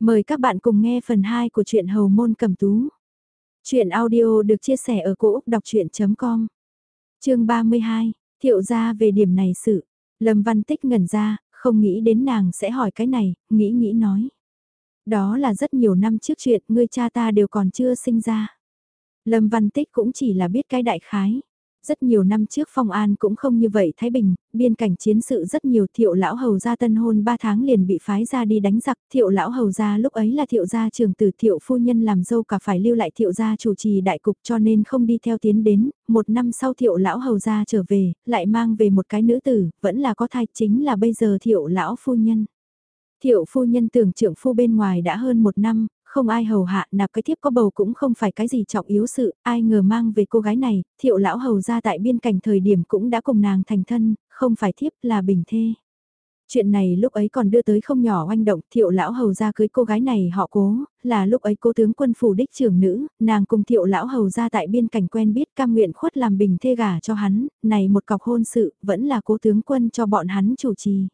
Mời các bạn cùng nghe phần 2 của truyện Hầu Môn Cầm Tú. Chuyện audio được chia sẻ ở cỗ đọc chuyện.com Trường 32, thiệu ra về điểm này sự. Lâm Văn Tích ngẩn ra, không nghĩ đến nàng sẽ hỏi cái này, nghĩ nghĩ nói. Đó là rất nhiều năm trước chuyện, ngươi cha ta đều còn chưa sinh ra. Lâm Văn Tích cũng chỉ là biết cái đại khái. Rất nhiều năm trước Phong An cũng không như vậy Thái Bình, biên cảnh chiến sự rất nhiều thiệu lão hầu gia tân hôn 3 tháng liền bị phái ra đi đánh giặc, thiệu lão hầu gia lúc ấy là thiệu gia trường tử thiệu phu nhân làm dâu cả phải lưu lại thiệu gia chủ trì đại cục cho nên không đi theo tiến đến, một năm sau thiệu lão hầu gia trở về, lại mang về một cái nữ tử, vẫn là có thai chính là bây giờ thiệu lão phu nhân. Thiệu phu nhân tưởng trưởng phu bên ngoài đã hơn một năm, không ai hầu hạ nạp cái thiếp có bầu cũng không phải cái gì trọng yếu sự, ai ngờ mang về cô gái này, thiệu lão hầu ra tại biên cảnh thời điểm cũng đã cùng nàng thành thân, không phải thiếp là bình thê. Chuyện này lúc ấy còn đưa tới không nhỏ oanh động, thiệu lão hầu ra cưới cô gái này họ cố, là lúc ấy cô tướng quân phủ đích trưởng nữ, nàng cùng thiệu lão hầu ra tại biên cảnh quen biết cam nguyện khuất làm bình thê gả cho hắn, này một cọc hôn sự, vẫn là cố tướng quân cho bọn hắn chủ trì.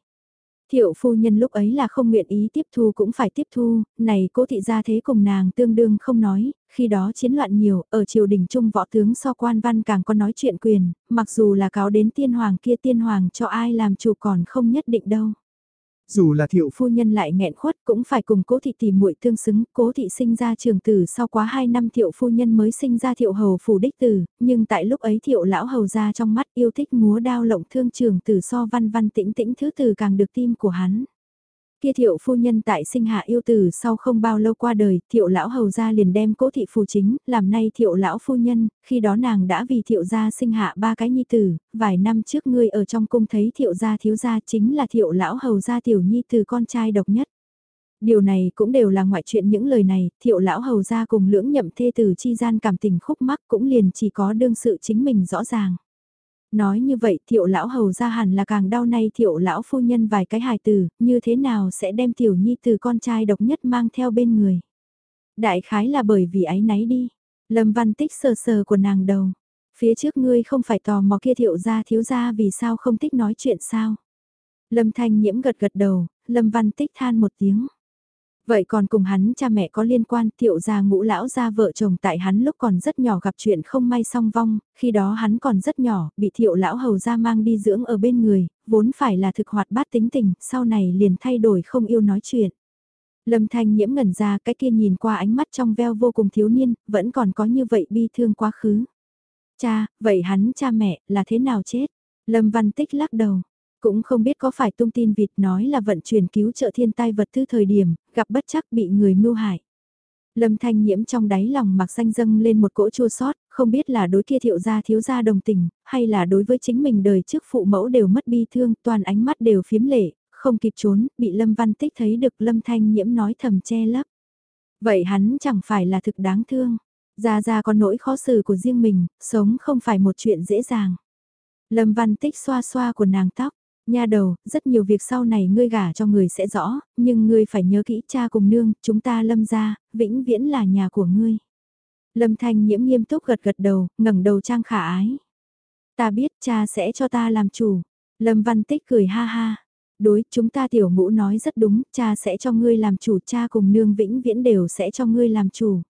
Thiệu phu nhân lúc ấy là không nguyện ý tiếp thu cũng phải tiếp thu, này cố thị gia thế cùng nàng tương đương không nói, khi đó chiến loạn nhiều, ở triều đình trung võ tướng so quan văn càng có nói chuyện quyền, mặc dù là cáo đến tiên hoàng kia tiên hoàng cho ai làm chủ còn không nhất định đâu. Dù là thiệu phu nhân lại nghẹn khuất cũng phải cùng cố thị tìm muội tương xứng, cố thị sinh ra trường tử sau quá 2 năm thiệu phu nhân mới sinh ra thiệu hầu phủ đích tử, nhưng tại lúc ấy thiệu lão hầu ra trong mắt yêu thích múa đao lộng thương trường tử so văn văn tĩnh tĩnh thứ tử càng được tim của hắn. Kia thiệu phu nhân tại sinh hạ yêu tử sau không bao lâu qua đời, thiệu lão hầu gia liền đem cố thị phù chính, làm nay thiệu lão phu nhân, khi đó nàng đã vì thiệu gia sinh hạ ba cái nhi tử, vài năm trước ngươi ở trong cung thấy thiệu gia thiếu gia chính là thiệu lão hầu gia tiểu nhi tử con trai độc nhất. Điều này cũng đều là ngoại chuyện những lời này, thiệu lão hầu gia cùng lưỡng nhậm thê tử chi gian cảm tình khúc mắc cũng liền chỉ có đương sự chính mình rõ ràng. Nói như vậy thiệu lão hầu ra hẳn là càng đau nay thiệu lão phu nhân vài cái hài từ, như thế nào sẽ đem tiểu nhi từ con trai độc nhất mang theo bên người. Đại khái là bởi vì ái náy đi. Lâm văn tích sờ sờ của nàng đầu. Phía trước ngươi không phải tò mò kia thiệu ra thiếu ra vì sao không thích nói chuyện sao. Lâm thanh nhiễm gật gật đầu, Lâm văn tích than một tiếng. Vậy còn cùng hắn cha mẹ có liên quan thiệu gia ngũ lão gia vợ chồng tại hắn lúc còn rất nhỏ gặp chuyện không may song vong, khi đó hắn còn rất nhỏ, bị thiệu lão hầu gia mang đi dưỡng ở bên người, vốn phải là thực hoạt bát tính tình, sau này liền thay đổi không yêu nói chuyện. Lâm thanh nhiễm ngẩn ra cái kia nhìn qua ánh mắt trong veo vô cùng thiếu niên, vẫn còn có như vậy bi thương quá khứ. Cha, vậy hắn cha mẹ là thế nào chết? Lâm văn tích lắc đầu, cũng không biết có phải tung tin vịt nói là vận chuyển cứu trợ thiên tai vật tư thời điểm, gặp bất chắc bị người mưu hại. Lâm thanh nhiễm trong đáy lòng mặc xanh dâng lên một cỗ chua sót, không biết là đối kia thiệu gia thiếu gia đồng tình, hay là đối với chính mình đời trước phụ mẫu đều mất bi thương, toàn ánh mắt đều phiếm lệ, không kịp trốn, bị Lâm Văn Tích thấy được Lâm thanh nhiễm nói thầm che lấp. Vậy hắn chẳng phải là thực đáng thương. Gia Gia có nỗi khó xử của riêng mình, sống không phải một chuyện dễ dàng. Lâm Văn Tích xoa xoa của nàng tóc, Nha đầu, rất nhiều việc sau này ngươi gả cho người sẽ rõ, nhưng ngươi phải nhớ kỹ cha cùng nương, chúng ta lâm ra, vĩnh viễn là nhà của ngươi. Lâm thanh nhiễm nghiêm túc gật gật đầu, ngẩng đầu trang khả ái. Ta biết cha sẽ cho ta làm chủ. Lâm văn tích cười ha ha. Đối, chúng ta tiểu ngũ nói rất đúng, cha sẽ cho ngươi làm chủ, cha cùng nương vĩnh viễn đều sẽ cho ngươi làm chủ.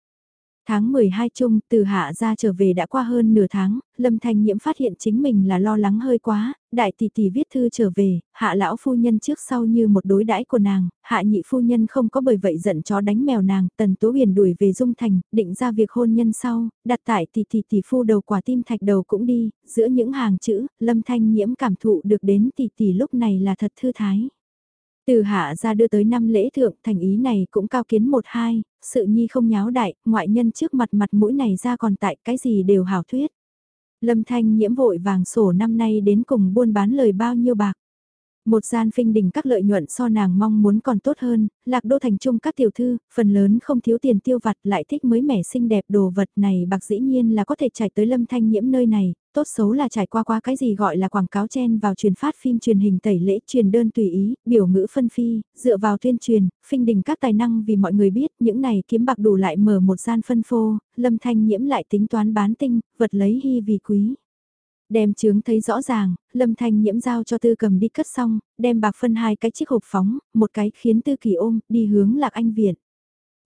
Tháng 12 chung, từ hạ ra trở về đã qua hơn nửa tháng, Lâm Thanh Nhiễm phát hiện chính mình là lo lắng hơi quá, đại tỷ tỷ viết thư trở về, hạ lão phu nhân trước sau như một đối đãi của nàng, hạ nhị phu nhân không có bởi vậy giận chó đánh mèo nàng, tần tố huyền đuổi về dung thành, định ra việc hôn nhân sau, đặt tại tỷ tỷ tỷ phu đầu quả tim thạch đầu cũng đi, giữa những hàng chữ, Lâm Thanh Nhiễm cảm thụ được đến tỷ tỷ lúc này là thật thư thái. Từ hạ ra đưa tới năm lễ thượng thành ý này cũng cao kiến một hai, sự nhi không nháo đại, ngoại nhân trước mặt mặt mũi này ra còn tại cái gì đều hảo thuyết. Lâm thanh nhiễm vội vàng sổ năm nay đến cùng buôn bán lời bao nhiêu bạc. Một gian phinh đỉnh các lợi nhuận so nàng mong muốn còn tốt hơn, lạc đô thành trung các tiểu thư, phần lớn không thiếu tiền tiêu vặt lại thích mới mẻ xinh đẹp đồ vật này bạc dĩ nhiên là có thể chạy tới lâm thanh nhiễm nơi này, tốt xấu là trải qua qua cái gì gọi là quảng cáo chen vào truyền phát phim truyền hình tẩy lễ truyền đơn tùy ý, biểu ngữ phân phi, dựa vào tuyên truyền, phinh đình các tài năng vì mọi người biết những này kiếm bạc đủ lại mở một gian phân phô, lâm thanh nhiễm lại tính toán bán tinh, vật lấy hy vì quý. Đem chướng thấy rõ ràng, lâm thanh nhiễm giao cho tư cầm đi cất xong, đem bạc phân hai cái chiếc hộp phóng, một cái khiến tư kỳ ôm, đi hướng lạc anh viện.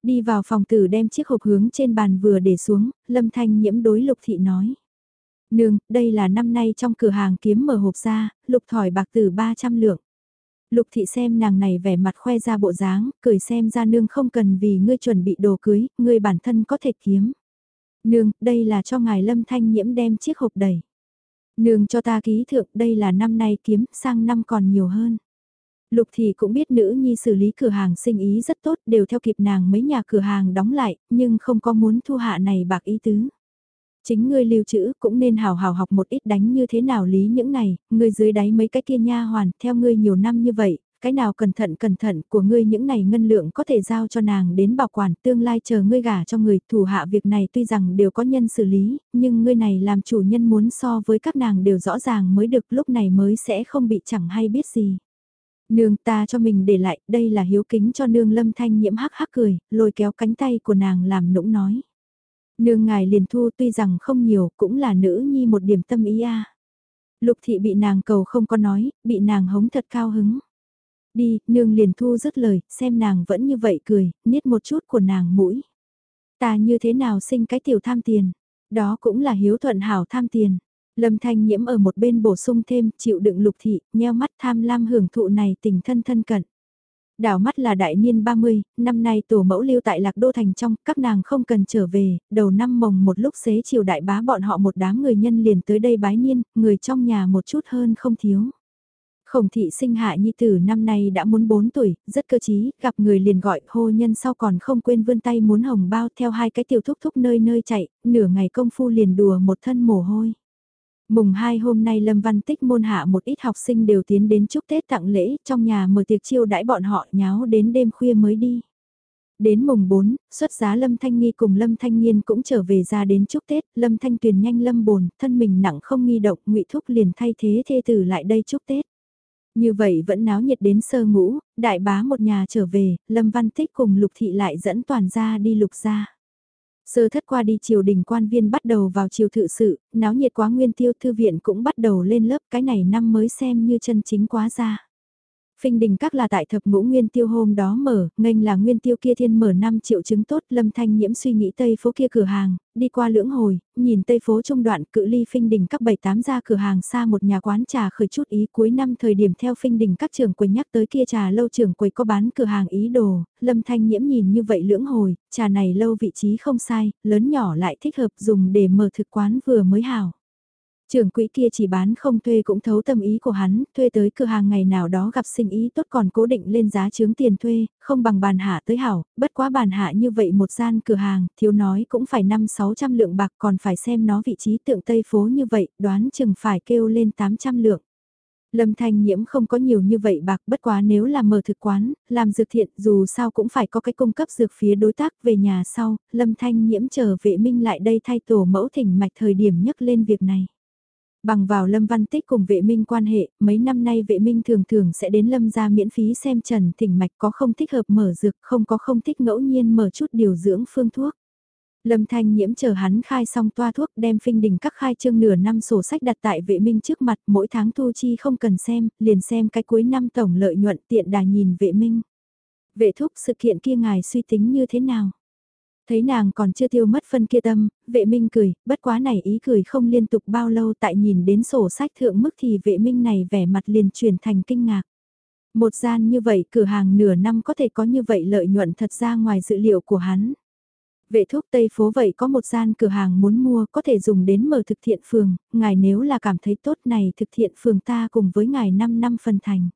Đi vào phòng tử đem chiếc hộp hướng trên bàn vừa để xuống, Lâm Thanh Nhiễm đối Lục Thị nói. Nương, đây là năm nay trong cửa hàng kiếm mở hộp ra, Lục thỏi bạc từ 300 lượng. Lục Thị xem nàng này vẻ mặt khoe ra bộ dáng, cười xem ra nương không cần vì ngươi chuẩn bị đồ cưới, ngươi bản thân có thể kiếm. Nương, đây là cho ngài Lâm Thanh Nhiễm đem chiếc hộp đầy. Nương cho ta ký thượng, đây là năm nay kiếm, sang năm còn nhiều hơn. Lục thì cũng biết nữ nhi xử lý cửa hàng sinh ý rất tốt, đều theo kịp nàng mấy nhà cửa hàng đóng lại, nhưng không có muốn thu hạ này bạc ý tứ. Chính ngươi lưu trữ cũng nên hào hào học một ít đánh như thế nào lý những này, ngươi dưới đáy mấy cái kia nha hoàn, theo ngươi nhiều năm như vậy, cái nào cẩn thận cẩn thận của ngươi những này ngân lượng có thể giao cho nàng đến bảo quản tương lai chờ ngươi gả cho người thủ hạ việc này tuy rằng đều có nhân xử lý, nhưng ngươi này làm chủ nhân muốn so với các nàng đều rõ ràng mới được lúc này mới sẽ không bị chẳng hay biết gì. Nương ta cho mình để lại, đây là hiếu kính cho nương lâm thanh nhiễm hắc hắc cười, lôi kéo cánh tay của nàng làm nũng nói. Nương ngài liền thu tuy rằng không nhiều, cũng là nữ nhi một điểm tâm ý a. Lục thị bị nàng cầu không có nói, bị nàng hống thật cao hứng. Đi, nương liền thu dứt lời, xem nàng vẫn như vậy cười, niết một chút của nàng mũi. Ta như thế nào sinh cái tiểu tham tiền, đó cũng là hiếu thuận hảo tham tiền. Lâm Thanh Nhiễm ở một bên bổ sung thêm, chịu đựng lục thị, nheo mắt tham lam hưởng thụ này tình thân thân cận. Đảo mắt là đại niên 30, năm nay tổ mẫu lưu tại Lạc Đô Thành trong, các nàng không cần trở về, đầu năm mồng một lúc xế chiều đại bá bọn họ một đám người nhân liền tới đây bái niên, người trong nhà một chút hơn không thiếu. Khổng thị sinh hạ nhi tử năm nay đã muốn 4 tuổi, rất cơ trí, gặp người liền gọi hô nhân sau còn không quên vươn tay muốn hồng bao theo hai cái tiểu thúc thúc nơi nơi chạy, nửa ngày công phu liền đùa một thân mồ hôi. Mùng 2 hôm nay Lâm Văn Tích môn hạ một ít học sinh đều tiến đến chúc Tết tặng lễ, trong nhà mở tiệc chiêu đãi bọn họ nháo đến đêm khuya mới đi. Đến mùng 4, xuất giá Lâm Thanh Nghi cùng Lâm Thanh Nhiên cũng trở về ra đến chúc Tết, Lâm Thanh Tuyền nhanh Lâm bồn, thân mình nặng không nghi động, ngụy Thúc liền thay thế thê tử lại đây chúc Tết. Như vậy vẫn náo nhiệt đến sơ ngũ, đại bá một nhà trở về, Lâm Văn Tích cùng Lục Thị lại dẫn toàn gia đi lục gia. Sơ thất qua đi triều đình quan viên bắt đầu vào triều thự sự, náo nhiệt quá nguyên tiêu thư viện cũng bắt đầu lên lớp cái này năm mới xem như chân chính quá ra. Phinh đình các là tại thập ngũ nguyên tiêu hôm đó mở, nghênh là nguyên tiêu kia thiên mở 5 triệu chứng tốt lâm thanh nhiễm suy nghĩ tây phố kia cửa hàng, đi qua lưỡng hồi, nhìn tây phố trung đoạn cự ly phinh đình các 7-8 ra cửa hàng xa một nhà quán trà khởi chút ý cuối năm thời điểm theo phinh đình các trường quầy nhắc tới kia trà lâu trường quầy có bán cửa hàng ý đồ, lâm thanh nhiễm nhìn như vậy lưỡng hồi, trà này lâu vị trí không sai, lớn nhỏ lại thích hợp dùng để mở thực quán vừa mới hảo. Trưởng quỹ kia chỉ bán không thuê cũng thấu tâm ý của hắn, thuê tới cửa hàng ngày nào đó gặp sinh ý tốt còn cố định lên giá chướng tiền thuê, không bằng bàn hạ tới hảo, bất quá bàn hạ như vậy một gian cửa hàng, thiếu nói cũng phải 5-600 lượng bạc còn phải xem nó vị trí tượng Tây phố như vậy, đoán chừng phải kêu lên 800 lượng. Lâm Thanh Nhiễm không có nhiều như vậy bạc bất quá nếu là mở thực quán, làm dược thiện dù sao cũng phải có cái cung cấp dược phía đối tác về nhà sau, Lâm Thanh Nhiễm chờ vệ minh lại đây thay tổ mẫu thỉnh mạch thời điểm nhắc lên việc này. Bằng vào Lâm Văn Tích cùng vệ minh quan hệ, mấy năm nay vệ minh thường thường sẽ đến Lâm ra miễn phí xem trần thỉnh mạch có không thích hợp mở dược, không có không thích ngẫu nhiên mở chút điều dưỡng phương thuốc. Lâm Thanh Nhiễm chờ hắn khai xong toa thuốc đem phinh đình các khai trương nửa năm sổ sách đặt tại vệ minh trước mặt mỗi tháng thu chi không cần xem, liền xem cái cuối năm tổng lợi nhuận tiện đà nhìn vệ minh. Vệ thúc sự kiện kia ngài suy tính như thế nào? Thấy nàng còn chưa tiêu mất phân kia tâm, vệ minh cười, bất quá này ý cười không liên tục bao lâu tại nhìn đến sổ sách thượng mức thì vệ minh này vẻ mặt liền chuyển thành kinh ngạc. Một gian như vậy cửa hàng nửa năm có thể có như vậy lợi nhuận thật ra ngoài dự liệu của hắn. Vệ thuốc Tây phố vậy có một gian cửa hàng muốn mua có thể dùng đến mở thực thiện phường, ngài nếu là cảm thấy tốt này thực thiện phường ta cùng với ngài 5 năm phần thành.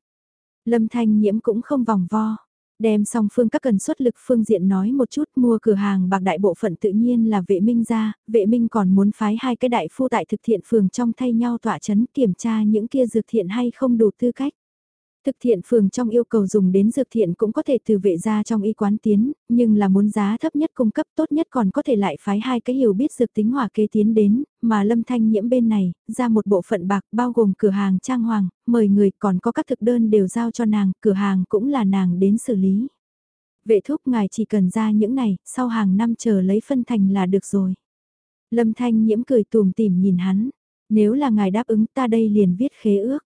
Lâm Thanh Nhiễm cũng không vòng vo. Đem song phương các cần xuất lực phương diện nói một chút mua cửa hàng bạc đại bộ phận tự nhiên là vệ minh ra, vệ minh còn muốn phái hai cái đại phu tại thực thiện phường trong thay nhau tỏa chấn kiểm tra những kia dược thiện hay không đủ tư cách. Thực thiện phường trong yêu cầu dùng đến dược thiện cũng có thể từ vệ ra trong y quán tiến, nhưng là muốn giá thấp nhất cung cấp tốt nhất còn có thể lại phái hai cái hiểu biết dược tính hỏa kế tiến đến, mà lâm thanh nhiễm bên này, ra một bộ phận bạc bao gồm cửa hàng trang hoàng, mời người còn có các thực đơn đều giao cho nàng, cửa hàng cũng là nàng đến xử lý. Vệ thúc ngài chỉ cần ra những này, sau hàng năm chờ lấy phân thành là được rồi. Lâm thanh nhiễm cười tùm tìm nhìn hắn, nếu là ngài đáp ứng ta đây liền viết khế ước.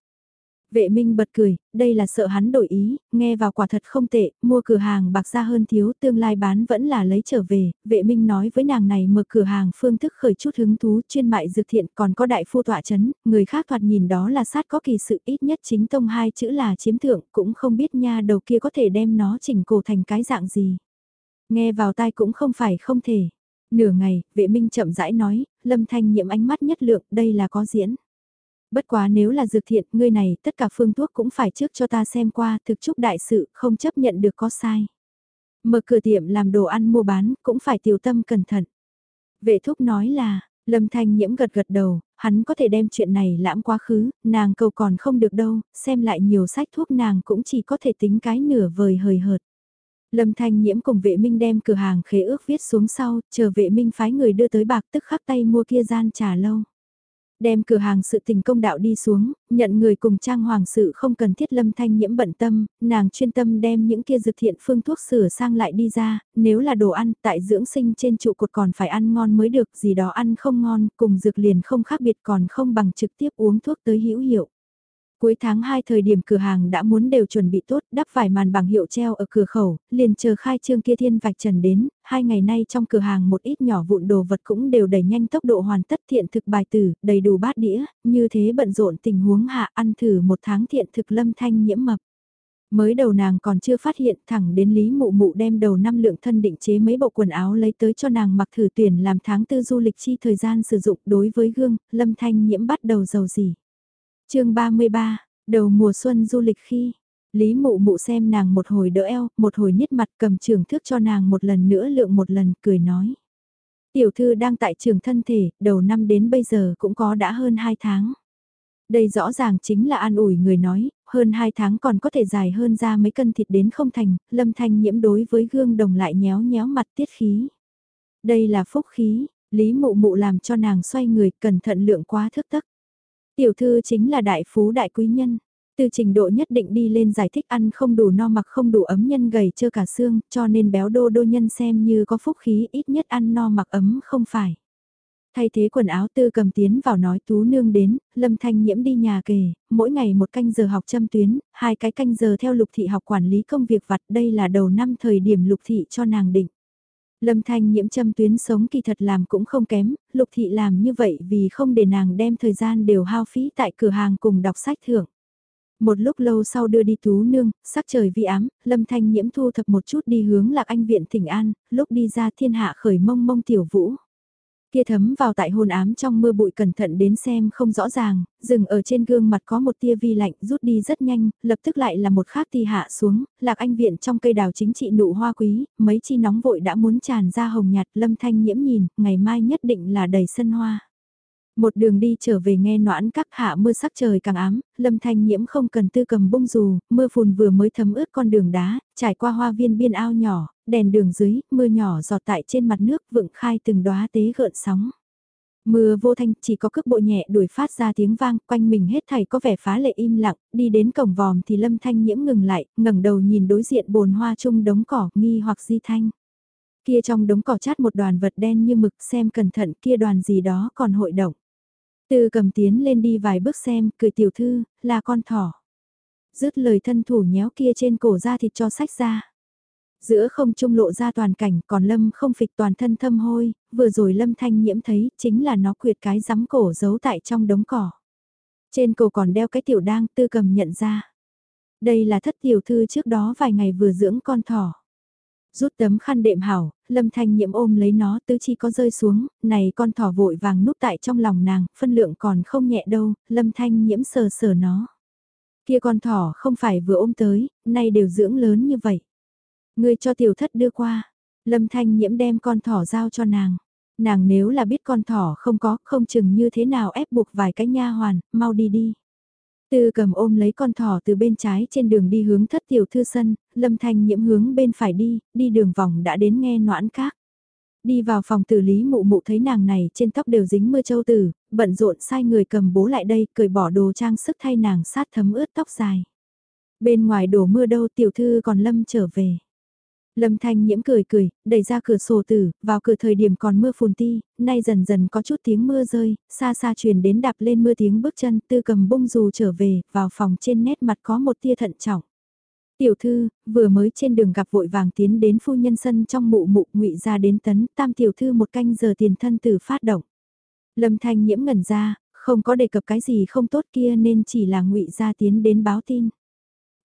Vệ minh bật cười, đây là sợ hắn đổi ý, nghe vào quả thật không tệ, mua cửa hàng bạc ra hơn thiếu, tương lai bán vẫn là lấy trở về, vệ minh nói với nàng này mở cửa hàng phương thức khởi chút hứng thú chuyên mại dược thiện còn có đại phu tọa chấn, người khác thoạt nhìn đó là sát có kỳ sự ít nhất chính tông hai chữ là chiếm thượng, cũng không biết nha đầu kia có thể đem nó chỉnh cổ thành cái dạng gì. Nghe vào tai cũng không phải không thể. Nửa ngày, vệ minh chậm rãi nói, lâm thanh nhiễm ánh mắt nhất lượng, đây là có diễn. Bất quá nếu là dược thiện, ngươi này, tất cả phương thuốc cũng phải trước cho ta xem qua, thực chúc đại sự, không chấp nhận được có sai. Mở cửa tiệm làm đồ ăn mua bán, cũng phải tiểu tâm cẩn thận. Vệ thúc nói là, Lâm Thanh Nhiễm gật gật đầu, hắn có thể đem chuyện này lãm quá khứ, nàng cầu còn không được đâu, xem lại nhiều sách thuốc nàng cũng chỉ có thể tính cái nửa vời hời hợt. Lâm Thanh Nhiễm cùng vệ minh đem cửa hàng khế ước viết xuống sau, chờ vệ minh phái người đưa tới bạc tức khắc tay mua kia gian trà lâu. Đem cửa hàng sự tình công đạo đi xuống, nhận người cùng trang hoàng sự không cần thiết lâm thanh nhiễm bận tâm, nàng chuyên tâm đem những kia dược thiện phương thuốc sửa sang lại đi ra, nếu là đồ ăn tại dưỡng sinh trên trụ cột còn phải ăn ngon mới được, gì đó ăn không ngon, cùng dược liền không khác biệt còn không bằng trực tiếp uống thuốc tới hữu hiệu. Cuối tháng 2 thời điểm cửa hàng đã muốn đều chuẩn bị tốt, đắp vài màn bằng hiệu treo ở cửa khẩu, liền chờ khai trương kia thiên vạch trần đến, hai ngày nay trong cửa hàng một ít nhỏ vụn đồ vật cũng đều đẩy nhanh tốc độ hoàn tất thiện thực bài tử, đầy đủ bát đĩa, như thế bận rộn tình huống hạ ăn thử một tháng thiện thực lâm thanh nhiễm mập. Mới đầu nàng còn chưa phát hiện thẳng đến Lý Mụ Mụ đem đầu năm lượng thân định chế mấy bộ quần áo lấy tới cho nàng mặc thử tuyển làm tháng tư du lịch chi thời gian sử dụng đối với gương, lâm thanh nhiễm bắt đầu giàu gì chương 33, đầu mùa xuân du lịch khi, Lý mụ mụ xem nàng một hồi đỡ eo, một hồi niết mặt cầm trường thước cho nàng một lần nữa lượng một lần, cười nói. Tiểu thư đang tại trường thân thể, đầu năm đến bây giờ cũng có đã hơn 2 tháng. Đây rõ ràng chính là an ủi người nói, hơn 2 tháng còn có thể dài hơn ra mấy cân thịt đến không thành, lâm thanh nhiễm đối với gương đồng lại nhéo nhéo mặt tiết khí. Đây là phúc khí, Lý mụ mụ làm cho nàng xoay người cẩn thận lượng quá thước tắc. Tiểu thư chính là đại phú đại quý nhân. Từ trình độ nhất định đi lên giải thích ăn không đủ no mặc không đủ ấm nhân gầy chưa cả xương, cho nên béo đô đô nhân xem như có phúc khí ít nhất ăn no mặc ấm không phải. Thay thế quần áo tư cầm tiến vào nói tú nương đến, lâm thanh nhiễm đi nhà kề, mỗi ngày một canh giờ học châm tuyến, hai cái canh giờ theo lục thị học quản lý công việc vặt đây là đầu năm thời điểm lục thị cho nàng định. Lâm Thanh nhiễm châm tuyến sống kỳ thật làm cũng không kém, Lục Thị làm như vậy vì không để nàng đem thời gian đều hao phí tại cửa hàng cùng đọc sách thưởng. Một lúc lâu sau đưa đi tú nương, sắc trời vi ám, Lâm Thanh nhiễm thu thập một chút đi hướng lạc anh viện thỉnh an, lúc đi ra thiên hạ khởi mông mông tiểu vũ. Kia thấm vào tại hôn ám trong mưa bụi cẩn thận đến xem không rõ ràng, dừng ở trên gương mặt có một tia vi lạnh rút đi rất nhanh, lập tức lại là một khác ti hạ xuống, lạc anh viện trong cây đào chính trị nụ hoa quý, mấy chi nóng vội đã muốn tràn ra hồng nhạt lâm thanh nhiễm nhìn, ngày mai nhất định là đầy sân hoa. Một đường đi trở về nghe noãn các hạ mưa sắc trời càng ám, lâm thanh nhiễm không cần tư cầm bung dù, mưa phùn vừa mới thấm ướt con đường đá, trải qua hoa viên biên ao nhỏ, đèn đường dưới, mưa nhỏ giọt tại trên mặt nước vựng khai từng đóa tế gợn sóng. Mưa vô thanh chỉ có cước bộ nhẹ đuổi phát ra tiếng vang, quanh mình hết thảy có vẻ phá lệ im lặng, đi đến cổng vòm thì lâm thanh nhiễm ngừng lại, ngẩng đầu nhìn đối diện bồn hoa chung đống cỏ, nghi hoặc di thanh. Kia trong đống cỏ chát một đoàn vật đen như mực xem cẩn thận kia đoàn gì đó còn hội động. Từ cầm tiến lên đi vài bước xem, cười tiểu thư, là con thỏ. Dứt lời thân thủ nhéo kia trên cổ ra thịt cho sách ra. Giữa không trung lộ ra toàn cảnh, còn Lâm không phịch toàn thân thâm hôi, vừa rồi Lâm thanh nhiễm thấy, chính là nó quyệt cái rắm cổ giấu tại trong đống cỏ. Trên cổ còn đeo cái tiểu đang tư cầm nhận ra. Đây là thất tiểu thư trước đó vài ngày vừa dưỡng con thỏ. Rút tấm khăn đệm hảo, lâm thanh nhiễm ôm lấy nó tứ chi có rơi xuống, này con thỏ vội vàng núp tại trong lòng nàng, phân lượng còn không nhẹ đâu, lâm thanh nhiễm sờ sờ nó. Kia con thỏ không phải vừa ôm tới, nay đều dưỡng lớn như vậy ngươi cho tiểu thất đưa qua, lâm thanh nhiễm đem con thỏ giao cho nàng. Nàng nếu là biết con thỏ không có, không chừng như thế nào ép buộc vài cái nha hoàn, mau đi đi. Tư cầm ôm lấy con thỏ từ bên trái trên đường đi hướng thất tiểu thư sân, lâm thanh nhiễm hướng bên phải đi, đi đường vòng đã đến nghe noãn các. Đi vào phòng tử lý mụ mụ thấy nàng này trên tóc đều dính mưa châu tử, bận rộn sai người cầm bố lại đây, cởi bỏ đồ trang sức thay nàng sát thấm ướt tóc dài. Bên ngoài đổ mưa đâu tiểu thư còn lâm trở về. Lâm Thanh Nhiễm cười cười, đẩy ra cửa sổ tử, vào cửa thời điểm còn mưa phùn ti, nay dần dần có chút tiếng mưa rơi, xa xa truyền đến đạp lên mưa tiếng bước chân, tư cầm bung dù trở về, vào phòng trên nét mặt có một tia thận trọng. Tiểu thư, vừa mới trên đường gặp vội vàng tiến đến phu nhân sân trong mụ mụ ngụy ra đến tấn, tam tiểu thư một canh giờ tiền thân tử phát động. Lâm Thanh Nhiễm ngẩn ra, không có đề cập cái gì không tốt kia nên chỉ là ngụy ra tiến đến báo tin.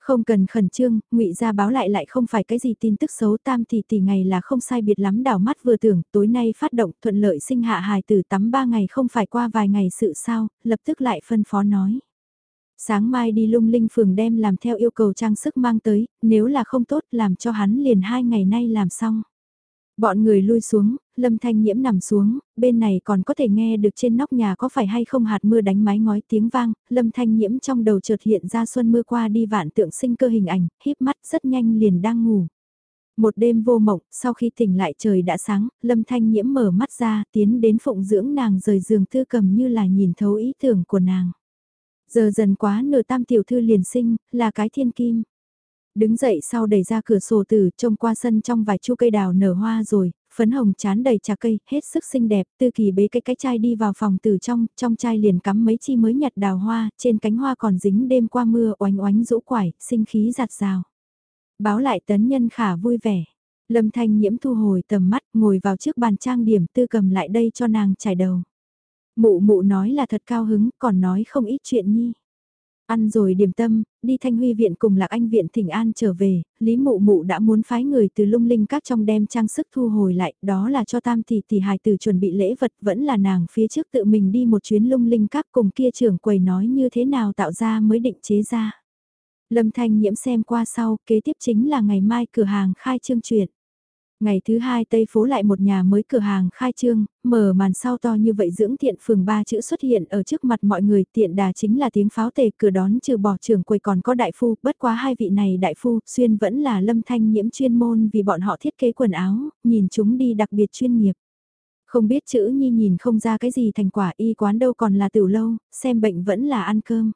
Không cần khẩn trương, ngụy ra báo lại lại không phải cái gì tin tức xấu tam thì tỷ ngày là không sai biệt lắm đảo mắt vừa tưởng tối nay phát động thuận lợi sinh hạ hài tử tắm ba ngày không phải qua vài ngày sự sao, lập tức lại phân phó nói. Sáng mai đi lung linh phường đem làm theo yêu cầu trang sức mang tới, nếu là không tốt làm cho hắn liền hai ngày nay làm xong. Bọn người lui xuống, Lâm Thanh Nhiễm nằm xuống, bên này còn có thể nghe được trên nóc nhà có phải hay không hạt mưa đánh mái ngói tiếng vang, Lâm Thanh Nhiễm trong đầu chợt hiện ra xuân mưa qua đi vạn tượng sinh cơ hình ảnh, híp mắt rất nhanh liền đang ngủ. Một đêm vô mộng, sau khi tỉnh lại trời đã sáng, Lâm Thanh Nhiễm mở mắt ra, tiến đến phụng dưỡng nàng rời giường thư cầm như là nhìn thấu ý tưởng của nàng. Giờ dần quá nửa tam tiểu thư liền sinh, là cái thiên kim. Đứng dậy sau đẩy ra cửa sổ tử, trông qua sân trong vài chu cây đào nở hoa rồi, phấn hồng chán đầy trà cây, hết sức xinh đẹp, tư kỳ bế cái cái chai đi vào phòng từ trong, trong chai liền cắm mấy chi mới nhặt đào hoa, trên cánh hoa còn dính đêm qua mưa oánh oánh rũ quải, sinh khí giặt rào. Báo lại tấn nhân khả vui vẻ. Lâm thanh nhiễm thu hồi tầm mắt, ngồi vào trước bàn trang điểm tư cầm lại đây cho nàng trải đầu. Mụ mụ nói là thật cao hứng, còn nói không ít chuyện nhi. Ăn rồi điểm tâm, đi Thanh Huy viện cùng Lạc Anh viện thỉnh An trở về, Lý Mụ Mụ đã muốn phái người từ lung linh các trong đem trang sức thu hồi lại, đó là cho tam tỷ tỷ hài tử chuẩn bị lễ vật vẫn là nàng phía trước tự mình đi một chuyến lung linh các cùng kia trưởng quầy nói như thế nào tạo ra mới định chế ra. Lâm Thanh Nhiễm xem qua sau, kế tiếp chính là ngày mai cửa hàng khai trương chuyện. Ngày thứ hai Tây phố lại một nhà mới cửa hàng khai trương, mở màn sau to như vậy dưỡng thiện phường ba chữ xuất hiện ở trước mặt mọi người tiện đà chính là tiếng pháo tề cửa đón trừ bỏ trưởng quầy còn có đại phu, bất quá hai vị này đại phu, xuyên vẫn là lâm thanh nhiễm chuyên môn vì bọn họ thiết kế quần áo, nhìn chúng đi đặc biệt chuyên nghiệp. Không biết chữ nhi nhìn không ra cái gì thành quả y quán đâu còn là tiểu lâu, xem bệnh vẫn là ăn cơm.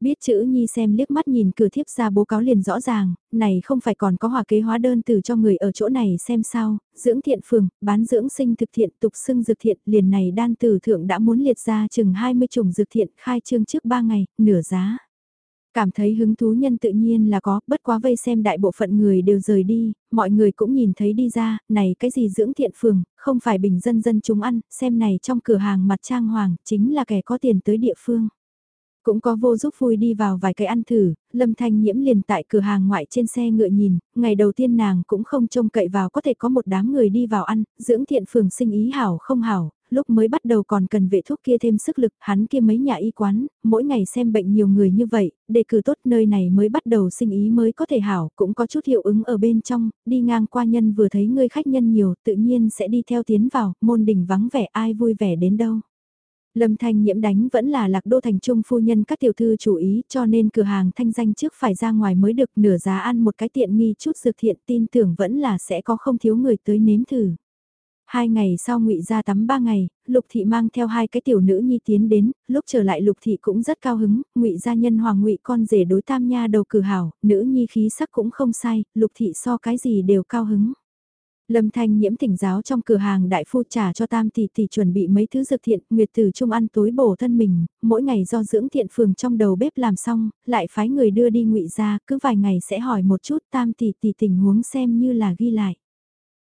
Biết chữ nhi xem liếc mắt nhìn cửa thiếp ra bố cáo liền rõ ràng, này không phải còn có hòa kế hóa đơn từ cho người ở chỗ này xem sao, dưỡng thiện phường, bán dưỡng sinh thực thiện tục xưng dược thiện liền này đan tử thượng đã muốn liệt ra chừng 20 chủng dược thiện khai trương trước 3 ngày, nửa giá. Cảm thấy hứng thú nhân tự nhiên là có, bất quá vây xem đại bộ phận người đều rời đi, mọi người cũng nhìn thấy đi ra, này cái gì dưỡng thiện phường, không phải bình dân dân chúng ăn, xem này trong cửa hàng mặt trang hoàng, chính là kẻ có tiền tới địa phương. Cũng có vô giúp vui đi vào vài cái ăn thử, Lâm Thanh Nhiễm liền tại cửa hàng ngoại trên xe ngựa nhìn, ngày đầu tiên nàng cũng không trông cậy vào có thể có một đám người đi vào ăn, dưỡng thiện phường sinh ý hảo không hảo, lúc mới bắt đầu còn cần vệ thuốc kia thêm sức lực, hắn kia mấy nhà y quán, mỗi ngày xem bệnh nhiều người như vậy, đề cử tốt nơi này mới bắt đầu sinh ý mới có thể hảo, cũng có chút hiệu ứng ở bên trong, đi ngang qua nhân vừa thấy người khách nhân nhiều, tự nhiên sẽ đi theo tiến vào, môn đỉnh vắng vẻ ai vui vẻ đến đâu. Lâm Thanh nhiễm đánh vẫn là lạc đô thành trung phu nhân các tiểu thư chủ ý cho nên cửa hàng thanh danh trước phải ra ngoài mới được nửa giá ăn một cái tiện nghi chút dược thiện tin tưởng vẫn là sẽ có không thiếu người tới nếm thử. Hai ngày sau ngụy ra tắm ba ngày, Lục Thị mang theo hai cái tiểu nữ nhi tiến đến, lúc trở lại Lục Thị cũng rất cao hứng, ngụy gia nhân hoàng ngụy con rể đối tam nha đầu cử hảo, nữ nhi khí sắc cũng không sai, Lục Thị so cái gì đều cao hứng. Lâm Thanh nhiễm thỉnh giáo trong cửa hàng đại phu trả cho tam tỷ tỷ chuẩn bị mấy thứ dược thiện, nguyệt tử trung ăn tối bổ thân mình, mỗi ngày do dưỡng thiện phường trong đầu bếp làm xong, lại phái người đưa đi ngụy ra, cứ vài ngày sẽ hỏi một chút tam tỷ tỷ tình huống xem như là ghi lại.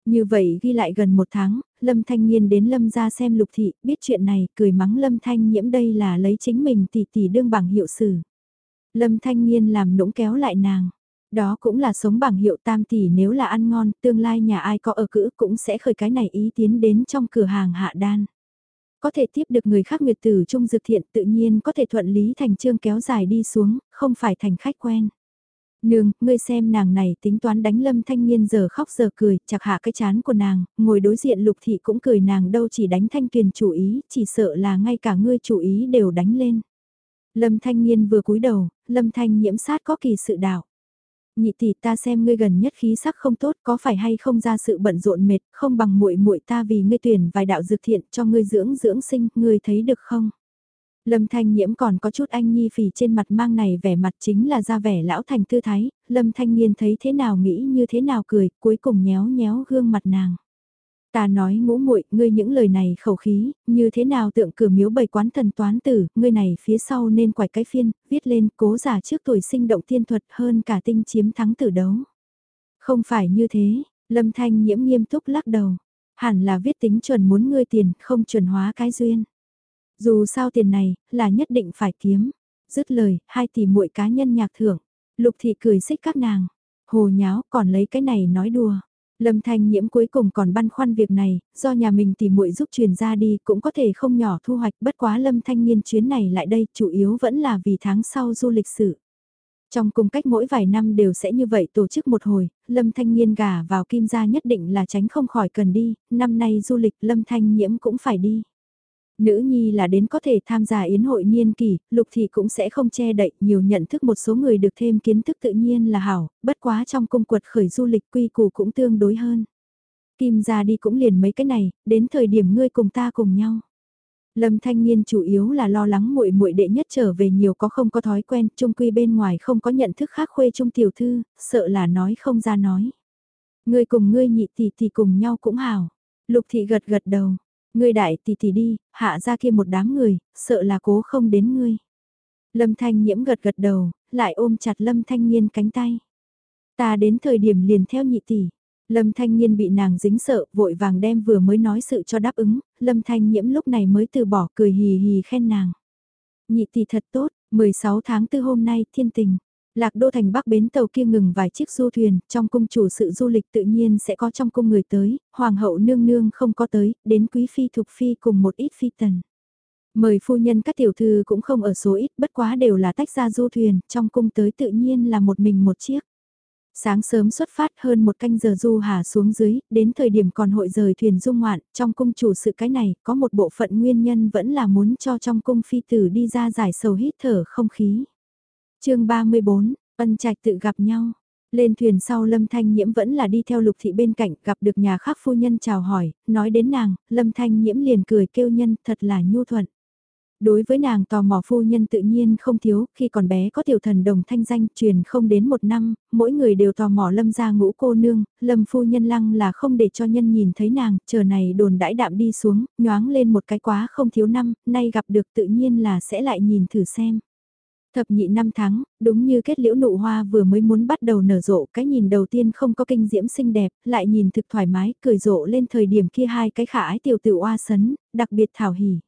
Như vậy ghi lại gần một tháng, Lâm Thanh Nhiên đến Lâm ra xem lục thị, biết chuyện này, cười mắng Lâm Thanh nhiễm đây là lấy chính mình tỷ tỷ đương bằng hiệu sử. Lâm Thanh Nhiên làm nũng kéo lại nàng. Đó cũng là sống bằng hiệu tam tỷ nếu là ăn ngon, tương lai nhà ai có ở cữ cũng sẽ khởi cái này ý tiến đến trong cửa hàng hạ đan. Có thể tiếp được người khác nguyệt tử trung dược thiện tự nhiên có thể thuận lý thành trương kéo dài đi xuống, không phải thành khách quen. Nương, ngươi xem nàng này tính toán đánh lâm thanh niên giờ khóc giờ cười, chặt hạ cái chán của nàng, ngồi đối diện lục thị cũng cười nàng đâu chỉ đánh thanh tuyền chủ ý, chỉ sợ là ngay cả ngươi chủ ý đều đánh lên. Lâm thanh niên vừa cúi đầu, lâm thanh nhiễm sát có kỳ sự đạo nhị tỷ ta xem ngươi gần nhất khí sắc không tốt có phải hay không ra sự bận rộn mệt, không bằng muội muội ta vì ngươi tuyển vài đạo dược thiện cho ngươi dưỡng dưỡng sinh, ngươi thấy được không? Lâm Thanh Nhiễm còn có chút anh nhi phì trên mặt mang này vẻ mặt chính là ra vẻ lão thành tư thái, Lâm Thanh Niên thấy thế nào nghĩ như thế nào cười, cuối cùng nhéo nhéo gương mặt nàng. Ta nói ngũ muội, ngươi những lời này khẩu khí, như thế nào tượng cửa miếu bày quán thần toán tử, ngươi này phía sau nên quải cái phiên, viết lên cố giả trước tuổi sinh động tiên thuật hơn cả tinh chiếm thắng tử đấu. Không phải như thế, Lâm Thanh nhiễm nghiêm túc lắc đầu, hẳn là viết tính chuẩn muốn ngươi tiền, không chuẩn hóa cái duyên. Dù sao tiền này, là nhất định phải kiếm. Dứt lời, hai tỷ muội cá nhân nhạc thưởng. Lục thị cười xích các nàng. Hồ nháo còn lấy cái này nói đùa. Lâm Thanh Nhiễm cuối cùng còn băn khoăn việc này, do nhà mình tìm muội giúp truyền ra đi cũng có thể không nhỏ thu hoạch bất quá Lâm Thanh Nhiên chuyến này lại đây chủ yếu vẫn là vì tháng sau du lịch sử. Trong cùng cách mỗi vài năm đều sẽ như vậy tổ chức một hồi, Lâm Thanh Nhiên gả vào kim gia nhất định là tránh không khỏi cần đi, năm nay du lịch Lâm Thanh Nhiễm cũng phải đi. Nữ nhi là đến có thể tham gia yến hội niên kỳ, lục thị cũng sẽ không che đậy, nhiều nhận thức một số người được thêm kiến thức tự nhiên là hảo, bất quá trong cung quật khởi du lịch quy củ cũng tương đối hơn. Kim ra đi cũng liền mấy cái này, đến thời điểm ngươi cùng ta cùng nhau. Lâm Thanh Niên chủ yếu là lo lắng muội muội đệ nhất trở về nhiều có không có thói quen, trung quy bên ngoài không có nhận thức khác khuê trung tiểu thư, sợ là nói không ra nói. Ngươi cùng ngươi nhị tỷ thì cùng nhau cũng hảo. Lục thị gật gật đầu, Ngươi đại tỷ tỷ đi, hạ ra kia một đám người, sợ là cố không đến ngươi. Lâm Thanh nhiễm gật gật đầu, lại ôm chặt Lâm Thanh Nhiên cánh tay. Ta đến thời điểm liền theo nhị tỷ. Lâm Thanh Nhiên bị nàng dính sợ, vội vàng đem vừa mới nói sự cho đáp ứng, Lâm Thanh nhiễm lúc này mới từ bỏ cười hì hì khen nàng. Nhị tỷ thật tốt, 16 tháng tư hôm nay thiên tình. Lạc đô thành bắc bến tàu kia ngừng vài chiếc du thuyền, trong cung chủ sự du lịch tự nhiên sẽ có trong cung người tới, hoàng hậu nương nương không có tới, đến quý phi thục phi cùng một ít phi tần. Mời phu nhân các tiểu thư cũng không ở số ít, bất quá đều là tách ra du thuyền, trong cung tới tự nhiên là một mình một chiếc. Sáng sớm xuất phát hơn một canh giờ du hà xuống dưới, đến thời điểm còn hội rời thuyền du ngoạn, trong cung chủ sự cái này, có một bộ phận nguyên nhân vẫn là muốn cho trong cung phi tử đi ra giải sầu hít thở không khí chương 34, ân trạch tự gặp nhau. Lên thuyền sau Lâm Thanh Nhiễm vẫn là đi theo lục thị bên cạnh gặp được nhà khác phu nhân chào hỏi, nói đến nàng, Lâm Thanh Nhiễm liền cười kêu nhân thật là nhu thuận. Đối với nàng tò mò phu nhân tự nhiên không thiếu, khi còn bé có tiểu thần đồng thanh danh truyền không đến một năm, mỗi người đều tò mò lâm ra ngũ cô nương, lâm phu nhân lăng là không để cho nhân nhìn thấy nàng, chờ này đồn đãi đạm đi xuống, nhoáng lên một cái quá không thiếu năm, nay gặp được tự nhiên là sẽ lại nhìn thử xem. Thập nhị năm tháng, đúng như kết liễu nụ hoa vừa mới muốn bắt đầu nở rộ, cái nhìn đầu tiên không có kinh diễm xinh đẹp, lại nhìn thực thoải mái, cười rộ lên thời điểm kia hai cái khả ái tiểu tự oa sấn, đặc biệt thảo hỉ.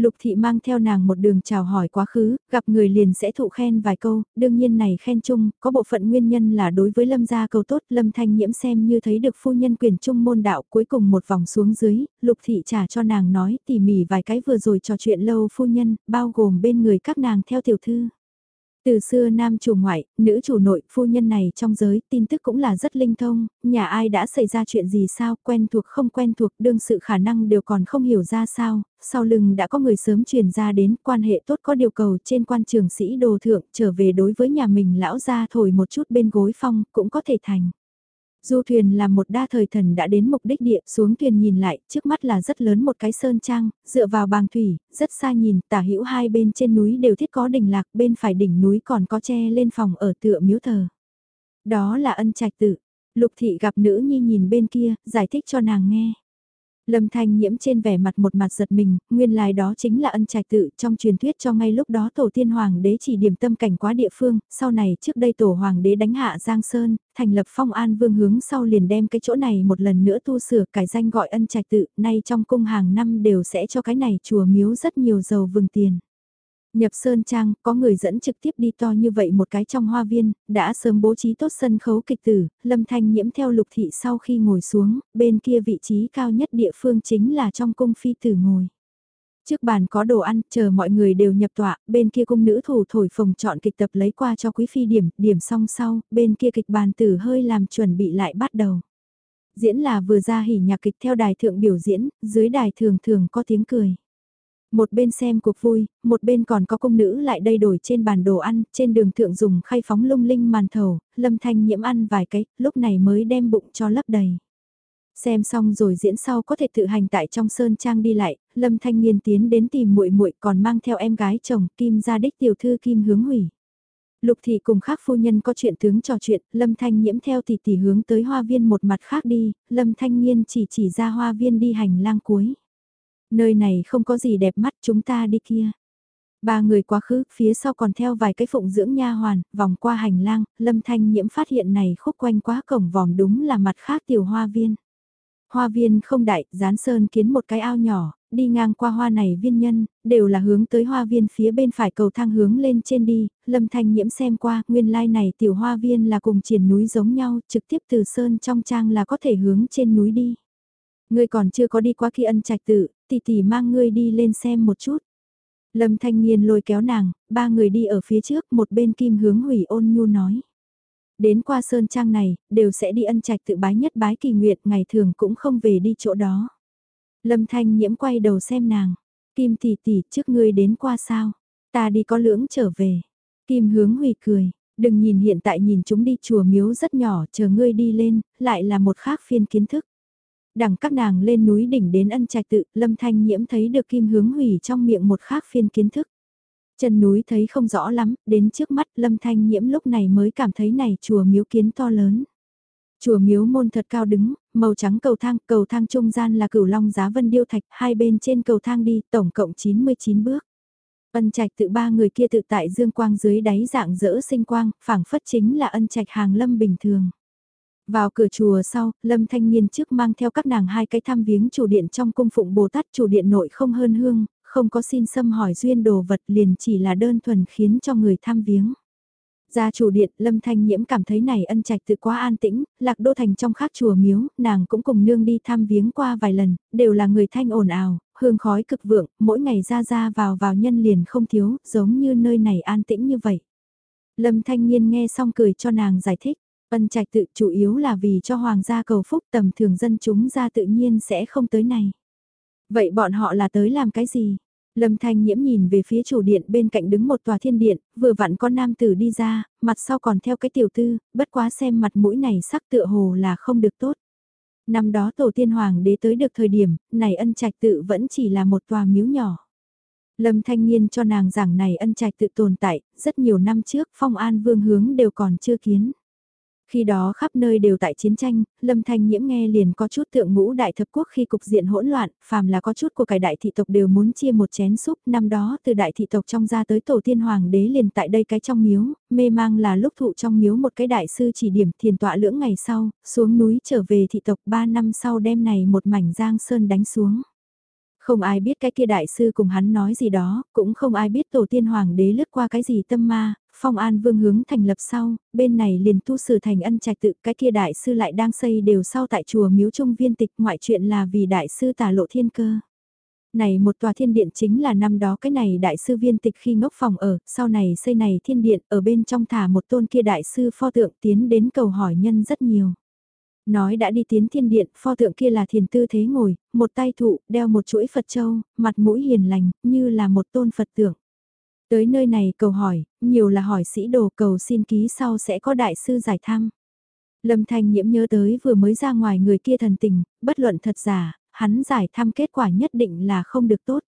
Lục thị mang theo nàng một đường chào hỏi quá khứ, gặp người liền sẽ thụ khen vài câu, đương nhiên này khen chung, có bộ phận nguyên nhân là đối với lâm gia cầu tốt, lâm thanh nhiễm xem như thấy được phu nhân quyền trung môn đạo cuối cùng một vòng xuống dưới, lục thị trả cho nàng nói tỉ mỉ vài cái vừa rồi trò chuyện lâu phu nhân, bao gồm bên người các nàng theo tiểu thư. Từ xưa nam chủ ngoại, nữ chủ nội, phu nhân này trong giới, tin tức cũng là rất linh thông, nhà ai đã xảy ra chuyện gì sao, quen thuộc không quen thuộc, đương sự khả năng đều còn không hiểu ra sao, sau lưng đã có người sớm truyền ra đến, quan hệ tốt có điều cầu trên quan trường sĩ đồ thượng, trở về đối với nhà mình lão ra thổi một chút bên gối phong, cũng có thể thành. Du thuyền là một đa thời thần đã đến mục đích địa, xuống thuyền nhìn lại, trước mắt là rất lớn một cái sơn trang, dựa vào bàng thủy, rất xa nhìn, tả hữu hai bên trên núi đều thiết có đỉnh lạc, bên phải đỉnh núi còn có tre lên phòng ở tựa miếu thờ. Đó là ân trạch tự. Lục thị gặp nữ nhi nhìn bên kia, giải thích cho nàng nghe. Lâm Thanh nhiễm trên vẻ mặt một mặt giật mình, nguyên lai đó chính là ân trạch tự trong truyền thuyết cho ngay lúc đó tổ tiên hoàng đế chỉ điểm tâm cảnh quá địa phương, sau này trước đây tổ hoàng đế đánh hạ Giang Sơn, thành lập phong an vương hướng sau liền đem cái chỗ này một lần nữa tu sửa cải danh gọi ân trạch tự, nay trong cung hàng năm đều sẽ cho cái này chùa miếu rất nhiều dầu vừng tiền. Nhập Sơn Trang, có người dẫn trực tiếp đi to như vậy một cái trong hoa viên, đã sớm bố trí tốt sân khấu kịch tử, Lâm Thanh nhiễm theo lục thị sau khi ngồi xuống, bên kia vị trí cao nhất địa phương chính là trong cung phi tử ngồi. Trước bàn có đồ ăn, chờ mọi người đều nhập tọa, bên kia cung nữ thủ thổi phồng chọn kịch tập lấy qua cho quý phi điểm, điểm xong sau, bên kia kịch bàn tử hơi làm chuẩn bị lại bắt đầu. Diễn là vừa ra hỉ nhạc kịch theo đài thượng biểu diễn, dưới đài thường thường có tiếng cười. Một bên xem cuộc vui, một bên còn có công nữ lại đây đổi trên bàn đồ ăn, trên đường thượng dùng khay phóng lung linh màn thầu, lâm thanh nhiễm ăn vài cái, lúc này mới đem bụng cho lấp đầy. Xem xong rồi diễn sau có thể tự hành tại trong sơn trang đi lại, Lâm Thanh Nghiên tiến đến tìm muội muội còn mang theo em gái chồng Kim gia đích tiểu thư Kim hướng hủy. Lục thị cùng khác phu nhân có chuyện tướng trò chuyện, Lâm Thanh nhiễm theo tỷ tỷ hướng tới hoa viên một mặt khác đi, Lâm Thanh Nghiên chỉ chỉ ra hoa viên đi hành lang cuối. Nơi này không có gì đẹp mắt chúng ta đi kia. Ba người quá khứ, phía sau còn theo vài cái phụng dưỡng nha hoàn, vòng qua hành lang, Lâm Thanh nhiễm phát hiện này khúc quanh quá cổng vòm đúng là mặt khác tiểu hoa viên. Hoa viên không đại, dán sơn kiến một cái ao nhỏ, đi ngang qua hoa này viên nhân, đều là hướng tới hoa viên phía bên phải cầu thang hướng lên trên đi, lâm thanh nhiễm xem qua, nguyên lai like này tiểu hoa viên là cùng triển núi giống nhau, trực tiếp từ sơn trong trang là có thể hướng trên núi đi. Ngươi còn chưa có đi qua khi ân trạch tự, tỷ tỷ mang ngươi đi lên xem một chút. Lâm thanh niên lôi kéo nàng, ba người đi ở phía trước, một bên kim hướng hủy ôn nhu nói. Đến qua sơn trang này, đều sẽ đi ân trạch tự bái nhất bái kỳ nguyện, ngày thường cũng không về đi chỗ đó. Lâm Thanh Nhiễm quay đầu xem nàng. Kim tỷ tỷ trước ngươi đến qua sao? Ta đi có lưỡng trở về. Kim hướng hủy cười. Đừng nhìn hiện tại nhìn chúng đi chùa miếu rất nhỏ, chờ ngươi đi lên, lại là một khác phiên kiến thức. Đằng các nàng lên núi đỉnh đến ân trạch tự, Lâm Thanh Nhiễm thấy được kim hướng hủy trong miệng một khác phiên kiến thức. Chân núi thấy không rõ lắm, đến trước mắt Lâm Thanh Nhiễm lúc này mới cảm thấy này chùa miếu kiến to lớn. Chùa miếu môn thật cao đứng, màu trắng cầu thang, cầu thang trung gian là cửu long giá vân điêu thạch, hai bên trên cầu thang đi, tổng cộng 99 bước. Ân trạch tự ba người kia tự tại dương quang dưới đáy dạng dỡ sinh quang, phảng phất chính là ân trạch hàng lâm bình thường. Vào cửa chùa sau, Lâm Thanh Niên trước mang theo các nàng hai cái thăm viếng chủ điện trong cung phụng Bồ Tát chủ điện nội không hơn hương, không có xin xâm hỏi duyên đồ vật liền chỉ là đơn thuần khiến cho người thăm viếng. ra chủ điện, Lâm Thanh Nhiễm cảm thấy này ân trạch tự quá an tĩnh, lạc đô thành trong khác chùa miếu, nàng cũng cùng nương đi thăm viếng qua vài lần, đều là người thanh ồn ào, hương khói cực vượng, mỗi ngày ra ra vào vào nhân liền không thiếu, giống như nơi này an tĩnh như vậy. Lâm Thanh Nhiên nghe xong cười cho nàng giải thích, ân trạch tự chủ yếu là vì cho hoàng gia cầu phúc tầm thường dân chúng ra tự nhiên sẽ không tới này. Vậy bọn họ là tới làm cái gì? Lâm Thanh Nhiễm nhìn về phía chủ điện bên cạnh đứng một tòa thiên điện, vừa vặn có nam tử đi ra, mặt sau còn theo cái tiểu tư, bất quá xem mặt mũi này sắc tựa hồ là không được tốt. Năm đó tổ tiên hoàng đế tới được thời điểm, này ân trạch tự vẫn chỉ là một tòa miếu nhỏ. Lâm Thanh Niên cho nàng giảng này ân trạch tự tồn tại, rất nhiều năm trước phong an vương hướng đều còn chưa kiến. Khi đó khắp nơi đều tại chiến tranh, Lâm Thanh Nhiễm nghe liền có chút tượng ngũ đại thập quốc khi cục diện hỗn loạn, phàm là có chút của cải đại thị tộc đều muốn chia một chén súp, năm đó từ đại thị tộc trong ra tới tổ tiên hoàng đế liền tại đây cái trong miếu, mê mang là lúc thụ trong miếu một cái đại sư chỉ điểm thiền tọa lưỡng ngày sau, xuống núi trở về thị tộc 3 năm sau đêm này một mảnh giang sơn đánh xuống. Không ai biết cái kia đại sư cùng hắn nói gì đó, cũng không ai biết tổ tiên hoàng đế lướt qua cái gì tâm ma, phong an vương hướng thành lập sau, bên này liền tu sử thành ân trạch tự, cái kia đại sư lại đang xây đều sau tại chùa miếu trung viên tịch ngoại chuyện là vì đại sư tả lộ thiên cơ. Này một tòa thiên điện chính là năm đó cái này đại sư viên tịch khi ngốc phòng ở, sau này xây này thiên điện ở bên trong thả một tôn kia đại sư pho tượng tiến đến cầu hỏi nhân rất nhiều. Nói đã đi tiến thiên điện, pho tượng kia là thiền tư thế ngồi, một tay thụ, đeo một chuỗi Phật châu, mặt mũi hiền lành, như là một tôn Phật tượng. Tới nơi này cầu hỏi, nhiều là hỏi sĩ đồ cầu xin ký sau sẽ có đại sư giải thăm. Lâm Thanh Nhiễm nhớ tới vừa mới ra ngoài người kia thần tình, bất luận thật giả, hắn giải thăm kết quả nhất định là không được tốt.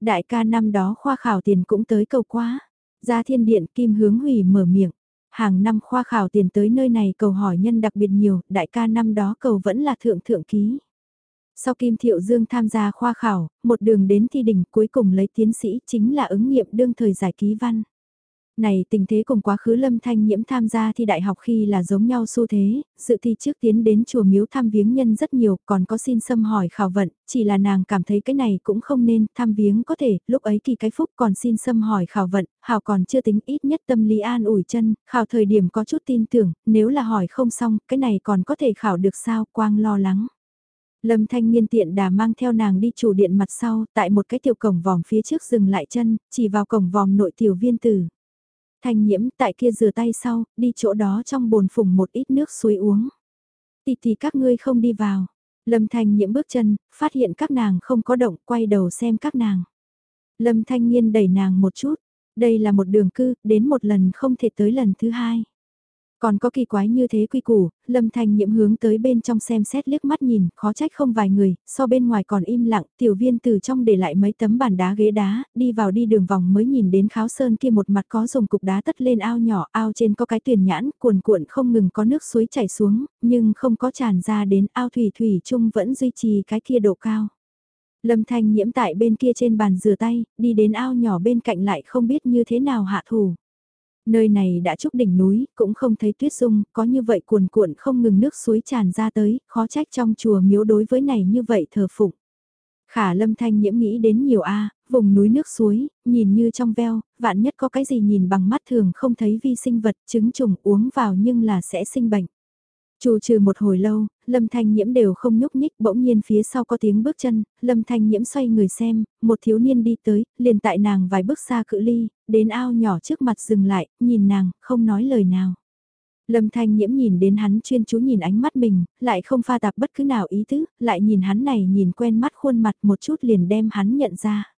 Đại ca năm đó khoa khảo tiền cũng tới cầu quá. Ra thiên điện kim hướng hủy mở miệng. Hàng năm khoa khảo tiền tới nơi này cầu hỏi nhân đặc biệt nhiều, đại ca năm đó cầu vẫn là thượng thượng ký. Sau Kim Thiệu Dương tham gia khoa khảo, một đường đến thi đỉnh cuối cùng lấy tiến sĩ chính là ứng nghiệm đương thời giải ký văn. Này tình thế cùng quá khứ lâm thanh nhiễm tham gia thi đại học khi là giống nhau xu thế, sự thi trước tiến đến chùa miếu thăm viếng nhân rất nhiều, còn có xin xâm hỏi khảo vận, chỉ là nàng cảm thấy cái này cũng không nên, thăm viếng có thể, lúc ấy kỳ cái phúc còn xin xâm hỏi khảo vận, hào còn chưa tính ít nhất tâm lý an ủi chân, khảo thời điểm có chút tin tưởng, nếu là hỏi không xong, cái này còn có thể khảo được sao, quang lo lắng. Lâm Thanh Niên tiện đà mang theo nàng đi chủ điện mặt sau, tại một cái tiểu cổng vòm phía trước dừng lại chân, chỉ vào cổng vòm nội tiểu viên tử. Thanh nhiễm tại kia rửa tay sau, đi chỗ đó trong bồn phùng một ít nước suối uống. Tì tì các ngươi không đi vào. Lâm Thanh nhiễm bước chân, phát hiện các nàng không có động, quay đầu xem các nàng. Lâm Thanh Niên đẩy nàng một chút, đây là một đường cư, đến một lần không thể tới lần thứ hai. Còn có kỳ quái như thế quy củ, Lâm Thanh Nhiễm hướng tới bên trong xem xét liếc mắt nhìn, khó trách không vài người, so bên ngoài còn im lặng, tiểu viên từ trong để lại mấy tấm bàn đá ghế đá, đi vào đi đường vòng mới nhìn đến kháo sơn kia một mặt có dùng cục đá tất lên ao nhỏ, ao trên có cái tuyển nhãn, cuồn cuộn không ngừng có nước suối chảy xuống, nhưng không có tràn ra đến ao thủy thủy chung vẫn duy trì cái kia độ cao. Lâm Thanh Nhiễm tại bên kia trên bàn rửa tay, đi đến ao nhỏ bên cạnh lại không biết như thế nào hạ thủ. Nơi này đã trúc đỉnh núi, cũng không thấy tuyết dung, có như vậy cuồn cuộn không ngừng nước suối tràn ra tới, khó trách trong chùa miếu đối với này như vậy thờ phụng. Khả lâm thanh nhiễm nghĩ đến nhiều a vùng núi nước suối, nhìn như trong veo, vạn nhất có cái gì nhìn bằng mắt thường không thấy vi sinh vật, trứng trùng uống vào nhưng là sẽ sinh bệnh. Chủ trừ một hồi lâu, Lâm Thanh Nhiễm đều không nhúc nhích, bỗng nhiên phía sau có tiếng bước chân, Lâm Thanh Nhiễm xoay người xem, một thiếu niên đi tới, liền tại nàng vài bước xa cự ly, đến ao nhỏ trước mặt dừng lại, nhìn nàng, không nói lời nào. Lâm Thanh Nhiễm nhìn đến hắn chuyên chú nhìn ánh mắt mình, lại không pha tạp bất cứ nào ý tứ, lại nhìn hắn này nhìn quen mắt khuôn mặt một chút liền đem hắn nhận ra.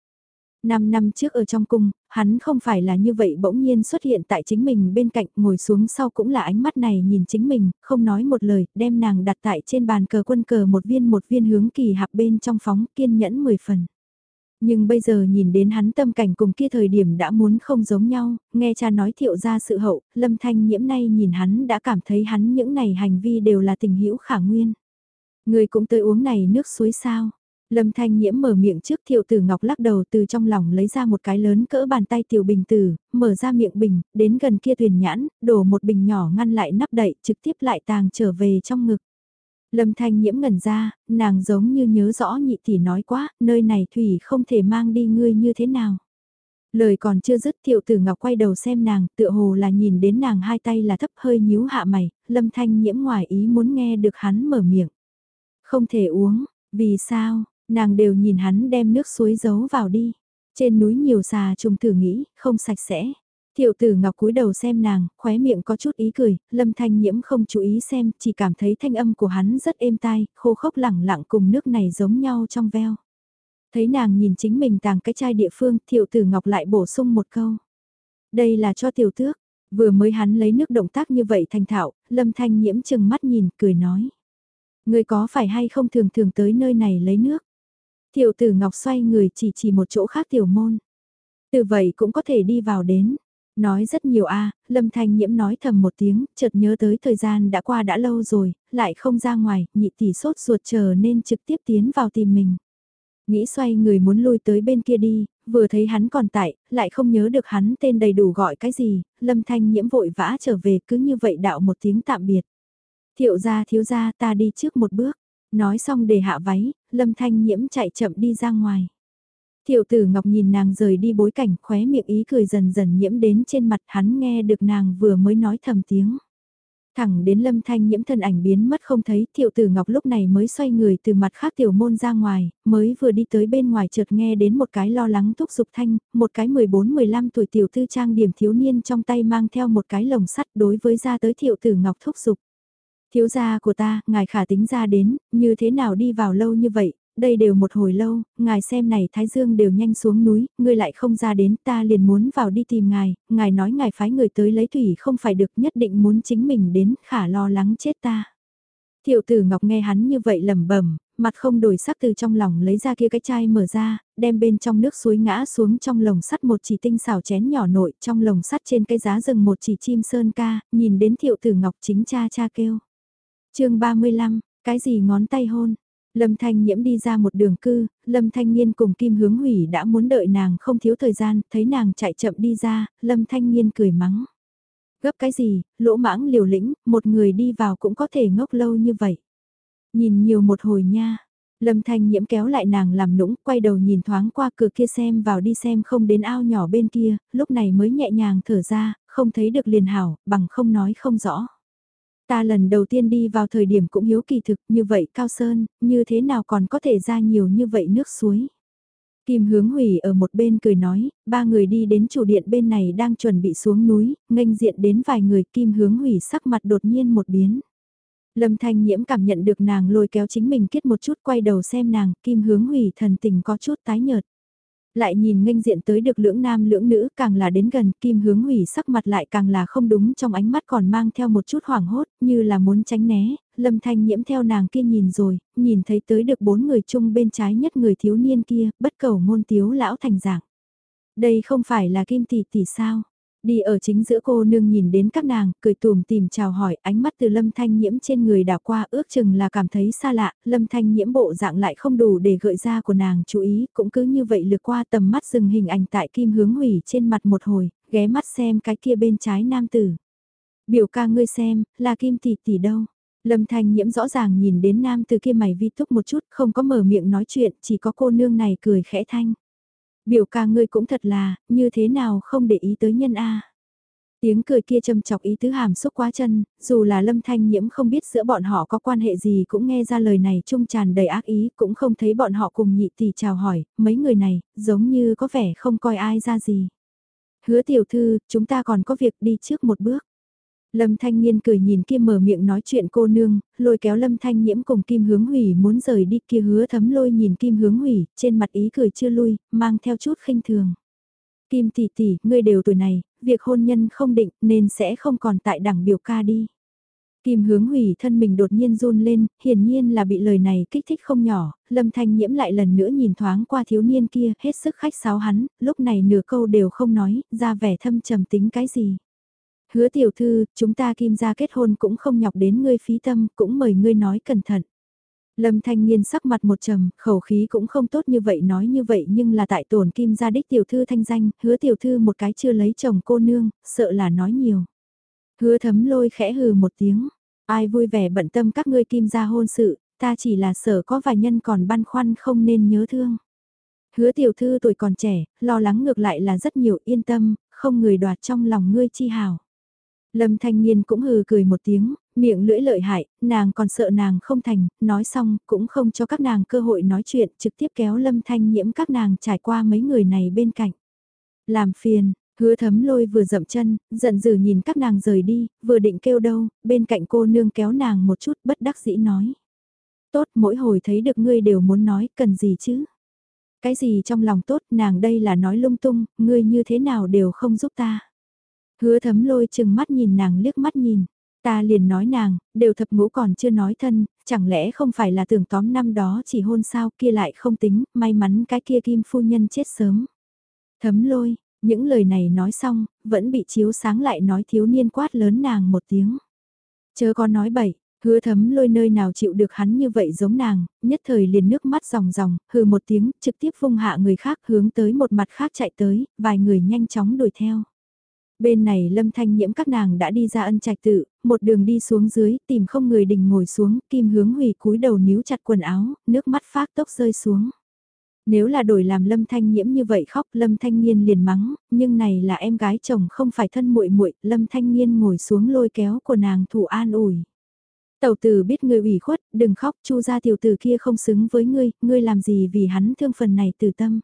Năm năm trước ở trong cung, hắn không phải là như vậy bỗng nhiên xuất hiện tại chính mình bên cạnh ngồi xuống sau cũng là ánh mắt này nhìn chính mình, không nói một lời, đem nàng đặt tại trên bàn cờ quân cờ một viên một viên hướng kỳ hạp bên trong phóng kiên nhẫn 10 phần. Nhưng bây giờ nhìn đến hắn tâm cảnh cùng kia thời điểm đã muốn không giống nhau, nghe cha nói thiệu ra sự hậu, lâm thanh nhiễm nay nhìn hắn đã cảm thấy hắn những này hành vi đều là tình hữu khả nguyên. Người cũng tới uống này nước suối sao, Lâm Thanh Nhiễm mở miệng trước thiệu tử ngọc lắc đầu từ trong lòng lấy ra một cái lớn cỡ bàn tay tiểu bình tử, mở ra miệng bình, đến gần kia thuyền nhãn, đổ một bình nhỏ ngăn lại nắp đậy, trực tiếp lại tàng trở về trong ngực. Lâm Thanh Nhiễm ngẩn ra, nàng giống như nhớ rõ nhị tỷ nói quá, nơi này thủy không thể mang đi ngươi như thế nào. Lời còn chưa dứt thiệu tử ngọc quay đầu xem nàng, tựa hồ là nhìn đến nàng hai tay là thấp hơi nhíu hạ mày, lâm thanh nhiễm ngoài ý muốn nghe được hắn mở miệng. Không thể uống, vì sao, Nàng đều nhìn hắn đem nước suối giấu vào đi. Trên núi nhiều xà trùng thử nghĩ, không sạch sẽ. Thiệu tử ngọc cúi đầu xem nàng, khóe miệng có chút ý cười, lâm thanh nhiễm không chú ý xem, chỉ cảm thấy thanh âm của hắn rất êm tai, khô khốc lẳng lặng cùng nước này giống nhau trong veo. Thấy nàng nhìn chính mình tàng cái chai địa phương, thiệu tử ngọc lại bổ sung một câu. Đây là cho tiểu tước, vừa mới hắn lấy nước động tác như vậy thành thạo, lâm thanh nhiễm chừng mắt nhìn, cười nói. Người có phải hay không thường thường tới nơi này lấy nước? Tiểu tử Ngọc xoay người chỉ chỉ một chỗ khác tiểu môn. Từ vậy cũng có thể đi vào đến. Nói rất nhiều a Lâm Thanh Nhiễm nói thầm một tiếng, chợt nhớ tới thời gian đã qua đã lâu rồi, lại không ra ngoài, nhị tỷ sốt ruột chờ nên trực tiếp tiến vào tìm mình. Nghĩ xoay người muốn lui tới bên kia đi, vừa thấy hắn còn tại, lại không nhớ được hắn tên đầy đủ gọi cái gì, Lâm Thanh Nhiễm vội vã trở về cứ như vậy đạo một tiếng tạm biệt. Thiệu gia thiếu gia ta đi trước một bước. Nói xong để hạ váy, Lâm Thanh Nhiễm chạy chậm đi ra ngoài. Thiệu tử Ngọc nhìn nàng rời đi bối cảnh khóe miệng ý cười dần dần nhiễm đến trên mặt hắn nghe được nàng vừa mới nói thầm tiếng. Thẳng đến lâm thanh nhiễm thân ảnh biến mất không thấy thiệu tử Ngọc lúc này mới xoay người từ mặt khác tiểu môn ra ngoài, mới vừa đi tới bên ngoài chợt nghe đến một cái lo lắng thúc giục thanh, một cái 14-15 tuổi tiểu tư trang điểm thiếu niên trong tay mang theo một cái lồng sắt đối với ra tới thiệu tử Ngọc thúc giục. Thiếu gia của ta, ngài khả tính ra đến, như thế nào đi vào lâu như vậy, đây đều một hồi lâu, ngài xem này Thái Dương đều nhanh xuống núi, ngươi lại không ra đến, ta liền muốn vào đi tìm ngài, ngài nói ngài phái người tới lấy thủy không phải được nhất định muốn chính mình đến, khả lo lắng chết ta. Thiệu tử Ngọc nghe hắn như vậy lẩm bẩm, mặt không đổi sắc từ trong lòng lấy ra kia cái chai mở ra, đem bên trong nước suối ngã xuống trong lồng sắt một chỉ tinh xảo chén nhỏ nội, trong lồng sắt trên cái giá rừng một chỉ chim sơn ca, nhìn đến thiệu tử Ngọc chính cha cha kêu chương 35, cái gì ngón tay hôn? Lâm Thanh Nhiễm đi ra một đường cư, Lâm Thanh Nhiên cùng Kim Hướng Hủy đã muốn đợi nàng không thiếu thời gian, thấy nàng chạy chậm đi ra, Lâm Thanh Nhiên cười mắng. Gấp cái gì, lỗ mãng liều lĩnh, một người đi vào cũng có thể ngốc lâu như vậy. Nhìn nhiều một hồi nha. Lâm Thanh Nhiễm kéo lại nàng làm nũng, quay đầu nhìn thoáng qua cửa kia xem vào đi xem không đến ao nhỏ bên kia, lúc này mới nhẹ nhàng thở ra, không thấy được liền hảo, bằng không nói không rõ. Ta lần đầu tiên đi vào thời điểm cũng hiếu kỳ thực như vậy Cao Sơn, như thế nào còn có thể ra nhiều như vậy nước suối. Kim hướng hủy ở một bên cười nói, ba người đi đến chủ điện bên này đang chuẩn bị xuống núi, nghênh diện đến vài người kim hướng hủy sắc mặt đột nhiên một biến. Lâm thanh nhiễm cảm nhận được nàng lôi kéo chính mình kết một chút quay đầu xem nàng, kim hướng hủy thần tình có chút tái nhợt. Lại nhìn nghênh diện tới được lưỡng nam lưỡng nữ càng là đến gần kim hướng hủy sắc mặt lại càng là không đúng trong ánh mắt còn mang theo một chút hoảng hốt như là muốn tránh né, lâm thanh nhiễm theo nàng kia nhìn rồi, nhìn thấy tới được bốn người chung bên trái nhất người thiếu niên kia, bất cầu ngôn tiếu lão thành dạng. Đây không phải là kim tỷ tỷ sao? Đi ở chính giữa cô nương nhìn đến các nàng, cười tùm tìm chào hỏi, ánh mắt từ lâm thanh nhiễm trên người đảo qua ước chừng là cảm thấy xa lạ, lâm thanh nhiễm bộ dạng lại không đủ để gợi ra của nàng chú ý, cũng cứ như vậy lượt qua tầm mắt dừng hình ảnh tại kim hướng hủy trên mặt một hồi, ghé mắt xem cái kia bên trái nam tử. Biểu ca ngươi xem, là kim tỷ tỷ đâu. Lâm thanh nhiễm rõ ràng nhìn đến nam từ kia mày vi thúc một chút, không có mở miệng nói chuyện, chỉ có cô nương này cười khẽ thanh. Biểu ca ngươi cũng thật là, như thế nào không để ý tới nhân A. Tiếng cười kia châm chọc ý tứ hàm xúc quá chân, dù là lâm thanh nhiễm không biết giữa bọn họ có quan hệ gì cũng nghe ra lời này trung tràn đầy ác ý, cũng không thấy bọn họ cùng nhị tỷ chào hỏi, mấy người này, giống như có vẻ không coi ai ra gì. Hứa tiểu thư, chúng ta còn có việc đi trước một bước. Lâm Thanh Nhiên cười nhìn Kim mở miệng nói chuyện cô nương, lôi kéo Lâm Thanh Nhiễm cùng Kim Hướng Hủy muốn rời đi kia hứa thấm lôi nhìn Kim Hướng Hủy, trên mặt ý cười chưa lui, mang theo chút khinh thường. Kim tỷ tỷ, ngươi đều tuổi này, việc hôn nhân không định nên sẽ không còn tại đảng biểu ca đi. Kim hướng hủy thân mình đột nhiên run lên, hiển nhiên là bị lời này kích thích không nhỏ, lâm thanh nhiễm lại lần nữa nhìn thoáng qua thiếu niên kia, hết sức khách sáo hắn, lúc này nửa câu đều không nói, ra vẻ thâm trầm tính cái gì. Hứa tiểu thư, chúng ta kim gia kết hôn cũng không nhọc đến ngươi phí tâm, cũng mời ngươi nói cẩn thận. Lâm Thanh niên sắc mặt một trầm, khẩu khí cũng không tốt như vậy nói như vậy nhưng là tại tổn kim gia đích tiểu thư thanh danh, hứa tiểu thư một cái chưa lấy chồng cô nương, sợ là nói nhiều. Hứa thấm lôi khẽ hừ một tiếng, ai vui vẻ bận tâm các ngươi kim gia hôn sự, ta chỉ là sợ có vài nhân còn băn khoăn không nên nhớ thương. Hứa tiểu thư tuổi còn trẻ, lo lắng ngược lại là rất nhiều yên tâm, không người đoạt trong lòng ngươi chi hào. Lâm Thanh Nhiên cũng hừ cười một tiếng, miệng lưỡi lợi hại, nàng còn sợ nàng không thành, nói xong cũng không cho các nàng cơ hội nói chuyện, trực tiếp kéo Lâm Thanh nhiễm các nàng trải qua mấy người này bên cạnh. Làm phiền, hứa thấm lôi vừa dậm chân, giận dữ nhìn các nàng rời đi, vừa định kêu đâu, bên cạnh cô nương kéo nàng một chút bất đắc dĩ nói. Tốt mỗi hồi thấy được ngươi đều muốn nói, cần gì chứ? Cái gì trong lòng tốt nàng đây là nói lung tung, ngươi như thế nào đều không giúp ta. Hứa thấm lôi chừng mắt nhìn nàng liếc mắt nhìn. Ta liền nói nàng, đều thập ngũ còn chưa nói thân, chẳng lẽ không phải là tưởng tóm năm đó chỉ hôn sao kia lại không tính, may mắn cái kia kim phu nhân chết sớm. Thấm lôi, những lời này nói xong, vẫn bị chiếu sáng lại nói thiếu niên quát lớn nàng một tiếng. Chớ có nói bậy, hứa thấm lôi nơi nào chịu được hắn như vậy giống nàng, nhất thời liền nước mắt ròng ròng, hừ một tiếng, trực tiếp vung hạ người khác hướng tới một mặt khác chạy tới, vài người nhanh chóng đuổi theo. Bên này lâm thanh nhiễm các nàng đã đi ra ân trạch tự, một đường đi xuống dưới, tìm không người đình ngồi xuống, kim hướng hủy cúi đầu níu chặt quần áo, nước mắt phát tốc rơi xuống. Nếu là đổi làm lâm thanh nhiễm như vậy khóc lâm thanh niên liền mắng, nhưng này là em gái chồng không phải thân muội muội lâm thanh niên ngồi xuống lôi kéo của nàng thủ an ủi. Tẩu tử biết ngươi ủy khuất, đừng khóc, chu gia tiểu tử kia không xứng với ngươi, ngươi làm gì vì hắn thương phần này từ tâm.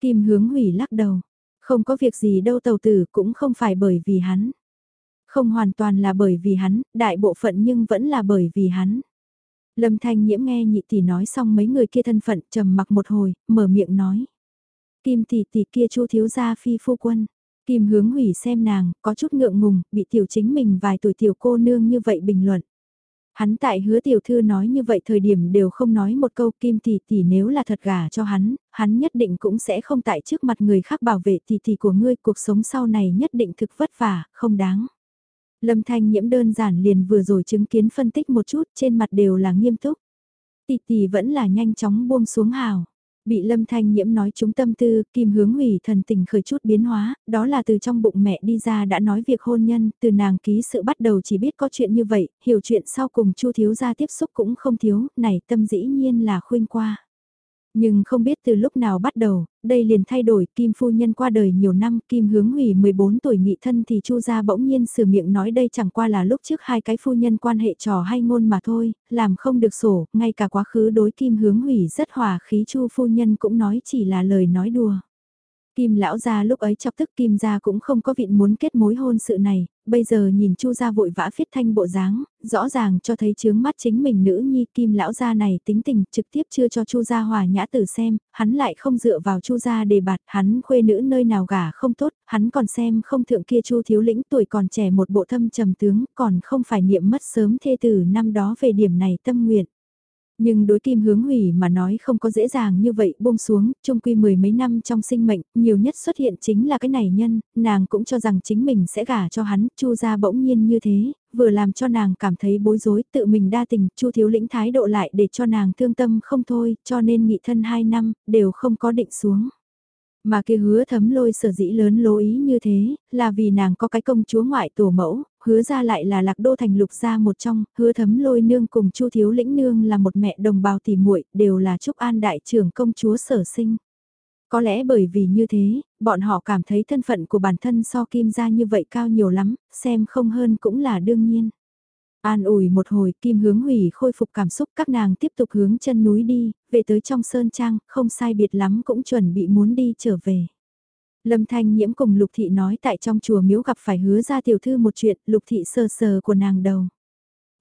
Kim hướng hủy lắc đầu, không có việc gì đâu tàu tử cũng không phải bởi vì hắn. Không hoàn toàn là bởi vì hắn, đại bộ phận nhưng vẫn là bởi vì hắn. Lâm Thanh Nhiễm nghe nhị tỷ nói xong mấy người kia thân phận trầm mặc một hồi, mở miệng nói. Kim tỷ tỷ kia chu thiếu gia phi phu quân. Kim hướng hủy xem nàng, có chút ngượng ngùng, bị tiểu chính mình vài tuổi tiểu cô nương như vậy bình luận. Hắn tại hứa tiểu thư nói như vậy thời điểm đều không nói một câu kim tỷ tỷ nếu là thật gả cho hắn, hắn nhất định cũng sẽ không tại trước mặt người khác bảo vệ tỷ tỷ của ngươi, cuộc sống sau này nhất định thực vất vả, không đáng. Lâm Thanh nhiễm đơn giản liền vừa rồi chứng kiến phân tích một chút trên mặt đều là nghiêm túc. Tỷ tỷ vẫn là nhanh chóng buông xuống hào. Bị lâm thanh nhiễm nói chúng tâm tư, kim hướng hủy thần tình khởi chút biến hóa, đó là từ trong bụng mẹ đi ra đã nói việc hôn nhân, từ nàng ký sự bắt đầu chỉ biết có chuyện như vậy, hiểu chuyện sau cùng chu thiếu gia tiếp xúc cũng không thiếu, này tâm dĩ nhiên là khuyên qua. Nhưng không biết từ lúc nào bắt đầu, đây liền thay đổi, Kim Phu Nhân qua đời nhiều năm, Kim Hướng Hủy 14 tuổi nghị thân thì Chu gia bỗng nhiên sửa miệng nói đây chẳng qua là lúc trước hai cái phu nhân quan hệ trò hay ngôn mà thôi, làm không được sổ, ngay cả quá khứ đối Kim Hướng Hủy rất hòa khí Chu Phu Nhân cũng nói chỉ là lời nói đùa. Kim lão gia lúc ấy chọc tức Kim gia cũng không có vịn muốn kết mối hôn sự này, bây giờ nhìn Chu gia vội vã phiết thanh bộ dáng, rõ ràng cho thấy chướng mắt chính mình nữ nhi Kim lão gia này tính tình trực tiếp chưa cho Chu gia hòa nhã tử xem, hắn lại không dựa vào Chu gia để bạt, hắn khuê nữ nơi nào gả không tốt, hắn còn xem không thượng kia Chu thiếu lĩnh tuổi còn trẻ một bộ thâm trầm tướng, còn không phải niệm mất sớm thê tử năm đó về điểm này tâm nguyện. Nhưng đối kim hướng hủy mà nói không có dễ dàng như vậy buông xuống, chung quy mười mấy năm trong sinh mệnh, nhiều nhất xuất hiện chính là cái này nhân, nàng cũng cho rằng chính mình sẽ gả cho hắn, chu ra bỗng nhiên như thế, vừa làm cho nàng cảm thấy bối rối, tự mình đa tình, chu thiếu lĩnh thái độ lại để cho nàng thương tâm không thôi, cho nên nghị thân hai năm, đều không có định xuống. Mà kia hứa thấm lôi sở dĩ lớn lố ý như thế, là vì nàng có cái công chúa ngoại tổ mẫu, hứa ra lại là lạc đô thành lục gia một trong, hứa thấm lôi nương cùng chu thiếu lĩnh nương là một mẹ đồng bào tỷ muội đều là trúc an đại trưởng công chúa sở sinh. Có lẽ bởi vì như thế, bọn họ cảm thấy thân phận của bản thân so kim gia như vậy cao nhiều lắm, xem không hơn cũng là đương nhiên. An ủi một hồi, Kim hướng hủy khôi phục cảm xúc các nàng tiếp tục hướng chân núi đi, về tới trong sơn trang, không sai biệt lắm cũng chuẩn bị muốn đi trở về. Lâm Thanh Nhiễm cùng Lục Thị nói tại trong chùa miếu gặp phải hứa ra tiểu thư một chuyện, Lục Thị sờ sờ của nàng đầu.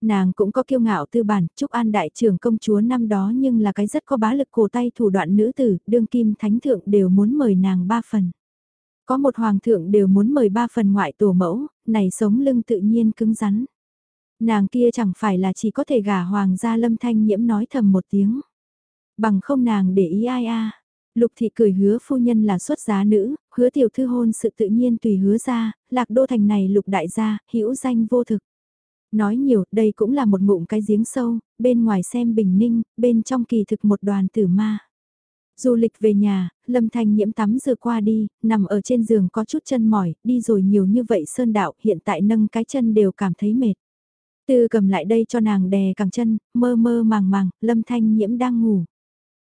Nàng cũng có kiêu ngạo tư bản, chúc an đại trưởng công chúa năm đó nhưng là cái rất có bá lực cổ tay thủ đoạn nữ tử, đương kim thánh thượng đều muốn mời nàng ba phần. Có một hoàng thượng đều muốn mời ba phần ngoại tổ mẫu, này sống lưng tự nhiên cứng rắn. Nàng kia chẳng phải là chỉ có thể gả hoàng gia lâm thanh nhiễm nói thầm một tiếng. Bằng không nàng để ý ai a Lục thị cười hứa phu nhân là xuất giá nữ, hứa tiểu thư hôn sự tự nhiên tùy hứa ra, lạc đô thành này lục đại gia, hữu danh vô thực. Nói nhiều, đây cũng là một ngụm cái giếng sâu, bên ngoài xem bình ninh, bên trong kỳ thực một đoàn tử ma. Du lịch về nhà, Lâm Thanh nhiễm tắm rửa qua đi, nằm ở trên giường có chút chân mỏi, đi rồi nhiều như vậy sơn đạo, hiện tại nâng cái chân đều cảm thấy mệt. Tư cầm lại đây cho nàng đè cẳng chân, mơ mơ màng màng, Lâm Thanh nhiễm đang ngủ.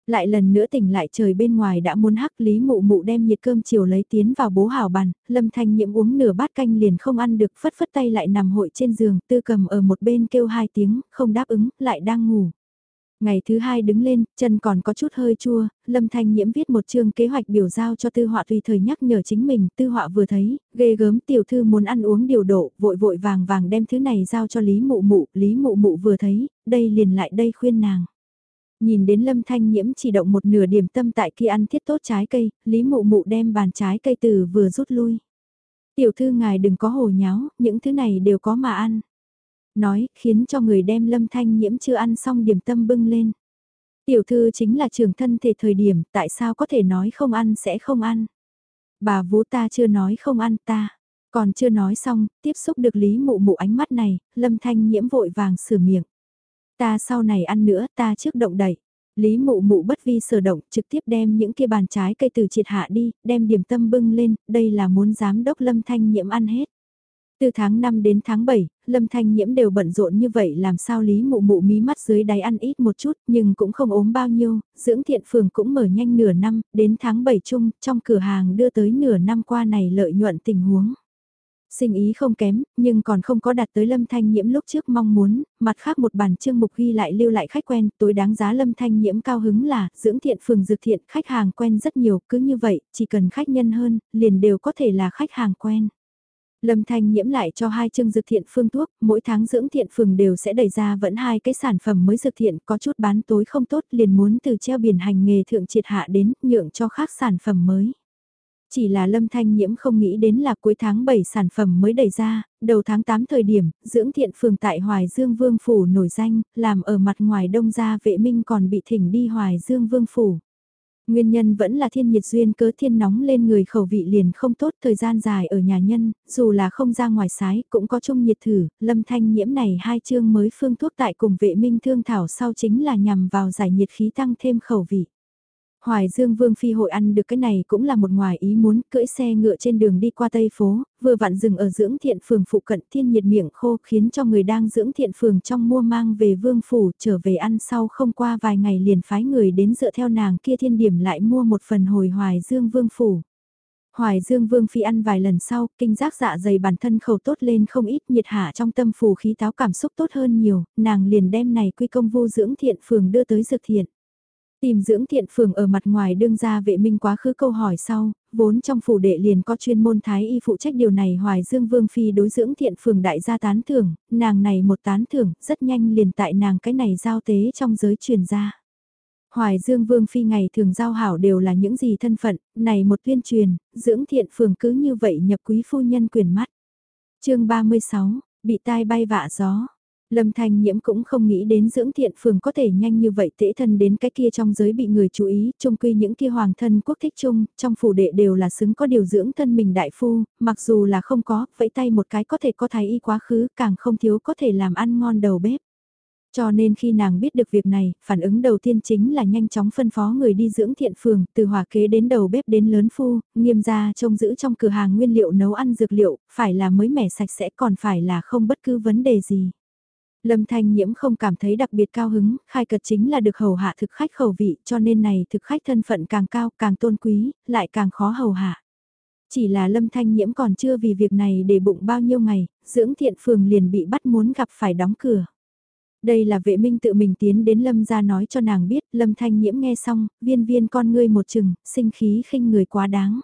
Lại lần nữa tỉnh lại trời bên ngoài đã muốn hắc lý mụ mụ đem nhiệt cơm chiều lấy tiến vào bố hảo bàn, lâm thanh nhiễm uống nửa bát canh liền không ăn được phất phất tay lại nằm hội trên giường, tư cầm ở một bên kêu hai tiếng, không đáp ứng, lại đang ngủ. Ngày thứ hai đứng lên, chân còn có chút hơi chua, Lâm Thanh Nhiễm viết một chương kế hoạch biểu giao cho Tư Họa tùy thời nhắc nhở chính mình, Tư Họa vừa thấy, ghê gớm tiểu thư muốn ăn uống điều độ, vội vội vàng vàng đem thứ này giao cho Lý Mụ Mụ, Lý Mụ Mụ vừa thấy, đây liền lại đây khuyên nàng. Nhìn đến Lâm Thanh Nhiễm chỉ động một nửa điểm tâm tại kia ăn thiết tốt trái cây, Lý Mụ Mụ đem bàn trái cây từ vừa rút lui. Tiểu thư ngài đừng có hồ nháo, những thứ này đều có mà ăn. Nói, khiến cho người đem Lâm Thanh Nhiễm chưa ăn xong điểm tâm bưng lên. Tiểu thư chính là trường thân thể thời điểm, tại sao có thể nói không ăn sẽ không ăn. Bà vú ta chưa nói không ăn ta. Còn chưa nói xong, tiếp xúc được Lý Mụ Mụ ánh mắt này, Lâm Thanh Nhiễm vội vàng sửa miệng. Ta sau này ăn nữa, ta trước động đẩy. Lý mụ mụ bất vi sở động, trực tiếp đem những kia bàn trái cây từ triệt hạ đi, đem điểm tâm bưng lên, đây là muốn giám đốc Lâm Thanh Nhiễm ăn hết. Từ tháng 5 đến tháng 7, Lâm Thanh Nhiễm đều bận rộn như vậy làm sao Lý Mụ Mụ mí mắt dưới đáy ăn ít một chút nhưng cũng không ốm bao nhiêu, dưỡng thiện phường cũng mở nhanh nửa năm, đến tháng 7 chung, trong cửa hàng đưa tới nửa năm qua này lợi nhuận tình huống sinh ý không kém, nhưng còn không có đạt tới Lâm Thanh Nhiễm lúc trước mong muốn, mặt khác một bản chương mục ghi lại lưu lại khách quen, tối đáng giá Lâm Thanh Nhiễm cao hứng là, dưỡng thiện phường dược thiện, khách hàng quen rất nhiều, cứ như vậy, chỉ cần khách nhân hơn, liền đều có thể là khách hàng quen. Lâm Thanh nhiễm lại cho hai chương dược thiện phương thuốc, mỗi tháng dưỡng thiện phường đều sẽ đẩy ra vẫn hai cái sản phẩm mới dược thiện, có chút bán tối không tốt liền muốn từ treo biển hành nghề thượng triệt hạ đến nhượng cho khác sản phẩm mới. Chỉ là Lâm Thanh Nhiễm không nghĩ đến là cuối tháng 7 sản phẩm mới đẩy ra, đầu tháng 8 thời điểm, dưỡng thiện phường tại Hoài Dương Vương Phủ nổi danh, làm ở mặt ngoài đông gia vệ minh còn bị thỉnh đi Hoài Dương Vương Phủ. Nguyên nhân vẫn là thiên nhiệt duyên cớ thiên nóng lên người khẩu vị liền không tốt thời gian dài ở nhà nhân, dù là không ra ngoài sái cũng có chung nhiệt thử, lâm thanh nhiễm này hai chương mới phương thuốc tại cùng vệ minh thương thảo sau chính là nhằm vào giải nhiệt khí tăng thêm khẩu vị. Hoài Dương Vương Phi hội ăn được cái này cũng là một ngoài ý muốn cưỡi xe ngựa trên đường đi qua Tây Phố, vừa vặn dừng ở dưỡng thiện phường phụ cận thiên nhiệt miệng khô khiến cho người đang dưỡng thiện phường trong mua mang về Vương Phủ trở về ăn sau không qua vài ngày liền phái người đến dựa theo nàng kia thiên điểm lại mua một phần hồi Hoài Dương Vương Phủ. Hoài Dương Vương Phi ăn vài lần sau, kinh giác dạ dày bản thân khẩu tốt lên không ít nhiệt hạ trong tâm phù khí táo cảm xúc tốt hơn nhiều, nàng liền đem này quy công vô dưỡng thiện phường đưa tới dược thiện. Tìm dưỡng thiện phường ở mặt ngoài đương ra vệ minh quá khứ câu hỏi sau, vốn trong phủ đệ liền có chuyên môn thái y phụ trách điều này hoài dương vương phi đối dưỡng thiện phường đại gia tán thưởng, nàng này một tán thưởng, rất nhanh liền tại nàng cái này giao tế trong giới truyền ra. Hoài Dương Vương Phi ngày thường giao hảo đều là những gì thân phận, này một tuyên truyền, dưỡng thiện phường cứ như vậy nhập quý phu nhân quyền mắt. chương 36, bị tai bay vạ gió. Lâm Thanh Nhiễm cũng không nghĩ đến dưỡng thiện phường có thể nhanh như vậy tễ thân đến cái kia trong giới bị người chú ý, chung quy những kia hoàng thân quốc thích chung, trong phủ đệ đều là xứng có điều dưỡng thân mình đại phu, mặc dù là không có, vẫy tay một cái có thể có thái y quá khứ, càng không thiếu có thể làm ăn ngon đầu bếp. Cho nên khi nàng biết được việc này, phản ứng đầu tiên chính là nhanh chóng phân phó người đi dưỡng thiện phường, từ hòa kế đến đầu bếp đến lớn phu, nghiêm gia trông giữ trong cửa hàng nguyên liệu nấu ăn dược liệu, phải là mới mẻ sạch sẽ còn phải là không bất cứ vấn đề gì. Lâm Thanh Nhiễm không cảm thấy đặc biệt cao hứng, khai cật chính là được hầu hạ thực khách khẩu vị cho nên này thực khách thân phận càng cao càng tôn quý, lại càng khó hầu hạ. Chỉ là Lâm Thanh Nhiễm còn chưa vì việc này để bụng bao nhiêu ngày, dưỡng thiện phường liền bị bắt muốn gặp phải đóng cửa. Đây là vệ minh tự mình tiến đến Lâm ra nói cho nàng biết, Lâm Thanh Nhiễm nghe xong, viên viên con ngươi một chừng, sinh khí khinh người quá đáng.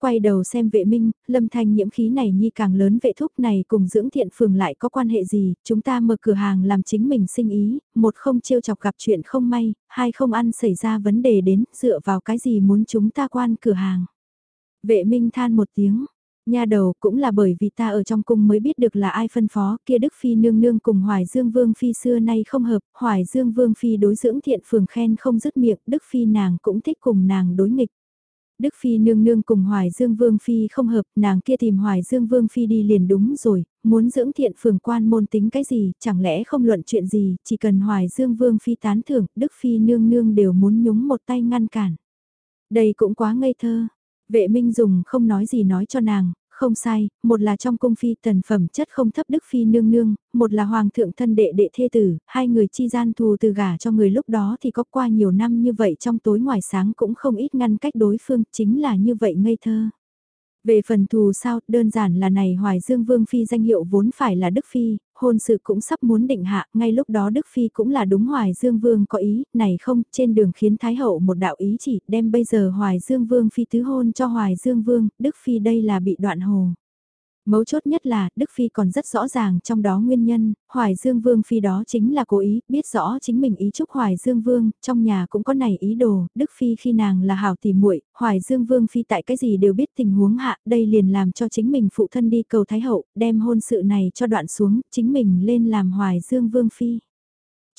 Quay đầu xem vệ minh, Lâm Thanh Nhiễm khí này nhi càng lớn vệ thúc này cùng dưỡng thiện phường lại có quan hệ gì, chúng ta mở cửa hàng làm chính mình sinh ý, một không trêu chọc gặp chuyện không may, hai không ăn xảy ra vấn đề đến, dựa vào cái gì muốn chúng ta quan cửa hàng. Vệ minh than một tiếng, Nha đầu cũng là bởi vì ta ở trong cung mới biết được là ai phân phó kia Đức Phi nương nương cùng Hoài Dương Vương Phi xưa nay không hợp, Hoài Dương Vương Phi đối dưỡng thiện phường khen không dứt miệng, Đức Phi nàng cũng thích cùng nàng đối nghịch. Đức Phi nương nương cùng Hoài Dương Vương Phi không hợp, nàng kia tìm Hoài Dương Vương Phi đi liền đúng rồi, muốn dưỡng thiện phường quan môn tính cái gì, chẳng lẽ không luận chuyện gì, chỉ cần Hoài Dương Vương Phi tán thưởng, Đức Phi nương nương đều muốn nhúng một tay ngăn cản. Đây cũng quá ngây thơ, Vệ Minh Dùng không nói gì nói cho nàng, không sai, một là trong cung phi tần phẩm chất không thấp đức phi nương nương, một là hoàng thượng thân đệ đệ thê tử, hai người chi gian thù từ gả cho người lúc đó thì có qua nhiều năm như vậy trong tối ngoài sáng cũng không ít ngăn cách đối phương, chính là như vậy ngây thơ. Về phần thù sao, đơn giản là này Hoài Dương Vương Phi danh hiệu vốn phải là Đức Phi, hôn sự cũng sắp muốn định hạ, ngay lúc đó Đức Phi cũng là đúng Hoài Dương Vương có ý, này không, trên đường khiến Thái Hậu một đạo ý chỉ, đem bây giờ Hoài Dương Vương Phi tứ hôn cho Hoài Dương Vương, Đức Phi đây là bị đoạn hồ. Mấu chốt nhất là, Đức Phi còn rất rõ ràng trong đó nguyên nhân, Hoài Dương Vương Phi đó chính là cố ý, biết rõ chính mình ý chúc Hoài Dương Vương, trong nhà cũng có này ý đồ, Đức Phi khi nàng là hảo tỉ muội Hoài Dương Vương Phi tại cái gì đều biết tình huống hạ, đây liền làm cho chính mình phụ thân đi cầu Thái Hậu, đem hôn sự này cho đoạn xuống, chính mình lên làm Hoài Dương Vương Phi.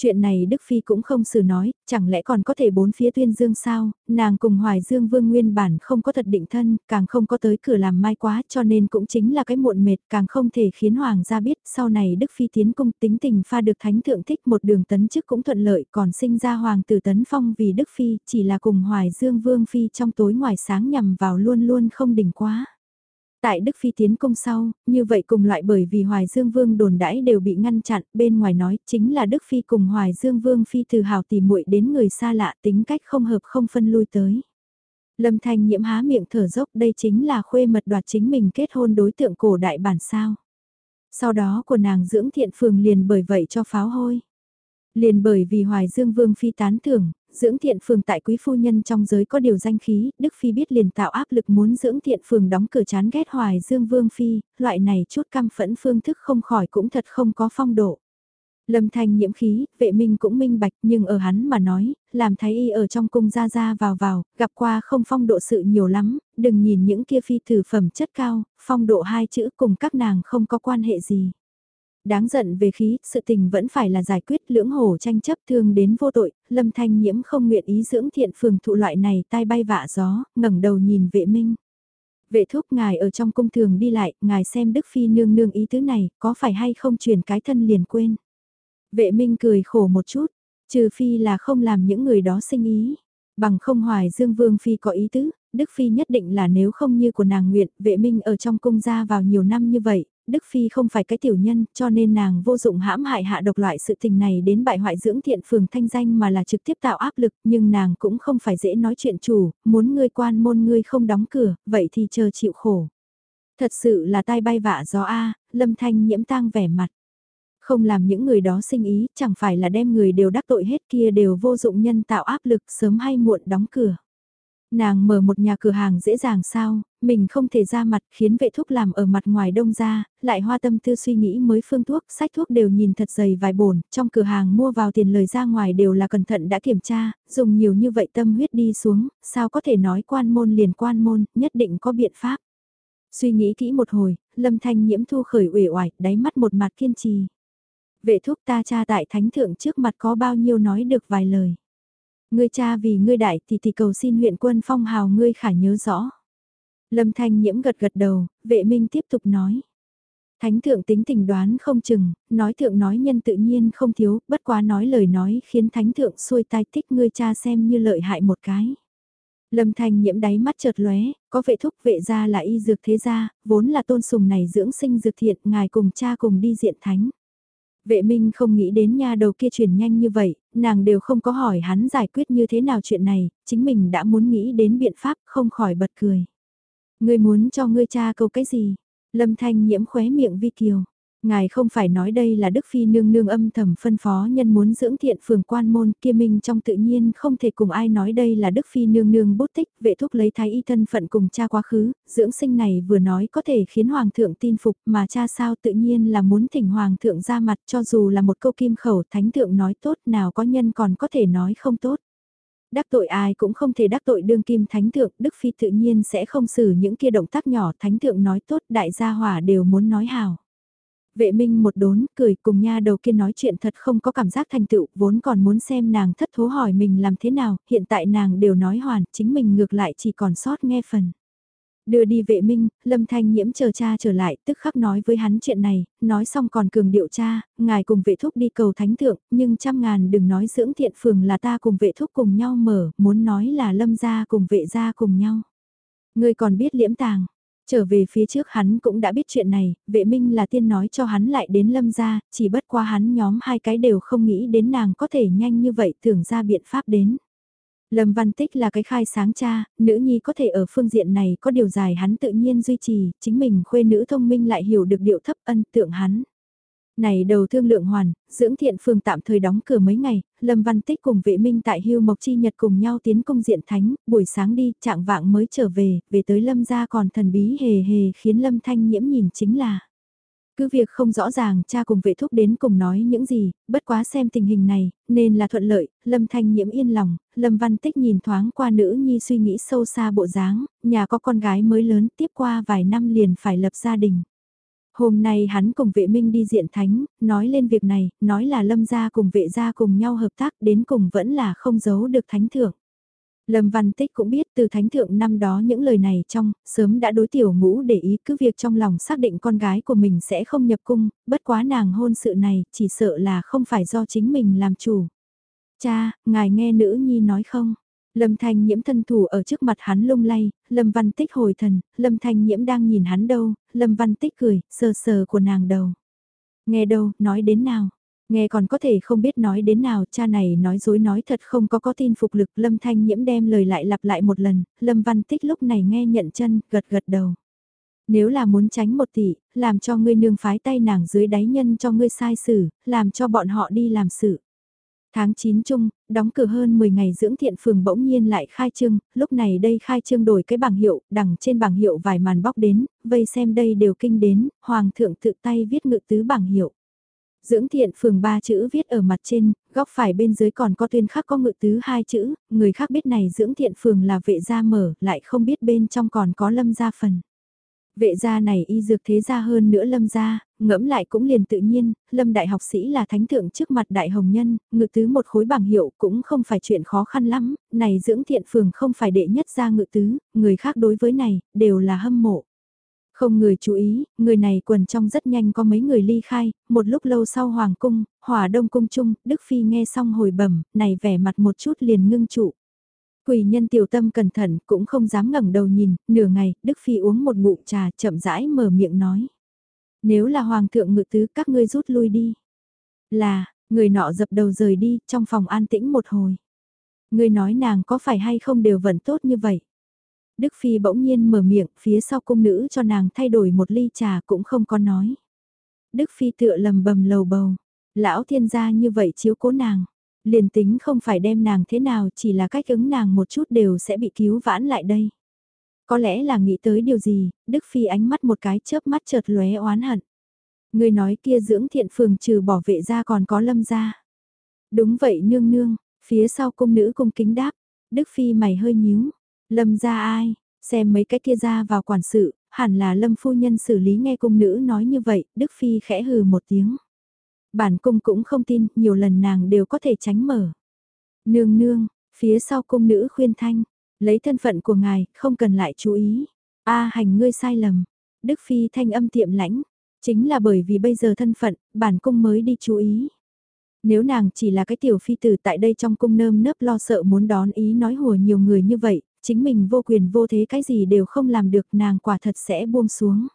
Chuyện này Đức Phi cũng không xử nói, chẳng lẽ còn có thể bốn phía tuyên dương sao, nàng cùng Hoài Dương Vương nguyên bản không có thật định thân, càng không có tới cửa làm mai quá cho nên cũng chính là cái muộn mệt, càng không thể khiến Hoàng gia biết sau này Đức Phi tiến cung tính tình pha được thánh thượng thích một đường tấn chức cũng thuận lợi còn sinh ra Hoàng tử tấn phong vì Đức Phi chỉ là cùng Hoài Dương Vương Phi trong tối ngoài sáng nhằm vào luôn luôn không đỉnh quá. Tại Đức Phi tiến công sau, như vậy cùng loại bởi vì Hoài Dương Vương đồn đãi đều bị ngăn chặn, bên ngoài nói chính là Đức Phi cùng Hoài Dương Vương Phi từ hào tỉ muội đến người xa lạ tính cách không hợp không phân lui tới. Lâm Thanh nhiễm há miệng thở dốc đây chính là khuê mật đoạt chính mình kết hôn đối tượng cổ đại bản sao. Sau đó của nàng dưỡng thiện phường liền bởi vậy cho pháo hôi. Liền bởi vì Hoài Dương Vương Phi tán thưởng, dưỡng thiện phường tại quý phu nhân trong giới có điều danh khí, Đức Phi biết liền tạo áp lực muốn dưỡng thiện phường đóng cửa chán ghét Hoài Dương Vương Phi, loại này chút căm phẫn phương thức không khỏi cũng thật không có phong độ. Lâm Thanh nhiễm khí, vệ minh cũng minh bạch nhưng ở hắn mà nói, làm thái y ở trong cung ra ra vào vào, gặp qua không phong độ sự nhiều lắm, đừng nhìn những kia phi thử phẩm chất cao, phong độ hai chữ cùng các nàng không có quan hệ gì. Đáng giận về khí, sự tình vẫn phải là giải quyết lưỡng hổ tranh chấp thương đến vô tội, lâm thanh nhiễm không nguyện ý dưỡng thiện phường thụ loại này tai bay vạ gió, ngẩng đầu nhìn vệ minh. Vệ thúc ngài ở trong cung thường đi lại, ngài xem Đức Phi nương nương ý tứ này, có phải hay không truyền cái thân liền quên. Vệ minh cười khổ một chút, trừ Phi là không làm những người đó sinh ý. Bằng không hoài Dương Vương Phi có ý tứ, Đức Phi nhất định là nếu không như của nàng nguyện, vệ minh ở trong cung ra vào nhiều năm như vậy, Đức Phi không phải cái tiểu nhân, cho nên nàng vô dụng hãm hại hạ độc loại sự tình này đến bại hoại dưỡng thiện phường thanh danh mà là trực tiếp tạo áp lực, nhưng nàng cũng không phải dễ nói chuyện chủ, muốn ngươi quan môn ngươi không đóng cửa, vậy thì chờ chịu khổ. Thật sự là tai bay vạ gió A, lâm thanh nhiễm tang vẻ mặt. Không làm những người đó sinh ý, chẳng phải là đem người đều đắc tội hết kia đều vô dụng nhân tạo áp lực sớm hay muộn đóng cửa. Nàng mở một nhà cửa hàng dễ dàng sao, mình không thể ra mặt khiến vệ thuốc làm ở mặt ngoài đông ra, lại hoa tâm tư suy nghĩ mới phương thuốc, sách thuốc đều nhìn thật dày vài bổn, trong cửa hàng mua vào tiền lời ra ngoài đều là cẩn thận đã kiểm tra, dùng nhiều như vậy tâm huyết đi xuống, sao có thể nói quan môn liền quan môn, nhất định có biện pháp. Suy nghĩ kỹ một hồi, lâm thanh nhiễm thu khởi uể oải, đáy mắt một mặt kiên trì. Vệ thuốc ta cha tại thánh thượng trước mặt có bao nhiêu nói được vài lời. Ngươi cha vì ngươi đại thì thì cầu xin huyện quân phong hào ngươi khả nhớ rõ. Lâm Thanh Nhiễm gật gật đầu, vệ minh tiếp tục nói. Thánh thượng tính tình đoán không chừng, nói thượng nói nhân tự nhiên không thiếu, bất quá nói lời nói khiến thánh thượng xuôi tai thích ngươi cha xem như lợi hại một cái. Lâm Thanh nhiễm đáy mắt chợt lóe, có vệ thúc vệ gia là y dược thế gia, vốn là tôn sùng này dưỡng sinh dược thiện, ngài cùng cha cùng đi diện thánh. Vệ minh không nghĩ đến nha đầu kia chuyển nhanh như vậy, nàng đều không có hỏi hắn giải quyết như thế nào chuyện này, chính mình đã muốn nghĩ đến biện pháp không khỏi bật cười. Ngươi muốn cho ngươi cha câu cái gì? Lâm thanh nhiễm khóe miệng vi kiều. Ngài không phải nói đây là Đức Phi nương nương âm thầm phân phó nhân muốn dưỡng thiện phường quan môn kia minh trong tự nhiên không thể cùng ai nói đây là Đức Phi nương nương bút tích vệ thúc lấy thái y thân phận cùng cha quá khứ, dưỡng sinh này vừa nói có thể khiến Hoàng thượng tin phục mà cha sao tự nhiên là muốn thỉnh Hoàng thượng ra mặt cho dù là một câu kim khẩu thánh thượng nói tốt nào có nhân còn có thể nói không tốt đắc tội ai cũng không thể đắc tội đương kim thánh thượng, Đức Phi tự nhiên sẽ không xử những kia động tác nhỏ thánh thượng nói tốt đại gia hỏa đều muốn nói hào. Vệ minh một đốn, cười cùng nha đầu kia nói chuyện thật không có cảm giác thành tựu, vốn còn muốn xem nàng thất thố hỏi mình làm thế nào, hiện tại nàng đều nói hoàn, chính mình ngược lại chỉ còn sót nghe phần. Đưa đi vệ minh, lâm thanh nhiễm chờ cha trở lại, tức khắc nói với hắn chuyện này, nói xong còn cường điệu cha, ngài cùng vệ thúc đi cầu thánh thượng, nhưng trăm ngàn đừng nói dưỡng thiện phường là ta cùng vệ thúc cùng nhau mở, muốn nói là lâm gia cùng vệ gia cùng nhau. Ngươi còn biết liễm tàng, Trở về phía trước hắn cũng đã biết chuyện này, vệ minh là tiên nói cho hắn lại đến lâm gia, chỉ bất qua hắn nhóm hai cái đều không nghĩ đến nàng có thể nhanh như vậy tưởng ra biện pháp đến. Lâm Văn Tích là cái khai sáng cha, nữ nhi có thể ở phương diện này có điều dài hắn tự nhiên duy trì, chính mình khuê nữ thông minh lại hiểu được điệu thấp ân tượng hắn. Này đầu thương lượng hoàn, dưỡng thiện phường tạm thời đóng cửa mấy ngày, Lâm Văn Tích cùng vệ minh tại hưu Mộc Chi Nhật cùng nhau tiến công diện thánh, buổi sáng đi, trạng vạng mới trở về, về tới Lâm gia còn thần bí hề hề khiến Lâm Thanh Nhiễm nhìn chính là. Cứ việc không rõ ràng cha cùng vệ thúc đến cùng nói những gì, bất quá xem tình hình này, nên là thuận lợi, Lâm Thanh Nhiễm yên lòng, Lâm Văn Tích nhìn thoáng qua nữ nhi suy nghĩ sâu xa bộ dáng, nhà có con gái mới lớn tiếp qua vài năm liền phải lập gia đình. Hôm nay hắn cùng vệ minh đi diện thánh, nói lên việc này, nói là lâm gia cùng vệ gia cùng nhau hợp tác đến cùng vẫn là không giấu được thánh thượng. Lâm Văn Tích cũng biết từ thánh thượng năm đó những lời này trong, sớm đã đối tiểu ngũ để ý cứ việc trong lòng xác định con gái của mình sẽ không nhập cung, bất quá nàng hôn sự này chỉ sợ là không phải do chính mình làm chủ. Cha, ngài nghe nữ nhi nói không? Lâm Thanh Nhiễm thân thủ ở trước mặt hắn lung lay, Lâm Văn Tích hồi thần, Lâm Thanh Nhiễm đang nhìn hắn đâu, Lâm Văn Tích cười, sờ sờ của nàng đầu. Nghe đâu, nói đến nào? Nghe còn có thể không biết nói đến nào, cha này nói dối nói thật không có có tin phục lực, Lâm Thanh Nhiễm đem lời lại lặp lại một lần, Lâm Văn Tích lúc này nghe nhận chân, gật gật đầu. Nếu là muốn tránh một tỷ, làm cho ngươi nương phái tay nàng dưới đáy nhân cho ngươi sai xử, làm cho bọn họ đi làm sự. Tháng 9 chung, đóng cửa hơn 10 ngày dưỡng thiện phường bỗng nhiên lại khai trương, lúc này đây khai trương đổi cái bảng hiệu, đằng trên bảng hiệu vài màn bóc đến, vây xem đây đều kinh đến, hoàng thượng tự tay viết ngự tứ bảng hiệu. Dưỡng thiện phường ba chữ viết ở mặt trên, góc phải bên dưới còn có tuyên khắc có ngự tứ hai chữ, người khác biết này dưỡng thiện phường là vệ gia mở, lại không biết bên trong còn có lâm gia phần. Vệ gia này y dược thế gia hơn nữa lâm gia, ngẫm lại cũng liền tự nhiên, lâm đại học sĩ là thánh thượng trước mặt đại hồng nhân, ngự tứ một khối bảng hiệu cũng không phải chuyện khó khăn lắm, này dưỡng thiện phường không phải đệ nhất gia ngự tứ, người khác đối với này, đều là hâm mộ. Không người chú ý, người này quần trong rất nhanh có mấy người ly khai, một lúc lâu sau hoàng cung, hỏa đông cung trung Đức Phi nghe xong hồi bẩm này vẻ mặt một chút liền ngưng trụ. Quỳ nhân tiểu tâm cẩn thận cũng không dám ngẩng đầu nhìn, nửa ngày, Đức Phi uống một ngụm trà chậm rãi mở miệng nói. Nếu là hoàng thượng ngự tứ các ngươi rút lui đi. Là, người nọ dập đầu rời đi, trong phòng an tĩnh một hồi. Người nói nàng có phải hay không đều vẫn tốt như vậy. Đức Phi bỗng nhiên mở miệng, phía sau cung nữ cho nàng thay đổi một ly trà cũng không có nói. Đức Phi tựa lầm bầm lầu bầu. Lão thiên gia như vậy chiếu cố nàng. Liền tính không phải đem nàng thế nào chỉ là cách ứng nàng một chút đều sẽ bị cứu vãn lại đây. Có lẽ là nghĩ tới điều gì, Đức Phi ánh mắt một cái chớp mắt chợt lóe oán hận. Người nói kia dưỡng thiện phường trừ bỏ vệ ra còn có lâm ra. Đúng vậy nương nương, phía sau cung nữ cung kính đáp, Đức Phi mày hơi nhíu, lâm ra ai, xem mấy cái kia ra vào quản sự, hẳn là lâm phu nhân xử lý nghe cung nữ nói như vậy, Đức Phi khẽ hừ một tiếng. Bản cung cũng không tin, nhiều lần nàng đều có thể tránh mở. Nương nương, phía sau cung nữ khuyên thanh, lấy thân phận của ngài, không cần lại chú ý. A hành ngươi sai lầm. Đức Phi thanh âm tiệm lãnh, chính là bởi vì bây giờ thân phận, bản cung mới đi chú ý. Nếu nàng chỉ là cái tiểu phi tử tại đây trong cung nơm nớp lo sợ muốn đón ý nói hùa nhiều người như vậy, chính mình vô quyền vô thế cái gì đều không làm được nàng quả thật sẽ buông xuống.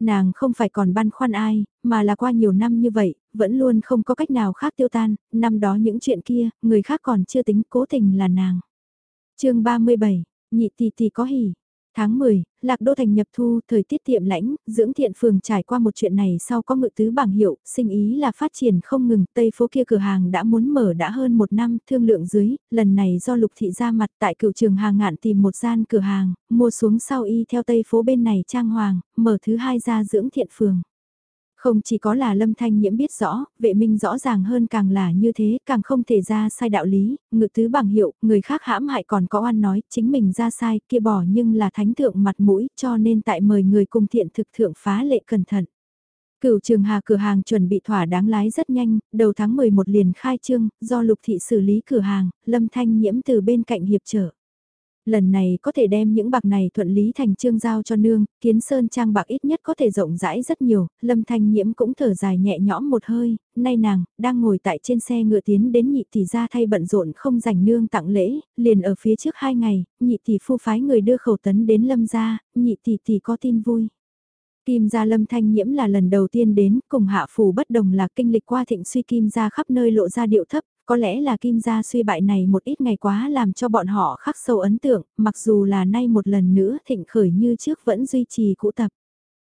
Nàng không phải còn băn khoăn ai, mà là qua nhiều năm như vậy, vẫn luôn không có cách nào khác tiêu tan, năm đó những chuyện kia, người khác còn chưa tính cố tình là nàng. chương 37, nhị tỷ tỷ có hỉ, Tháng 10, Lạc Đô Thành nhập thu, thời tiết tiệm lãnh, dưỡng thiện phường trải qua một chuyện này sau có ngự tứ bảng hiệu, sinh ý là phát triển không ngừng, Tây phố kia cửa hàng đã muốn mở đã hơn một năm, thương lượng dưới, lần này do Lục Thị ra mặt tại cựu trường hàng ngạn tìm một gian cửa hàng, mua xuống sau y theo Tây phố bên này trang hoàng, mở thứ hai ra dưỡng thiện phường. Không chỉ có là lâm thanh nhiễm biết rõ, vệ minh rõ ràng hơn càng là như thế, càng không thể ra sai đạo lý, ngự tứ bằng hiệu, người khác hãm hại còn có oan nói, chính mình ra sai, kia bỏ nhưng là thánh thượng mặt mũi, cho nên tại mời người cùng thiện thực thượng phá lệ cẩn thận. Cửu trường hà cửa hàng chuẩn bị thỏa đáng lái rất nhanh, đầu tháng 11 liền khai trương, do lục thị xử lý cửa hàng, lâm thanh nhiễm từ bên cạnh hiệp trợ lần này có thể đem những bạc này thuận lý thành trương giao cho nương, kiến sơn trang bạc ít nhất có thể rộng rãi rất nhiều, lâm thanh nhiễm cũng thở dài nhẹ nhõm một hơi, nay nàng, đang ngồi tại trên xe ngựa tiến đến nhị tỷ ra thay bận rộn không dành nương tặng lễ, liền ở phía trước hai ngày, nhị tỷ phu phái người đưa khẩu tấn đến lâm gia, nhị tỷ tỷ có tin vui. Kim gia lâm thanh nhiễm là lần đầu tiên đến, cùng hạ phù bất đồng là kinh lịch qua thịnh suy kim gia khắp nơi lộ ra điệu thấp, có lẽ là kim gia suy bại này một ít ngày quá làm cho bọn họ khắc sâu ấn tượng, mặc dù là nay một lần nữa thịnh khởi như trước vẫn duy trì cũ tập.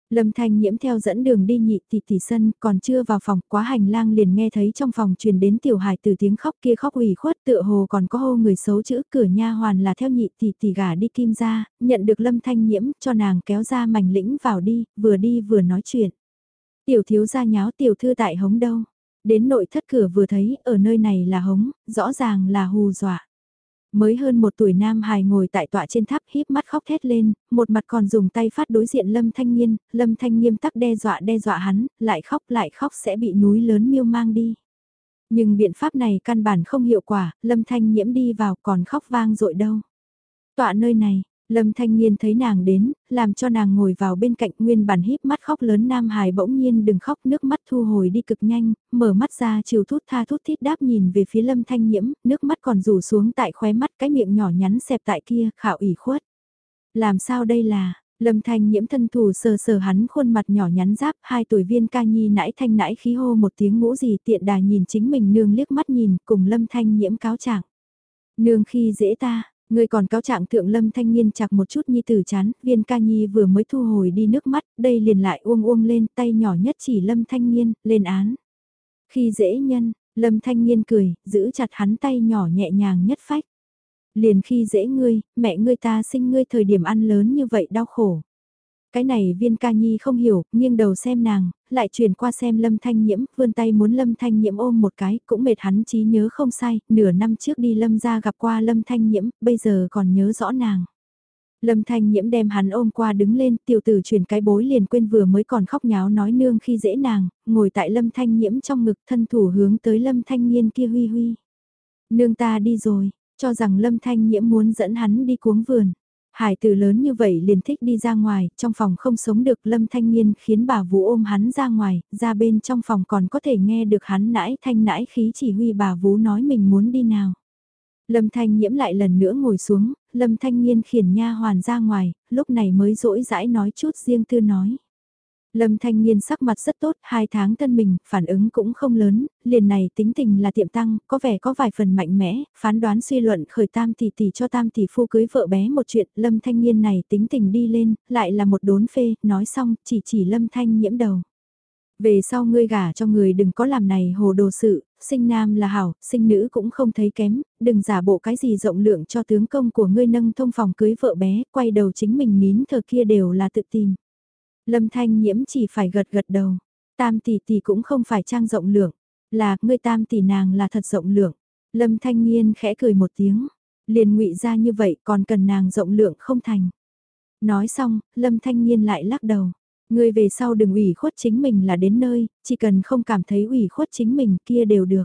Lâm Thanh Nhiễm theo dẫn đường đi nhị tỷ tỷ sân, còn chưa vào phòng, quá hành lang liền nghe thấy trong phòng truyền đến tiểu hài từ tiếng khóc kia khóc ủy khuất, tựa hồ còn có hô người xấu chữ cửa nha hoàn là theo nhị tỷ tỷ gả đi kim ra, nhận được Lâm Thanh Nhiễm, cho nàng kéo ra mảnh lĩnh vào đi, vừa đi vừa nói chuyện. Tiểu thiếu gia nháo tiểu thư tại hống đâu. Đến nội thất cửa vừa thấy, ở nơi này là hống, rõ ràng là hù dọa. Mới hơn một tuổi nam hài ngồi tại tọa trên tháp híp mắt khóc thét lên, một mặt còn dùng tay phát đối diện Lâm Thanh niên Lâm Thanh nghiêm tắc đe dọa đe dọa hắn, lại khóc lại khóc sẽ bị núi lớn miêu mang đi. Nhưng biện pháp này căn bản không hiệu quả, Lâm Thanh nhiễm đi vào còn khóc vang dội đâu. Tọa nơi này, Lâm Thanh Nhiên thấy nàng đến, làm cho nàng ngồi vào bên cạnh nguyên bản híp mắt khóc lớn Nam Hải bỗng nhiên đừng khóc nước mắt thu hồi đi cực nhanh, mở mắt ra chiều thút tha thút thít đáp nhìn về phía Lâm Thanh Nhiễm, nước mắt còn rủ xuống tại khóe mắt cái miệng nhỏ nhắn xẹp tại kia, khảo ủy khuất. Làm sao đây là, Lâm Thanh Nhiễm thân thủ sờ sờ hắn khuôn mặt nhỏ nhắn giáp, hai tuổi viên ca nhi nãi thanh nãi khí hô một tiếng ngũ gì tiện đà nhìn chính mình nương liếc mắt nhìn cùng Lâm Thanh Nhiễm cáo trạng. Nương khi dễ ta, Người còn cáo trạng thượng lâm thanh niên chặt một chút nhi tử chán, viên ca nhi vừa mới thu hồi đi nước mắt, đây liền lại uông uông lên tay nhỏ nhất chỉ lâm thanh niên, lên án. Khi dễ nhân, lâm thanh niên cười, giữ chặt hắn tay nhỏ nhẹ nhàng nhất phách. Liền khi dễ ngươi, mẹ ngươi ta sinh ngươi thời điểm ăn lớn như vậy đau khổ. Cái này viên ca nhi không hiểu, nghiêng đầu xem nàng, lại chuyển qua xem lâm thanh nhiễm, vươn tay muốn lâm thanh nhiễm ôm một cái, cũng mệt hắn trí nhớ không sai, nửa năm trước đi lâm ra gặp qua lâm thanh nhiễm, bây giờ còn nhớ rõ nàng. Lâm Thanh Nhiễm đem hắn ôm qua đứng lên, tiểu tử chuyển cái bối liền quên vừa mới còn khóc nháo nói nương khi dễ nàng, ngồi tại Lâm Thanh Nhiễm trong ngực thân thủ hướng tới Lâm Thanh Niên kia huy huy. Nương ta đi rồi, cho rằng Lâm Thanh Nhiễm muốn dẫn hắn đi cuống vườn. Hải tử lớn như vậy liền thích đi ra ngoài, trong phòng không sống được lâm thanh niên khiến bà Vũ ôm hắn ra ngoài, ra bên trong phòng còn có thể nghe được hắn nãi thanh nãi khí chỉ huy bà Vũ nói mình muốn đi nào. Lâm thanh nhiễm lại lần nữa ngồi xuống, lâm thanh niên khiển nha hoàn ra ngoài, lúc này mới rỗi rãi nói chút riêng tư nói. Lâm Thanh Niên sắc mặt rất tốt, hai tháng thân mình, phản ứng cũng không lớn, liền này tính tình là tiệm tăng, có vẻ có vài phần mạnh mẽ, phán đoán suy luận khởi tam tỷ tỷ cho tam tỷ phu cưới vợ bé một chuyện, Lâm Thanh Niên này tính tình đi lên, lại là một đốn phê, nói xong, chỉ chỉ Lâm Thanh nhiễm đầu. Về sau ngươi gả cho người đừng có làm này hồ đồ sự, sinh nam là hảo, sinh nữ cũng không thấy kém, đừng giả bộ cái gì rộng lượng cho tướng công của ngươi nâng thông phòng cưới vợ bé, quay đầu chính mình nín thờ kia đều là tự tìm. Lâm thanh nhiễm chỉ phải gật gật đầu, tam tỷ tỷ cũng không phải trang rộng lượng, là ngươi tam tỷ nàng là thật rộng lượng. Lâm thanh Nhiên khẽ cười một tiếng, liền ngụy ra như vậy còn cần nàng rộng lượng không thành. Nói xong, Lâm Thanh Nhiên lại lắc đầu. Người về sau đừng ủy khuất chính mình là đến nơi, chỉ cần không cảm thấy ủy khuất chính mình kia đều được.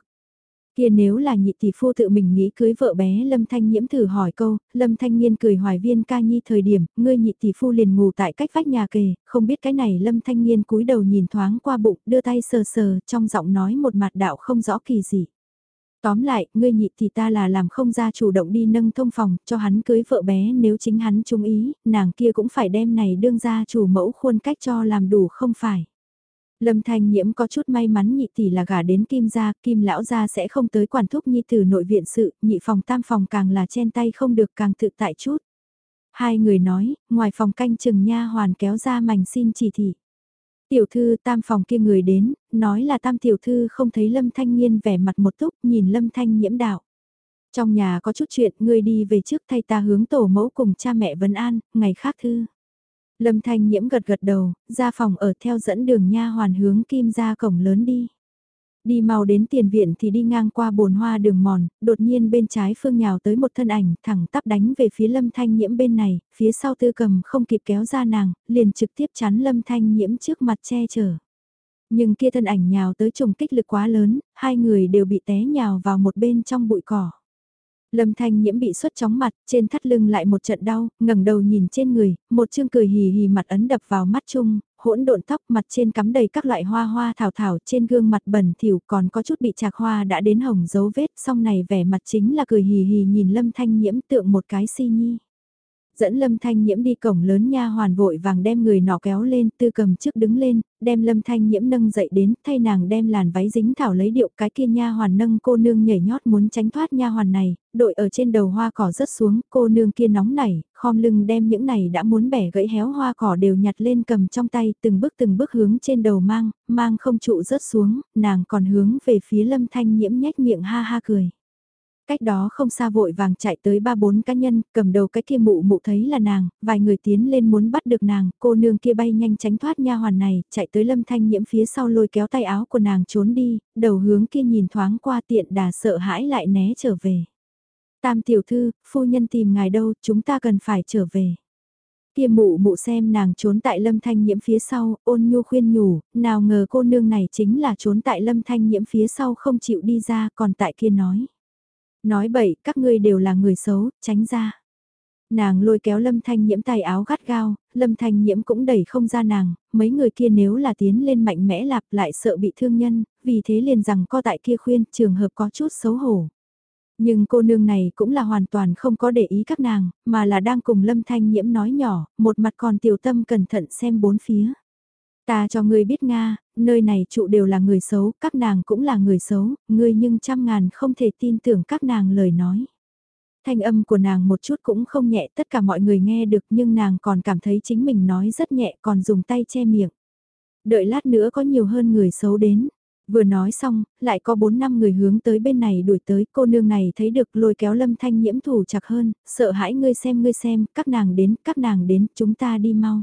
Kia nếu là nhị tỷ phu tự mình nghĩ cưới vợ bé Lâm Thanh Nhiễm thử hỏi câu, Lâm Thanh Nhiên cười hoài viên ca nhi thời điểm, ngươi nhị tỷ phu liền ngủ tại cách vách nhà kề, không biết cái này Lâm Thanh Nhiên cúi đầu nhìn thoáng qua bụng, đưa tay sờ sờ, trong giọng nói một mặt đạo không rõ kỳ gì. Tóm lại, ngươi nhị thì ta là làm không ra chủ động đi nâng thông phòng, cho hắn cưới vợ bé nếu chính hắn trung ý, nàng kia cũng phải đem này đương ra chủ mẫu khuôn cách cho làm đủ không phải. Lâm Thanh Nhiễm có chút may mắn nhị tỷ là gả đến Kim gia, Kim lão gia sẽ không tới quản thúc nhi tử nội viện sự, nhị phòng tam phòng càng là chen tay không được càng tự tại chút. Hai người nói, ngoài phòng canh chừng nha hoàn kéo ra mảnh xin chỉ thị. Tiểu thư tam phòng kia người đến, nói là tam tiểu thư không thấy lâm thanh Nhiên vẻ mặt một túc nhìn lâm thanh nhiễm đạo. Trong nhà có chút chuyện, ngươi đi về trước thay ta hướng tổ mẫu cùng cha mẹ vấn an, ngày khác thư. Lâm thanh nhiễm gật gật đầu, ra phòng ở theo dẫn đường nha hoàn hướng kim ra cổng lớn đi. Đi mau đến tiền viện thì đi ngang qua bồn hoa đường mòn, đột nhiên bên trái phương nhào tới một thân ảnh thẳng tắp đánh về phía lâm thanh nhiễm bên này, phía sau tư cầm không kịp kéo ra nàng, liền trực tiếp chắn lâm thanh nhiễm trước mặt che chở. Nhưng kia thân ảnh nhào tới trùng kích lực quá lớn, hai người đều bị té nhào vào một bên trong bụi cỏ. Lâm Thanh Nhiễm bị xuất chóng mặt, trên thắt lưng lại một trận đau, ngẩng đầu nhìn trên người, một chương cười hì hì mặt ấn đập vào mắt chung, hỗn độn tóc mặt trên cắm đầy các loại hoa hoa thảo thảo trên gương mặt bẩn thỉu còn có chút bị trạc hoa đã đến hồng dấu vết, song này vẻ mặt chính là cười hì hì nhìn Lâm Thanh Nhiễm tượng một cái si nhi dẫn Lâm Thanh Nhiễm đi cổng lớn nha hoàn vội vàng đem người nọ kéo lên, tư cầm trước đứng lên, đem Lâm Thanh Nhiễm nâng dậy đến, thay nàng đem làn váy dính thảo lấy điệu cái kia nha hoàn nâng cô nương nhảy nhót muốn tránh thoát nha hoàn này, đội ở trên đầu hoa cỏ rớt xuống, cô nương kia nóng nảy, khom lưng đem những này đã muốn bẻ gãy héo hoa cỏ đều nhặt lên cầm trong tay, từng bước từng bước hướng trên đầu mang, mang không trụ rớt xuống, nàng còn hướng về phía Lâm Thanh Nhiễm nhếch miệng ha ha cười. Cách đó không xa vội vàng chạy tới ba bốn cá nhân, cầm đầu cái kia mụ mụ thấy là nàng, vài người tiến lên muốn bắt được nàng, cô nương kia bay nhanh tránh thoát nha hoàn này, chạy tới lâm thanh nhiễm phía sau lôi kéo tay áo của nàng trốn đi, đầu hướng kia nhìn thoáng qua tiện đà sợ hãi lại né trở về. Tam tiểu thư, phu nhân tìm ngài đâu, chúng ta cần phải trở về. Kia mụ mụ xem nàng trốn tại lâm thanh nhiễm phía sau, ôn nhu khuyên nhủ, nào ngờ cô nương này chính là trốn tại lâm thanh nhiễm phía sau không chịu đi ra, còn tại kia nói. Nói bậy, các ngươi đều là người xấu, tránh ra. Nàng lôi kéo Lâm Thanh Nhiễm tay áo gắt gao, Lâm Thanh Nhiễm cũng đẩy không ra nàng, mấy người kia nếu là tiến lên mạnh mẽ lạp lại sợ bị thương nhân, vì thế liền rằng co tại kia khuyên trường hợp có chút xấu hổ. Nhưng cô nương này cũng là hoàn toàn không có để ý các nàng, mà là đang cùng Lâm Thanh Nhiễm nói nhỏ, một mặt còn tiểu tâm cẩn thận xem bốn phía. Ta cho ngươi biết Nga, nơi này trụ đều là người xấu, các nàng cũng là người xấu, ngươi nhưng trăm ngàn không thể tin tưởng các nàng lời nói. Thanh âm của nàng một chút cũng không nhẹ tất cả mọi người nghe được nhưng nàng còn cảm thấy chính mình nói rất nhẹ còn dùng tay che miệng. Đợi lát nữa có nhiều hơn người xấu đến. Vừa nói xong, lại có 4 năm người hướng tới bên này đuổi tới, cô nương này thấy được lôi kéo lâm thanh nhiễm thủ chặt hơn, sợ hãi ngươi xem ngươi xem, các nàng đến, các nàng đến, chúng ta đi mau.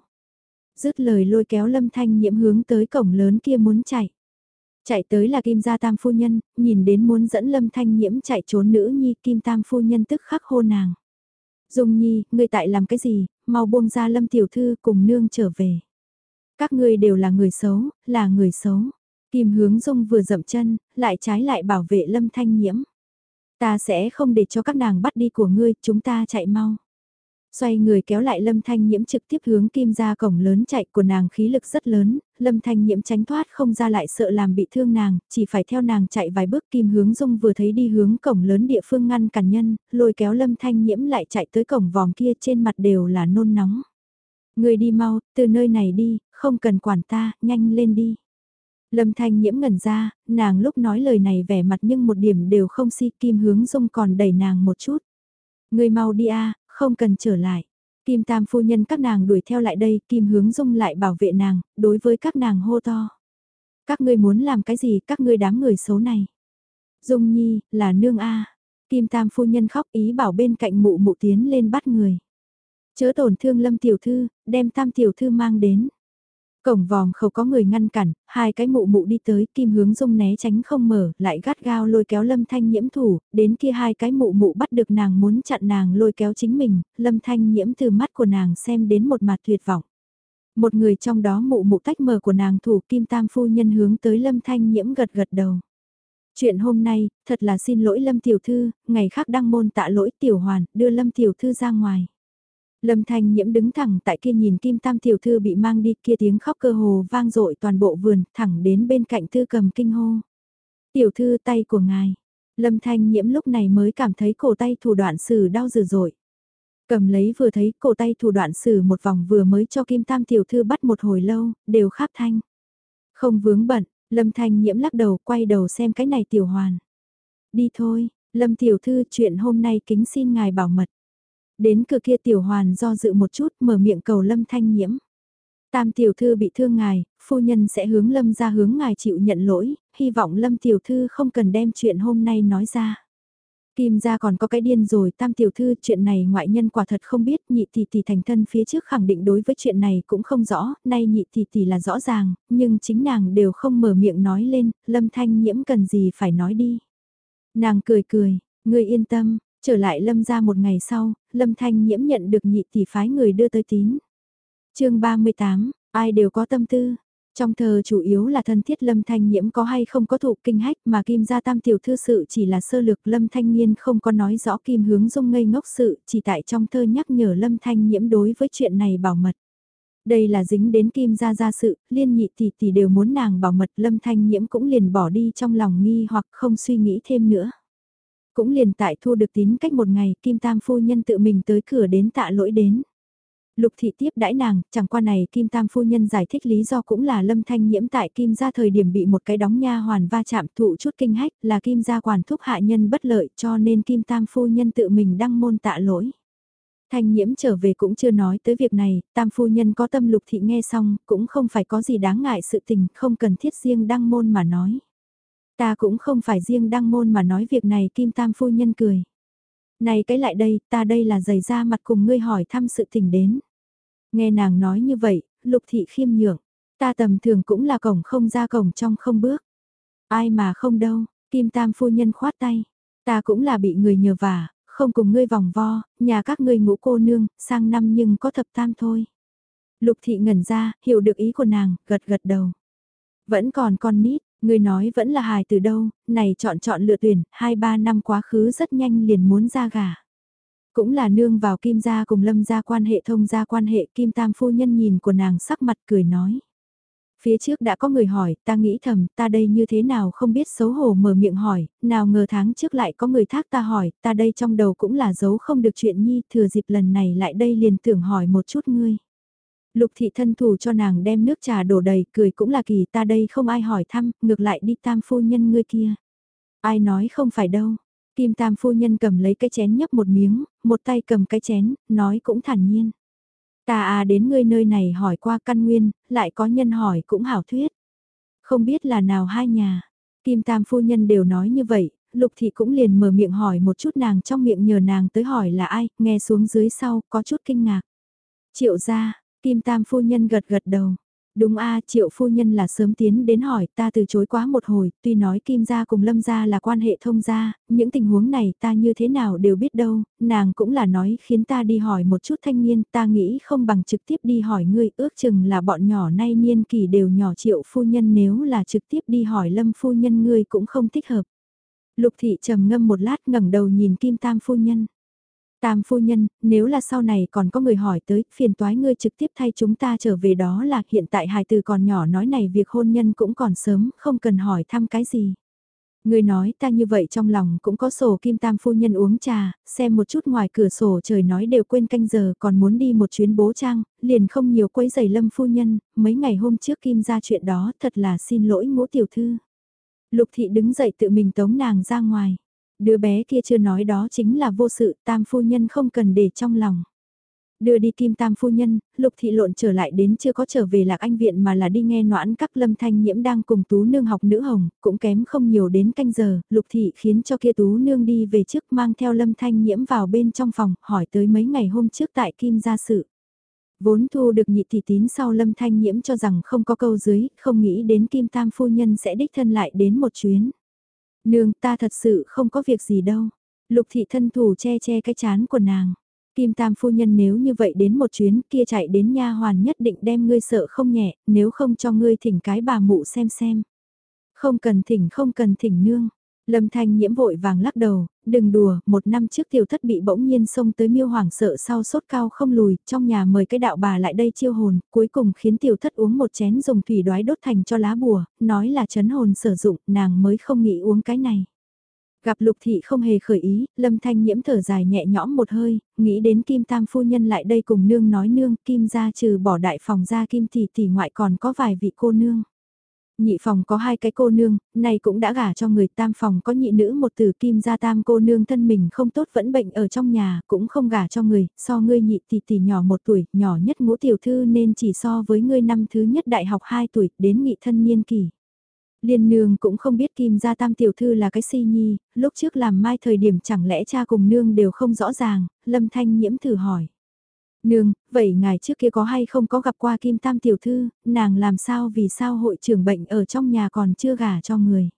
Dứt lời lôi kéo lâm thanh nhiễm hướng tới cổng lớn kia muốn chạy. Chạy tới là Kim Gia Tam Phu Nhân, nhìn đến muốn dẫn Lâm Thanh Nhiễm chạy trốn nữ nhi Kim Tam Phu Nhân tức khắc hô nàng. Dung Nhi, ngươi tại làm cái gì, mau buông ra Lâm Tiểu Thư cùng nương trở về. Các ngươi đều là người xấu, là người xấu. Kim hướng Dung vừa dậm chân, lại trái lại bảo vệ Lâm Thanh Nhiễm. Ta sẽ không để cho các nàng bắt đi của ngươi, chúng ta chạy mau xoay người kéo lại Lâm Thanh Nhiễm trực tiếp hướng kim ra cổng lớn chạy của nàng khí lực rất lớn, Lâm Thanh Nhiễm tránh thoát không ra lại sợ làm bị thương nàng, chỉ phải theo nàng chạy vài bước kim hướng dung vừa thấy đi hướng cổng lớn địa phương ngăn cản nhân, lôi kéo Lâm Thanh Nhiễm lại chạy tới cổng vòm kia trên mặt đều là nôn nóng. Người đi mau, từ nơi này đi, không cần quản ta, nhanh lên đi. Lâm Thanh Nhiễm ngẩn ra, nàng lúc nói lời này vẻ mặt nhưng một điểm đều không si kim hướng dung còn đẩy nàng một chút. Người mau đi a không cần trở lại. Kim Tam phu nhân các nàng đuổi theo lại đây, Kim hướng dung lại bảo vệ nàng, đối với các nàng hô to. Các ngươi muốn làm cái gì các ngươi đám người xấu này. Dung Nhi, là nương A. Kim Tam phu nhân khóc ý bảo bên cạnh mụ mụ tiến lên bắt người. Chớ tổn thương Lâm Tiểu Thư, đem Tam Tiểu Thư mang đến. Cổng vòm khẩu có người ngăn cản, hai cái mụ mụ đi tới, kim hướng dung né tránh không mở, lại gắt gao lôi kéo lâm thanh nhiễm thủ, đến kia hai cái mụ mụ bắt được nàng muốn chặn nàng lôi kéo chính mình, lâm thanh nhiễm từ mắt của nàng xem đến một mặt tuyệt vọng. Một người trong đó mụ mụ tách mở của nàng thủ kim tam phu nhân hướng tới lâm thanh nhiễm gật gật đầu. Chuyện hôm nay, thật là xin lỗi lâm tiểu thư, ngày khác đăng môn tạ lỗi tiểu hoàn, đưa lâm tiểu thư ra ngoài. Lâm Thanh Nhiễm đứng thẳng tại kia nhìn Kim Tam tiểu thư bị mang đi kia tiếng khóc cơ hồ vang dội toàn bộ vườn, thẳng đến bên cạnh Tư Cầm kinh hô. "Tiểu thư tay của ngài." Lâm Thanh Nhiễm lúc này mới cảm thấy cổ tay thủ đoạn sử đau dữ dội. Cầm lấy vừa thấy cổ tay thủ đoạn sử một vòng vừa mới cho Kim Tam tiểu thư bắt một hồi lâu, đều khắp thanh. Không vướng bận, Lâm Thanh Nhiễm lắc đầu quay đầu xem cái này tiểu hoàn. Đi thôi, Lâm tiểu thư chuyện hôm nay kính xin ngài bảo mật. Đến cửa kia tiểu hoàn do dự một chút mở miệng cầu lâm thanh nhiễm. Tam tiểu thư bị thương ngài, phu nhân sẽ hướng lâm ra hướng ngài chịu nhận lỗi, hy vọng lâm tiểu thư không cần đem chuyện hôm nay nói ra. Kim gia còn có cái điên rồi, tam tiểu thư chuyện này ngoại nhân quả thật không biết, nhị tỷ tỷ thành thân phía trước khẳng định đối với chuyện này cũng không rõ, nay nhị tỷ tỷ là rõ ràng, nhưng chính nàng đều không mở miệng nói lên, lâm thanh nhiễm cần gì phải nói đi. Nàng cười cười, người yên tâm, Trở lại Lâm ra một ngày sau, Lâm Thanh Nhiễm nhận được nhị tỷ phái người đưa tới tín. chương 38, ai đều có tâm tư. Trong thờ chủ yếu là thân thiết Lâm Thanh Nhiễm có hay không có thụ kinh hách mà Kim gia tam tiểu thư sự chỉ là sơ lược Lâm Thanh Niên không có nói rõ Kim hướng dung ngây ngốc sự chỉ tại trong thơ nhắc nhở Lâm Thanh Nhiễm đối với chuyện này bảo mật. Đây là dính đến Kim gia gia sự, liên nhị tỷ tỷ đều muốn nàng bảo mật Lâm Thanh Nhiễm cũng liền bỏ đi trong lòng nghi hoặc không suy nghĩ thêm nữa. Cũng liền tại thu được tín cách một ngày, Kim Tam phu nhân tự mình tới cửa đến tạ lỗi đến. Lục thị tiếp đãi nàng, chẳng qua này Kim Tam phu nhân giải thích lý do cũng là Lâm Thanh nhiễm tại Kim gia thời điểm bị một cái đóng nha hoàn va chạm thụ chút kinh hách là Kim gia quản thúc hạ nhân bất lợi cho nên Kim Tam phu nhân tự mình đăng môn tạ lỗi. Thanh nhiễm trở về cũng chưa nói tới việc này, Tam phu nhân có tâm lục thị nghe xong, cũng không phải có gì đáng ngại sự tình, không cần thiết riêng đăng môn mà nói. Ta cũng không phải riêng đăng môn mà nói việc này Kim Tam phu nhân cười. Này cái lại đây, ta đây là giày ra mặt cùng ngươi hỏi thăm sự tình đến. Nghe nàng nói như vậy, lục thị khiêm nhượng. Ta tầm thường cũng là cổng không ra cổng trong không bước. Ai mà không đâu, Kim Tam phu nhân khoát tay. Ta cũng là bị người nhờ vả, không cùng ngươi vòng vo, nhà các ngươi ngũ cô nương, sang năm nhưng có thập tam thôi. Lục thị ngẩn ra, hiểu được ý của nàng, gật gật đầu. Vẫn còn con nít, Người nói vẫn là hài từ đâu, này chọn chọn lựa tuyển, 2-3 năm quá khứ rất nhanh liền muốn ra gà. Cũng là nương vào kim gia cùng lâm gia quan hệ thông gia quan hệ kim tam phu nhân nhìn của nàng sắc mặt cười nói. Phía trước đã có người hỏi, ta nghĩ thầm, ta đây như thế nào không biết xấu hổ mở miệng hỏi, nào ngờ tháng trước lại có người thác ta hỏi, ta đây trong đầu cũng là giấu không được chuyện nhi, thừa dịp lần này lại đây liền tưởng hỏi một chút ngươi. Lục thị thân thủ cho nàng đem nước trà đổ đầy, cười cũng là kỳ ta đây không ai hỏi thăm, ngược lại đi tam phu nhân ngươi kia. Ai nói không phải đâu. Kim tam phu nhân cầm lấy cái chén nhấp một miếng, một tay cầm cái chén, nói cũng thản nhiên. Ta à đến ngươi nơi này hỏi qua căn nguyên, lại có nhân hỏi cũng hảo thuyết. Không biết là nào hai nhà. Kim tam phu nhân đều nói như vậy, lục thị cũng liền mở miệng hỏi một chút nàng trong miệng nhờ nàng tới hỏi là ai, nghe xuống dưới sau, có chút kinh ngạc. Triệu ra, Kim Tam phu nhân gật gật đầu. Đúng a triệu phu nhân là sớm tiến đến hỏi ta từ chối quá một hồi, tuy nói Kim gia cùng Lâm gia là quan hệ thông gia, những tình huống này ta như thế nào đều biết đâu, nàng cũng là nói khiến ta đi hỏi một chút thanh niên, ta nghĩ không bằng trực tiếp đi hỏi ngươi, ước chừng là bọn nhỏ nay niên kỳ đều nhỏ triệu phu nhân nếu là trực tiếp đi hỏi Lâm phu nhân ngươi cũng không thích hợp. Lục thị trầm ngâm một lát ngẩng đầu nhìn Kim Tam phu nhân. Tam phu nhân, nếu là sau này còn có người hỏi tới, phiền toái ngươi trực tiếp thay chúng ta trở về đó là hiện tại hài từ còn nhỏ nói này việc hôn nhân cũng còn sớm, không cần hỏi thăm cái gì. ngươi nói ta như vậy trong lòng cũng có sổ kim tam phu nhân uống trà, xem một chút ngoài cửa sổ trời nói đều quên canh giờ còn muốn đi một chuyến bố trang, liền không nhiều quấy giày lâm phu nhân, mấy ngày hôm trước kim ra chuyện đó thật là xin lỗi ngũ tiểu thư. Lục thị đứng dậy tự mình tống nàng ra ngoài. Đứa bé kia chưa nói đó chính là vô sự tam phu nhân không cần để trong lòng. Đưa đi Kim Tam phu nhân, Lục Thị lộn trở lại đến chưa có trở về Lạc Anh Viện mà là đi nghe noãn các lâm thanh nhiễm đang cùng Tú Nương học nữ hồng, cũng kém không nhiều đến canh giờ, Lục Thị khiến cho kia Tú Nương đi về trước mang theo lâm thanh nhiễm vào bên trong phòng, hỏi tới mấy ngày hôm trước tại Kim gia sự. Vốn thu được nhị tỷ tín sau lâm thanh nhiễm cho rằng không có câu dưới, không nghĩ đến Kim Tam phu nhân sẽ đích thân lại đến một chuyến. Nương ta thật sự không có việc gì đâu. Lục thị thân thủ che che cái chán của nàng. Kim Tam phu nhân nếu như vậy đến một chuyến kia chạy đến nha hoàn nhất định đem ngươi sợ không nhẹ, nếu không cho ngươi thỉnh cái bà mụ xem xem. Không cần thỉnh không cần thỉnh nương. Lâm Thanh nhiễm vội vàng lắc đầu, đừng đùa, một năm trước tiểu thất bị bỗng nhiên xông tới miêu hoàng sợ sau sốt cao không lùi, trong nhà mời cái đạo bà lại đây chiêu hồn, cuối cùng khiến tiểu thất uống một chén dùng thủy đoái đốt thành cho lá bùa, nói là chấn hồn sử dụng, nàng mới không nghĩ uống cái này. Gặp lục thị không hề khởi ý, lâm thanh nhiễm thở dài nhẹ nhõm một hơi, nghĩ đến kim tam phu nhân lại đây cùng nương nói nương, kim ra trừ bỏ đại phòng ra kim tỷ tỷ ngoại còn có vài vị cô nương. Nhị phòng có hai cái cô nương, này cũng đã gả cho người tam phòng có nhị nữ một tử kim gia tam cô nương thân mình không tốt vẫn bệnh ở trong nhà, cũng không gả cho người, so ngươi nhị tỷ tỷ nhỏ một tuổi, nhỏ nhất ngũ tiểu thư nên chỉ so với ngươi năm thứ nhất đại học hai tuổi, đến nghị thân niên kỳ. Liên nương cũng không biết Kim gia tam tiểu thư là cái si nhi, lúc trước làm mai thời điểm chẳng lẽ cha cùng nương đều không rõ ràng, lâm thanh nhiễm thử hỏi. Nương, vậy ngài trước kia có hay không có gặp qua Kim tam tiểu thư, nàng làm sao vì sao hội trưởng bệnh ở trong nhà còn chưa gả cho người.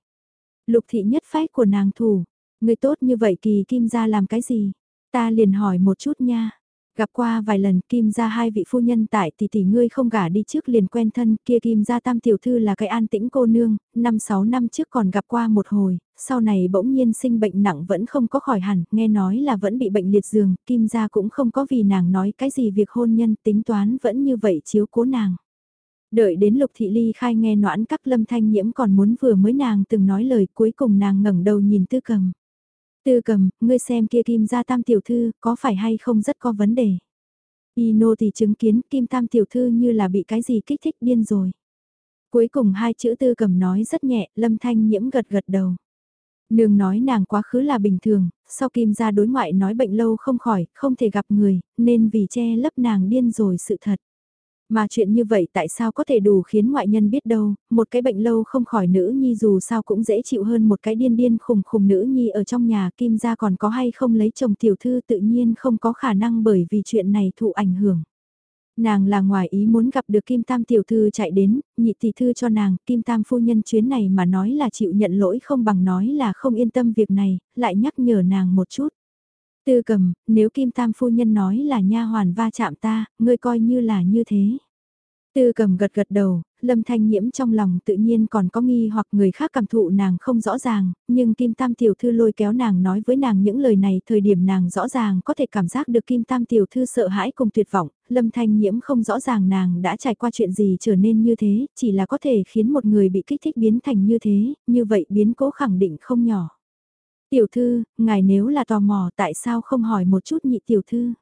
Lục thị nhất phách của nàng thủ, người tốt như vậy kỳ Kim gia làm cái gì? Ta liền hỏi một chút nha. Gặp qua vài lần Kim gia hai vị phu nhân tại tỷ tỷ ngươi không gả đi trước liền quen thân kia Kim gia tam tiểu thư là cái an tĩnh cô nương, năm sáu năm trước còn gặp qua một hồi, sau này bỗng nhiên sinh bệnh nặng vẫn không có khỏi hẳn, nghe nói là vẫn bị bệnh liệt giường, Kim gia cũng không có vì nàng nói cái gì việc hôn nhân tính toán vẫn như vậy chiếu cố nàng. Đợi đến lục thị ly khai nghe noãn các lâm thanh nhiễm còn muốn vừa mới nàng từng nói lời cuối cùng nàng ngẩng đầu nhìn tư cầm. Tư cầm, ngươi xem kia kim gia tam tiểu thư, có phải hay không rất có vấn đề. Y nô thì chứng kiến kim tam tiểu thư như là bị cái gì kích thích điên rồi. Cuối cùng hai chữ tư cầm nói rất nhẹ, lâm thanh nhiễm gật gật đầu. Nương nói nàng quá khứ là bình thường, sau kim gia đối ngoại nói bệnh lâu không khỏi, không thể gặp người, nên vì che lấp nàng điên rồi sự thật. Mà chuyện như vậy tại sao có thể đủ khiến ngoại nhân biết đâu, một cái bệnh lâu không khỏi nữ nhi dù sao cũng dễ chịu hơn một cái điên điên khùng khùng nữ nhi ở trong nhà kim gia còn có hay không lấy chồng tiểu thư tự nhiên không có khả năng bởi vì chuyện này thụ ảnh hưởng. Nàng là ngoài ý muốn gặp được Kim Tam tiểu thư chạy đến, nhị tỷ thư cho nàng, Kim Tam phu nhân chuyến này mà nói là chịu nhận lỗi không bằng nói là không yên tâm việc này, lại nhắc nhở nàng một chút. Tư cầm, nếu Kim Tam phu nhân nói là nha hoàn va chạm ta, ngươi coi như là như thế. Tư cầm gật gật đầu, lâm thanh nhiễm trong lòng tự nhiên còn có nghi hoặc người khác cảm thụ nàng không rõ ràng, nhưng Kim Tam Tiểu Thư lôi kéo nàng nói với nàng những lời này thời điểm nàng rõ ràng có thể cảm giác được Kim Tam Tiểu Thư sợ hãi cùng tuyệt vọng, lâm thanh nhiễm không rõ ràng nàng đã trải qua chuyện gì trở nên như thế, chỉ là có thể khiến một người bị kích thích biến thành như thế, như vậy biến cố khẳng định không nhỏ. Tiểu thư, ngài nếu là tò mò tại sao không hỏi một chút nhị tiểu thư?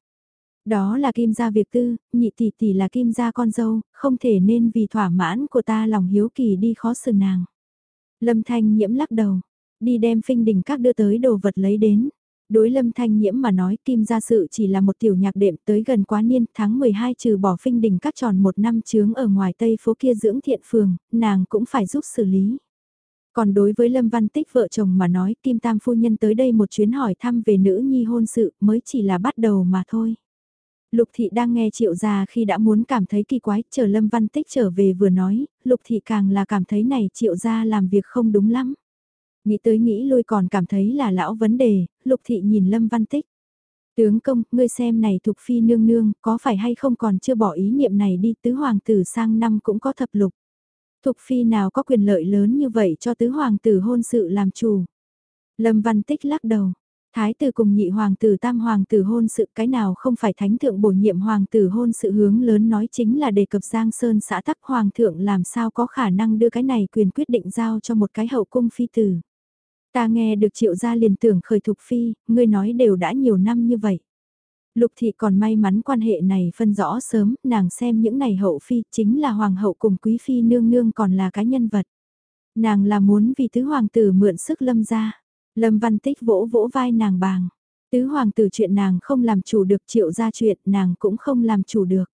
Đó là kim gia việc tư, nhị tỷ tỷ là kim gia con dâu, không thể nên vì thỏa mãn của ta lòng hiếu kỳ đi khó xử nàng. Lâm Thanh Nhiễm lắc đầu, đi đem phinh đình các đưa tới đồ vật lấy đến. Đối Lâm Thanh Nhiễm mà nói Kim Gia Sự chỉ là một tiểu nhạc đệm tới gần quá niên tháng 12 trừ bỏ phinh đình các tròn một năm chướng ở ngoài Tây phố kia dưỡng thiện phường, nàng cũng phải giúp xử lý. Còn đối với Lâm Văn Tích vợ chồng mà nói Kim Tam Phu Nhân tới đây một chuyến hỏi thăm về nữ nhi hôn sự mới chỉ là bắt đầu mà thôi. Lục Thị đang nghe triệu gia khi đã muốn cảm thấy kỳ quái, chờ Lâm Văn Tích trở về vừa nói, Lục Thị càng là cảm thấy này triệu gia làm việc không đúng lắm. Nghĩ tới nghĩ lui còn cảm thấy là lão vấn đề, Lục Thị nhìn Lâm Văn Tích. Tướng công, ngươi xem này Thục Phi nương nương, có phải hay không còn chưa bỏ ý niệm này đi tứ hoàng tử sang năm cũng có thập lục. Thục Phi nào có quyền lợi lớn như vậy cho tứ hoàng tử hôn sự làm chủ. Lâm Văn Tích lắc đầu. Thái tử cùng nhị hoàng tử tam hoàng tử hôn sự cái nào không phải thánh thượng bổ nhiệm hoàng tử hôn sự hướng lớn nói chính là đề cập Giang Sơn xã tắc hoàng thượng làm sao có khả năng đưa cái này quyền quyết định giao cho một cái hậu cung phi tử. Ta nghe được triệu gia liền tưởng khởi thục phi, ngươi nói đều đã nhiều năm như vậy. Lục thị còn may mắn quan hệ này phân rõ sớm, nàng xem những này hậu phi chính là hoàng hậu cùng quý phi nương nương còn là cái nhân vật. Nàng là muốn vì tứ hoàng tử mượn sức lâm ra. Lâm văn tích vỗ vỗ vai nàng bàng. Tứ hoàng tử chuyện nàng không làm chủ được triệu ra chuyện nàng cũng không làm chủ được.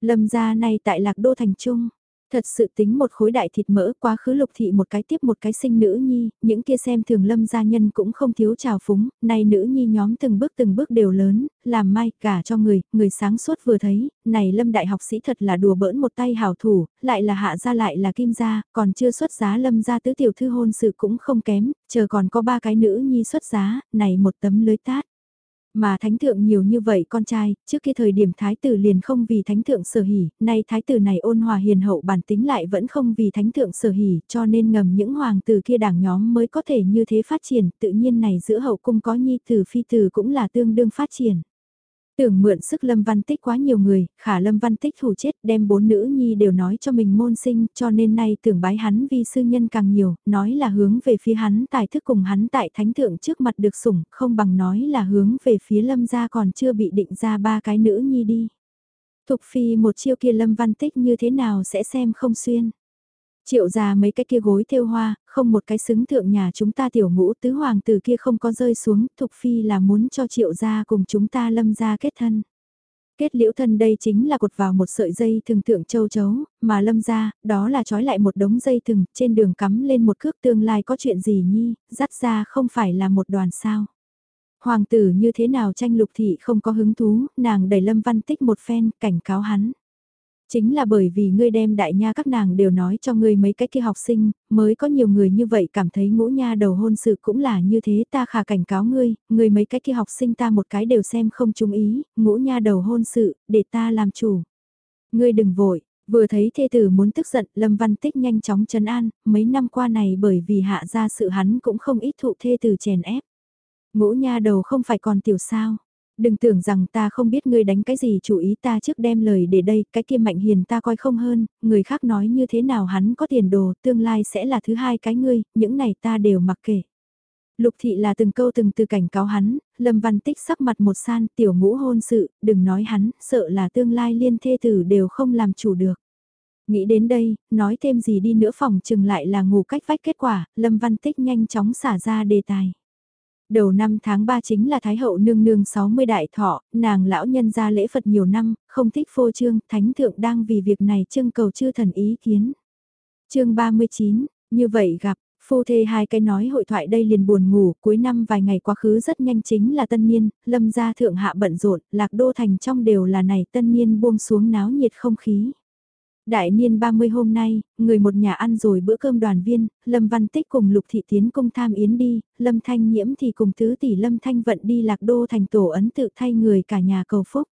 Lâm gia này tại lạc đô thành trung, Thật sự tính một khối đại thịt mỡ quá khứ lục thị một cái tiếp một cái sinh nữ nhi, những kia xem thường lâm gia nhân cũng không thiếu trào phúng, này nữ nhi nhóm từng bước từng bước đều lớn, làm mai cả cho người, người sáng suốt vừa thấy, này lâm đại học sĩ thật là đùa bỡn một tay hảo thủ, lại là hạ gia lại là kim gia, còn chưa xuất giá lâm gia tứ tiểu thư hôn sự cũng không kém, chờ còn có ba cái nữ nhi xuất giá, này một tấm lưới tát. Mà thánh thượng nhiều như vậy con trai, trước kia thời điểm thái tử liền không vì thánh thượng sở hỉ, nay thái tử này ôn hòa hiền hậu bản tính lại vẫn không vì thánh thượng sở hỉ, cho nên ngầm những hoàng tử kia đảng nhóm mới có thể như thế phát triển, tự nhiên này giữa hậu cung có nhi tử phi tử cũng là tương đương phát triển. Tưởng mượn sức Lâm Văn Tích quá nhiều người, khả Lâm Văn Tích thủ chết đem bốn nữ nhi đều nói cho mình môn sinh cho nên nay tưởng bái hắn vi sư nhân càng nhiều, nói là hướng về phía hắn tài thức cùng hắn tại thánh thượng trước mặt được sủng, không bằng nói là hướng về phía Lâm gia còn chưa bị định ra ba cái nữ nhi đi. Thục phi một chiêu kia Lâm Văn Tích như thế nào sẽ xem không xuyên. Triệu ra mấy cái kia gối thêu hoa, không một cái xứng thượng nhà chúng ta tiểu ngũ tứ hoàng tử kia không có rơi xuống, thục phi là muốn cho triệu gia cùng chúng ta lâm gia kết thân. Kết liễu thân đây chính là cột vào một sợi dây thường thượng châu chấu, mà lâm gia đó là trói lại một đống dây thừng, trên đường cắm lên một cước tương lai có chuyện gì nhi, dắt ra không phải là một đoàn sao. Hoàng tử như thế nào tranh lục thị không có hứng thú, nàng đẩy lâm văn tích một phen, cảnh cáo hắn. Chính là bởi vì ngươi đem đại nha các nàng đều nói cho ngươi mấy cái kia học sinh, mới có nhiều người như vậy cảm thấy ngũ nha đầu hôn sự cũng là như thế ta khả cảnh cáo ngươi, ngươi mấy cái kia học sinh ta một cái đều xem không chung ý, ngũ nha đầu hôn sự, để ta làm chủ. Ngươi đừng vội, vừa thấy thê tử muốn tức giận, Lâm Văn Tích nhanh chóng trấn an, mấy năm qua này bởi vì hạ ra sự hắn cũng không ít thụ thê tử chèn ép. Ngũ nha đầu không phải còn tiểu sao Đừng tưởng rằng ta không biết ngươi đánh cái gì chủ ý ta trước đem lời để đây, cái kia mạnh hiền ta coi không hơn, người khác nói như thế nào hắn có tiền đồ, tương lai sẽ là thứ hai cái ngươi, những này ta đều mặc kệ. Lục thị là từng câu từng từ cảnh cáo hắn, Lâm Văn Tích sắc mặt một san tiểu ngũ hôn sự, đừng nói hắn, sợ là tương lai liên thê tử đều không làm chủ được. Nghĩ đến đây, nói thêm gì đi nữa phòng chừng lại là ngủ cách vách kết quả, Lâm Văn Tích nhanh chóng xả ra đề tài. Đầu năm tháng 3 chính là Thái hậu nương nương 60 đại thọ, nàng lão nhân ra lễ Phật nhiều năm, không thích phô trương, thánh thượng đang vì việc này trưng cầu chư thần ý kiến. chương 39, như vậy gặp, phu thê hai cái nói hội thoại đây liền buồn ngủ, cuối năm vài ngày quá khứ rất nhanh chính là tân niên, lâm gia thượng hạ bận rộn, lạc đô thành trong đều là này tân niên buông xuống náo nhiệt không khí. Đại niên 30 hôm nay, người một nhà ăn rồi bữa cơm đoàn viên, Lâm Văn Tích cùng Lục Thị Tiến công tham yến đi, Lâm Thanh Nhiễm thì cùng tứ tỷ Lâm Thanh Vận đi lạc đô thành tổ ấn tự thay người cả nhà cầu phúc.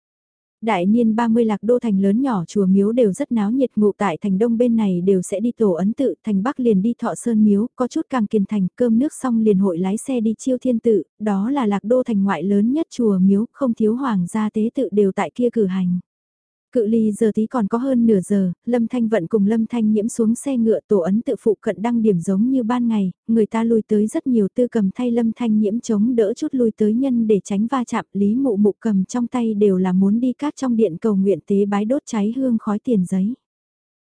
Đại niên 30 lạc đô thành lớn nhỏ chùa miếu đều rất náo nhiệt ngụ tại thành đông bên này đều sẽ đi tổ ấn tự, thành bắc liền đi thọ sơn miếu, có chút càng kiên thành cơm nước xong liền hội lái xe đi chiêu thiên tự, đó là lạc đô thành ngoại lớn nhất chùa miếu, không thiếu hoàng gia tế tự đều tại kia cử hành. Cự ly giờ tí còn có hơn nửa giờ, Lâm Thanh Vận cùng Lâm Thanh nhiễm xuống xe ngựa tổ ấn tự phụ cận đăng điểm giống như ban ngày, người ta lui tới rất nhiều tư cầm thay Lâm Thanh nhiễm chống đỡ chút lui tới nhân để tránh va chạm lý mụ mụ cầm trong tay đều là muốn đi cát trong điện cầu nguyện tế bái đốt cháy hương khói tiền giấy.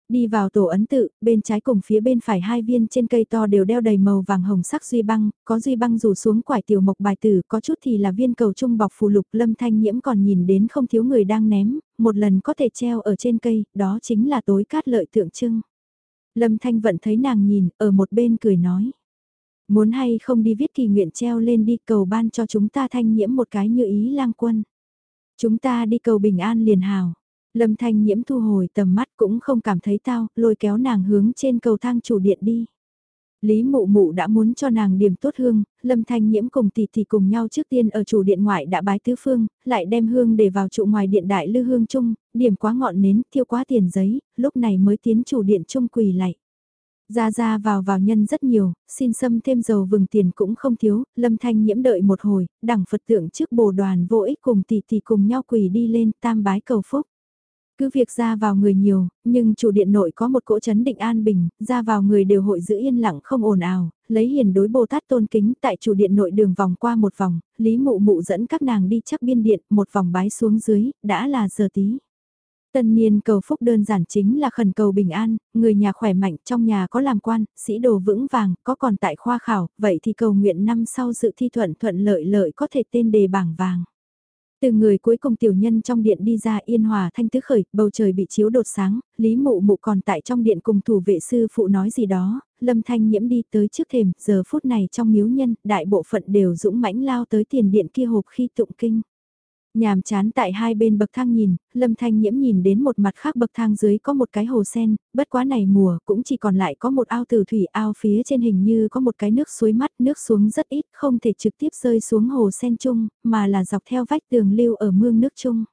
Đi vào tổ ấn tự, bên trái cùng phía bên phải hai viên trên cây to đều đeo đầy màu vàng hồng sắc duy băng, có duy băng rủ xuống quải tiểu mộc bài tử, có chút thì là viên cầu trung bọc phù lục lâm thanh nhiễm còn nhìn đến không thiếu người đang ném, một lần có thể treo ở trên cây, đó chính là tối cát lợi tượng trưng. Lâm thanh vận thấy nàng nhìn, ở một bên cười nói. Muốn hay không đi viết kỳ nguyện treo lên đi cầu ban cho chúng ta thanh nhiễm một cái như ý lang quân. Chúng ta đi cầu bình an liền hào. Lâm Thanh Nhiễm thu hồi tầm mắt cũng không cảm thấy tao, lôi kéo nàng hướng trên cầu thang chủ điện đi. Lý mụ mụ đã muốn cho nàng điểm tốt hương, Lâm Thanh Nhiễm cùng tỷ tỷ cùng nhau trước tiên ở chủ điện ngoại đã bái tứ phương, lại đem hương để vào trụ ngoài điện đại lư hương chung, điểm quá ngọn nến, thiêu quá tiền giấy, lúc này mới tiến chủ điện chung quỳ lại. Ra ra vào vào nhân rất nhiều, xin xâm thêm dầu vừng tiền cũng không thiếu, lâm thanh nhiễm đợi một hồi, đẳng Phật tượng trước bồ đoàn vô ích cùng tỷ tỷ cùng nhau quỳ đi lên tam bái cầu phúc. Cứ việc ra vào người nhiều, nhưng chủ điện nội có một cỗ chấn định an bình, ra vào người đều hội giữ yên lặng không ồn ào, lấy hiền đối Bồ Tát tôn kính tại chủ điện nội đường vòng qua một vòng, Lý Mụ Mụ dẫn các nàng đi chắc biên điện, một vòng bái xuống dưới, đã là giờ tí. Tân niên cầu phúc đơn giản chính là khẩn cầu bình an, người nhà khỏe mạnh trong nhà có làm quan, sĩ đồ vững vàng, có còn tại khoa khảo, vậy thì cầu nguyện năm sau dự thi thuận thuận lợi lợi có thể tên đề bảng vàng. Từ người cuối cùng tiểu nhân trong điện đi ra yên hòa thanh tứ khởi, bầu trời bị chiếu đột sáng, Lý Mụ Mụ còn tại trong điện cùng thủ vệ sư phụ nói gì đó, Lâm Thanh nhiễm đi tới trước thềm, giờ phút này trong miếu nhân, đại bộ phận đều dũng mãnh lao tới tiền điện kia hộp khi tụng kinh. Nhàm chán tại hai bên bậc thang nhìn, Lâm Thanh Nhiễm nhìn đến một mặt khác bậc thang dưới có một cái hồ sen, bất quá này mùa cũng chỉ còn lại có một ao tử thủy ao phía trên hình như có một cái nước suối mắt, nước xuống rất ít, không thể trực tiếp rơi xuống hồ sen chung, mà là dọc theo vách tường lưu ở mương nước chung.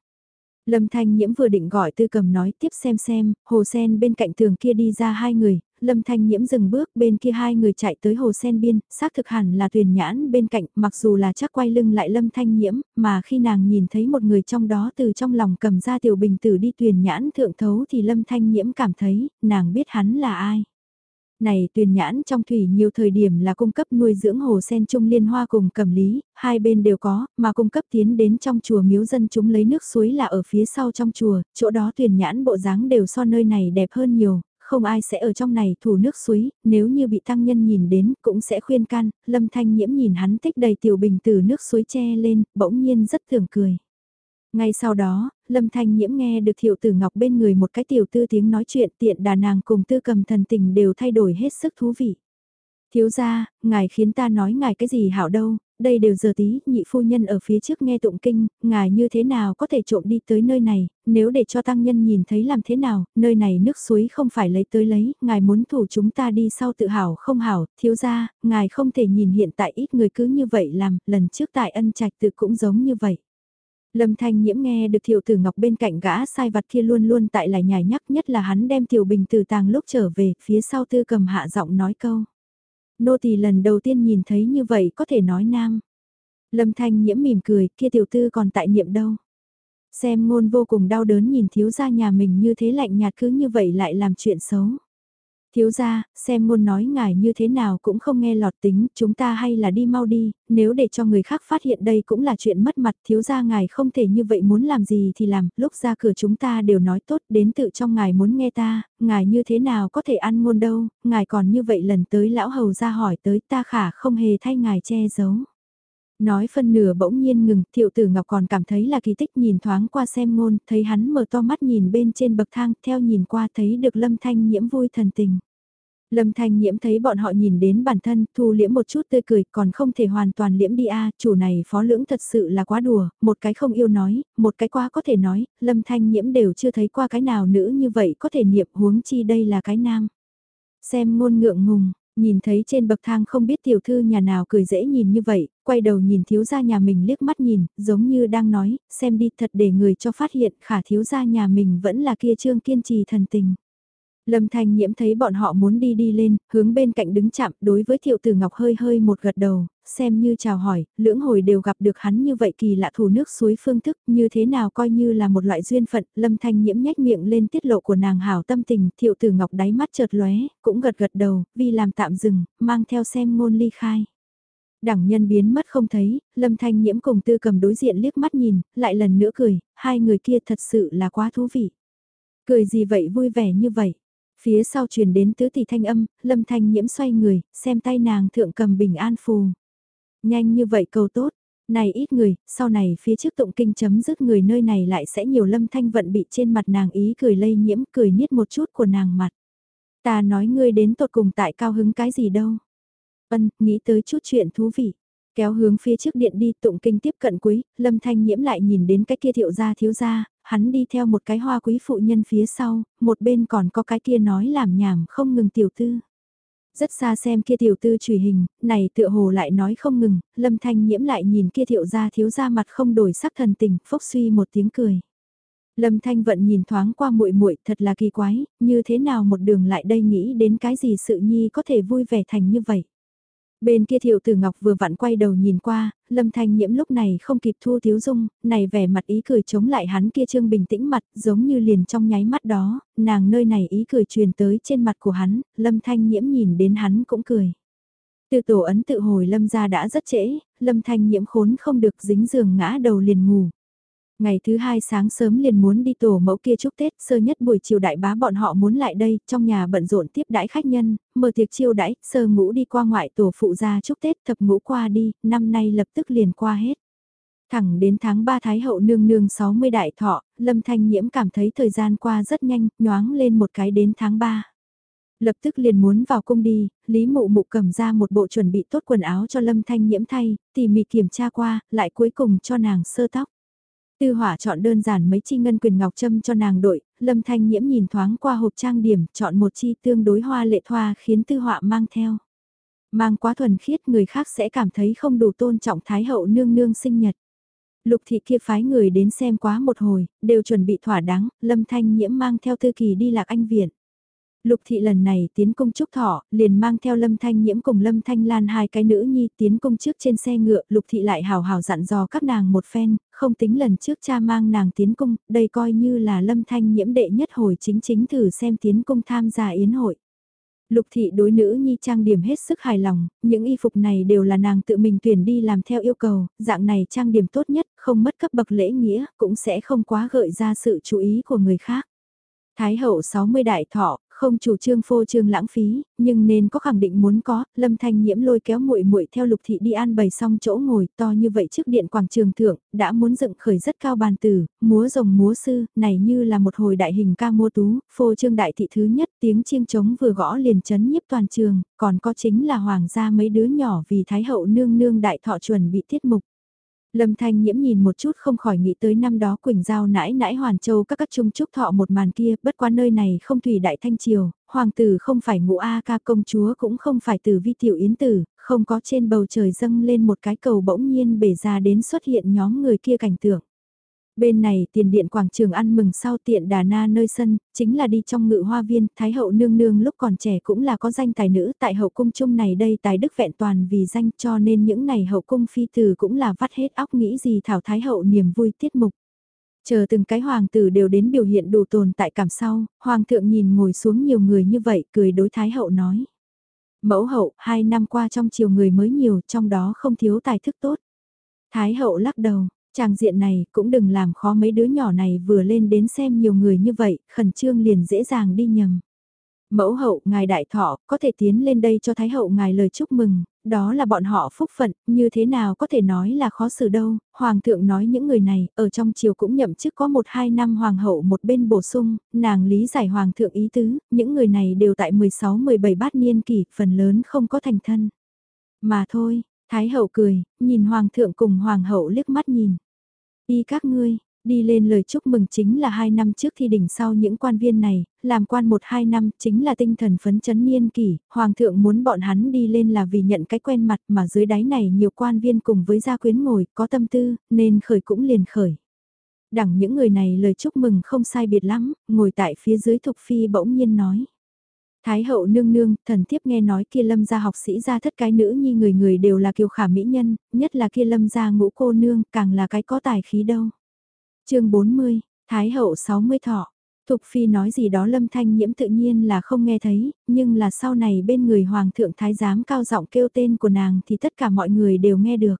Lâm Thanh Nhiễm vừa định gọi tư cầm nói tiếp xem xem, hồ sen bên cạnh tường kia đi ra hai người, Lâm Thanh Nhiễm dừng bước bên kia hai người chạy tới hồ sen biên, xác thực hẳn là tuyền nhãn bên cạnh, mặc dù là chắc quay lưng lại Lâm Thanh Nhiễm, mà khi nàng nhìn thấy một người trong đó từ trong lòng cầm ra tiểu bình tử đi tuyền nhãn thượng thấu thì Lâm Thanh Nhiễm cảm thấy, nàng biết hắn là ai. Này tuyền nhãn trong thủy nhiều thời điểm là cung cấp nuôi dưỡng hồ sen trung liên hoa cùng cầm lý, hai bên đều có, mà cung cấp tiến đến trong chùa miếu dân chúng lấy nước suối là ở phía sau trong chùa, chỗ đó tuyền nhãn bộ dáng đều so nơi này đẹp hơn nhiều, không ai sẽ ở trong này thủ nước suối, nếu như bị tăng nhân nhìn đến cũng sẽ khuyên can, lâm thanh nhiễm nhìn hắn tích đầy tiểu bình từ nước suối che lên, bỗng nhiên rất thường cười. Ngay sau đó, Lâm Thanh Nhiễm nghe được Thiệu Tử Ngọc bên người một cái tiểu tư tiếng nói chuyện tiện đà nàng cùng tư cầm thần tình đều thay đổi hết sức thú vị. Thiếu gia, ngài khiến ta nói ngài cái gì hảo đâu, đây đều giờ tí, nhị phu nhân ở phía trước nghe tụng kinh, ngài như thế nào có thể trộm đi tới nơi này, nếu để cho tăng nhân nhìn thấy làm thế nào, nơi này nước suối không phải lấy tới lấy, ngài muốn thủ chúng ta đi sau tự hào không hảo, thiếu gia, ngài không thể nhìn hiện tại ít người cứ như vậy làm, lần trước tại ân trạch tự cũng giống như vậy. Lâm Thanh Nhiễm nghe được Thiệu Tử Ngọc bên cạnh gã sai vặt kia luôn luôn tại lại nhài nhắc nhất là hắn đem Tiểu Bình từ tàng lúc trở về, phía sau tư cầm hạ giọng nói câu. Nô tỳ lần đầu tiên nhìn thấy như vậy có thể nói nam. Lâm Thanh Nhiễm mỉm cười, kia tiểu tư còn tại niệm đâu. Xem ngôn vô cùng đau đớn nhìn thiếu gia nhà mình như thế lạnh nhạt cứ như vậy lại làm chuyện xấu. Thiếu gia, xem ngôn nói ngài như thế nào cũng không nghe lọt tính, chúng ta hay là đi mau đi, nếu để cho người khác phát hiện đây cũng là chuyện mất mặt, thiếu gia ngài không thể như vậy muốn làm gì thì làm, lúc ra cửa chúng ta đều nói tốt, đến tự trong ngài muốn nghe ta, ngài như thế nào có thể ăn ngôn đâu, ngài còn như vậy lần tới lão hầu ra hỏi tới ta khả không hề thay ngài che giấu. Nói phân nửa bỗng nhiên ngừng, thiệu tử ngọc còn cảm thấy là kỳ tích nhìn thoáng qua xem ngôn, thấy hắn mở to mắt nhìn bên trên bậc thang, theo nhìn qua thấy được lâm thanh nhiễm vui thần tình. Lâm Thanh Nhiễm thấy bọn họ nhìn đến bản thân, thu liễm một chút tươi cười, còn không thể hoàn toàn liễm đi a, chủ này phó lưỡng thật sự là quá đùa, một cái không yêu nói, một cái quá có thể nói, Lâm Thanh Nhiễm đều chưa thấy qua cái nào nữ như vậy có thể niệm huống chi đây là cái nam. Xem ngôn ngượng ngùng, nhìn thấy trên bậc thang không biết tiểu thư nhà nào cười dễ nhìn như vậy, quay đầu nhìn thiếu gia nhà mình liếc mắt nhìn, giống như đang nói, xem đi thật để người cho phát hiện khả thiếu gia nhà mình vẫn là kia trương kiên trì thần tình. Lâm Thanh Nhiễm thấy bọn họ muốn đi đi lên, hướng bên cạnh đứng chạm, đối với Thiệu Tử Ngọc hơi hơi một gật đầu, xem như chào hỏi, lưỡng hồi đều gặp được hắn như vậy kỳ lạ thủ nước suối phương thức, như thế nào coi như là một loại duyên phận, Lâm Thanh Nhiễm nhếch miệng lên tiết lộ của nàng hảo tâm tình, Thiệu Tử Ngọc đáy mắt chợt lóe, cũng gật gật đầu, vì làm tạm dừng, mang theo xem ngôn ly khai. Đẳng nhân biến mất không thấy, Lâm Thanh Nhiễm cùng Tư Cầm đối diện liếc mắt nhìn, lại lần nữa cười, hai người kia thật sự là quá thú vị. Cười gì vậy vui vẻ như vậy? Phía sau truyền đến tứ tỷ thanh âm, lâm thanh nhiễm xoay người, xem tay nàng thượng cầm bình an phù. Nhanh như vậy cầu tốt, này ít người, sau này phía trước tụng kinh chấm dứt người nơi này lại sẽ nhiều lâm thanh vận bị trên mặt nàng ý cười lây nhiễm cười niết một chút của nàng mặt. Ta nói ngươi đến tột cùng tại cao hứng cái gì đâu. Ân, nghĩ tới chút chuyện thú vị. Kéo hướng phía trước điện đi tụng kinh tiếp cận quý, lâm thanh nhiễm lại nhìn đến cái kia thiệu gia thiếu gia, hắn đi theo một cái hoa quý phụ nhân phía sau, một bên còn có cái kia nói làm nhảm không ngừng tiểu tư. Rất xa xem kia tiểu tư trùy hình, này tựa hồ lại nói không ngừng, lâm thanh nhiễm lại nhìn kia thiệu gia thiếu gia mặt không đổi sắc thần tình, phốc suy một tiếng cười. Lâm Thanh Vận nhìn thoáng qua muội muội, thật là kỳ quái, như thế nào một đường lại đây nghĩ đến cái gì sự nhi có thể vui vẻ thành như vậy. Bên kia thiệu tử ngọc vừa vặn quay đầu nhìn qua, lâm thanh nhiễm lúc này không kịp thu thiếu dung, này vẻ mặt ý cười chống lại hắn kia trương bình tĩnh mặt giống như liền trong nháy mắt đó, nàng nơi này ý cười truyền tới trên mặt của hắn, lâm thanh nhiễm nhìn đến hắn cũng cười. Từ tổ ấn tự hồi lâm ra đã rất trễ, lâm thanh nhiễm khốn không được dính giường ngã đầu liền ngủ. Ngày thứ hai sáng sớm liền muốn đi tổ mẫu kia chúc Tết, sơ nhất buổi chiều đại bá bọn họ muốn lại đây, trong nhà bận rộn tiếp đãi khách nhân, mở tiệc chiêu đãi, sơ ngũ đi qua ngoại tổ phụ ra chúc Tết, thập ngũ qua đi, năm nay lập tức liền qua hết. Thẳng đến tháng 3 Thái hậu nương nương 60 đại thọ, Lâm Thanh Nhiễm cảm thấy thời gian qua rất nhanh, nhoáng lên một cái đến tháng 3. Lập tức liền muốn vào cung đi, Lý Mụ Mụ cầm ra một bộ chuẩn bị tốt quần áo cho Lâm Thanh Nhiễm thay, tỉ mỉ kiểm tra qua, lại cuối cùng cho nàng sơ tóc. Tư hỏa chọn đơn giản mấy chi ngân quyền ngọc châm cho nàng đội, Lâm Thanh Nhiễm nhìn thoáng qua hộp trang điểm, chọn một chi tương đối hoa lệ thoa khiến tư họa mang theo. Mang quá thuần khiết người khác sẽ cảm thấy không đủ tôn trọng Thái hậu nương nương sinh nhật. Lục thị kia phái người đến xem quá một hồi, đều chuẩn bị thỏa đáng, Lâm Thanh Nhiễm mang theo thư kỳ đi lạc anh viện. Lục thị lần này tiến công trúc thọ, liền mang theo Lâm Thanh Nhiễm cùng Lâm Thanh Lan hai cái nữ nhi tiến công trước trên xe ngựa, Lục thị lại hào hào dặn dò các nàng một phen, không tính lần trước cha mang nàng tiến công đây coi như là Lâm Thanh Nhiễm đệ nhất hồi chính chính thử xem tiến công tham gia yến hội. Lục thị đối nữ nhi trang điểm hết sức hài lòng, những y phục này đều là nàng tự mình tuyển đi làm theo yêu cầu, dạng này trang điểm tốt nhất, không mất cấp bậc lễ nghĩa, cũng sẽ không quá gợi ra sự chú ý của người khác. Thái hậu 60 đại thọ, không chủ trương phô trương lãng phí, nhưng nên có khẳng định muốn có, Lâm Thanh Nhiễm lôi kéo muội muội theo Lục thị đi an bày xong chỗ ngồi to như vậy trước điện quảng trường thượng, đã muốn dựng khởi rất cao bàn tử, múa rồng múa sư, này như là một hồi đại hình ca múa tú, phô trương đại thị thứ nhất, tiếng chiêng trống vừa gõ liền chấn nhiếp toàn trường, còn có chính là hoàng gia mấy đứa nhỏ vì thái hậu nương nương đại thọ chuẩn bị tiết mục. Lâm Thanh Nhiễm nhìn một chút không khỏi nghĩ tới năm đó Quỳnh Giao nãi nãi Hoàn Châu các các trung trúc thọ một màn kia, bất quá nơi này không thủy đại thanh triều, hoàng tử không phải ngũ A ca công chúa cũng không phải tử vi tiểu yến tử, không có trên bầu trời dâng lên một cái cầu bỗng nhiên bể ra đến xuất hiện nhóm người kia cảnh tượng. Bên này tiền điện quảng trường ăn mừng sau tiện đà na nơi sân, chính là đi trong ngự hoa viên, Thái hậu nương nương lúc còn trẻ cũng là có danh tài nữ, tại hậu cung chung này đây tài đức vẹn toàn vì danh cho nên những này hậu cung phi tử cũng là vắt hết óc nghĩ gì thảo Thái hậu niềm vui tiết mục. Chờ từng cái hoàng tử đều đến biểu hiện đủ tồn tại cảm sau, hoàng thượng nhìn ngồi xuống nhiều người như vậy cười đối Thái hậu nói. Mẫu hậu, hai năm qua trong chiều người mới nhiều, trong đó không thiếu tài thức tốt. Thái hậu lắc đầu, Trang diện này cũng đừng làm khó mấy đứa nhỏ này vừa lên đến xem nhiều người như vậy, khẩn trương liền dễ dàng đi nhầm. Mẫu hậu, ngài đại thọ, có thể tiến lên đây cho Thái hậu ngài lời chúc mừng, đó là bọn họ phúc phận, như thế nào có thể nói là khó xử đâu, Hoàng thượng nói những người này, ở trong triều cũng nhậm chức có một hai năm Hoàng hậu một bên bổ sung, nàng lý giải Hoàng thượng ý tứ, những người này đều tại 16-17 bát niên kỷ, phần lớn không có thành thân. Mà thôi, Thái hậu cười, nhìn Hoàng thượng cùng Hoàng hậu liếc mắt nhìn. Y các ngươi, đi lên lời chúc mừng chính là hai năm trước thi đỉnh sau những quan viên này, làm quan một hai năm chính là tinh thần phấn chấn niên kỷ, hoàng thượng muốn bọn hắn đi lên là vì nhận cái quen mặt mà dưới đáy này nhiều quan viên cùng với gia quyến ngồi, có tâm tư, nên khởi cũng liền khởi. Đẳng những người này lời chúc mừng không sai biệt lắm, ngồi tại phía dưới thục phi bỗng nhiên nói. Thái hậu nương nương, thần thiếp nghe nói kia lâm gia học sĩ gia thất cái nữ nhi người người đều là kiều khả mỹ nhân, nhất là kia lâm gia ngũ cô nương, càng là cái có tài khí đâu. chương 40, Thái hậu 60 thọ. Thục Phi nói gì đó lâm thanh nhiễm tự nhiên là không nghe thấy, nhưng là sau này bên người Hoàng thượng Thái giám cao giọng kêu tên của nàng thì tất cả mọi người đều nghe được.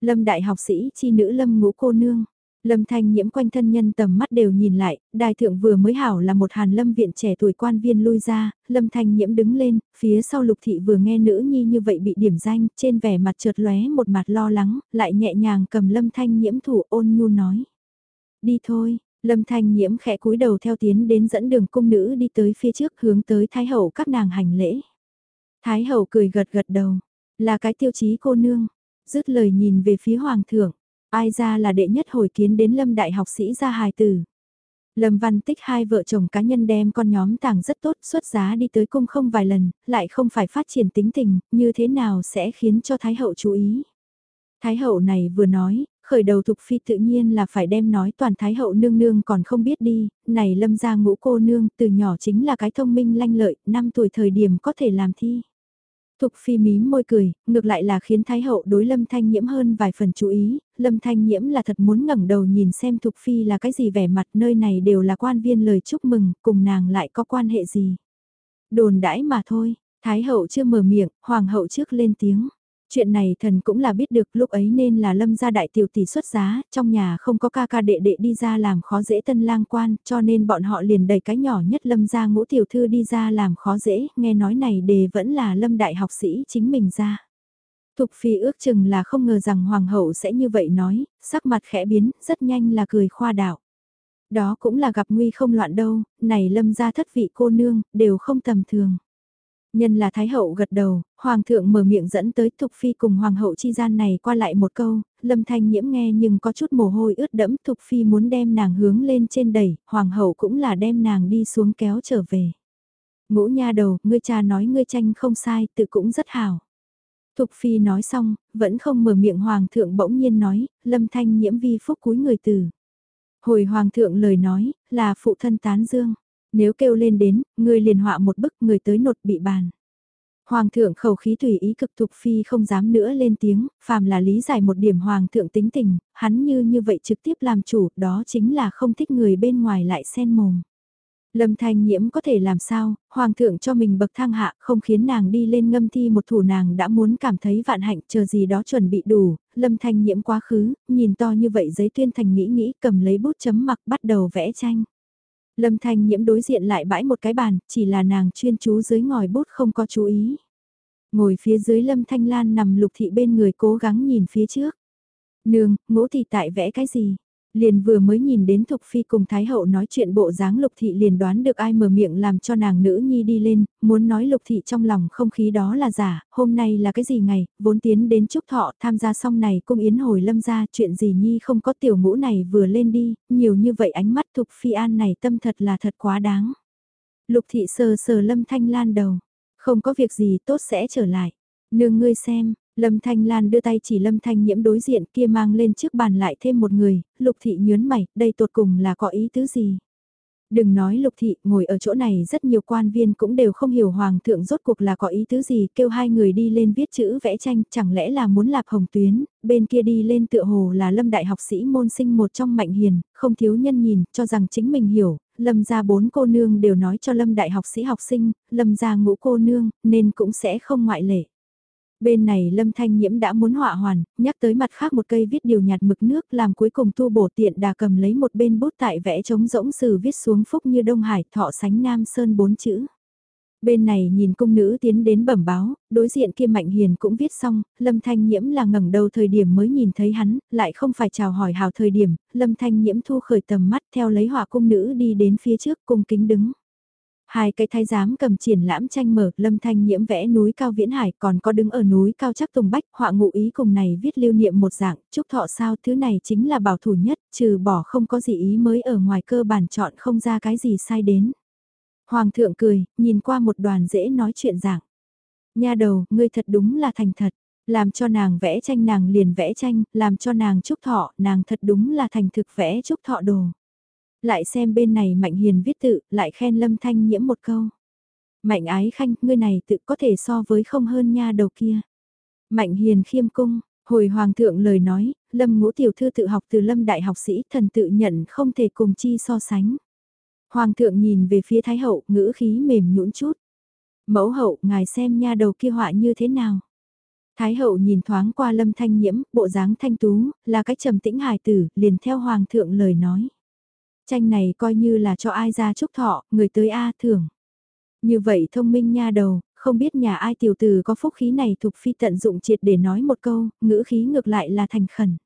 Lâm đại học sĩ chi nữ lâm ngũ cô nương. Lâm Thanh nhiễm quanh thân nhân tầm mắt đều nhìn lại, đài thượng vừa mới hảo là một hàn lâm viện trẻ tuổi quan viên lui ra, Lâm Thanh nhiễm đứng lên, phía sau lục thị vừa nghe nữ nhi như vậy bị điểm danh, trên vẻ mặt trượt lóe một mặt lo lắng, lại nhẹ nhàng cầm Lâm Thanh nhiễm thủ ôn nhu nói. Đi thôi, Lâm Thanh nhiễm khẽ cúi đầu theo tiến đến dẫn đường cung nữ đi tới phía trước hướng tới Thái Hậu các nàng hành lễ. Thái Hậu cười gật gật đầu, là cái tiêu chí cô nương, dứt lời nhìn về phía Hoàng thượng. Ai ra là đệ nhất hồi kiến đến lâm đại học sĩ ra hài tử. Lâm Văn Tích hai vợ chồng cá nhân đem con nhóm tàng rất tốt xuất giá đi tới cung không vài lần, lại không phải phát triển tính tình, như thế nào sẽ khiến cho Thái Hậu chú ý. Thái Hậu này vừa nói, khởi đầu thục phi tự nhiên là phải đem nói toàn Thái Hậu nương nương còn không biết đi, này lâm gia ngũ cô nương từ nhỏ chính là cái thông minh lanh lợi, năm tuổi thời điểm có thể làm thi. Thục phi mím môi cười, ngược lại là khiến Thái hậu đối Lâm Thanh Nhiễm hơn vài phần chú ý, Lâm Thanh Nhiễm là thật muốn ngẩng đầu nhìn xem Thục phi là cái gì vẻ mặt nơi này đều là quan viên lời chúc mừng, cùng nàng lại có quan hệ gì. Đồn đãi mà thôi, Thái hậu chưa mở miệng, Hoàng hậu trước lên tiếng. Chuyện này thần cũng là biết được lúc ấy nên là lâm gia đại tiểu tỷ xuất giá, trong nhà không có ca ca đệ đệ đi ra làm khó dễ tân lang quan, cho nên bọn họ liền đẩy cái nhỏ nhất lâm gia ngũ tiểu thư đi ra làm khó dễ, nghe nói này đề vẫn là lâm đại học sĩ chính mình ra. Thục phi ước chừng là không ngờ rằng hoàng hậu sẽ như vậy nói, sắc mặt khẽ biến, rất nhanh là cười khoa đạo. Đó cũng là gặp nguy không loạn đâu, này lâm gia thất vị cô nương, đều không tầm thường. Nhân là Thái Hậu gật đầu, Hoàng thượng mở miệng dẫn tới Thục Phi cùng Hoàng hậu chi gian này qua lại một câu, Lâm Thanh Nhiễm nghe nhưng có chút mồ hôi ướt đẫm Thục Phi muốn đem nàng hướng lên trên đẩy, Hoàng hậu cũng là đem nàng đi xuống kéo trở về. Ngũ nha đầu, ngươi cha nói ngươi tranh không sai, tự cũng rất hảo. Thục Phi nói xong, vẫn không mở miệng Hoàng thượng bỗng nhiên nói, Lâm Thanh Nhiễm vi phúc cúi người từ. Hồi Hoàng thượng lời nói, là phụ thân tán dương. Nếu kêu lên đến, người liền họa một bức người tới nột bị bàn. Hoàng thượng khẩu khí tùy ý cực thục phi không dám nữa lên tiếng, phàm là lý giải một điểm hoàng thượng tính tình, hắn như như vậy trực tiếp làm chủ, đó chính là không thích người bên ngoài lại xen mồm. Lâm Thanh Nhiễm có thể làm sao, Hoàng thượng cho mình bậc thang hạ không khiến nàng đi lên ngâm thi một thủ nàng đã muốn cảm thấy vạn hạnh chờ gì đó chuẩn bị đủ, Lâm Thanh Nhiễm quá khứ, nhìn to như vậy giấy tuyên thành nghĩ nghĩ cầm lấy bút chấm mặc bắt đầu vẽ tranh. Lâm Thanh Nhiễm đối diện lại bãi một cái bàn, chỉ là nàng chuyên chú dưới ngòi bút không có chú ý. Ngồi phía dưới Lâm Thanh Lan nằm lục thị bên người cố gắng nhìn phía trước. Nương, ngũ thị tại vẽ cái gì? Liền vừa mới nhìn đến Thục Phi cùng Thái Hậu nói chuyện bộ dáng Lục Thị liền đoán được ai mở miệng làm cho nàng nữ nhi đi lên, muốn nói Lục Thị trong lòng không khí đó là giả, hôm nay là cái gì ngày, vốn tiến đến Trúc Thọ tham gia xong này cung yến hồi lâm ra chuyện gì nhi không có tiểu ngũ này vừa lên đi, nhiều như vậy ánh mắt Thục Phi An này tâm thật là thật quá đáng. Lục Thị sờ sờ lâm thanh lan đầu, không có việc gì tốt sẽ trở lại, nương ngươi xem, Lâm Thanh Lan đưa tay chỉ Lâm Thanh nhiễm đối diện kia mang lên trước bàn lại thêm một người, Lục Thị nhớn mày, đây tột cùng là có ý tứ gì? Đừng nói Lục Thị, ngồi ở chỗ này rất nhiều quan viên cũng đều không hiểu Hoàng thượng rốt cuộc là có ý tứ gì, kêu hai người đi lên viết chữ vẽ tranh, chẳng lẽ là muốn lạp hồng tuyến, bên kia đi lên tựa hồ là Lâm Đại học sĩ môn sinh một trong mạnh hiền, không thiếu nhân nhìn, cho rằng chính mình hiểu, Lâm gia bốn cô nương đều nói cho Lâm Đại học sĩ học sinh, Lâm gia ngũ cô nương, nên cũng sẽ không ngoại lệ. Bên này Lâm Thanh Nhiễm đã muốn họa hoàn, nhắc tới mặt khác một cây viết điều nhạt mực nước làm cuối cùng tu bổ tiện đà cầm lấy một bên bút tại vẽ trống rỗng sử viết xuống phúc như Đông Hải thọ sánh Nam Sơn bốn chữ. Bên này nhìn cung nữ tiến đến bẩm báo, đối diện kia Mạnh Hiền cũng viết xong, Lâm Thanh Nhiễm là ngẩng đầu thời điểm mới nhìn thấy hắn, lại không phải chào hỏi hào thời điểm, Lâm Thanh Nhiễm thu khởi tầm mắt theo lấy họa cung nữ đi đến phía trước cung kính đứng. Hai cái thái giám cầm triển lãm tranh mở, lâm thanh nhiễm vẽ núi cao viễn hải, còn có đứng ở núi cao chắc tùng bách, họa ngụ ý cùng này viết lưu niệm một dạng, chúc thọ sao, thứ này chính là bảo thủ nhất, trừ bỏ không có gì ý mới ở ngoài cơ bản chọn không ra cái gì sai đến. Hoàng thượng cười, nhìn qua một đoàn dễ nói chuyện dạng. Nha đầu, ngươi thật đúng là thành thật, làm cho nàng vẽ tranh nàng liền vẽ tranh, làm cho nàng chúc thọ, nàng thật đúng là thành thực vẽ chúc thọ đồ. Lại xem bên này Mạnh Hiền viết tự, lại khen Lâm Thanh nhiễm một câu. Mạnh ái khanh, ngươi này tự có thể so với không hơn nha đầu kia. Mạnh Hiền khiêm cung, hồi Hoàng thượng lời nói, Lâm ngũ tiểu thư tự học từ Lâm đại học sĩ thần tự nhận không thể cùng chi so sánh. Hoàng thượng nhìn về phía Thái hậu, ngữ khí mềm nhũn chút. Mẫu hậu, ngài xem nha đầu kia họa như thế nào. Thái hậu nhìn thoáng qua lâm thanh nhiễm, bộ dáng thanh tú, là cái trầm tĩnh hài tử, liền theo hoàng thượng lời nói. Tranh này coi như là cho ai ra chúc thọ, người tới A thưởng. Như vậy thông minh nha đầu, không biết nhà ai tiểu tử có phúc khí này thuộc phi tận dụng triệt để nói một câu, ngữ khí ngược lại là thành khẩn.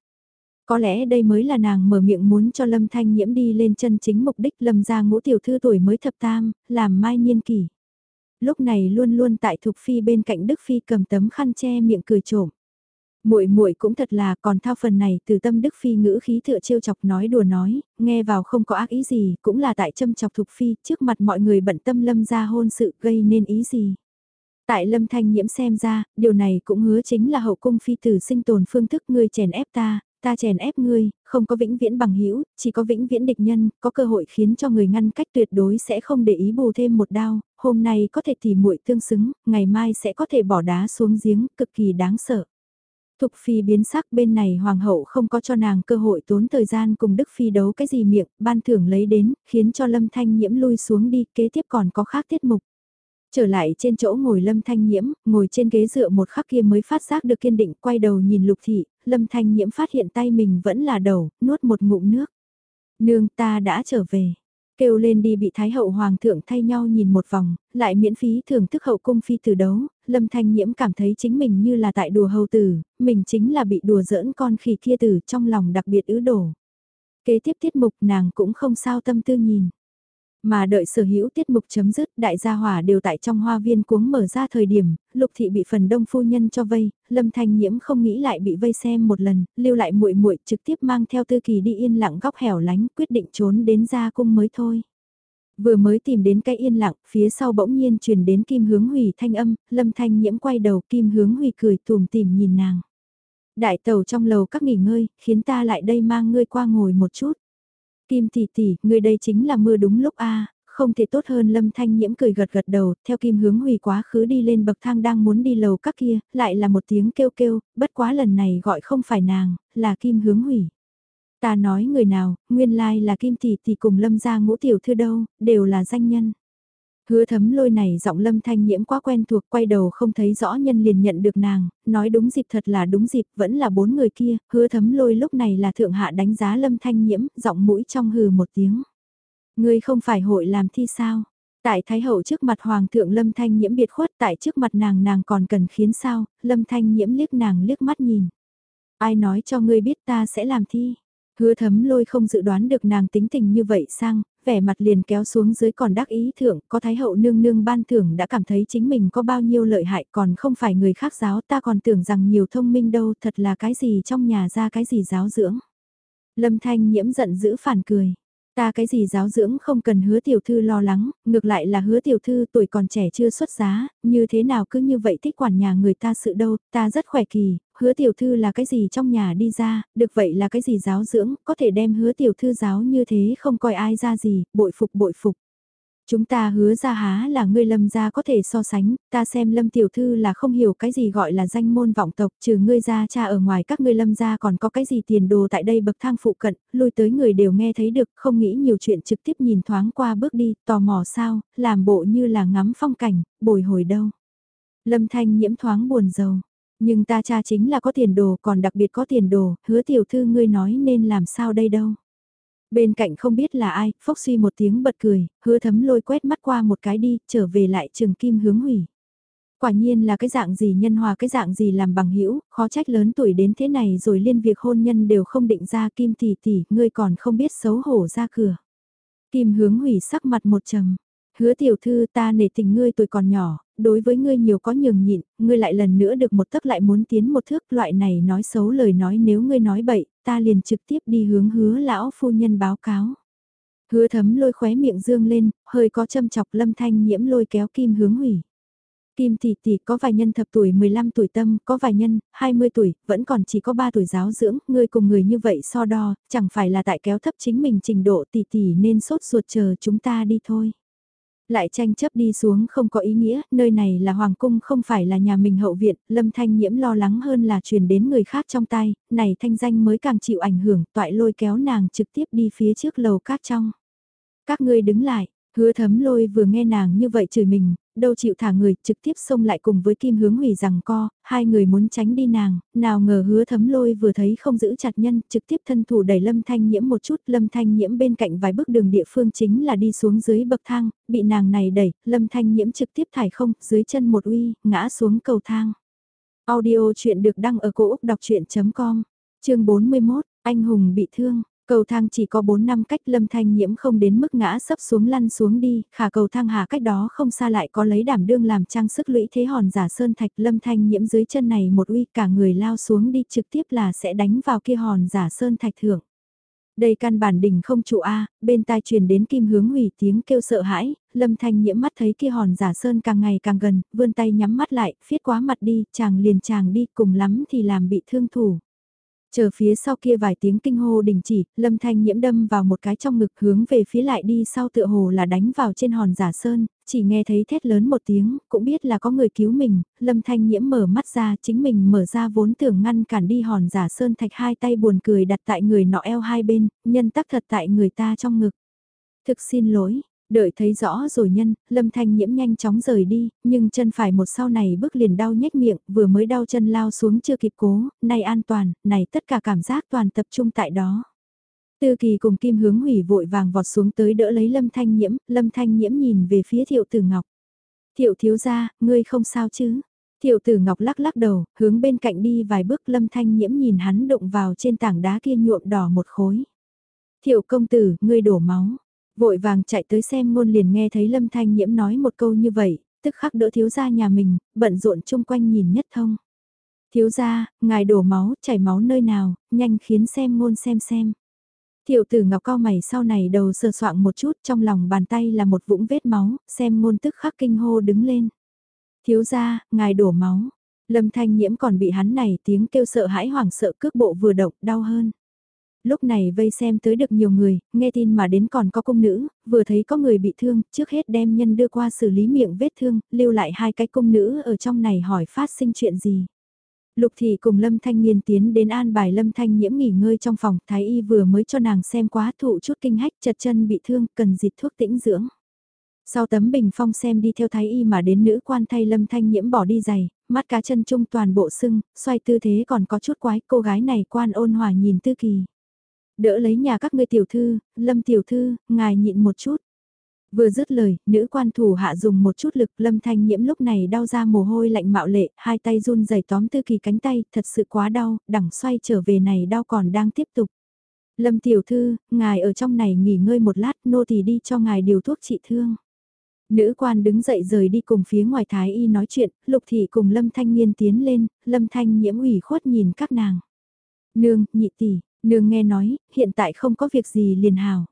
Có lẽ đây mới là nàng mở miệng muốn cho Lâm Thanh Nhiễm đi lên chân chính mục đích Lâm ra ngũ tiểu thư tuổi mới thập tam, làm mai niên kỷ. Lúc này luôn luôn tại Thục Phi bên cạnh Đức Phi cầm tấm khăn che miệng cười trộm muội muội cũng thật là còn thao phần này từ tâm đức phi ngữ khí tựa trêu chọc nói đùa nói, nghe vào không có ác ý gì, cũng là tại châm chọc thục phi, trước mặt mọi người bận tâm lâm ra hôn sự gây nên ý gì. Tại lâm thanh nhiễm xem ra, điều này cũng hứa chính là hậu cung phi tử sinh tồn phương thức ngươi chèn ép ta, ta chèn ép ngươi, không có vĩnh viễn bằng hữu chỉ có vĩnh viễn địch nhân, có cơ hội khiến cho người ngăn cách tuyệt đối sẽ không để ý bù thêm một đao, hôm nay có thể thì muội tương xứng, ngày mai sẽ có thể bỏ đá xuống giếng, cực kỳ đáng sợ. Thục Phi biến sắc bên này Hoàng hậu không có cho nàng cơ hội tốn thời gian cùng Đức Phi đấu cái gì miệng, ban thưởng lấy đến, khiến cho Lâm Thanh nhiễm lui xuống đi, kế tiếp còn có khác tiết mục. Trở lại trên chỗ ngồi Lâm Thanh Nhiễm, ngồi trên ghế dựa một khắc kia mới phát giác được kiên định, quay đầu nhìn Lục Thị, Lâm Thanh Nhiễm phát hiện tay mình vẫn là đầu, nuốt một ngụm nước. Nương ta đã trở về. Kêu lên đi bị Thái Hậu Hoàng thượng thay nhau nhìn một vòng, lại miễn phí thưởng thức hậu cung phi từ đấu, Lâm Thanh Nhiễm cảm thấy chính mình như là tại đùa hầu tử, mình chính là bị đùa giỡn con khỉ kia tử trong lòng đặc biệt ứ đổ. Kế tiếp tiết mục nàng cũng không sao tâm tư nhìn. Mà đợi sở hữu tiết mục chấm dứt đại gia hỏa đều tại trong hoa viên cuống mở ra thời điểm, lục thị bị phần đông phu nhân cho vây, lâm thanh nhiễm không nghĩ lại bị vây xem một lần, lưu lại muội muội trực tiếp mang theo tư kỳ đi yên lặng góc hẻo lánh quyết định trốn đến gia cung mới thôi. Vừa mới tìm đến cái yên lặng, phía sau bỗng nhiên truyền đến kim hướng hủy thanh âm, lâm thanh nhiễm quay đầu kim hướng hủy cười tùm tìm nhìn nàng. Đại tàu trong lầu các nghỉ ngơi, khiến ta lại đây mang ngươi qua ngồi một chút. Kim tỷ tỷ, người đây chính là mưa đúng lúc a không thể tốt hơn lâm thanh nhiễm cười gật gật đầu, theo kim hướng hủy quá khứ đi lên bậc thang đang muốn đi lầu các kia, lại là một tiếng kêu kêu, bất quá lần này gọi không phải nàng, là kim hướng hủy. Ta nói người nào, nguyên lai là kim tỷ tỷ cùng lâm gia ngũ tiểu thư đâu, đều là danh nhân. Hứa thấm lôi này giọng lâm thanh nhiễm quá quen thuộc quay đầu không thấy rõ nhân liền nhận được nàng, nói đúng dịp thật là đúng dịp vẫn là bốn người kia, hứa thấm lôi lúc này là thượng hạ đánh giá lâm thanh nhiễm, giọng mũi trong hừ một tiếng. Ngươi không phải hội làm thi sao? Tại Thái Hậu trước mặt Hoàng thượng Lâm Thanh Nhiễm biệt khuất tại trước mặt nàng nàng còn cần khiến sao, Lâm Thanh Nhiễm liếc nàng liếc mắt nhìn. Ai nói cho ngươi biết ta sẽ làm thi? Hứa thấm lôi không dự đoán được nàng tính tình như vậy sang, vẻ mặt liền kéo xuống dưới còn đắc ý thượng, có thái hậu nương nương ban thưởng đã cảm thấy chính mình có bao nhiêu lợi hại còn không phải người khác giáo ta còn tưởng rằng nhiều thông minh đâu thật là cái gì trong nhà ra cái gì giáo dưỡng. Lâm thanh nhiễm giận dữ phản cười. Ta cái gì giáo dưỡng không cần hứa tiểu thư lo lắng, ngược lại là hứa tiểu thư tuổi còn trẻ chưa xuất giá, như thế nào cứ như vậy thích quản nhà người ta sự đâu, ta rất khỏe kỳ, hứa tiểu thư là cái gì trong nhà đi ra, được vậy là cái gì giáo dưỡng, có thể đem hứa tiểu thư giáo như thế không coi ai ra gì, bội phục bội phục. Chúng ta hứa ra há là ngươi lâm gia có thể so sánh, ta xem lâm tiểu thư là không hiểu cái gì gọi là danh môn vọng tộc, trừ ngươi ra cha ở ngoài các ngươi lâm gia còn có cái gì tiền đồ tại đây bậc thang phụ cận, lui tới người đều nghe thấy được, không nghĩ nhiều chuyện trực tiếp nhìn thoáng qua bước đi, tò mò sao, làm bộ như là ngắm phong cảnh, bồi hồi đâu. Lâm thanh nhiễm thoáng buồn rầu, nhưng ta cha chính là có tiền đồ còn đặc biệt có tiền đồ, hứa tiểu thư ngươi nói nên làm sao đây đâu. Bên cạnh không biết là ai, phốc suy một tiếng bật cười, hứa thấm lôi quét mắt qua một cái đi, trở về lại trường kim hướng hủy. Quả nhiên là cái dạng gì nhân hòa cái dạng gì làm bằng hữu khó trách lớn tuổi đến thế này rồi liên việc hôn nhân đều không định ra kim tỷ tỷ, ngươi còn không biết xấu hổ ra cửa. Kim hướng hủy sắc mặt một trầm, hứa tiểu thư ta nể tình ngươi tuổi còn nhỏ, đối với ngươi nhiều có nhường nhịn, ngươi lại lần nữa được một tấc lại muốn tiến một thước loại này nói xấu lời nói nếu ngươi nói bậy, ta liền trực tiếp đi hướng hứa lão phu nhân báo cáo. Hứa thấm lôi khóe miệng dương lên, hơi có châm chọc lâm thanh nhiễm lôi kéo kim hướng hủy. Kim tỷ tỷ có vài nhân thập tuổi 15 tuổi tâm, có vài nhân, 20 tuổi, vẫn còn chỉ có 3 tuổi giáo dưỡng, ngươi cùng người như vậy so đo, chẳng phải là tại kéo thấp chính mình trình độ tỷ tỷ nên sốt ruột chờ chúng ta đi thôi. Lại tranh chấp đi xuống không có ý nghĩa, nơi này là hoàng cung không phải là nhà mình hậu viện, lâm thanh nhiễm lo lắng hơn là truyền đến người khác trong tay, này thanh danh mới càng chịu ảnh hưởng, toại lôi kéo nàng trực tiếp đi phía trước lầu cát trong. Các ngươi đứng lại, hứa thấm lôi vừa nghe nàng như vậy chửi mình, đâu chịu thả người, trực tiếp xông lại cùng với Kim Hướng Hủy rằng co, hai người muốn tránh đi nàng, nào ngờ hứa thấm lôi vừa thấy không giữ chặt nhân, trực tiếp thân thủ đẩy Lâm Thanh Nhiễm một chút, Lâm Thanh Nhiễm bên cạnh vài bước đường địa phương chính là đi xuống dưới bậc thang, bị nàng này đẩy, Lâm Thanh Nhiễm trực tiếp thải không, dưới chân một uy, ngã xuống cầu thang. Audio chuyện được đăng ở cổ Úc đọc chuyện.com, chương 41, anh hùng bị thương. Cầu thang chỉ có 4 năm cách lâm thanh nhiễm không đến mức ngã sấp xuống lăn xuống đi, khả cầu thang hà cách đó không xa lại có lấy đảm đương làm trang sức lũy thế hòn giả sơn thạch lâm thanh nhiễm dưới chân này một uy cả người lao xuống đi trực tiếp là sẽ đánh vào kia hòn giả sơn thạch thưởng. Đây căn bản đỉnh không trụ A, bên tai truyền đến kim hướng hủy tiếng kêu sợ hãi, lâm thanh nhiễm mắt thấy kia hòn giả sơn càng ngày càng gần, vươn tay nhắm mắt lại, phiết quá mặt đi, chàng liền chàng đi, cùng lắm thì làm bị thương thủ. Chờ phía sau kia vài tiếng kinh hô đình chỉ, lâm thanh nhiễm đâm vào một cái trong ngực hướng về phía lại đi sau tựa hồ là đánh vào trên hòn giả sơn, chỉ nghe thấy thét lớn một tiếng, cũng biết là có người cứu mình, lâm thanh nhiễm mở mắt ra chính mình mở ra vốn tưởng ngăn cản đi hòn giả sơn thạch hai tay buồn cười đặt tại người nọ eo hai bên, nhân tắc thật tại người ta trong ngực. Thực xin lỗi, Đợi thấy rõ rồi nhân, lâm thanh nhiễm nhanh chóng rời đi, nhưng chân phải một sau này bước liền đau nhếch miệng, vừa mới đau chân lao xuống chưa kịp cố, này an toàn, này tất cả cảm giác toàn tập trung tại đó. Tư kỳ cùng kim hướng hủy vội vàng vọt xuống tới đỡ lấy lâm thanh nhiễm, lâm thanh nhiễm nhìn về phía thiệu tử ngọc. Thiệu thiếu gia, ngươi không sao chứ? Thiệu tử ngọc lắc lắc đầu, hướng bên cạnh đi vài bước lâm thanh nhiễm nhìn hắn đụng vào trên tảng đá kia nhuộm đỏ một khối. Thiệu công tử, ngươi đổ máu. Vội vàng chạy tới xem ngôn liền nghe thấy lâm thanh nhiễm nói một câu như vậy, tức khắc đỡ thiếu gia nhà mình, bận rộn chung quanh nhìn nhất thông. Thiếu gia, ngài đổ máu, chảy máu nơi nào, nhanh khiến xem ngôn xem xem. tiểu tử ngọc cao mày sau này đầu sờ soạng một chút trong lòng bàn tay là một vũng vết máu, xem ngôn tức khắc kinh hô đứng lên. Thiếu gia, ngài đổ máu. Lâm thanh nhiễm còn bị hắn này tiếng kêu sợ hãi hoảng sợ cước bộ vừa động đau hơn. Lúc này vây xem tới được nhiều người, nghe tin mà đến còn có cung nữ, vừa thấy có người bị thương, trước hết đem nhân đưa qua xử lý miệng vết thương, lưu lại hai cái cung nữ ở trong này hỏi phát sinh chuyện gì. Lục Thị cùng Lâm Thanh Nghiên tiến đến an bài Lâm Thanh nhiễm nghỉ ngơi trong phòng, Thái Y vừa mới cho nàng xem quá thụ chút kinh hách chật chân bị thương, cần dịch thuốc tĩnh dưỡng. Sau tấm bình phong xem đi theo Thái Y mà đến nữ quan thay Lâm Thanh nhiễm bỏ đi giày, mắt cá chân trung toàn bộ sưng, xoay tư thế còn có chút quái, cô gái này quan ôn hòa nhìn tư kỳ. Đỡ lấy nhà các ngươi tiểu thư, Lâm tiểu thư, ngài nhịn một chút. Vừa dứt lời, nữ quan thủ hạ dùng một chút lực lâm thanh nhiễm lúc này đau ra mồ hôi lạnh mạo lệ, hai tay run rẩy tóm tư kỳ cánh tay, thật sự quá đau, đẳng xoay trở về này đau còn đang tiếp tục. Lâm tiểu thư, ngài ở trong này nghỉ ngơi một lát, nô thì đi cho ngài điều thuốc trị thương. Nữ quan đứng dậy rời đi cùng phía ngoài thái y nói chuyện, lục thị cùng lâm thanh niên tiến lên, lâm thanh nhiễm ủy khuất nhìn các nàng. Nương, nhị tỷ, nương nghe nói, hiện tại không có việc gì liền hào.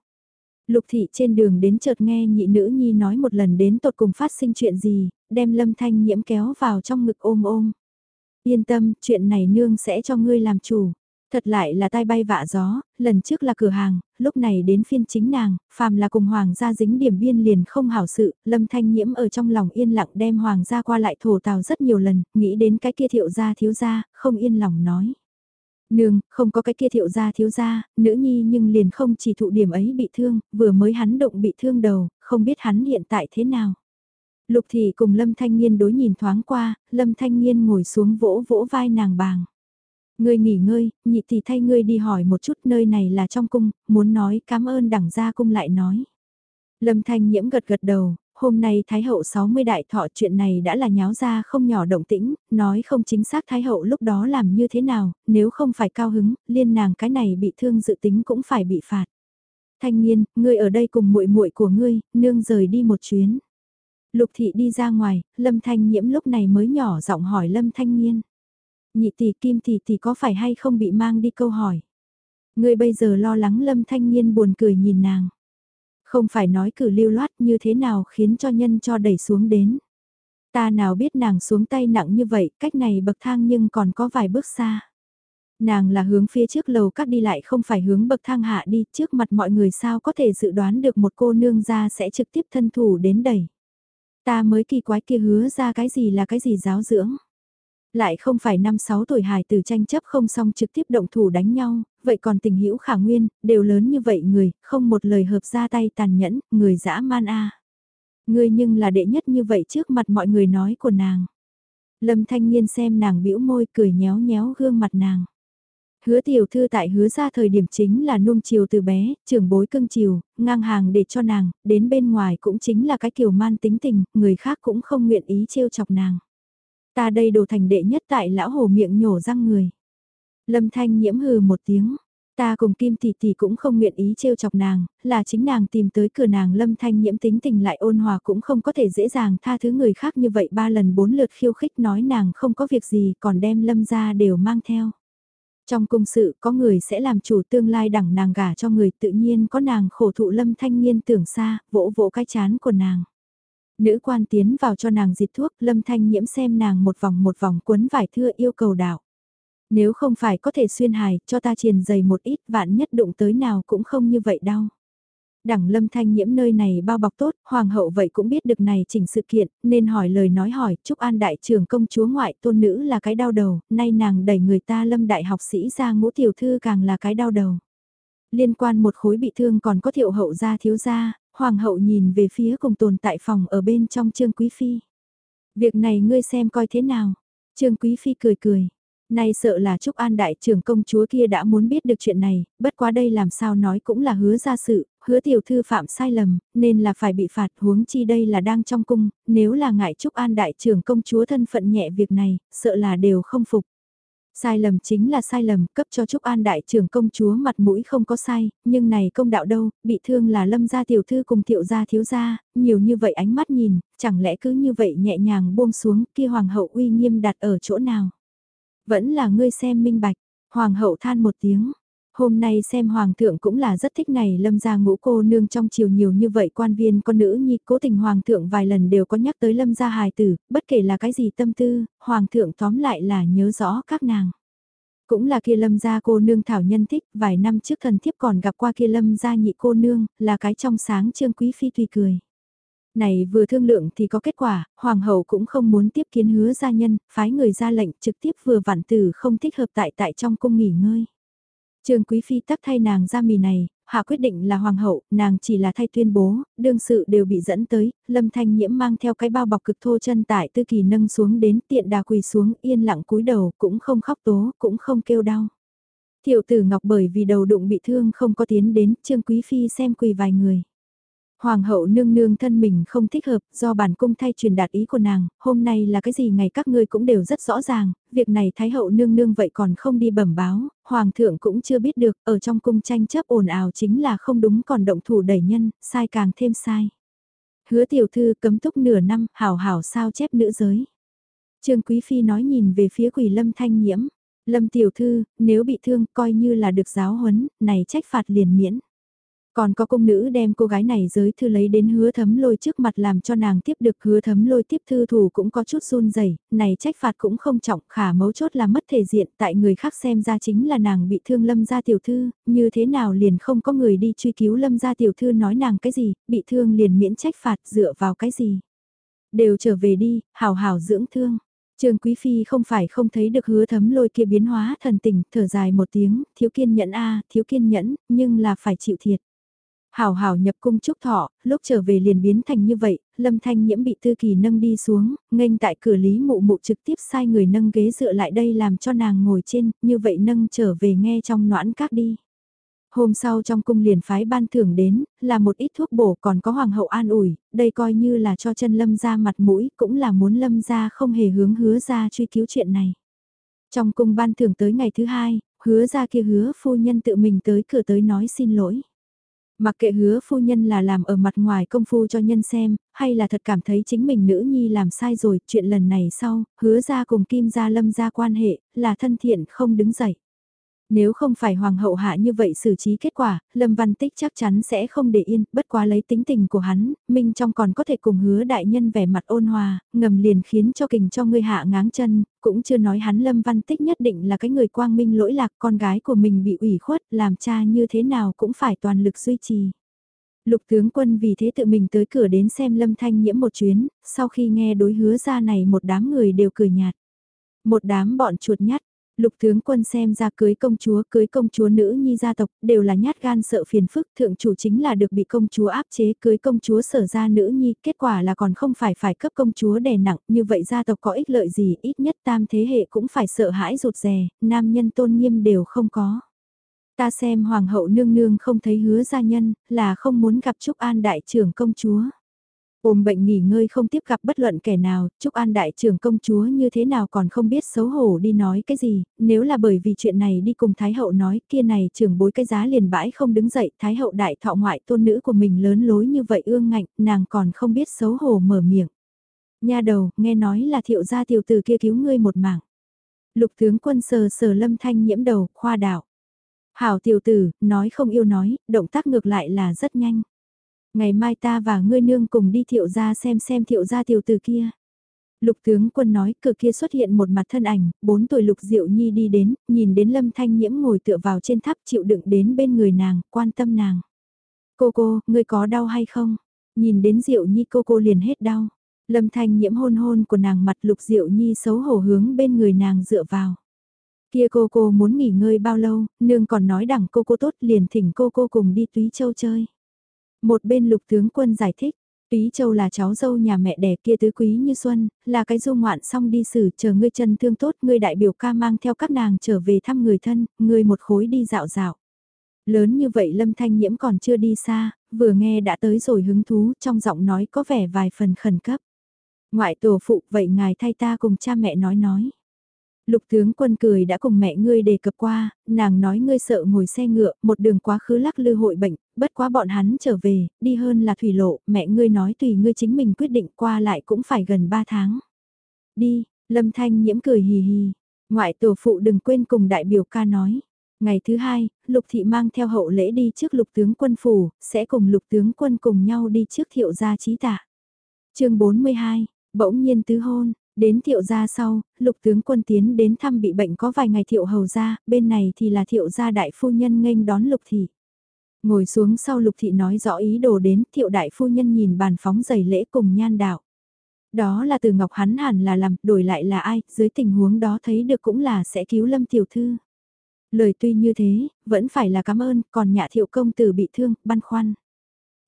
Lục thị trên đường đến chợt nghe nhị nữ nhi nói một lần đến tột cùng phát sinh chuyện gì, đem lâm thanh nhiễm kéo vào trong ngực ôm ôm. Yên tâm, chuyện này nương sẽ cho ngươi làm chủ. Thật lại là tai bay vạ gió, lần trước là cửa hàng, lúc này đến phiên chính nàng, phàm là cùng hoàng gia dính điểm biên liền không hảo sự, lâm thanh nhiễm ở trong lòng yên lặng đem hoàng gia qua lại thổ tào rất nhiều lần, nghĩ đến cái kia thiệu gia thiếu gia, không yên lòng nói. Nương, không có cái kia thiệu gia thiếu gia, nữ nhi nhưng liền không chỉ thụ điểm ấy bị thương, vừa mới hắn động bị thương đầu, không biết hắn hiện tại thế nào. Lục thị cùng Lâm Thanh Niên đối nhìn thoáng qua, Lâm Thanh Niên ngồi xuống vỗ vỗ vai nàng bàng. Ngươi nghỉ ngơi, nhị tỷ thay ngươi đi hỏi một chút nơi này là trong cung, muốn nói cảm ơn đẳng gia cung lại nói. Lâm Thanh Nhiễm gật gật đầu, hôm nay Thái Hậu 60 đại thọ chuyện này đã là nháo ra không nhỏ động tĩnh, nói không chính xác Thái Hậu lúc đó làm như thế nào, nếu không phải cao hứng, liên nàng cái này bị thương dự tính cũng phải bị phạt. Thanh niên, ngươi ở đây cùng muội muội của ngươi, nương rời đi một chuyến. Lục thị đi ra ngoài, Lâm Thanh Nhiễm lúc này mới nhỏ giọng hỏi Lâm Thanh Niên. Nhị tỷ kim tỷ tỷ có phải hay không bị mang đi câu hỏi. Ngươi bây giờ lo lắng Lâm Thanh Niên buồn cười nhìn nàng. Không phải nói cử lưu loát như thế nào khiến cho nhân cho đẩy xuống đến. Ta nào biết nàng xuống tay nặng như vậy, cách này bậc thang nhưng còn có vài bước xa. Nàng là hướng phía trước lầu các đi lại không phải hướng bậc thang hạ đi, trước mặt mọi người sao có thể dự đoán được một cô nương ra sẽ trực tiếp thân thủ đến đẩy. Ta mới kỳ quái kia hứa ra cái gì là cái gì giáo dưỡng. Lại không phải năm sáu tuổi hài từ tranh chấp không xong trực tiếp động thủ đánh nhau, vậy còn tình hữu khả nguyên, đều lớn như vậy người, không một lời hợp ra tay tàn nhẫn, người dã man a. Ngươi nhưng là đệ nhất như vậy trước mặt mọi người nói của nàng. Lâm thanh niên xem nàng bĩu môi cười nhéo nhéo gương mặt nàng. Hứa tiểu thư tại hứa ra thời điểm chính là nuông chiều từ bé, trưởng bối cưng chiều, ngang hàng để cho nàng, đến bên ngoài cũng chính là cái kiểu man tính tình, người khác cũng không nguyện ý trêu chọc nàng. Ta đây đồ thành đệ nhất tại lão hồ miệng nhổ răng người. Lâm thanh nhiễm hừ một tiếng. Ta cùng Kim Tỷ Tỷ cũng không nguyện ý trêu chọc nàng, là chính nàng tìm tới cửa nàng lâm thanh nhiễm tính tình lại ôn hòa cũng không có thể dễ dàng tha thứ người khác như vậy ba lần bốn lượt khiêu khích nói nàng không có việc gì còn đem lâm ra đều mang theo. Trong cung sự có người sẽ làm chủ tương lai đẳng nàng gả cho người tự nhiên có nàng khổ thụ lâm thanh niên tưởng xa, vỗ vỗ cái chán của nàng. Nữ quan tiến vào cho nàng dịch thuốc, lâm thanh nhiễm xem nàng một vòng một vòng quấn vải thưa yêu cầu đạo. Nếu không phải có thể xuyên hài, cho ta triền dày một ít, vạn nhất đụng tới nào cũng không như vậy đâu. Đẳng lâm thanh nhiễm nơi này bao bọc tốt, hoàng hậu vậy cũng biết được này chỉnh sự kiện, nên hỏi lời nói hỏi, chúc an đại trưởng công chúa ngoại tôn nữ là cái đau đầu, nay nàng đẩy người ta lâm đại học sĩ ra ngũ tiểu thư càng là cái đau đầu. Liên quan một khối bị thương còn có thiệu hậu gia thiếu gia, hoàng hậu nhìn về phía cùng tồn tại phòng ở bên trong Trương Quý Phi. Việc này ngươi xem coi thế nào. Trương Quý Phi cười cười. Nay sợ là Trúc An đại trưởng công chúa kia đã muốn biết được chuyện này, bất quá đây làm sao nói cũng là hứa ra sự, hứa tiểu thư phạm sai lầm, nên là phải bị phạt huống chi đây là đang trong cung, nếu là ngại Trúc An đại trưởng công chúa thân phận nhẹ việc này, sợ là đều không phục. Sai lầm chính là sai lầm, cấp cho Trúc An đại trưởng công chúa mặt mũi không có sai, nhưng này công đạo đâu, bị thương là lâm gia tiểu thư cùng tiểu gia thiếu gia, nhiều như vậy ánh mắt nhìn, chẳng lẽ cứ như vậy nhẹ nhàng buông xuống kia hoàng hậu uy nghiêm đặt ở chỗ nào. Vẫn là ngươi xem minh bạch, hoàng hậu than một tiếng. Hôm nay xem hoàng thượng cũng là rất thích này lâm gia ngũ cô nương trong chiều nhiều như vậy quan viên con nữ nhi cố tình hoàng thượng vài lần đều có nhắc tới lâm gia hài tử, bất kể là cái gì tâm tư, hoàng thượng tóm lại là nhớ rõ các nàng. Cũng là kia lâm gia cô nương thảo nhân thích, vài năm trước thần thiếp còn gặp qua kia lâm gia nhị cô nương, là cái trong sáng trương quý phi tùy cười. Này vừa thương lượng thì có kết quả, hoàng hậu cũng không muốn tiếp kiến hứa gia nhân, phái người ra lệnh trực tiếp vừa vặn tử không thích hợp tại tại trong cung nghỉ ngơi. Trương Quý Phi tắc thay nàng ra mì này, hạ quyết định là hoàng hậu, nàng chỉ là thay tuyên bố, đương sự đều bị dẫn tới, lâm thanh nhiễm mang theo cái bao bọc cực thô chân tại tư kỳ nâng xuống đến tiện đà quỳ xuống yên lặng cúi đầu, cũng không khóc tố, cũng không kêu đau. Tiểu tử ngọc bởi vì đầu đụng bị thương không có tiến đến, Trương Quý Phi xem quỳ vài người. Hoàng hậu nương nương thân mình không thích hợp, do bản cung thay truyền đạt ý của nàng, hôm nay là cái gì ngày các ngươi cũng đều rất rõ ràng, việc này thái hậu nương nương vậy còn không đi bẩm báo, hoàng thượng cũng chưa biết được, ở trong cung tranh chấp ồn ào chính là không đúng còn động thủ đẩy nhân, sai càng thêm sai. Hứa tiểu thư cấm túc nửa năm, hảo hảo sao chép nữ giới. Trương Quý Phi nói nhìn về phía quỷ lâm thanh nhiễm, lâm tiểu thư, nếu bị thương coi như là được giáo huấn, này trách phạt liền miễn. Còn có công nữ đem cô gái này giới thư lấy đến hứa thấm lôi trước mặt làm cho nàng tiếp được hứa thấm lôi tiếp thư thủ cũng có chút run rẩy này trách phạt cũng không trọng khả mấu chốt là mất thể diện tại người khác xem ra chính là nàng bị thương lâm gia tiểu thư, như thế nào liền không có người đi truy cứu lâm gia tiểu thư nói nàng cái gì, bị thương liền miễn trách phạt dựa vào cái gì. Đều trở về đi, hào hào dưỡng thương. Trương Quý Phi không phải không thấy được hứa thấm lôi kia biến hóa thần tình, thở dài một tiếng, thiếu kiên nhẫn a thiếu kiên nhẫn, nhưng là phải chịu thiệt. Hảo hảo nhập cung trúc thọ, lúc trở về liền biến thành như vậy, lâm thanh nhiễm bị tư kỳ nâng đi xuống, nghênh tại cửa lý mụ mụ trực tiếp sai người nâng ghế dựa lại đây làm cho nàng ngồi trên, như vậy nâng trở về nghe trong noãn các đi. Hôm sau trong cung liền phái ban thưởng đến, là một ít thuốc bổ còn có hoàng hậu an ủi, đây coi như là cho chân lâm ra mặt mũi, cũng là muốn lâm ra không hề hướng hứa ra truy cứu chuyện này. Trong cung ban thưởng tới ngày thứ hai, hứa ra kia hứa phu nhân tự mình tới cửa tới nói xin lỗi. Mặc kệ hứa phu nhân là làm ở mặt ngoài công phu cho nhân xem, hay là thật cảm thấy chính mình nữ nhi làm sai rồi, chuyện lần này sau, hứa ra cùng kim gia lâm ra quan hệ, là thân thiện không đứng dậy. Nếu không phải hoàng hậu hạ như vậy xử trí kết quả, Lâm Văn Tích chắc chắn sẽ không để yên, bất quá lấy tính tình của hắn, Minh trong còn có thể cùng hứa đại nhân vẻ mặt ôn hòa, ngầm liền khiến cho kình cho người hạ ngáng chân, cũng chưa nói hắn Lâm Văn Tích nhất định là cái người quang minh lỗi lạc con gái của mình bị ủy khuất, làm cha như thế nào cũng phải toàn lực duy trì. Lục tướng quân vì thế tự mình tới cửa đến xem Lâm Thanh nhiễm một chuyến, sau khi nghe đối hứa ra này một đám người đều cười nhạt. Một đám bọn chuột nhát, Lục tướng quân xem ra cưới công chúa, cưới công chúa nữ nhi gia tộc, đều là nhát gan sợ phiền phức, thượng chủ chính là được bị công chúa áp chế, cưới công chúa sở ra nữ nhi, kết quả là còn không phải phải cấp công chúa đè nặng, như vậy gia tộc có ích lợi gì, ít nhất tam thế hệ cũng phải sợ hãi rụt rè, nam nhân tôn nghiêm đều không có. Ta xem hoàng hậu nương nương không thấy hứa gia nhân, là không muốn gặp Trúc An đại trưởng công chúa. Ôm bệnh nghỉ ngơi không tiếp gặp bất luận kẻ nào, Trúc An đại trưởng công chúa như thế nào còn không biết xấu hổ đi nói cái gì, nếu là bởi vì chuyện này đi cùng Thái hậu nói kia này trưởng bối cái giá liền bãi không đứng dậy, Thái hậu đại thọ ngoại tôn nữ của mình lớn lối như vậy ương ngạnh, nàng còn không biết xấu hổ mở miệng. Nha đầu, nghe nói là thiệu gia tiểu tử kia cứu ngươi một mạng. Lục tướng quân sờ sờ lâm thanh nhiễm đầu, khoa đạo. Hảo tiểu tử, nói không yêu nói, động tác ngược lại là rất nhanh. Ngày mai ta và ngươi nương cùng đi thiệu ra xem xem thiệu ra tiểu từ kia. Lục tướng quân nói cửa kia xuất hiện một mặt thân ảnh, bốn tuổi lục diệu nhi đi đến, nhìn đến lâm thanh nhiễm ngồi tựa vào trên tháp chịu đựng đến bên người nàng, quan tâm nàng. Cô cô, ngươi có đau hay không? Nhìn đến diệu nhi cô cô liền hết đau. Lâm thanh nhiễm hôn hôn của nàng mặt lục diệu nhi xấu hổ hướng bên người nàng dựa vào. Kia cô cô muốn nghỉ ngơi bao lâu, nương còn nói đẳng cô cô tốt liền thỉnh cô cô cùng đi túy châu chơi. Một bên lục tướng quân giải thích, Túy Châu là cháu dâu nhà mẹ đẻ kia tứ quý như xuân, là cái du ngoạn xong đi xử chờ ngươi chân thương tốt, ngươi đại biểu ca mang theo các nàng trở về thăm người thân, ngươi một khối đi dạo dạo. Lớn như vậy Lâm Thanh Nhiễm còn chưa đi xa, vừa nghe đã tới rồi hứng thú, trong giọng nói có vẻ vài phần khẩn cấp. Ngoại tổ phụ, vậy ngài thay ta cùng cha mẹ nói nói. Lục tướng quân cười đã cùng mẹ ngươi đề cập qua, nàng nói ngươi sợ ngồi xe ngựa, một đường quá khứ lắc lư hội bệnh, bất quá bọn hắn trở về, đi hơn là thủy lộ, mẹ ngươi nói tùy ngươi chính mình quyết định qua lại cũng phải gần 3 tháng. Đi, lâm thanh nhiễm cười hì hì, ngoại tổ phụ đừng quên cùng đại biểu ca nói. Ngày thứ hai, lục thị mang theo hậu lễ đi trước lục tướng quân phủ, sẽ cùng lục tướng quân cùng nhau đi trước thiệu gia trí tạ. chương 42, bỗng nhiên tứ hôn, Đến thiệu gia sau, lục tướng quân tiến đến thăm bị bệnh có vài ngày thiệu hầu gia, bên này thì là thiệu gia đại phu nhân nghênh đón lục thị. Ngồi xuống sau lục thị nói rõ ý đồ đến thiệu đại phu nhân nhìn bàn phóng giày lễ cùng nhan đạo. Đó là từ ngọc hắn hẳn là làm, đổi lại là ai, dưới tình huống đó thấy được cũng là sẽ cứu lâm tiểu thư. Lời tuy như thế, vẫn phải là cảm ơn, còn nhạ thiệu công tử bị thương, băn khoăn.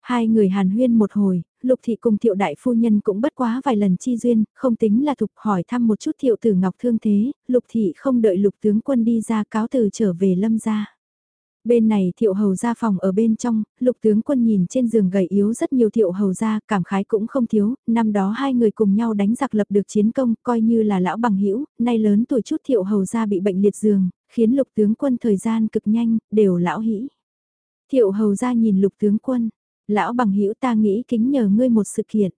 Hai người hàn huyên một hồi, lục thị cùng thiệu đại phu nhân cũng bất quá vài lần chi duyên, không tính là thục hỏi thăm một chút thiệu tử ngọc thương thế, lục thị không đợi lục tướng quân đi ra cáo từ trở về lâm gia. Bên này thiệu hầu ra phòng ở bên trong, lục tướng quân nhìn trên giường gầy yếu rất nhiều thiệu hầu ra, cảm khái cũng không thiếu, năm đó hai người cùng nhau đánh giặc lập được chiến công, coi như là lão bằng hữu nay lớn tuổi chút thiệu hầu ra bị bệnh liệt giường, khiến lục tướng quân thời gian cực nhanh, đều lão hĩ. Thiệu hầu ra nhìn lục tướng quân, lão bằng hữu ta nghĩ kính nhờ ngươi một sự kiện.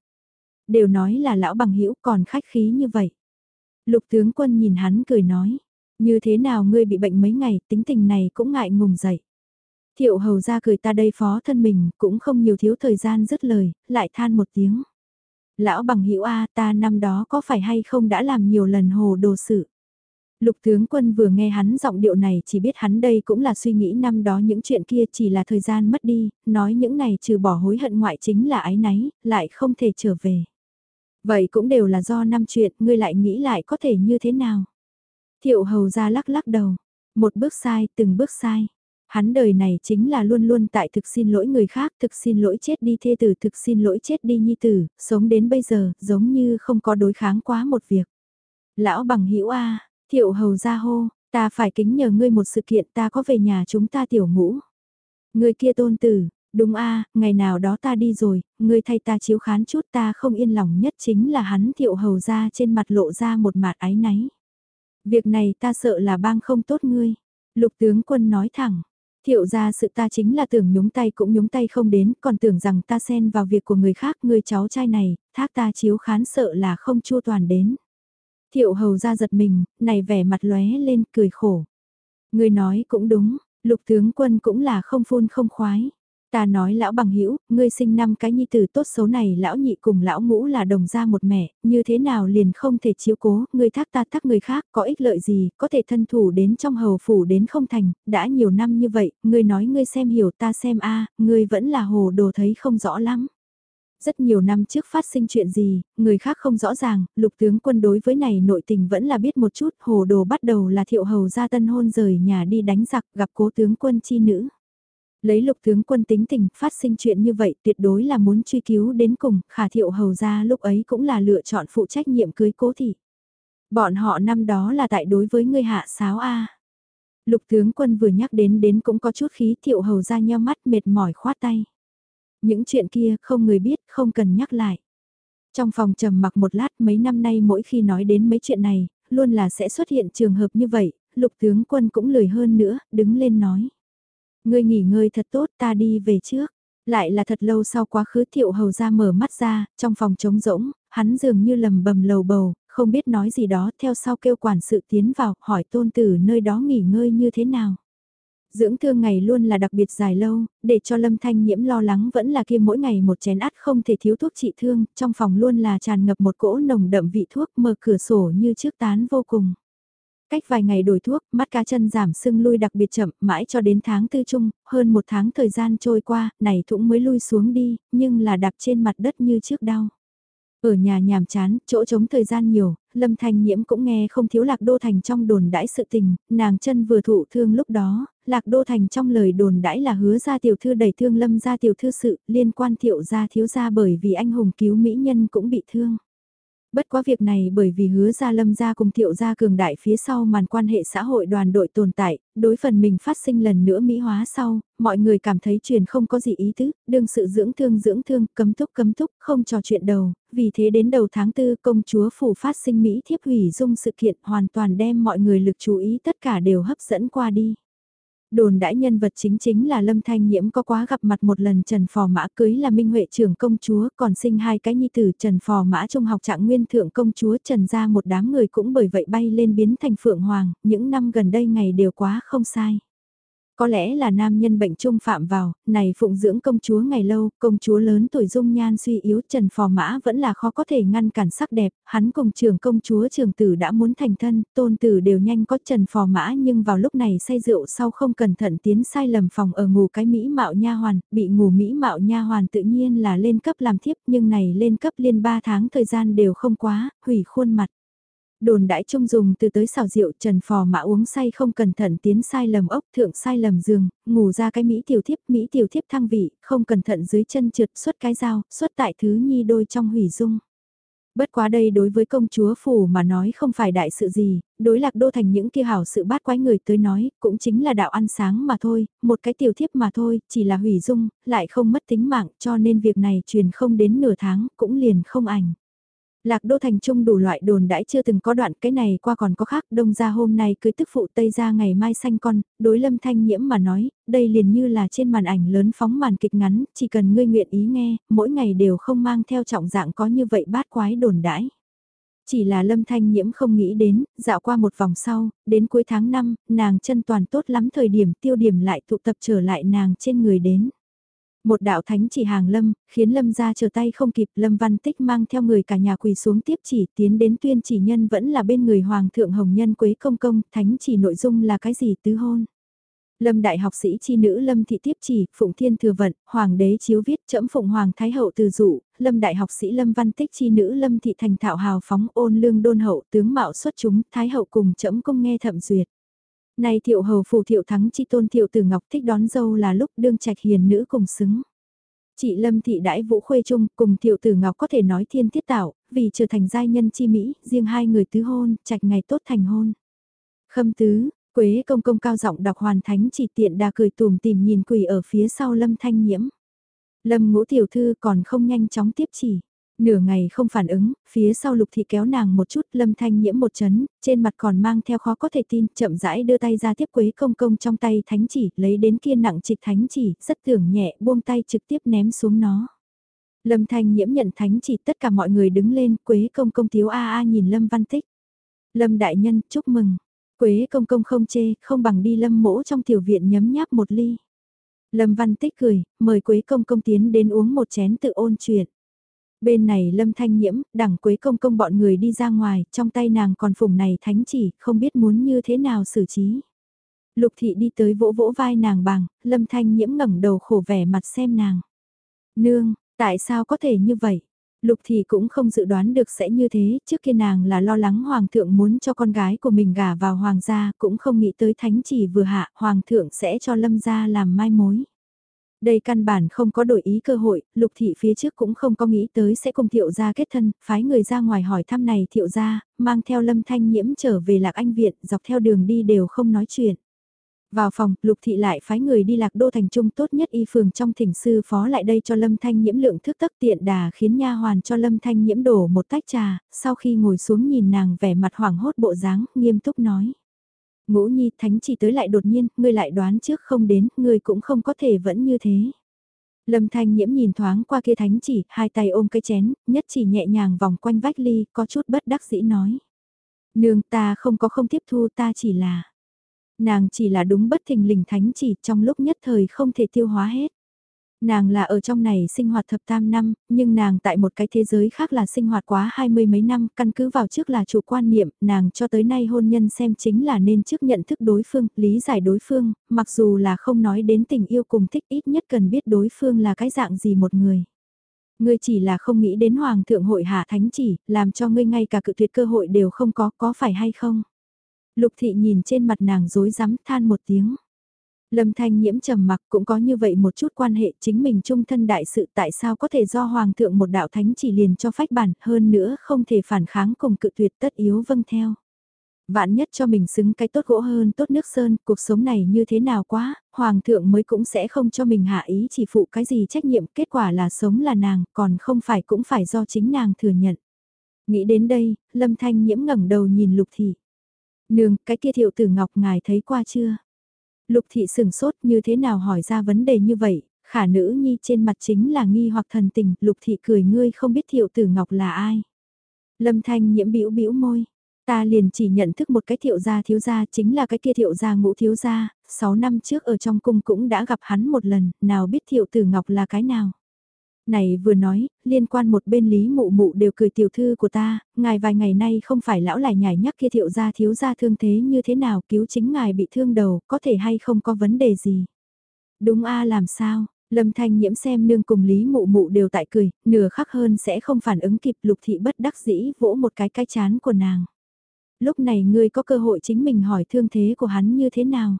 Đều nói là lão bằng hữu còn khách khí như vậy. Lục tướng quân nhìn hắn cười nói, như thế nào ngươi bị bệnh mấy ngày, tính tình này cũng ngại ngùng dậy. Thiệu hầu ra cười ta đây phó thân mình, cũng không nhiều thiếu thời gian dứt lời, lại than một tiếng. Lão bằng hữu A ta năm đó có phải hay không đã làm nhiều lần hồ đồ sự. Lục tướng quân vừa nghe hắn giọng điệu này chỉ biết hắn đây cũng là suy nghĩ năm đó những chuyện kia chỉ là thời gian mất đi, nói những này trừ bỏ hối hận ngoại chính là ái náy, lại không thể trở về. Vậy cũng đều là do năm chuyện, ngươi lại nghĩ lại có thể như thế nào? Thiệu hầu ra lắc lắc đầu, một bước sai, từng bước sai. Hắn đời này chính là luôn luôn tại thực xin lỗi người khác, thực xin lỗi chết đi thê tử, thực xin lỗi chết đi nhi tử, sống đến bây giờ, giống như không có đối kháng quá một việc. Lão bằng hữu A, Thiệu hầu ra hô, ta phải kính nhờ ngươi một sự kiện ta có về nhà chúng ta tiểu ngũ. Người kia tôn tử, đúng a ngày nào đó ta đi rồi, ngươi thay ta chiếu khán chút ta không yên lòng nhất chính là hắn thiệu hầu ra trên mặt lộ ra một mạt ái náy. Việc này ta sợ là bang không tốt ngươi. Lục tướng quân nói thẳng, thiệu ra sự ta chính là tưởng nhúng tay cũng nhúng tay không đến, còn tưởng rằng ta xen vào việc của người khác, người cháu trai này, thác ta chiếu khán sợ là không chua toàn đến. Thiệu hầu ra giật mình, này vẻ mặt lóe lên cười khổ. Người nói cũng đúng, lục tướng quân cũng là không phun không khoái. Ta nói lão bằng hữu ngươi sinh năm cái nhi tử tốt xấu này lão nhị cùng lão ngũ là đồng ra một mẹ, như thế nào liền không thể chiếu cố, ngươi thác ta thác người khác, có ích lợi gì, có thể thân thủ đến trong hầu phủ đến không thành, đã nhiều năm như vậy, ngươi nói ngươi xem hiểu ta xem a ngươi vẫn là hồ đồ thấy không rõ lắm. Rất nhiều năm trước phát sinh chuyện gì, người khác không rõ ràng, lục tướng quân đối với này nội tình vẫn là biết một chút, hồ đồ bắt đầu là thiệu hầu ra tân hôn rời nhà đi đánh giặc gặp cố tướng quân chi nữ. Lấy lục tướng quân tính tình, phát sinh chuyện như vậy tuyệt đối là muốn truy cứu đến cùng, khả thiệu hầu ra lúc ấy cũng là lựa chọn phụ trách nhiệm cưới cố thị. Bọn họ năm đó là tại đối với người hạ sáo A. Lục tướng quân vừa nhắc đến đến cũng có chút khí thiệu hầu ra nheo mắt mệt mỏi khoát tay. Những chuyện kia không người biết, không cần nhắc lại. Trong phòng trầm mặc một lát mấy năm nay mỗi khi nói đến mấy chuyện này, luôn là sẽ xuất hiện trường hợp như vậy, lục tướng quân cũng lười hơn nữa, đứng lên nói. Ngươi nghỉ ngơi thật tốt ta đi về trước. Lại là thật lâu sau quá khứ thiệu hầu ra mở mắt ra, trong phòng trống rỗng, hắn dường như lầm bầm lầu bầu, không biết nói gì đó, theo sau kêu quản sự tiến vào, hỏi tôn tử nơi đó nghỉ ngơi như thế nào. Dưỡng thương ngày luôn là đặc biệt dài lâu, để cho Lâm Thanh Nhiễm lo lắng vẫn là kia mỗi ngày một chén át không thể thiếu thuốc trị thương, trong phòng luôn là tràn ngập một cỗ nồng đậm vị thuốc mở cửa sổ như trước tán vô cùng. Cách vài ngày đổi thuốc, mắt cá chân giảm sưng lui đặc biệt chậm, mãi cho đến tháng tư trung, hơn một tháng thời gian trôi qua, này thủng mới lui xuống đi, nhưng là đạp trên mặt đất như trước đau. Ở nhà nhàm chán, chỗ trống thời gian nhiều, Lâm Thanh Nhiễm cũng nghe không thiếu Lạc Đô Thành trong đồn đãi sự tình, nàng chân vừa thụ thương lúc đó, Lạc Đô Thành trong lời đồn đãi là hứa ra tiểu thư đẩy thương Lâm ra tiểu thư sự, liên quan thiệu ra thiếu ra bởi vì anh hùng cứu mỹ nhân cũng bị thương. Bất quá việc này bởi vì hứa ra lâm ra cùng thiệu ra cường đại phía sau màn quan hệ xã hội đoàn đội tồn tại, đối phần mình phát sinh lần nữa mỹ hóa sau, mọi người cảm thấy truyền không có gì ý tứ, đương sự dưỡng thương dưỡng thương, cấm túc cấm túc, không trò chuyện đầu, vì thế đến đầu tháng tư công chúa phủ phát sinh Mỹ thiếp hủy dung sự kiện hoàn toàn đem mọi người lực chú ý tất cả đều hấp dẫn qua đi. Đồn đãi nhân vật chính chính là Lâm Thanh Nhiễm có quá gặp mặt một lần Trần Phò Mã cưới là Minh Huệ trưởng công chúa, còn sinh hai cái nhi tử Trần Phò Mã trung học trạng nguyên thượng công chúa Trần ra một đám người cũng bởi vậy bay lên biến thành Phượng Hoàng, những năm gần đây ngày đều quá không sai. Có lẽ là nam nhân bệnh trung phạm vào, này phụng dưỡng công chúa ngày lâu, công chúa lớn tuổi dung nhan suy yếu Trần Phò Mã vẫn là khó có thể ngăn cản sắc đẹp, hắn cùng trường công chúa trường tử đã muốn thành thân, tôn tử đều nhanh có Trần Phò Mã nhưng vào lúc này say rượu sau không cẩn thận tiến sai lầm phòng ở ngủ cái Mỹ mạo nha hoàn, bị ngủ Mỹ mạo nha hoàn tự nhiên là lên cấp làm thiếp nhưng này lên cấp liên 3 tháng thời gian đều không quá, hủy khuôn mặt. Đồn đãi trung dùng từ tới xào rượu trần phò mã uống say không cẩn thận tiến sai lầm ốc thượng sai lầm giường, ngủ ra cái Mỹ tiểu thiếp, Mỹ tiểu thiếp thăng vị, không cẩn thận dưới chân trượt xuất cái dao, xuất tại thứ nhi đôi trong hủy dung. Bất quá đây đối với công chúa phủ mà nói không phải đại sự gì, đối lạc đô thành những kia hảo sự bát quái người tới nói, cũng chính là đạo ăn sáng mà thôi, một cái tiểu thiếp mà thôi, chỉ là hủy dung, lại không mất tính mạng cho nên việc này truyền không đến nửa tháng, cũng liền không ảnh. Lạc đô thành trung đủ loại đồn đãi chưa từng có đoạn cái này qua còn có khác đông ra hôm nay cưới tức phụ tây ra ngày mai sanh con, đối lâm thanh nhiễm mà nói, đây liền như là trên màn ảnh lớn phóng màn kịch ngắn, chỉ cần ngươi nguyện ý nghe, mỗi ngày đều không mang theo trọng dạng có như vậy bát quái đồn đãi. Chỉ là lâm thanh nhiễm không nghĩ đến, dạo qua một vòng sau, đến cuối tháng 5, nàng chân toàn tốt lắm thời điểm tiêu điểm lại tụ tập trở lại nàng trên người đến. Một đạo thánh chỉ hàng lâm, khiến lâm ra chờ tay không kịp lâm văn tích mang theo người cả nhà quỳ xuống tiếp chỉ tiến đến tuyên chỉ nhân vẫn là bên người hoàng thượng hồng nhân quế công công, thánh chỉ nội dung là cái gì tứ hôn. Lâm đại học sĩ chi nữ Lâm thị tiếp chỉ, Phụng Thiên thừa vận, Hoàng đế chiếu viết trẫm Phụng Hoàng Thái hậu từ dụ, Lâm đại học sĩ Lâm văn tích chi nữ Lâm thị thành thạo hào phóng ôn lương đôn hậu tướng mạo xuất chúng, Thái hậu cùng trẫm công nghe thậm duyệt. Này thiệu hầu phù thiệu thắng chi tôn thiệu tử ngọc thích đón dâu là lúc đương trạch hiền nữ cùng xứng. Chị Lâm thị đãi vũ khuê chung cùng thiệu tử ngọc có thể nói thiên tiết tạo, vì trở thành giai nhân chi Mỹ, riêng hai người tứ hôn, trạch ngày tốt thành hôn. Khâm tứ, Quế công công cao giọng đọc hoàn thánh chỉ tiện đà cười tùm tìm nhìn quỷ ở phía sau lâm thanh nhiễm. Lâm ngũ tiểu thư còn không nhanh chóng tiếp chỉ. Nửa ngày không phản ứng, phía sau lục thị kéo nàng một chút lâm thanh nhiễm một chấn, trên mặt còn mang theo khó có thể tin, chậm rãi đưa tay ra tiếp quế công công trong tay thánh chỉ, lấy đến kia nặng trịch thánh chỉ, rất tưởng nhẹ, buông tay trực tiếp ném xuống nó. Lâm thanh nhiễm nhận thánh chỉ tất cả mọi người đứng lên, quế công công tiếu a a nhìn lâm văn tích. Lâm đại nhân, chúc mừng. Quế công công không chê, không bằng đi lâm mỗ trong tiểu viện nhấm nháp một ly. Lâm văn tích cười, mời quế công công tiến đến uống một chén tự ôn chuyện. Bên này lâm thanh nhiễm, đẳng quế công công bọn người đi ra ngoài, trong tay nàng còn phùng này thánh chỉ, không biết muốn như thế nào xử trí. Lục thị đi tới vỗ vỗ vai nàng bằng, lâm thanh nhiễm ngẩng đầu khổ vẻ mặt xem nàng. Nương, tại sao có thể như vậy? Lục thị cũng không dự đoán được sẽ như thế, trước kia nàng là lo lắng hoàng thượng muốn cho con gái của mình gả vào hoàng gia, cũng không nghĩ tới thánh chỉ vừa hạ, hoàng thượng sẽ cho lâm gia làm mai mối. Đây căn bản không có đổi ý cơ hội, lục thị phía trước cũng không có nghĩ tới sẽ cùng thiệu gia kết thân, phái người ra ngoài hỏi thăm này thiệu gia, mang theo lâm thanh nhiễm trở về lạc anh viện, dọc theo đường đi đều không nói chuyện. Vào phòng, lục thị lại phái người đi lạc đô thành trung tốt nhất y phường trong thỉnh sư phó lại đây cho lâm thanh nhiễm lượng thức tắc tiện đà khiến nha hoàn cho lâm thanh nhiễm đổ một tách trà, sau khi ngồi xuống nhìn nàng vẻ mặt hoảng hốt bộ dáng, nghiêm túc nói. Ngũ nhi thánh chỉ tới lại đột nhiên, ngươi lại đoán trước không đến, ngươi cũng không có thể vẫn như thế. Lâm thanh nhiễm nhìn thoáng qua kia thánh chỉ, hai tay ôm cái chén, nhất chỉ nhẹ nhàng vòng quanh vách ly, có chút bất đắc dĩ nói. Nương ta không có không tiếp thu ta chỉ là... Nàng chỉ là đúng bất thình lình thánh chỉ trong lúc nhất thời không thể tiêu hóa hết. Nàng là ở trong này sinh hoạt thập tam năm, nhưng nàng tại một cái thế giới khác là sinh hoạt quá hai mươi mấy năm, căn cứ vào trước là chủ quan niệm, nàng cho tới nay hôn nhân xem chính là nên trước nhận thức đối phương, lý giải đối phương, mặc dù là không nói đến tình yêu cùng thích ít nhất cần biết đối phương là cái dạng gì một người. Ngươi chỉ là không nghĩ đến Hoàng thượng hội hạ thánh chỉ, làm cho ngươi ngay cả cự tuyệt cơ hội đều không có, có phải hay không? Lục thị nhìn trên mặt nàng dối rắm than một tiếng. Lâm Thanh Nhiễm trầm mặc cũng có như vậy một chút quan hệ chính mình trung thân đại sự tại sao có thể do Hoàng thượng một đạo thánh chỉ liền cho phách bản hơn nữa không thể phản kháng cùng cự tuyệt tất yếu vâng theo. Vạn nhất cho mình xứng cái tốt gỗ hơn tốt nước sơn, cuộc sống này như thế nào quá, Hoàng thượng mới cũng sẽ không cho mình hạ ý chỉ phụ cái gì trách nhiệm, kết quả là sống là nàng, còn không phải cũng phải do chính nàng thừa nhận. Nghĩ đến đây, Lâm Thanh Nhiễm ngẩng đầu nhìn Lục Thị. Nương, cái kia thiệu tử ngọc ngài thấy qua chưa? Lục thị sừng sốt như thế nào hỏi ra vấn đề như vậy, khả nữ nhi trên mặt chính là nghi hoặc thần tình, lục thị cười ngươi không biết thiệu tử ngọc là ai. Lâm thanh nhiễm bĩu bĩu môi, ta liền chỉ nhận thức một cái thiệu gia thiếu gia chính là cái kia thiệu gia ngũ thiếu gia, 6 năm trước ở trong cung cũng đã gặp hắn một lần, nào biết thiệu tử ngọc là cái nào. Này vừa nói, liên quan một bên lý mụ mụ đều cười tiểu thư của ta, ngài vài ngày nay không phải lão lại nhảy nhắc kia thiệu gia thiếu gia thương thế như thế nào cứu chính ngài bị thương đầu, có thể hay không có vấn đề gì. Đúng a làm sao, Lâm Thanh Nhiễm xem nương cùng Lý Mụ Mụ đều tại cười, nửa khắc hơn sẽ không phản ứng kịp lục thị bất đắc dĩ vỗ một cái cái chán của nàng. Lúc này ngươi có cơ hội chính mình hỏi thương thế của hắn như thế nào.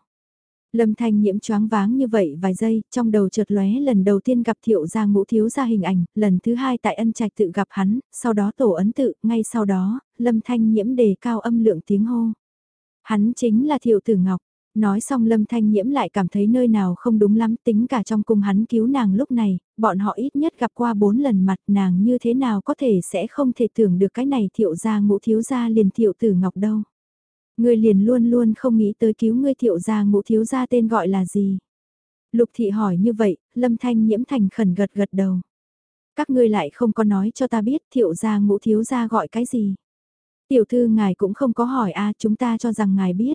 Lâm Thanh Nhiễm choáng váng như vậy vài giây, trong đầu chợt lóe lần đầu tiên gặp Thiệu gia ngũ thiếu gia hình ảnh, lần thứ hai tại ân trạch tự gặp hắn, sau đó tổ ấn tự, ngay sau đó, Lâm Thanh Nhiễm đề cao âm lượng tiếng hô. Hắn chính là Thiệu Tử Ngọc. Nói xong Lâm Thanh Nhiễm lại cảm thấy nơi nào không đúng lắm tính cả trong cung hắn cứu nàng lúc này, bọn họ ít nhất gặp qua bốn lần mặt nàng như thế nào có thể sẽ không thể tưởng được cái này thiệu gia ngũ thiếu gia liền thiệu tử ngọc đâu. Ngươi liền luôn luôn không nghĩ tới cứu ngươi thiệu gia ngũ thiếu gia tên gọi là gì. Lục thị hỏi như vậy, lâm thanh nhiễm thành khẩn gật gật đầu. Các ngươi lại không có nói cho ta biết thiệu gia ngũ thiếu gia gọi cái gì. Tiểu thư ngài cũng không có hỏi a chúng ta cho rằng ngài biết.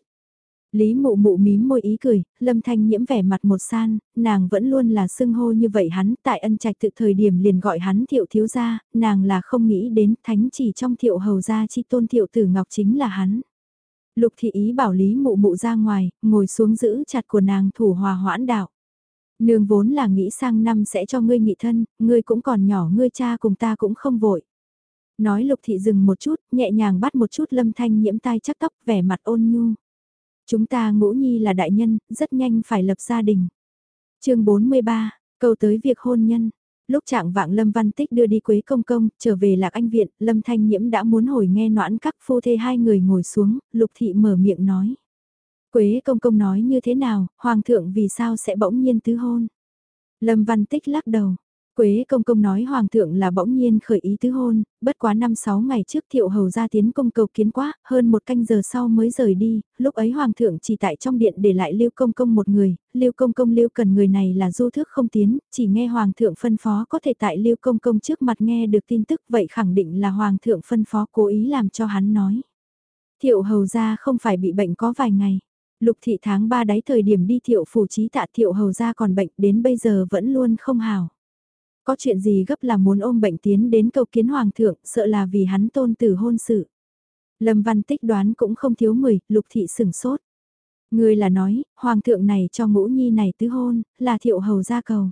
Lý mụ mụ mím môi ý cười, lâm thanh nhiễm vẻ mặt một san, nàng vẫn luôn là xưng hô như vậy hắn tại ân trạch tự thời điểm liền gọi hắn thiệu thiếu gia, nàng là không nghĩ đến thánh chỉ trong thiệu hầu gia chi tôn thiệu tử ngọc chính là hắn. Lục thị ý bảo Lý mụ mụ ra ngoài, ngồi xuống giữ chặt của nàng thủ hòa hoãn đạo. Nương vốn là nghĩ sang năm sẽ cho ngươi nghị thân, ngươi cũng còn nhỏ ngươi cha cùng ta cũng không vội. Nói lục thị dừng một chút, nhẹ nhàng bắt một chút lâm thanh nhiễm tai chắc tóc vẻ mặt ôn nhu. Chúng ta ngũ nhi là đại nhân, rất nhanh phải lập gia đình. chương 43, câu tới việc hôn nhân. Lúc trạng vạng Lâm Văn Tích đưa đi Quế Công Công, trở về Lạc Anh Viện, Lâm Thanh Nhiễm đã muốn hồi nghe noãn các phu thê hai người ngồi xuống, Lục Thị mở miệng nói. Quế Công Công nói như thế nào, Hoàng thượng vì sao sẽ bỗng nhiên tứ hôn? Lâm Văn Tích lắc đầu, Quế công công nói hoàng thượng là bỗng nhiên khởi ý tứ hôn, bất quá năm sáu ngày trước thiệu hầu ra tiến công cầu kiến quá, hơn một canh giờ sau mới rời đi, lúc ấy hoàng thượng chỉ tại trong điện để lại lưu công công một người, lưu công công lưu cần người này là du thước không tiến, chỉ nghe hoàng thượng phân phó có thể tại lưu công công trước mặt nghe được tin tức vậy khẳng định là hoàng thượng phân phó cố ý làm cho hắn nói. Thiệu hầu ra không phải bị bệnh có vài ngày. Lục thị tháng 3 đáy thời điểm đi thiệu phủ trí tạ thiệu hầu ra còn bệnh đến bây giờ vẫn luôn không hào. Có chuyện gì gấp là muốn ôm bệnh tiến đến cầu kiến hoàng thượng, sợ là vì hắn tôn tử hôn sự. Lâm Văn Tích đoán cũng không thiếu người, lục thị sửng sốt. Người là nói, hoàng thượng này cho ngũ nhi này tứ hôn, là thiệu hầu gia cầu.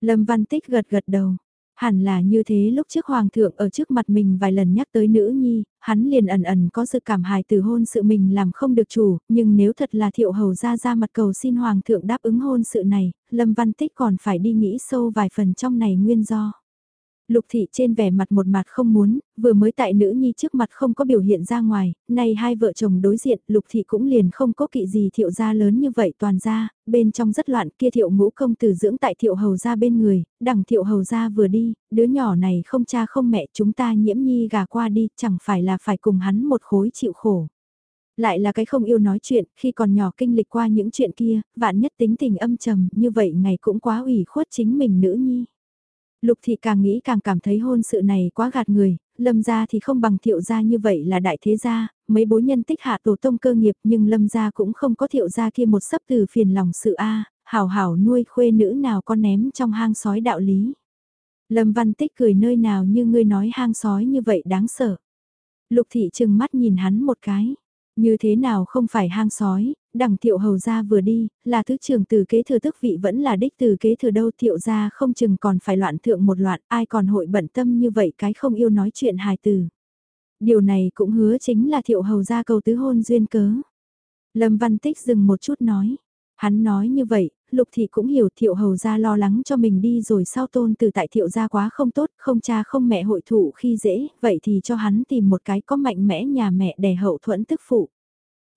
Lâm Văn Tích gật gật đầu. Hẳn là như thế lúc trước hoàng thượng ở trước mặt mình vài lần nhắc tới nữ nhi, hắn liền ẩn ẩn có sự cảm hài từ hôn sự mình làm không được chủ, nhưng nếu thật là thiệu hầu ra ra mặt cầu xin hoàng thượng đáp ứng hôn sự này, Lâm Văn Tích còn phải đi nghĩ sâu vài phần trong này nguyên do. Lục thị trên vẻ mặt một mặt không muốn, vừa mới tại nữ nhi trước mặt không có biểu hiện ra ngoài, nay hai vợ chồng đối diện, lục thị cũng liền không có kỵ gì thiệu gia lớn như vậy toàn ra, bên trong rất loạn kia thiệu ngũ công từ dưỡng tại thiệu hầu gia bên người, đằng thiệu hầu gia vừa đi, đứa nhỏ này không cha không mẹ chúng ta nhiễm nhi gà qua đi, chẳng phải là phải cùng hắn một khối chịu khổ. Lại là cái không yêu nói chuyện, khi còn nhỏ kinh lịch qua những chuyện kia, vạn nhất tính tình âm trầm, như vậy ngày cũng quá ủy khuất chính mình nữ nhi. Lục thị càng nghĩ càng cảm thấy hôn sự này quá gạt người, lâm gia thì không bằng thiệu gia như vậy là đại thế gia, mấy bố nhân tích hạ tổ tông cơ nghiệp nhưng lâm gia cũng không có thiệu gia kia một sấp từ phiền lòng sự A, hảo hảo nuôi khuê nữ nào có ném trong hang sói đạo lý. Lâm văn tích cười nơi nào như ngươi nói hang sói như vậy đáng sợ. Lục thị chừng mắt nhìn hắn một cái. Như thế nào không phải hang sói, đằng thiệu hầu gia vừa đi, là thứ trưởng từ kế thừa tức vị vẫn là đích từ kế thừa đâu thiệu gia không chừng còn phải loạn thượng một loạn, ai còn hội bận tâm như vậy cái không yêu nói chuyện hài từ. Điều này cũng hứa chính là thiệu hầu gia cầu tứ hôn duyên cớ. Lâm Văn Tích dừng một chút nói. Hắn nói như vậy, Lục Thị cũng hiểu thiệu hầu gia lo lắng cho mình đi rồi sau tôn từ tại thiệu gia quá không tốt, không cha không mẹ hội thụ khi dễ, vậy thì cho hắn tìm một cái có mạnh mẽ nhà mẹ đẻ hậu thuẫn tức phụ.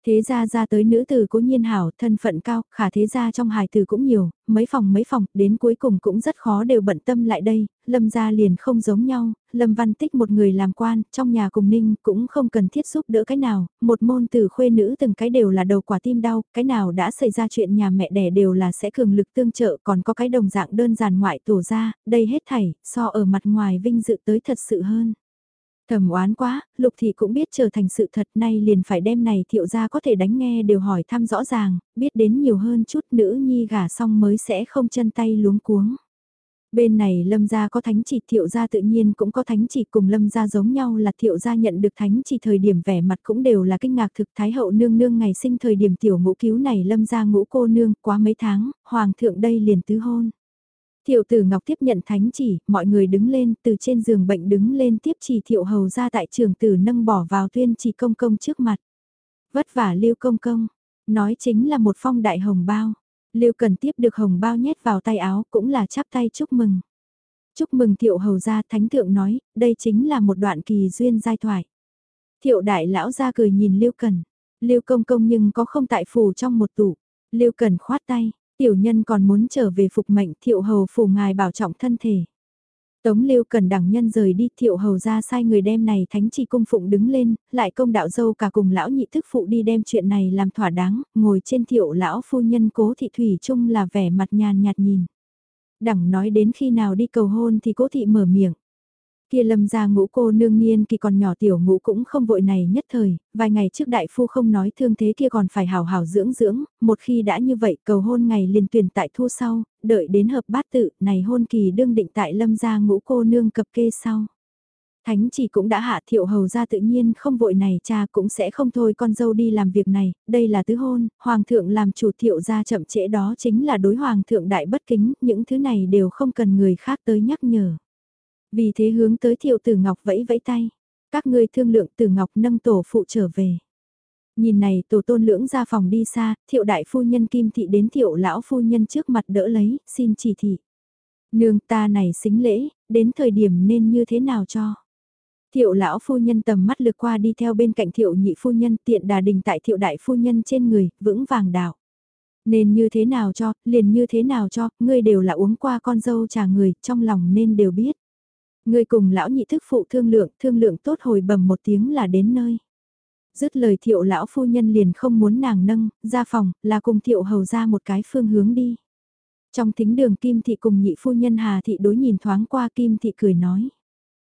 Thế gia ra tới nữ tử cố nhiên hảo, thân phận cao, khả thế gia trong hài tử cũng nhiều, mấy phòng mấy phòng, đến cuối cùng cũng rất khó đều bận tâm lại đây, lâm gia liền không giống nhau, lâm văn tích một người làm quan, trong nhà cùng ninh cũng không cần thiết giúp đỡ cái nào, một môn tử khuê nữ từng cái đều là đầu quả tim đau, cái nào đã xảy ra chuyện nhà mẹ đẻ đều là sẽ cường lực tương trợ, còn có cái đồng dạng đơn giản ngoại tổ ra, đây hết thảy, so ở mặt ngoài vinh dự tới thật sự hơn. Thầm oán quá, Lục Thị cũng biết trở thành sự thật nay liền phải đem này thiệu ra có thể đánh nghe đều hỏi thăm rõ ràng, biết đến nhiều hơn chút nữ nhi gả xong mới sẽ không chân tay luống cuống. Bên này lâm gia có thánh chỉ thiệu gia tự nhiên cũng có thánh chỉ cùng lâm gia giống nhau là thiệu gia nhận được thánh chỉ thời điểm vẻ mặt cũng đều là kinh ngạc thực thái hậu nương nương ngày sinh thời điểm tiểu ngũ cứu này lâm gia ngũ cô nương quá mấy tháng, hoàng thượng đây liền tứ hôn. Thiệu tử Ngọc tiếp nhận thánh chỉ, mọi người đứng lên, từ trên giường bệnh đứng lên tiếp chỉ thiệu hầu ra tại trường tử nâng bỏ vào tuyên chỉ công công trước mặt. Vất vả lưu công công, nói chính là một phong đại hồng bao. Lưu cần tiếp được hồng bao nhét vào tay áo cũng là chắp tay chúc mừng. Chúc mừng thiệu hầu ra thánh thượng nói, đây chính là một đoạn kỳ duyên giai thoại. Thiệu đại lão ra cười nhìn Lưu cần, Lưu công công nhưng có không tại phủ trong một tủ. Lưu cần khoát tay, Tiểu nhân còn muốn trở về phục mệnh thiệu hầu phủ ngài bảo trọng thân thể. Tống Lưu cần đẳng nhân rời đi thiệu hầu ra sai người đem này thánh chỉ cung phụng đứng lên, lại công đạo dâu cả cùng lão nhị thức phụ đi đem chuyện này làm thỏa đáng, ngồi trên thiệu lão phu nhân cố thị thủy chung là vẻ mặt nhàn nhạt nhìn. Đẳng nói đến khi nào đi cầu hôn thì cố thị mở miệng. Kia lâm ra ngũ cô nương niên kỳ còn nhỏ tiểu ngũ cũng không vội này nhất thời, vài ngày trước đại phu không nói thương thế kia còn phải hào hào dưỡng dưỡng, một khi đã như vậy cầu hôn ngày liền tuyển tại thu sau, đợi đến hợp bát tự, này hôn kỳ đương định tại lâm ra ngũ cô nương cập kê sau. Thánh chỉ cũng đã hạ thiệu hầu ra tự nhiên không vội này cha cũng sẽ không thôi con dâu đi làm việc này, đây là tứ hôn, hoàng thượng làm chủ thiệu ra chậm trễ đó chính là đối hoàng thượng đại bất kính, những thứ này đều không cần người khác tới nhắc nhở. Vì thế hướng tới thiệu tử ngọc vẫy vẫy tay. Các ngươi thương lượng tử ngọc nâng tổ phụ trở về. Nhìn này tổ tôn lưỡng ra phòng đi xa, thiệu đại phu nhân kim thị đến thiệu lão phu nhân trước mặt đỡ lấy, xin chỉ thị. Nương ta này xính lễ, đến thời điểm nên như thế nào cho? Thiệu lão phu nhân tầm mắt lược qua đi theo bên cạnh thiệu nhị phu nhân tiện đà đình tại thiệu đại phu nhân trên người, vững vàng đạo. Nên như thế nào cho, liền như thế nào cho, ngươi đều là uống qua con dâu trà người, trong lòng nên đều biết. Người cùng lão nhị thức phụ thương lượng, thương lượng tốt hồi bầm một tiếng là đến nơi. Dứt lời thiệu lão phu nhân liền không muốn nàng nâng, ra phòng, là cùng thiệu hầu ra một cái phương hướng đi. Trong thính đường Kim Thị cùng nhị phu nhân Hà Thị đối nhìn thoáng qua Kim Thị cười nói.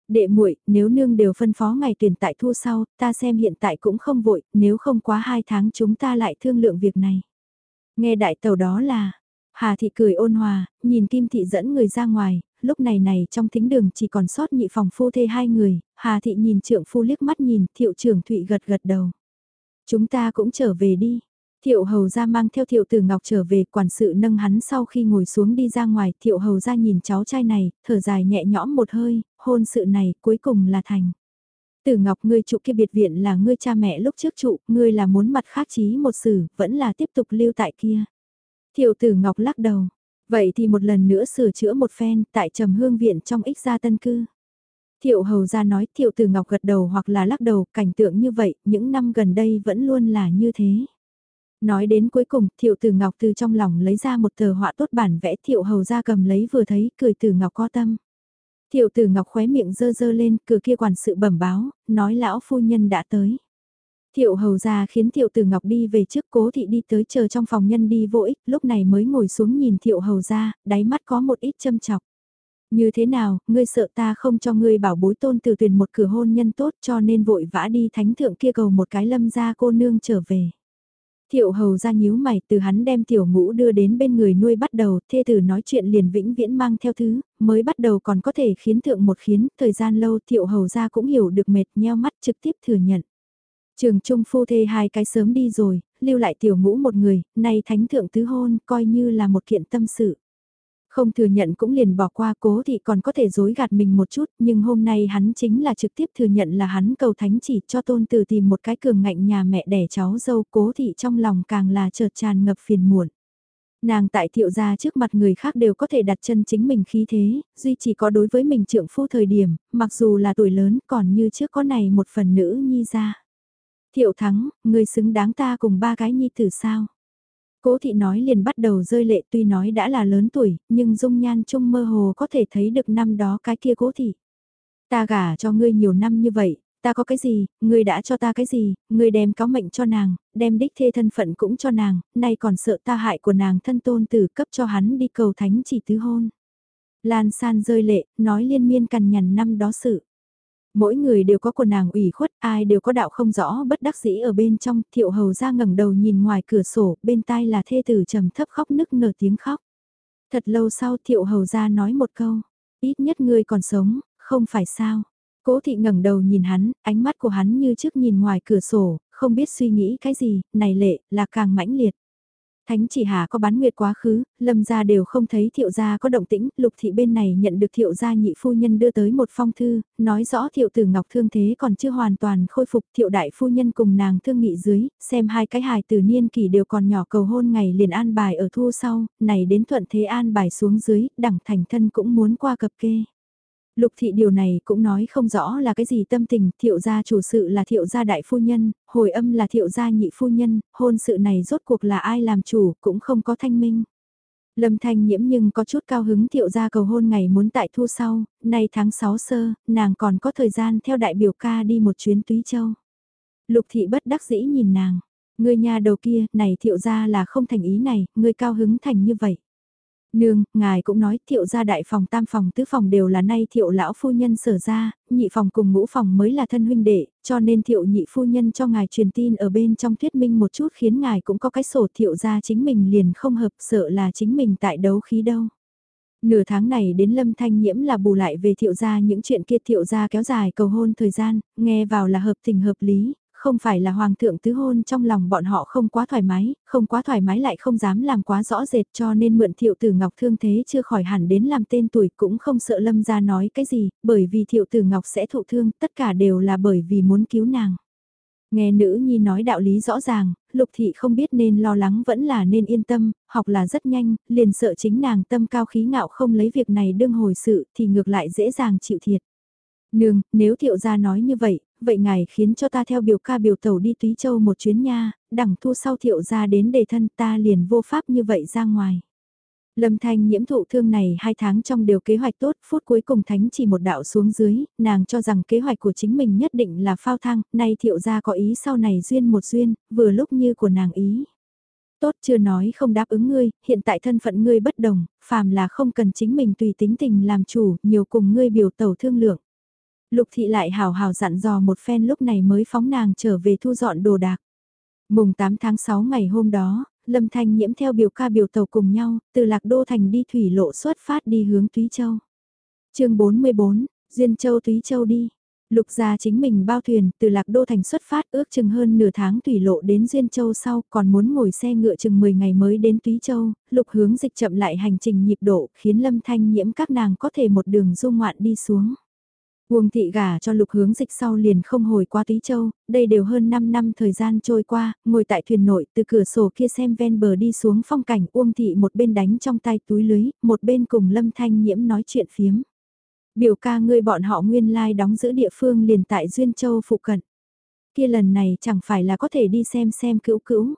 Đệ muội nếu nương đều phân phó ngày tuyển tại thu sau, ta xem hiện tại cũng không vội, nếu không quá hai tháng chúng ta lại thương lượng việc này. Nghe đại tàu đó là, Hà Thị cười ôn hòa, nhìn Kim Thị dẫn người ra ngoài, lúc này này trong thính đường chỉ còn sót nhị phòng phu thê hai người, Hà Thị nhìn trượng phu liếc mắt nhìn, thiệu trưởng Thụy gật gật đầu. Chúng ta cũng trở về đi. Thiệu hầu ra mang theo thiệu tử ngọc trở về, quản sự nâng hắn sau khi ngồi xuống đi ra ngoài, thiệu hầu ra nhìn cháu trai này, thở dài nhẹ nhõm một hơi, hôn sự này cuối cùng là thành. Tử ngọc ngươi trụ kia biệt viện là ngươi cha mẹ lúc trước trụ, ngươi là muốn mặt khác chí một xử vẫn là tiếp tục lưu tại kia. Thiệu tử ngọc lắc đầu, Vậy thì một lần nữa sửa chữa một phen tại trầm hương viện trong ích gia tân cư. Thiệu hầu ra nói thiệu từ ngọc gật đầu hoặc là lắc đầu cảnh tượng như vậy những năm gần đây vẫn luôn là như thế. Nói đến cuối cùng thiệu từ ngọc từ trong lòng lấy ra một tờ họa tốt bản vẽ thiệu hầu ra cầm lấy vừa thấy cười từ ngọc có tâm. Thiệu từ ngọc khóe miệng dơ dơ lên cửa kia quản sự bẩm báo, nói lão phu nhân đã tới. Thiệu hầu ra khiến thiệu tử ngọc đi về trước cố thị đi tới chờ trong phòng nhân đi vô ích, lúc này mới ngồi xuống nhìn thiệu hầu ra, đáy mắt có một ít châm chọc. Như thế nào, ngươi sợ ta không cho ngươi bảo bối tôn từ tuyển một cửa hôn nhân tốt cho nên vội vã đi thánh thượng kia cầu một cái lâm ra cô nương trở về. Thiệu hầu ra nhíu mày từ hắn đem tiểu ngũ đưa đến bên người nuôi bắt đầu, thê tử nói chuyện liền vĩnh viễn mang theo thứ, mới bắt đầu còn có thể khiến thượng một khiến, thời gian lâu thiệu hầu ra cũng hiểu được mệt nheo mắt trực tiếp thừa nhận. Trường trung phu thê hai cái sớm đi rồi, lưu lại tiểu ngũ một người, nay thánh thượng tứ hôn, coi như là một kiện tâm sự. Không thừa nhận cũng liền bỏ qua cố thị còn có thể dối gạt mình một chút, nhưng hôm nay hắn chính là trực tiếp thừa nhận là hắn cầu thánh chỉ cho tôn tử tìm một cái cường ngạnh nhà mẹ đẻ cháu dâu cố thị trong lòng càng là chợt tràn ngập phiền muộn. Nàng tại thiệu gia trước mặt người khác đều có thể đặt chân chính mình khí thế, duy chỉ có đối với mình trượng phu thời điểm, mặc dù là tuổi lớn còn như trước có này một phần nữ nhi ra. Thiệu thắng, người xứng đáng ta cùng ba cái nhi tử sao? Cố thị nói liền bắt đầu rơi lệ tuy nói đã là lớn tuổi, nhưng dung nhan trung mơ hồ có thể thấy được năm đó cái kia cố thị. Ta gả cho ngươi nhiều năm như vậy, ta có cái gì, ngươi đã cho ta cái gì, ngươi đem cáo mệnh cho nàng, đem đích thê thân phận cũng cho nàng, nay còn sợ ta hại của nàng thân tôn tử cấp cho hắn đi cầu thánh chỉ tứ hôn. Lan san rơi lệ, nói liên miên cằn nhằn năm đó sự. Mỗi người đều có của nàng ủy khuất, ai đều có đạo không rõ bất đắc dĩ ở bên trong, thiệu hầu ra ngẩng đầu nhìn ngoài cửa sổ, bên tai là thê tử trầm thấp khóc nức nở tiếng khóc. Thật lâu sau thiệu hầu ra nói một câu, ít nhất ngươi còn sống, không phải sao. Cố thị ngẩng đầu nhìn hắn, ánh mắt của hắn như trước nhìn ngoài cửa sổ, không biết suy nghĩ cái gì, này lệ, là càng mãnh liệt. Thánh chỉ hà có bán nguyệt quá khứ, lâm gia đều không thấy thiệu gia có động tĩnh, lục thị bên này nhận được thiệu gia nhị phu nhân đưa tới một phong thư, nói rõ thiệu tử ngọc thương thế còn chưa hoàn toàn khôi phục thiệu đại phu nhân cùng nàng thương nghị dưới, xem hai cái hài tử niên kỷ đều còn nhỏ cầu hôn ngày liền an bài ở thu sau, này đến thuận thế an bài xuống dưới, đẳng thành thân cũng muốn qua cập kê. Lục thị điều này cũng nói không rõ là cái gì tâm tình, thiệu gia chủ sự là thiệu gia đại phu nhân, hồi âm là thiệu gia nhị phu nhân, hôn sự này rốt cuộc là ai làm chủ cũng không có thanh minh. Lâm thanh nhiễm nhưng có chút cao hứng thiệu gia cầu hôn ngày muốn tại thu sau, nay tháng 6 sơ, nàng còn có thời gian theo đại biểu ca đi một chuyến túy châu. Lục thị bất đắc dĩ nhìn nàng, người nhà đầu kia, này thiệu gia là không thành ý này, người cao hứng thành như vậy. Nương, ngài cũng nói thiệu gia đại phòng tam phòng tứ phòng đều là nay thiệu lão phu nhân sở ra, nhị phòng cùng ngũ phòng mới là thân huynh đệ, cho nên thiệu nhị phu nhân cho ngài truyền tin ở bên trong thuyết minh một chút khiến ngài cũng có cái sổ thiệu gia chính mình liền không hợp sợ là chính mình tại đấu khí đâu. Nửa tháng này đến lâm thanh nhiễm là bù lại về thiệu gia những chuyện kia thiệu gia kéo dài cầu hôn thời gian, nghe vào là hợp tình hợp lý, không phải là hoàng thượng tứ hôn trong lòng bọn họ không quá thoải mái, không quá thoải mái lại không dám làm quá rõ rệt cho nên mượn thiệu tử ngọc thương thế chưa khỏi hẳn đến làm tên tuổi cũng không sợ lâm ra nói cái gì, bởi vì thiệu tử ngọc sẽ thụ thương, tất cả đều là bởi vì muốn cứu nàng. Nghe nữ nhi nói đạo lý rõ ràng, lục thị không biết nên lo lắng vẫn là nên yên tâm, học là rất nhanh, liền sợ chính nàng tâm cao khí ngạo không lấy việc này đương hồi sự thì ngược lại dễ dàng chịu thiệt. Nương, nếu thiệu gia nói như vậy, vậy ngài khiến cho ta theo biểu ca biểu tàu đi túy châu một chuyến nha, đẳng thu sau thiệu gia đến đề thân ta liền vô pháp như vậy ra ngoài. Lâm Thanh nhiễm thụ thương này hai tháng trong đều kế hoạch tốt, phút cuối cùng thánh chỉ một đạo xuống dưới, nàng cho rằng kế hoạch của chính mình nhất định là phao thang, nay thiệu gia có ý sau này duyên một duyên, vừa lúc như của nàng ý. Tốt chưa nói không đáp ứng ngươi, hiện tại thân phận ngươi bất đồng, phàm là không cần chính mình tùy tính tình làm chủ, nhiều cùng ngươi biểu tàu thương lượng. Lục thị lại hào hào dặn dò một phen lúc này mới phóng nàng trở về thu dọn đồ đạc. Mùng 8 tháng 6 ngày hôm đó, Lâm Thanh nhiễm theo biểu ca biểu tàu cùng nhau, từ Lạc Đô Thành đi thủy lộ xuất phát đi hướng Túy Châu. chương 44, Duyên Châu Túy Châu đi. Lục gia chính mình bao thuyền từ Lạc Đô Thành xuất phát ước chừng hơn nửa tháng thủy lộ đến Duyên Châu sau còn muốn ngồi xe ngựa chừng 10 ngày mới đến Túy Châu, lục hướng dịch chậm lại hành trình nhịp độ khiến Lâm Thanh nhiễm các nàng có thể một đường du ngoạn đi xuống. Uông thị gả cho lục hướng dịch sau liền không hồi qua Túy Châu, đây đều hơn 5 năm thời gian trôi qua, ngồi tại thuyền nội từ cửa sổ kia xem ven bờ đi xuống phong cảnh Uông thị một bên đánh trong tay túi lưới, một bên cùng Lâm Thanh Nhiễm nói chuyện phiếm. Biểu ca ngươi bọn họ nguyên lai like đóng giữ địa phương liền tại Duyên Châu phụ cận. Kia lần này chẳng phải là có thể đi xem xem cữu cữu.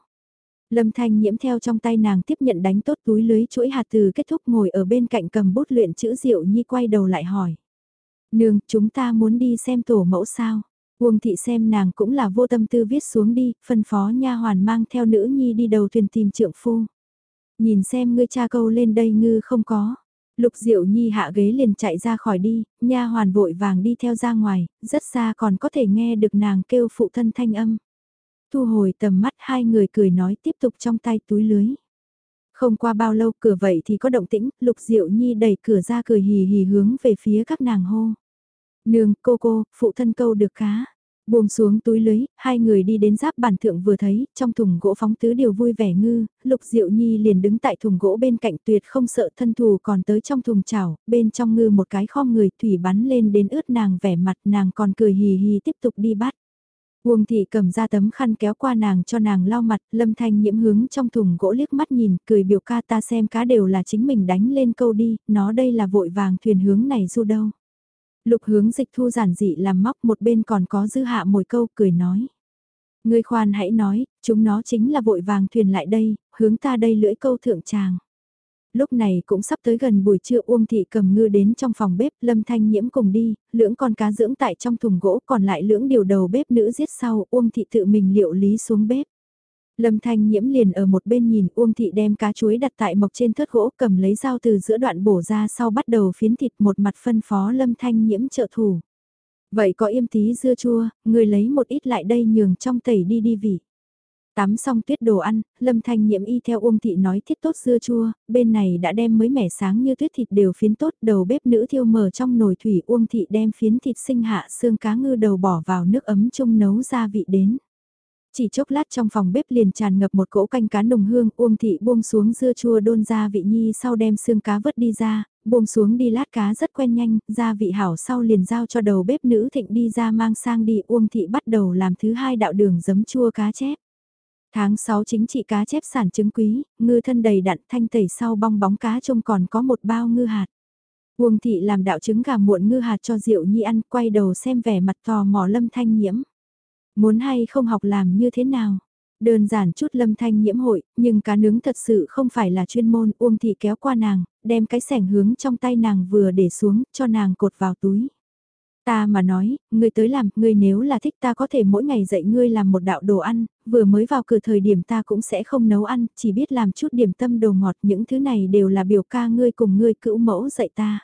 Lâm Thanh Nhiễm theo trong tay nàng tiếp nhận đánh tốt túi lưới chuỗi hạt từ kết thúc ngồi ở bên cạnh cầm bút luyện chữ rượu nhi quay đầu lại hỏi. Nương, chúng ta muốn đi xem tổ mẫu sao? Uông thị xem nàng cũng là vô tâm tư viết xuống đi, phân phó nha hoàn mang theo nữ nhi đi đầu thuyền tìm trượng phu. Nhìn xem ngươi cha câu lên đây ngư không có. Lục Diệu Nhi hạ ghế liền chạy ra khỏi đi, nha hoàn vội vàng đi theo ra ngoài, rất xa còn có thể nghe được nàng kêu phụ thân thanh âm. Thu hồi tầm mắt hai người cười nói tiếp tục trong tay túi lưới. Không qua bao lâu cửa vậy thì có động tĩnh, Lục Diệu Nhi đẩy cửa ra cười hì hì hướng về phía các nàng hô. Nương, cô cô, phụ thân câu được cá. Buông xuống túi lưới, hai người đi đến giáp bản thượng vừa thấy, trong thùng gỗ phóng tứ điều vui vẻ ngư, Lục Diệu Nhi liền đứng tại thùng gỗ bên cạnh tuyệt không sợ thân thù còn tới trong thùng chảo, bên trong ngư một cái kho người thủy bắn lên đến ướt nàng vẻ mặt nàng còn cười hì hì tiếp tục đi bắt. Uông thị cầm ra tấm khăn kéo qua nàng cho nàng lau mặt, lâm thanh nhiễm hướng trong thùng gỗ liếc mắt nhìn, cười biểu ca ta xem cá đều là chính mình đánh lên câu đi, nó đây là vội vàng thuyền hướng này du đâu. Lục hướng dịch thu giản dị làm móc một bên còn có dư hạ một câu cười nói. Ngươi khoan hãy nói, chúng nó chính là vội vàng thuyền lại đây, hướng ta đây lưỡi câu thượng tràng. Lúc này cũng sắp tới gần buổi trưa Uông Thị cầm ngư đến trong phòng bếp, Lâm Thanh Nhiễm cùng đi, lưỡng con cá dưỡng tại trong thùng gỗ còn lại lưỡng điều đầu bếp nữ giết sau, Uông Thị tự mình liệu lý xuống bếp. Lâm Thanh Nhiễm liền ở một bên nhìn Uông Thị đem cá chuối đặt tại mộc trên thớt gỗ cầm lấy dao từ giữa đoạn bổ ra sau bắt đầu phiến thịt một mặt phân phó Lâm Thanh Nhiễm trợ thủ. Vậy có im tí dưa chua, người lấy một ít lại đây nhường trong tẩy đi đi vị. Tắm xong tuyết đồ ăn, Lâm Thanh Nhiễm y theo Uông Thị nói thiết tốt dưa chua, bên này đã đem mới mẻ sáng như tuyết thịt đều phiến tốt đầu bếp nữ thiêu mở trong nồi thủy Uông Thị đem phiến thịt sinh hạ xương cá ngư đầu bỏ vào nước ấm chung nấu gia vị đến. Chỉ chốc lát trong phòng bếp liền tràn ngập một cỗ canh cá nồng hương, Uông Thị buông xuống dưa chua đôn ra vị nhi sau đem xương cá vớt đi ra, buông xuống đi lát cá rất quen nhanh, gia vị hảo sau liền giao cho đầu bếp nữ thịnh đi ra mang sang đi Uông Thị bắt đầu làm thứ hai đạo đường giấm chua cá chép. Tháng 6 chính trị cá chép sản trứng quý, ngư thân đầy đặn thanh tẩy sau bong bóng cá trông còn có một bao ngư hạt. Uông thị làm đạo trứng gà muộn ngư hạt cho Diệu Nhi ăn, quay đầu xem vẻ mặt tò mò lâm thanh nhiễm. Muốn hay không học làm như thế nào? Đơn giản chút lâm thanh nhiễm hội, nhưng cá nướng thật sự không phải là chuyên môn, Uông thị kéo qua nàng, đem cái sẻng hướng trong tay nàng vừa để xuống, cho nàng cột vào túi. Ta mà nói, ngươi tới làm, ngươi nếu là thích ta có thể mỗi ngày dạy ngươi làm một đạo đồ ăn, vừa mới vào cửa thời điểm ta cũng sẽ không nấu ăn, chỉ biết làm chút điểm tâm đồ ngọt, những thứ này đều là biểu ca ngươi cùng ngươi cữu mẫu dạy ta.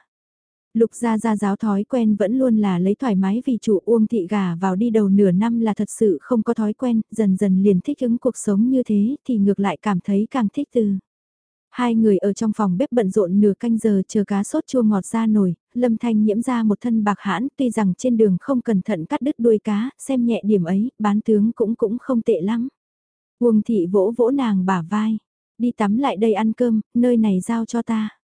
Lục gia gia giáo thói quen vẫn luôn là lấy thoải mái vì chủ uông thị gà vào đi đầu nửa năm là thật sự không có thói quen, dần dần liền thích ứng cuộc sống như thế thì ngược lại cảm thấy càng thích từ. Hai người ở trong phòng bếp bận rộn nửa canh giờ chờ cá sốt chua ngọt ra nổi, lâm thanh nhiễm ra một thân bạc hãn tuy rằng trên đường không cẩn thận cắt đứt đuôi cá, xem nhẹ điểm ấy, bán tướng cũng cũng không tệ lắm. Uông thị vỗ vỗ nàng bả vai, đi tắm lại đây ăn cơm, nơi này giao cho ta.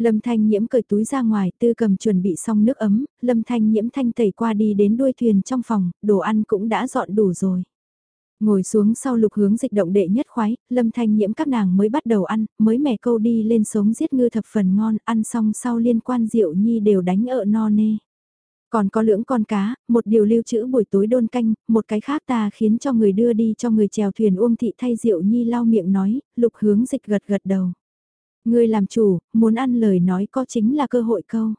Lâm Thanh Nhiễm cởi túi ra ngoài, tư cầm chuẩn bị xong nước ấm, Lâm Thanh Nhiễm thanh tẩy qua đi đến đuôi thuyền trong phòng, đồ ăn cũng đã dọn đủ rồi. Ngồi xuống sau lục hướng dịch động đệ nhất khoái, lâm thanh nhiễm các nàng mới bắt đầu ăn, mới mẻ câu đi lên sống giết ngư thập phần ngon, ăn xong sau liên quan rượu nhi đều đánh ợ no nê. Còn có lưỡng con cá, một điều lưu trữ buổi tối đôn canh, một cái khác ta khiến cho người đưa đi cho người chèo thuyền uông thị thay rượu nhi lau miệng nói, lục hướng dịch gật gật đầu. Người làm chủ, muốn ăn lời nói có chính là cơ hội câu.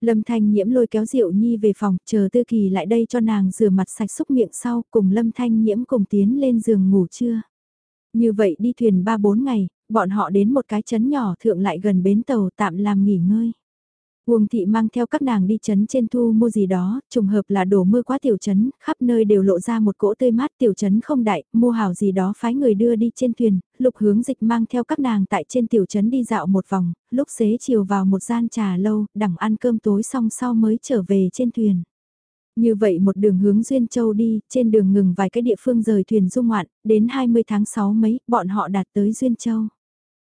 Lâm Thanh Nhiễm lôi kéo Diệu Nhi về phòng, chờ Tư Kỳ lại đây cho nàng rửa mặt sạch xúc miệng sau, cùng Lâm Thanh Nhiễm cùng tiến lên giường ngủ trưa. Như vậy đi thuyền 3-4 ngày, bọn họ đến một cái chấn nhỏ thượng lại gần bến tàu tạm làm nghỉ ngơi. Uông thị mang theo các nàng đi chấn trên thu mua gì đó, trùng hợp là đổ mưa quá tiểu chấn, khắp nơi đều lộ ra một cỗ tươi mát tiểu chấn không đại, mua hào gì đó phái người đưa đi trên thuyền, lục hướng dịch mang theo các nàng tại trên tiểu chấn đi dạo một vòng, lúc xế chiều vào một gian trà lâu, đẳng ăn cơm tối xong sau mới trở về trên thuyền. Như vậy một đường hướng Duyên Châu đi, trên đường ngừng vài cái địa phương rời thuyền du ngoạn, đến 20 tháng 6 mấy, bọn họ đạt tới Duyên Châu.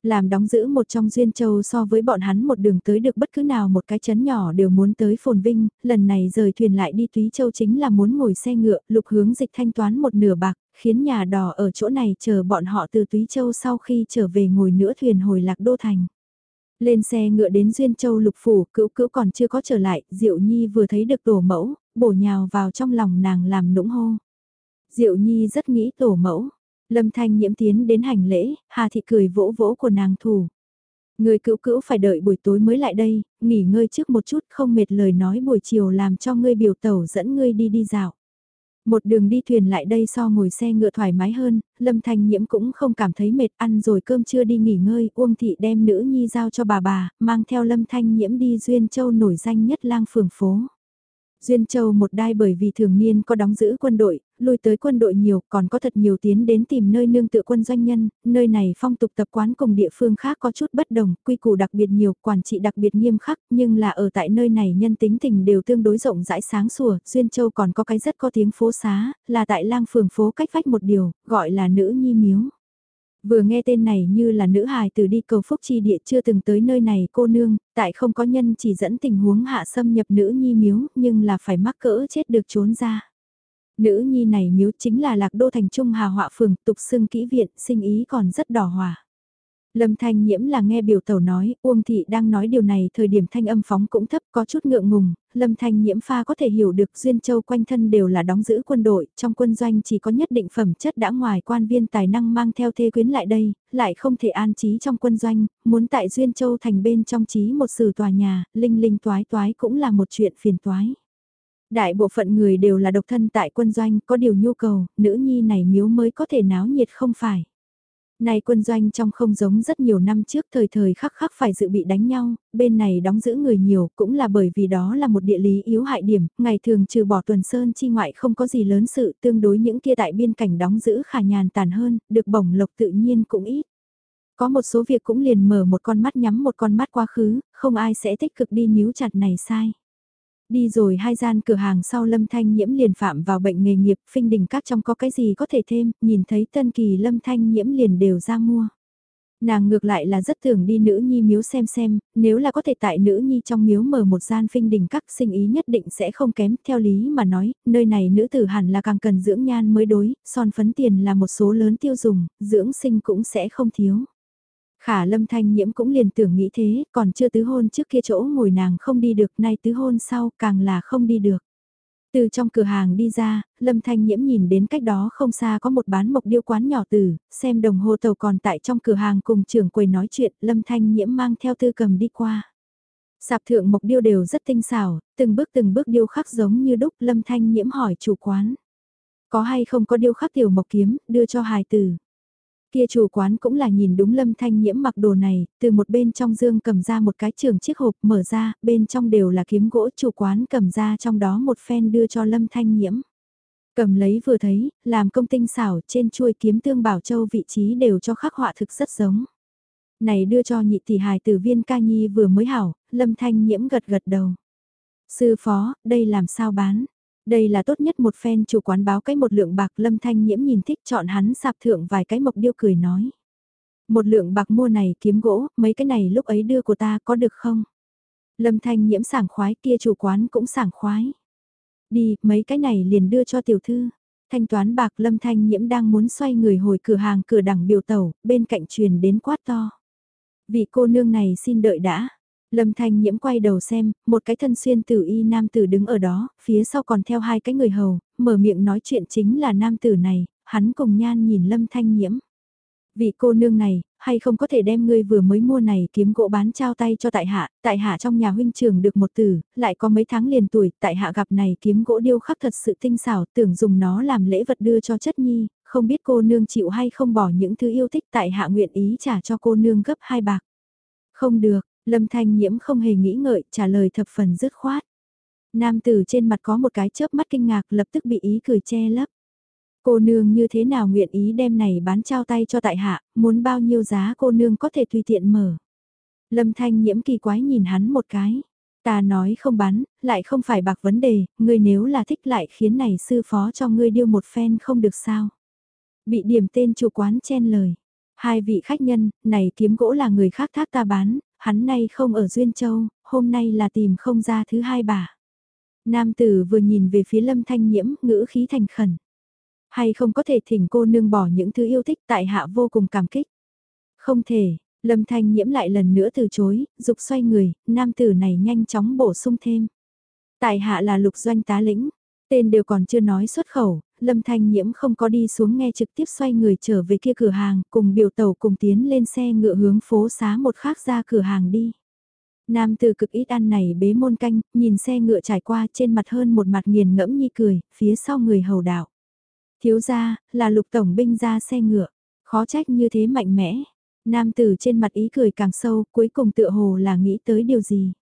Làm đóng giữ một trong Duyên Châu so với bọn hắn một đường tới được bất cứ nào một cái chấn nhỏ đều muốn tới phồn vinh, lần này rời thuyền lại đi Túy Châu chính là muốn ngồi xe ngựa, lục hướng dịch thanh toán một nửa bạc, khiến nhà đò ở chỗ này chờ bọn họ từ Túy Châu sau khi trở về ngồi nữa thuyền hồi lạc đô thành. Lên xe ngựa đến Duyên Châu lục phủ, cữu cữu còn chưa có trở lại, Diệu Nhi vừa thấy được tổ mẫu, bổ nhào vào trong lòng nàng làm nũng hô. Diệu Nhi rất nghĩ tổ mẫu, Lâm Thanh nhiễm tiến đến hành lễ, Hà Thị cười vỗ vỗ của nàng thủ. Người cữu cữu phải đợi buổi tối mới lại đây, nghỉ ngơi trước một chút không mệt lời nói buổi chiều làm cho ngươi biểu tẩu dẫn ngươi đi đi dạo. Một đường đi thuyền lại đây so ngồi xe ngựa thoải mái hơn, Lâm Thanh Nhiễm cũng không cảm thấy mệt ăn rồi cơm chưa đi nghỉ ngơi, Uông Thị đem nữ nhi giao cho bà bà, mang theo Lâm Thanh Nhiễm đi Duyên Châu nổi danh nhất lang phường phố. Duyên Châu một đai bởi vì thường niên có đóng giữ quân đội, lui tới quân đội nhiều, còn có thật nhiều tiến đến tìm nơi nương tựa quân doanh nhân, nơi này phong tục tập quán cùng địa phương khác có chút bất đồng, quy củ đặc biệt nhiều, quản trị đặc biệt nghiêm khắc, nhưng là ở tại nơi này nhân tính tình đều tương đối rộng rãi sáng sủa, Duyên Châu còn có cái rất có tiếng phố xá, là tại lang phường phố cách vách một điều, gọi là nữ nhi miếu. Vừa nghe tên này như là nữ hài từ đi cầu phúc chi địa chưa từng tới nơi này cô nương, tại không có nhân chỉ dẫn tình huống hạ xâm nhập nữ nhi miếu nhưng là phải mắc cỡ chết được trốn ra. Nữ nhi này miếu chính là lạc đô thành trung hà họa phường tục xưng kỹ viện sinh ý còn rất đỏ hòa. Lâm Thanh Nhiễm là nghe biểu tẩu nói, Uông Thị đang nói điều này thời điểm thanh âm phóng cũng thấp có chút ngượng ngùng, Lâm Thanh Nhiễm pha có thể hiểu được Duyên Châu quanh thân đều là đóng giữ quân đội, trong quân doanh chỉ có nhất định phẩm chất đã ngoài quan viên tài năng mang theo thê quyến lại đây, lại không thể an trí trong quân doanh, muốn tại Duyên Châu thành bên trong trí một sử tòa nhà, linh linh toái toái cũng là một chuyện phiền toái. Đại bộ phận người đều là độc thân tại quân doanh, có điều nhu cầu, nữ nhi này miếu mới có thể náo nhiệt không phải. Này quân doanh trong không giống rất nhiều năm trước thời thời khắc khắc phải dự bị đánh nhau, bên này đóng giữ người nhiều cũng là bởi vì đó là một địa lý yếu hại điểm, ngày thường trừ bỏ tuần sơn chi ngoại không có gì lớn sự tương đối những kia tại biên cảnh đóng giữ khả nhàn tàn hơn, được bổng lộc tự nhiên cũng ít. Có một số việc cũng liền mở một con mắt nhắm một con mắt quá khứ, không ai sẽ tích cực đi níu chặt này sai. Đi rồi hai gian cửa hàng sau lâm thanh nhiễm liền phạm vào bệnh nghề nghiệp, phinh đình các trong có cái gì có thể thêm, nhìn thấy tân kỳ lâm thanh nhiễm liền đều ra mua. Nàng ngược lại là rất thường đi nữ nhi miếu xem xem, nếu là có thể tại nữ nhi trong miếu mở một gian phinh đình các sinh ý nhất định sẽ không kém, theo lý mà nói, nơi này nữ tử hẳn là càng cần dưỡng nhan mới đối, son phấn tiền là một số lớn tiêu dùng, dưỡng sinh cũng sẽ không thiếu. Khả lâm thanh nhiễm cũng liền tưởng nghĩ thế, còn chưa tứ hôn trước kia chỗ ngồi nàng không đi được, nay tứ hôn sau càng là không đi được. Từ trong cửa hàng đi ra, Lâm Thanh Nhiễm nhìn đến cách đó không xa có một bán mộc điêu quán nhỏ tử, xem đồng hồ tàu còn tại trong cửa hàng cùng trưởng quầy nói chuyện, Lâm Thanh Nhiễm mang theo tư cầm đi qua. Sạp thượng mộc điêu đều rất tinh xảo, từng bước từng bước điêu khắc giống như đúc Lâm Thanh Nhiễm hỏi chủ quán. Có hay không có điêu khắc tiểu mộc kiếm, đưa cho hài tử. Kia chủ quán cũng là nhìn đúng lâm thanh nhiễm mặc đồ này, từ một bên trong dương cầm ra một cái trường chiếc hộp mở ra, bên trong đều là kiếm gỗ chủ quán cầm ra trong đó một phen đưa cho lâm thanh nhiễm. Cầm lấy vừa thấy, làm công tinh xảo trên chuôi kiếm tương bảo châu vị trí đều cho khắc họa thực rất giống. Này đưa cho nhị tỷ hài tử viên ca nhi vừa mới hảo, lâm thanh nhiễm gật gật đầu. Sư phó, đây làm sao bán? Đây là tốt nhất một phen chủ quán báo cái một lượng bạc lâm thanh nhiễm nhìn thích chọn hắn sạp thượng vài cái mộc điêu cười nói. Một lượng bạc mua này kiếm gỗ, mấy cái này lúc ấy đưa của ta có được không? Lâm thanh nhiễm sảng khoái kia chủ quán cũng sảng khoái. Đi, mấy cái này liền đưa cho tiểu thư. Thanh toán bạc lâm thanh nhiễm đang muốn xoay người hồi cửa hàng cửa đẳng biểu tẩu, bên cạnh truyền đến quát to. Vị cô nương này xin đợi đã. Lâm Thanh Nhiễm quay đầu xem, một cái thân xuyên tử y nam tử đứng ở đó, phía sau còn theo hai cái người hầu, mở miệng nói chuyện chính là nam tử này, hắn cùng nhan nhìn Lâm Thanh Nhiễm. Vị cô nương này, hay không có thể đem ngươi vừa mới mua này kiếm gỗ bán trao tay cho tại hạ, tại hạ trong nhà huynh trường được một tử, lại có mấy tháng liền tuổi, tại hạ gặp này kiếm gỗ điêu khắc thật sự tinh xảo, tưởng dùng nó làm lễ vật đưa cho chất nhi, không biết cô nương chịu hay không bỏ những thứ yêu thích tại hạ nguyện ý trả cho cô nương gấp hai bạc. Không được, Lâm Thanh Nhiễm không hề nghĩ ngợi, trả lời thập phần dứt khoát. Nam tử trên mặt có một cái chớp mắt kinh ngạc lập tức bị ý cười che lấp. Cô nương như thế nào nguyện ý đem này bán trao tay cho tại hạ, muốn bao nhiêu giá cô nương có thể tùy tiện mở. Lâm Thanh Nhiễm kỳ quái nhìn hắn một cái. Ta nói không bán, lại không phải bạc vấn đề, ngươi nếu là thích lại khiến này sư phó cho ngươi điêu một phen không được sao. Bị điểm tên chủ quán chen lời. Hai vị khách nhân, này kiếm gỗ là người khác thác ta bán, hắn nay không ở Duyên Châu, hôm nay là tìm không ra thứ hai bà. Nam tử vừa nhìn về phía lâm thanh nhiễm, ngữ khí thành khẩn. Hay không có thể thỉnh cô nương bỏ những thứ yêu thích tại hạ vô cùng cảm kích. Không thể, lâm thanh nhiễm lại lần nữa từ chối, dục xoay người, nam tử này nhanh chóng bổ sung thêm. Tại hạ là lục doanh tá lĩnh, tên đều còn chưa nói xuất khẩu, Lâm Thanh Nhiễm không có đi xuống nghe trực tiếp xoay người trở về kia cửa hàng, cùng biểu tàu cùng tiến lên xe ngựa hướng phố xá một khác ra cửa hàng đi. Nam từ cực ít ăn này bế môn canh, nhìn xe ngựa trải qua trên mặt hơn một mặt nghiền ngẫm nhi cười, phía sau người hầu đạo. Thiếu gia, là lục tổng binh ra xe ngựa, khó trách như thế mạnh mẽ. Nam tử trên mặt ý cười càng sâu, cuối cùng tựa hồ là nghĩ tới điều gì.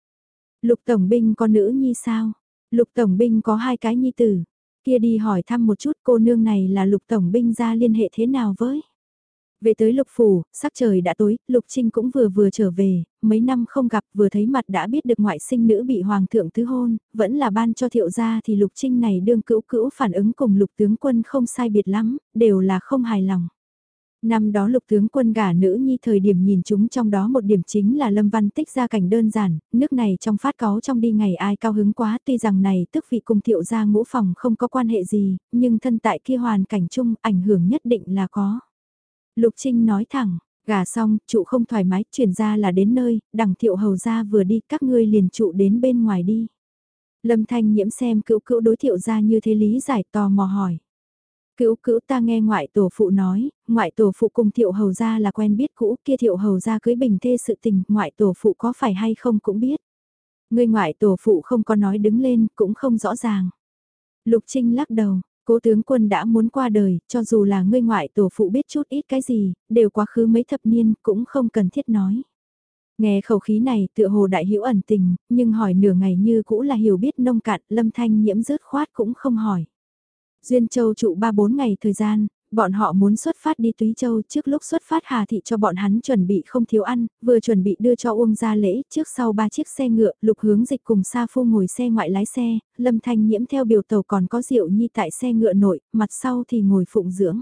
Lục tổng binh có nữ nhi sao? Lục Tổng Binh có hai cái nhi tử, kia đi hỏi thăm một chút cô nương này là Lục Tổng Binh ra liên hệ thế nào với. Về tới Lục Phủ, sắc trời đã tối, Lục Trinh cũng vừa vừa trở về, mấy năm không gặp vừa thấy mặt đã biết được ngoại sinh nữ bị Hoàng thượng tứ hôn, vẫn là ban cho thiệu gia thì Lục Trinh này đương cữu cữu phản ứng cùng Lục tướng quân không sai biệt lắm, đều là không hài lòng. Năm đó lục tướng quân gả nữ nhi thời điểm nhìn chúng trong đó một điểm chính là Lâm Văn Tích ra cảnh đơn giản, nước này trong phát có trong đi ngày ai cao hứng quá tuy rằng này tức vị cùng thiệu gia ngũ phòng không có quan hệ gì, nhưng thân tại kia hoàn cảnh chung ảnh hưởng nhất định là có. Lục Trinh nói thẳng, gả xong, trụ không thoải mái, chuyển ra là đến nơi, đằng thiệu hầu ra vừa đi, các ngươi liền trụ đến bên ngoài đi. Lâm Thanh nhiễm xem cựu cựu đối thiệu ra như thế lý giải tò mò hỏi. Cữu cữu ta nghe ngoại tổ phụ nói, ngoại tổ phụ cùng thiệu hầu gia là quen biết cũ kia thiệu hầu gia cưới bình thê sự tình, ngoại tổ phụ có phải hay không cũng biết. Người ngoại tổ phụ không có nói đứng lên, cũng không rõ ràng. Lục Trinh lắc đầu, cố tướng quân đã muốn qua đời, cho dù là ngươi ngoại tổ phụ biết chút ít cái gì, đều quá khứ mấy thập niên, cũng không cần thiết nói. Nghe khẩu khí này tựa hồ đại hữu ẩn tình, nhưng hỏi nửa ngày như cũ là hiểu biết nông cạn, lâm thanh nhiễm rớt khoát cũng không hỏi. Duyên Châu trụ 3-4 ngày thời gian, bọn họ muốn xuất phát đi Túy Châu trước lúc xuất phát Hà Thị cho bọn hắn chuẩn bị không thiếu ăn, vừa chuẩn bị đưa cho Uông ra lễ trước sau ba chiếc xe ngựa, lục hướng dịch cùng Sa Phu ngồi xe ngoại lái xe, Lâm Thanh nhiễm theo biểu tàu còn có rượu Nhi tại xe ngựa nội, mặt sau thì ngồi phụng dưỡng.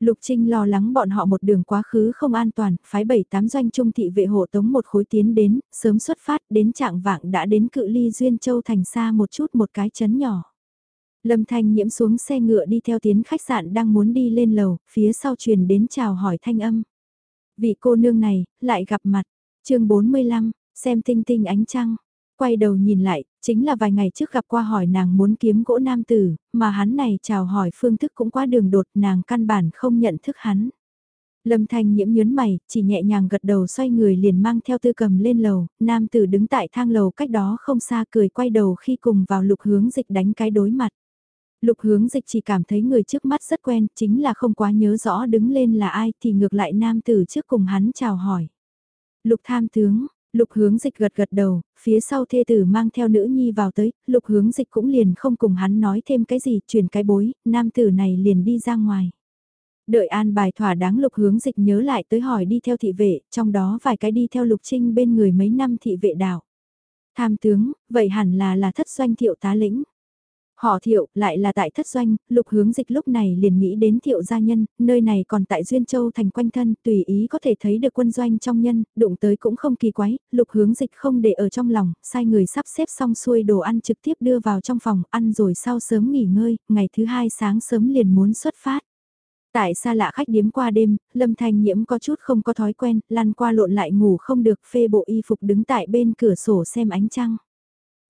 Lục Trinh lo lắng bọn họ một đường quá khứ không an toàn, phái bảy tám doanh trung thị vệ hộ tống một khối tiến đến, sớm xuất phát đến trạng vạng đã đến cự ly Duyên Châu thành xa một chút một cái chấn nhỏ. Lâm Thanh nhiễm xuống xe ngựa đi theo tiến khách sạn đang muốn đi lên lầu, phía sau truyền đến chào hỏi thanh âm. Vị cô nương này, lại gặp mặt. chương 45, xem tinh tinh ánh trăng. Quay đầu nhìn lại, chính là vài ngày trước gặp qua hỏi nàng muốn kiếm gỗ nam tử, mà hắn này chào hỏi phương thức cũng quá đường đột nàng căn bản không nhận thức hắn. Lâm Thanh nhiễm nhớn mày, chỉ nhẹ nhàng gật đầu xoay người liền mang theo tư cầm lên lầu, nam tử đứng tại thang lầu cách đó không xa cười quay đầu khi cùng vào lục hướng dịch đánh cái đối mặt. Lục hướng dịch chỉ cảm thấy người trước mắt rất quen, chính là không quá nhớ rõ đứng lên là ai thì ngược lại nam tử trước cùng hắn chào hỏi. Lục tham tướng, lục hướng dịch gật gật đầu, phía sau thê tử mang theo nữ nhi vào tới, lục hướng dịch cũng liền không cùng hắn nói thêm cái gì, chuyển cái bối, nam tử này liền đi ra ngoài. Đợi an bài thỏa đáng lục hướng dịch nhớ lại tới hỏi đi theo thị vệ, trong đó vài cái đi theo lục trinh bên người mấy năm thị vệ đảo. Tham tướng, vậy hẳn là là thất doanh thiệu tá lĩnh. Họ thiệu, lại là tại thất doanh, lục hướng dịch lúc này liền nghĩ đến thiệu gia nhân, nơi này còn tại Duyên Châu thành quanh thân, tùy ý có thể thấy được quân doanh trong nhân, đụng tới cũng không kỳ quái, lục hướng dịch không để ở trong lòng, sai người sắp xếp xong xuôi đồ ăn trực tiếp đưa vào trong phòng, ăn rồi sau sớm nghỉ ngơi, ngày thứ hai sáng sớm liền muốn xuất phát. Tại xa lạ khách điếm qua đêm, Lâm Thanh Nhiễm có chút không có thói quen, lăn qua lộn lại ngủ không được phê bộ y phục đứng tại bên cửa sổ xem ánh trăng.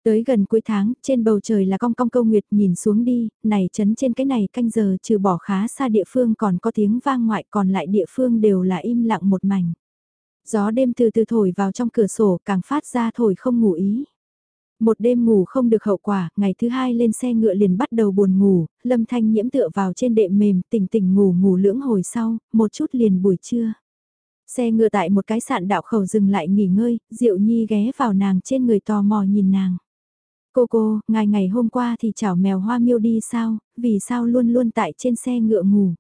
Tới gần cuối tháng, trên bầu trời là cong cong câu nguyệt nhìn xuống đi, này chấn trên cái này canh giờ trừ bỏ khá xa địa phương còn có tiếng vang ngoại còn lại địa phương đều là im lặng một mảnh. Gió đêm từ từ thổi vào trong cửa sổ càng phát ra thổi không ngủ ý. Một đêm ngủ không được hậu quả, ngày thứ hai lên xe ngựa liền bắt đầu buồn ngủ, lâm thanh nhiễm tựa vào trên đệm mềm tỉnh tỉnh ngủ ngủ lưỡng hồi sau, một chút liền buổi trưa. Xe ngựa tại một cái sạn đạo khẩu dừng lại nghỉ ngơi, Diệu Nhi ghé vào nàng trên người tò mò nhìn nàng. Cô cô, ngày ngày hôm qua thì chảo mèo hoa miêu đi sao, vì sao luôn luôn tại trên xe ngựa ngủ.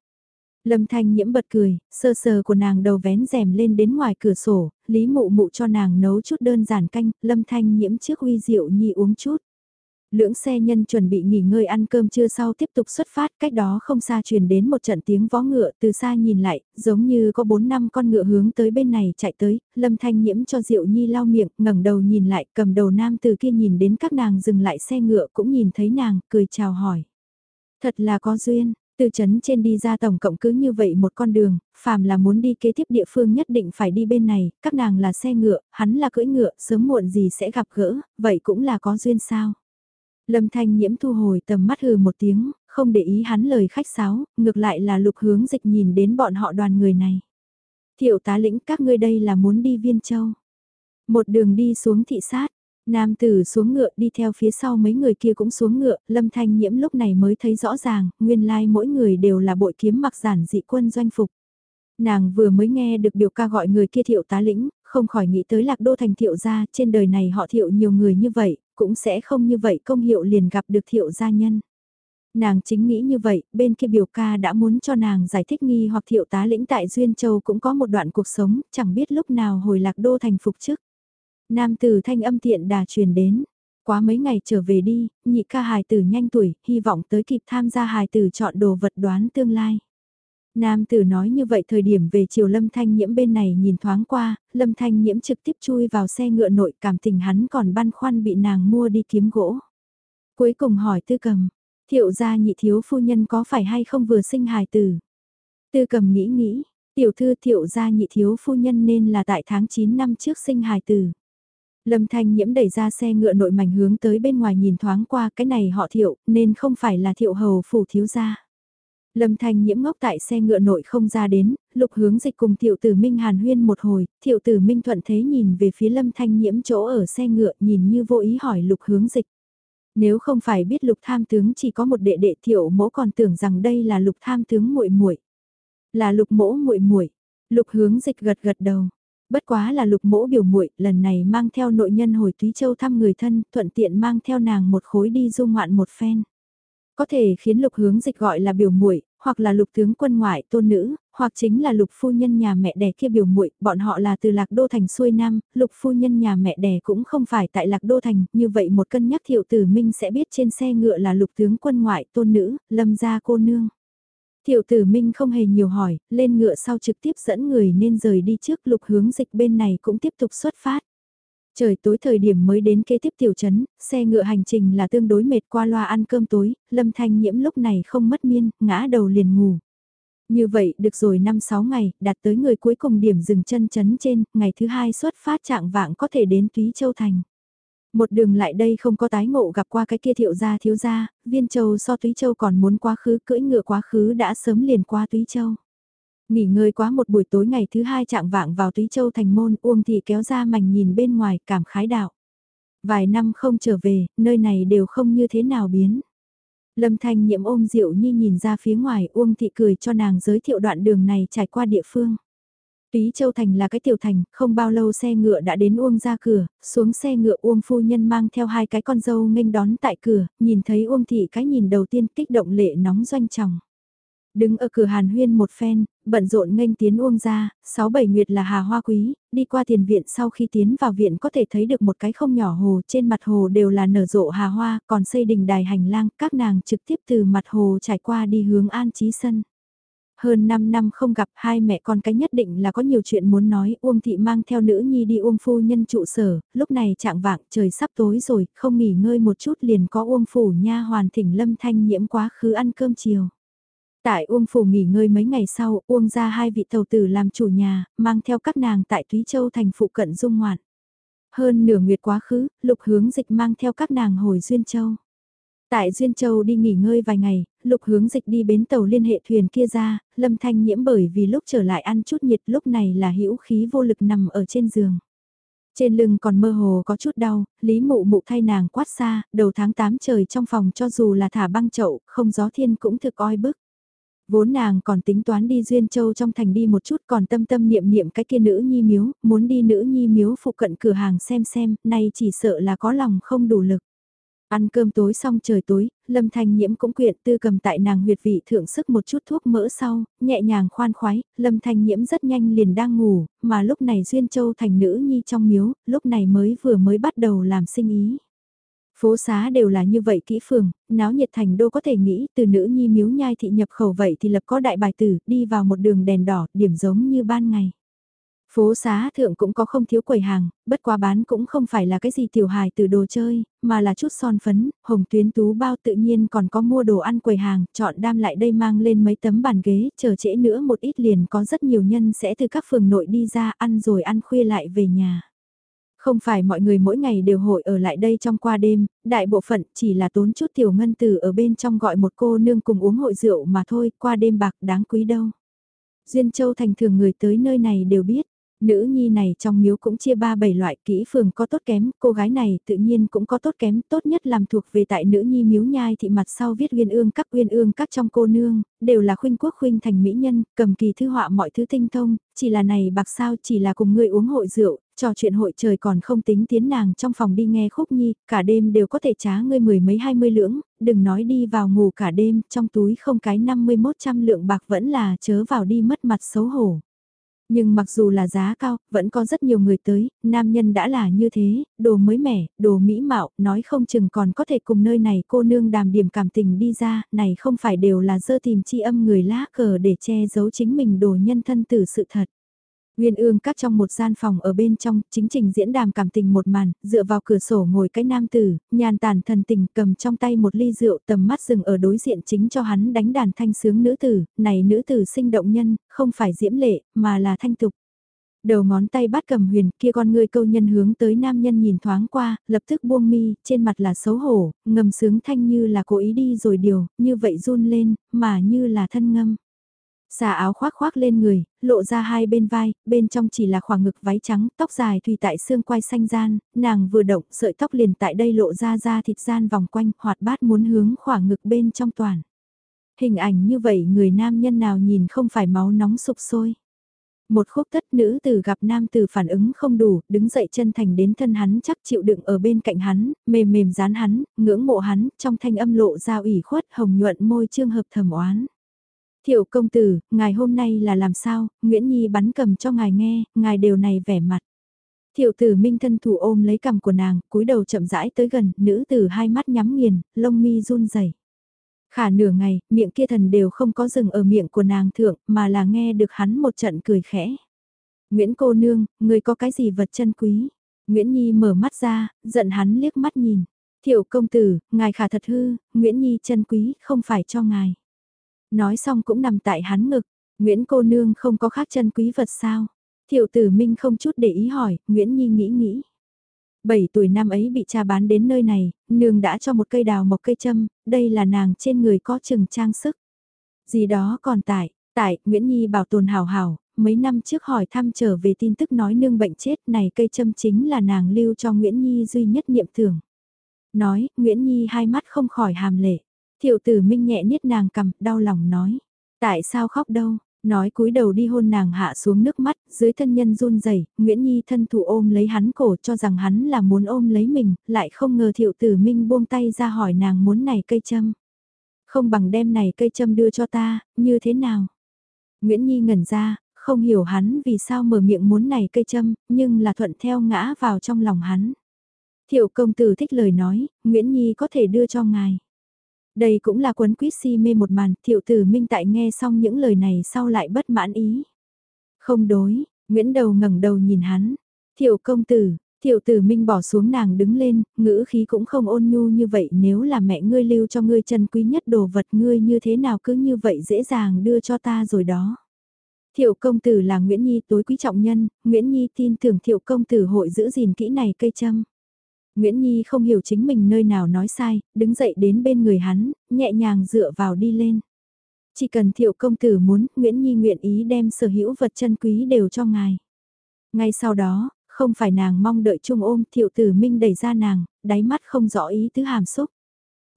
Lâm Thanh nhiễm bật cười, sơ sờ của nàng đầu vén rèm lên đến ngoài cửa sổ, Lý Mụ Mụ cho nàng nấu chút đơn giản canh, Lâm Thanh nhiễm trước uy rượu nhi uống chút. Lưỡng xe nhân chuẩn bị nghỉ ngơi ăn cơm trưa sau tiếp tục xuất phát, cách đó không xa truyền đến một trận tiếng vó ngựa, từ xa nhìn lại, giống như có 4 năm con ngựa hướng tới bên này chạy tới, lâm thanh nhiễm cho Diệu Nhi lau miệng, ngẩng đầu nhìn lại, cầm đầu nam từ kia nhìn đến các nàng dừng lại xe ngựa cũng nhìn thấy nàng, cười chào hỏi. Thật là có duyên, từ trấn trên đi ra tổng cộng cứ như vậy một con đường, phàm là muốn đi kế tiếp địa phương nhất định phải đi bên này, các nàng là xe ngựa, hắn là cưỡi ngựa, sớm muộn gì sẽ gặp gỡ, vậy cũng là có duyên sao. Lâm Thanh Nhiễm thu hồi tầm mắt hừ một tiếng, không để ý hắn lời khách sáo, ngược lại là lục hướng dịch nhìn đến bọn họ đoàn người này. Thiệu tá lĩnh các ngươi đây là muốn đi Viên Châu. Một đường đi xuống thị sát, nam tử xuống ngựa đi theo phía sau mấy người kia cũng xuống ngựa, lâm thanh nhiễm lúc này mới thấy rõ ràng, nguyên lai like mỗi người đều là bội kiếm mặc giản dị quân doanh phục. Nàng vừa mới nghe được biểu ca gọi người kia thiệu tá lĩnh, không khỏi nghĩ tới lạc đô thành thiệu gia, trên đời này họ thiệu nhiều người như vậy, cũng sẽ không như vậy công hiệu liền gặp được thiệu gia nhân. Nàng chính nghĩ như vậy, bên kia biểu ca đã muốn cho nàng giải thích nghi hoặc thiệu tá lĩnh tại Duyên Châu cũng có một đoạn cuộc sống, chẳng biết lúc nào hồi lạc đô thành phục chức. Nam tử thanh âm tiện đà truyền đến. Quá mấy ngày trở về đi, nhị ca hài tử nhanh tuổi, hy vọng tới kịp tham gia hài tử chọn đồ vật đoán tương lai. Nam tử nói như vậy thời điểm về chiều Lâm Thanh Nhiễm bên này nhìn thoáng qua, Lâm Thanh Nhiễm trực tiếp chui vào xe ngựa nội cảm tình hắn còn băn khoăn bị nàng mua đi kiếm gỗ. Cuối cùng hỏi tư cầm, thiệu gia nhị thiếu phu nhân có phải hay không vừa sinh hài tử? Tư cầm nghĩ nghĩ, tiểu thư thiệu gia nhị thiếu phu nhân nên là tại tháng 9 năm trước sinh hài tử. Lâm Thanh Nhiễm đẩy ra xe ngựa nội mảnh hướng tới bên ngoài nhìn thoáng qua cái này họ thiệu, nên không phải là thiệu hầu phủ thiếu gia. Lâm Thanh Nhiễm ngốc tại xe ngựa nội không ra đến, lục hướng dịch cùng thiệu tử Minh hàn huyên một hồi, thiệu tử Minh thuận thế nhìn về phía Lâm Thanh Nhiễm chỗ ở xe ngựa nhìn như vô ý hỏi lục hướng dịch. Nếu không phải biết lục tham tướng chỉ có một đệ đệ thiệu mỗ còn tưởng rằng đây là lục tham tướng muội muội Là lục mỗ muội muội lục hướng dịch gật gật đầu. Bất quá là lục mỗ biểu muội lần này mang theo nội nhân hồi Túy Châu thăm người thân, thuận tiện mang theo nàng một khối đi du ngoạn một phen. Có thể khiến lục hướng dịch gọi là biểu muội hoặc là lục tướng quân ngoại tôn nữ, hoặc chính là lục phu nhân nhà mẹ đẻ kia biểu muội bọn họ là từ lạc đô thành xuôi nam, lục phu nhân nhà mẹ đẻ cũng không phải tại lạc đô thành, như vậy một cân nhắc thiệu tử minh sẽ biết trên xe ngựa là lục tướng quân ngoại tôn nữ, lâm gia cô nương. Thiệu tử Minh không hề nhiều hỏi, lên ngựa sau trực tiếp dẫn người nên rời đi trước lục hướng dịch bên này cũng tiếp tục xuất phát. Trời tối thời điểm mới đến kế tiếp tiểu trấn, xe ngựa hành trình là tương đối mệt qua loa ăn cơm tối, lâm thanh nhiễm lúc này không mất miên, ngã đầu liền ngủ. Như vậy được rồi 5-6 ngày, đạt tới người cuối cùng điểm dừng chân chấn trên, ngày thứ hai xuất phát trạng vạng có thể đến Túy Châu Thành. Một đường lại đây không có tái ngộ gặp qua cái kia thiệu gia thiếu gia, viên châu so túy châu còn muốn quá khứ cưỡi ngựa quá khứ đã sớm liền qua túy châu. Nghỉ ngơi quá một buổi tối ngày thứ hai trạng vạng vào túy châu thành môn uông thị kéo ra mảnh nhìn bên ngoài cảm khái đạo. Vài năm không trở về, nơi này đều không như thế nào biến. Lâm thanh nhiễm ôm rượu nhi nhìn ra phía ngoài uông thị cười cho nàng giới thiệu đoạn đường này trải qua địa phương. Túy Châu Thành là cái tiểu thành, không bao lâu xe ngựa đã đến Uông ra cửa, xuống xe ngựa Uông phu nhân mang theo hai cái con dâu nghênh đón tại cửa, nhìn thấy Uông thị cái nhìn đầu tiên kích động lệ nóng doanh chồng Đứng ở cửa hàn huyên một phen, bận rộn nghênh tiến Uông ra, sáu bảy nguyệt là hà hoa quý, đi qua tiền viện sau khi tiến vào viện có thể thấy được một cái không nhỏ hồ, trên mặt hồ đều là nở rộ hà hoa, còn xây đình đài hành lang, các nàng trực tiếp từ mặt hồ trải qua đi hướng an trí sân. Hơn 5 năm không gặp hai mẹ con cái nhất định là có nhiều chuyện muốn nói. Uông thị mang theo nữ nhi đi Uông phu nhân trụ sở, lúc này trạng vạng trời sắp tối rồi, không nghỉ ngơi một chút liền có Uông phủ nha hoàn thỉnh lâm thanh nhiễm quá khứ ăn cơm chiều. Tại Uông Phủ nghỉ ngơi mấy ngày sau, Uông ra hai vị tàu tử làm chủ nhà, mang theo các nàng tại Thúy Châu thành phụ cận dung ngoạn. Hơn nửa nguyệt quá khứ, lục hướng dịch mang theo các nàng hồi Duyên Châu. Tại Duyên Châu đi nghỉ ngơi vài ngày, lục hướng dịch đi bến tàu liên hệ thuyền kia ra, lâm thanh nhiễm bởi vì lúc trở lại ăn chút nhiệt lúc này là hữu khí vô lực nằm ở trên giường. Trên lưng còn mơ hồ có chút đau, Lý Mụ Mụ thay nàng quát xa, đầu tháng 8 trời trong phòng cho dù là thả băng chậu, không gió thiên cũng thực oi bức. Vốn nàng còn tính toán đi Duyên Châu trong thành đi một chút còn tâm tâm niệm niệm cái kia nữ nhi miếu, muốn đi nữ nhi miếu phụ cận cửa hàng xem xem, nay chỉ sợ là có lòng không đủ lực. Ăn cơm tối xong trời tối, Lâm Thanh Nhiễm cũng quyện tư cầm tại nàng huyệt vị thượng sức một chút thuốc mỡ sau, nhẹ nhàng khoan khoái, Lâm Thanh Nhiễm rất nhanh liền đang ngủ, mà lúc này Duyên Châu thành nữ nhi trong miếu, lúc này mới vừa mới bắt đầu làm sinh ý. Phố xá đều là như vậy kỹ phường, náo nhiệt thành đô có thể nghĩ từ nữ nhi miếu nhai thị nhập khẩu vậy thì lập có đại bài tử, đi vào một đường đèn đỏ, điểm giống như ban ngày. Phố xá thượng cũng có không thiếu quầy hàng, bất quá bán cũng không phải là cái gì tiểu hài từ đồ chơi, mà là chút son phấn, hồng tuyến tú bao tự nhiên còn có mua đồ ăn quầy hàng, chọn đam lại đây mang lên mấy tấm bàn ghế, chờ trễ nữa một ít liền có rất nhiều nhân sẽ từ các phường nội đi ra ăn rồi ăn khuya lại về nhà. Không phải mọi người mỗi ngày đều hội ở lại đây trong qua đêm, đại bộ phận chỉ là tốn chút tiểu ngân tử ở bên trong gọi một cô nương cùng uống hội rượu mà thôi, qua đêm bạc đáng quý đâu. Duyên Châu thành thường người tới nơi này đều biết, Nữ nhi này trong miếu cũng chia ba bảy loại kỹ phường có tốt kém, cô gái này tự nhiên cũng có tốt kém, tốt nhất làm thuộc về tại nữ nhi miếu nhai thị mặt sau viết uyên ương các uyên ương các trong cô nương, đều là khuynh quốc khuynh thành mỹ nhân, cầm kỳ thư họa mọi thứ tinh thông, chỉ là này bạc sao chỉ là cùng người uống hội rượu, trò chuyện hội trời còn không tính tiến nàng trong phòng đi nghe khúc nhi, cả đêm đều có thể trá ngươi mười mấy hai mươi lưỡng, đừng nói đi vào ngủ cả đêm, trong túi không cái năm mươi một trăm lượng bạc vẫn là chớ vào đi mất mặt xấu hổ. Nhưng mặc dù là giá cao, vẫn có rất nhiều người tới, nam nhân đã là như thế, đồ mới mẻ, đồ mỹ mạo, nói không chừng còn có thể cùng nơi này cô nương đàm điểm cảm tình đi ra, này không phải đều là dơ tìm chi âm người lá cờ để che giấu chính mình đồ nhân thân từ sự thật. Nguyên ương cắt trong một gian phòng ở bên trong, chính trình diễn đàm cảm tình một màn, dựa vào cửa sổ ngồi cái nam tử, nhàn tàn thần tình cầm trong tay một ly rượu tầm mắt dừng ở đối diện chính cho hắn đánh đàn thanh sướng nữ tử, này nữ tử sinh động nhân, không phải diễm lệ, mà là thanh tục. Đầu ngón tay bắt cầm huyền kia con người câu nhân hướng tới nam nhân nhìn thoáng qua, lập tức buông mi, trên mặt là xấu hổ, ngầm sướng thanh như là cố ý đi rồi điều, như vậy run lên, mà như là thân ngâm. Xà áo khoác khoác lên người, lộ ra hai bên vai, bên trong chỉ là khoảng ngực váy trắng, tóc dài tùy tại xương quai xanh gian, nàng vừa động, sợi tóc liền tại đây lộ ra ra thịt gian vòng quanh, hoạt bát muốn hướng khoảng ngực bên trong toàn. Hình ảnh như vậy người nam nhân nào nhìn không phải máu nóng sục sôi. Một khúc tất nữ từ gặp nam từ phản ứng không đủ, đứng dậy chân thành đến thân hắn chắc chịu đựng ở bên cạnh hắn, mềm mềm dán hắn, ngưỡng mộ hắn, trong thanh âm lộ ra ủy khuất hồng nhuận môi trương hợp thầm oán. Thiệu công tử, ngài hôm nay là làm sao, Nguyễn Nhi bắn cầm cho ngài nghe, ngài đều này vẻ mặt. Thiệu tử minh thân thủ ôm lấy cầm của nàng, cúi đầu chậm rãi tới gần, nữ tử hai mắt nhắm nghiền, lông mi run rẩy. Khả nửa ngày, miệng kia thần đều không có dừng ở miệng của nàng thượng, mà là nghe được hắn một trận cười khẽ. Nguyễn cô nương, người có cái gì vật chân quý? Nguyễn Nhi mở mắt ra, giận hắn liếc mắt nhìn. Thiệu công tử, ngài khả thật hư, Nguyễn Nhi chân quý, không phải cho ngài. Nói xong cũng nằm tại hắn ngực, Nguyễn cô nương không có khác chân quý vật sao? Thiệu tử minh không chút để ý hỏi, Nguyễn Nhi nghĩ nghĩ. Bảy tuổi năm ấy bị cha bán đến nơi này, nương đã cho một cây đào một cây châm, đây là nàng trên người có chừng trang sức. Gì đó còn tại, tại, Nguyễn Nhi bảo tồn hào hào, mấy năm trước hỏi thăm trở về tin tức nói nương bệnh chết này cây châm chính là nàng lưu cho Nguyễn Nhi duy nhất niệm tưởng. Nói, Nguyễn Nhi hai mắt không khỏi hàm lệ. Thiệu tử minh nhẹ niết nàng cầm, đau lòng nói. Tại sao khóc đâu, nói cúi đầu đi hôn nàng hạ xuống nước mắt, dưới thân nhân run rẩy Nguyễn Nhi thân thủ ôm lấy hắn cổ cho rằng hắn là muốn ôm lấy mình, lại không ngờ thiệu tử minh buông tay ra hỏi nàng muốn này cây châm. Không bằng đem này cây châm đưa cho ta, như thế nào? Nguyễn Nhi ngẩn ra, không hiểu hắn vì sao mở miệng muốn này cây châm, nhưng là thuận theo ngã vào trong lòng hắn. Thiệu công tử thích lời nói, Nguyễn Nhi có thể đưa cho ngài. Đây cũng là quấn quýt si mê một màn, thiệu tử minh tại nghe xong những lời này sau lại bất mãn ý. Không đối, Nguyễn Đầu ngẩng đầu nhìn hắn. Thiệu công tử, thiệu tử minh bỏ xuống nàng đứng lên, ngữ khí cũng không ôn nhu như vậy nếu là mẹ ngươi lưu cho ngươi chân quý nhất đồ vật ngươi như thế nào cứ như vậy dễ dàng đưa cho ta rồi đó. Thiệu công tử là Nguyễn Nhi tối quý trọng nhân, Nguyễn Nhi tin tưởng thiệu công tử hội giữ gìn kỹ này cây châm. Nguyễn Nhi không hiểu chính mình nơi nào nói sai, đứng dậy đến bên người hắn, nhẹ nhàng dựa vào đi lên. Chỉ cần thiệu công tử muốn, Nguyễn Nhi nguyện ý đem sở hữu vật chân quý đều cho ngài. Ngay sau đó, không phải nàng mong đợi chung ôm thiệu tử minh đẩy ra nàng, đáy mắt không rõ ý tứ hàm xúc.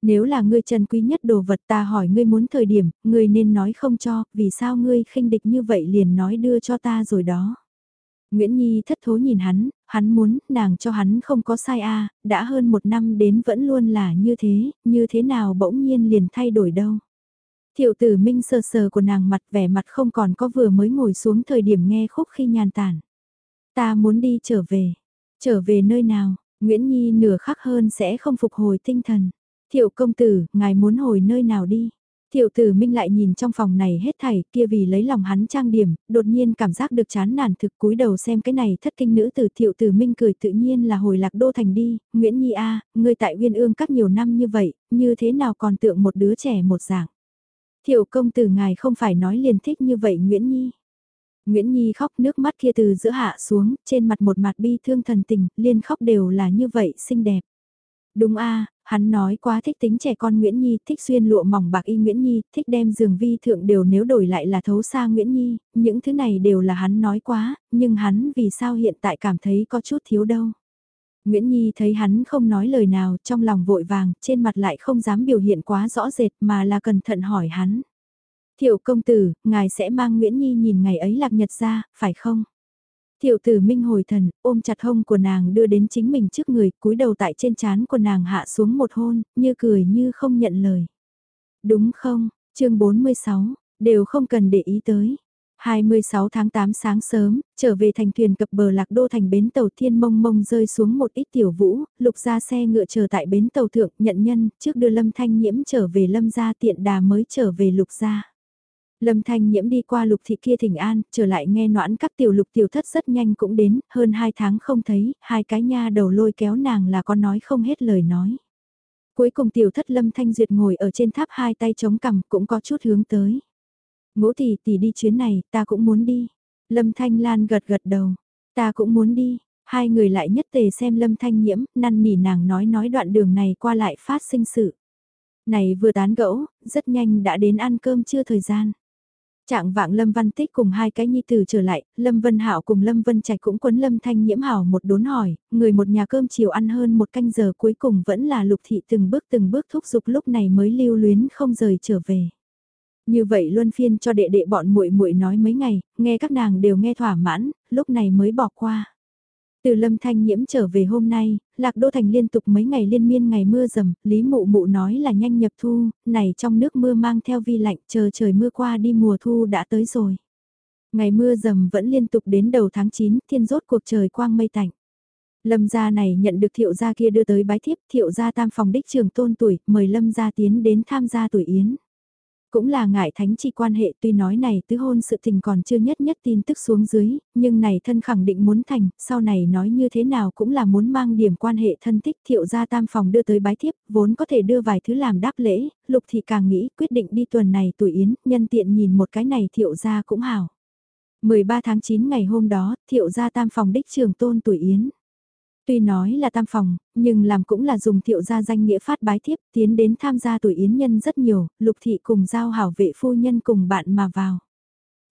Nếu là ngươi chân quý nhất đồ vật ta hỏi ngươi muốn thời điểm, ngươi nên nói không cho, vì sao ngươi khinh địch như vậy liền nói đưa cho ta rồi đó. Nguyễn Nhi thất thố nhìn hắn, hắn muốn, nàng cho hắn không có sai a đã hơn một năm đến vẫn luôn là như thế, như thế nào bỗng nhiên liền thay đổi đâu. Thiệu tử minh sờ sờ của nàng mặt vẻ mặt không còn có vừa mới ngồi xuống thời điểm nghe khúc khi nhàn tản. Ta muốn đi trở về. Trở về nơi nào, Nguyễn Nhi nửa khắc hơn sẽ không phục hồi tinh thần. Thiệu công tử, ngài muốn hồi nơi nào đi. Tiểu tử Minh lại nhìn trong phòng này hết thảy kia vì lấy lòng hắn trang điểm, đột nhiên cảm giác được chán nản thực cúi đầu xem cái này thất kinh nữ tử Tiểu tử Minh cười tự nhiên là hồi lạc đô thành đi, Nguyễn Nhi A, ngươi tại uyên ương các nhiều năm như vậy, như thế nào còn tượng một đứa trẻ một dạng. Tiểu công tử ngài không phải nói liền thích như vậy Nguyễn Nhi. Nguyễn Nhi khóc nước mắt kia từ giữa hạ xuống, trên mặt một mặt bi thương thần tình, liên khóc đều là như vậy xinh đẹp. Đúng a Hắn nói quá thích tính trẻ con Nguyễn Nhi, thích xuyên lụa mỏng bạc y Nguyễn Nhi, thích đem giường vi thượng đều nếu đổi lại là thấu xa Nguyễn Nhi, những thứ này đều là hắn nói quá, nhưng hắn vì sao hiện tại cảm thấy có chút thiếu đâu. Nguyễn Nhi thấy hắn không nói lời nào trong lòng vội vàng, trên mặt lại không dám biểu hiện quá rõ rệt mà là cẩn thận hỏi hắn. Thiệu công tử, ngài sẽ mang Nguyễn Nhi nhìn ngày ấy lạc nhật ra, phải không? Tiểu tử minh hồi thần, ôm chặt hông của nàng đưa đến chính mình trước người, cúi đầu tại trên trán của nàng hạ xuống một hôn, như cười như không nhận lời. Đúng không, chương 46, đều không cần để ý tới. 26 tháng 8 sáng sớm, trở về thành thuyền cập bờ lạc đô thành bến tàu thiên mông mông rơi xuống một ít tiểu vũ, lục ra xe ngựa chờ tại bến tàu thượng nhận nhân, trước đưa lâm thanh nhiễm trở về lâm gia tiện đà mới trở về lục gia. Lâm Thanh Nhiễm đi qua lục thị kia thỉnh an, trở lại nghe noãn các tiểu lục tiểu thất rất nhanh cũng đến, hơn hai tháng không thấy, hai cái nha đầu lôi kéo nàng là con nói không hết lời nói. Cuối cùng tiểu thất Lâm Thanh Duyệt ngồi ở trên tháp hai tay chống cằm cũng có chút hướng tới. Ngũ tỷ tỷ đi chuyến này, ta cũng muốn đi. Lâm Thanh Lan gật gật đầu, ta cũng muốn đi. Hai người lại nhất tề xem Lâm Thanh Nhiễm, năn nỉ nàng nói nói đoạn đường này qua lại phát sinh sự. Này vừa tán gẫu, rất nhanh đã đến ăn cơm chưa thời gian. Trạng vạng Lâm Văn Tích cùng hai cái nhi tử trở lại, Lâm Vân Hạo cùng Lâm Vân Trạch cũng quấn Lâm Thanh Nhiễm Hảo một đốn hỏi, người một nhà cơm chiều ăn hơn một canh giờ cuối cùng vẫn là Lục Thị từng bước từng bước thúc giục lúc này mới lưu luyến không rời trở về. Như vậy luân phiên cho đệ đệ bọn muội muội nói mấy ngày, nghe các nàng đều nghe thỏa mãn, lúc này mới bỏ qua. Từ lâm thanh nhiễm trở về hôm nay, lạc đô thành liên tục mấy ngày liên miên ngày mưa rầm, lý mụ mụ nói là nhanh nhập thu, này trong nước mưa mang theo vi lạnh chờ trời mưa qua đi mùa thu đã tới rồi. Ngày mưa rầm vẫn liên tục đến đầu tháng 9, thiên rốt cuộc trời quang mây tạnh. Lâm gia này nhận được thiệu gia kia đưa tới bái thiếp, thiệu gia tam phòng đích trường tôn tuổi, mời lâm gia tiến đến tham gia tuổi yến. Cũng là ngại thánh chi quan hệ tuy nói này tứ hôn sự tình còn chưa nhất nhất tin tức xuống dưới, nhưng này thân khẳng định muốn thành, sau này nói như thế nào cũng là muốn mang điểm quan hệ thân thích thiệu gia tam phòng đưa tới bái thiếp, vốn có thể đưa vài thứ làm đáp lễ, lục thị càng nghĩ quyết định đi tuần này tuổi yến, nhân tiện nhìn một cái này thiệu gia cũng hảo. 13 tháng 9 ngày hôm đó, thiệu gia tam phòng đích trường tôn tuổi yến. Tuy nói là tam phòng, nhưng làm cũng là dùng thiệu gia danh nghĩa phát bái thiếp tiến đến tham gia tuổi yến nhân rất nhiều, lục thị cùng giao hảo vệ phu nhân cùng bạn mà vào.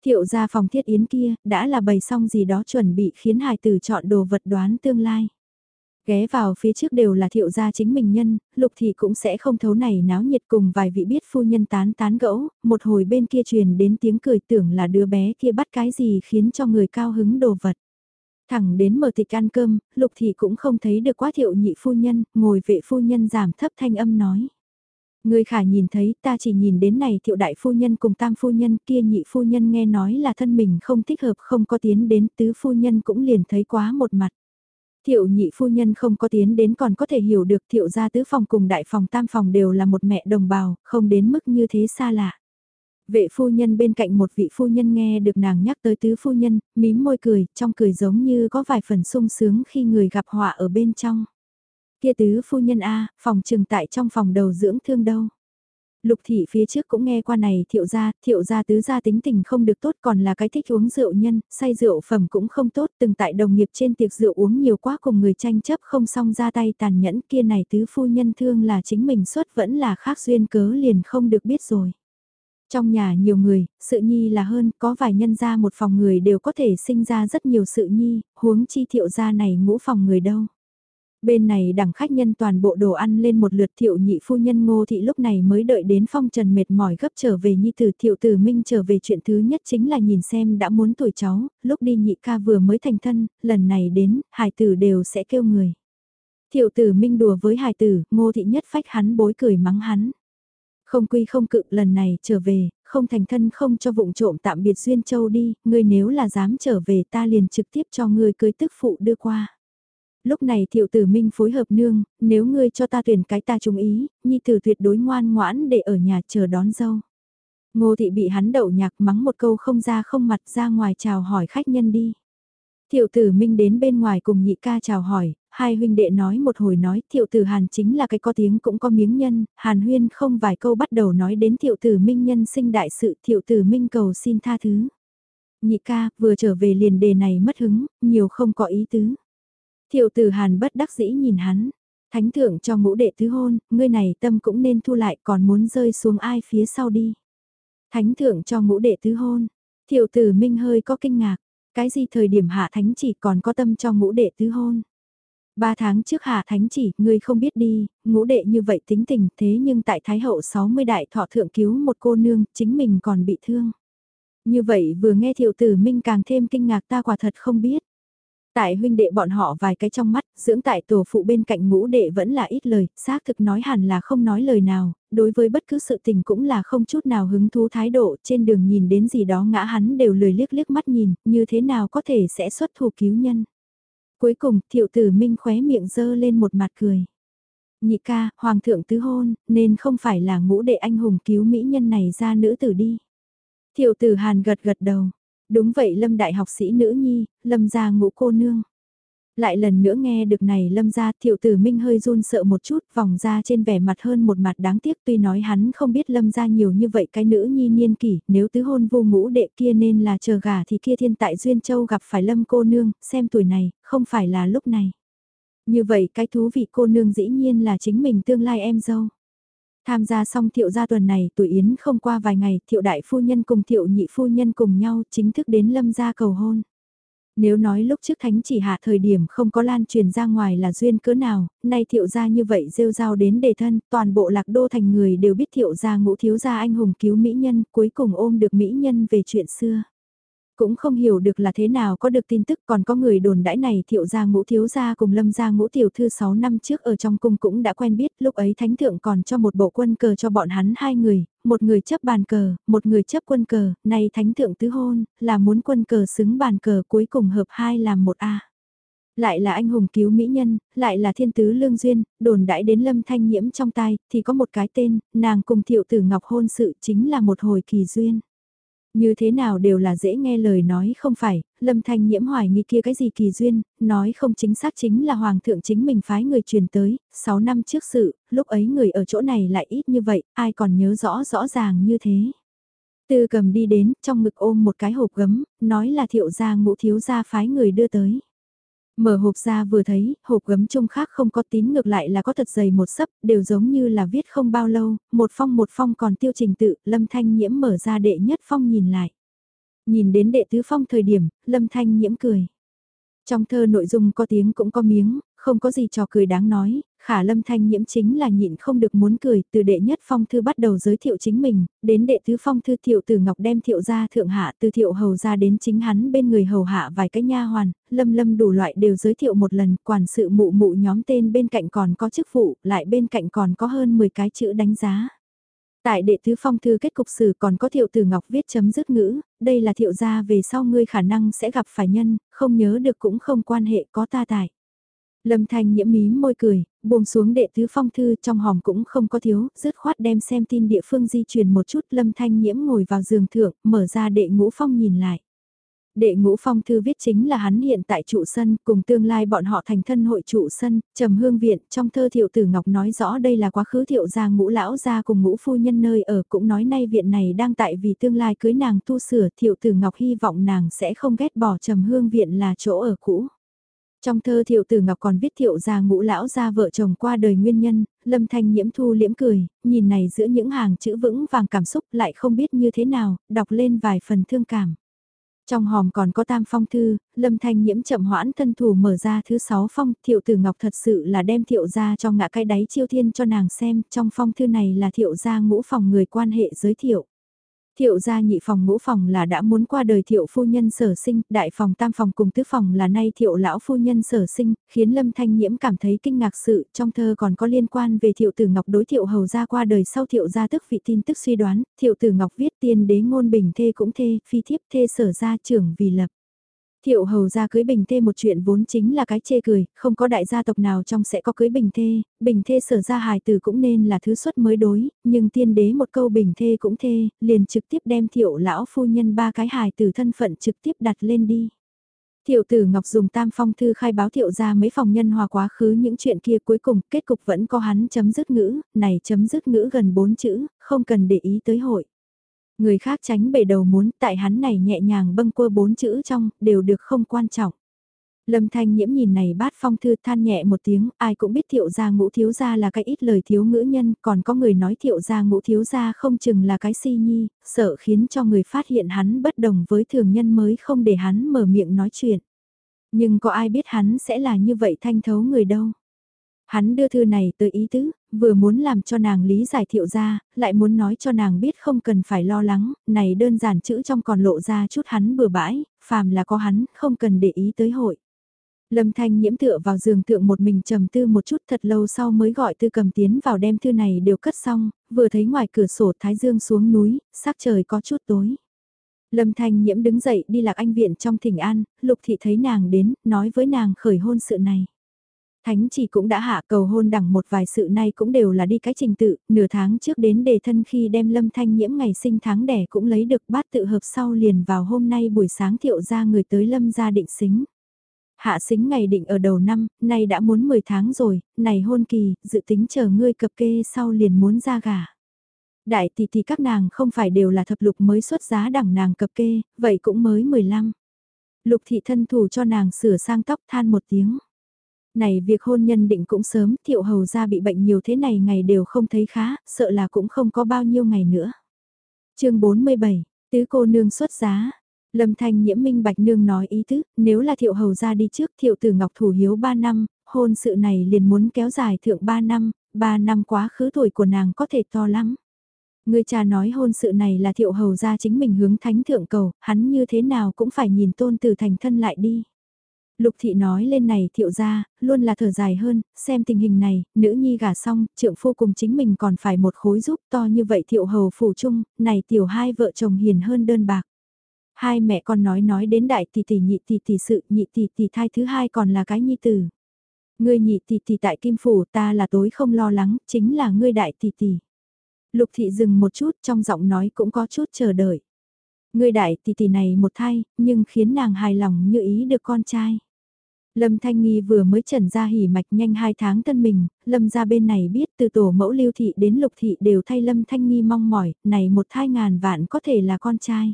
Thiệu gia phòng thiết yến kia, đã là bày xong gì đó chuẩn bị khiến hài tử chọn đồ vật đoán tương lai. Ghé vào phía trước đều là thiệu gia chính mình nhân, lục thị cũng sẽ không thấu này náo nhiệt cùng vài vị biết phu nhân tán tán gẫu, một hồi bên kia truyền đến tiếng cười tưởng là đứa bé kia bắt cái gì khiến cho người cao hứng đồ vật. Thẳng đến mở tịch ăn cơm, lục thị cũng không thấy được quá thiệu nhị phu nhân, ngồi vệ phu nhân giảm thấp thanh âm nói. Người khả nhìn thấy ta chỉ nhìn đến này thiệu đại phu nhân cùng tam phu nhân kia nhị phu nhân nghe nói là thân mình không thích hợp không có tiến đến tứ phu nhân cũng liền thấy quá một mặt. Thiệu nhị phu nhân không có tiến đến còn có thể hiểu được thiệu gia tứ phòng cùng đại phòng tam phòng đều là một mẹ đồng bào, không đến mức như thế xa lạ. Vệ phu nhân bên cạnh một vị phu nhân nghe được nàng nhắc tới tứ phu nhân, mím môi cười, trong cười giống như có vài phần sung sướng khi người gặp họa ở bên trong. Kia tứ phu nhân A, phòng trừng tại trong phòng đầu dưỡng thương đâu. Lục thị phía trước cũng nghe qua này thiệu gia, thiệu gia tứ gia tính tình không được tốt còn là cái thích uống rượu nhân, say rượu phẩm cũng không tốt, từng tại đồng nghiệp trên tiệc rượu uống nhiều quá cùng người tranh chấp không xong ra tay tàn nhẫn kia này tứ phu nhân thương là chính mình xuất vẫn là khác duyên cớ liền không được biết rồi. Trong nhà nhiều người, sự nhi là hơn, có vài nhân gia một phòng người đều có thể sinh ra rất nhiều sự nhi, huống chi thiệu gia này ngũ phòng người đâu. Bên này đẳng khách nhân toàn bộ đồ ăn lên một lượt thiệu nhị phu nhân ngô thị lúc này mới đợi đến phong trần mệt mỏi gấp trở về nhi tử thiệu tử minh trở về chuyện thứ nhất chính là nhìn xem đã muốn tuổi cháu, lúc đi nhị ca vừa mới thành thân, lần này đến, hải tử đều sẽ kêu người. Thiệu tử minh đùa với hải tử, ngô thị nhất phách hắn bối cười mắng hắn. Không quy không cự lần này trở về, không thành thân không cho vụng trộm tạm biệt Duyên Châu đi, ngươi nếu là dám trở về ta liền trực tiếp cho ngươi cưới tức phụ đưa qua. Lúc này thiệu tử minh phối hợp nương, nếu ngươi cho ta tuyển cái ta trung ý, nhi tử tuyệt đối ngoan ngoãn để ở nhà chờ đón dâu. Ngô thị bị hắn đậu nhạc mắng một câu không ra không mặt ra ngoài chào hỏi khách nhân đi. Thiệu tử minh đến bên ngoài cùng nhị ca chào hỏi, hai huynh đệ nói một hồi nói thiệu tử hàn chính là cái có tiếng cũng có miếng nhân, hàn huyên không vài câu bắt đầu nói đến thiệu tử minh nhân sinh đại sự thiệu tử minh cầu xin tha thứ. Nhị ca, vừa trở về liền đề này mất hứng, nhiều không có ý tứ. Thiệu tử hàn bất đắc dĩ nhìn hắn, Thánh thượng cho ngũ đệ tứ hôn, ngươi này tâm cũng nên thu lại còn muốn rơi xuống ai phía sau đi. Thánh thượng cho ngũ đệ tứ hôn, thiệu tử minh hơi có kinh ngạc, cái gì thời điểm hạ thánh chỉ còn có tâm cho ngũ đệ tứ hôn. Ba tháng trước hạ thánh chỉ, ngươi không biết đi, ngũ đệ như vậy tính tình thế nhưng tại Thái Hậu 60 đại thọ thượng cứu một cô nương, chính mình còn bị thương. Như vậy vừa nghe thiệu tử minh càng thêm kinh ngạc ta quả thật không biết. Tại huynh đệ bọn họ vài cái trong mắt, dưỡng tại tổ phụ bên cạnh ngũ đệ vẫn là ít lời, xác thực nói hẳn là không nói lời nào, đối với bất cứ sự tình cũng là không chút nào hứng thú thái độ, trên đường nhìn đến gì đó ngã hắn đều lười liếc liếc mắt nhìn, như thế nào có thể sẽ xuất thủ cứu nhân. Cuối cùng, thiệu tử minh khóe miệng dơ lên một mặt cười. Nhị ca, hoàng thượng tứ hôn, nên không phải là ngũ đệ anh hùng cứu mỹ nhân này ra nữ tử đi. Thiệu tử hàn gật gật đầu, Đúng vậy Lâm đại học sĩ nữ nhi, Lâm gia ngũ cô nương. Lại lần nữa nghe được này Lâm gia thiệu tử minh hơi run sợ một chút vòng ra trên vẻ mặt hơn một mặt đáng tiếc tuy nói hắn không biết Lâm gia nhiều như vậy cái nữ nhi niên kỷ nếu tứ hôn vô ngũ đệ kia nên là chờ gà thì kia thiên tại Duyên Châu gặp phải Lâm cô nương, xem tuổi này, không phải là lúc này. Như vậy cái thú vị cô nương dĩ nhiên là chính mình tương lai em dâu. Tham gia xong thiệu gia tuần này tuổi Yến không qua vài ngày thiệu đại phu nhân cùng thiệu nhị phu nhân cùng nhau chính thức đến lâm gia cầu hôn. Nếu nói lúc trước thánh chỉ hạ thời điểm không có lan truyền ra ngoài là duyên cỡ nào, nay thiệu gia như vậy rêu rao đến đề thân, toàn bộ lạc đô thành người đều biết thiệu gia ngũ thiếu gia anh hùng cứu mỹ nhân, cuối cùng ôm được mỹ nhân về chuyện xưa. Cũng không hiểu được là thế nào có được tin tức còn có người đồn đãi này thiệu gia ngũ thiếu gia cùng lâm gia ngũ tiểu thư 6 năm trước ở trong cung cũng đã quen biết lúc ấy thánh thượng còn cho một bộ quân cờ cho bọn hắn hai người, một người chấp bàn cờ, một người chấp quân cờ, nay thánh thượng tứ hôn, là muốn quân cờ xứng bàn cờ cuối cùng hợp hai làm một A. Lại là anh hùng cứu mỹ nhân, lại là thiên tứ lương duyên, đồn đãi đến lâm thanh nhiễm trong tai, thì có một cái tên, nàng cùng thiệu tử ngọc hôn sự chính là một hồi kỳ duyên. Như thế nào đều là dễ nghe lời nói không phải, lâm thanh nhiễm hoài nghi kia cái gì kỳ duyên, nói không chính xác chính là hoàng thượng chính mình phái người truyền tới, 6 năm trước sự, lúc ấy người ở chỗ này lại ít như vậy, ai còn nhớ rõ rõ ràng như thế. Tư cầm đi đến, trong ngực ôm một cái hộp gấm, nói là thiệu gia ngũ thiếu gia phái người đưa tới. Mở hộp ra vừa thấy, hộp gấm chung khác không có tín ngược lại là có thật dày một sấp, đều giống như là viết không bao lâu, một phong một phong còn tiêu trình tự, lâm thanh nhiễm mở ra đệ nhất phong nhìn lại. Nhìn đến đệ tứ phong thời điểm, lâm thanh nhiễm cười. Trong thơ nội dung có tiếng cũng có miếng, không có gì trò cười đáng nói, khả lâm thanh nhiễm chính là nhịn không được muốn cười, từ đệ nhất phong thư bắt đầu giới thiệu chính mình, đến đệ tứ phong thư thiệu từ ngọc đem thiệu ra thượng hạ từ thiệu hầu ra đến chính hắn bên người hầu hạ vài cái nha hoàn, lâm lâm đủ loại đều giới thiệu một lần, quản sự mụ mụ nhóm tên bên cạnh còn có chức vụ, lại bên cạnh còn có hơn 10 cái chữ đánh giá. Tại đệ tứ phong thư kết cục sử còn có thiệu tử ngọc viết chấm dứt ngữ, đây là thiệu gia về sau ngươi khả năng sẽ gặp phải nhân, không nhớ được cũng không quan hệ có ta tại. Lâm Thanh nhiễm mí môi cười, buông xuống đệ tứ phong thư trong hòm cũng không có thiếu, dứt khoát đem xem tin địa phương di chuyển một chút. Lâm Thanh nhiễm ngồi vào giường thượng, mở ra đệ ngũ phong nhìn lại. Đệ ngũ phong thư viết chính là hắn hiện tại trụ sân, cùng tương lai bọn họ thành thân hội trụ sân, trầm hương viện, trong thơ thiệu tử ngọc nói rõ đây là quá khứ thiệu gia ngũ lão gia cùng ngũ phu nhân nơi ở cũng nói nay viện này đang tại vì tương lai cưới nàng tu sửa thiệu tử ngọc hy vọng nàng sẽ không ghét bỏ trầm hương viện là chỗ ở cũ. Trong thơ thiệu tử ngọc còn viết thiệu gia ngũ lão gia vợ chồng qua đời nguyên nhân, lâm thanh nhiễm thu liễm cười, nhìn này giữa những hàng chữ vững vàng cảm xúc lại không biết như thế nào, đọc lên vài phần thương cảm. Trong hòm còn có tam phong thư, lâm thanh nhiễm chậm hoãn thân thủ mở ra thứ sáu phong, thiệu tử ngọc thật sự là đem thiệu ra cho ngã cái đáy chiêu thiên cho nàng xem, trong phong thư này là thiệu gia ngũ phòng người quan hệ giới thiệu. Thiệu gia nhị phòng ngũ phòng là đã muốn qua đời thiệu phu nhân sở sinh, đại phòng tam phòng cùng tứ phòng là nay thiệu lão phu nhân sở sinh, khiến lâm thanh nhiễm cảm thấy kinh ngạc sự, trong thơ còn có liên quan về thiệu tử ngọc đối thiệu hầu gia qua đời sau thiệu gia tức vị tin tức suy đoán, thiệu tử ngọc viết tiên đế ngôn bình thê cũng thê, phi thiếp thê sở gia trưởng vì lập. Thiệu hầu gia cưới bình thê một chuyện vốn chính là cái chê cười, không có đại gia tộc nào trong sẽ có cưới bình thê, bình thê sở ra hài tử cũng nên là thứ xuất mới đối, nhưng tiên đế một câu bình thê cũng thê, liền trực tiếp đem thiệu lão phu nhân ba cái hài tử thân phận trực tiếp đặt lên đi. Thiệu tử Ngọc dùng tam phong thư khai báo thiệu ra mấy phòng nhân hòa quá khứ những chuyện kia cuối cùng kết cục vẫn có hắn chấm dứt ngữ, này chấm dứt ngữ gần bốn chữ, không cần để ý tới hội. Người khác tránh bể đầu muốn tại hắn này nhẹ nhàng bâng quơ bốn chữ trong, đều được không quan trọng. Lâm Thanh Nhiễm nhìn này bát phong thư than nhẹ một tiếng, ai cũng biết thiệu gia ngũ thiếu gia là cái ít lời thiếu ngữ nhân, còn có người nói thiệu gia ngũ thiếu gia không chừng là cái si nhi, sợ khiến cho người phát hiện hắn bất đồng với thường nhân mới không để hắn mở miệng nói chuyện. Nhưng có ai biết hắn sẽ là như vậy thanh thấu người đâu. Hắn đưa thư này tới ý tứ, vừa muốn làm cho nàng lý giải thiệu ra, lại muốn nói cho nàng biết không cần phải lo lắng, này đơn giản chữ trong còn lộ ra chút hắn bừa bãi, phàm là có hắn, không cần để ý tới hội. Lâm Thanh nhiễm tựa vào giường thượng một mình trầm tư một chút thật lâu sau mới gọi tư cầm tiến vào đem thư này đều cất xong, vừa thấy ngoài cửa sổ Thái Dương xuống núi, sắc trời có chút tối. Lâm Thanh nhiễm đứng dậy đi lạc anh viện trong thỉnh an, lục thị thấy nàng đến, nói với nàng khởi hôn sự này. Thánh chỉ cũng đã hạ cầu hôn đẳng một vài sự nay cũng đều là đi cái trình tự, nửa tháng trước đến đề thân khi đem lâm thanh nhiễm ngày sinh tháng đẻ cũng lấy được bát tự hợp sau liền vào hôm nay buổi sáng thiệu ra người tới lâm gia định xính. Hạ xính ngày định ở đầu năm, nay đã muốn 10 tháng rồi, này hôn kỳ, dự tính chờ ngươi cập kê sau liền muốn ra gà. Đại tỷ tỷ các nàng không phải đều là thập lục mới xuất giá đẳng nàng cập kê, vậy cũng mới 15. Lục thị thân thủ cho nàng sửa sang tóc than một tiếng. Này việc hôn nhân định cũng sớm, thiệu hầu ra bị bệnh nhiều thế này ngày đều không thấy khá, sợ là cũng không có bao nhiêu ngày nữa. chương 47, tứ cô nương xuất giá. Lâm Thanh nhiễm minh bạch nương nói ý tứ, nếu là thiệu hầu ra đi trước thiệu tử ngọc thủ hiếu 3 năm, hôn sự này liền muốn kéo dài thượng 3 năm, 3 năm quá khứ tuổi của nàng có thể to lắm. Người cha nói hôn sự này là thiệu hầu ra chính mình hướng thánh thượng cầu, hắn như thế nào cũng phải nhìn tôn tử thành thân lại đi. Lục thị nói lên này thiệu ra, luôn là thở dài hơn, xem tình hình này, nữ nhi gả xong, trượng phu cùng chính mình còn phải một khối giúp to như vậy thiệu hầu phủ chung, này tiểu hai vợ chồng hiền hơn đơn bạc. Hai mẹ con nói nói đến đại tỷ tỷ nhị tỷ tỷ sự, nhị tỷ tỷ thai thứ hai còn là cái nhi tử. Ngươi nhị tỷ tỷ tại kim phủ ta là tối không lo lắng, chính là ngươi đại tỷ tỷ. Lục thị dừng một chút trong giọng nói cũng có chút chờ đợi. Ngươi đại tỷ tỷ này một thai, nhưng khiến nàng hài lòng như ý được con trai. Lâm Thanh Nghi vừa mới trần ra hỉ mạch nhanh hai tháng tân mình, Lâm ra bên này biết từ tổ mẫu lưu thị đến lục thị đều thay Lâm Thanh Nghi mong mỏi, này một thai ngàn vạn có thể là con trai.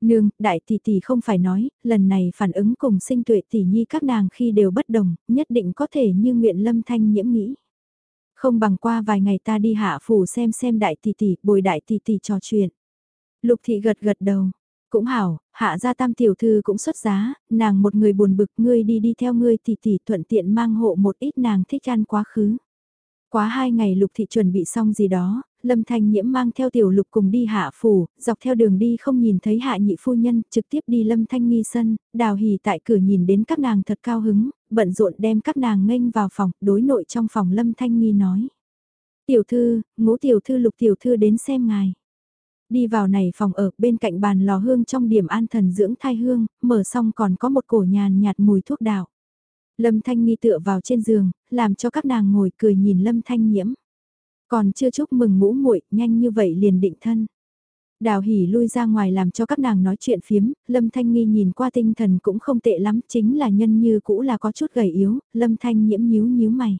Nương, đại tỷ tỷ không phải nói, lần này phản ứng cùng sinh tuệ tỷ nhi các nàng khi đều bất đồng, nhất định có thể như nguyện Lâm Thanh nhiễm nghĩ. Không bằng qua vài ngày ta đi hạ phủ xem xem đại tỷ tỷ, bồi đại tỷ tỷ trò chuyện. Lục thị gật gật đầu. Cũng hảo, hạ gia tam tiểu thư cũng xuất giá, nàng một người buồn bực ngươi đi đi theo ngươi tỷ tỷ thuận tiện mang hộ một ít nàng thích ăn quá khứ. Quá hai ngày lục thị chuẩn bị xong gì đó, Lâm Thanh Nhiễm mang theo tiểu lục cùng đi hạ phủ, dọc theo đường đi không nhìn thấy hạ nhị phu nhân, trực tiếp đi Lâm Thanh nghi sân, đào hỉ tại cửa nhìn đến các nàng thật cao hứng, bận rộn đem các nàng nghênh vào phòng, đối nội trong phòng Lâm Thanh nghi nói. Tiểu thư, ngũ tiểu thư lục tiểu thư đến xem ngài. Đi vào này phòng ở bên cạnh bàn lò hương trong điểm an thần dưỡng thai hương, mở xong còn có một cổ nhàn nhạt mùi thuốc đạo Lâm Thanh nghi tựa vào trên giường, làm cho các nàng ngồi cười nhìn Lâm Thanh nhiễm. Còn chưa chúc mừng ngũ muội nhanh như vậy liền định thân. Đào hỉ lui ra ngoài làm cho các nàng nói chuyện phiếm, Lâm Thanh Nghi nhìn qua tinh thần cũng không tệ lắm, chính là nhân như cũ là có chút gầy yếu, Lâm Thanh nhiễm nhíu nhíu mày.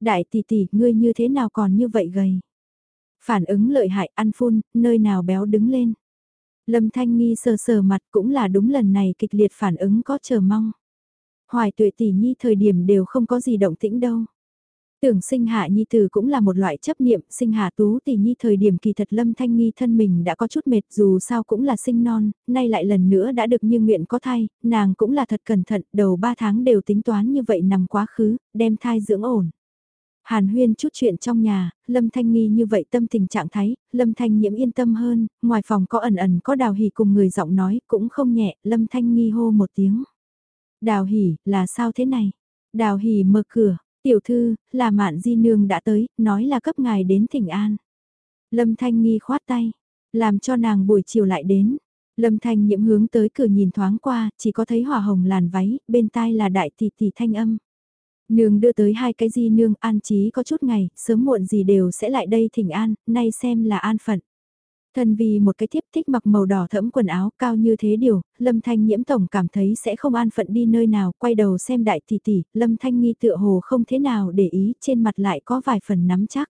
Đại tỷ tỷ, ngươi như thế nào còn như vậy gầy? Phản ứng lợi hại ăn phun, nơi nào béo đứng lên. Lâm Thanh Nghi sờ sờ mặt cũng là đúng lần này kịch liệt phản ứng có chờ mong. Hoài tuệ tỷ nhi thời điểm đều không có gì động tĩnh đâu. Tưởng sinh hạ nhi tử cũng là một loại chấp niệm, sinh hạ tú tỷ nhi thời điểm kỳ thật lâm thanh nghi thân mình đã có chút mệt dù sao cũng là sinh non, nay lại lần nữa đã được như nguyện có thai, nàng cũng là thật cẩn thận, đầu 3 tháng đều tính toán như vậy nằm quá khứ, đem thai dưỡng ổn. Hàn huyên chút chuyện trong nhà, Lâm Thanh Nghi như vậy tâm tình trạng thái, Lâm Thanh nhiễm yên tâm hơn, ngoài phòng có ẩn ẩn có đào hỉ cùng người giọng nói, cũng không nhẹ, Lâm Thanh Nghi hô một tiếng. Đào hỉ, là sao thế này? Đào hỉ mở cửa, tiểu thư, là mạn di nương đã tới, nói là cấp ngài đến thỉnh an. Lâm Thanh Nghi khoát tay, làm cho nàng buổi chiều lại đến. Lâm Thanh nhiễm hướng tới cửa nhìn thoáng qua, chỉ có thấy hỏa hồng làn váy, bên tai là đại tỷ tỷ thanh âm. Nương đưa tới hai cái di nương an trí có chút ngày, sớm muộn gì đều sẽ lại đây thỉnh an, nay xem là an phận. Thân vì một cái thiếp thích mặc màu đỏ thẫm quần áo cao như thế điều, Lâm Thanh nhiễm tổng cảm thấy sẽ không an phận đi nơi nào, quay đầu xem đại tỷ tỷ, Lâm Thanh nghi tựa hồ không thế nào để ý, trên mặt lại có vài phần nắm chắc.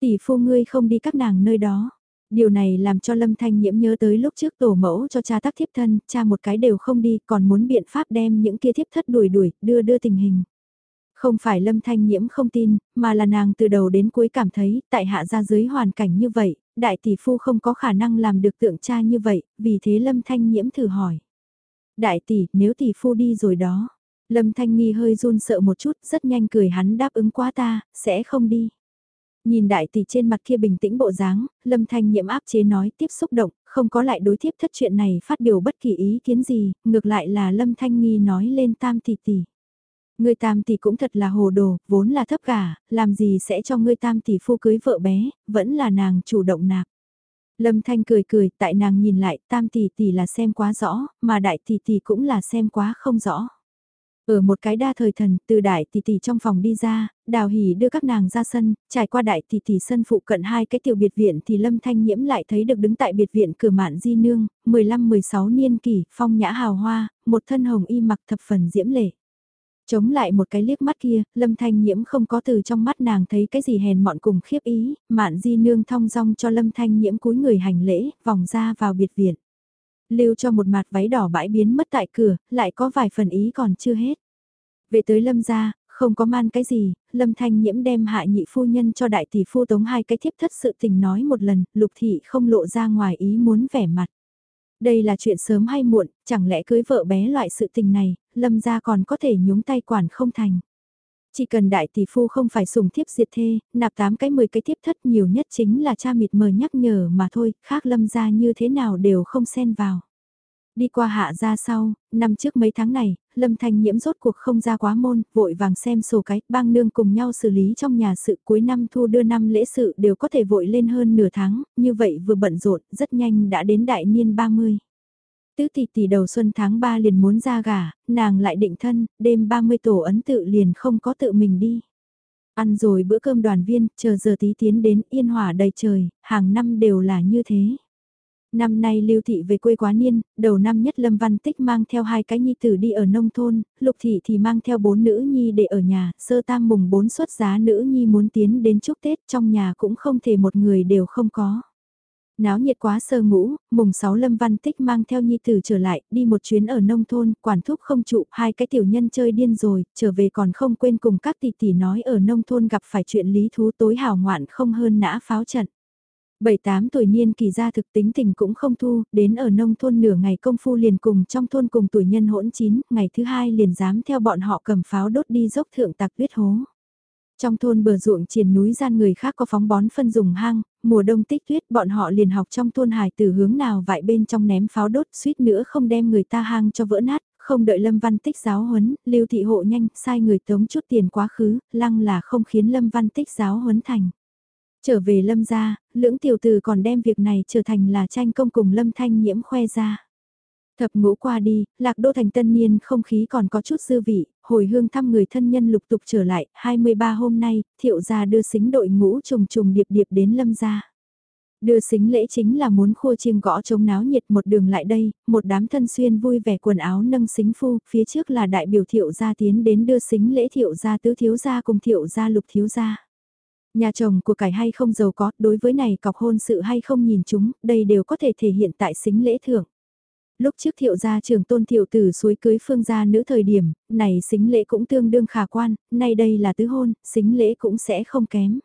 Tỷ phu ngươi không đi các nàng nơi đó. Điều này làm cho Lâm Thanh Nhiễm nhớ tới lúc trước tổ mẫu cho cha tác thiếp thân, cha một cái đều không đi, còn muốn biện pháp đem những kia thiếp thất đuổi đuổi, đưa đưa tình hình. Không phải Lâm Thanh Nhiễm không tin, mà là nàng từ đầu đến cuối cảm thấy, tại hạ ra dưới hoàn cảnh như vậy, đại tỷ phu không có khả năng làm được tượng cha như vậy, vì thế Lâm Thanh Nhiễm thử hỏi. Đại tỷ, nếu tỷ phu đi rồi đó. Lâm Thanh Nghi hơi run sợ một chút, rất nhanh cười hắn đáp ứng quá ta, sẽ không đi. Nhìn đại tỷ trên mặt kia bình tĩnh bộ dáng, Lâm Thanh Nhiễm áp chế nói tiếp xúc động, không có lại đối tiếp thất chuyện này phát biểu bất kỳ ý kiến gì, ngược lại là Lâm Thanh Nghi nói lên tam tỷ tỷ ngươi tam tỷ cũng thật là hồ đồ, vốn là thấp gà, làm gì sẽ cho ngươi tam tỷ phu cưới vợ bé, vẫn là nàng chủ động nạp. Lâm Thanh cười cười, tại nàng nhìn lại, tam tỷ tỷ là xem quá rõ, mà đại tỷ tỷ cũng là xem quá không rõ. Ở một cái đa thời thần, từ đại tỷ tỷ trong phòng đi ra, đào hỉ đưa các nàng ra sân, trải qua đại tỷ tỷ sân phụ cận hai cái tiểu biệt viện thì lâm thanh nhiễm lại thấy được đứng tại biệt viện cửa mạn di nương, 15-16 niên kỷ, phong nhã hào hoa, một thân hồng y mặc thập phần diễm lệ. Chống lại một cái liếc mắt kia, lâm thanh nhiễm không có từ trong mắt nàng thấy cái gì hèn mọn cùng khiếp ý, mạn di nương thong dong cho lâm thanh nhiễm cúi người hành lễ, vòng ra vào biệt viện lưu cho một mặt váy đỏ bãi biến mất tại cửa, lại có vài phần ý còn chưa hết. Về tới lâm gia, không có man cái gì, lâm thanh nhiễm đem hạ nhị phu nhân cho đại tỷ phu tống hai cái thiếp thất sự tình nói một lần, lục thị không lộ ra ngoài ý muốn vẻ mặt. Đây là chuyện sớm hay muộn, chẳng lẽ cưới vợ bé loại sự tình này, lâm gia còn có thể nhúng tay quản không thành. Chỉ cần đại tỷ phu không phải sùng thiếp diệt thê, nạp 8 cái 10 cái thiếp thất nhiều nhất chính là cha mịt mờ nhắc nhở mà thôi, khác lâm gia như thế nào đều không xen vào. Đi qua hạ ra sau, năm trước mấy tháng này, Lâm Thanh Nhiễm rốt cuộc không ra quá môn, vội vàng xem sổ cái, bang nương cùng nhau xử lý trong nhà sự cuối năm thu đưa năm lễ sự đều có thể vội lên hơn nửa tháng, như vậy vừa bận rộn, rất nhanh đã đến đại niên 30. Tứ tỷ tỷ đầu xuân tháng 3 liền muốn ra gả, nàng lại định thân, đêm 30 tổ ấn tự liền không có tự mình đi. Ăn rồi bữa cơm đoàn viên, chờ giờ tí tiến đến yên hòa đầy trời, hàng năm đều là như thế. Năm nay Lưu Thị về quê quá niên, đầu năm nhất Lâm Văn Tích mang theo hai cái nhi tử đi ở nông thôn, Lục Thị thì mang theo bốn nữ nhi để ở nhà, sơ tam mùng bốn xuất giá nữ nhi muốn tiến đến chúc Tết trong nhà cũng không thể một người đều không có. Náo nhiệt quá sơ ngũ, mùng 6 Lâm Văn Tích mang theo nhi tử trở lại, đi một chuyến ở nông thôn, quản thúc không trụ, hai cái tiểu nhân chơi điên rồi, trở về còn không quên cùng các tỷ tỷ nói ở nông thôn gặp phải chuyện lý thú tối hào ngoạn không hơn nã pháo trận. Bảy tám tuổi niên kỳ ra thực tính tình cũng không thu, đến ở nông thôn nửa ngày công phu liền cùng trong thôn cùng tuổi nhân hỗn chín, ngày thứ hai liền dám theo bọn họ cầm pháo đốt đi dốc thượng tạc tuyết hố. Trong thôn bờ ruộng triền núi gian người khác có phóng bón phân dùng hang, mùa đông tích tuyết bọn họ liền học trong thôn hải từ hướng nào vại bên trong ném pháo đốt suýt nữa không đem người ta hang cho vỡ nát, không đợi Lâm Văn Tích giáo huấn, lưu thị hộ nhanh, sai người tống chút tiền quá khứ, lăng là không khiến Lâm Văn Tích giáo huấn thành. Trở về lâm gia, lưỡng tiểu tử còn đem việc này trở thành là tranh công cùng lâm thanh nhiễm khoe ra. Thập ngũ qua đi, lạc đô thành tân niên không khí còn có chút dư vị, hồi hương thăm người thân nhân lục tục trở lại, 23 hôm nay, thiệu gia đưa xính đội ngũ trùng trùng điệp điệp đến lâm gia. Đưa xính lễ chính là muốn khua chiêng gõ chống náo nhiệt một đường lại đây, một đám thân xuyên vui vẻ quần áo nâng xính phu, phía trước là đại biểu thiệu gia tiến đến đưa xính lễ thiệu gia tứ thiếu gia cùng thiệu gia lục thiếu gia. Nhà chồng của cải hay không giàu có, đối với này cọc hôn sự hay không nhìn chúng, đây đều có thể thể hiện tại xính lễ thưởng. Lúc trước thiệu gia trường tôn thiệu tử suối cưới phương gia nữ thời điểm, này xính lễ cũng tương đương khả quan, nay đây là tứ hôn, xính lễ cũng sẽ không kém.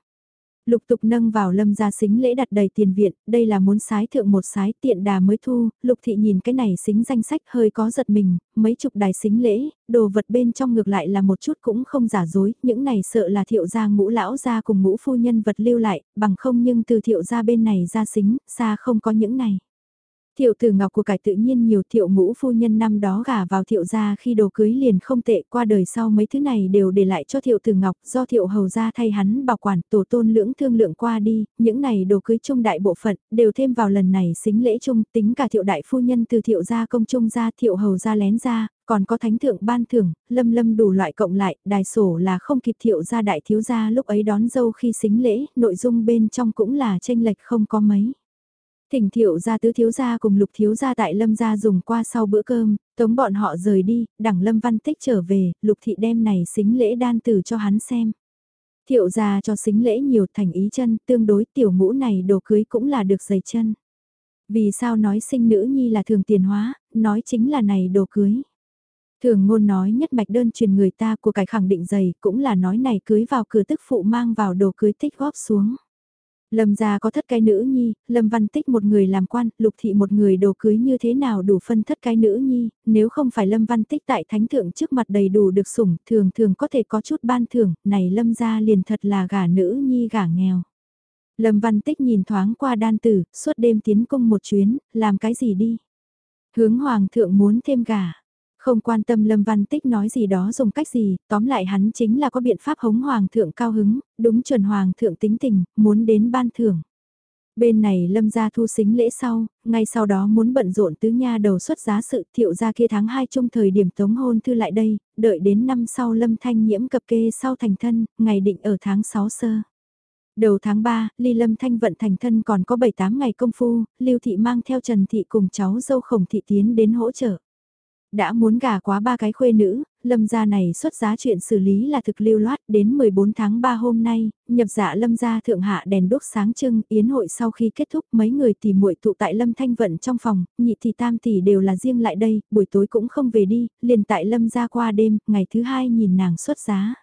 Lục tục nâng vào lâm gia xính lễ đặt đầy tiền viện, đây là muốn sái thượng một sái tiện đà mới thu, lục thị nhìn cái này xính danh sách hơi có giật mình, mấy chục đài xính lễ, đồ vật bên trong ngược lại là một chút cũng không giả dối, những này sợ là thiệu gia ngũ lão gia cùng ngũ phu nhân vật lưu lại, bằng không nhưng từ thiệu gia bên này ra xính, xa không có những này. Thiệu tử ngọc của cải tự nhiên nhiều thiệu ngũ phu nhân năm đó gả vào thiệu gia khi đồ cưới liền không tệ qua đời sau mấy thứ này đều để lại cho thiệu tử ngọc do thiệu hầu gia thay hắn bảo quản tổ tôn lưỡng thương lượng qua đi, những này đồ cưới chung đại bộ phận đều thêm vào lần này xính lễ chung tính cả thiệu đại phu nhân từ thiệu gia công trung gia thiệu hầu gia lén ra, còn có thánh thượng ban thưởng, lâm lâm đủ loại cộng lại, đài sổ là không kịp thiệu gia đại thiếu gia lúc ấy đón dâu khi xính lễ, nội dung bên trong cũng là tranh lệch không có mấy. Thỉnh thiệu gia tứ thiếu gia cùng lục thiếu gia tại lâm gia dùng qua sau bữa cơm, tống bọn họ rời đi, đẳng lâm văn tích trở về, lục thị đem này xính lễ đan tử cho hắn xem. Thiệu gia cho xính lễ nhiều thành ý chân, tương đối tiểu ngũ này đồ cưới cũng là được giày chân. Vì sao nói sinh nữ nhi là thường tiền hóa, nói chính là này đồ cưới. Thường ngôn nói nhất mạch đơn truyền người ta của cải khẳng định giày cũng là nói này cưới vào cửa tức phụ mang vào đồ cưới tích góp xuống. Lâm gia có thất cái nữ nhi, Lâm Văn Tích một người làm quan, Lục Thị một người đồ cưới như thế nào đủ phân thất cái nữ nhi, nếu không phải Lâm Văn Tích tại thánh thượng trước mặt đầy đủ được sủng, thường thường có thể có chút ban thưởng, này Lâm gia liền thật là gả nữ nhi gả nghèo. Lâm Văn Tích nhìn thoáng qua đan tử, suốt đêm tiến cung một chuyến, làm cái gì đi. Hướng Hoàng thượng muốn thêm gả. Không quan tâm Lâm Văn Tích nói gì đó dùng cách gì, tóm lại hắn chính là có biện pháp hống Hoàng thượng cao hứng, đúng chuẩn Hoàng thượng tính tình, muốn đến ban thưởng. Bên này Lâm gia thu xính lễ sau, ngay sau đó muốn bận rộn tứ nha đầu xuất giá sự thiệu ra kia tháng 2 chung thời điểm tống hôn thư lại đây, đợi đến năm sau Lâm Thanh nhiễm cập kê sau thành thân, ngày định ở tháng 6 sơ. Đầu tháng 3, Ly Lâm Thanh vận thành thân còn có 7-8 ngày công phu, Lưu Thị mang theo Trần Thị cùng cháu dâu khổng thị tiến đến hỗ trợ. Đã muốn gả quá ba cái khuê nữ, lâm gia này xuất giá chuyện xử lý là thực lưu loát đến 14 tháng 3 hôm nay, nhập dạ lâm gia thượng hạ đèn đốt sáng trưng, yến hội sau khi kết thúc mấy người tỷ muội tụ tại lâm thanh vận trong phòng, nhị thì tam tỷ đều là riêng lại đây, buổi tối cũng không về đi, liền tại lâm gia qua đêm, ngày thứ hai nhìn nàng xuất giá.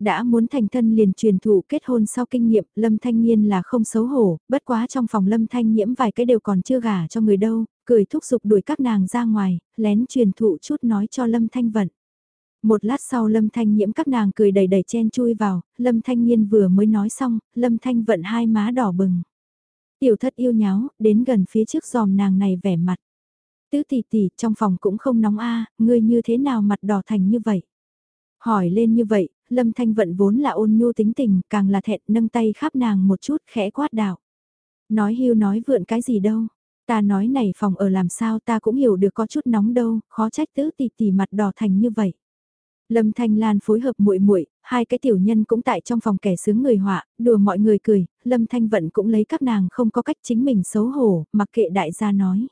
Đã muốn thành thân liền truyền thụ kết hôn sau kinh nghiệm, Lâm Thanh Nhiên là không xấu hổ, bất quá trong phòng Lâm Thanh nhiễm vài cái đều còn chưa gả cho người đâu, cười thúc giục đuổi các nàng ra ngoài, lén truyền thụ chút nói cho Lâm Thanh vận. Một lát sau Lâm Thanh nhiễm các nàng cười đầy đầy chen chui vào, Lâm Thanh Nhiên vừa mới nói xong, Lâm Thanh vận hai má đỏ bừng. Tiểu thất yêu nháo, đến gần phía trước giòm nàng này vẻ mặt. Tứ tỷ tỷ, trong phòng cũng không nóng a ngươi như thế nào mặt đỏ thành như vậy? Hỏi lên như vậy, Lâm Thanh Vận vốn là ôn nhu tính tình, càng là thẹn nâng tay khắp nàng một chút khẽ quát đạo. Nói hưu nói vượn cái gì đâu, ta nói này phòng ở làm sao ta cũng hiểu được có chút nóng đâu, khó trách tứ tỷ tỷ mặt đỏ thành như vậy. Lâm Thanh Lan phối hợp muội muội, hai cái tiểu nhân cũng tại trong phòng kẻ sướng người họa, đùa mọi người cười, Lâm Thanh Vận cũng lấy các nàng không có cách chính mình xấu hổ, mặc kệ đại gia nói.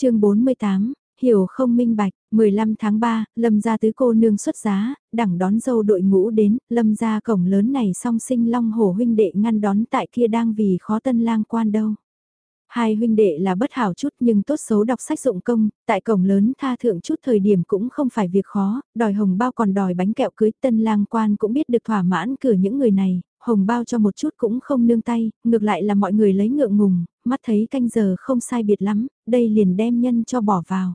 chương 48, hiểu không minh bạch, 15 tháng 3, Lâm gia tứ cô nương xuất giá, đẳng đón dâu đội ngũ đến, Lâm gia cổng lớn này song sinh long hổ huynh đệ ngăn đón tại kia đang vì khó tân lang quan đâu. Hai huynh đệ là bất hảo chút nhưng tốt xấu đọc sách dụng công, tại cổng lớn tha thượng chút thời điểm cũng không phải việc khó, đòi hồng bao còn đòi bánh kẹo cưới tân lang quan cũng biết được thỏa mãn cửa những người này, hồng bao cho một chút cũng không nương tay, ngược lại là mọi người lấy ngượng ngùng, mắt thấy canh giờ không sai biệt lắm, đây liền đem nhân cho bỏ vào.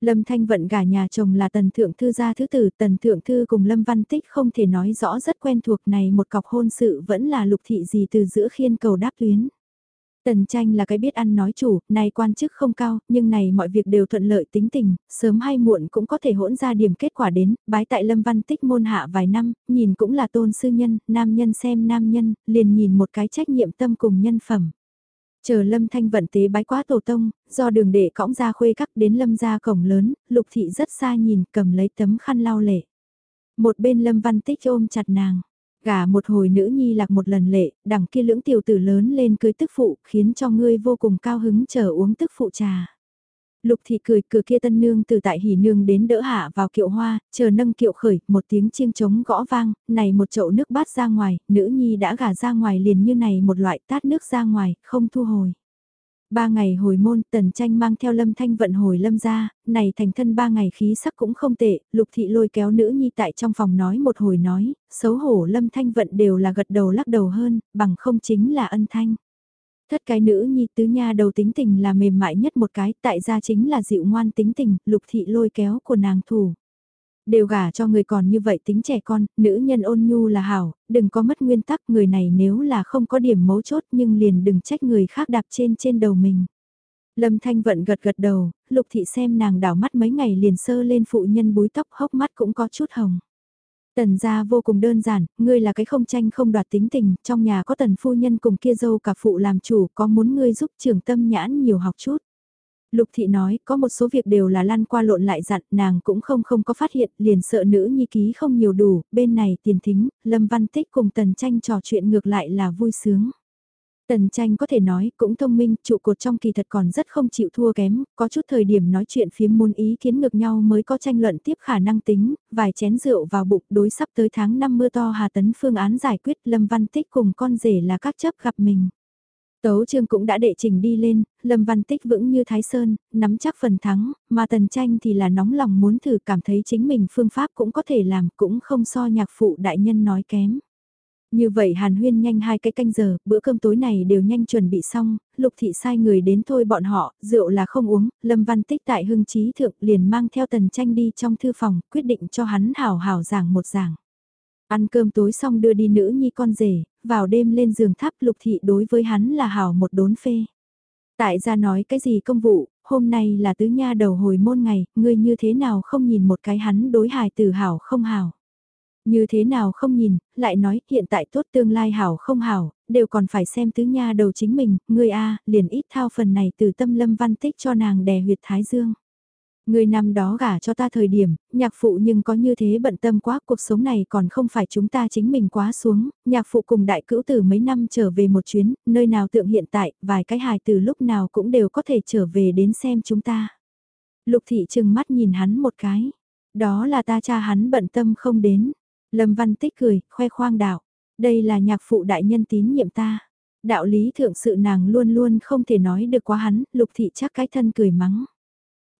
Lâm Thanh Vận gả nhà chồng là Tần Thượng Thư gia thứ tử, Tần Thượng Thư cùng Lâm Văn Tích không thể nói rõ rất quen thuộc này một cọc hôn sự vẫn là lục thị gì từ giữa khiên cầu đáp tuyến. Tần tranh là cái biết ăn nói chủ, này quan chức không cao, nhưng này mọi việc đều thuận lợi tính tình, sớm hay muộn cũng có thể hỗn ra điểm kết quả đến, bái tại Lâm Văn Tích môn hạ vài năm, nhìn cũng là tôn sư nhân, nam nhân xem nam nhân, liền nhìn một cái trách nhiệm tâm cùng nhân phẩm. Chờ lâm thanh vận tế bái quá tổ tông, do đường để cõng ra khuê cắt đến lâm ra cổng lớn, lục thị rất xa nhìn cầm lấy tấm khăn lau lệ. Một bên lâm văn tích ôm chặt nàng, gả một hồi nữ nhi lạc một lần lệ, đằng kia lưỡng tiểu tử lớn lên cưới tức phụ, khiến cho ngươi vô cùng cao hứng chờ uống tức phụ trà. Lục thị cười cửa kia tân nương từ tại hỉ nương đến đỡ hạ vào kiệu hoa, chờ nâng kiệu khởi, một tiếng chiêng trống gõ vang, này một chậu nước bát ra ngoài, nữ nhi đã gả ra ngoài liền như này một loại tát nước ra ngoài, không thu hồi. Ba ngày hồi môn, tần tranh mang theo lâm thanh vận hồi lâm ra, này thành thân ba ngày khí sắc cũng không tệ, lục thị lôi kéo nữ nhi tại trong phòng nói một hồi nói, xấu hổ lâm thanh vận đều là gật đầu lắc đầu hơn, bằng không chính là ân thanh. Thất cái nữ nhi tứ nha đầu tính tình là mềm mại nhất một cái, tại gia chính là dịu ngoan tính tình, lục thị lôi kéo của nàng thủ. Đều gả cho người còn như vậy tính trẻ con, nữ nhân ôn nhu là hảo, đừng có mất nguyên tắc người này nếu là không có điểm mấu chốt nhưng liền đừng trách người khác đạp trên trên đầu mình. Lâm Thanh Vận gật gật đầu, lục thị xem nàng đảo mắt mấy ngày liền sơ lên phụ nhân búi tóc hốc mắt cũng có chút hồng. Tần gia vô cùng đơn giản, ngươi là cái không tranh không đoạt tính tình, trong nhà có tần phu nhân cùng kia dâu cả phụ làm chủ, có muốn ngươi giúp trường tâm nhãn nhiều học chút. Lục thị nói, có một số việc đều là lăn qua lộn lại dặn, nàng cũng không không có phát hiện, liền sợ nữ nhi ký không nhiều đủ, bên này tiền thính, Lâm Văn Tích cùng tần tranh trò chuyện ngược lại là vui sướng. Tần tranh có thể nói cũng thông minh, trụ cột trong kỳ thật còn rất không chịu thua kém, có chút thời điểm nói chuyện phiếm môn ý kiến ngược nhau mới có tranh luận tiếp khả năng tính, vài chén rượu vào bụng đối sắp tới tháng 5 mưa to Hà Tấn phương án giải quyết Lâm Văn Tích cùng con rể là các chấp gặp mình. Tấu trương cũng đã đệ trình đi lên, Lâm Văn Tích vững như Thái Sơn, nắm chắc phần thắng, mà Tần Tranh thì là nóng lòng muốn thử cảm thấy chính mình phương pháp cũng có thể làm, cũng không so nhạc phụ đại nhân nói kém. Như vậy Hàn Huyên nhanh hai cái canh giờ, bữa cơm tối này đều nhanh chuẩn bị xong, Lục Thị sai người đến thôi bọn họ, rượu là không uống, Lâm Văn Tích tại hưng trí thượng liền mang theo Tần Tranh đi trong thư phòng, quyết định cho hắn hào hào giảng một giảng. Ăn cơm tối xong đưa đi nữ nhi con rể, vào đêm lên giường tháp lục thị đối với hắn là hảo một đốn phê. Tại ra nói cái gì công vụ, hôm nay là tứ nha đầu hồi môn ngày, ngươi như thế nào không nhìn một cái hắn đối hài từ hảo không hảo. Như thế nào không nhìn, lại nói hiện tại tốt tương lai hảo không hảo, đều còn phải xem tứ nha đầu chính mình, ngươi a liền ít thao phần này từ tâm lâm văn tích cho nàng đè huyệt thái dương. Người năm đó gả cho ta thời điểm, nhạc phụ nhưng có như thế bận tâm quá cuộc sống này còn không phải chúng ta chính mình quá xuống, nhạc phụ cùng đại cữu tử mấy năm trở về một chuyến, nơi nào tượng hiện tại, vài cái hài từ lúc nào cũng đều có thể trở về đến xem chúng ta. Lục thị trừng mắt nhìn hắn một cái, đó là ta cha hắn bận tâm không đến. Lâm văn tích cười, khoe khoang đạo, đây là nhạc phụ đại nhân tín nhiệm ta. Đạo lý thượng sự nàng luôn luôn không thể nói được quá hắn, lục thị chắc cái thân cười mắng.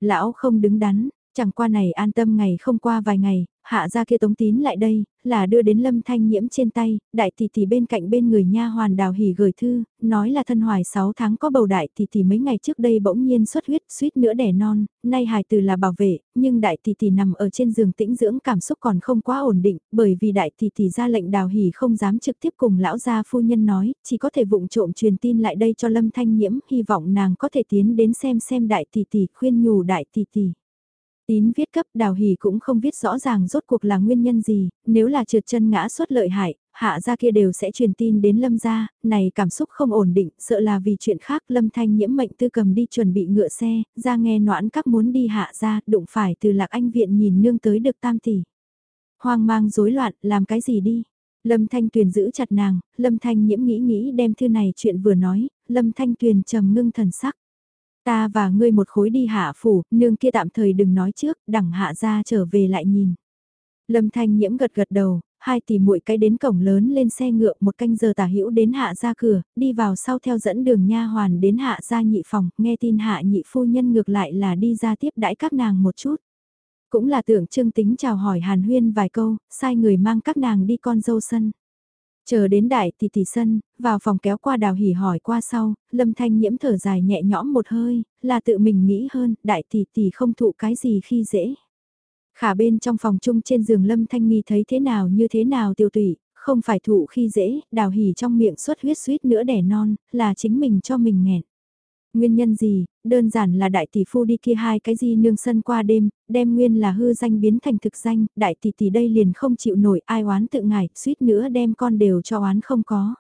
Lão không đứng đắn, chẳng qua này an tâm ngày không qua vài ngày, hạ ra kia tống tín lại đây, là đưa đến lâm thanh nhiễm trên tay, đại tỷ tỷ bên cạnh bên người nha hoàn đào hỉ gửi thư, nói là thân hoài 6 tháng có bầu đại tỷ tỷ mấy ngày trước đây bỗng nhiên xuất huyết suýt nữa đẻ non, nay hài từ là bảo vệ, nhưng đại tỷ tỷ nằm ở trên giường tĩnh dưỡng cảm xúc còn không quá ổn định, bởi vì đại tỷ tỷ ra lệnh đào hỉ không dám trực tiếp cùng lão gia phu nhân nói, chỉ có thể vụng trộm truyền tin lại đây cho lâm thanh nhiễm, hy vọng nàng có thể tiến đến xem xem đại tỷ tỷ khuyên nhủ đại tỷ tỷ. Tín viết cấp đào hỉ cũng không viết rõ ràng rốt cuộc là nguyên nhân gì, nếu là trượt chân ngã suất lợi hại, hạ gia kia đều sẽ truyền tin đến lâm gia, này cảm xúc không ổn định, sợ là vì chuyện khác lâm thanh nhiễm mệnh tư cầm đi chuẩn bị ngựa xe, ra nghe noãn các muốn đi hạ gia, đụng phải từ lạc anh viện nhìn nương tới được tam tỷ. Hoang mang rối loạn, làm cái gì đi? Lâm Thanh Tuyền giữ chặt nàng, Lâm Thanh nhiễm nghĩ nghĩ đem thư này chuyện vừa nói, Lâm Thanh Tuyền trầm ngưng thần sắc. Ta và ngươi một khối đi hạ phủ, nương kia tạm thời đừng nói trước, đẳng hạ ra trở về lại nhìn. Lâm Thanh Nhiễm gật gật đầu, hai tỷ muội cái đến cổng lớn lên xe ngựa một canh giờ tả hữu đến hạ ra cửa, đi vào sau theo dẫn đường nha hoàn đến hạ ra nhị phòng, nghe tin hạ nhị phu nhân ngược lại là đi ra tiếp đãi các nàng một chút. Cũng là tưởng trương tính chào hỏi hàn huyên vài câu, sai người mang các nàng đi con dâu sân. Chờ đến đại tỷ tỷ sân, vào phòng kéo qua đào hỉ hỏi qua sau, lâm thanh nhiễm thở dài nhẹ nhõm một hơi, là tự mình nghĩ hơn, đại tỷ tỷ không thụ cái gì khi dễ. Khả bên trong phòng chung trên giường lâm thanh nghi thấy thế nào như thế nào tiêu tụy, không phải thụ khi dễ, đào hỉ trong miệng xuất huyết suýt nữa đẻ non, là chính mình cho mình nghẹn. Nguyên nhân gì, đơn giản là đại tỷ phu đi kia hai cái gì nương sân qua đêm, đem nguyên là hư danh biến thành thực danh, đại tỷ tỷ đây liền không chịu nổi ai oán tự ngại, suýt nữa đem con đều cho oán không có.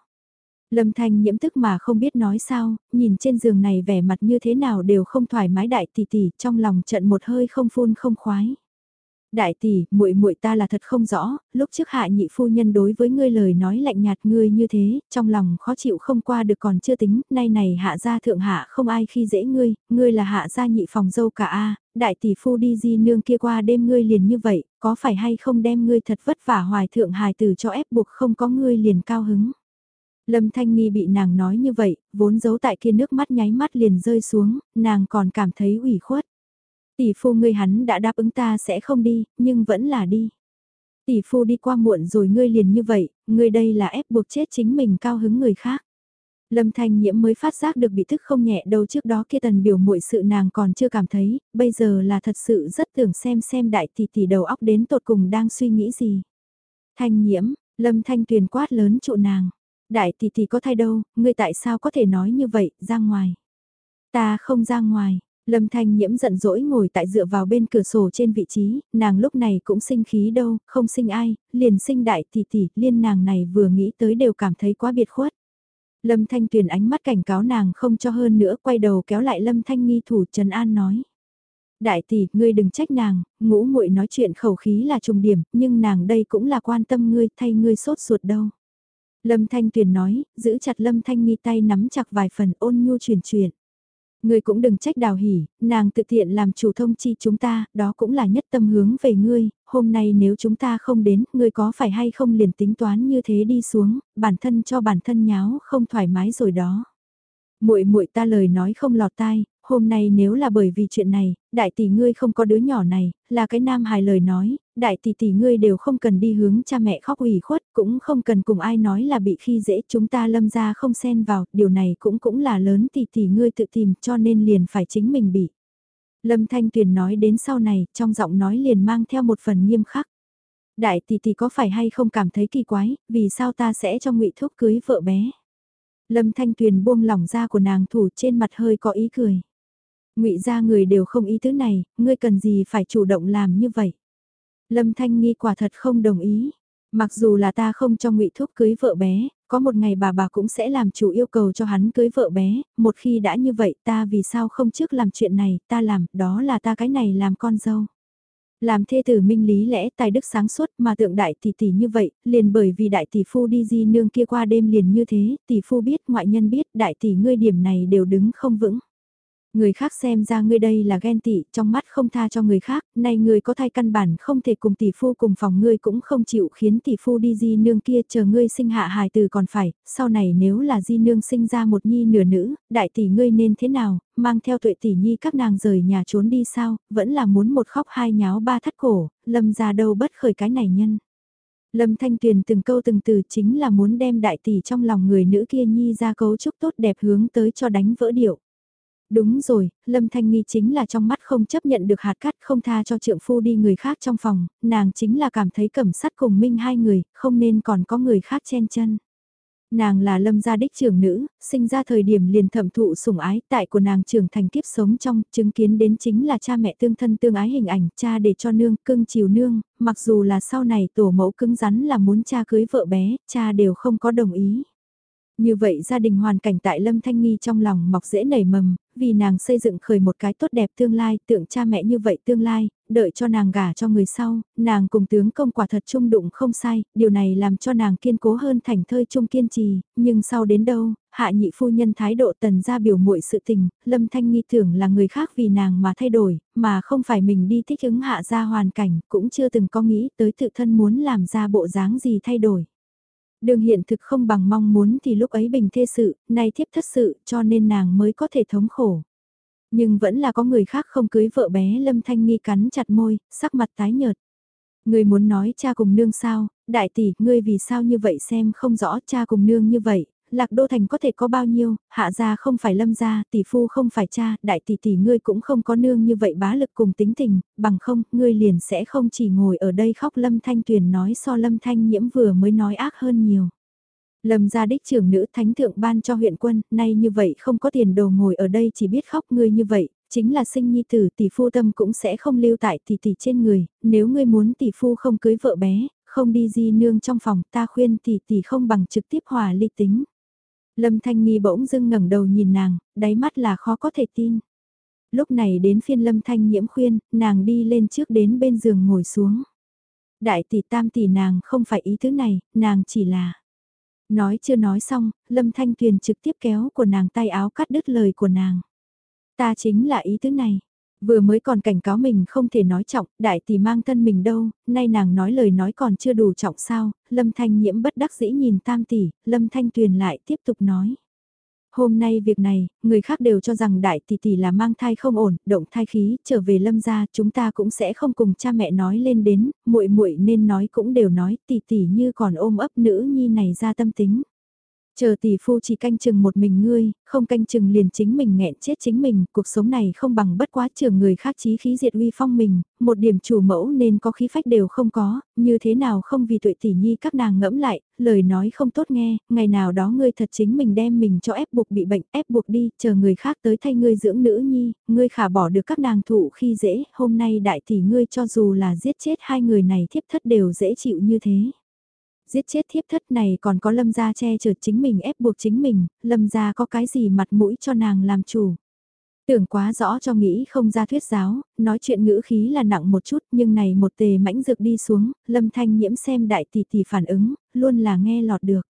Lâm Thanh nhiễm tức mà không biết nói sao, nhìn trên giường này vẻ mặt như thế nào đều không thoải mái đại tỷ tỷ, trong lòng trận một hơi không phun không khoái. Đại tỷ, muội muội ta là thật không rõ, lúc trước hạ nhị phu nhân đối với ngươi lời nói lạnh nhạt ngươi như thế, trong lòng khó chịu không qua được còn chưa tính, nay này hạ gia thượng hạ không ai khi dễ ngươi, ngươi là hạ gia nhị phòng dâu cả a, đại tỷ phu đi di nương kia qua đêm ngươi liền như vậy, có phải hay không đem ngươi thật vất vả hoài thượng hài tử cho ép buộc không có ngươi liền cao hứng. Lâm Thanh Nghi bị nàng nói như vậy, vốn giấu tại kia nước mắt nháy mắt liền rơi xuống, nàng còn cảm thấy ủy khuất. Tỷ phu ngươi hắn đã đáp ứng ta sẽ không đi, nhưng vẫn là đi. Tỷ phu đi qua muộn rồi ngươi liền như vậy, ngươi đây là ép buộc chết chính mình cao hứng người khác. Lâm Thanh Nhiễm mới phát giác được bị thức không nhẹ đâu trước đó kia tần biểu muội sự nàng còn chưa cảm thấy, bây giờ là thật sự rất tưởng xem xem đại tỷ tỷ đầu óc đến tột cùng đang suy nghĩ gì. Thanh Nhiễm, Lâm Thanh Tuyền quát lớn trụ nàng. Đại tỷ tỷ có thay đâu, ngươi tại sao có thể nói như vậy, ra ngoài. Ta không ra ngoài, Lâm Thanh Nhiễm giận dỗi ngồi tại dựa vào bên cửa sổ trên vị trí, nàng lúc này cũng sinh khí đâu, không sinh ai, liền sinh đại tỷ tỷ, liên nàng này vừa nghĩ tới đều cảm thấy quá biệt khuất. Lâm Thanh Tuyền ánh mắt cảnh cáo nàng không cho hơn nữa, quay đầu kéo lại Lâm Thanh nghi thủ Trần An nói. Đại tỷ, ngươi đừng trách nàng, ngũ muội nói chuyện khẩu khí là trùng điểm, nhưng nàng đây cũng là quan tâm ngươi, thay ngươi sốt ruột đâu. Lâm Thanh Tuyền nói, giữ chặt Lâm Thanh nghi tay nắm chặt vài phần ôn nhu truyền truyền. Ngươi cũng đừng trách đào hỉ, nàng tự tiện làm chủ thông chi chúng ta, đó cũng là nhất tâm hướng về ngươi, hôm nay nếu chúng ta không đến, ngươi có phải hay không liền tính toán như thế đi xuống, bản thân cho bản thân nháo không thoải mái rồi đó. Muội muội ta lời nói không lọt tai, hôm nay nếu là bởi vì chuyện này, đại tỷ ngươi không có đứa nhỏ này, là cái nam hài lời nói, đại tỷ tỷ ngươi đều không cần đi hướng cha mẹ khóc ủy khuất, cũng không cần cùng ai nói là bị khi dễ chúng ta lâm ra không xen vào, điều này cũng cũng là lớn tỷ tỷ ngươi tự tìm cho nên liền phải chính mình bị. Lâm Thanh Tuyền nói đến sau này, trong giọng nói liền mang theo một phần nghiêm khắc. Đại tỷ tỷ có phải hay không cảm thấy kỳ quái, vì sao ta sẽ cho ngụy thúc cưới vợ bé? Lâm Thanh Tuyền buông lỏng ra của nàng thủ trên mặt hơi có ý cười. Ngụy ra người đều không ý thứ này, ngươi cần gì phải chủ động làm như vậy? Lâm Thanh Nghi quả thật không đồng ý. Mặc dù là ta không cho ngụy Thúc cưới vợ bé, có một ngày bà bà cũng sẽ làm chủ yêu cầu cho hắn cưới vợ bé, một khi đã như vậy ta vì sao không trước làm chuyện này, ta làm, đó là ta cái này làm con dâu. Làm thê tử minh lý lẽ tài đức sáng suốt mà tượng đại tỷ tỷ như vậy, liền bởi vì đại tỷ phu đi di nương kia qua đêm liền như thế, tỷ phu biết ngoại nhân biết đại tỷ ngươi điểm này đều đứng không vững. Người khác xem ra ngươi đây là ghen tị, trong mắt không tha cho người khác, nay ngươi có thai căn bản không thể cùng tỷ phu cùng phòng ngươi cũng không chịu khiến tỷ phu đi di nương kia chờ ngươi sinh hạ hài từ còn phải, sau này nếu là di nương sinh ra một nhi nửa nữ, đại tỷ ngươi nên thế nào, mang theo tuệ tỷ nhi các nàng rời nhà trốn đi sao, vẫn là muốn một khóc hai nháo ba thắt cổ, lâm ra đâu bất khởi cái này nhân. Lâm Thanh Tuyền từng câu từng từ chính là muốn đem đại tỷ trong lòng người nữ kia nhi ra cấu trúc tốt đẹp hướng tới cho đánh vỡ điệu. Đúng rồi, Lâm Thanh Nghi chính là trong mắt không chấp nhận được hạt cát không tha cho trượng phu đi người khác trong phòng, nàng chính là cảm thấy cẩm sắt cùng minh hai người, không nên còn có người khác chen chân. Nàng là lâm gia đích trưởng nữ, sinh ra thời điểm liền thẩm thụ sủng ái, tại của nàng trưởng thành kiếp sống trong, chứng kiến đến chính là cha mẹ tương thân tương ái hình ảnh, cha để cho nương, cưng chiều nương, mặc dù là sau này tổ mẫu cứng rắn là muốn cha cưới vợ bé, cha đều không có đồng ý. Như vậy gia đình hoàn cảnh tại Lâm Thanh Nghi trong lòng mọc dễ nảy mầm, vì nàng xây dựng khởi một cái tốt đẹp tương lai, tượng cha mẹ như vậy tương lai, đợi cho nàng gả cho người sau, nàng cùng tướng công quả thật trung đụng không sai, điều này làm cho nàng kiên cố hơn thành thơi trung kiên trì, nhưng sau đến đâu, hạ nhị phu nhân thái độ tần ra biểu muội sự tình, Lâm Thanh Nghi tưởng là người khác vì nàng mà thay đổi, mà không phải mình đi thích ứng hạ ra hoàn cảnh, cũng chưa từng có nghĩ tới tự thân muốn làm ra bộ dáng gì thay đổi. Đường hiện thực không bằng mong muốn thì lúc ấy bình thê sự, nay thiếp thất sự cho nên nàng mới có thể thống khổ. Nhưng vẫn là có người khác không cưới vợ bé Lâm Thanh Nghi cắn chặt môi, sắc mặt tái nhợt. Người muốn nói cha cùng nương sao, đại tỷ, ngươi vì sao như vậy xem không rõ cha cùng nương như vậy, lạc đô thành có thể có bao nhiêu, hạ gia không phải lâm gia, tỷ phu không phải cha, đại tỷ tỷ ngươi cũng không có nương như vậy bá lực cùng tính tình, bằng không, ngươi liền sẽ không chỉ ngồi ở đây khóc lâm thanh tuyền nói so lâm thanh nhiễm vừa mới nói ác hơn nhiều. Lâm gia đích trưởng nữ thánh thượng ban cho huyện quân, nay như vậy không có tiền đồ ngồi ở đây chỉ biết khóc ngươi như vậy, chính là sinh nhi tử tỷ phu tâm cũng sẽ không lưu tại tỷ tỷ trên người, nếu ngươi muốn tỷ phu không cưới vợ bé, không đi di nương trong phòng ta khuyên tỷ tỷ không bằng trực tiếp hòa ly tính. Lâm Thanh Nghi bỗng dưng ngẩng đầu nhìn nàng, đáy mắt là khó có thể tin. Lúc này đến phiên Lâm Thanh nhiễm khuyên, nàng đi lên trước đến bên giường ngồi xuống. Đại tỷ tam tỷ nàng không phải ý thứ này, nàng chỉ là... Nói chưa nói xong, Lâm Thanh Tuyền trực tiếp kéo của nàng tay áo cắt đứt lời của nàng. Ta chính là ý thứ này. Vừa mới còn cảnh cáo mình không thể nói trọng, đại tỷ mang thân mình đâu, nay nàng nói lời nói còn chưa đủ trọng sao, lâm thanh nhiễm bất đắc dĩ nhìn tam tỷ, lâm thanh tuyền lại tiếp tục nói. Hôm nay việc này, người khác đều cho rằng đại tỷ tỷ là mang thai không ổn, động thai khí, trở về lâm gia, chúng ta cũng sẽ không cùng cha mẹ nói lên đến, muội muội nên nói cũng đều nói, tỷ tỷ như còn ôm ấp nữ nhi này ra tâm tính. Chờ tỷ phu chỉ canh chừng một mình ngươi, không canh chừng liền chính mình nghẹn chết chính mình, cuộc sống này không bằng bất quá trường người khác chí khí diệt uy phong mình, một điểm chủ mẫu nên có khí phách đều không có, như thế nào không vì tuệ tỷ nhi các nàng ngẫm lại, lời nói không tốt nghe, ngày nào đó ngươi thật chính mình đem mình cho ép buộc bị bệnh, ép buộc đi, chờ người khác tới thay ngươi dưỡng nữ nhi, ngươi khả bỏ được các nàng thụ khi dễ, hôm nay đại tỷ ngươi cho dù là giết chết hai người này thiếp thất đều dễ chịu như thế giết chết thiếp thất này còn có lâm gia che chở chính mình ép buộc chính mình, lâm gia có cái gì mặt mũi cho nàng làm chủ. Tưởng quá rõ cho nghĩ không ra thuyết giáo, nói chuyện ngữ khí là nặng một chút nhưng này một tề mãnh dược đi xuống, lâm thanh nhiễm xem đại tỷ tỷ phản ứng, luôn là nghe lọt được.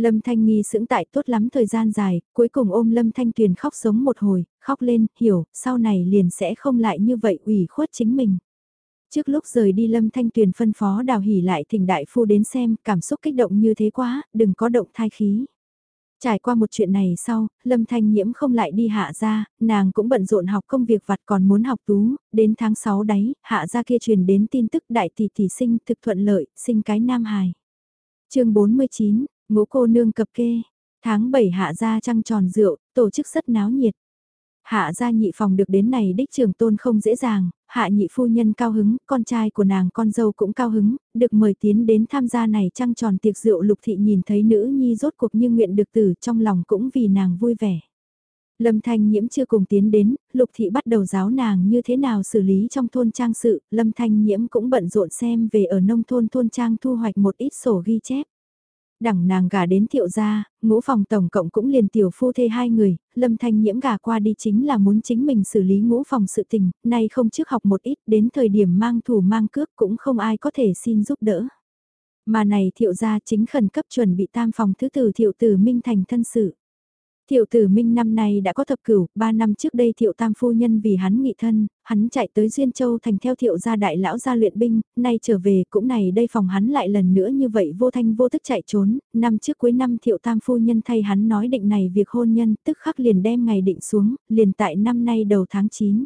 Lâm Thanh Nghi sững tại tốt lắm thời gian dài, cuối cùng ôm Lâm Thanh Tuyền khóc sống một hồi, khóc lên, hiểu, sau này liền sẽ không lại như vậy ủy khuất chính mình. Trước lúc rời đi Lâm Thanh Tuyền phân phó đào hỉ lại thỉnh đại phu đến xem, cảm xúc kích động như thế quá, đừng có động thai khí. Trải qua một chuyện này sau, Lâm Thanh Nhiễm không lại đi hạ ra, nàng cũng bận rộn học công việc vặt còn muốn học tú, đến tháng 6 đấy, hạ ra kia truyền đến tin tức đại tỷ tỷ sinh thực thuận lợi, sinh cái nam hài. chương 49, ngũ cô nương cập kê, tháng 7 hạ ra trăng tròn rượu, tổ chức rất náo nhiệt. Hạ gia nhị phòng được đến này đích trường tôn không dễ dàng, hạ nhị phu nhân cao hứng, con trai của nàng con dâu cũng cao hứng, được mời tiến đến tham gia này trăng tròn tiệc rượu lục thị nhìn thấy nữ nhi rốt cuộc như nguyện được tử trong lòng cũng vì nàng vui vẻ. Lâm Thanh Nhiễm chưa cùng tiến đến, Lục Thị bắt đầu giáo nàng như thế nào xử lý trong thôn trang sự, Lâm Thanh Nhiễm cũng bận rộn xem về ở nông thôn thôn trang thu hoạch một ít sổ ghi chép đẳng nàng gà đến thiệu gia, ngũ phòng tổng cộng cũng liền tiểu phu thê hai người, lâm thanh nhiễm gà qua đi chính là muốn chính mình xử lý ngũ phòng sự tình, nay không trước học một ít đến thời điểm mang thủ mang cước cũng không ai có thể xin giúp đỡ. Mà này thiệu gia chính khẩn cấp chuẩn bị tam phòng thứ tử thiệu tử minh thành thân sự. Thiệu tử Minh năm nay đã có thập cửu, ba năm trước đây Thiệu Tam Phu Nhân vì hắn nghị thân, hắn chạy tới Duyên Châu thành theo Thiệu gia đại lão gia luyện binh, nay trở về cũng này đây phòng hắn lại lần nữa như vậy vô thanh vô thức chạy trốn, năm trước cuối năm Thiệu Tam Phu Nhân thay hắn nói định này việc hôn nhân tức khắc liền đem ngày định xuống, liền tại năm nay đầu tháng 9.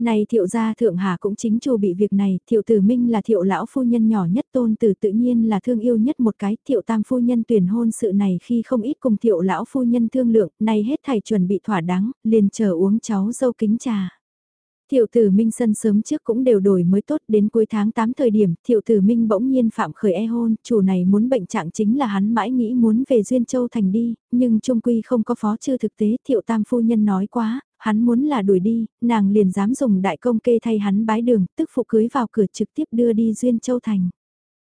Này thiệu gia thượng hà cũng chính chủ bị việc này, thiệu tử minh là thiệu lão phu nhân nhỏ nhất tôn tử tự nhiên là thương yêu nhất một cái, thiệu tam phu nhân tuyển hôn sự này khi không ít cùng thiệu lão phu nhân thương lượng, này hết thảy chuẩn bị thỏa đáng, liền chờ uống cháu dâu kính trà. Thiệu tử Minh sân sớm trước cũng đều đổi mới tốt đến cuối tháng 8 thời điểm, thiệu tử Minh bỗng nhiên phạm khởi e hôn, chủ này muốn bệnh trạng chính là hắn mãi nghĩ muốn về Duyên Châu Thành đi, nhưng trung quy không có phó chưa thực tế, thiệu tam phu nhân nói quá, hắn muốn là đuổi đi, nàng liền dám dùng đại công kê thay hắn bái đường, tức phụ cưới vào cửa trực tiếp đưa đi Duyên Châu Thành.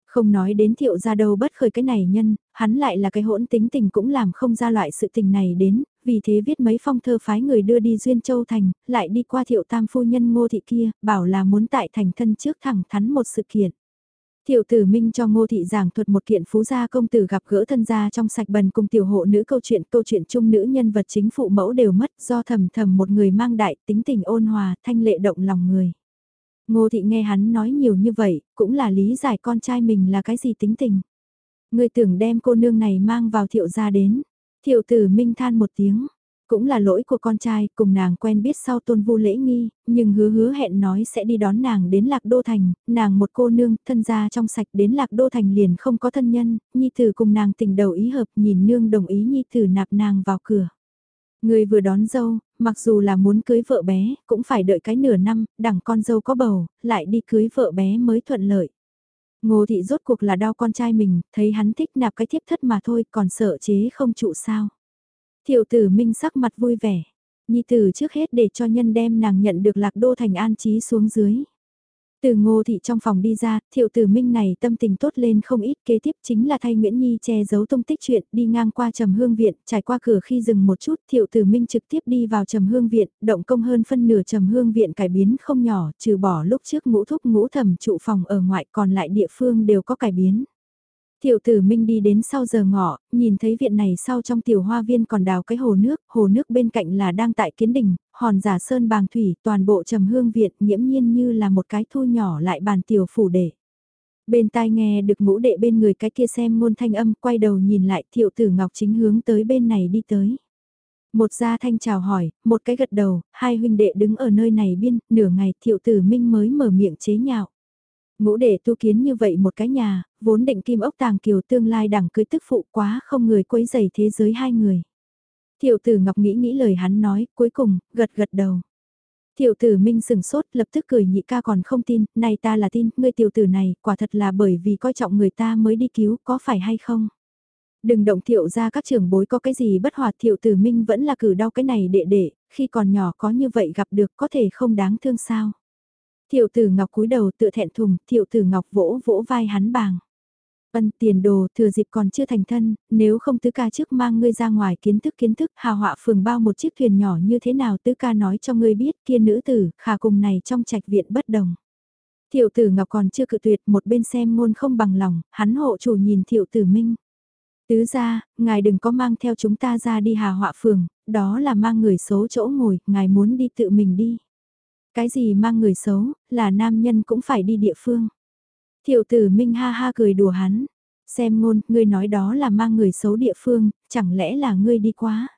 Không nói đến thiệu ra đâu bất khởi cái này nhân, hắn lại là cái hỗn tính tình cũng làm không ra loại sự tình này đến, vì thế viết mấy phong thơ phái người đưa đi Duyên Châu Thành, lại đi qua thiệu tam phu nhân ngô thị kia, bảo là muốn tại thành thân trước thẳng thắn một sự kiện. Tiểu tử Minh cho Ngô Thị giảng thuật một kiện phú gia công tử gặp gỡ thân gia trong sạch bần cùng tiểu hộ nữ câu chuyện câu chuyện chung nữ nhân vật chính phụ mẫu đều mất do thầm thầm một người mang đại tính tình ôn hòa thanh lệ động lòng người. Ngô Thị nghe hắn nói nhiều như vậy cũng là lý giải con trai mình là cái gì tính tình. Người tưởng đem cô nương này mang vào thiệu gia đến. Thiệu tử Minh than một tiếng, cũng là lỗi của con trai, cùng nàng quen biết sau tôn vu lễ nghi, nhưng hứa hứa hẹn nói sẽ đi đón nàng đến Lạc Đô Thành, nàng một cô nương, thân gia trong sạch đến Lạc Đô Thành liền không có thân nhân, Nhi Tử cùng nàng tình đầu ý hợp nhìn nương đồng ý Nhi Tử nạp nàng vào cửa. Người vừa đón dâu, mặc dù là muốn cưới vợ bé, cũng phải đợi cái nửa năm, đằng con dâu có bầu, lại đi cưới vợ bé mới thuận lợi. Ngô thị rốt cuộc là đau con trai mình, thấy hắn thích nạp cái thiếp thất mà thôi, còn sợ chế không trụ sao. Thiệu tử minh sắc mặt vui vẻ. Nhi tử trước hết để cho nhân đem nàng nhận được lạc đô thành an trí xuống dưới. Từ ngô thị trong phòng đi ra, thiệu tử minh này tâm tình tốt lên không ít kế tiếp chính là thay Nguyễn Nhi che giấu tung tích chuyện đi ngang qua trầm hương viện, trải qua cửa khi dừng một chút thiệu tử minh trực tiếp đi vào trầm hương viện, động công hơn phân nửa trầm hương viện cải biến không nhỏ, trừ bỏ lúc trước ngũ thúc ngũ thẩm trụ phòng ở ngoại còn lại địa phương đều có cải biến. Tiểu tử Minh đi đến sau giờ ngọ, nhìn thấy viện này sau trong tiểu hoa viên còn đào cái hồ nước, hồ nước bên cạnh là đang tại kiến đình, hòn giả sơn bàng thủy, toàn bộ trầm hương viện nghiễm nhiên như là một cái thu nhỏ lại bàn tiểu phủ để. Bên tai nghe được ngũ đệ bên người cái kia xem ngôn thanh âm, quay đầu nhìn lại thiệu tử ngọc chính hướng tới bên này đi tới. Một gia thanh chào hỏi, một cái gật đầu, hai huynh đệ đứng ở nơi này biên, nửa ngày thiệu tử minh mới mở miệng chế nhạo. Ngũ đệ tu kiến như vậy một cái nhà, vốn định kim ốc tàng kiều tương lai đẳng cưới tức phụ quá không người quấy dày thế giới hai người. Tiểu tử Ngọc nghĩ nghĩ lời hắn nói, cuối cùng, gật gật đầu. Tiểu tử Minh sừng sốt, lập tức cười nhị ca còn không tin, này ta là tin, ngươi tiểu tử này, quả thật là bởi vì coi trọng người ta mới đi cứu, có phải hay không? Đừng động thiệu ra các trường bối có cái gì bất hòa thiệu tử Minh vẫn là cử đau cái này đệ đệ, khi còn nhỏ có như vậy gặp được có thể không đáng thương sao? Tiểu tử Ngọc cúi đầu tự thẹn thùng, Tiểu tử Ngọc vỗ vỗ vai hắn bàng. Ân tiền đồ thừa dịp còn chưa thành thân, nếu không tứ ca trước mang ngươi ra ngoài kiến thức kiến thức hào họa phường bao một chiếc thuyền nhỏ như thế nào tứ ca nói cho ngươi biết kia nữ tử khả cùng này trong trạch viện bất đồng. Thiệu tử Ngọc còn chưa cự tuyệt một bên xem ngôn không bằng lòng, hắn hộ chủ nhìn thiệu tử Minh. Tứ ra, ngài đừng có mang theo chúng ta ra đi hà họa phường, đó là mang người xấu chỗ ngồi, ngài muốn đi tự mình đi. Cái gì mang người xấu, là nam nhân cũng phải đi địa phương. Thiệu tử Minh ha ha cười đùa hắn. Xem ngôn, ngươi nói đó là mang người xấu địa phương, chẳng lẽ là ngươi đi quá.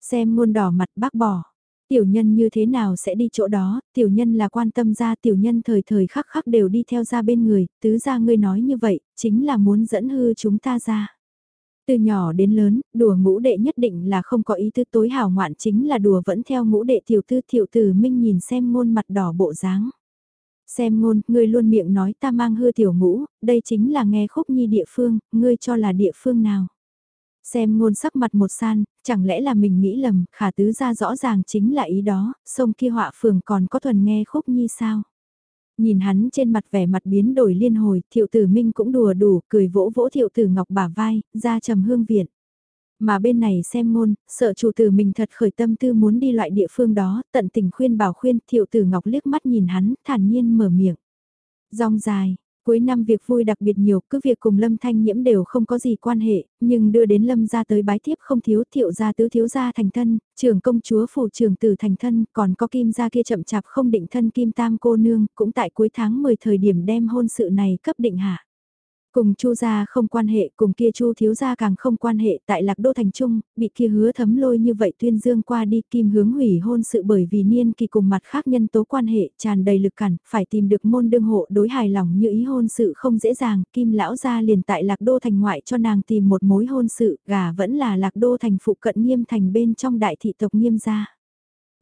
Xem ngôn đỏ mặt bác bỏ. Tiểu nhân như thế nào sẽ đi chỗ đó, tiểu nhân là quan tâm ra tiểu nhân thời thời khắc khắc đều đi theo ra bên người, tứ ra ngươi nói như vậy, chính là muốn dẫn hư chúng ta ra. Từ nhỏ đến lớn, đùa ngũ đệ nhất định là không có ý tư tối hào ngoạn chính là đùa vẫn theo ngũ đệ tiểu tư tiểu tử minh nhìn xem ngôn mặt đỏ bộ dáng. Xem ngôn, ngươi luôn miệng nói ta mang hư tiểu ngũ, đây chính là nghe khúc nhi địa phương, ngươi cho là địa phương nào. Xem ngôn sắc mặt một san, chẳng lẽ là mình nghĩ lầm, khả tứ ra rõ ràng chính là ý đó, sông kia họa phường còn có thuần nghe khúc nhi sao. Nhìn hắn trên mặt vẻ mặt biến đổi liên hồi, thiệu tử minh cũng đùa đủ, cười vỗ vỗ thiệu tử ngọc bả vai, ra trầm hương viện. Mà bên này xem ngôn, sợ chủ tử mình thật khởi tâm tư muốn đi loại địa phương đó, tận tình khuyên bảo khuyên thiệu tử ngọc liếc mắt nhìn hắn, thản nhiên mở miệng. Rong dài, Cuối năm việc vui đặc biệt nhiều, cứ việc cùng Lâm Thanh Nhiễm đều không có gì quan hệ, nhưng đưa đến Lâm gia tới bái tiếp không thiếu thiệu gia tứ thiếu gia thành thân, trưởng công chúa phủ trưởng tử thành thân, còn có kim gia kia chậm chạp không định thân kim tam cô nương, cũng tại cuối tháng 10 thời điểm đem hôn sự này cấp định hạ. Cùng Chu gia không quan hệ, cùng kia Chu thiếu gia càng không quan hệ, tại Lạc Đô thành trung, bị kia hứa thấm lôi như vậy tuyên dương qua đi, Kim hướng hủy hôn sự bởi vì niên kỳ cùng mặt khác nhân tố quan hệ, tràn đầy lực cản, phải tìm được môn đương hộ đối hài lòng như ý hôn sự không dễ dàng, Kim lão gia liền tại Lạc Đô thành ngoại cho nàng tìm một mối hôn sự, gà vẫn là Lạc Đô thành phụ cận Nghiêm thành bên trong đại thị tộc Nghiêm gia.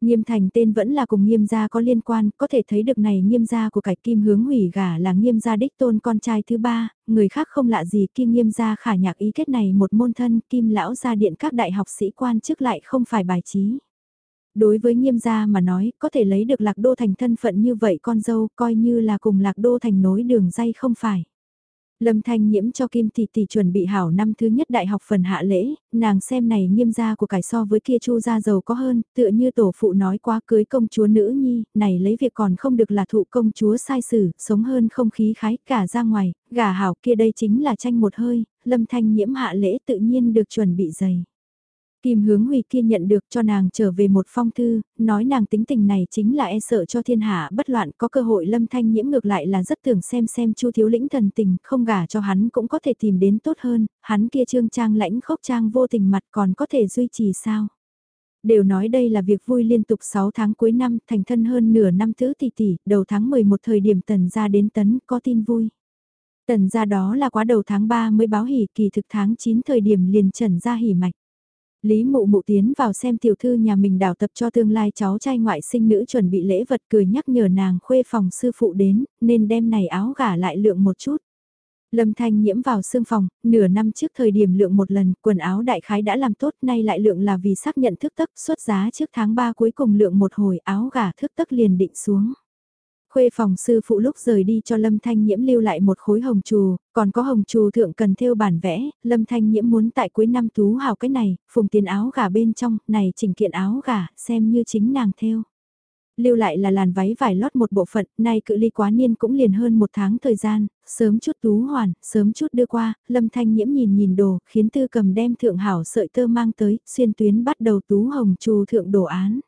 Nghiêm thành tên vẫn là cùng nghiêm gia có liên quan, có thể thấy được này nghiêm gia của cải kim hướng hủy gả là nghiêm gia đích tôn con trai thứ ba, người khác không lạ gì kia nghiêm gia khả nhạc ý kết này một môn thân kim lão gia điện các đại học sĩ quan trước lại không phải bài trí. Đối với nghiêm gia mà nói, có thể lấy được lạc đô thành thân phận như vậy con dâu coi như là cùng lạc đô thành nối đường dây không phải. Lâm Thanh Nhiễm cho Kim Tỷ Tỷ chuẩn bị hảo năm thứ nhất đại học phần hạ lễ, nàng xem này nghiêm gia của cải so với kia chu gia giàu có hơn, tựa như tổ phụ nói quá cưới công chúa nữ nhi, này lấy việc còn không được là thụ công chúa sai xử, sống hơn không khí khái cả ra ngoài, gà hảo kia đây chính là tranh một hơi, Lâm Thanh Nhiễm hạ lễ tự nhiên được chuẩn bị dày. Kim hướng huy kia nhận được cho nàng trở về một phong thư, nói nàng tính tình này chính là e sợ cho thiên hạ bất loạn có cơ hội lâm thanh nhiễm ngược lại là rất tưởng xem xem chu thiếu lĩnh thần tình không gả cho hắn cũng có thể tìm đến tốt hơn, hắn kia trương trang lãnh khốc trang vô tình mặt còn có thể duy trì sao. Đều nói đây là việc vui liên tục 6 tháng cuối năm thành thân hơn nửa năm thứ tỷ tỷ, đầu tháng 11 thời điểm tần ra đến tấn có tin vui. Tần ra đó là quá đầu tháng 3 mới báo hỉ kỳ thực tháng 9 thời điểm liền trần ra hỉ mạch. Lý mụ mụ tiến vào xem tiểu thư nhà mình đào tập cho tương lai cháu trai ngoại sinh nữ chuẩn bị lễ vật cười nhắc nhở nàng khuê phòng sư phụ đến, nên đem này áo gả lại lượng một chút. Lâm Thanh nhiễm vào xương phòng, nửa năm trước thời điểm lượng một lần, quần áo đại khái đã làm tốt, nay lại lượng là vì xác nhận thức tắc xuất giá trước tháng 3 cuối cùng lượng một hồi áo gả thức tắc liền định xuống. Khuê phòng sư phụ lúc rời đi cho Lâm Thanh Nhiễm lưu lại một khối hồng trù, còn có hồng trù thượng cần thêu bản vẽ, Lâm Thanh Nhiễm muốn tại cuối năm tú hào cái này, phùng tiền áo gà bên trong, này chỉnh kiện áo gà, xem như chính nàng thêu. Lưu lại là làn váy vải lót một bộ phận, nay cự ly quá niên cũng liền hơn một tháng thời gian, sớm chút tú hoàn, sớm chút đưa qua, Lâm Thanh Nhiễm nhìn nhìn đồ, khiến tư cầm đem thượng hảo sợi tơ mang tới, xuyên tuyến bắt đầu tú hồng trù thượng đồ án.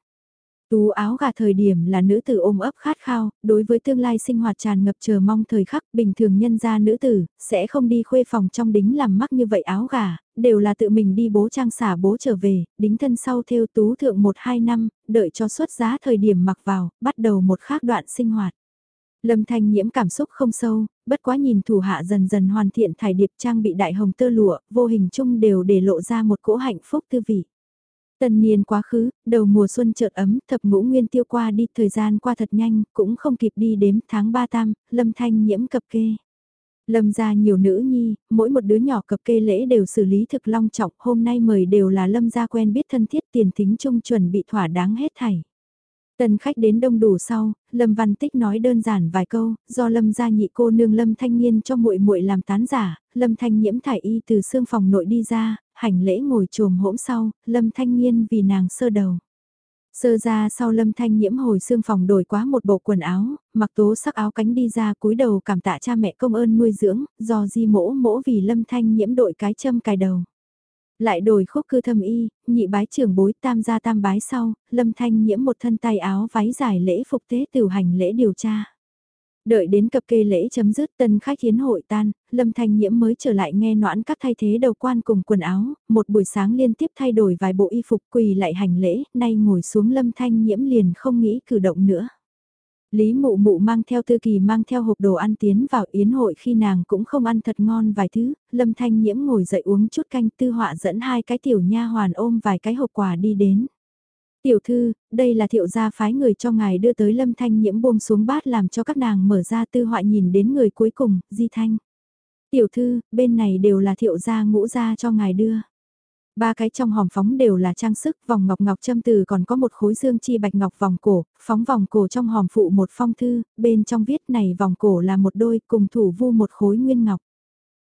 Tú áo gà thời điểm là nữ tử ôm ấp khát khao, đối với tương lai sinh hoạt tràn ngập chờ mong thời khắc bình thường nhân gia nữ tử, sẽ không đi khuê phòng trong đính làm mắc như vậy áo gà, đều là tự mình đi bố trang xả bố trở về, đính thân sau theo tú thượng 1-2 năm, đợi cho xuất giá thời điểm mặc vào, bắt đầu một khác đoạn sinh hoạt. Lâm Thanh nhiễm cảm xúc không sâu, bất quá nhìn thủ hạ dần dần hoàn thiện thải điệp trang bị đại hồng tơ lụa, vô hình chung đều để lộ ra một cỗ hạnh phúc tư vị. Tân niên quá khứ, đầu mùa xuân chợt ấm, thập ngũ nguyên tiêu qua đi, thời gian qua thật nhanh, cũng không kịp đi đếm tháng ba tam, lâm thanh nhiễm cập kê. Lâm gia nhiều nữ nhi, mỗi một đứa nhỏ cập kê lễ đều xử lý thực long trọng, hôm nay mời đều là lâm gia quen biết thân thiết tiền thính chung chuẩn bị thỏa đáng hết thảy. Tần khách đến đông đủ sau, Lâm Văn Tích nói đơn giản vài câu, do Lâm gia nhị cô nương Lâm Thanh Niên cho muội muội làm tán giả, Lâm Thanh nhiễm thải y từ xương phòng nội đi ra, hành lễ ngồi trồm hỗn sau, Lâm Thanh Niên vì nàng sơ đầu. Sơ ra sau lâm thanh nhiễm hồi xương phòng đổi quá một bộ quần áo, mặc tố sắc áo cánh đi ra cúi đầu cảm tạ cha mẹ công ơn nuôi dưỡng, do di mỗ mỗ vì lâm thanh nhiễm đội cái châm cài đầu. Lại đổi khúc cư thâm y, nhị bái trưởng bối tam gia tam bái sau, lâm thanh nhiễm một thân tay áo váy dài lễ phục tế tiểu hành lễ điều tra. Đợi đến cập kê lễ chấm dứt tân khách hiến hội tan, Lâm Thanh Nhiễm mới trở lại nghe noãn các thay thế đầu quan cùng quần áo, một buổi sáng liên tiếp thay đổi vài bộ y phục quỳ lại hành lễ, nay ngồi xuống Lâm Thanh Nhiễm liền không nghĩ cử động nữa. Lý mụ mụ mang theo tư kỳ mang theo hộp đồ ăn tiến vào yến hội khi nàng cũng không ăn thật ngon vài thứ, Lâm Thanh Nhiễm ngồi dậy uống chút canh tư họa dẫn hai cái tiểu nha hoàn ôm vài cái hộp quà đi đến. Tiểu thư, đây là thiệu gia phái người cho ngài đưa tới lâm thanh nhiễm buông xuống bát làm cho các nàng mở ra tư họa nhìn đến người cuối cùng, di thanh. Tiểu thư, bên này đều là thiệu gia ngũ gia cho ngài đưa. Ba cái trong hòm phóng đều là trang sức, vòng ngọc ngọc châm từ còn có một khối dương chi bạch ngọc vòng cổ, phóng vòng cổ trong hòm phụ một phong thư, bên trong viết này vòng cổ là một đôi cùng thủ vu một khối nguyên ngọc.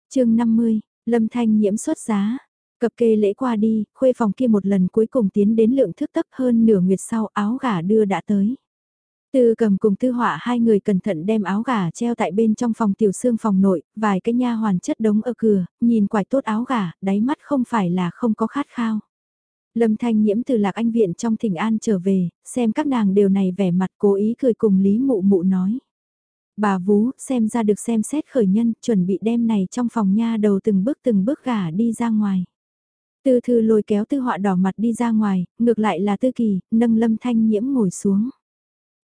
chương 50, Lâm Thanh nhiễm xuất giá, Cập kê lễ qua đi, khuê phòng kia một lần cuối cùng tiến đến lượng thức tấp hơn nửa nguyệt sau áo gà đưa đã tới. Tư cầm cùng tư họa hai người cẩn thận đem áo gà treo tại bên trong phòng tiểu xương phòng nội, vài cái nha hoàn chất đống ở cửa, nhìn quải tốt áo gà, đáy mắt không phải là không có khát khao. Lâm Thanh Nhiễm từ lạc anh viện trong thỉnh an trở về, xem các nàng đều này vẻ mặt cố ý cười cùng Lý Mụ Mụ nói. Bà Vú xem ra được xem xét khởi nhân, chuẩn bị đem này trong phòng nha đầu từng bước từng bước gà đi ra ngoài. Tư thư lôi kéo tư họa đỏ mặt đi ra ngoài, ngược lại là tư kỳ, nâng lâm thanh nhiễm ngồi xuống.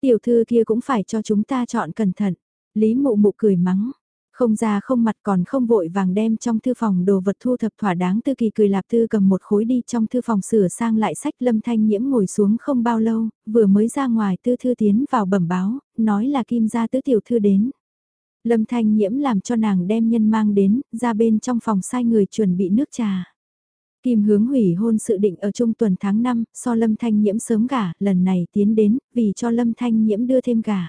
Tiểu thư kia cũng phải cho chúng ta chọn cẩn thận. Lý mụ mụ cười mắng. Không ra không mặt còn không vội vàng đem trong thư phòng đồ vật thu thập thỏa đáng tư kỳ cười lạp tư cầm một khối đi trong thư phòng sửa sang lại sách lâm thanh nhiễm ngồi xuống không bao lâu, vừa mới ra ngoài tư thư tiến vào bẩm báo, nói là kim gia tứ tiểu thư đến. Lâm thanh nhiễm làm cho nàng đem nhân mang đến, ra bên trong phòng sai người chuẩn bị nước trà. Kim hướng hủy hôn sự định ở trung tuần tháng 5, so Lâm Thanh Nhiễm sớm gả, lần này tiến đến, vì cho Lâm Thanh Nhiễm đưa thêm gả.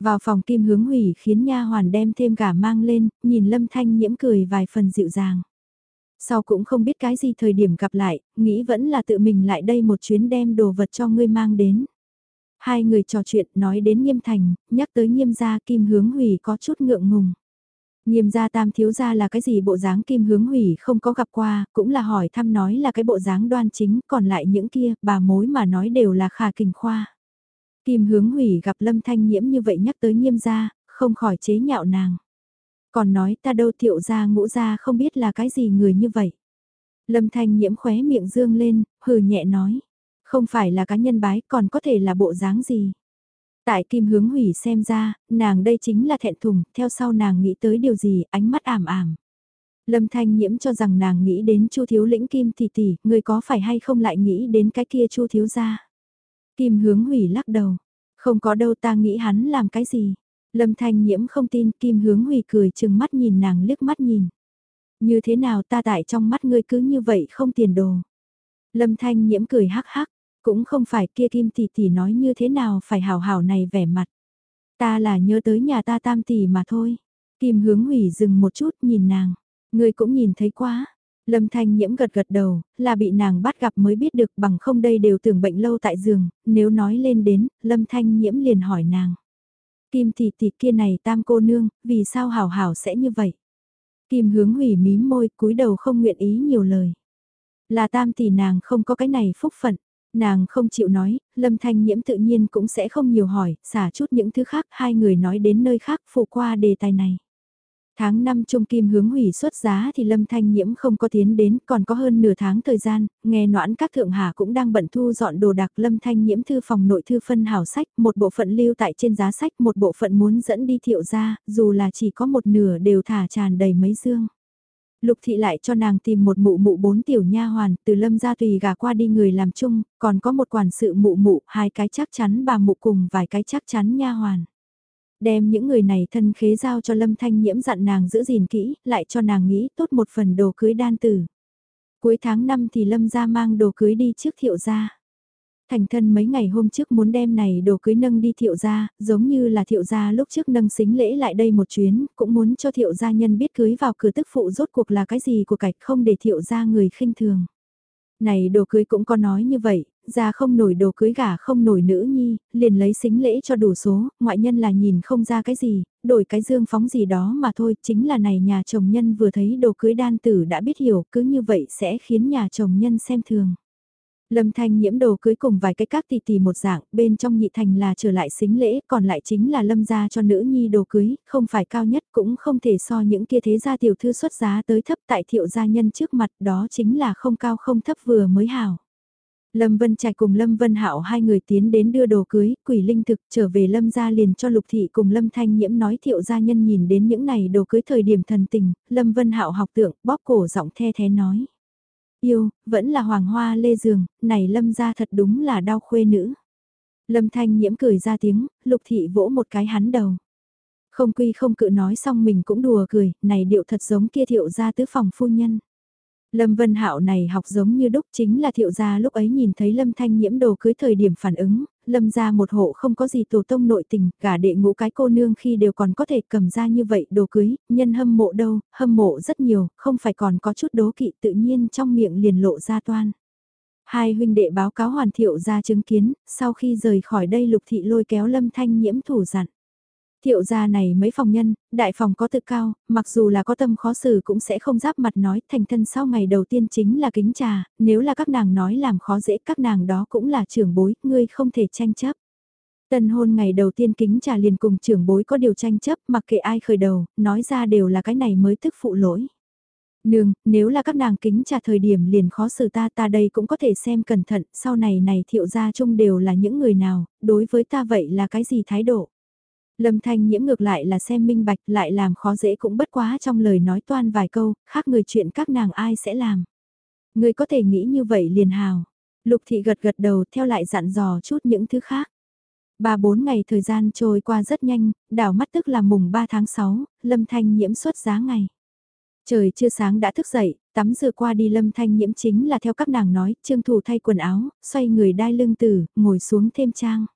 Vào phòng Kim hướng hủy khiến nha hoàn đem thêm gả mang lên, nhìn Lâm Thanh Nhiễm cười vài phần dịu dàng. Sau cũng không biết cái gì thời điểm gặp lại, nghĩ vẫn là tự mình lại đây một chuyến đem đồ vật cho ngươi mang đến. Hai người trò chuyện nói đến nghiêm thành, nhắc tới nghiêm gia Kim hướng hủy có chút ngượng ngùng. Nghiêm gia tam thiếu gia là cái gì bộ dáng kim hướng hủy không có gặp qua, cũng là hỏi thăm nói là cái bộ dáng đoan chính, còn lại những kia, bà mối mà nói đều là khả kình khoa. Kim hướng hủy gặp lâm thanh nhiễm như vậy nhắc tới nghiêm gia, không khỏi chế nhạo nàng. Còn nói ta đâu thiệu gia ngũ gia không biết là cái gì người như vậy. Lâm thanh nhiễm khóe miệng dương lên, hừ nhẹ nói. Không phải là cá nhân bái còn có thể là bộ dáng gì. Tại Kim Hướng Hủy xem ra, nàng đây chính là thẹn thùng, theo sau nàng nghĩ tới điều gì, ánh mắt ảm ảm. Lâm Thanh Nhiễm cho rằng nàng nghĩ đến Chu Thiếu Lĩnh Kim tỷ tỷ, người có phải hay không lại nghĩ đến cái kia Chu Thiếu gia? Kim Hướng Hủy lắc đầu, không có đâu ta nghĩ hắn làm cái gì. Lâm Thanh Nhiễm không tin, Kim Hướng Hủy cười chừng mắt nhìn nàng liếc mắt nhìn. Như thế nào ta tại trong mắt ngươi cứ như vậy không tiền đồ. Lâm Thanh Nhiễm cười hắc hắc, cũng không phải kia kim tỷ tỷ nói như thế nào phải hào hào này vẻ mặt. Ta là nhớ tới nhà ta tam tỷ mà thôi. Kim hướng hủy dừng một chút nhìn nàng. Người cũng nhìn thấy quá. Lâm Thanh Nhiễm gật gật đầu, là bị nàng bắt gặp mới biết được bằng không đây đều tưởng bệnh lâu tại giường, nếu nói lên đến, Lâm Thanh Nhiễm liền hỏi nàng. Kim tỷ tỷ kia này tam cô nương, vì sao hảo hảo sẽ như vậy? Kim hướng hủy mím môi cúi đầu không nguyện ý nhiều lời. Là tam tỷ nàng không có cái này phúc phận. Nàng không chịu nói, Lâm Thanh Nhiễm tự nhiên cũng sẽ không nhiều hỏi, xả chút những thứ khác, hai người nói đến nơi khác phụ qua đề tài này. Tháng 5 Trung Kim hướng hủy xuất giá thì Lâm Thanh Nhiễm không có tiến đến, còn có hơn nửa tháng thời gian, nghe noãn các thượng hà cũng đang bận thu dọn đồ đạc Lâm Thanh Nhiễm thư phòng nội thư phân hảo sách, một bộ phận lưu tại trên giá sách, một bộ phận muốn dẫn đi thiệu ra, dù là chỉ có một nửa đều thả tràn đầy mấy dương. Lục thị lại cho nàng tìm một mụ mụ bốn tiểu nha hoàn, từ lâm gia tùy gà qua đi người làm chung, còn có một quản sự mụ mụ, hai cái chắc chắn bà mụ cùng vài cái chắc chắn nha hoàn. Đem những người này thân khế giao cho lâm thanh nhiễm dặn nàng giữ gìn kỹ, lại cho nàng nghĩ tốt một phần đồ cưới đan tử. Cuối tháng 5 thì lâm gia mang đồ cưới đi trước thiệu gia. Thành thân mấy ngày hôm trước muốn đem này đồ cưới nâng đi thiệu gia, giống như là thiệu gia lúc trước nâng xính lễ lại đây một chuyến, cũng muốn cho thiệu gia nhân biết cưới vào cửa tức phụ rốt cuộc là cái gì của cạch không để thiệu gia người khinh thường. Này đồ cưới cũng có nói như vậy, ra không nổi đồ cưới gả không nổi nữ nhi, liền lấy xính lễ cho đủ số, ngoại nhân là nhìn không ra cái gì, đổi cái dương phóng gì đó mà thôi, chính là này nhà chồng nhân vừa thấy đồ cưới đan tử đã biết hiểu, cứ như vậy sẽ khiến nhà chồng nhân xem thường. Lâm Thanh nhiễm đồ cưới cùng vài cái các tỷ tỷ một dạng, bên trong nhị thành là trở lại xính lễ, còn lại chính là lâm gia cho nữ nhi đồ cưới, không phải cao nhất cũng không thể so những kia thế gia tiểu thư xuất giá tới thấp tại thiệu gia nhân trước mặt, đó chính là không cao không thấp vừa mới hảo. Lâm Vân Trạch cùng Lâm Vân Hạo hai người tiến đến đưa đồ cưới, quỷ linh thực trở về Lâm gia liền cho Lục Thị cùng Lâm Thanh Nhiễm nói thiệu gia nhân nhìn đến những này đồ cưới thời điểm thần tình, Lâm Vân Hạo học tượng, bóp cổ giọng the thế nói. Yêu, vẫn là hoàng hoa lê giường, này Lâm gia thật đúng là đau khuê nữ. Lâm Thanh Nhiễm cười ra tiếng, Lục Thị vỗ một cái hắn đầu. Không quy không cự nói xong mình cũng đùa cười, này điệu thật giống kia thiệu gia tứ phòng phu nhân. Lâm Vân Hạo này học giống như đúc chính là thiệu gia lúc ấy nhìn thấy Lâm Thanh nhiễm đồ cưới thời điểm phản ứng, Lâm gia một hộ không có gì tổ tông nội tình, cả đệ ngũ cái cô nương khi đều còn có thể cầm ra như vậy đồ cưới, nhân hâm mộ đâu, hâm mộ rất nhiều, không phải còn có chút đố kỵ tự nhiên trong miệng liền lộ ra toan. Hai huynh đệ báo cáo hoàn thiệu ra chứng kiến, sau khi rời khỏi đây lục thị lôi kéo Lâm Thanh nhiễm thủ dặn. Thiệu gia này mấy phòng nhân, đại phòng có tự cao, mặc dù là có tâm khó xử cũng sẽ không giáp mặt nói thành thân sau ngày đầu tiên chính là kính trà, nếu là các nàng nói làm khó dễ các nàng đó cũng là trưởng bối, ngươi không thể tranh chấp. Tân hôn ngày đầu tiên kính trà liền cùng trưởng bối có điều tranh chấp mặc kệ ai khởi đầu, nói ra đều là cái này mới tức phụ lỗi. Nương, nếu là các nàng kính trà thời điểm liền khó xử ta ta đây cũng có thể xem cẩn thận, sau này này thiệu gia chung đều là những người nào, đối với ta vậy là cái gì thái độ. Lâm Thanh nhiễm ngược lại là xem minh bạch lại làm khó dễ cũng bất quá trong lời nói toan vài câu, khác người chuyện các nàng ai sẽ làm. Người có thể nghĩ như vậy liền hào. Lục thị gật gật đầu theo lại dặn dò chút những thứ khác. Ba bốn ngày thời gian trôi qua rất nhanh, đảo mắt tức là mùng 3 tháng 6, Lâm Thanh nhiễm xuất giá ngày. Trời chưa sáng đã thức dậy, tắm rửa qua đi Lâm Thanh nhiễm chính là theo các nàng nói, trương thủ thay quần áo, xoay người đai lưng tử, ngồi xuống thêm trang.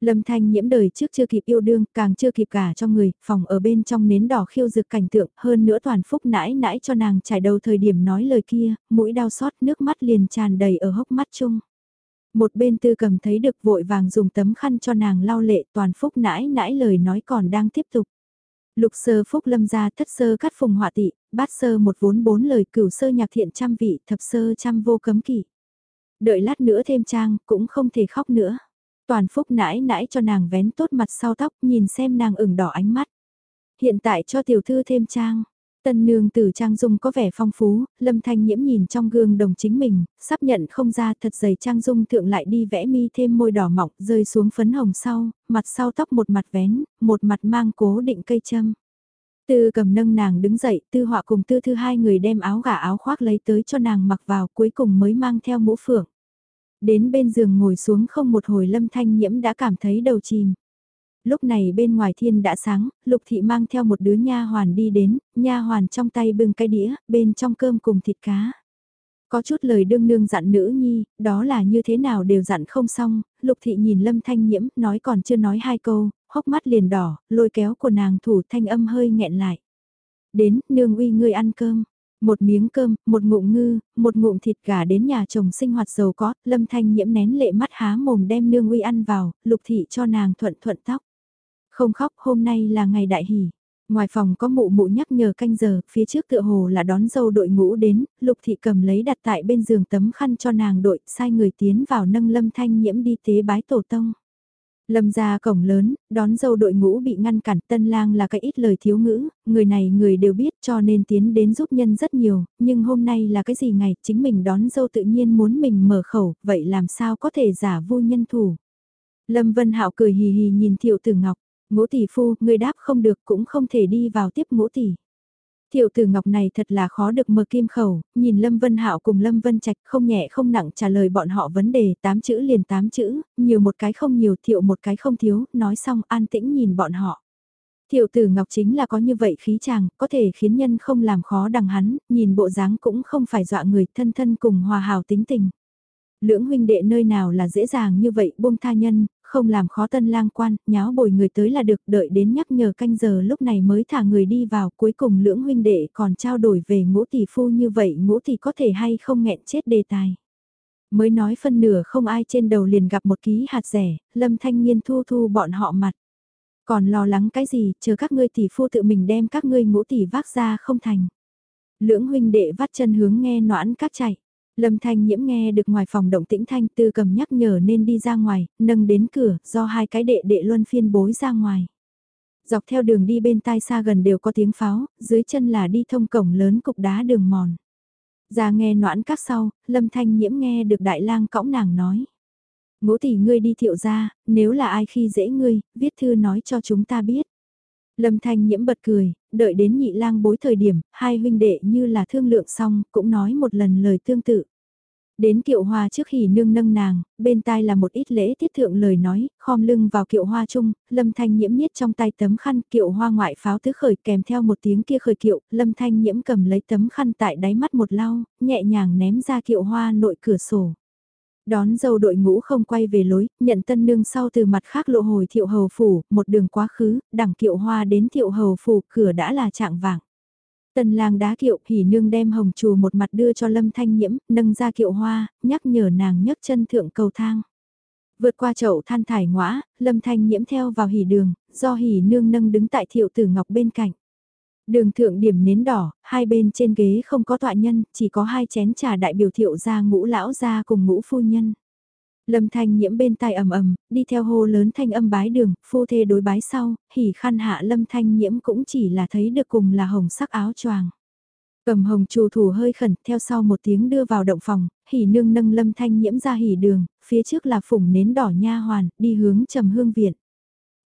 Lâm Thanh nhiễm đời trước chưa kịp yêu đương, càng chưa kịp cả cho người, phòng ở bên trong nến đỏ khiêu dực cảnh tượng, hơn nữa toàn phúc nãi nãi cho nàng trải đầu thời điểm nói lời kia, mũi đau xót nước mắt liền tràn đầy ở hốc mắt chung. Một bên tư cầm thấy được vội vàng dùng tấm khăn cho nàng lau lệ toàn phúc nãi nãi lời nói còn đang tiếp tục. Lục sơ phúc lâm ra thất sơ cắt phùng họa tị, bát sơ một vốn bốn lời cửu sơ nhạc thiện trăm vị, thập sơ trăm vô cấm kỷ. Đợi lát nữa thêm trang, cũng không thể khóc nữa. Toàn phúc nãi nãi cho nàng vén tốt mặt sau tóc nhìn xem nàng ửng đỏ ánh mắt. Hiện tại cho tiểu thư thêm trang. Tân nương tử trang dung có vẻ phong phú, lâm thanh nhiễm nhìn trong gương đồng chính mình, sắp nhận không ra thật dày trang dung thượng lại đi vẽ mi thêm môi đỏ mọng, rơi xuống phấn hồng sau, mặt sau tóc một mặt vén, một mặt mang cố định cây châm. Tư cầm nâng nàng đứng dậy, tư họa cùng tư thư hai người đem áo gà áo khoác lấy tới cho nàng mặc vào cuối cùng mới mang theo mũ phượng. Đến bên giường ngồi xuống không một hồi lâm thanh nhiễm đã cảm thấy đầu chìm. Lúc này bên ngoài thiên đã sáng, lục thị mang theo một đứa nha hoàn đi đến, nha hoàn trong tay bưng cái đĩa, bên trong cơm cùng thịt cá. Có chút lời đương nương dặn nữ nhi, đó là như thế nào đều dặn không xong, lục thị nhìn lâm thanh nhiễm, nói còn chưa nói hai câu, hốc mắt liền đỏ, lôi kéo của nàng thủ thanh âm hơi nghẹn lại. Đến, nương uy ngươi ăn cơm, một miếng cơm, một ngụm ngư, một ngụm thịt gà đến nhà chồng sinh hoạt giàu có, lâm thanh nhiễm nén lệ mắt há mồm đem nương uy ăn vào, lục thị cho nàng thuận thuận tóc. Không khóc, hôm nay là ngày đại hỷ. Ngoài phòng có mụ mụ nhắc nhở canh giờ, phía trước tựa hồ là đón dâu đội ngũ đến, lục thị cầm lấy đặt tại bên giường tấm khăn cho nàng đội, sai người tiến vào nâng lâm thanh nhiễm đi tế bái tổ tông. Lâm ra cổng lớn, đón dâu đội ngũ bị ngăn cản tân lang là cái ít lời thiếu ngữ, người này người đều biết cho nên tiến đến giúp nhân rất nhiều, nhưng hôm nay là cái gì ngày chính mình đón dâu tự nhiên muốn mình mở khẩu, vậy làm sao có thể giả vui nhân thủ. Lâm Vân Hạo cười hì hì nhìn thiệu tử ngọc, ngũ tỷ phu, người đáp không được cũng không thể đi vào tiếp ngũ tỷ. Tiểu tử ngọc này thật là khó được mở kim khẩu, nhìn Lâm Vân Hạo cùng Lâm Vân Trạch không nhẹ không nặng trả lời bọn họ vấn đề, tám chữ liền tám chữ, nhiều một cái không nhiều, thiệu một cái không thiếu, nói xong an tĩnh nhìn bọn họ. Tiểu tử Ngọc chính là có như vậy khí chàng, có thể khiến nhân không làm khó đằng hắn, nhìn bộ dáng cũng không phải dọa người thân thân cùng hòa hào tính tình. Lưỡng huynh đệ nơi nào là dễ dàng như vậy buông tha nhân, không làm khó tân lang quan, nháo bồi người tới là được đợi đến nhắc nhở canh giờ lúc này mới thả người đi vào cuối cùng lưỡng huynh đệ còn trao đổi về ngũ tỷ phu như vậy ngũ tỷ có thể hay không nghẹn chết đề tài. Mới nói phân nửa không ai trên đầu liền gặp một ký hạt rẻ, lâm thanh niên thu thu bọn họ mặt. Còn lo lắng cái gì, chờ các ngươi tỷ phu tự mình đem các ngươi ngũ tỷ vác ra không thành. Lưỡng huynh đệ vắt chân hướng nghe noãn các chạy. Lâm Thanh Nhiễm nghe được ngoài phòng động tĩnh thanh tư cầm nhắc nhở nên đi ra ngoài, nâng đến cửa, do hai cái đệ đệ luân phiên bối ra ngoài. Dọc theo đường đi bên tai xa gần đều có tiếng pháo, dưới chân là đi thông cổng lớn cục đá đường mòn. Ra nghe noãn các sau, Lâm Thanh Nhiễm nghe được đại lang cõng nàng nói. Ngũ tỷ ngươi đi thiệu ra, nếu là ai khi dễ ngươi, viết thư nói cho chúng ta biết. Lâm Thanh Nhiễm bật cười, đợi đến nhị lang bối thời điểm, hai huynh đệ như là thương lượng xong, cũng nói một lần lời tương tự. Đến kiệu hoa trước khi nương nâng nàng, bên tai là một ít lễ tiết thượng lời nói, khom lưng vào kiệu hoa chung, lâm thanh nhiễm niết trong tay tấm khăn kiệu hoa ngoại pháo tứ khởi kèm theo một tiếng kia khởi kiệu, lâm thanh nhiễm cầm lấy tấm khăn tại đáy mắt một lau, nhẹ nhàng ném ra kiệu hoa nội cửa sổ. Đón dâu đội ngũ không quay về lối, nhận tân nương sau từ mặt khác lộ hồi thiệu hầu phủ, một đường quá khứ, đẳng kiệu hoa đến thiệu hầu phủ, cửa đã là trạng vàng. Tần lang đá kiệu, hỉ nương đem hồng chù một mặt đưa cho lâm thanh nhiễm, nâng ra kiệu hoa, nhắc nhở nàng nhấc chân thượng cầu thang. Vượt qua chậu than thải ngõa, lâm thanh nhiễm theo vào hỉ đường, do hỉ nương nâng đứng tại thiệu tử ngọc bên cạnh. Đường thượng điểm nến đỏ, hai bên trên ghế không có tọa nhân, chỉ có hai chén trà đại biểu thiệu gia ngũ lão gia cùng ngũ phu nhân. Lâm thanh nhiễm bên tai ầm ầm, đi theo hô lớn thanh âm bái đường, phu thê đối bái sau, hỉ khăn hạ lâm thanh nhiễm cũng chỉ là thấy được cùng là hồng sắc áo choàng. Cầm hồng trù thủ hơi khẩn, theo sau một tiếng đưa vào động phòng, hỉ nương nâng lâm thanh nhiễm ra hỉ đường, phía trước là phủng nến đỏ nha hoàn, đi hướng trầm hương viện.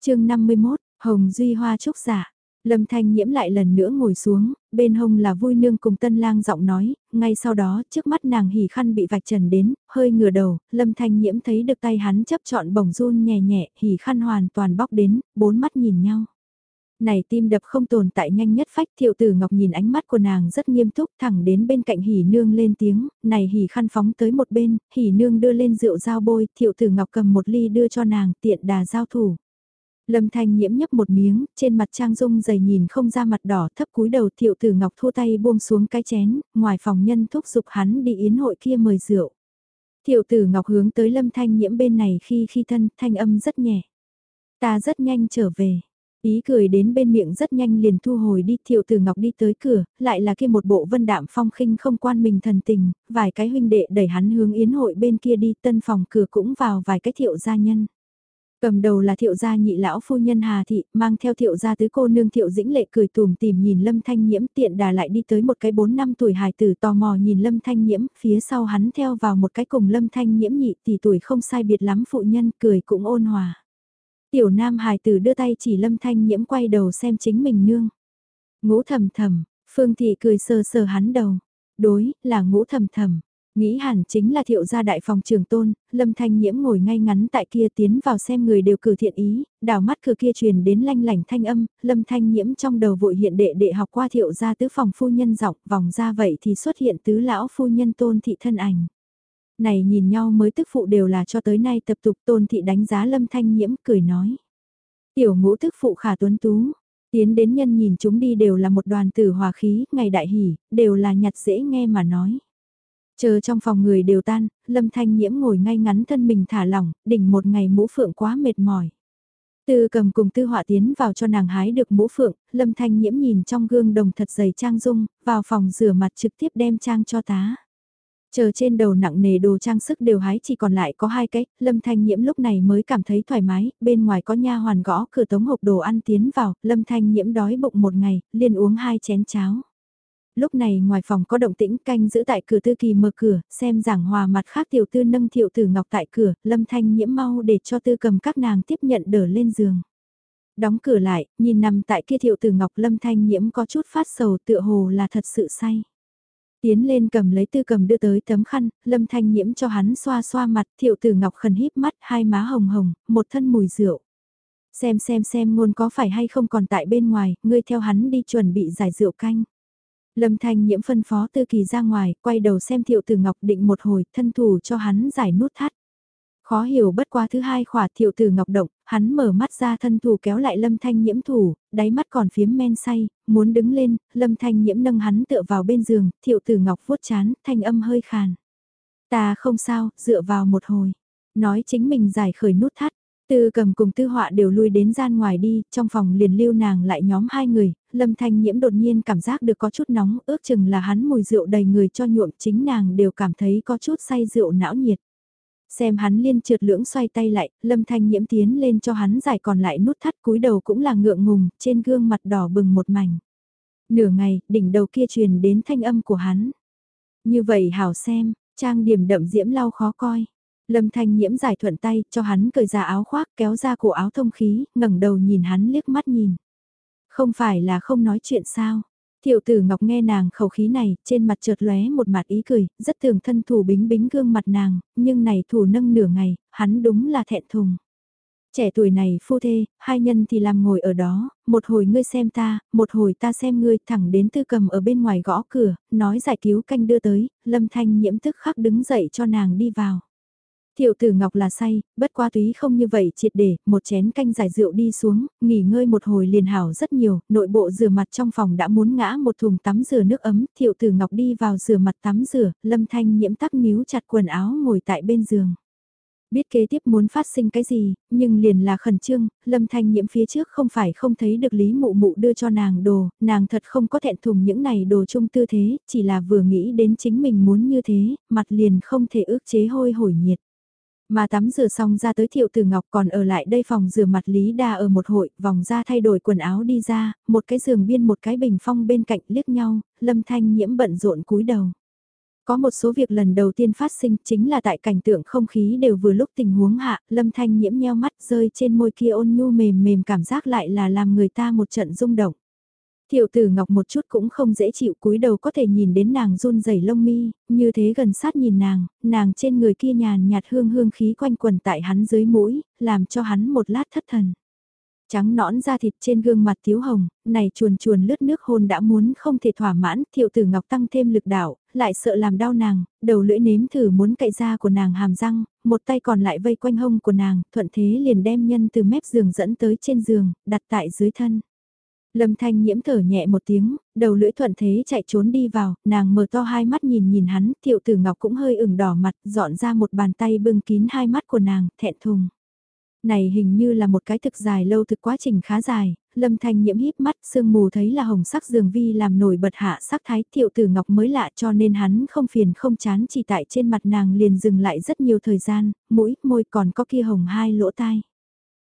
chương 51, Hồng Duy Hoa Trúc Giả Lâm Thanh Nhiễm lại lần nữa ngồi xuống, bên hông là vui nương cùng tân lang giọng nói, ngay sau đó trước mắt nàng hỉ khăn bị vạch trần đến, hơi ngửa đầu, Lâm Thanh Nhiễm thấy được tay hắn chấp chọn bổng run nhẹ nhẹ, hỉ khăn hoàn toàn bóc đến, bốn mắt nhìn nhau. Này tim đập không tồn tại nhanh nhất phách thiệu tử ngọc nhìn ánh mắt của nàng rất nghiêm túc thẳng đến bên cạnh hỉ nương lên tiếng, này hỉ khăn phóng tới một bên, hỉ nương đưa lên rượu dao bôi, thiệu tử ngọc cầm một ly đưa cho nàng tiện đà giao thủ. Lâm Thanh nhiễm nhấp một miếng, trên mặt Trang Dung dày nhìn không ra mặt đỏ thấp cúi đầu thiệu tử ngọc thua tay buông xuống cái chén, ngoài phòng nhân thúc giục hắn đi yến hội kia mời rượu. Thiệu tử ngọc hướng tới Lâm Thanh nhiễm bên này khi khi thân, thanh âm rất nhẹ. Ta rất nhanh trở về. Ý cười đến bên miệng rất nhanh liền thu hồi đi thiệu tử ngọc đi tới cửa, lại là kia một bộ vân đạm phong khinh không quan mình thần tình, vài cái huynh đệ đẩy hắn hướng yến hội bên kia đi tân phòng cửa cũng vào vài cái thiệu gia nhân. Cầm đầu là thiệu gia nhị lão phu nhân Hà Thị, mang theo thiệu gia tứ cô nương thiệu dĩnh lệ cười tùm tìm nhìn Lâm Thanh Nhiễm tiện đà lại đi tới một cái 4 năm tuổi hài tử tò mò nhìn Lâm Thanh Nhiễm, phía sau hắn theo vào một cái cùng Lâm Thanh Nhiễm nhị tỷ tuổi không sai biệt lắm phụ nhân cười cũng ôn hòa. Tiểu nam hài tử đưa tay chỉ Lâm Thanh Nhiễm quay đầu xem chính mình nương. Ngũ thầm thầm, Phương Thị cười sờ sờ hắn đầu. Đối, là ngũ thầm thầm. Nghĩ hẳn chính là thiệu gia đại phòng trường tôn, lâm thanh nhiễm ngồi ngay ngắn tại kia tiến vào xem người đều cử thiện ý, đảo mắt cửa kia truyền đến lanh lảnh thanh âm, lâm thanh nhiễm trong đầu vội hiện đệ đệ học qua thiệu gia tứ phòng phu nhân dọc vòng ra vậy thì xuất hiện tứ lão phu nhân tôn thị thân ảnh. Này nhìn nhau mới tức phụ đều là cho tới nay tập tục tôn thị đánh giá lâm thanh nhiễm cười nói. Tiểu ngũ tức phụ khả tuấn tú, tiến đến nhân nhìn chúng đi đều là một đoàn tử hòa khí, ngày đại hỉ, đều là nhặt dễ nghe mà nói. Chờ trong phòng người đều tan, Lâm Thanh Nhiễm ngồi ngay ngắn thân mình thả lỏng, đỉnh một ngày mũ phượng quá mệt mỏi. Tư cầm cùng tư họa tiến vào cho nàng hái được mũ phượng, Lâm Thanh Nhiễm nhìn trong gương đồng thật dày trang dung, vào phòng rửa mặt trực tiếp đem trang cho tá. Chờ trên đầu nặng nề đồ trang sức đều hái chỉ còn lại có hai cái, Lâm Thanh Nhiễm lúc này mới cảm thấy thoải mái, bên ngoài có nha hoàn gõ cửa tống hộp đồ ăn tiến vào, Lâm Thanh Nhiễm đói bụng một ngày, liền uống hai chén cháo. Lúc này ngoài phòng có động tĩnh canh giữ tại cửa tư kỳ mở cửa, xem giảng hòa mặt khác tiểu tư nâng thiệu tử ngọc tại cửa, lâm thanh nhiễm mau để cho tư cầm các nàng tiếp nhận đỡ lên giường. Đóng cửa lại, nhìn nằm tại kia thiệu tử ngọc lâm thanh nhiễm có chút phát sầu tựa hồ là thật sự say. Tiến lên cầm lấy tư cầm đưa tới tấm khăn, lâm thanh nhiễm cho hắn xoa xoa mặt thiệu tử ngọc khẩn híp mắt hai má hồng hồng, một thân mùi rượu. Xem xem xem ngôn có phải hay không còn tại bên ngoài, ngươi theo hắn đi chuẩn bị giải rượu canh. Lâm Thanh Nhiễm phân phó Tư Kỳ ra ngoài, quay đầu xem Thiệu Tử Ngọc định một hồi, thân thủ cho hắn giải nút thắt. Khó hiểu bất qua thứ hai khỏa Thiệu Tử Ngọc động, hắn mở mắt ra thân thủ kéo lại Lâm Thanh Nhiễm thủ, đáy mắt còn phiếm men say, muốn đứng lên, Lâm Thanh Nhiễm nâng hắn tựa vào bên giường, Thiệu Tử Ngọc vuốt chán, thanh âm hơi khàn. Ta không sao, dựa vào một hồi. Nói chính mình giải khởi nút thắt. Tư cầm cùng tư họa đều lui đến gian ngoài đi, trong phòng liền lưu nàng lại nhóm hai người, lâm thanh nhiễm đột nhiên cảm giác được có chút nóng, ước chừng là hắn mùi rượu đầy người cho nhuộm chính nàng đều cảm thấy có chút say rượu não nhiệt. Xem hắn liên trượt lưỡng xoay tay lại, lâm thanh nhiễm tiến lên cho hắn giải còn lại nút thắt cúi đầu cũng là ngượng ngùng, trên gương mặt đỏ bừng một mảnh. Nửa ngày, đỉnh đầu kia truyền đến thanh âm của hắn. Như vậy hảo xem, trang điểm đậm diễm lau khó coi. Lâm thanh nhiễm giải thuận tay, cho hắn cởi ra áo khoác, kéo ra cổ áo thông khí, ngẩng đầu nhìn hắn liếc mắt nhìn. Không phải là không nói chuyện sao? Thiệu tử Ngọc nghe nàng khẩu khí này, trên mặt chợt lóe một mặt ý cười, rất thường thân thủ bính bính gương mặt nàng, nhưng này thủ nâng nửa ngày, hắn đúng là thẹn thùng. Trẻ tuổi này phu thê, hai nhân thì làm ngồi ở đó, một hồi ngươi xem ta, một hồi ta xem ngươi, thẳng đến tư cầm ở bên ngoài gõ cửa, nói giải cứu canh đưa tới, lâm thanh nhiễm tức khắc đứng dậy cho nàng đi vào. Thiệu tử ngọc là say, bất qua túy không như vậy triệt để, một chén canh giải rượu đi xuống, nghỉ ngơi một hồi liền hảo rất nhiều, nội bộ rửa mặt trong phòng đã muốn ngã một thùng tắm rửa nước ấm, thiệu tử ngọc đi vào rửa mặt tắm rửa, lâm thanh nhiễm tắc níu chặt quần áo ngồi tại bên giường. Biết kế tiếp muốn phát sinh cái gì, nhưng liền là khẩn trương, lâm thanh nhiễm phía trước không phải không thấy được lý mụ mụ đưa cho nàng đồ, nàng thật không có thẹn thùng những này đồ chung tư thế, chỉ là vừa nghĩ đến chính mình muốn như thế, mặt liền không thể ước chế hôi hổi nhiệt. Mà tắm rửa xong ra tới thiệu tử ngọc còn ở lại đây phòng rửa mặt Lý Đa ở một hội, vòng ra thay đổi quần áo đi ra, một cái giường biên một cái bình phong bên cạnh liếc nhau, lâm thanh nhiễm bận rộn cúi đầu. Có một số việc lần đầu tiên phát sinh chính là tại cảnh tượng không khí đều vừa lúc tình huống hạ, lâm thanh nhiễm nheo mắt rơi trên môi kia ôn nhu mềm mềm cảm giác lại là làm người ta một trận rung động. Tiểu tử ngọc một chút cũng không dễ chịu cúi đầu có thể nhìn đến nàng run rẩy lông mi, như thế gần sát nhìn nàng, nàng trên người kia nhàn nhạt hương hương khí quanh quần tại hắn dưới mũi, làm cho hắn một lát thất thần. Trắng nõn da thịt trên gương mặt thiếu hồng, này chuồn chuồn lướt nước hôn đã muốn không thể thỏa mãn, thiệu tử ngọc tăng thêm lực đạo, lại sợ làm đau nàng, đầu lưỡi nếm thử muốn cậy da của nàng hàm răng, một tay còn lại vây quanh hông của nàng, thuận thế liền đem nhân từ mép giường dẫn tới trên giường, đặt tại dưới thân. Lâm Thanh nhiễm thở nhẹ một tiếng, đầu lưỡi thuận thế chạy trốn đi vào, nàng mở to hai mắt nhìn nhìn hắn, thiệu tử ngọc cũng hơi ửng đỏ mặt, dọn ra một bàn tay bưng kín hai mắt của nàng, thẹn thùng. Này hình như là một cái thực dài lâu thực quá trình khá dài, lâm thanh nhiễm híp mắt, sương mù thấy là hồng sắc dường vi làm nổi bật hạ sắc thái thiệu tử ngọc mới lạ cho nên hắn không phiền không chán chỉ tại trên mặt nàng liền dừng lại rất nhiều thời gian, mũi, môi còn có kia hồng hai lỗ tai.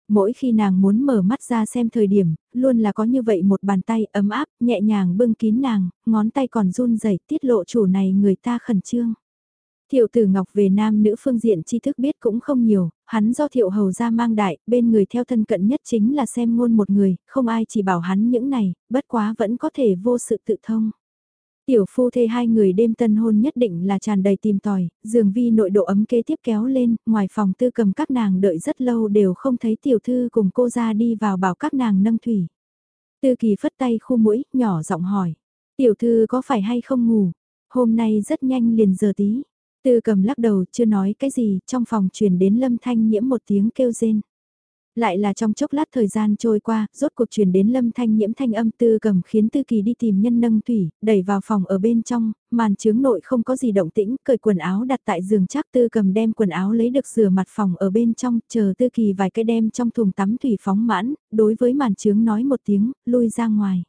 Mỗi khi nàng muốn mở mắt ra xem thời điểm, luôn là có như vậy một bàn tay ấm áp, nhẹ nhàng bưng kín nàng, ngón tay còn run rẩy tiết lộ chủ này người ta khẩn trương. Thiệu tử Ngọc về nam nữ phương diện tri thức biết cũng không nhiều, hắn do thiệu hầu ra mang đại, bên người theo thân cận nhất chính là xem ngôn một người, không ai chỉ bảo hắn những này, bất quá vẫn có thể vô sự tự thông. Tiểu phu thê hai người đêm tân hôn nhất định là tràn đầy tìm tòi, giường vi nội độ ấm kế tiếp kéo lên, ngoài phòng tư cầm các nàng đợi rất lâu đều không thấy tiểu thư cùng cô ra đi vào bảo các nàng nâng thủy. Tư kỳ phất tay khu mũi, nhỏ giọng hỏi, tiểu thư có phải hay không ngủ, hôm nay rất nhanh liền giờ tí. Tư cầm lắc đầu chưa nói cái gì, trong phòng truyền đến lâm thanh nhiễm một tiếng kêu rên. Lại là trong chốc lát thời gian trôi qua, rốt cuộc truyền đến lâm thanh nhiễm thanh âm tư cầm khiến tư kỳ đi tìm nhân nâng thủy, đẩy vào phòng ở bên trong, màn chướng nội không có gì động tĩnh, cởi quần áo đặt tại giường chắc tư cầm đem quần áo lấy được rửa mặt phòng ở bên trong, chờ tư kỳ vài cái đem trong thùng tắm thủy phóng mãn, đối với màn chướng nói một tiếng, lui ra ngoài.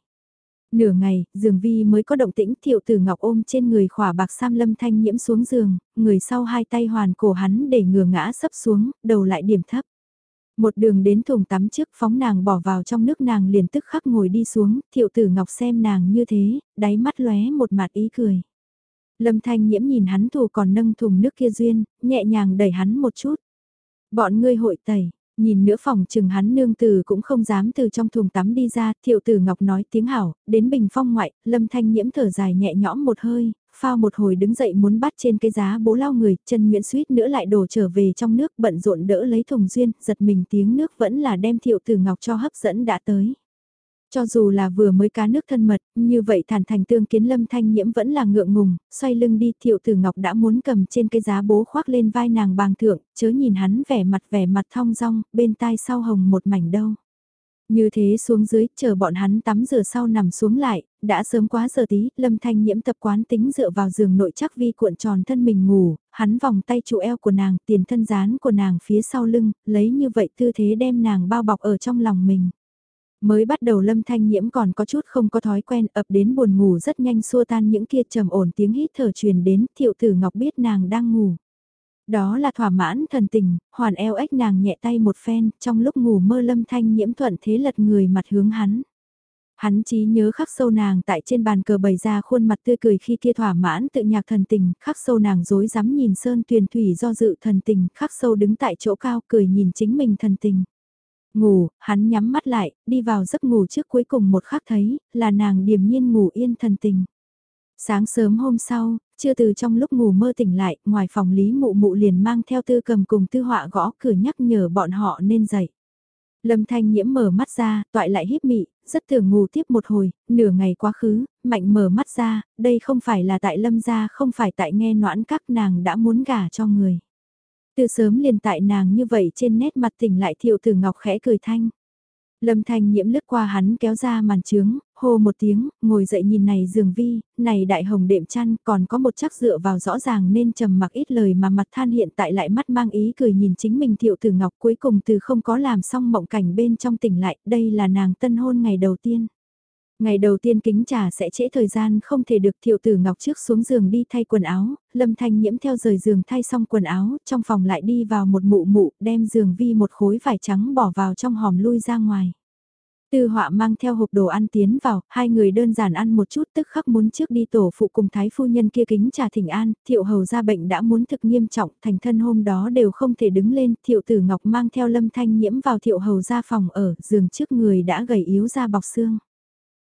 Nửa ngày, giường vi mới có động tĩnh thiệu tử ngọc ôm trên người khỏa bạc sam lâm thanh nhiễm xuống giường, người sau hai tay hoàn cổ hắn để ngừa ngã sấp xuống, đầu lại điểm thấp. Một đường đến thùng tắm trước phóng nàng bỏ vào trong nước nàng liền tức khắc ngồi đi xuống, thiệu tử ngọc xem nàng như thế, đáy mắt lóe một mặt ý cười. Lâm thanh nhiễm nhìn hắn thù còn nâng thùng nước kia duyên, nhẹ nhàng đẩy hắn một chút. Bọn ngươi hội tẩy, nhìn nữa phòng chừng hắn nương từ cũng không dám từ trong thùng tắm đi ra, thiệu tử ngọc nói tiếng hảo, đến bình phong ngoại, lâm thanh nhiễm thở dài nhẹ nhõm một hơi, phao một hồi đứng dậy muốn bắt trên cái giá bố lau người, chân Nguyễn suýt nữa lại đổ trở về trong nước bận rộn đỡ lấy thùng duyên, giật mình tiếng nước vẫn là đem thiệu tử ngọc cho hấp dẫn đã tới. Cho dù là vừa mới cá nước thân mật, như vậy thản thành tương kiến lâm thanh nhiễm vẫn là ngượng ngùng, xoay lưng đi thiệu tử ngọc đã muốn cầm trên cái giá bố khoác lên vai nàng bàng thượng, chớ nhìn hắn vẻ mặt vẻ mặt thong dong, bên tai sau hồng một mảnh đâu. Như thế xuống dưới, chờ bọn hắn tắm rửa sau nằm xuống lại, đã sớm quá giờ tí, lâm thanh nhiễm tập quán tính dựa vào giường nội chắc vi cuộn tròn thân mình ngủ, hắn vòng tay trụ eo của nàng, tiền thân dán của nàng phía sau lưng, lấy như vậy tư thế đem nàng bao bọc ở trong lòng mình. Mới bắt đầu lâm thanh nhiễm còn có chút không có thói quen ập đến buồn ngủ rất nhanh xua tan những kia trầm ổn tiếng hít thở truyền đến thiệu tử ngọc biết nàng đang ngủ. Đó là thỏa mãn thần tình, hoàn eo ếch nàng nhẹ tay một phen, trong lúc ngủ mơ lâm thanh nhiễm thuận thế lật người mặt hướng hắn. Hắn trí nhớ khắc sâu nàng tại trên bàn cờ bày ra khuôn mặt tươi cười khi kia thỏa mãn tự nhạc thần tình, khắc sâu nàng dối dám nhìn sơn tuyền thủy do dự thần tình, khắc sâu đứng tại chỗ cao cười nhìn chính mình thần tình. Ngủ, hắn nhắm mắt lại, đi vào giấc ngủ trước cuối cùng một khắc thấy, là nàng điềm nhiên ngủ yên thần tình. Sáng sớm hôm sau, chưa từ trong lúc ngủ mơ tỉnh lại, ngoài phòng lý mụ mụ liền mang theo tư cầm cùng tư họa gõ cửa nhắc nhở bọn họ nên dậy. Lâm thanh nhiễm mở mắt ra, toại lại híp mị, rất thường ngủ tiếp một hồi, nửa ngày quá khứ, mạnh mở mắt ra, đây không phải là tại lâm gia không phải tại nghe noãn các nàng đã muốn gả cho người. Từ sớm liền tại nàng như vậy trên nét mặt tỉnh lại thiệu tử ngọc khẽ cười thanh. Lâm Thanh nhiễm lướt qua hắn kéo ra màn trướng, hô một tiếng, ngồi dậy nhìn này giường vi, này đại hồng đệm chăn còn có một chắc dựa vào rõ ràng nên trầm mặc ít lời mà mặt than hiện tại lại mắt mang ý cười nhìn chính mình thiệu tử ngọc cuối cùng từ không có làm xong mộng cảnh bên trong tỉnh lại, đây là nàng tân hôn ngày đầu tiên. Ngày đầu tiên kính trà sẽ trễ thời gian không thể được thiệu tử ngọc trước xuống giường đi thay quần áo, lâm thanh nhiễm theo rời giường thay xong quần áo, trong phòng lại đi vào một mụ mụ, đem giường vi một khối vải trắng bỏ vào trong hòm lui ra ngoài. Tư họa mang theo hộp đồ ăn tiến vào, hai người đơn giản ăn một chút tức khắc muốn trước đi tổ phụ cùng thái phu nhân kia kính trà thỉnh an, thiệu hầu ra bệnh đã muốn thực nghiêm trọng, thành thân hôm đó đều không thể đứng lên, thiệu tử ngọc mang theo lâm thanh nhiễm vào thiệu hầu ra phòng ở, giường trước người đã gầy yếu ra bọc xương.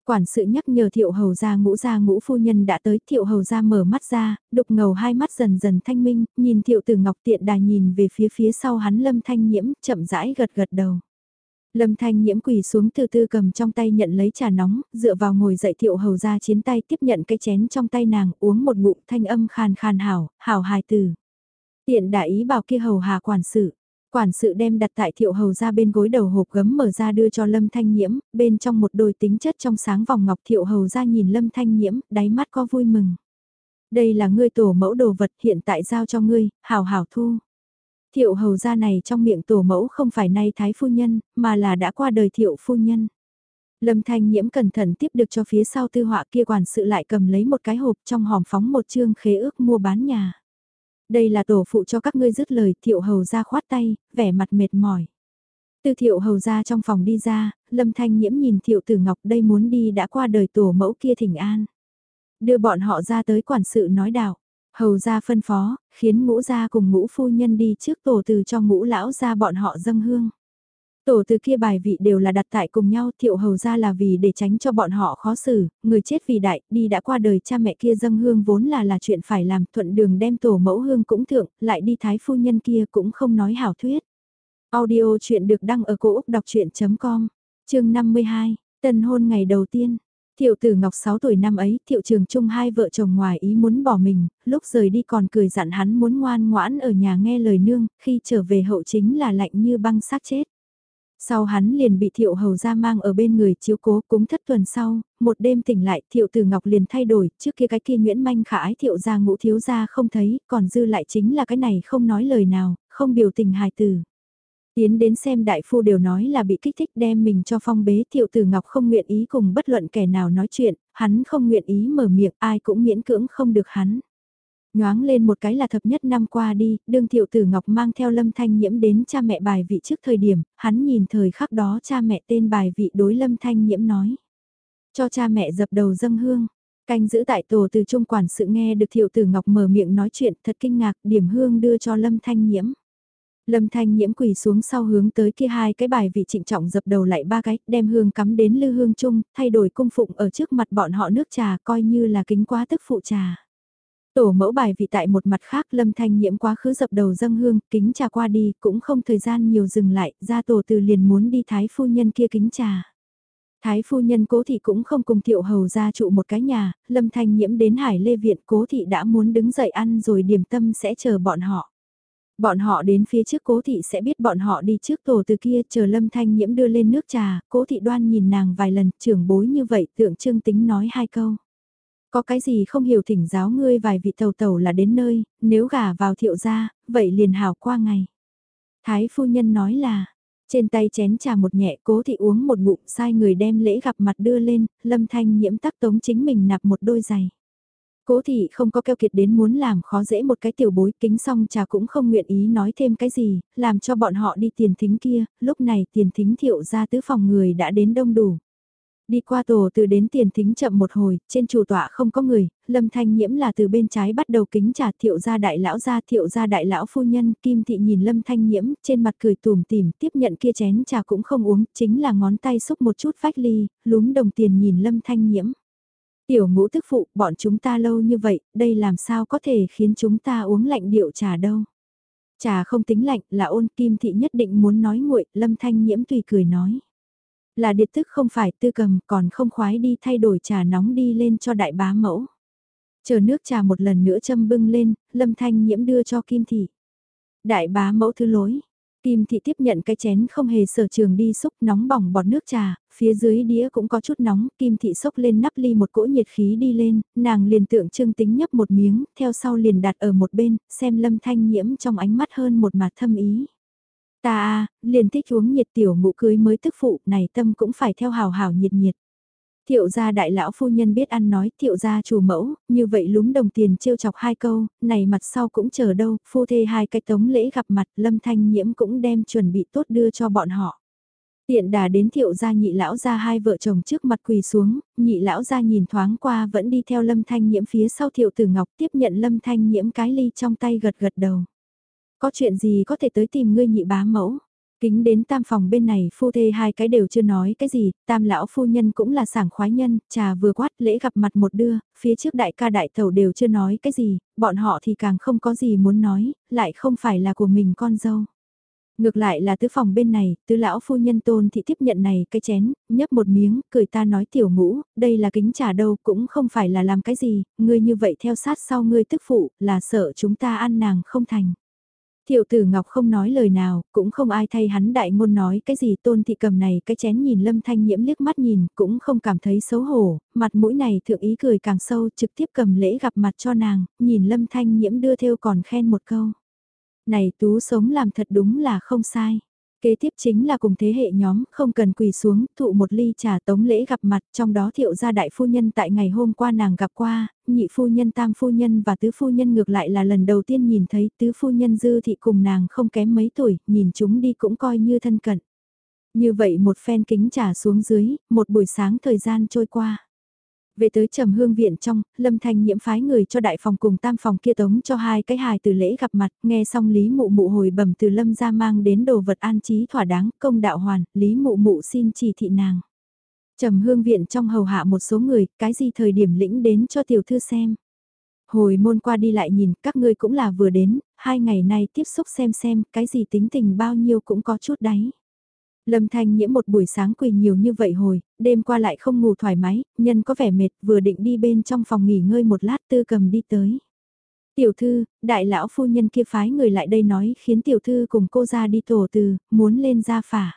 Quản sự nhắc nhở thiệu hầu gia ngũ gia ngũ phu nhân đã tới thiệu hầu gia mở mắt ra, đục ngầu hai mắt dần dần thanh minh, nhìn thiệu tử ngọc tiện đài nhìn về phía phía sau hắn lâm thanh nhiễm, chậm rãi gật gật đầu. Lâm thanh nhiễm quỳ xuống từ từ cầm trong tay nhận lấy trà nóng, dựa vào ngồi dậy thiệu hầu ra chiến tay tiếp nhận cái chén trong tay nàng uống một ngụm thanh âm khàn khàn hảo, hảo hài từ. Tiện đại ý bảo kia hầu hà quản sự. Quản sự đem đặt tại thiệu hầu ra bên gối đầu hộp gấm mở ra đưa cho Lâm Thanh Nhiễm, bên trong một đôi tính chất trong sáng vòng ngọc thiệu hầu ra nhìn Lâm Thanh Nhiễm, đáy mắt có vui mừng. Đây là ngươi tổ mẫu đồ vật hiện tại giao cho ngươi, hào hào thu. Thiệu hầu ra này trong miệng tổ mẫu không phải nay thái phu nhân, mà là đã qua đời thiệu phu nhân. Lâm Thanh Nhiễm cẩn thận tiếp được cho phía sau tư họa kia quản sự lại cầm lấy một cái hộp trong hòm phóng một chương khế ước mua bán nhà. Đây là tổ phụ cho các ngươi dứt lời thiệu hầu ra khoát tay, vẻ mặt mệt mỏi. Từ thiệu hầu ra trong phòng đi ra, lâm thanh nhiễm nhìn thiệu tử ngọc đây muốn đi đã qua đời tổ mẫu kia thỉnh an. Đưa bọn họ ra tới quản sự nói đạo. Hầu ra phân phó, khiến ngũ gia cùng ngũ phu nhân đi trước tổ từ cho ngũ lão ra bọn họ dâng hương. Tổ từ kia bài vị đều là đặt tại cùng nhau, thiệu hầu ra là vì để tránh cho bọn họ khó xử, người chết vì đại, đi đã qua đời cha mẹ kia dâng hương vốn là là chuyện phải làm, thuận đường đem tổ mẫu hương cũng thượng, lại đi thái phu nhân kia cũng không nói hảo thuyết. Audio chuyện được đăng ở cổ Úc đọc chuyện.com, chương 52, tân hôn ngày đầu tiên. Thiệu tử Ngọc 6 tuổi năm ấy, thiệu trường chung hai vợ chồng ngoài ý muốn bỏ mình, lúc rời đi còn cười dặn hắn muốn ngoan ngoãn ở nhà nghe lời nương, khi trở về hậu chính là lạnh như băng xác chết. Sau hắn liền bị thiệu hầu ra mang ở bên người chiếu cố cúng thất tuần sau, một đêm tỉnh lại thiệu tử ngọc liền thay đổi, trước kia cái kia Nguyễn Manh khả ái thiệu ra ngũ thiếu ra không thấy, còn dư lại chính là cái này không nói lời nào, không biểu tình hài tử. Tiến đến xem đại phu đều nói là bị kích thích đem mình cho phong bế thiệu tử ngọc không nguyện ý cùng bất luận kẻ nào nói chuyện, hắn không nguyện ý mở miệng ai cũng miễn cưỡng không được hắn. Nhoáng lên một cái là thập nhất năm qua đi, đương thiệu tử ngọc mang theo lâm thanh nhiễm đến cha mẹ bài vị trước thời điểm, hắn nhìn thời khắc đó cha mẹ tên bài vị đối lâm thanh nhiễm nói. Cho cha mẹ dập đầu dâng hương, canh giữ tại tổ từ trung quản sự nghe được thiệu tử ngọc mở miệng nói chuyện thật kinh ngạc điểm hương đưa cho lâm thanh nhiễm. Lâm Thanh Nhiễm quỳ xuống sau hướng tới kia hai cái bài vị trịnh trọng dập đầu lại ba cái, đem hương cắm đến lư hương chung, thay đổi cung phụng ở trước mặt bọn họ nước trà coi như là kính quá tức phụ trà. Tổ mẫu bài vị tại một mặt khác lâm thanh nhiễm quá khứ dập đầu dâng hương, kính trà qua đi, cũng không thời gian nhiều dừng lại, ra tổ từ liền muốn đi thái phu nhân kia kính trà. Thái phu nhân cố thị cũng không cùng thiệu hầu ra trụ một cái nhà, lâm thanh nhiễm đến hải lê viện cố thị đã muốn đứng dậy ăn rồi điểm tâm sẽ chờ bọn họ. Bọn họ đến phía trước cố thị sẽ biết bọn họ đi trước tổ từ kia chờ lâm thanh nhiễm đưa lên nước trà, cố thị đoan nhìn nàng vài lần trưởng bối như vậy tượng trưng tính nói hai câu. Có cái gì không hiểu thỉnh giáo ngươi vài vị tàu tàu là đến nơi, nếu gả vào thiệu gia, vậy liền hảo qua ngày. Thái phu nhân nói là, trên tay chén trà một nhẹ cố thị uống một ngụm sai người đem lễ gặp mặt đưa lên, lâm thanh nhiễm tắc tống chính mình nạp một đôi giày. Cố thị không có keo kiệt đến muốn làm khó dễ một cái tiểu bối kính xong trà cũng không nguyện ý nói thêm cái gì, làm cho bọn họ đi tiền thính kia, lúc này tiền thính thiệu ra tứ phòng người đã đến đông đủ. Đi qua tổ từ đến tiền thính chậm một hồi, trên chủ tọa không có người, lâm thanh nhiễm là từ bên trái bắt đầu kính trà thiệu gia đại lão gia thiệu gia đại lão phu nhân, kim thị nhìn lâm thanh nhiễm, trên mặt cười tùm tìm, tiếp nhận kia chén trà cũng không uống, chính là ngón tay xúc một chút vách ly, lúm đồng tiền nhìn lâm thanh nhiễm. Tiểu ngũ tức phụ, bọn chúng ta lâu như vậy, đây làm sao có thể khiến chúng ta uống lạnh điệu trà đâu. Trà không tính lạnh là ôn kim thị nhất định muốn nói nguội, lâm thanh nhiễm tùy cười nói. Là điệt tức không phải tư cầm còn không khoái đi thay đổi trà nóng đi lên cho đại bá mẫu. Chờ nước trà một lần nữa châm bưng lên, lâm thanh nhiễm đưa cho kim thị. Đại bá mẫu thứ lối, Kim thị tiếp nhận cái chén không hề sở trường đi xúc nóng bỏng bọt nước trà, phía dưới đĩa cũng có chút nóng, kim thị xốc lên nắp ly một cỗ nhiệt khí đi lên, nàng liền tượng trưng tính nhấp một miếng, theo sau liền đặt ở một bên, xem lâm thanh nhiễm trong ánh mắt hơn một mặt thâm ý. Ta a liền thích uống nhiệt tiểu ngũ cưới mới tức phụ, này tâm cũng phải theo hào hào nhiệt nhiệt. Thiệu gia đại lão phu nhân biết ăn nói thiệu gia chủ mẫu, như vậy lúm đồng tiền trêu chọc hai câu, này mặt sau cũng chờ đâu, phu thê hai cái tống lễ gặp mặt, lâm thanh nhiễm cũng đem chuẩn bị tốt đưa cho bọn họ. Tiện đà đến thiệu gia nhị lão gia hai vợ chồng trước mặt quỳ xuống, nhị lão gia nhìn thoáng qua vẫn đi theo lâm thanh nhiễm phía sau thiệu tử ngọc tiếp nhận lâm thanh nhiễm cái ly trong tay gật gật đầu. Có chuyện gì có thể tới tìm ngươi nhị bá mẫu? Kính đến tam phòng bên này phu thê hai cái đều chưa nói cái gì, tam lão phu nhân cũng là sảng khoái nhân, trà vừa quát lễ gặp mặt một đưa, phía trước đại ca đại thầu đều chưa nói cái gì, bọn họ thì càng không có gì muốn nói, lại không phải là của mình con dâu. Ngược lại là tứ phòng bên này, tứ lão phu nhân tôn thị tiếp nhận này cái chén, nhấp một miếng, cười ta nói tiểu ngũ, đây là kính trà đâu cũng không phải là làm cái gì, ngươi như vậy theo sát sau ngươi tức phụ, là sợ chúng ta ăn nàng không thành. Thiệu tử Ngọc không nói lời nào, cũng không ai thay hắn đại ngôn nói cái gì tôn thị cầm này cái chén nhìn lâm thanh nhiễm liếc mắt nhìn, cũng không cảm thấy xấu hổ, mặt mũi này thượng ý cười càng sâu trực tiếp cầm lễ gặp mặt cho nàng, nhìn lâm thanh nhiễm đưa theo còn khen một câu. Này tú sống làm thật đúng là không sai. Kế tiếp chính là cùng thế hệ nhóm, không cần quỳ xuống, thụ một ly trà tống lễ gặp mặt, trong đó thiệu gia đại phu nhân tại ngày hôm qua nàng gặp qua, nhị phu nhân tam phu nhân và tứ phu nhân ngược lại là lần đầu tiên nhìn thấy tứ phu nhân dư thị cùng nàng không kém mấy tuổi, nhìn chúng đi cũng coi như thân cận. Như vậy một phen kính trà xuống dưới, một buổi sáng thời gian trôi qua. Về tới trầm hương viện trong, Lâm Thanh nhiễm phái người cho đại phòng cùng tam phòng kia tống cho hai cái hài từ lễ gặp mặt, nghe xong Lý Mụ Mụ hồi bẩm từ Lâm ra mang đến đồ vật an trí thỏa đáng, công đạo hoàn, Lý Mụ Mụ xin chỉ thị nàng. Trầm hương viện trong hầu hạ một số người, cái gì thời điểm lĩnh đến cho tiểu thư xem. Hồi môn qua đi lại nhìn, các ngươi cũng là vừa đến, hai ngày nay tiếp xúc xem xem, cái gì tính tình bao nhiêu cũng có chút đáy. Lâm Thanh nhiễm một buổi sáng quỳ nhiều như vậy hồi, đêm qua lại không ngủ thoải mái, nhân có vẻ mệt, vừa định đi bên trong phòng nghỉ ngơi một lát tư cầm đi tới. Tiểu thư, đại lão phu nhân kia phái người lại đây nói khiến tiểu thư cùng cô ra đi tổ từ, muốn lên ra phả.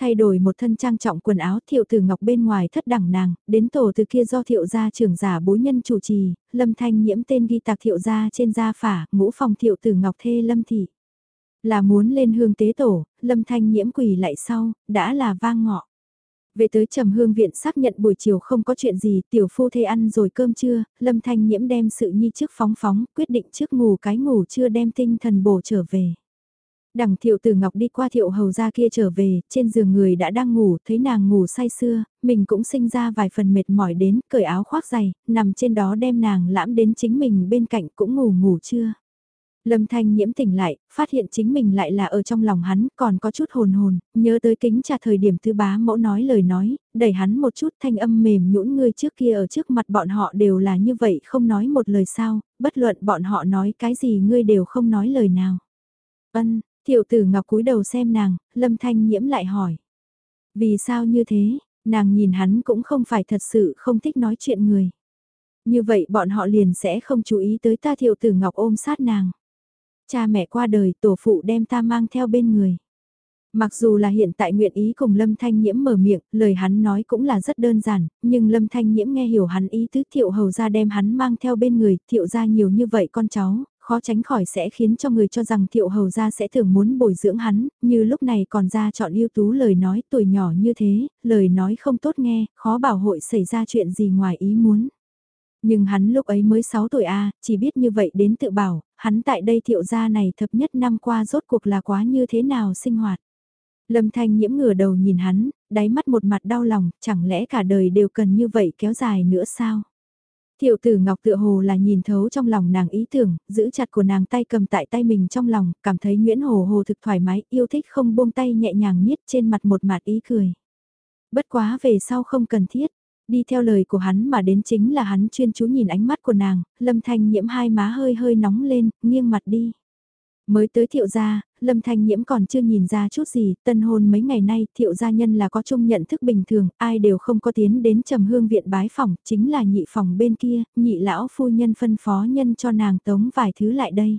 Thay đổi một thân trang trọng quần áo thiệu tử ngọc bên ngoài thất đẳng nàng, đến tổ từ kia do thiệu gia trưởng giả bối nhân chủ trì, lâm thanh nhiễm tên ghi tạc thiệu gia trên gia phả, ngũ phòng thiệu tử ngọc thê lâm thị. Là muốn lên hương tế tổ, lâm thanh nhiễm quỳ lại sau, đã là vang ngọ. Về tới trầm hương viện xác nhận buổi chiều không có chuyện gì, tiểu phu thê ăn rồi cơm trưa, lâm thanh nhiễm đem sự nhi trước phóng phóng, quyết định trước ngủ cái ngủ chưa đem tinh thần bổ trở về. Đằng thiệu từ ngọc đi qua thiệu hầu ra kia trở về, trên giường người đã đang ngủ, thấy nàng ngủ say sưa, mình cũng sinh ra vài phần mệt mỏi đến, cởi áo khoác dày, nằm trên đó đem nàng lãm đến chính mình bên cạnh cũng ngủ ngủ chưa. Lâm Thanh nhiễm tỉnh lại, phát hiện chính mình lại là ở trong lòng hắn, còn có chút hồn hồn, nhớ tới kính trà thời điểm thứ bá mẫu nói lời nói, đẩy hắn một chút thanh âm mềm nhũn ngươi trước kia ở trước mặt bọn họ đều là như vậy không nói một lời sao, bất luận bọn họ nói cái gì ngươi đều không nói lời nào. Ân, tiểu tử ngọc cúi đầu xem nàng, Lâm Thanh nhiễm lại hỏi. Vì sao như thế, nàng nhìn hắn cũng không phải thật sự không thích nói chuyện người. Như vậy bọn họ liền sẽ không chú ý tới ta tiểu tử ngọc ôm sát nàng. Cha mẹ qua đời tổ phụ đem ta mang theo bên người. Mặc dù là hiện tại nguyện ý cùng Lâm Thanh Nhiễm mở miệng, lời hắn nói cũng là rất đơn giản, nhưng Lâm Thanh Nhiễm nghe hiểu hắn ý tứ thiệu hầu ra đem hắn mang theo bên người, thiệu ra nhiều như vậy con cháu, khó tránh khỏi sẽ khiến cho người cho rằng thiệu hầu ra sẽ thường muốn bồi dưỡng hắn, như lúc này còn ra chọn ưu tú lời nói tuổi nhỏ như thế, lời nói không tốt nghe, khó bảo hội xảy ra chuyện gì ngoài ý muốn. Nhưng hắn lúc ấy mới 6 tuổi A, chỉ biết như vậy đến tự bảo, hắn tại đây thiệu gia này thập nhất năm qua rốt cuộc là quá như thế nào sinh hoạt. Lâm Thanh nhiễm ngửa đầu nhìn hắn, đáy mắt một mặt đau lòng, chẳng lẽ cả đời đều cần như vậy kéo dài nữa sao? Tiểu tử Ngọc tựa hồ là nhìn thấu trong lòng nàng ý tưởng, giữ chặt của nàng tay cầm tại tay mình trong lòng, cảm thấy Nguyễn Hồ Hồ thực thoải mái, yêu thích không buông tay nhẹ nhàng miết trên mặt một mặt ý cười. Bất quá về sau không cần thiết, đi theo lời của hắn mà đến chính là hắn chuyên chú nhìn ánh mắt của nàng, lâm thanh nhiễm hai má hơi hơi nóng lên, nghiêng mặt đi. Mới tới thiệu gia, Lâm Thanh Nhiễm còn chưa nhìn ra chút gì, tân hôn mấy ngày nay thiệu gia nhân là có chung nhận thức bình thường, ai đều không có tiến đến trầm hương viện bái phòng, chính là nhị phòng bên kia, nhị lão phu nhân phân phó nhân cho nàng tống vài thứ lại đây.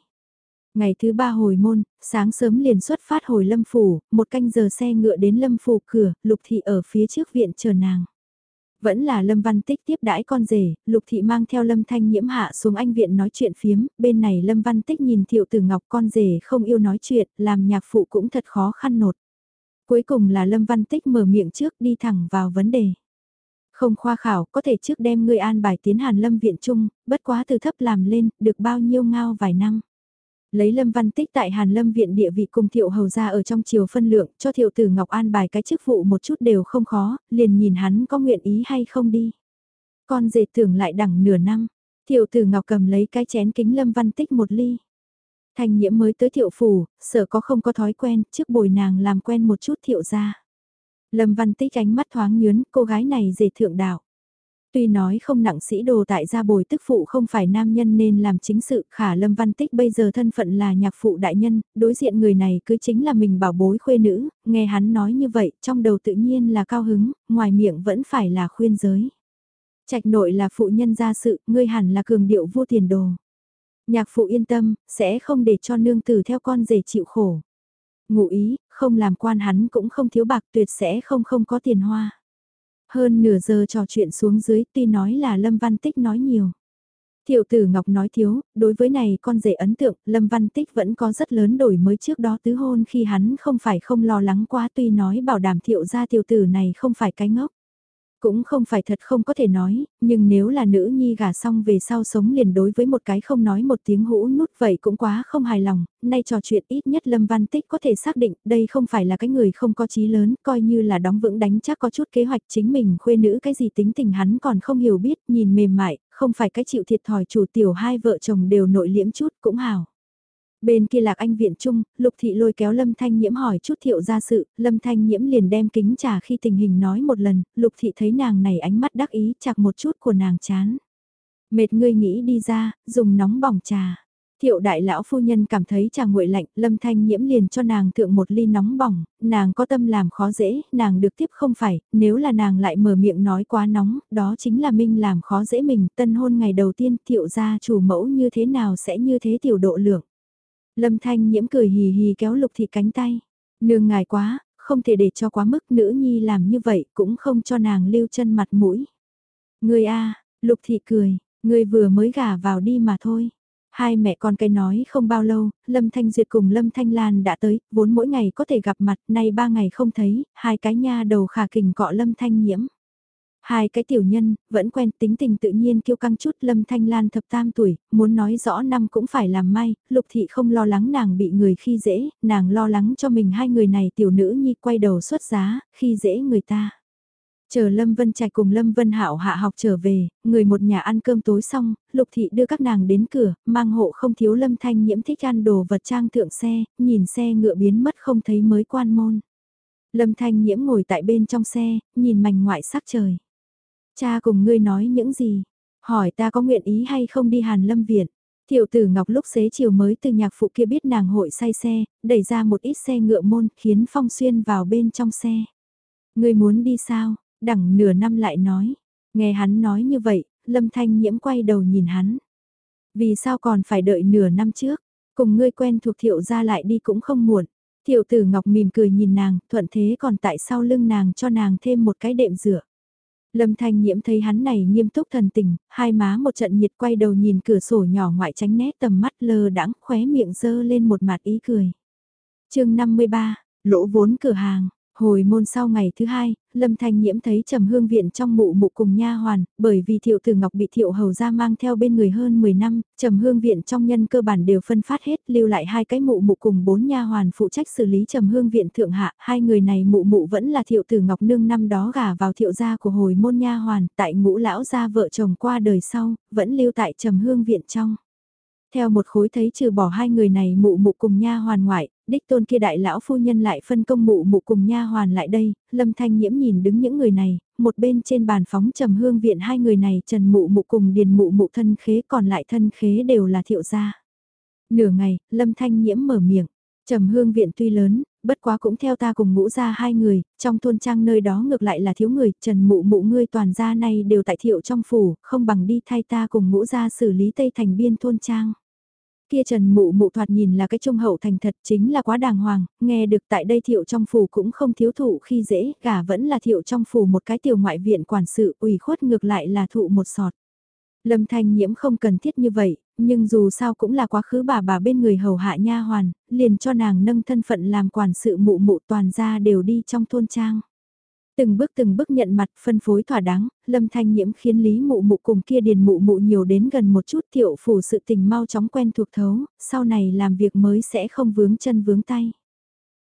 Ngày thứ ba hồi môn, sáng sớm liền xuất phát hồi lâm phủ, một canh giờ xe ngựa đến lâm phủ cửa, lục thị ở phía trước viện chờ nàng. Vẫn là Lâm Văn Tích tiếp đãi con rể, Lục Thị mang theo Lâm Thanh nhiễm hạ xuống anh viện nói chuyện phiếm, bên này Lâm Văn Tích nhìn Thiệu Tử Ngọc con rể không yêu nói chuyện, làm nhạc phụ cũng thật khó khăn nột. Cuối cùng là Lâm Văn Tích mở miệng trước đi thẳng vào vấn đề. Không khoa khảo, có thể trước đem ngươi an bài tiến hàn lâm viện chung, bất quá từ thấp làm lên, được bao nhiêu ngao vài năm lấy Lâm Văn Tích tại Hàn Lâm viện địa vị cùng Thiệu Hầu ra ở trong chiều phân lượng, cho Thiệu Tử Ngọc an bài cái chức vụ một chút đều không khó, liền nhìn hắn có nguyện ý hay không đi. Con dệt tưởng lại đẳng nửa năm, Thiệu Tử Ngọc cầm lấy cái chén kính Lâm Văn Tích một ly. Thành nhiễm mới tới Thiệu Phủ, sợ có không có thói quen, trước bồi nàng làm quen một chút Thiệu ra. Lâm Văn Tích ánh mắt thoáng nhướn, cô gái này dệt thượng đạo. Tuy nói không nặng sĩ đồ tại gia bồi tức phụ không phải nam nhân nên làm chính sự, khả Lâm Văn Tích bây giờ thân phận là nhạc phụ đại nhân, đối diện người này cứ chính là mình bảo bối khuê nữ, nghe hắn nói như vậy, trong đầu tự nhiên là cao hứng, ngoài miệng vẫn phải là khuyên giới. Trạch nội là phụ nhân gia sự, ngươi hẳn là cường điệu vua tiền đồ. Nhạc phụ yên tâm, sẽ không để cho nương tử theo con rể chịu khổ. Ngụ ý, không làm quan hắn cũng không thiếu bạc tuyệt sẽ không không có tiền hoa. Hơn nửa giờ trò chuyện xuống dưới tuy nói là Lâm Văn Tích nói nhiều. Thiệu tử Ngọc nói thiếu, đối với này con rể ấn tượng, Lâm Văn Tích vẫn có rất lớn đổi mới trước đó tứ hôn khi hắn không phải không lo lắng quá tuy nói bảo đảm thiệu gia tiểu tử này không phải cái ngốc. Cũng không phải thật không có thể nói, nhưng nếu là nữ nhi gả xong về sau sống liền đối với một cái không nói một tiếng hũ nút vậy cũng quá không hài lòng, nay trò chuyện ít nhất Lâm Văn Tích có thể xác định đây không phải là cái người không có chí lớn, coi như là đóng vững đánh chắc có chút kế hoạch chính mình khuê nữ cái gì tính tình hắn còn không hiểu biết, nhìn mềm mại, không phải cái chịu thiệt thòi chủ tiểu hai vợ chồng đều nội liễm chút cũng hào. Bên kia lạc anh viện trung, lục thị lôi kéo lâm thanh nhiễm hỏi chút thiệu ra sự, lâm thanh nhiễm liền đem kính trà khi tình hình nói một lần, lục thị thấy nàng này ánh mắt đắc ý chặt một chút của nàng chán. Mệt ngươi nghĩ đi ra, dùng nóng bỏng trà. Thiệu đại lão phu nhân cảm thấy trà nguội lạnh, lâm thanh nhiễm liền cho nàng thượng một ly nóng bỏng, nàng có tâm làm khó dễ, nàng được tiếp không phải, nếu là nàng lại mở miệng nói quá nóng, đó chính là minh làm khó dễ mình, tân hôn ngày đầu tiên thiệu gia chủ mẫu như thế nào sẽ như thế tiểu độ lượng. Lâm Thanh nhiễm cười hì hì kéo lục thị cánh tay. Nương ngài quá, không thể để cho quá mức nữ nhi làm như vậy cũng không cho nàng lưu chân mặt mũi. Người a lục thị cười, người vừa mới gả vào đi mà thôi. Hai mẹ con cái nói không bao lâu, Lâm Thanh Duyệt cùng Lâm Thanh Lan đã tới, vốn mỗi ngày có thể gặp mặt, nay ba ngày không thấy, hai cái nha đầu khả kình cọ Lâm Thanh nhiễm. Hai cái tiểu nhân, vẫn quen tính tình tự nhiên kiêu căng chút lâm thanh lan thập tam tuổi, muốn nói rõ năm cũng phải làm may, lục thị không lo lắng nàng bị người khi dễ, nàng lo lắng cho mình hai người này tiểu nữ nhi quay đầu xuất giá, khi dễ người ta. Chờ Lâm Vân Trạch cùng Lâm Vân Hạo hạ học trở về, người một nhà ăn cơm tối xong, Lục Thị đưa các nàng đến cửa, mang hộ không thiếu Lâm Thanh nhiễm thích ăn đồ vật trang thượng xe, nhìn xe ngựa biến mất không thấy mới quan môn. Lâm Thanh nhiễm ngồi tại bên trong xe, nhìn mảnh ngoại sắc trời. Cha cùng ngươi nói những gì? Hỏi ta có nguyện ý hay không đi Hàn Lâm Viện? Tiểu tử Ngọc lúc xế chiều mới từ nhạc phụ kia biết nàng hội say xe, đẩy ra một ít xe ngựa môn khiến Phong Xuyên vào bên trong xe. Ngươi muốn đi sao? Đẳng nửa năm lại nói. Nghe hắn nói như vậy, Lâm Thanh Nhiễm quay đầu nhìn hắn. Vì sao còn phải đợi nửa năm trước? Cùng ngươi quen thuộc thiệu ra lại đi cũng không muộn. Thiệu tử Ngọc mỉm cười nhìn nàng, thuận thế còn tại sau lưng nàng cho nàng thêm một cái đệm dựa. Lâm Thanh Nhiễm thấy hắn này nghiêm túc thần tình, hai má một trận nhiệt quay đầu nhìn cửa sổ nhỏ ngoại tránh nét tầm mắt lơ đãng khóe miệng dơ lên một mặt ý cười. chương 53, lỗ vốn cửa hàng, Hồi môn sau ngày thứ hai, Lâm Thanh Nhiễm thấy Trầm Hương viện trong mụ mụ cùng nha hoàn, bởi vì Thiệu Tử Ngọc bị Thiệu Hầu ra mang theo bên người hơn 10 năm, Trầm Hương viện trong nhân cơ bản đều phân phát hết, lưu lại hai cái mụ mụ cùng bốn nha hoàn phụ trách xử lý Trầm Hương viện thượng hạ, hai người này mụ mụ vẫn là Thiệu Tử Ngọc nương năm đó gả vào Thiệu gia của hồi môn nha hoàn, tại ngũ lão gia vợ chồng qua đời sau, vẫn lưu tại Trầm Hương viện trong. Theo một khối thấy trừ bỏ hai người này mụ mụ cùng nha hoàn ngoại, đích tôn kia đại lão phu nhân lại phân công mụ mụ cùng nha hoàn lại đây, lâm thanh nhiễm nhìn đứng những người này, một bên trên bàn phóng trầm hương viện hai người này trần mụ mụ cùng điền mụ mụ thân khế còn lại thân khế đều là thiệu gia. Nửa ngày, lâm thanh nhiễm mở miệng, trầm hương viện tuy lớn, bất quá cũng theo ta cùng ngũ ra hai người, trong thôn trang nơi đó ngược lại là thiếu người, trần mụ mụ ngươi toàn gia này đều tại thiệu trong phủ, không bằng đi thay ta cùng ngũ ra xử lý tây thành biên thôn trang kia Trần Mụ Mụ thoạt nhìn là cái trung hậu thành thật chính là quá đàng hoàng, nghe được tại đây thiệu trong phủ cũng không thiếu thụ khi dễ, gả vẫn là thiệu trong phủ một cái tiểu ngoại viện quản sự ủy khuất ngược lại là thụ một sọt. Lâm Thanh Nhiễm không cần thiết như vậy, nhưng dù sao cũng là quá khứ bà bà bên người hầu hạ nha hoàn, liền cho nàng nâng thân phận làm quản sự mụ mụ toàn ra đều đi trong thôn trang. Từng bước từng bước nhận mặt phân phối thỏa đáng, lâm thanh nhiễm khiến lý mụ mụ cùng kia điền mụ mụ nhiều đến gần một chút thiệu phủ sự tình mau chóng quen thuộc thấu, sau này làm việc mới sẽ không vướng chân vướng tay.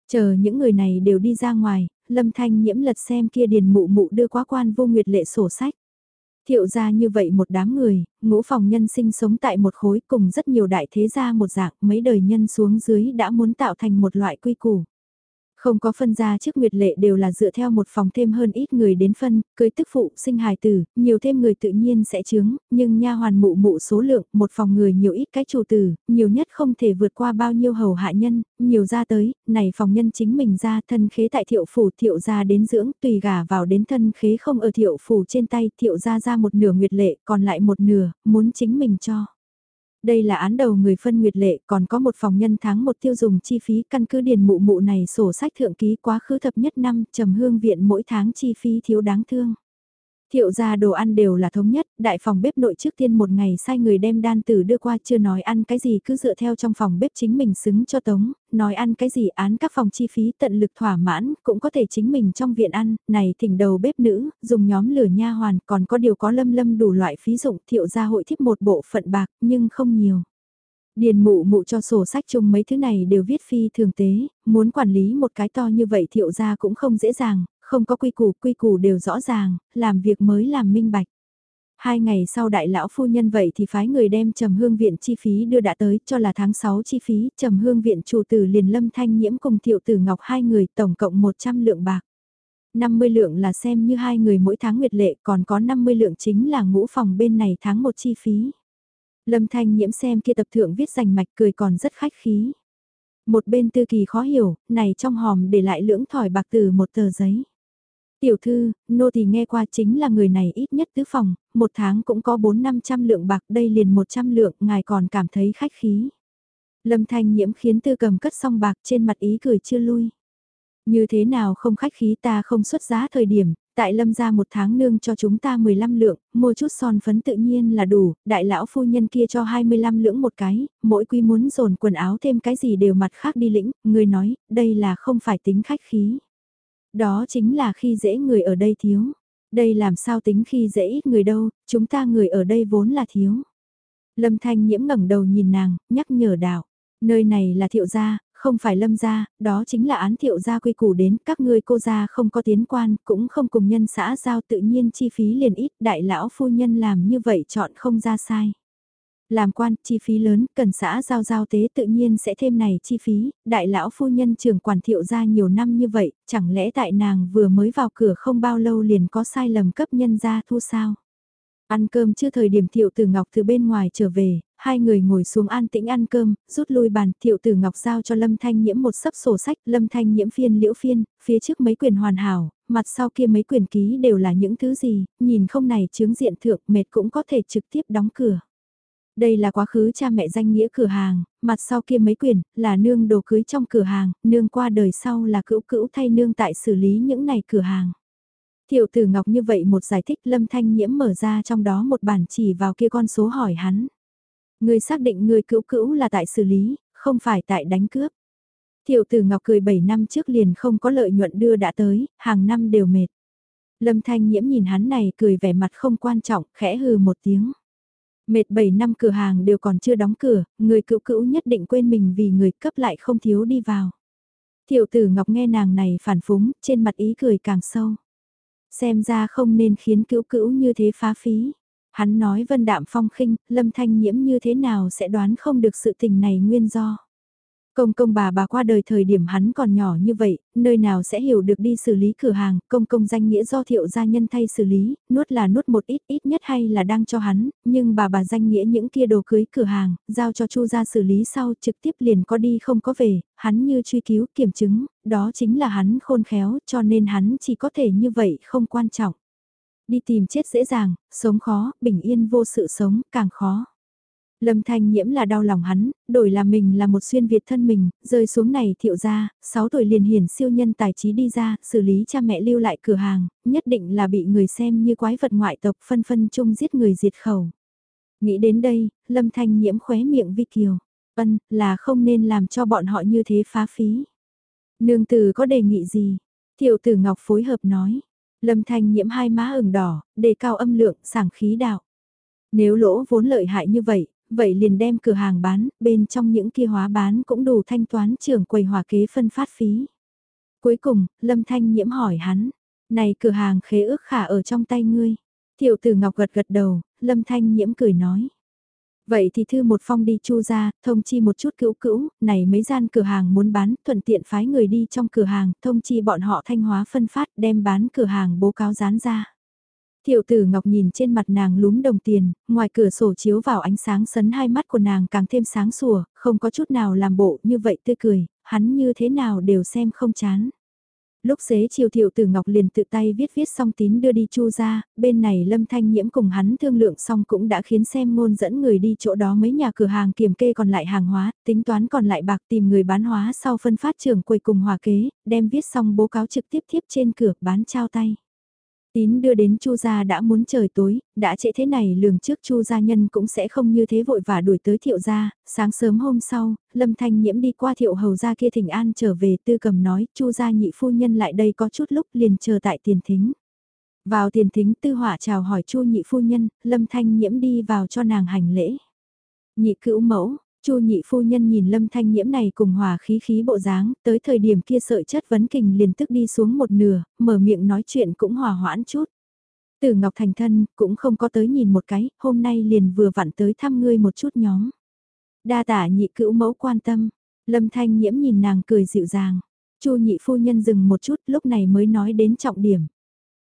Chờ những người này đều đi ra ngoài, lâm thanh nhiễm lật xem kia điền mụ mụ đưa quá quan vô nguyệt lệ sổ sách. Thiệu ra như vậy một đám người, ngũ phòng nhân sinh sống tại một khối cùng rất nhiều đại thế gia một dạng mấy đời nhân xuống dưới đã muốn tạo thành một loại quy củ. Không có phân ra trước nguyệt lệ đều là dựa theo một phòng thêm hơn ít người đến phân, cưới tức phụ, sinh hài tử, nhiều thêm người tự nhiên sẽ chướng, nhưng nha hoàn mụ mụ số lượng, một phòng người nhiều ít cái chủ tử, nhiều nhất không thể vượt qua bao nhiêu hầu hạ nhân, nhiều ra tới, này phòng nhân chính mình ra thân khế tại thiệu phủ thiệu ra đến dưỡng, tùy gả vào đến thân khế không ở thiệu phủ trên tay thiệu ra ra một nửa nguyệt lệ, còn lại một nửa, muốn chính mình cho. Đây là án đầu người phân nguyệt lệ, còn có một phòng nhân tháng một tiêu dùng chi phí căn cứ điền mụ mụ này sổ sách thượng ký quá khứ thập nhất năm trầm hương viện mỗi tháng chi phí thiếu đáng thương. Thiệu ra đồ ăn đều là thống nhất, đại phòng bếp nội trước tiên một ngày sai người đem đan tử đưa qua chưa nói ăn cái gì cứ dựa theo trong phòng bếp chính mình xứng cho tống, nói ăn cái gì án các phòng chi phí tận lực thỏa mãn, cũng có thể chính mình trong viện ăn, này thỉnh đầu bếp nữ, dùng nhóm lửa nha hoàn, còn có điều có lâm lâm đủ loại phí dụng thiệu ra hội thiếp một bộ phận bạc, nhưng không nhiều. Điền mụ mụ cho sổ sách chung mấy thứ này đều viết phi thường tế, muốn quản lý một cái to như vậy thiệu ra cũng không dễ dàng, không có quy củ, quy củ đều rõ ràng, làm việc mới làm minh bạch. Hai ngày sau đại lão phu nhân vậy thì phái người đem trầm hương viện chi phí đưa đã tới cho là tháng 6 chi phí, trầm hương viện chủ tử liền lâm thanh nhiễm cùng thiệu tử ngọc hai người tổng cộng 100 lượng bạc. 50 lượng là xem như hai người mỗi tháng nguyệt lệ còn có 50 lượng chính là ngũ phòng bên này tháng một chi phí. Lâm thanh nhiễm xem kia tập thượng viết rành mạch cười còn rất khách khí. Một bên tư kỳ khó hiểu, này trong hòm để lại lưỡng thỏi bạc từ một tờ giấy. Tiểu thư, nô thì nghe qua chính là người này ít nhất tứ phòng, một tháng cũng có 4-500 lượng bạc đây liền 100 lượng, ngài còn cảm thấy khách khí. Lâm thanh nhiễm khiến tư cầm cất xong bạc trên mặt ý cười chưa lui. Như thế nào không khách khí ta không xuất giá thời điểm, tại lâm ra một tháng nương cho chúng ta 15 lượng, mua chút son phấn tự nhiên là đủ, đại lão phu nhân kia cho 25 lượng một cái, mỗi quy muốn dồn quần áo thêm cái gì đều mặt khác đi lĩnh, người nói, đây là không phải tính khách khí. Đó chính là khi dễ người ở đây thiếu. Đây làm sao tính khi dễ ít người đâu, chúng ta người ở đây vốn là thiếu. Lâm Thanh Nhiễm ngẩng đầu nhìn nàng, nhắc nhở đạo. Nơi này là thiệu gia, không phải lâm gia, đó chính là án thiệu gia quy củ đến, các ngươi cô gia không có tiến quan, cũng không cùng nhân xã giao tự nhiên chi phí liền ít, đại lão phu nhân làm như vậy chọn không ra sai làm quan, chi phí lớn, cần xã giao giao tế tự nhiên sẽ thêm này chi phí, đại lão phu nhân trưởng quản thiệu ra nhiều năm như vậy, chẳng lẽ tại nàng vừa mới vào cửa không bao lâu liền có sai lầm cấp nhân ra thu sao? Ăn cơm chưa thời điểm thiệu tử ngọc từ bên ngoài trở về, hai người ngồi xuống an tĩnh ăn cơm, rút lui bàn, thiệu tử ngọc giao cho lâm thanh nhiễm một sấp sổ sách, lâm thanh nhiễm phiên liễu phiên, phía trước mấy quyền hoàn hảo, mặt sau kia mấy quyền ký đều là những thứ gì, nhìn không này chứng diện thượng mệt cũng có thể trực tiếp đóng cửa. Đây là quá khứ cha mẹ danh nghĩa cửa hàng, mặt sau kia mấy quyển, là nương đồ cưới trong cửa hàng, nương qua đời sau là cữu cữu thay nương tại xử lý những này cửa hàng. Thiệu tử Ngọc như vậy một giải thích lâm thanh nhiễm mở ra trong đó một bản chỉ vào kia con số hỏi hắn. Người xác định người cữu cữu là tại xử lý, không phải tại đánh cướp. Thiệu tử Ngọc cười 7 năm trước liền không có lợi nhuận đưa đã tới, hàng năm đều mệt. Lâm thanh nhiễm nhìn hắn này cười vẻ mặt không quan trọng, khẽ hừ một tiếng. Mệt 7 năm cửa hàng đều còn chưa đóng cửa, người cựu cữu nhất định quên mình vì người cấp lại không thiếu đi vào. Thiệu tử Ngọc nghe nàng này phản phúng, trên mặt ý cười càng sâu. Xem ra không nên khiến cữu cữu như thế phá phí. Hắn nói vân đạm phong khinh, lâm thanh nhiễm như thế nào sẽ đoán không được sự tình này nguyên do. Công công bà bà qua đời thời điểm hắn còn nhỏ như vậy, nơi nào sẽ hiểu được đi xử lý cửa hàng, công công danh nghĩa do thiệu gia nhân thay xử lý, nuốt là nuốt một ít ít nhất hay là đang cho hắn, nhưng bà bà danh nghĩa những kia đồ cưới cửa hàng, giao cho chu gia xử lý sau trực tiếp liền có đi không có về, hắn như truy cứu kiểm chứng, đó chính là hắn khôn khéo cho nên hắn chỉ có thể như vậy không quan trọng. Đi tìm chết dễ dàng, sống khó, bình yên vô sự sống, càng khó. Lâm Thanh Nhiễm là đau lòng hắn, đổi là mình là một xuyên Việt thân mình, rơi xuống này thiệu ra, 6 tuổi liền hiển siêu nhân tài trí đi ra, xử lý cha mẹ lưu lại cửa hàng, nhất định là bị người xem như quái vật ngoại tộc phân phân chung giết người diệt khẩu. Nghĩ đến đây, Lâm Thanh Nhiễm khóe miệng vi kiều, ân, là không nên làm cho bọn họ như thế phá phí. Nương tử có đề nghị gì? Thiệu tử Ngọc phối hợp nói. Lâm Thanh Nhiễm hai má ửng đỏ, đề cao âm lượng, sảng khí đạo. Nếu lỗ vốn lợi hại như vậy, vậy liền đem cửa hàng bán, bên trong những kia hóa bán cũng đủ thanh toán trưởng quầy hòa kế phân phát phí. Cuối cùng, Lâm Thanh nhiễm hỏi hắn, này cửa hàng khế ước khả ở trong tay ngươi. Thiệu tử Ngọc gật gật đầu, Lâm Thanh nhiễm cười nói. Vậy thì thư một phong đi chu ra, thông chi một chút cữu cữu, này mấy gian cửa hàng muốn bán, thuận tiện phái người đi trong cửa hàng, thông chi bọn họ thanh hóa phân phát đem bán cửa hàng bố cáo dán ra. Tiểu tử Ngọc nhìn trên mặt nàng lúm đồng tiền, ngoài cửa sổ chiếu vào ánh sáng sấn hai mắt của nàng càng thêm sáng sủa, không có chút nào làm bộ như vậy tươi cười, hắn như thế nào đều xem không chán. Lúc xế chiều thiệu tử Ngọc liền tự tay viết viết xong tín đưa đi chu ra, bên này lâm thanh nhiễm cùng hắn thương lượng xong cũng đã khiến xem ngôn dẫn người đi chỗ đó mấy nhà cửa hàng kiểm kê còn lại hàng hóa, tính toán còn lại bạc tìm người bán hóa sau phân phát trưởng quầy cùng hòa kế, đem viết xong bố cáo trực tiếp tiếp trên cửa bán trao tay. Tín đưa đến Chu gia đã muốn trời tối, đã trễ thế này lường trước Chu gia nhân cũng sẽ không như thế vội vã đuổi tới Thiệu gia, sáng sớm hôm sau, Lâm Thanh Nhiễm đi qua Thiệu hầu gia kia thỉnh an trở về, tư cầm nói, Chu gia nhị phu nhân lại đây có chút lúc liền chờ tại tiền thính. Vào tiền thính tư Hỏa chào hỏi Chu nhị phu nhân, Lâm Thanh Nhiễm đi vào cho nàng hành lễ. Nhị cữu mẫu, Chu nhị phu nhân nhìn lâm thanh nhiễm này cùng hòa khí khí bộ dáng, tới thời điểm kia sợi chất vấn kình liền tức đi xuống một nửa, mở miệng nói chuyện cũng hòa hoãn chút. Từ Ngọc Thành thân, cũng không có tới nhìn một cái, hôm nay liền vừa vặn tới thăm ngươi một chút nhóm. Đa tả nhị cữu mẫu quan tâm, lâm thanh nhiễm nhìn nàng cười dịu dàng. Chu nhị phu nhân dừng một chút lúc này mới nói đến trọng điểm.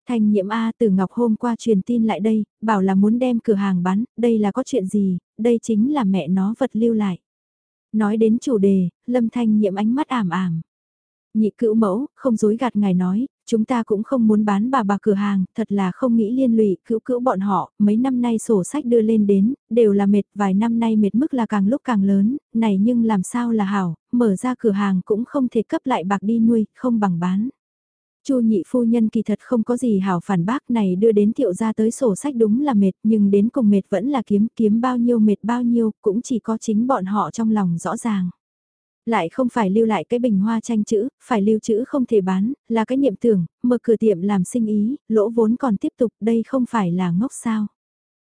Thanh nhiễm A từ Ngọc hôm qua truyền tin lại đây, bảo là muốn đem cửa hàng bán, đây là có chuyện gì, đây chính là mẹ nó vật lưu lại. Nói đến chủ đề, Lâm Thanh nhiễm ánh mắt ảm ảm. Nhị cữu mẫu, không dối gạt ngài nói, chúng ta cũng không muốn bán bà bà cửa hàng, thật là không nghĩ liên lụy cữu cữu bọn họ, mấy năm nay sổ sách đưa lên đến, đều là mệt, vài năm nay mệt mức là càng lúc càng lớn, này nhưng làm sao là hảo, mở ra cửa hàng cũng không thể cấp lại bạc đi nuôi, không bằng bán. Chu nhị phu nhân kỳ thật không có gì hảo phản bác này đưa đến thiệu ra tới sổ sách đúng là mệt nhưng đến cùng mệt vẫn là kiếm kiếm bao nhiêu mệt bao nhiêu cũng chỉ có chính bọn họ trong lòng rõ ràng. Lại không phải lưu lại cái bình hoa tranh chữ, phải lưu chữ không thể bán, là cái niệm tưởng, mở cửa tiệm làm sinh ý, lỗ vốn còn tiếp tục đây không phải là ngốc sao.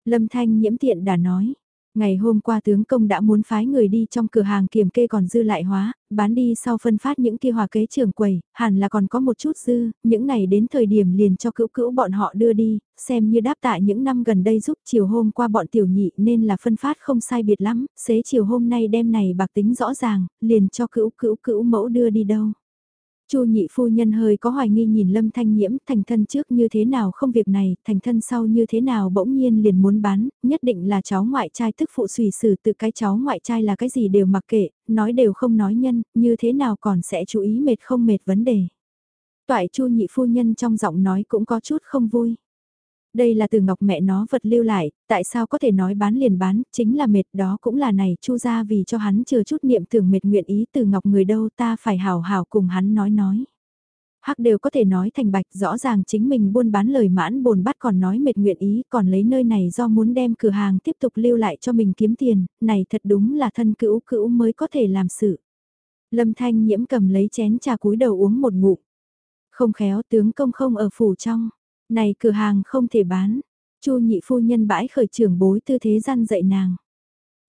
Lâm Thanh nhiễm tiện đã nói, Ngày hôm qua tướng công đã muốn phái người đi trong cửa hàng kiểm kê còn dư lại hóa, bán đi sau phân phát những kia hòa kế trưởng quầy, hẳn là còn có một chút dư, những này đến thời điểm liền cho cữu cữu bọn họ đưa đi, xem như đáp tại những năm gần đây giúp chiều hôm qua bọn tiểu nhị nên là phân phát không sai biệt lắm, xế chiều hôm nay đêm này bạc tính rõ ràng, liền cho cữu cữu cữu mẫu đưa đi đâu. Chu nhị phu nhân hơi có hoài nghi nhìn Lâm Thanh Nhiễm thành thân trước như thế nào không việc này, thành thân sau như thế nào bỗng nhiên liền muốn bán, nhất định là cháu ngoại trai tức phụ suy xử từ cái cháu ngoại trai là cái gì đều mặc kệ, nói đều không nói nhân, như thế nào còn sẽ chú ý mệt không mệt vấn đề. Toại Chu nhị phu nhân trong giọng nói cũng có chút không vui. Đây là từ ngọc mẹ nó vật lưu lại, tại sao có thể nói bán liền bán, chính là mệt đó cũng là này, chu ra vì cho hắn chưa chút niệm tưởng mệt nguyện ý từ ngọc người đâu ta phải hào hào cùng hắn nói nói. Hắc đều có thể nói thành bạch rõ ràng chính mình buôn bán lời mãn bồn bắt còn nói mệt nguyện ý còn lấy nơi này do muốn đem cửa hàng tiếp tục lưu lại cho mình kiếm tiền, này thật đúng là thân cữu cữu mới có thể làm sự. Lâm Thanh nhiễm cầm lấy chén trà cúi đầu uống một ngụm. Không khéo tướng công không ở phủ trong. Này cửa hàng không thể bán. Chu nhị phu nhân bãi khởi trưởng bối tư thế gian dạy nàng.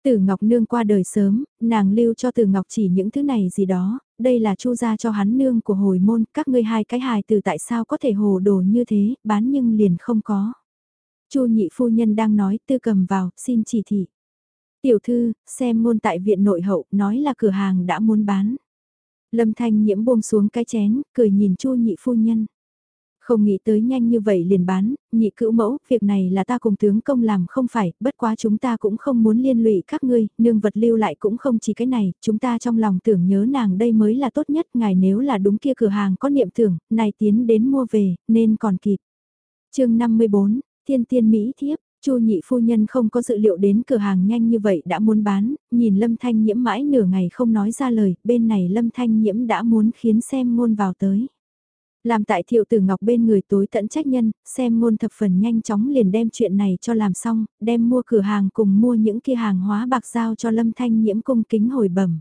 Tử Ngọc Nương qua đời sớm, nàng lưu cho Tử Ngọc chỉ những thứ này gì đó, đây là chu gia cho hắn nương của hồi môn, các ngươi hai cái hài từ tại sao có thể hồ đồ như thế, bán nhưng liền không có. Chu nhị phu nhân đang nói tư cầm vào, xin chỉ thị. Tiểu thư, xem ngôn tại viện nội hậu, nói là cửa hàng đã muốn bán. Lâm thanh nhiễm buông xuống cái chén, cười nhìn chu nhị phu nhân. Không nghĩ tới nhanh như vậy liền bán, nhị cữu mẫu, việc này là ta cùng tướng công làm không phải, bất quá chúng ta cũng không muốn liên lụy các ngươi, nương vật lưu lại cũng không chỉ cái này, chúng ta trong lòng tưởng nhớ nàng đây mới là tốt nhất, ngài nếu là đúng kia cửa hàng có niệm tưởng, này tiến đến mua về, nên còn kịp. chương 54, Thiên Tiên Mỹ Thiếp, Chu nhị phu nhân không có dự liệu đến cửa hàng nhanh như vậy đã muốn bán, nhìn Lâm Thanh Nhiễm mãi nửa ngày không nói ra lời, bên này Lâm Thanh Nhiễm đã muốn khiến xem ngôn vào tới. Làm tại thiệu tử ngọc bên người tối tận trách nhân, xem ngôn thập phần nhanh chóng liền đem chuyện này cho làm xong, đem mua cửa hàng cùng mua những kia hàng hóa bạc giao cho lâm thanh nhiễm cung kính hồi bẩm.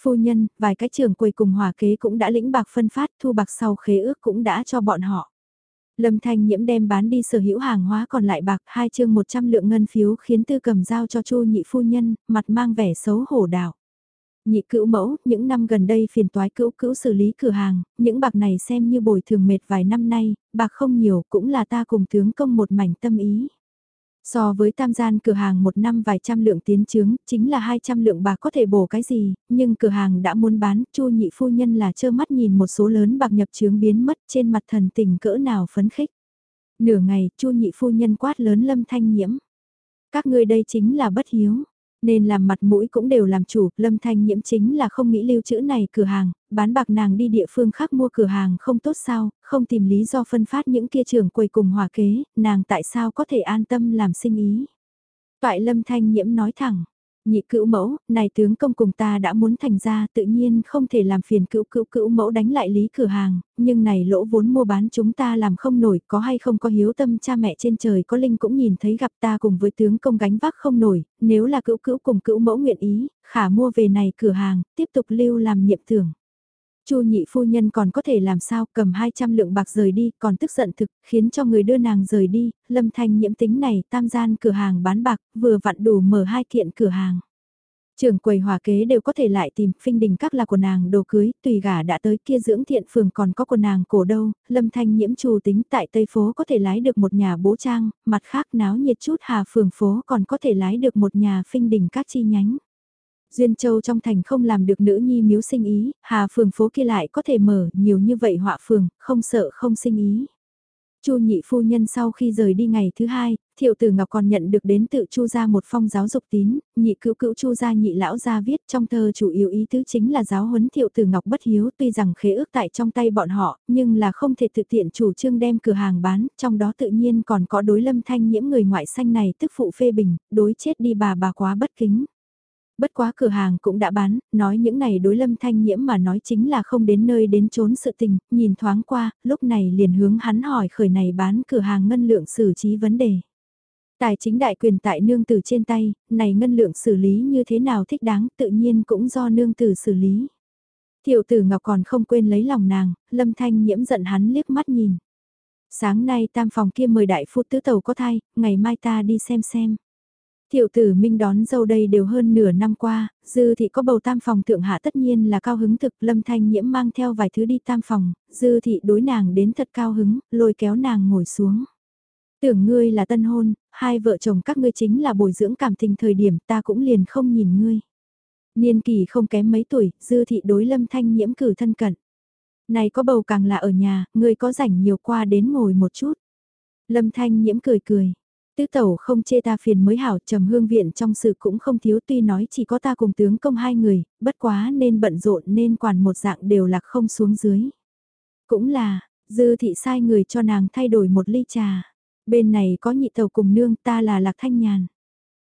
Phu nhân, vài cái trưởng quầy cùng hòa kế cũng đã lĩnh bạc phân phát thu bạc sau khế ước cũng đã cho bọn họ. Lâm Thanh Nhiễm đem bán đi sở hữu hàng hóa còn lại bạc hai chương 100 lượng ngân phiếu khiến tư cầm giao cho chu nhị phu nhân, mặt mang vẻ xấu hổ đảo. Nhị cữu mẫu, những năm gần đây phiền toái cữu cữu xử lý cửa hàng, những bạc này xem như bồi thường mệt vài năm nay, bạc không nhiều cũng là ta cùng tướng công một mảnh tâm ý. So với tam gian cửa hàng một năm vài trăm lượng tiến chứng, chính là 200 lượng bạc có thể bổ cái gì, nhưng cửa hàng đã muốn bán, chu nhị phu nhân là trơ mắt nhìn một số lớn bạc nhập trướng biến mất trên mặt thần tình cỡ nào phấn khích. Nửa ngày, chu nhị phu nhân quát lớn lâm thanh nhiễm. Các ngươi đây chính là bất hiếu. Nên làm mặt mũi cũng đều làm chủ, Lâm Thanh Nhiễm chính là không nghĩ lưu trữ này cửa hàng, bán bạc nàng đi địa phương khác mua cửa hàng không tốt sao, không tìm lý do phân phát những kia trưởng quầy cùng hòa kế, nàng tại sao có thể an tâm làm sinh ý. Toại Lâm Thanh Nhiễm nói thẳng, nhị cữu mẫu, này tướng công cùng ta đã muốn thành ra tự nhiên không thể làm phiền cữu cữu cữu mẫu đánh lại lý cửa hàng, nhưng này lỗ vốn mua bán chúng ta làm không nổi, có hay không có hiếu tâm cha mẹ trên trời có linh cũng nhìn thấy gặp ta cùng với tướng công gánh vác không nổi, nếu là cữu cữu cùng cữu mẫu nguyện ý, khả mua về này cửa hàng, tiếp tục lưu làm niệm thưởng. Chu nhị phu nhân còn có thể làm sao cầm 200 lượng bạc rời đi, còn tức giận thực, khiến cho người đưa nàng rời đi, lâm thanh nhiễm tính này tam gian cửa hàng bán bạc, vừa vặn đủ mở hai kiện cửa hàng. Trường quầy hòa kế đều có thể lại tìm phinh đình các là của nàng đồ cưới, tùy gả đã tới kia dưỡng thiện phường còn có của nàng cổ đâu, lâm thanh nhiễm trù tính tại Tây phố có thể lái được một nhà bố trang, mặt khác náo nhiệt chút hà phường phố còn có thể lái được một nhà phinh đình các chi nhánh. Duyên Châu trong thành không làm được nữ nhi miếu sinh ý, hà phường phố kia lại có thể mở nhiều như vậy họa phường, không sợ không sinh ý. Chu nhị phu nhân sau khi rời đi ngày thứ hai, thiệu tử ngọc còn nhận được đến tự chu ra một phong giáo dục tín, nhị cữu cữu chu gia nhị lão gia viết trong thơ chủ yếu ý tứ chính là giáo huấn thiệu tử ngọc bất hiếu tuy rằng khế ước tại trong tay bọn họ, nhưng là không thể thực tiện chủ trương đem cửa hàng bán, trong đó tự nhiên còn có đối lâm thanh nhiễm người ngoại xanh này tức phụ phê bình, đối chết đi bà bà quá bất kính. Bất quá cửa hàng cũng đã bán, nói những này đối lâm thanh nhiễm mà nói chính là không đến nơi đến trốn sự tình, nhìn thoáng qua, lúc này liền hướng hắn hỏi khởi này bán cửa hàng ngân lượng xử trí vấn đề. Tài chính đại quyền tại nương tử trên tay, này ngân lượng xử lý như thế nào thích đáng tự nhiên cũng do nương tử xử lý. tiểu tử Ngọc còn không quên lấy lòng nàng, lâm thanh nhiễm giận hắn liếc mắt nhìn. Sáng nay tam phòng kia mời đại phu tứ tàu có thai, ngày mai ta đi xem xem. Thiệu tử Minh đón dâu đây đều hơn nửa năm qua, Dư thị có bầu tam phòng thượng hạ tất nhiên là cao hứng thực lâm thanh nhiễm mang theo vài thứ đi tam phòng, Dư thị đối nàng đến thật cao hứng, lôi kéo nàng ngồi xuống. Tưởng ngươi là tân hôn, hai vợ chồng các ngươi chính là bồi dưỡng cảm tình thời điểm ta cũng liền không nhìn ngươi. Niên kỳ không kém mấy tuổi, Dư thị đối lâm thanh nhiễm cử thân cận. Này có bầu càng là ở nhà, ngươi có rảnh nhiều qua đến ngồi một chút. Lâm thanh nhiễm cười cười Tứ tẩu không chê ta phiền mới hảo trầm hương viện trong sự cũng không thiếu tuy nói chỉ có ta cùng tướng công hai người, bất quá nên bận rộn nên quản một dạng đều lạc không xuống dưới. Cũng là, dư thị sai người cho nàng thay đổi một ly trà. Bên này có nhị tẩu cùng nương ta là Lạc Thanh Nhàn.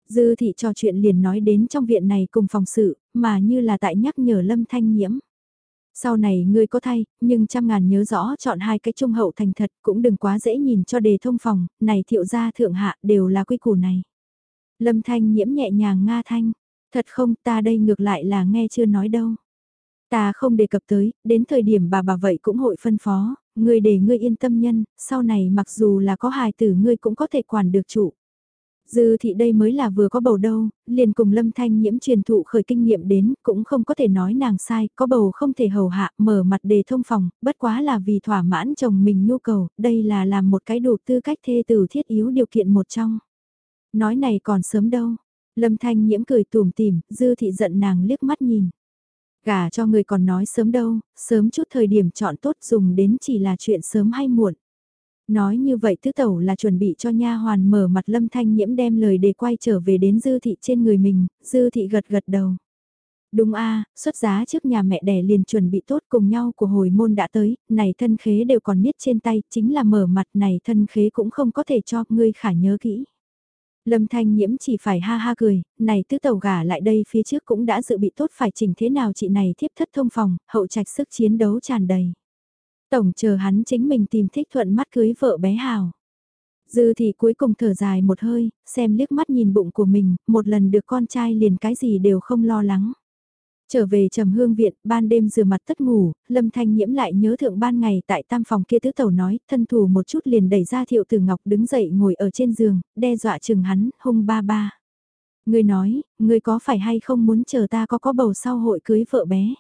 Dư thị trò chuyện liền nói đến trong viện này cùng phòng sự, mà như là tại nhắc nhở Lâm Thanh Nhiễm. Sau này ngươi có thay, nhưng trăm ngàn nhớ rõ chọn hai cái trung hậu thành thật cũng đừng quá dễ nhìn cho đề thông phòng, này thiệu gia thượng hạ đều là quy củ này. Lâm Thanh nhiễm nhẹ nhàng nga thanh, thật không ta đây ngược lại là nghe chưa nói đâu. Ta không đề cập tới, đến thời điểm bà bà vậy cũng hội phân phó, ngươi để ngươi yên tâm nhân, sau này mặc dù là có hài tử ngươi cũng có thể quản được chủ. Dư thị đây mới là vừa có bầu đâu, liền cùng lâm thanh nhiễm truyền thụ khởi kinh nghiệm đến, cũng không có thể nói nàng sai, có bầu không thể hầu hạ, mở mặt đề thông phòng, bất quá là vì thỏa mãn chồng mình nhu cầu, đây là làm một cái đủ tư cách thê tử thiết yếu điều kiện một trong. Nói này còn sớm đâu, lâm thanh nhiễm cười tủm tìm, dư thị giận nàng liếc mắt nhìn. Gả cho người còn nói sớm đâu, sớm chút thời điểm chọn tốt dùng đến chỉ là chuyện sớm hay muộn. Nói như vậy tứ tẩu là chuẩn bị cho nha hoàn mở mặt lâm thanh nhiễm đem lời để quay trở về đến dư thị trên người mình, dư thị gật gật đầu. Đúng a xuất giá trước nhà mẹ đẻ liền chuẩn bị tốt cùng nhau của hồi môn đã tới, này thân khế đều còn niết trên tay, chính là mở mặt này thân khế cũng không có thể cho ngươi khả nhớ kỹ. Lâm Thanh Nhiễm chỉ phải ha ha cười, này tứ tàu gả lại đây phía trước cũng đã dự bị tốt phải chỉnh thế nào chị này thiếp thất thông phòng, hậu trạch sức chiến đấu tràn đầy. Tổng chờ hắn chính mình tìm thích thuận mắt cưới vợ bé Hào. Dư thì cuối cùng thở dài một hơi, xem liếc mắt nhìn bụng của mình, một lần được con trai liền cái gì đều không lo lắng. Trở về trầm hương viện, ban đêm rửa mặt tất ngủ, lâm thanh nhiễm lại nhớ thượng ban ngày tại tam phòng kia tứ tẩu nói, thân thủ một chút liền đẩy ra thiệu tử ngọc đứng dậy ngồi ở trên giường, đe dọa chừng hắn, hung ba ba. Người nói, người có phải hay không muốn chờ ta có có bầu sau hội cưới vợ bé.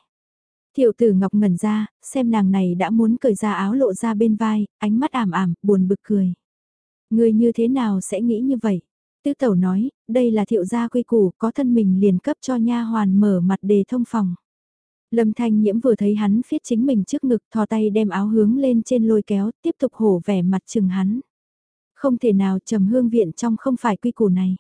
Thiệu tử ngọc ngẩn ra, xem nàng này đã muốn cởi ra áo lộ ra bên vai, ánh mắt ảm ảm, buồn bực cười. Người như thế nào sẽ nghĩ như vậy? Tư tẩu nói, đây là thiệu gia quy củ, có thân mình liền cấp cho nha hoàn mở mặt đề thông phòng. Lâm Thanh Nhiễm vừa thấy hắn phiết chính mình trước ngực thò tay đem áo hướng lên trên lôi kéo, tiếp tục hổ vẻ mặt chừng hắn. Không thể nào trầm hương viện trong không phải quy củ này.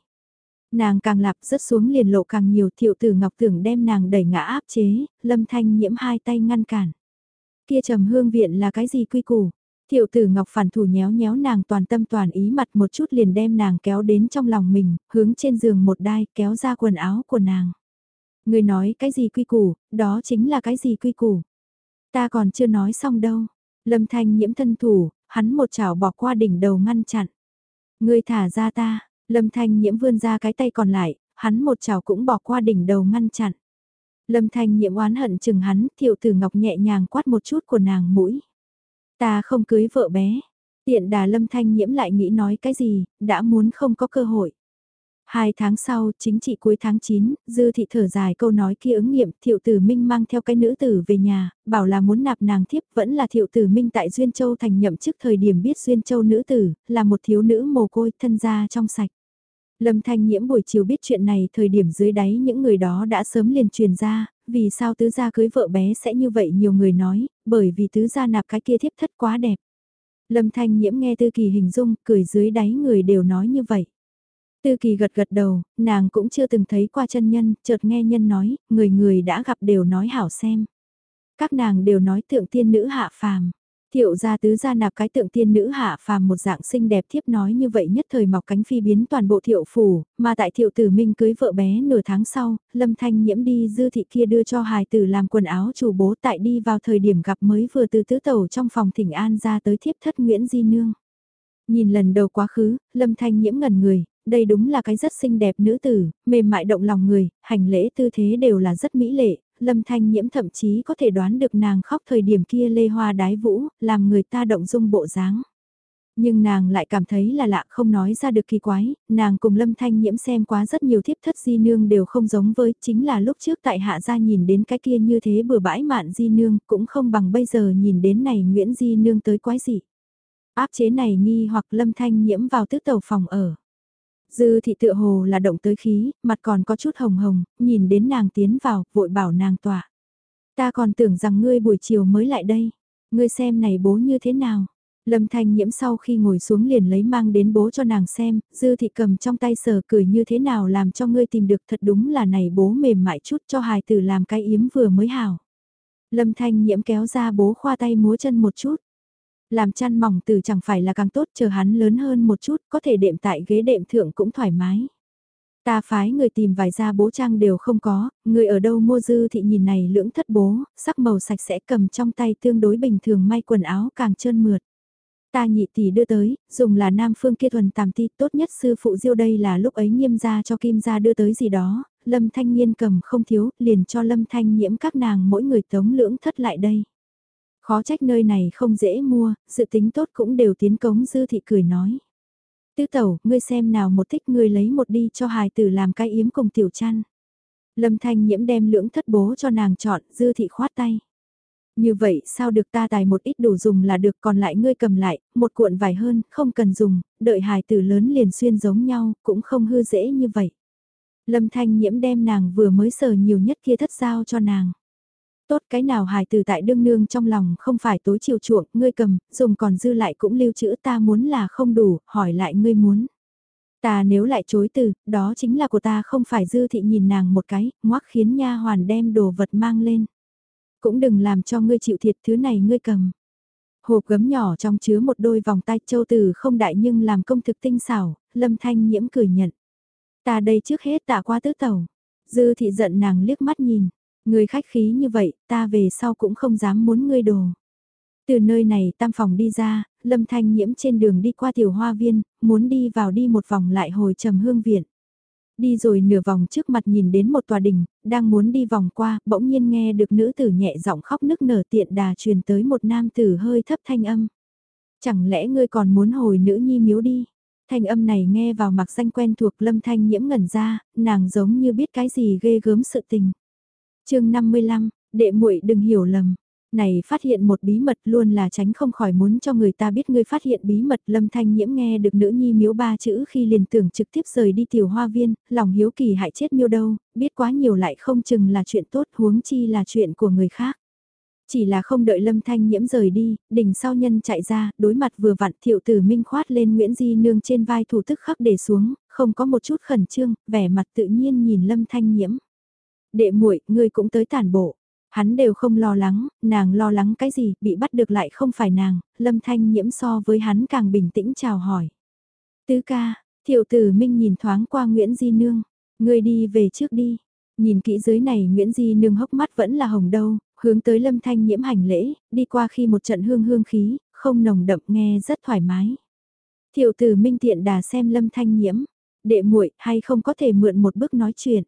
Nàng càng lạp rớt xuống liền lộ càng nhiều thiệu tử ngọc tưởng đem nàng đẩy ngã áp chế, lâm thanh nhiễm hai tay ngăn cản. Kia trầm hương viện là cái gì quy củ? Thiệu tử ngọc phản thủ nhéo nhéo nàng toàn tâm toàn ý mặt một chút liền đem nàng kéo đến trong lòng mình, hướng trên giường một đai kéo ra quần áo của nàng. Người nói cái gì quy củ, đó chính là cái gì quy củ. Ta còn chưa nói xong đâu. Lâm thanh nhiễm thân thủ, hắn một chảo bỏ qua đỉnh đầu ngăn chặn. Người thả ra ta, Lâm Thanh Nhiễm vươn ra cái tay còn lại, hắn một chảo cũng bỏ qua đỉnh đầu ngăn chặn. Lâm Thanh Nhiễm oán hận chừng hắn, thiệu tử ngọc nhẹ nhàng quát một chút của nàng mũi. Ta không cưới vợ bé. Tiện đà Lâm Thanh Nhiễm lại nghĩ nói cái gì, đã muốn không có cơ hội. Hai tháng sau, chính trị cuối tháng 9, Dư thị thở dài câu nói kia ứng nghiệm, thiệu tử minh mang theo cái nữ tử về nhà, bảo là muốn nạp nàng thiếp vẫn là thiệu tử minh tại Duyên Châu thành nhậm chức thời điểm biết Duyên Châu nữ tử, là một thiếu nữ mồ côi thân gia trong sạch. Lâm Thanh Nhiễm buổi chiều biết chuyện này thời điểm dưới đáy những người đó đã sớm liền truyền ra, vì sao tứ gia cưới vợ bé sẽ như vậy nhiều người nói, bởi vì tứ gia nạp cái kia thiếp thất quá đẹp. Lâm Thanh Nhiễm nghe Tư Kỳ hình dung, cười dưới đáy người đều nói như vậy. Tư Kỳ gật gật đầu, nàng cũng chưa từng thấy qua chân nhân, chợt nghe nhân nói, người người đã gặp đều nói hảo xem. Các nàng đều nói tượng tiên nữ hạ phàm. Thiệu gia tứ gia nạp cái tượng tiên nữ hạ phàm một dạng xinh đẹp thiếp nói như vậy nhất thời mọc cánh phi biến toàn bộ thiệu phủ, mà tại thiệu tử minh cưới vợ bé nửa tháng sau, lâm thanh nhiễm đi dư thị kia đưa cho hài tử làm quần áo chủ bố tại đi vào thời điểm gặp mới vừa từ tứ tàu trong phòng thỉnh an ra tới thiếp thất Nguyễn Di Nương. Nhìn lần đầu quá khứ, lâm thanh nhiễm ngần người, đây đúng là cái rất xinh đẹp nữ tử, mềm mại động lòng người, hành lễ tư thế đều là rất mỹ lệ, Lâm Thanh Nhiễm thậm chí có thể đoán được nàng khóc thời điểm kia lê hoa đái vũ, làm người ta động dung bộ dáng. Nhưng nàng lại cảm thấy là lạ không nói ra được kỳ quái, nàng cùng Lâm Thanh Nhiễm xem quá rất nhiều thiếp thất di nương đều không giống với, chính là lúc trước tại hạ gia nhìn đến cái kia như thế bừa bãi mạn di nương, cũng không bằng bây giờ nhìn đến này Nguyễn di nương tới quái gì. Áp chế này nghi hoặc Lâm Thanh Nhiễm vào tứ tàu phòng ở. Dư thị tựa hồ là động tới khí, mặt còn có chút hồng hồng, nhìn đến nàng tiến vào, vội bảo nàng tỏa. Ta còn tưởng rằng ngươi buổi chiều mới lại đây. Ngươi xem này bố như thế nào. Lâm Thanh Nhiễm sau khi ngồi xuống liền lấy mang đến bố cho nàng xem, dư thị cầm trong tay sờ cười như thế nào làm cho ngươi tìm được thật đúng là này bố mềm mại chút cho hài tử làm cái yếm vừa mới hảo. Lâm Thanh Nhiễm kéo ra bố khoa tay múa chân một chút. Làm chăn mỏng từ chẳng phải là càng tốt chờ hắn lớn hơn một chút, có thể đệm tại ghế đệm thượng cũng thoải mái. Ta phái người tìm vài gia bố trang đều không có, người ở đâu mua dư thị nhìn này lưỡng thất bố, sắc màu sạch sẽ cầm trong tay tương đối bình thường may quần áo càng trơn mượt. Ta nhị tỷ đưa tới, dùng là nam phương kia thuần tàm ti tốt nhất sư phụ diêu đây là lúc ấy nghiêm gia cho kim gia đưa tới gì đó, lâm thanh niên cầm không thiếu, liền cho lâm thanh nhiễm các nàng mỗi người tống lưỡng thất lại đây. Khó trách nơi này không dễ mua, sự tính tốt cũng đều tiến cống dư thị cười nói. Tứ tẩu, ngươi xem nào một thích ngươi lấy một đi cho hài tử làm cái yếm cùng tiểu chăn. Lâm thanh nhiễm đem lưỡng thất bố cho nàng chọn, dư thị khoát tay. Như vậy sao được ta tài một ít đủ dùng là được còn lại ngươi cầm lại, một cuộn vải hơn, không cần dùng, đợi hài tử lớn liền xuyên giống nhau, cũng không hư dễ như vậy. Lâm thanh nhiễm đem nàng vừa mới sờ nhiều nhất kia thất giao cho nàng. Tốt cái nào hài từ tại đương nương trong lòng không phải tối chiều chuộng, ngươi cầm, dùng còn dư lại cũng lưu trữ ta muốn là không đủ, hỏi lại ngươi muốn. Ta nếu lại chối từ, đó chính là của ta không phải dư thị nhìn nàng một cái, ngoắc khiến nha hoàn đem đồ vật mang lên. Cũng đừng làm cho ngươi chịu thiệt thứ này ngươi cầm. Hộp gấm nhỏ trong chứa một đôi vòng tay châu từ không đại nhưng làm công thực tinh xảo, lâm thanh nhiễm cười nhận. Ta đây trước hết tạ qua tứ tẩu. Dư thị giận nàng liếc mắt nhìn, Người khách khí như vậy, ta về sau cũng không dám muốn ngươi đồ. Từ nơi này tam phòng đi ra, lâm thanh nhiễm trên đường đi qua tiểu hoa viên, muốn đi vào đi một vòng lại hồi trầm hương viện. Đi rồi nửa vòng trước mặt nhìn đến một tòa đình, đang muốn đi vòng qua, bỗng nhiên nghe được nữ tử nhẹ giọng khóc nức nở tiện đà truyền tới một nam tử hơi thấp thanh âm. Chẳng lẽ ngươi còn muốn hồi nữ nhi miếu đi? Thanh âm này nghe vào mặc danh quen thuộc lâm thanh nhiễm ngẩn ra, nàng giống như biết cái gì ghê gớm sự tình chương 55, đệ muội đừng hiểu lầm. Này phát hiện một bí mật luôn là tránh không khỏi muốn cho người ta biết ngươi phát hiện bí mật lâm thanh nhiễm nghe được nữ nhi miếu ba chữ khi liền tưởng trực tiếp rời đi tiểu hoa viên, lòng hiếu kỳ hại chết miêu đâu, biết quá nhiều lại không chừng là chuyện tốt huống chi là chuyện của người khác. Chỉ là không đợi lâm thanh nhiễm rời đi, đỉnh sau nhân chạy ra, đối mặt vừa vặn thiệu tử minh khoát lên Nguyễn Di Nương trên vai thủ tức khắc để xuống, không có một chút khẩn trương, vẻ mặt tự nhiên nhìn lâm thanh nhiễm đệ muội, ngươi cũng tới tản bộ. Hắn đều không lo lắng, nàng lo lắng cái gì, bị bắt được lại không phải nàng, lâm thanh nhiễm so với hắn càng bình tĩnh chào hỏi. Tứ ca, thiệu tử minh nhìn thoáng qua Nguyễn Di Nương, ngươi đi về trước đi. Nhìn kỹ dưới này Nguyễn Di Nương hốc mắt vẫn là hồng đâu, hướng tới lâm thanh nhiễm hành lễ, đi qua khi một trận hương hương khí, không nồng đậm nghe rất thoải mái. Thiệu tử minh tiện đà xem lâm thanh nhiễm, đệ muội hay không có thể mượn một bước nói chuyện.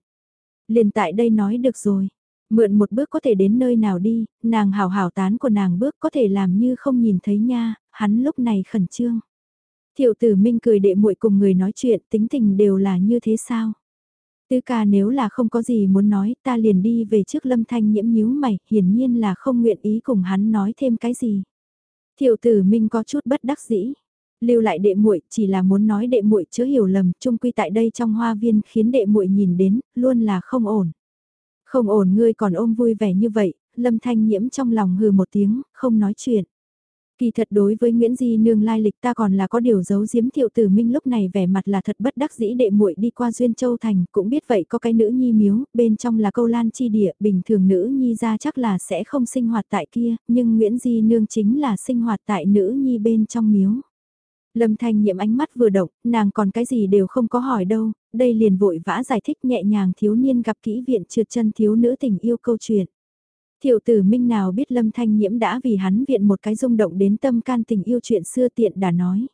Liền tại đây nói được rồi. Mượn một bước có thể đến nơi nào đi, nàng hào hào tán của nàng bước có thể làm như không nhìn thấy nha, hắn lúc này khẩn trương. Thiệu tử minh cười đệ muội cùng người nói chuyện tính tình đều là như thế sao? Tứ ca nếu là không có gì muốn nói ta liền đi về trước lâm thanh nhiễm nhíu mày, hiển nhiên là không nguyện ý cùng hắn nói thêm cái gì. Thiệu tử minh có chút bất đắc dĩ lưu lại đệ muội chỉ là muốn nói đệ muội chớ hiểu lầm, chung quy tại đây trong hoa viên khiến đệ muội nhìn đến, luôn là không ổn. Không ổn ngươi còn ôm vui vẻ như vậy, lâm thanh nhiễm trong lòng hừ một tiếng, không nói chuyện. Kỳ thật đối với Nguyễn Di Nương lai lịch ta còn là có điều giấu giếm thiệu tử minh lúc này vẻ mặt là thật bất đắc dĩ đệ muội đi qua Duyên Châu Thành cũng biết vậy có cái nữ nhi miếu, bên trong là câu lan chi địa, bình thường nữ nhi ra chắc là sẽ không sinh hoạt tại kia, nhưng Nguyễn Di Nương chính là sinh hoạt tại nữ nhi bên trong miếu. Lâm Thanh Nhiệm ánh mắt vừa động, nàng còn cái gì đều không có hỏi đâu, đây liền vội vã giải thích nhẹ nhàng thiếu niên gặp kỹ viện trượt chân thiếu nữ tình yêu câu chuyện. Thiệu tử minh nào biết Lâm Thanh Nhiễm đã vì hắn viện một cái rung động đến tâm can tình yêu chuyện xưa tiện đã nói.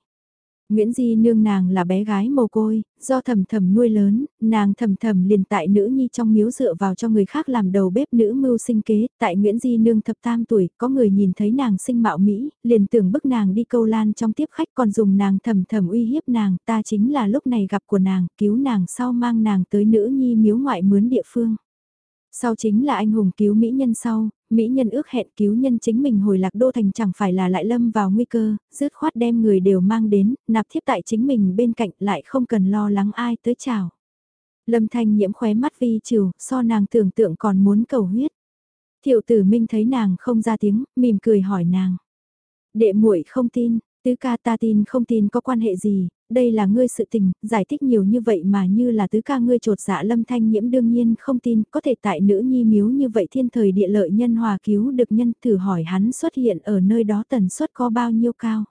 Nguyễn Di nương nàng là bé gái mồ côi, do thầm thầm nuôi lớn, nàng thầm thầm liền tại nữ nhi trong miếu dựa vào cho người khác làm đầu bếp nữ mưu sinh kế, tại Nguyễn Di nương thập tam tuổi, có người nhìn thấy nàng sinh mạo Mỹ, liền tưởng bức nàng đi câu lan trong tiếp khách còn dùng nàng thầm thầm uy hiếp nàng, ta chính là lúc này gặp của nàng, cứu nàng sau mang nàng tới nữ nhi miếu ngoại mướn địa phương. Sau chính là anh hùng cứu mỹ nhân sau, mỹ nhân ước hẹn cứu nhân chính mình hồi lạc đô thành chẳng phải là lại lâm vào nguy cơ, dứt khoát đem người đều mang đến, nạp thiếp tại chính mình bên cạnh lại không cần lo lắng ai tới chào. Lâm thanh nhiễm khóe mắt vi trừ, so nàng tưởng tượng còn muốn cầu huyết. Thiệu tử minh thấy nàng không ra tiếng, mỉm cười hỏi nàng. Đệ muội không tin, Tứ ca ta tin không tin có quan hệ gì, đây là ngươi sự tình, giải thích nhiều như vậy mà như là tứ ca ngươi trột dạ lâm thanh nhiễm đương nhiên không tin, có thể tại nữ nhi miếu như vậy thiên thời địa lợi nhân hòa cứu được nhân thử hỏi hắn xuất hiện ở nơi đó tần suất có bao nhiêu cao.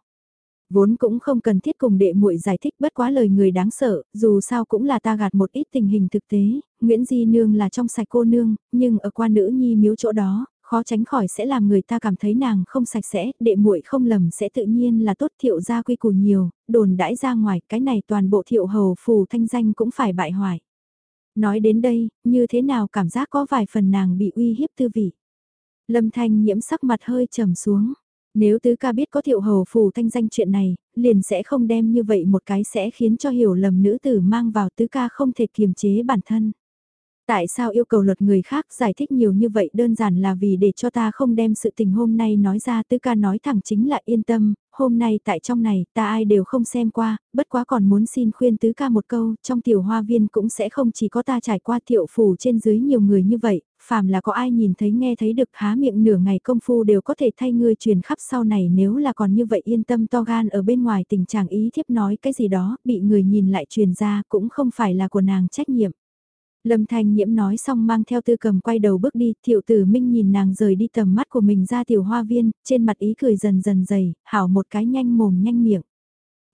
Vốn cũng không cần thiết cùng đệ muội giải thích bất quá lời người đáng sợ, dù sao cũng là ta gạt một ít tình hình thực tế, Nguyễn Di Nương là trong sạch cô nương, nhưng ở qua nữ nhi miếu chỗ đó, khó tránh khỏi sẽ làm người ta cảm thấy nàng không sạch sẽ, đệ muội không lầm sẽ tự nhiên là tốt thiệu gia quy củ nhiều, đồn đãi ra ngoài, cái này toàn bộ thiệu hầu phù thanh danh cũng phải bại hoại. Nói đến đây, như thế nào cảm giác có vài phần nàng bị uy hiếp tư vị. Lâm thanh nhiễm sắc mặt hơi trầm xuống. Nếu tứ ca biết có thiệu hầu phù thanh danh chuyện này, liền sẽ không đem như vậy một cái sẽ khiến cho hiểu lầm nữ tử mang vào tứ ca không thể kiềm chế bản thân. Tại sao yêu cầu luật người khác giải thích nhiều như vậy? Đơn giản là vì để cho ta không đem sự tình hôm nay nói ra. Tứ ca nói thẳng chính là yên tâm, hôm nay tại trong này ta ai đều không xem qua, bất quá còn muốn xin khuyên tứ ca một câu, trong tiểu hoa viên cũng sẽ không chỉ có ta trải qua tiểu phủ trên dưới nhiều người như vậy, phàm là có ai nhìn thấy nghe thấy được há miệng nửa ngày công phu đều có thể thay ngươi truyền khắp sau này. Nếu là còn như vậy yên tâm to gan ở bên ngoài tình trạng ý thiếp nói cái gì đó, bị người nhìn lại truyền ra cũng không phải là của nàng trách nhiệm. Lâm Thanh Nhiễm nói xong mang theo tư cầm quay đầu bước đi, thiệu tử minh nhìn nàng rời đi tầm mắt của mình ra tiểu hoa viên, trên mặt ý cười dần dần dày, hảo một cái nhanh mồm nhanh miệng.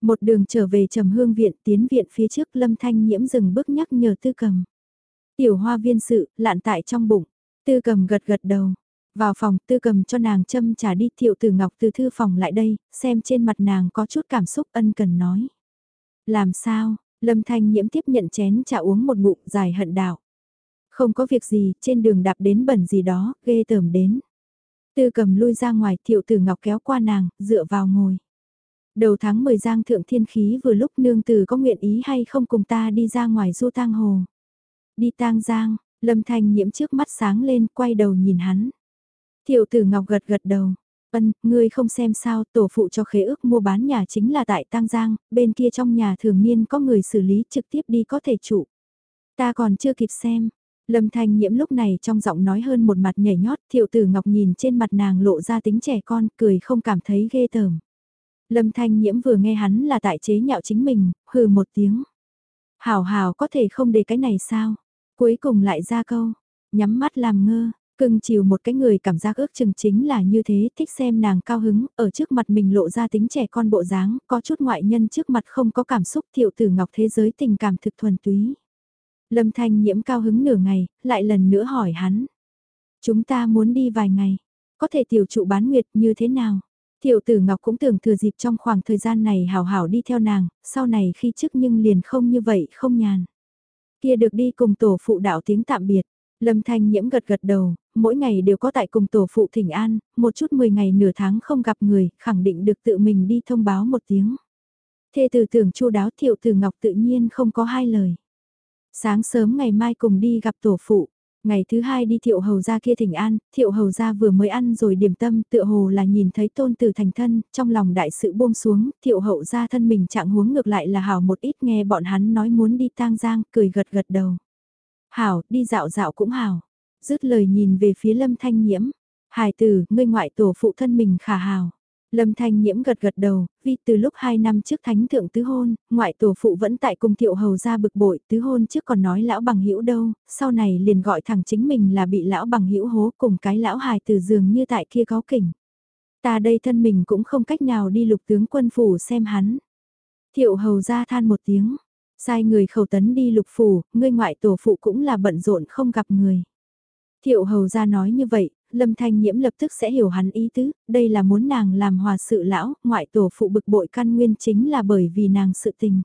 Một đường trở về trầm hương viện tiến viện phía trước Lâm Thanh Nhiễm dừng bước nhắc nhở tư cầm. Tiểu hoa viên sự, lạn tại trong bụng, tư cầm gật gật đầu. Vào phòng tư cầm cho nàng châm trả đi thiệu tử ngọc từ thư phòng lại đây, xem trên mặt nàng có chút cảm xúc ân cần nói. Làm sao, Lâm Thanh Nhiễm tiếp nhận chén trà uống một ngụm dài hận đạo. Không có việc gì, trên đường đạp đến bẩn gì đó, ghê tởm đến. Tư cầm lui ra ngoài, thiệu tử ngọc kéo qua nàng, dựa vào ngồi. Đầu tháng 10 giang thượng thiên khí vừa lúc nương tử có nguyện ý hay không cùng ta đi ra ngoài du tang hồ. Đi tang giang, lâm thanh nhiễm trước mắt sáng lên, quay đầu nhìn hắn. Thiệu tử ngọc gật gật đầu, Ân, ngươi không xem sao, tổ phụ cho khế ước mua bán nhà chính là tại tăng Giang, bên kia trong nhà thường niên có người xử lý trực tiếp đi có thể trụ. Ta còn chưa kịp xem. Lâm Thanh Nhiễm lúc này trong giọng nói hơn một mặt nhảy nhót, Thiệu Tử Ngọc nhìn trên mặt nàng lộ ra tính trẻ con, cười không cảm thấy ghê tởm. Lâm Thanh Nhiễm vừa nghe hắn là tại chế nhạo chính mình, hừ một tiếng. Hảo hảo có thể không để cái này sao? Cuối cùng lại ra câu, nhắm mắt làm ngơ, Cưng chiều một cái người cảm giác ước chừng chính là như thế, thích xem nàng cao hứng, ở trước mặt mình lộ ra tính trẻ con bộ dáng, có chút ngoại nhân trước mặt không có cảm xúc thiệu tử ngọc thế giới tình cảm thực thuần túy. Lâm thanh nhiễm cao hứng nửa ngày, lại lần nữa hỏi hắn. Chúng ta muốn đi vài ngày, có thể tiểu trụ bán nguyệt như thế nào? Thiệu tử Ngọc cũng tưởng thừa dịp trong khoảng thời gian này hào hảo đi theo nàng, sau này khi trước nhưng liền không như vậy không nhàn. Kia được đi cùng tổ phụ đạo tiếng tạm biệt. Lâm Thanh Nhiễm gật gật đầu, mỗi ngày đều có tại cùng tổ phụ thỉnh an, một chút 10 ngày nửa tháng không gặp người, khẳng định được tự mình đi thông báo một tiếng. Thê từ tưởng chu đáo thiệu từ ngọc tự nhiên không có hai lời. Sáng sớm ngày mai cùng đi gặp tổ phụ, ngày thứ hai đi thiệu hầu ra kia thỉnh an, thiệu hầu ra vừa mới ăn rồi điểm tâm tựa hồ là nhìn thấy tôn tử thành thân, trong lòng đại sự buông xuống, thiệu hậu ra thân mình trạng huống ngược lại là hảo một ít nghe bọn hắn nói muốn đi tang giang, cười gật gật đầu. Hảo, đi dạo dạo cũng hảo. Dứt lời nhìn về phía lâm thanh nhiễm. Hải tử, ngươi ngoại tổ phụ thân mình khả hào Lâm Thanh Nhiễm gật gật đầu, vì từ lúc 2 năm trước thánh thượng tứ hôn, ngoại tổ phụ vẫn tại cùng thiệu hầu ra bực bội, tứ hôn trước còn nói lão bằng hữu đâu, sau này liền gọi thẳng chính mình là bị lão bằng hữu hố cùng cái lão hài từ giường như tại kia có kỉnh. Ta đây thân mình cũng không cách nào đi lục tướng quân phủ xem hắn. Thiệu hầu ra than một tiếng, Sai người khẩu tấn đi lục phủ, ngươi ngoại tổ phụ cũng là bận rộn không gặp người. Thiệu hầu ra nói như vậy, Lâm Thanh Nhiễm lập tức sẽ hiểu hắn ý tứ, đây là muốn nàng làm hòa sự lão, ngoại tổ phụ bực bội căn nguyên chính là bởi vì nàng sự tình.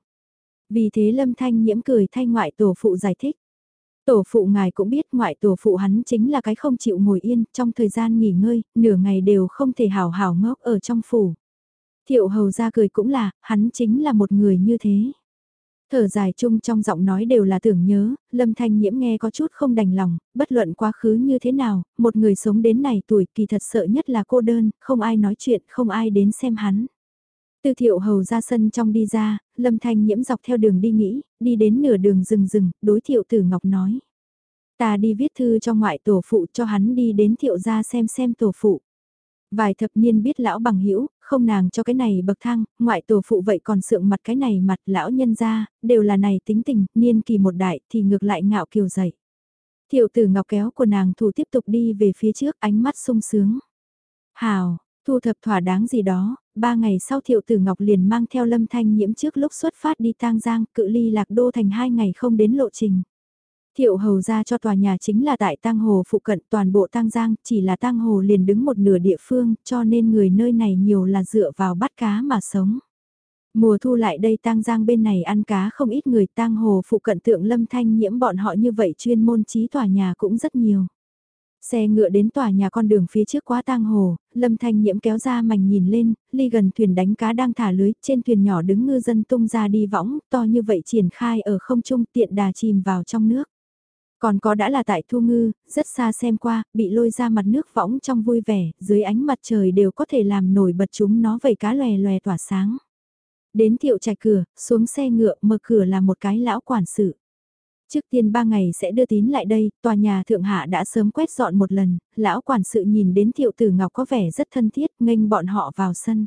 Vì thế Lâm Thanh Nhiễm cười thay ngoại tổ phụ giải thích. Tổ phụ ngài cũng biết ngoại tổ phụ hắn chính là cái không chịu ngồi yên, trong thời gian nghỉ ngơi, nửa ngày đều không thể hào hào ngốc ở trong phủ. Thiệu hầu ra cười cũng là, hắn chính là một người như thế. Thở dài chung trong giọng nói đều là tưởng nhớ, Lâm Thanh Nhiễm nghe có chút không đành lòng, bất luận quá khứ như thế nào, một người sống đến này tuổi kỳ thật sợ nhất là cô đơn, không ai nói chuyện, không ai đến xem hắn. Từ thiệu hầu ra sân trong đi ra, Lâm Thanh Nhiễm dọc theo đường đi nghĩ, đi đến nửa đường rừng rừng, đối thiệu tử Ngọc nói. Ta đi viết thư cho ngoại tổ phụ cho hắn đi đến thiệu gia xem xem tổ phụ. Vài thập niên biết lão bằng hữu không nàng cho cái này bậc thang, ngoại tổ phụ vậy còn sượng mặt cái này mặt lão nhân ra, đều là này tính tình, niên kỳ một đại thì ngược lại ngạo kiều dậy. Thiệu tử ngọc kéo của nàng thủ tiếp tục đi về phía trước ánh mắt sung sướng. Hào, thu thập thỏa đáng gì đó, ba ngày sau thiệu tử ngọc liền mang theo lâm thanh nhiễm trước lúc xuất phát đi tang giang cự ly lạc đô thành hai ngày không đến lộ trình. Thiệu hầu ra cho tòa nhà chính là tại tăng hồ phụ cận toàn bộ tăng giang, chỉ là tăng hồ liền đứng một nửa địa phương, cho nên người nơi này nhiều là dựa vào bắt cá mà sống. Mùa thu lại đây tăng giang bên này ăn cá không ít người tăng hồ phụ cận tượng lâm thanh nhiễm bọn họ như vậy chuyên môn trí tòa nhà cũng rất nhiều. Xe ngựa đến tòa nhà con đường phía trước quá tang hồ, lâm thanh nhiễm kéo ra mảnh nhìn lên, ly gần thuyền đánh cá đang thả lưới, trên thuyền nhỏ đứng ngư dân tung ra đi võng, to như vậy triển khai ở không trung tiện đà chìm vào trong nước. Còn có đã là tại thu ngư, rất xa xem qua, bị lôi ra mặt nước võng trong vui vẻ, dưới ánh mặt trời đều có thể làm nổi bật chúng nó vầy cá lòe lòe tỏa sáng. Đến thiệu trạch cửa, xuống xe ngựa, mở cửa là một cái lão quản sự. Trước tiên ba ngày sẽ đưa tín lại đây, tòa nhà thượng hạ đã sớm quét dọn một lần, lão quản sự nhìn đến thiệu tử ngọc có vẻ rất thân thiết, nghênh bọn họ vào sân.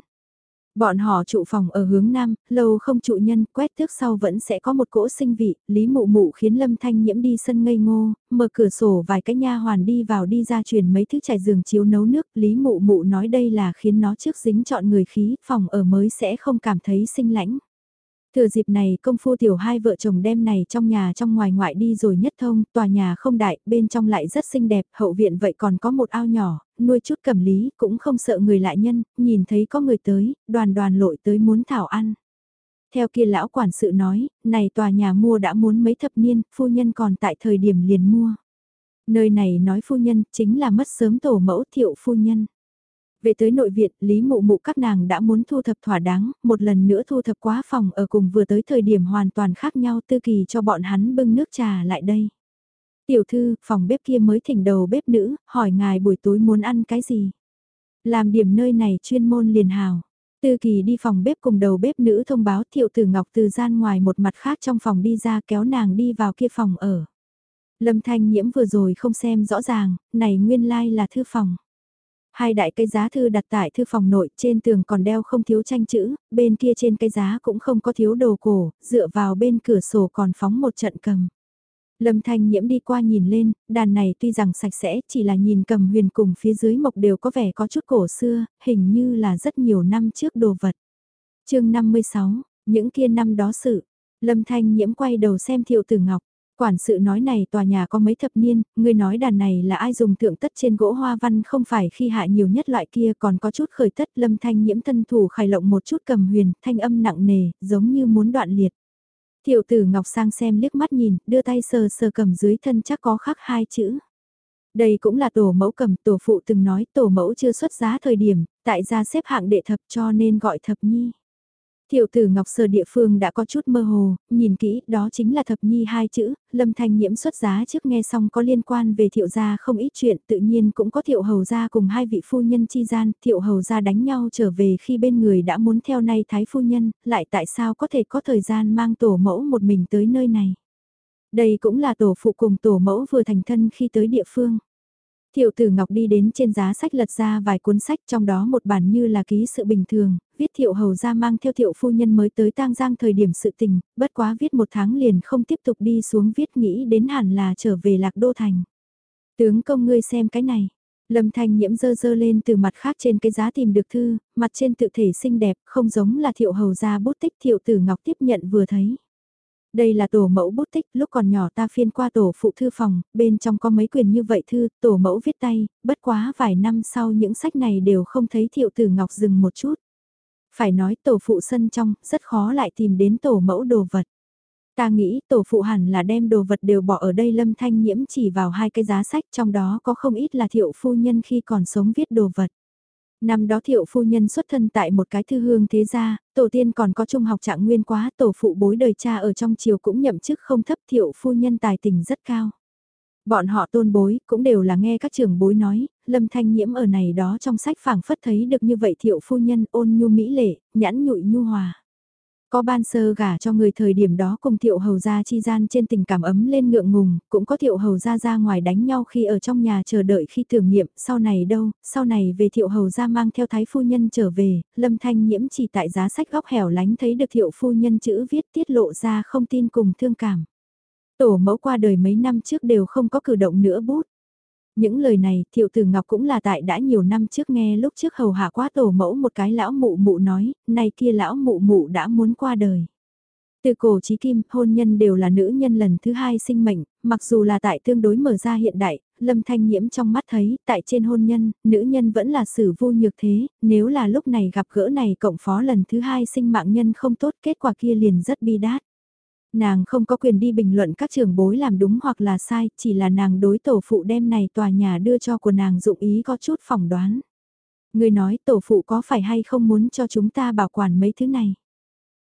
Bọn họ trụ phòng ở hướng nam, lâu không trụ nhân, quét thước sau vẫn sẽ có một cỗ sinh vị, Lý Mụ Mụ khiến Lâm Thanh Nhiễm đi sân ngây ngô, mở cửa sổ vài cái nha hoàn đi vào đi ra truyền mấy thứ trải giường chiếu nấu nước, Lý Mụ Mụ nói đây là khiến nó trước dính chọn người khí, phòng ở mới sẽ không cảm thấy sinh lãnh. Thừa dịp này công phu tiểu hai vợ chồng đem này trong nhà trong ngoài ngoại đi rồi nhất thông, tòa nhà không đại, bên trong lại rất xinh đẹp, hậu viện vậy còn có một ao nhỏ, nuôi chút cầm lý, cũng không sợ người lại nhân, nhìn thấy có người tới, đoàn đoàn lội tới muốn thảo ăn. Theo kia lão quản sự nói, này tòa nhà mua đã muốn mấy thập niên, phu nhân còn tại thời điểm liền mua. Nơi này nói phu nhân chính là mất sớm tổ mẫu thiệu phu nhân. Về tới nội viện, Lý Mụ Mụ các nàng đã muốn thu thập thỏa đáng, một lần nữa thu thập quá phòng ở cùng vừa tới thời điểm hoàn toàn khác nhau tư kỳ cho bọn hắn bưng nước trà lại đây. Tiểu thư, phòng bếp kia mới thỉnh đầu bếp nữ, hỏi ngài buổi tối muốn ăn cái gì? Làm điểm nơi này chuyên môn liền hào. Tư kỳ đi phòng bếp cùng đầu bếp nữ thông báo thiệu tử ngọc từ gian ngoài một mặt khác trong phòng đi ra kéo nàng đi vào kia phòng ở. Lâm thanh nhiễm vừa rồi không xem rõ ràng, này nguyên lai like là thư phòng. Hai đại cây giá thư đặt tại thư phòng nội, trên tường còn đeo không thiếu tranh chữ, bên kia trên cây giá cũng không có thiếu đồ cổ, dựa vào bên cửa sổ còn phóng một trận cầm. Lâm Thanh Nhiễm đi qua nhìn lên, đàn này tuy rằng sạch sẽ, chỉ là nhìn cầm huyền cùng phía dưới mộc đều có vẻ có chút cổ xưa, hình như là rất nhiều năm trước đồ vật. chương 56, những kia năm đó sự, Lâm Thanh Nhiễm quay đầu xem Thiệu Tử Ngọc, Quản sự nói này tòa nhà có mấy thập niên, người nói đàn này là ai dùng thượng tất trên gỗ hoa văn không phải khi hạ nhiều nhất loại kia còn có chút khởi tất lâm thanh nhiễm thân thủ khải lộng một chút cầm huyền, thanh âm nặng nề, giống như muốn đoạn liệt. Thiệu tử Ngọc sang xem liếc mắt nhìn, đưa tay sờ sờ cầm dưới thân chắc có khắc hai chữ. Đây cũng là tổ mẫu cầm, tổ phụ từng nói tổ mẫu chưa xuất giá thời điểm, tại gia xếp hạng đệ thập cho nên gọi thập nhi. Thiệu tử Ngọc Sở địa phương đã có chút mơ hồ, nhìn kỹ, đó chính là thập nhi hai chữ, lâm thanh nhiễm xuất giá trước nghe xong có liên quan về thiệu gia không ít chuyện, tự nhiên cũng có thiệu hầu gia cùng hai vị phu nhân chi gian, thiệu hầu gia đánh nhau trở về khi bên người đã muốn theo nay thái phu nhân, lại tại sao có thể có thời gian mang tổ mẫu một mình tới nơi này. Đây cũng là tổ phụ cùng tổ mẫu vừa thành thân khi tới địa phương. Thiệu tử Ngọc đi đến trên giá sách lật ra vài cuốn sách trong đó một bản như là ký sự bình thường, viết thiệu hầu ra mang theo thiệu phu nhân mới tới tang giang thời điểm sự tình, bất quá viết một tháng liền không tiếp tục đi xuống viết nghĩ đến hẳn là trở về lạc đô thành. Tướng công ngươi xem cái này. Lâm thanh nhiễm dơ dơ lên từ mặt khác trên cái giá tìm được thư, mặt trên tự thể xinh đẹp, không giống là thiệu hầu ra bút tích thiệu tử ngọc tiếp nhận vừa thấy. Đây là tổ mẫu bút tích, lúc còn nhỏ ta phiên qua tổ phụ thư phòng, bên trong có mấy quyền như vậy thư, tổ mẫu viết tay, bất quá vài năm sau những sách này đều không thấy thiệu tử ngọc dừng một chút. Phải nói tổ phụ sân trong, rất khó lại tìm đến tổ mẫu đồ vật. Ta nghĩ tổ phụ hẳn là đem đồ vật đều bỏ ở đây lâm thanh nhiễm chỉ vào hai cái giá sách trong đó có không ít là thiệu phu nhân khi còn sống viết đồ vật. Năm đó thiệu phu nhân xuất thân tại một cái thư hương thế gia, tổ tiên còn có trung học trạng nguyên quá, tổ phụ bối đời cha ở trong triều cũng nhậm chức không thấp thiệu phu nhân tài tình rất cao. Bọn họ tôn bối, cũng đều là nghe các trưởng bối nói, lâm thanh nhiễm ở này đó trong sách phảng phất thấy được như vậy thiệu phu nhân ôn nhu mỹ lệ, nhãn nhụy nhu hòa. Có ban sơ gả cho người thời điểm đó cùng thiệu hầu gia chi gian trên tình cảm ấm lên ngượng ngùng, cũng có thiệu hầu gia ra ngoài đánh nhau khi ở trong nhà chờ đợi khi tưởng niệm, sau này đâu, sau này về thiệu hầu gia mang theo thái phu nhân trở về, lâm thanh nhiễm chỉ tại giá sách góc hẻo lánh thấy được thiệu phu nhân chữ viết tiết lộ ra không tin cùng thương cảm. Tổ mẫu qua đời mấy năm trước đều không có cử động nữa bút. Những lời này thiệu tử ngọc cũng là tại đã nhiều năm trước nghe lúc trước hầu hạ quá tổ mẫu một cái lão mụ mụ nói, nay kia lão mụ mụ đã muốn qua đời. Từ cổ chí kim, hôn nhân đều là nữ nhân lần thứ hai sinh mệnh, mặc dù là tại tương đối mở ra hiện đại, lâm thanh nhiễm trong mắt thấy, tại trên hôn nhân, nữ nhân vẫn là xử vô nhược thế, nếu là lúc này gặp gỡ này cộng phó lần thứ hai sinh mạng nhân không tốt, kết quả kia liền rất bi đát. Nàng không có quyền đi bình luận các trưởng bối làm đúng hoặc là sai, chỉ là nàng đối tổ phụ đem này tòa nhà đưa cho của nàng dụng ý có chút phỏng đoán. Người nói tổ phụ có phải hay không muốn cho chúng ta bảo quản mấy thứ này.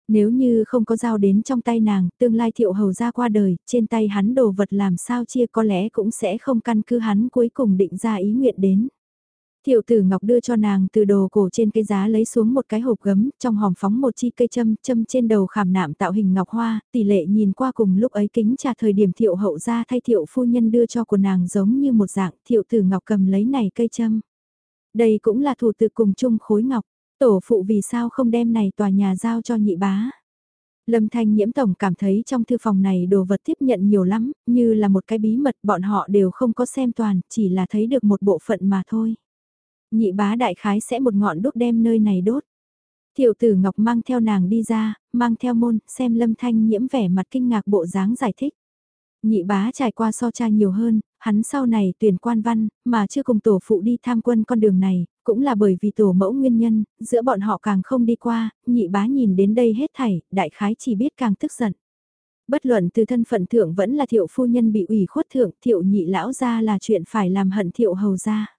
Nếu như không có giao đến trong tay nàng, tương lai thiệu hầu ra qua đời, trên tay hắn đồ vật làm sao chia có lẽ cũng sẽ không căn cứ hắn cuối cùng định ra ý nguyện đến. Thiệu tử Ngọc đưa cho nàng từ đồ cổ trên cây giá lấy xuống một cái hộp gấm, trong hòm phóng một chi cây châm, châm trên đầu khảm nạm tạo hình ngọc hoa, tỷ lệ nhìn qua cùng lúc ấy kính trà thời điểm thiệu hậu ra thay thiệu phu nhân đưa cho của nàng giống như một dạng, thiệu tử Ngọc cầm lấy này cây châm. Đây cũng là thủ tự cùng chung khối ngọc, tổ phụ vì sao không đem này tòa nhà giao cho nhị bá. Lâm Thanh Nhiễm Tổng cảm thấy trong thư phòng này đồ vật tiếp nhận nhiều lắm, như là một cái bí mật bọn họ đều không có xem toàn, chỉ là thấy được một bộ phận mà thôi. Nhị bá đại khái sẽ một ngọn đốt đem nơi này đốt. Tiểu tử Ngọc mang theo nàng đi ra, mang theo môn, xem lâm thanh nhiễm vẻ mặt kinh ngạc bộ dáng giải thích. Nhị bá trải qua so cha nhiều hơn, hắn sau này tuyển quan văn, mà chưa cùng tổ phụ đi tham quân con đường này, cũng là bởi vì tổ mẫu nguyên nhân, giữa bọn họ càng không đi qua, nhị bá nhìn đến đây hết thảy, đại khái chỉ biết càng tức giận. Bất luận từ thân phận thượng vẫn là thiệu phu nhân bị ủy khuất thượng, thiệu nhị lão ra là chuyện phải làm hận thiệu hầu ra.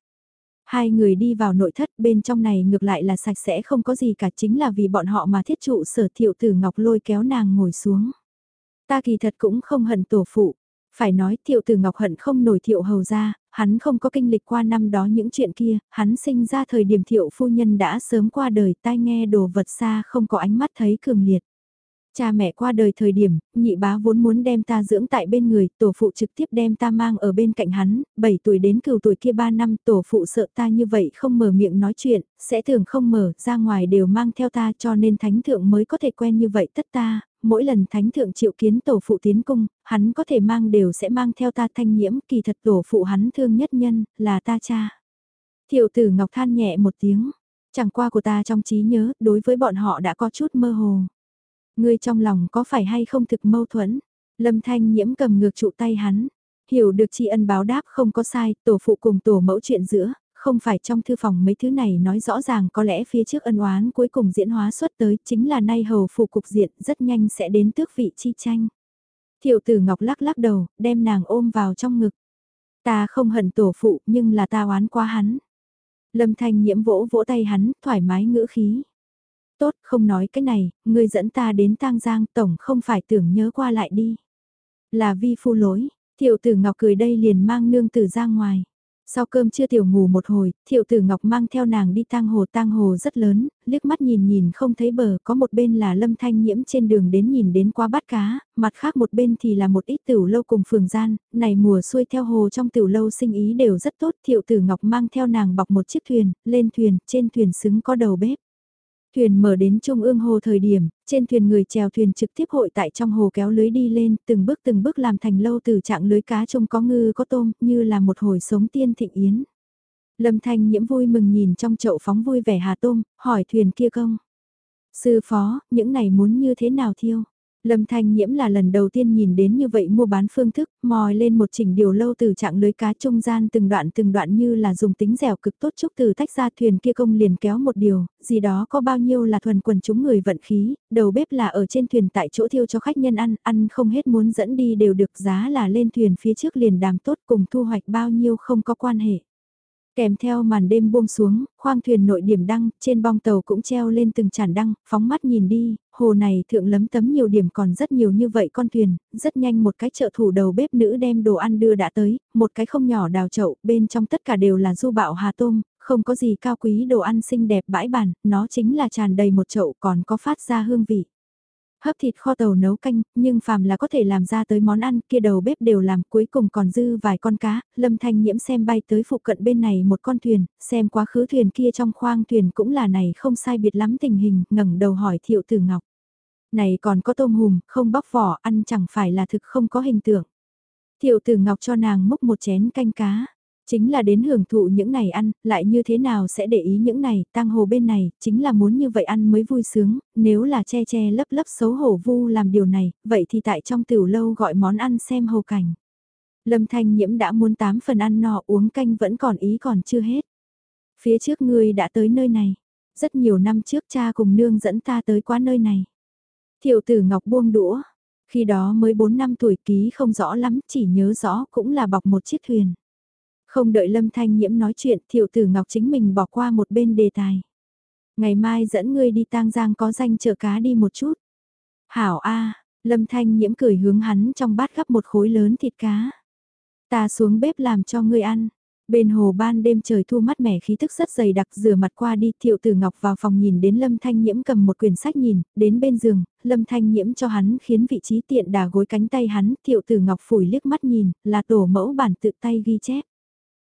Hai người đi vào nội thất bên trong này ngược lại là sạch sẽ không có gì cả chính là vì bọn họ mà thiết trụ sở thiệu tử ngọc lôi kéo nàng ngồi xuống. Ta kỳ thật cũng không hận tổ phụ. Phải nói thiệu tử ngọc hận không nổi thiệu hầu ra, hắn không có kinh lịch qua năm đó những chuyện kia, hắn sinh ra thời điểm thiệu phu nhân đã sớm qua đời tai nghe đồ vật xa không có ánh mắt thấy cường liệt. Cha mẹ qua đời thời điểm, nhị bá vốn muốn đem ta dưỡng tại bên người, tổ phụ trực tiếp đem ta mang ở bên cạnh hắn, 7 tuổi đến cửu tuổi kia 3 năm, tổ phụ sợ ta như vậy không mở miệng nói chuyện, sẽ thường không mở, ra ngoài đều mang theo ta cho nên thánh thượng mới có thể quen như vậy tất ta, mỗi lần thánh thượng chịu kiến tổ phụ tiến cung, hắn có thể mang đều sẽ mang theo ta thanh nhiễm, kỳ thật tổ phụ hắn thương nhất nhân, là ta cha. Thiệu tử Ngọc than nhẹ một tiếng, chẳng qua của ta trong trí nhớ, đối với bọn họ đã có chút mơ hồ. Ngươi trong lòng có phải hay không thực mâu thuẫn? Lâm Thanh Nhiễm cầm ngược trụ tay hắn. Hiểu được tri ân báo đáp không có sai, tổ phụ cùng tổ mẫu chuyện giữa, không phải trong thư phòng mấy thứ này nói rõ ràng có lẽ phía trước ân oán cuối cùng diễn hóa xuất tới chính là nay hầu phụ cục diện rất nhanh sẽ đến tước vị chi tranh. Thiệu tử Ngọc lắc lắc đầu, đem nàng ôm vào trong ngực. Ta không hận tổ phụ nhưng là ta oán quá hắn. Lâm Thanh nhiễm vỗ vỗ tay hắn, thoải mái ngữ khí. Tốt, không nói cái này, ngươi dẫn ta đến tang giang tổng không phải tưởng nhớ qua lại đi. Là vi phu lối, thiệu tử ngọc cười đây liền mang nương tử ra ngoài. Sau cơm chưa tiểu ngủ một hồi, thiệu tử ngọc mang theo nàng đi tang hồ tang hồ rất lớn, liếc mắt nhìn nhìn không thấy bờ, có một bên là lâm thanh nhiễm trên đường đến nhìn đến qua bắt cá, mặt khác một bên thì là một ít tiểu lâu cùng phường gian, này mùa xuôi theo hồ trong tiểu lâu sinh ý đều rất tốt, thiệu tử ngọc mang theo nàng bọc một chiếc thuyền, lên thuyền, trên thuyền xứng có đầu bếp. Thuyền mở đến Trung ương hồ thời điểm, trên thuyền người chèo thuyền trực tiếp hội tại trong hồ kéo lưới đi lên, từng bước từng bước làm thành lâu từ trạng lưới cá trông có ngư có tôm, như là một hồi sống tiên thịnh yến. Lâm Thanh nhiễm vui mừng nhìn trong chậu phóng vui vẻ hà tôm, hỏi thuyền kia công. Sư phó, những này muốn như thế nào thiêu? Lâm Thanh Nhiễm là lần đầu tiên nhìn đến như vậy mua bán phương thức, mòi lên một chỉnh điều lâu từ trạng lưới cá trung gian từng đoạn từng đoạn như là dùng tính dẻo cực tốt chúc từ tách ra thuyền kia công liền kéo một điều, gì đó có bao nhiêu là thuần quần chúng người vận khí, đầu bếp là ở trên thuyền tại chỗ thiêu cho khách nhân ăn, ăn không hết muốn dẫn đi đều được giá là lên thuyền phía trước liền đàm tốt cùng thu hoạch bao nhiêu không có quan hệ. Kèm theo màn đêm buông xuống, khoang thuyền nội điểm đăng, trên bong tàu cũng treo lên từng chản đăng, phóng mắt nhìn đi, hồ này thượng lấm tấm nhiều điểm còn rất nhiều như vậy con thuyền, rất nhanh một cái trợ thủ đầu bếp nữ đem đồ ăn đưa đã tới, một cái không nhỏ đào chậu, bên trong tất cả đều là du bạo hà tôm, không có gì cao quý đồ ăn xinh đẹp bãi bàn, nó chính là tràn đầy một chậu còn có phát ra hương vị hấp thịt kho tàu nấu canh, nhưng phàm là có thể làm ra tới món ăn kia đầu bếp đều làm cuối cùng còn dư vài con cá, lâm thanh nhiễm xem bay tới phụ cận bên này một con thuyền, xem quá khứ thuyền kia trong khoang thuyền cũng là này không sai biệt lắm tình hình, ngẩng đầu hỏi thiệu tử ngọc. Này còn có tôm hùm, không bóc vỏ, ăn chẳng phải là thực không có hình tượng. Thiệu tử ngọc cho nàng múc một chén canh cá. Chính là đến hưởng thụ những này ăn, lại như thế nào sẽ để ý những này, tang hồ bên này, chính là muốn như vậy ăn mới vui sướng, nếu là che che lấp lấp xấu hổ vu làm điều này, vậy thì tại trong tiểu lâu gọi món ăn xem hồ cảnh. Lâm Thanh Nhiễm đã muốn tám phần ăn no uống canh vẫn còn ý còn chưa hết. Phía trước ngươi đã tới nơi này. Rất nhiều năm trước cha cùng nương dẫn ta tới qua nơi này. Thiệu tử Ngọc buông đũa. Khi đó mới 4 năm tuổi ký không rõ lắm, chỉ nhớ rõ cũng là bọc một chiếc thuyền. Không đợi Lâm Thanh Nhiễm nói chuyện, Thiệu Tử Ngọc chính mình bỏ qua một bên đề tài. Ngày mai dẫn ngươi đi tang giang có danh chợ cá đi một chút. Hảo A, Lâm Thanh Nhiễm cười hướng hắn trong bát gấp một khối lớn thịt cá. Ta xuống bếp làm cho ngươi ăn. Bên hồ ban đêm trời thu mát mẻ khí thức rất dày đặc rửa mặt qua đi thiệu tử ngọc vào phòng nhìn đến lâm thanh nhiễm cầm một quyển sách nhìn, đến bên giường, lâm thanh nhiễm cho hắn khiến vị trí tiện đà gối cánh tay hắn, thiệu tử ngọc phủi liếc mắt nhìn, là tổ mẫu bản tự tay ghi chép.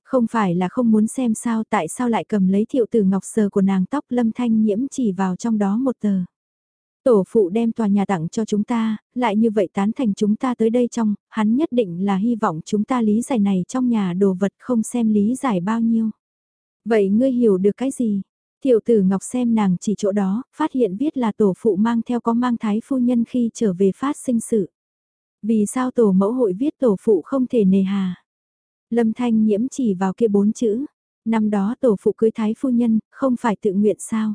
Không phải là không muốn xem sao tại sao lại cầm lấy thiệu tử ngọc sờ của nàng tóc lâm thanh nhiễm chỉ vào trong đó một tờ. Tổ phụ đem tòa nhà tặng cho chúng ta, lại như vậy tán thành chúng ta tới đây trong, hắn nhất định là hy vọng chúng ta lý giải này trong nhà đồ vật không xem lý giải bao nhiêu. Vậy ngươi hiểu được cái gì? Thiệu tử Ngọc xem nàng chỉ chỗ đó, phát hiện viết là tổ phụ mang theo có mang thái phu nhân khi trở về phát sinh sự. Vì sao tổ mẫu hội viết tổ phụ không thể nề hà? Lâm Thanh nhiễm chỉ vào kia bốn chữ. Năm đó tổ phụ cưới thái phu nhân, không phải tự nguyện sao?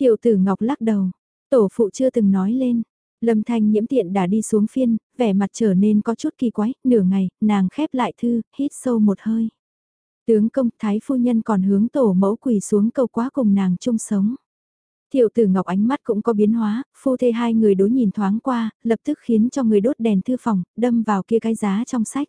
Thiệu tử Ngọc lắc đầu. Tổ phụ chưa từng nói lên. Lâm Thanh nhiễm tiện đã đi xuống phiên, vẻ mặt trở nên có chút kỳ quái, nửa ngày, nàng khép lại thư, hít sâu một hơi. Tướng công thái phu nhân còn hướng tổ mẫu quỳ xuống cầu quá cùng nàng chung sống. Thiệu tử Ngọc ánh mắt cũng có biến hóa, phu thê hai người đối nhìn thoáng qua, lập tức khiến cho người đốt đèn thư phòng, đâm vào kia cái giá trong sách.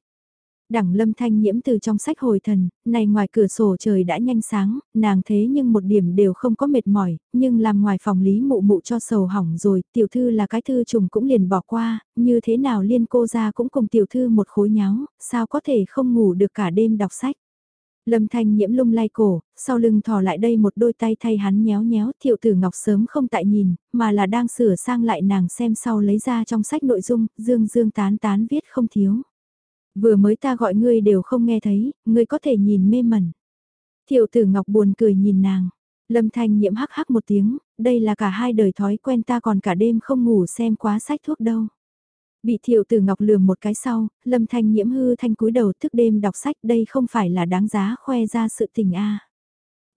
Đẳng lâm thanh nhiễm từ trong sách hồi thần, này ngoài cửa sổ trời đã nhanh sáng, nàng thế nhưng một điểm đều không có mệt mỏi, nhưng làm ngoài phòng lý mụ mụ cho sầu hỏng rồi, tiểu thư là cái thư trùng cũng liền bỏ qua, như thế nào liên cô ra cũng cùng tiểu thư một khối nháo, sao có thể không ngủ được cả đêm đọc sách. Lâm thanh nhiễm lung lay cổ, sau lưng thò lại đây một đôi tay thay hắn nhéo nhéo, thiệu tử ngọc sớm không tại nhìn, mà là đang sửa sang lại nàng xem sau lấy ra trong sách nội dung, dương dương tán tán viết không thiếu. Vừa mới ta gọi ngươi đều không nghe thấy, ngươi có thể nhìn mê mẩn. Thiệu tử ngọc buồn cười nhìn nàng. Lâm thanh nhiễm hắc hắc một tiếng, đây là cả hai đời thói quen ta còn cả đêm không ngủ xem quá sách thuốc đâu. Bị thiệu tử ngọc lườm một cái sau, lâm thanh nhiễm hư thanh cúi đầu thức đêm đọc sách đây không phải là đáng giá khoe ra sự tình a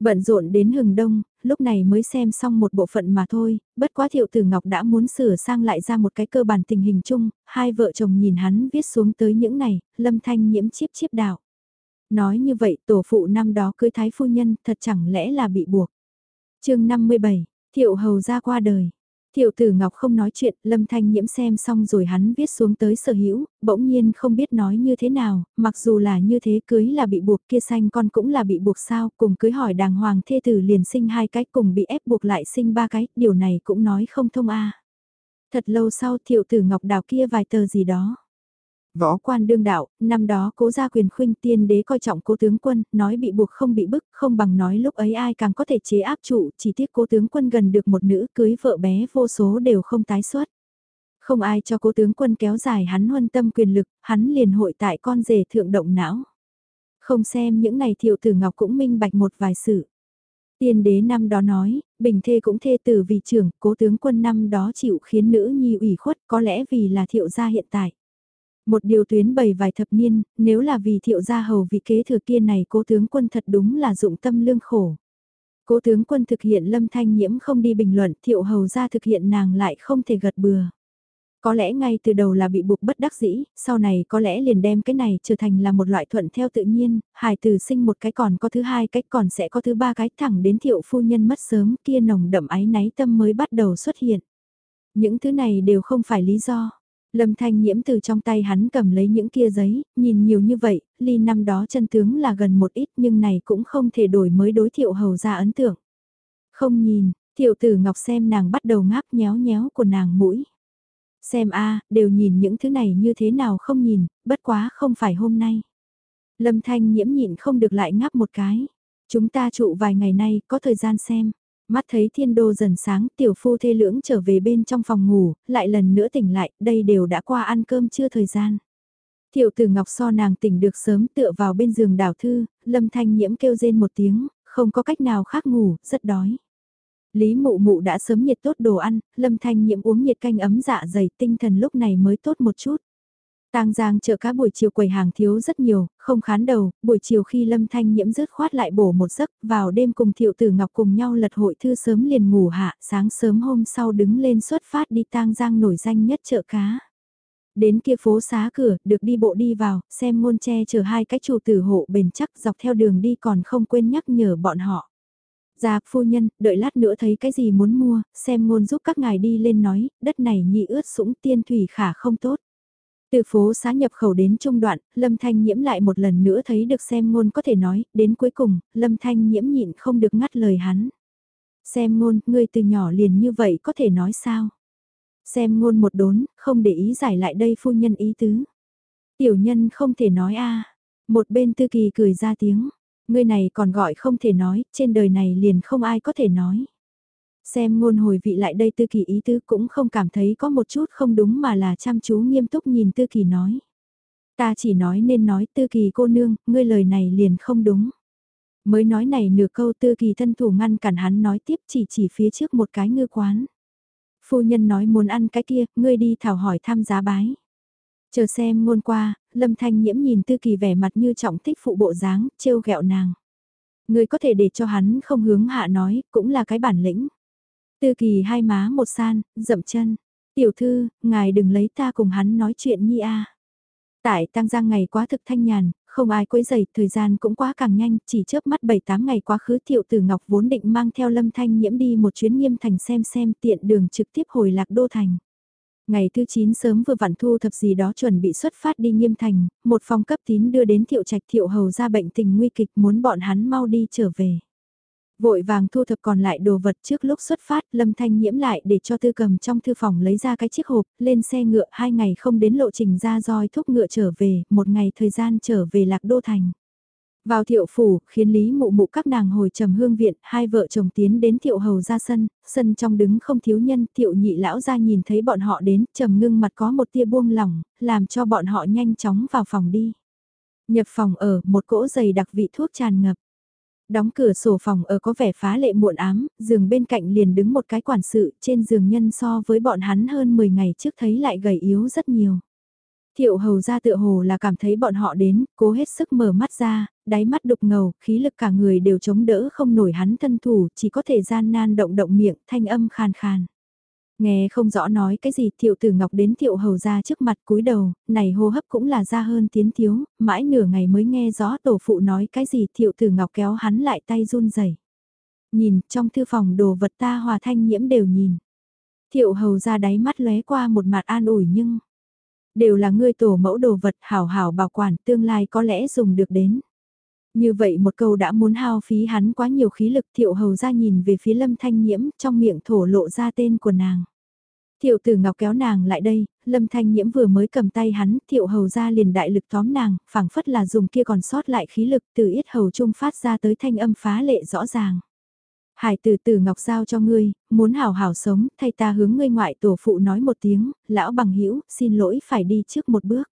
Bận rộn đến hừng đông, lúc này mới xem xong một bộ phận mà thôi, bất quá thiệu tử Ngọc đã muốn sửa sang lại ra một cái cơ bản tình hình chung, hai vợ chồng nhìn hắn viết xuống tới những này, lâm thanh nhiễm chiếp chiếp đạo. Nói như vậy tổ phụ năm đó cưới thái phu nhân thật chẳng lẽ là bị buộc. chương 57, thiệu hầu ra qua đời. Tiểu tử Ngọc không nói chuyện, Lâm Thanh Nhiễm xem xong rồi hắn viết xuống tới sở hữu, bỗng nhiên không biết nói như thế nào, mặc dù là như thế cưới là bị buộc kia xanh con cũng là bị buộc sao, cùng cưới hỏi đàng hoàng thê tử liền sinh hai cái cùng bị ép buộc lại sinh ba cái, điều này cũng nói không thông a Thật lâu sau Tiểu tử Ngọc đào kia vài tờ gì đó. Võ quan đương đạo, năm đó cố gia quyền khuynh tiên đế coi trọng cố tướng quân, nói bị buộc không bị bức, không bằng nói lúc ấy ai càng có thể chế áp trụ, chỉ tiếc cố tướng quân gần được một nữ cưới vợ bé vô số đều không tái xuất. Không ai cho cố tướng quân kéo dài hắn huân tâm quyền lực, hắn liền hội tại con rể thượng động não. Không xem những này thiệu tử ngọc cũng minh bạch một vài sự. Tiên đế năm đó nói, bình thê cũng thê tử vì trưởng, cố tướng quân năm đó chịu khiến nữ nhi ủy khuất có lẽ vì là thiệu gia hiện tại. Một điều tuyến bày vài thập niên, nếu là vì thiệu gia hầu vị kế thừa kia này cố tướng quân thật đúng là dụng tâm lương khổ. Cố tướng quân thực hiện lâm thanh nhiễm không đi bình luận thiệu hầu ra thực hiện nàng lại không thể gật bừa. Có lẽ ngay từ đầu là bị buộc bất đắc dĩ, sau này có lẽ liền đem cái này trở thành là một loại thuận theo tự nhiên, hài từ sinh một cái còn có thứ hai cách còn sẽ có thứ ba cái thẳng đến thiệu phu nhân mất sớm kia nồng đậm ái náy tâm mới bắt đầu xuất hiện. Những thứ này đều không phải lý do. Lâm Thanh Nhiễm từ trong tay hắn cầm lấy những kia giấy, nhìn nhiều như vậy, ly năm đó chân tướng là gần một ít nhưng này cũng không thể đổi mới đối thiệu hầu ra ấn tượng. Không nhìn, thiệu tử ngọc xem nàng bắt đầu ngáp nhéo nhéo của nàng mũi. Xem a đều nhìn những thứ này như thế nào không nhìn, bất quá không phải hôm nay. Lâm Thanh nhiễm nhịn không được lại ngáp một cái. Chúng ta trụ vài ngày nay, có thời gian xem. Mắt thấy thiên đô dần sáng, tiểu phu thê lưỡng trở về bên trong phòng ngủ, lại lần nữa tỉnh lại, đây đều đã qua ăn cơm chưa thời gian. Tiểu tử ngọc so nàng tỉnh được sớm tựa vào bên giường đảo thư, lâm thanh nhiễm kêu rên một tiếng, không có cách nào khác ngủ, rất đói. Lý mụ mụ đã sớm nhiệt tốt đồ ăn, lâm thanh nhiễm uống nhiệt canh ấm dạ dày tinh thần lúc này mới tốt một chút. Tang Giang chợ cá buổi chiều quầy hàng thiếu rất nhiều, không khán đầu, buổi chiều khi Lâm Thanh nhiễm rớt khoát lại bổ một giấc, vào đêm cùng Thiệu Tử Ngọc cùng nhau lật hội thư sớm liền ngủ hạ, sáng sớm hôm sau đứng lên xuất phát đi Tang Giang nổi danh nhất chợ cá. Đến kia phố xá cửa, được đi bộ đi vào, xem ngôn tre chờ hai cái chủ tử hộ bền chắc dọc theo đường đi còn không quên nhắc nhở bọn họ. Già phu nhân, đợi lát nữa thấy cái gì muốn mua, xem ngôn giúp các ngài đi lên nói, đất này nhị ướt sũng tiên thủy khả không tốt. Từ phố xá nhập khẩu đến trung đoạn, Lâm Thanh Nhiễm lại một lần nữa thấy được xem ngôn có thể nói, đến cuối cùng, Lâm Thanh Nhiễm nhịn không được ngắt lời hắn. Xem ngôn, ngươi từ nhỏ liền như vậy có thể nói sao? Xem ngôn một đốn, không để ý giải lại đây phu nhân ý tứ. Tiểu nhân không thể nói a Một bên tư kỳ cười ra tiếng. Ngươi này còn gọi không thể nói, trên đời này liền không ai có thể nói. Xem ngôn hồi vị lại đây tư kỳ ý tứ cũng không cảm thấy có một chút không đúng mà là chăm chú nghiêm túc nhìn tư kỳ nói. Ta chỉ nói nên nói tư kỳ cô nương, ngươi lời này liền không đúng. Mới nói này nửa câu tư kỳ thân thủ ngăn cản hắn nói tiếp chỉ chỉ phía trước một cái ngư quán. Phu nhân nói muốn ăn cái kia, ngươi đi thảo hỏi tham giá bái. Chờ xem ngôn qua, lâm thanh nhiễm nhìn tư kỳ vẻ mặt như trọng thích phụ bộ dáng, trêu ghẹo nàng. Ngươi có thể để cho hắn không hướng hạ nói, cũng là cái bản lĩnh. Tư kỳ hai má một san, dậm chân. Tiểu thư, ngài đừng lấy ta cùng hắn nói chuyện nhi a. Tại tăng giang ngày quá thực thanh nhàn, không ai quấy dày, thời gian cũng quá càng nhanh, chỉ chớp mắt 7-8 ngày quá khứ Thiệu Tử Ngọc vốn định mang theo Lâm Thanh Nhiễm đi một chuyến nghiêm thành xem xem tiện đường trực tiếp hồi lạc đô thành. Ngày thứ 9 sớm vừa vặn thu thập gì đó chuẩn bị xuất phát đi nghiêm thành, một phòng cấp tín đưa đến Thiệu Trạch Thiệu Hầu ra bệnh tình nguy kịch muốn bọn hắn mau đi trở về. Vội vàng thu thập còn lại đồ vật trước lúc xuất phát, Lâm Thanh nhiễm lại để cho tư cầm trong thư phòng lấy ra cái chiếc hộp, lên xe ngựa hai ngày không đến lộ trình ra roi thúc ngựa trở về, một ngày thời gian trở về Lạc Đô Thành. Vào thiệu phủ, khiến Lý mụ mụ các nàng hồi trầm hương viện, hai vợ chồng tiến đến thiệu hầu ra sân, sân trong đứng không thiếu nhân, thiệu nhị lão ra nhìn thấy bọn họ đến, trầm ngưng mặt có một tia buông lỏng, làm cho bọn họ nhanh chóng vào phòng đi. Nhập phòng ở, một cỗ giày đặc vị thuốc tràn ngập. Đóng cửa sổ phòng ở có vẻ phá lệ muộn ám, giường bên cạnh liền đứng một cái quản sự, trên giường nhân so với bọn hắn hơn 10 ngày trước thấy lại gầy yếu rất nhiều. Thiệu hầu ra tựa hồ là cảm thấy bọn họ đến, cố hết sức mở mắt ra, đáy mắt đục ngầu, khí lực cả người đều chống đỡ không nổi hắn thân thủ, chỉ có thể gian nan động động miệng, thanh âm khàn khàn. Nghe không rõ nói cái gì thiệu tử ngọc đến thiệu hầu ra trước mặt cúi đầu, này hô hấp cũng là ra hơn tiến thiếu, mãi nửa ngày mới nghe rõ tổ phụ nói cái gì thiệu tử ngọc kéo hắn lại tay run rẩy Nhìn, trong thư phòng đồ vật ta hòa thanh nhiễm đều nhìn. Thiệu hầu ra đáy mắt lóe qua một mặt an ủi nhưng, đều là ngươi tổ mẫu đồ vật hảo hảo bảo quản tương lai có lẽ dùng được đến. Như vậy một câu đã muốn hao phí hắn quá nhiều khí lực thiệu hầu ra nhìn về phía lâm thanh nhiễm trong miệng thổ lộ ra tên của nàng. Thiệu tử ngọc kéo nàng lại đây, lâm thanh nhiễm vừa mới cầm tay hắn, thiệu hầu ra liền đại lực tóm nàng, phảng phất là dùng kia còn sót lại khí lực từ yết hầu trung phát ra tới thanh âm phá lệ rõ ràng. Hải tử tử ngọc giao cho ngươi, muốn hảo hảo sống, thay ta hướng ngươi ngoại tổ phụ nói một tiếng, lão bằng hữu xin lỗi phải đi trước một bước.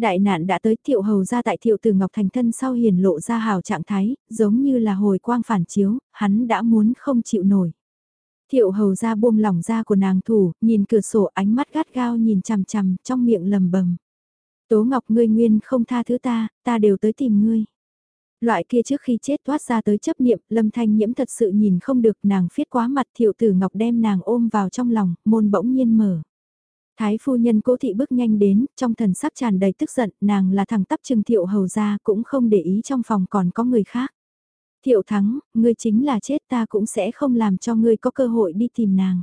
Đại nạn đã tới thiệu hầu ra tại thiệu từ Ngọc Thành thân sau hiền lộ ra hào trạng thái, giống như là hồi quang phản chiếu, hắn đã muốn không chịu nổi. Thiệu hầu ra buông lỏng ra của nàng thủ, nhìn cửa sổ ánh mắt gắt gao nhìn chằm chằm, trong miệng lầm bầm. Tố Ngọc ngươi nguyên không tha thứ ta, ta đều tới tìm ngươi. Loại kia trước khi chết thoát ra tới chấp niệm, lâm thanh nhiễm thật sự nhìn không được nàng phiết quá mặt thiệu tử Ngọc đem nàng ôm vào trong lòng, môn bỗng nhiên mở. Thái phu nhân cố thị bước nhanh đến, trong thần sắc tràn đầy tức giận, nàng là thằng tắp trừng thiệu hầu ra cũng không để ý trong phòng còn có người khác. Thiệu thắng, ngươi chính là chết ta cũng sẽ không làm cho ngươi có cơ hội đi tìm nàng.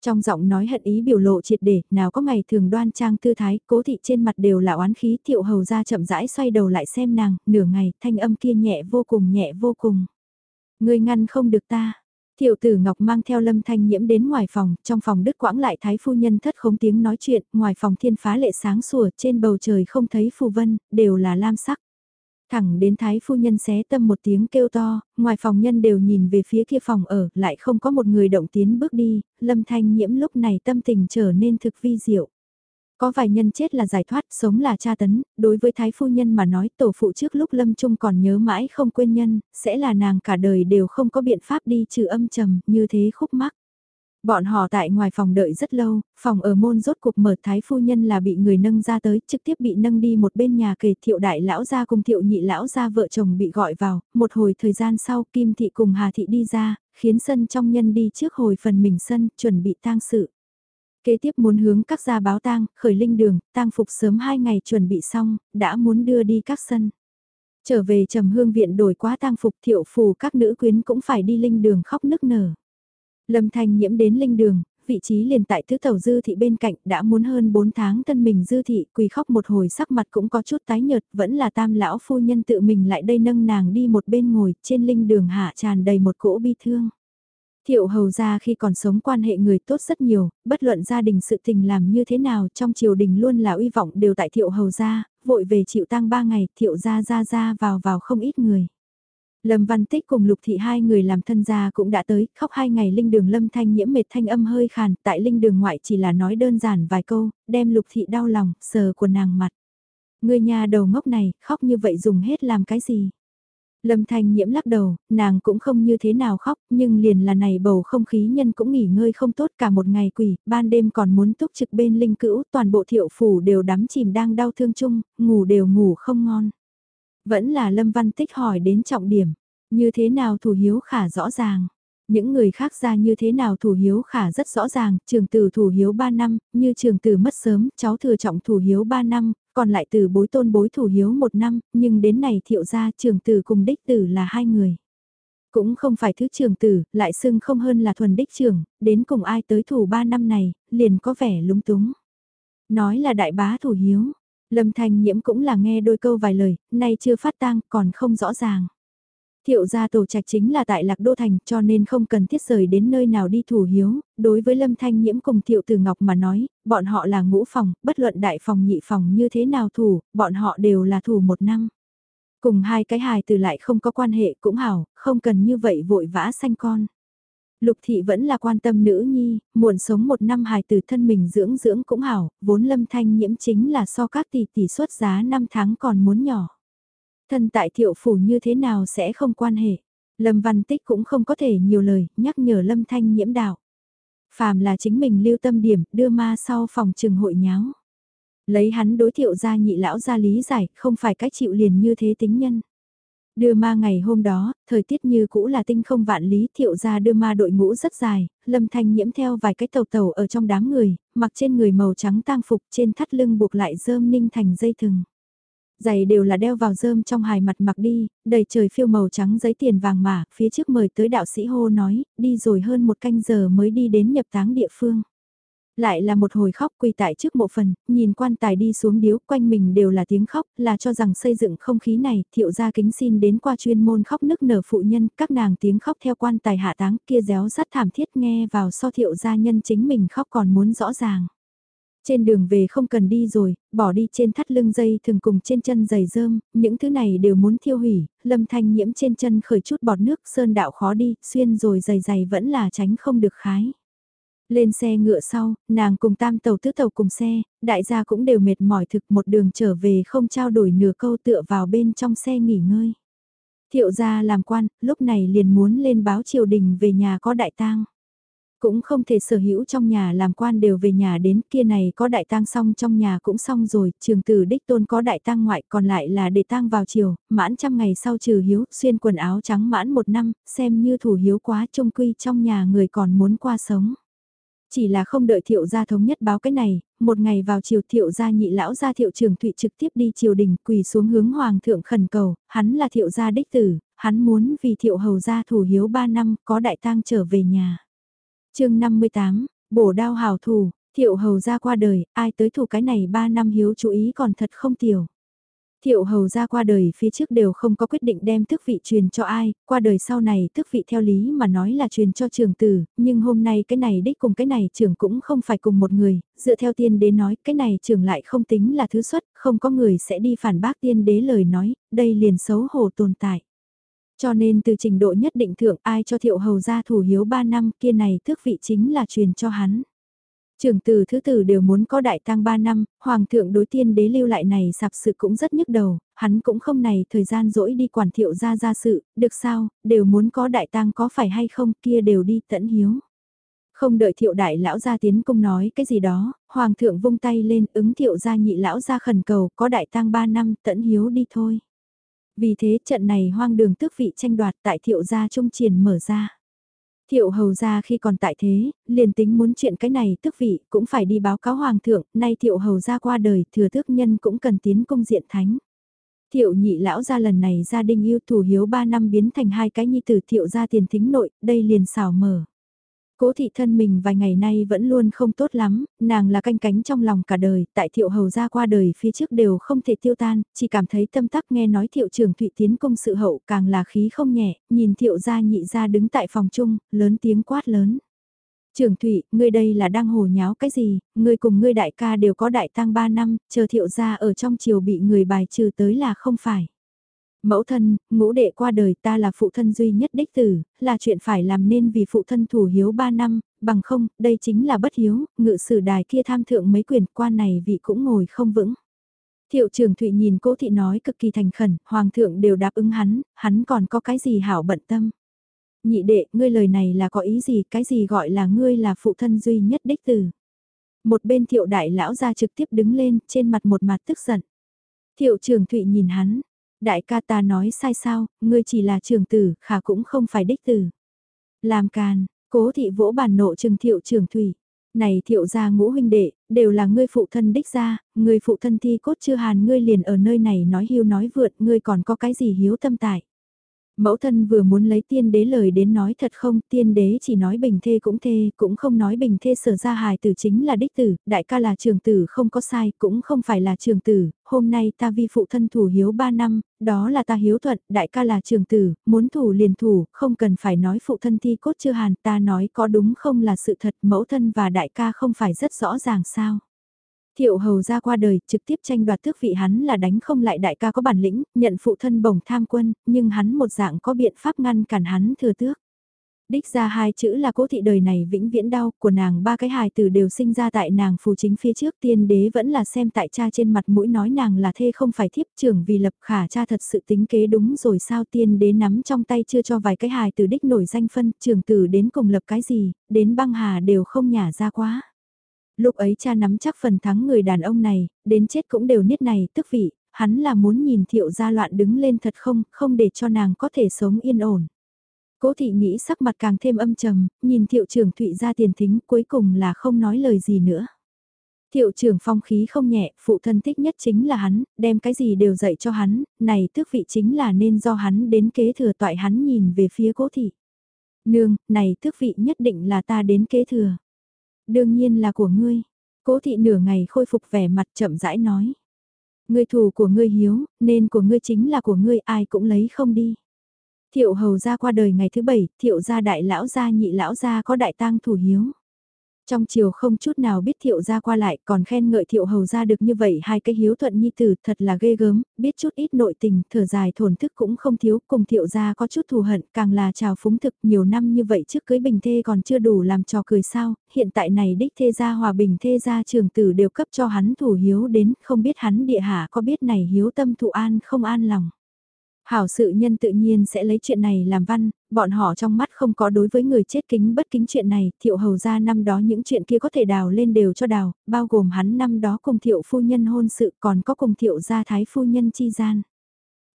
Trong giọng nói hận ý biểu lộ triệt để, nào có ngày thường đoan trang tư thái, cố thị trên mặt đều là oán khí, thiệu hầu ra chậm rãi xoay đầu lại xem nàng, nửa ngày, thanh âm kia nhẹ vô cùng nhẹ vô cùng. Ngươi ngăn không được ta, tiểu tử Ngọc mang theo Lâm Thanh Nhiễm đến ngoài phòng, trong phòng đứt quãng lại thái phu nhân thất không tiếng nói chuyện, ngoài phòng thiên phá lệ sáng sủa, trên bầu trời không thấy phù vân, đều là lam sắc. Thẳng đến thái phu nhân xé tâm một tiếng kêu to, ngoài phòng nhân đều nhìn về phía kia phòng ở, lại không có một người động tiến bước đi, Lâm Thanh Nhiễm lúc này tâm tình trở nên thực vi diệu. Có vài nhân chết là giải thoát, sống là tra tấn, đối với thái phu nhân mà nói tổ phụ trước lúc lâm trung còn nhớ mãi không quên nhân, sẽ là nàng cả đời đều không có biện pháp đi trừ âm trầm, như thế khúc mắc. Bọn họ tại ngoài phòng đợi rất lâu, phòng ở môn rốt cuộc mở thái phu nhân là bị người nâng ra tới, trực tiếp bị nâng đi một bên nhà kề thiệu đại lão gia cùng thiệu nhị lão gia vợ chồng bị gọi vào, một hồi thời gian sau Kim Thị cùng Hà Thị đi ra, khiến sân trong nhân đi trước hồi phần mình sân, chuẩn bị tang sự. Kế tiếp muốn hướng các gia báo tang, khởi linh đường, tang phục sớm hai ngày chuẩn bị xong, đã muốn đưa đi các sân. Trở về trầm hương viện đổi quá tang phục thiệu phù các nữ quyến cũng phải đi linh đường khóc nức nở. Lâm Thanh nhiễm đến linh đường, vị trí liền tại thứ tàu dư thị bên cạnh đã muốn hơn 4 tháng thân mình dư thị quỳ khóc một hồi sắc mặt cũng có chút tái nhợt vẫn là tam lão phu nhân tự mình lại đây nâng nàng đi một bên ngồi trên linh đường hạ tràn đầy một cỗ bi thương. Thiệu hầu ra khi còn sống quan hệ người tốt rất nhiều, bất luận gia đình sự tình làm như thế nào trong triều đình luôn là uy vọng đều tại thiệu hầu ra, vội về chịu tang ba ngày thiệu ra ra ra vào vào không ít người. Lâm Văn Tích cùng Lục Thị hai người làm thân gia cũng đã tới, khóc hai ngày linh đường Lâm Thanh nhiễm mệt thanh âm hơi khàn, tại linh đường ngoại chỉ là nói đơn giản vài câu, đem Lục Thị đau lòng, sờ của nàng mặt. Người nhà đầu ngốc này, khóc như vậy dùng hết làm cái gì? Lâm Thanh nhiễm lắc đầu, nàng cũng không như thế nào khóc, nhưng liền là này bầu không khí nhân cũng nghỉ ngơi không tốt cả một ngày quỷ, ban đêm còn muốn túc trực bên linh cữu, toàn bộ thiệu phủ đều đắm chìm đang đau thương chung, ngủ đều ngủ không ngon. Vẫn là Lâm Văn Tích hỏi đến trọng điểm, như thế nào thủ hiếu khả rõ ràng. Những người khác ra như thế nào thủ hiếu khả rất rõ ràng, trường tử thủ hiếu 3 năm, như trường tử mất sớm, cháu thừa trọng thủ hiếu 3 năm, còn lại từ bối tôn bối thủ hiếu một năm, nhưng đến này thiệu ra trường tử cùng đích tử là hai người. Cũng không phải thứ trường tử, lại xưng không hơn là thuần đích trường, đến cùng ai tới thủ ba năm này, liền có vẻ lúng túng. Nói là đại bá thủ hiếu, Lâm Thanh Nhiễm cũng là nghe đôi câu vài lời, nay chưa phát tang còn không rõ ràng. Thiệu gia tổ trạch chính là tại Lạc Đô Thành cho nên không cần thiết rời đến nơi nào đi thủ hiếu, đối với Lâm Thanh Nhiễm cùng Thiệu Từ Ngọc mà nói, bọn họ là ngũ phòng, bất luận đại phòng nhị phòng như thế nào thủ, bọn họ đều là thủ một năm. Cùng hai cái hài từ lại không có quan hệ cũng hảo, không cần như vậy vội vã sanh con. Lục thị vẫn là quan tâm nữ nhi, muộn sống một năm hài từ thân mình dưỡng dưỡng cũng hảo, vốn lâm thanh nhiễm chính là so các tỷ tỷ xuất giá năm tháng còn muốn nhỏ. Thân tại thiệu phủ như thế nào sẽ không quan hệ. Lâm Văn Tích cũng không có thể nhiều lời, nhắc nhở Lâm Thanh nhiễm đạo. Phàm là chính mình lưu tâm điểm, đưa ma sau phòng trừng hội nháo. Lấy hắn đối thiệu ra nhị lão ra lý giải, không phải cách chịu liền như thế tính nhân. Đưa ma ngày hôm đó, thời tiết như cũ là tinh không vạn lý thiệu ra đưa ma đội ngũ rất dài, lâm thanh nhiễm theo vài cái tàu tàu ở trong đám người, mặc trên người màu trắng tang phục trên thắt lưng buộc lại dơm ninh thành dây thừng. Giày đều là đeo vào rơm trong hài mặt mặc đi, đầy trời phiêu màu trắng giấy tiền vàng mà, phía trước mời tới đạo sĩ hô nói, đi rồi hơn một canh giờ mới đi đến nhập táng địa phương. Lại là một hồi khóc quỳ tại trước mộ phần, nhìn quan tài đi xuống điếu quanh mình đều là tiếng khóc, là cho rằng xây dựng không khí này, thiệu gia kính xin đến qua chuyên môn khóc nức nở phụ nhân, các nàng tiếng khóc theo quan tài hạ táng kia réo rắt thảm thiết nghe vào so thiệu gia nhân chính mình khóc còn muốn rõ ràng. Trên đường về không cần đi rồi, bỏ đi trên thắt lưng dây thường cùng trên chân giày rơm, những thứ này đều muốn thiêu hủy, lâm thanh nhiễm trên chân khởi chút bọt nước sơn đạo khó đi, xuyên rồi giày giày vẫn là tránh không được khái. Lên xe ngựa sau, nàng cùng tam tàu tứ tàu cùng xe, đại gia cũng đều mệt mỏi thực một đường trở về không trao đổi nửa câu tựa vào bên trong xe nghỉ ngơi. Thiệu gia làm quan, lúc này liền muốn lên báo triều đình về nhà có đại tang cũng không thể sở hữu trong nhà làm quan đều về nhà đến kia này có đại tang xong trong nhà cũng xong rồi, trường tử đích tôn có đại tang ngoại còn lại là để tang vào chiều, mãn trăm ngày sau trừ hiếu, xuyên quần áo trắng mãn một năm, xem như thủ hiếu quá trông quy trong nhà người còn muốn qua sống. Chỉ là không đợi thiệu gia thống nhất báo cái này, một ngày vào chiều thiệu gia nhị lão gia thiệu trường thụy trực tiếp đi triều đình quỳ xuống hướng hoàng thượng khẩn cầu, hắn là thiệu gia đích tử, hắn muốn vì thiệu hầu gia thủ hiếu ba năm có đại tang trở về nhà chương 58, bổ đao hào thủ, thiệu hầu ra qua đời, ai tới thủ cái này 3 năm hiếu chú ý còn thật không tiểu. Thiệu hầu ra qua đời phía trước đều không có quyết định đem thức vị truyền cho ai, qua đời sau này thức vị theo lý mà nói là truyền cho trường tử, nhưng hôm nay cái này đích cùng cái này trưởng cũng không phải cùng một người, dựa theo tiên đế nói cái này trưởng lại không tính là thứ xuất, không có người sẽ đi phản bác tiên đế lời nói, đây liền xấu hổ tồn tại. Cho nên từ trình độ nhất định thượng ai cho thiệu hầu ra thủ hiếu 3 năm kia này thước vị chính là truyền cho hắn. Trường tử thứ tử đều muốn có đại tang 3 năm, hoàng thượng đối tiên đế lưu lại này sạp sự cũng rất nhức đầu, hắn cũng không này thời gian rỗi đi quản thiệu ra ra sự, được sao, đều muốn có đại tang có phải hay không kia đều đi tận hiếu. Không đợi thiệu đại lão gia tiến cung nói cái gì đó, hoàng thượng vung tay lên ứng thiệu gia nhị lão gia khẩn cầu có đại tang 3 năm tận hiếu đi thôi. Vì thế trận này hoang đường tước vị tranh đoạt tại thiệu gia trung triển mở ra. Thiệu hầu gia khi còn tại thế, liền tính muốn chuyện cái này tước vị cũng phải đi báo cáo hoàng thượng, nay thiệu hầu gia qua đời thừa tước nhân cũng cần tiến công diện thánh. Thiệu nhị lão gia lần này gia đình yêu thủ hiếu 3 năm biến thành hai cái nhi tử thiệu gia tiền thính nội, đây liền xảo mở. Cố thị thân mình vài ngày nay vẫn luôn không tốt lắm, nàng là canh cánh trong lòng cả đời, tại thiệu hầu ra qua đời phía trước đều không thể tiêu tan, chỉ cảm thấy tâm tắc nghe nói thiệu trưởng thụy tiến công sự hậu càng là khí không nhẹ, nhìn thiệu gia nhị gia đứng tại phòng chung, lớn tiếng quát lớn. Trưởng thụy, ngươi đây là đang hồ nháo cái gì, ngươi cùng ngươi đại ca đều có đại tang 3 năm, chờ thiệu gia ở trong chiều bị người bài trừ tới là không phải. Mẫu thân, ngũ đệ qua đời ta là phụ thân duy nhất đích tử, là chuyện phải làm nên vì phụ thân thủ hiếu 3 năm, bằng không, đây chính là bất hiếu, ngự sử đài kia tham thượng mấy quyền quan này vị cũng ngồi không vững. Thiệu trưởng Thụy nhìn cố thị nói cực kỳ thành khẩn, hoàng thượng đều đáp ứng hắn, hắn còn có cái gì hảo bận tâm. Nhị đệ, ngươi lời này là có ý gì, cái gì gọi là ngươi là phụ thân duy nhất đích tử. Một bên thiệu đại lão ra trực tiếp đứng lên, trên mặt một mặt tức giận. Thiệu trưởng Thụy nhìn hắn, Đại ca ta nói sai sao, ngươi chỉ là trường tử, khả cũng không phải đích tử. Làm càn, cố thị vỗ bàn nộ trừng thiệu trường thủy. Này thiệu gia ngũ huynh đệ, đều là ngươi phụ thân đích gia, ngươi phụ thân thi cốt chưa hàn ngươi liền ở nơi này nói hiu nói vượt, ngươi còn có cái gì hiếu tâm tại. Mẫu thân vừa muốn lấy tiên đế lời đến nói thật không, tiên đế chỉ nói bình thê cũng thê, cũng không nói bình thê sở ra hài tử chính là đích tử, đại ca là trường tử không có sai, cũng không phải là trường tử, hôm nay ta vi phụ thân thủ hiếu 3 năm, đó là ta hiếu thuận, đại ca là trường tử, muốn thủ liền thủ, không cần phải nói phụ thân thi cốt chưa hàn, ta nói có đúng không là sự thật, mẫu thân và đại ca không phải rất rõ ràng sao. Thiệu hầu ra qua đời, trực tiếp tranh đoạt tước vị hắn là đánh không lại đại ca có bản lĩnh, nhận phụ thân bổng tham quân, nhưng hắn một dạng có biện pháp ngăn cản hắn thừa tước. Đích ra hai chữ là cố thị đời này vĩnh viễn đau, của nàng ba cái hài tử đều sinh ra tại nàng phù chính phía trước tiên đế vẫn là xem tại cha trên mặt mũi nói nàng là thê không phải thiếp trưởng vì lập khả cha thật sự tính kế đúng rồi sao tiên đế nắm trong tay chưa cho vài cái hài tử đích nổi danh phân trưởng tử đến cùng lập cái gì, đến băng hà đều không nhả ra quá. Lúc ấy cha nắm chắc phần thắng người đàn ông này, đến chết cũng đều niết này tức vị, hắn là muốn nhìn thiệu gia loạn đứng lên thật không, không để cho nàng có thể sống yên ổn. Cố thị nghĩ sắc mặt càng thêm âm trầm, nhìn thiệu trưởng thụy ra tiền thính cuối cùng là không nói lời gì nữa. Thiệu trưởng phong khí không nhẹ, phụ thân thích nhất chính là hắn, đem cái gì đều dạy cho hắn, này tước vị chính là nên do hắn đến kế thừa toại hắn nhìn về phía cố thị. Nương, này tước vị nhất định là ta đến kế thừa. Đương nhiên là của ngươi. Cố thị nửa ngày khôi phục vẻ mặt chậm rãi nói. Ngươi thù của ngươi hiếu, nên của ngươi chính là của ngươi ai cũng lấy không đi. Thiệu hầu ra qua đời ngày thứ bảy, thiệu gia đại lão gia nhị lão gia có đại tang thủ hiếu. Trong chiều không chút nào biết thiệu gia qua lại còn khen ngợi thiệu hầu gia được như vậy hai cái hiếu thuận nhi tử thật là ghê gớm, biết chút ít nội tình, thở dài thổn thức cũng không thiếu, cùng thiệu gia có chút thù hận, càng là trào phúng thực nhiều năm như vậy trước cưới bình thê còn chưa đủ làm trò cười sao, hiện tại này đích thê gia hòa bình thê gia trường tử đều cấp cho hắn thủ hiếu đến, không biết hắn địa hạ có biết này hiếu tâm thụ an không an lòng. Hảo sự nhân tự nhiên sẽ lấy chuyện này làm văn, bọn họ trong mắt không có đối với người chết kính bất kính chuyện này, thiệu hầu ra năm đó những chuyện kia có thể đào lên đều cho đào, bao gồm hắn năm đó cùng thiệu phu nhân hôn sự còn có cùng thiệu gia thái phu nhân chi gian.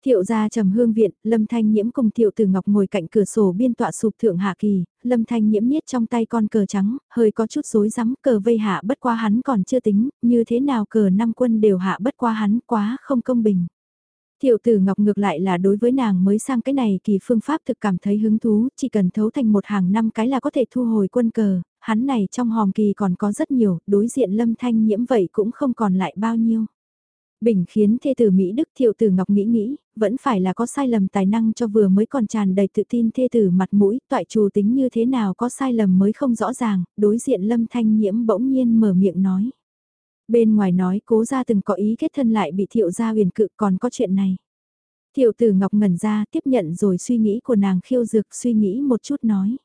Thiệu gia trầm hương viện, Lâm Thanh Nhiễm cùng Thiệu Từ Ngọc ngồi cạnh cửa sổ biên tọa sụp thượng hạ kỳ, Lâm Thanh Nhiễm niết trong tay con cờ trắng, hơi có chút rối rắm, cờ vây hạ bất qua hắn còn chưa tính, như thế nào cờ năm quân đều hạ bất qua hắn quá không công bình. Thiệu tử Ngọc ngược lại là đối với nàng mới sang cái này kỳ phương pháp thực cảm thấy hứng thú, chỉ cần thấu thành một hàng năm cái là có thể thu hồi quân cờ, hắn này trong hòm kỳ còn có rất nhiều, đối diện lâm thanh nhiễm vậy cũng không còn lại bao nhiêu. Bình khiến thê tử Mỹ Đức thiệu tử Ngọc nghĩ nghĩ, vẫn phải là có sai lầm tài năng cho vừa mới còn tràn đầy tự tin thê tử mặt mũi, toại trù tính như thế nào có sai lầm mới không rõ ràng, đối diện lâm thanh nhiễm bỗng nhiên mở miệng nói. Bên ngoài nói cố ra từng có ý kết thân lại bị thiệu gia huyền cự còn có chuyện này. Thiệu tử Ngọc ngẩn ra tiếp nhận rồi suy nghĩ của nàng khiêu dược suy nghĩ một chút nói.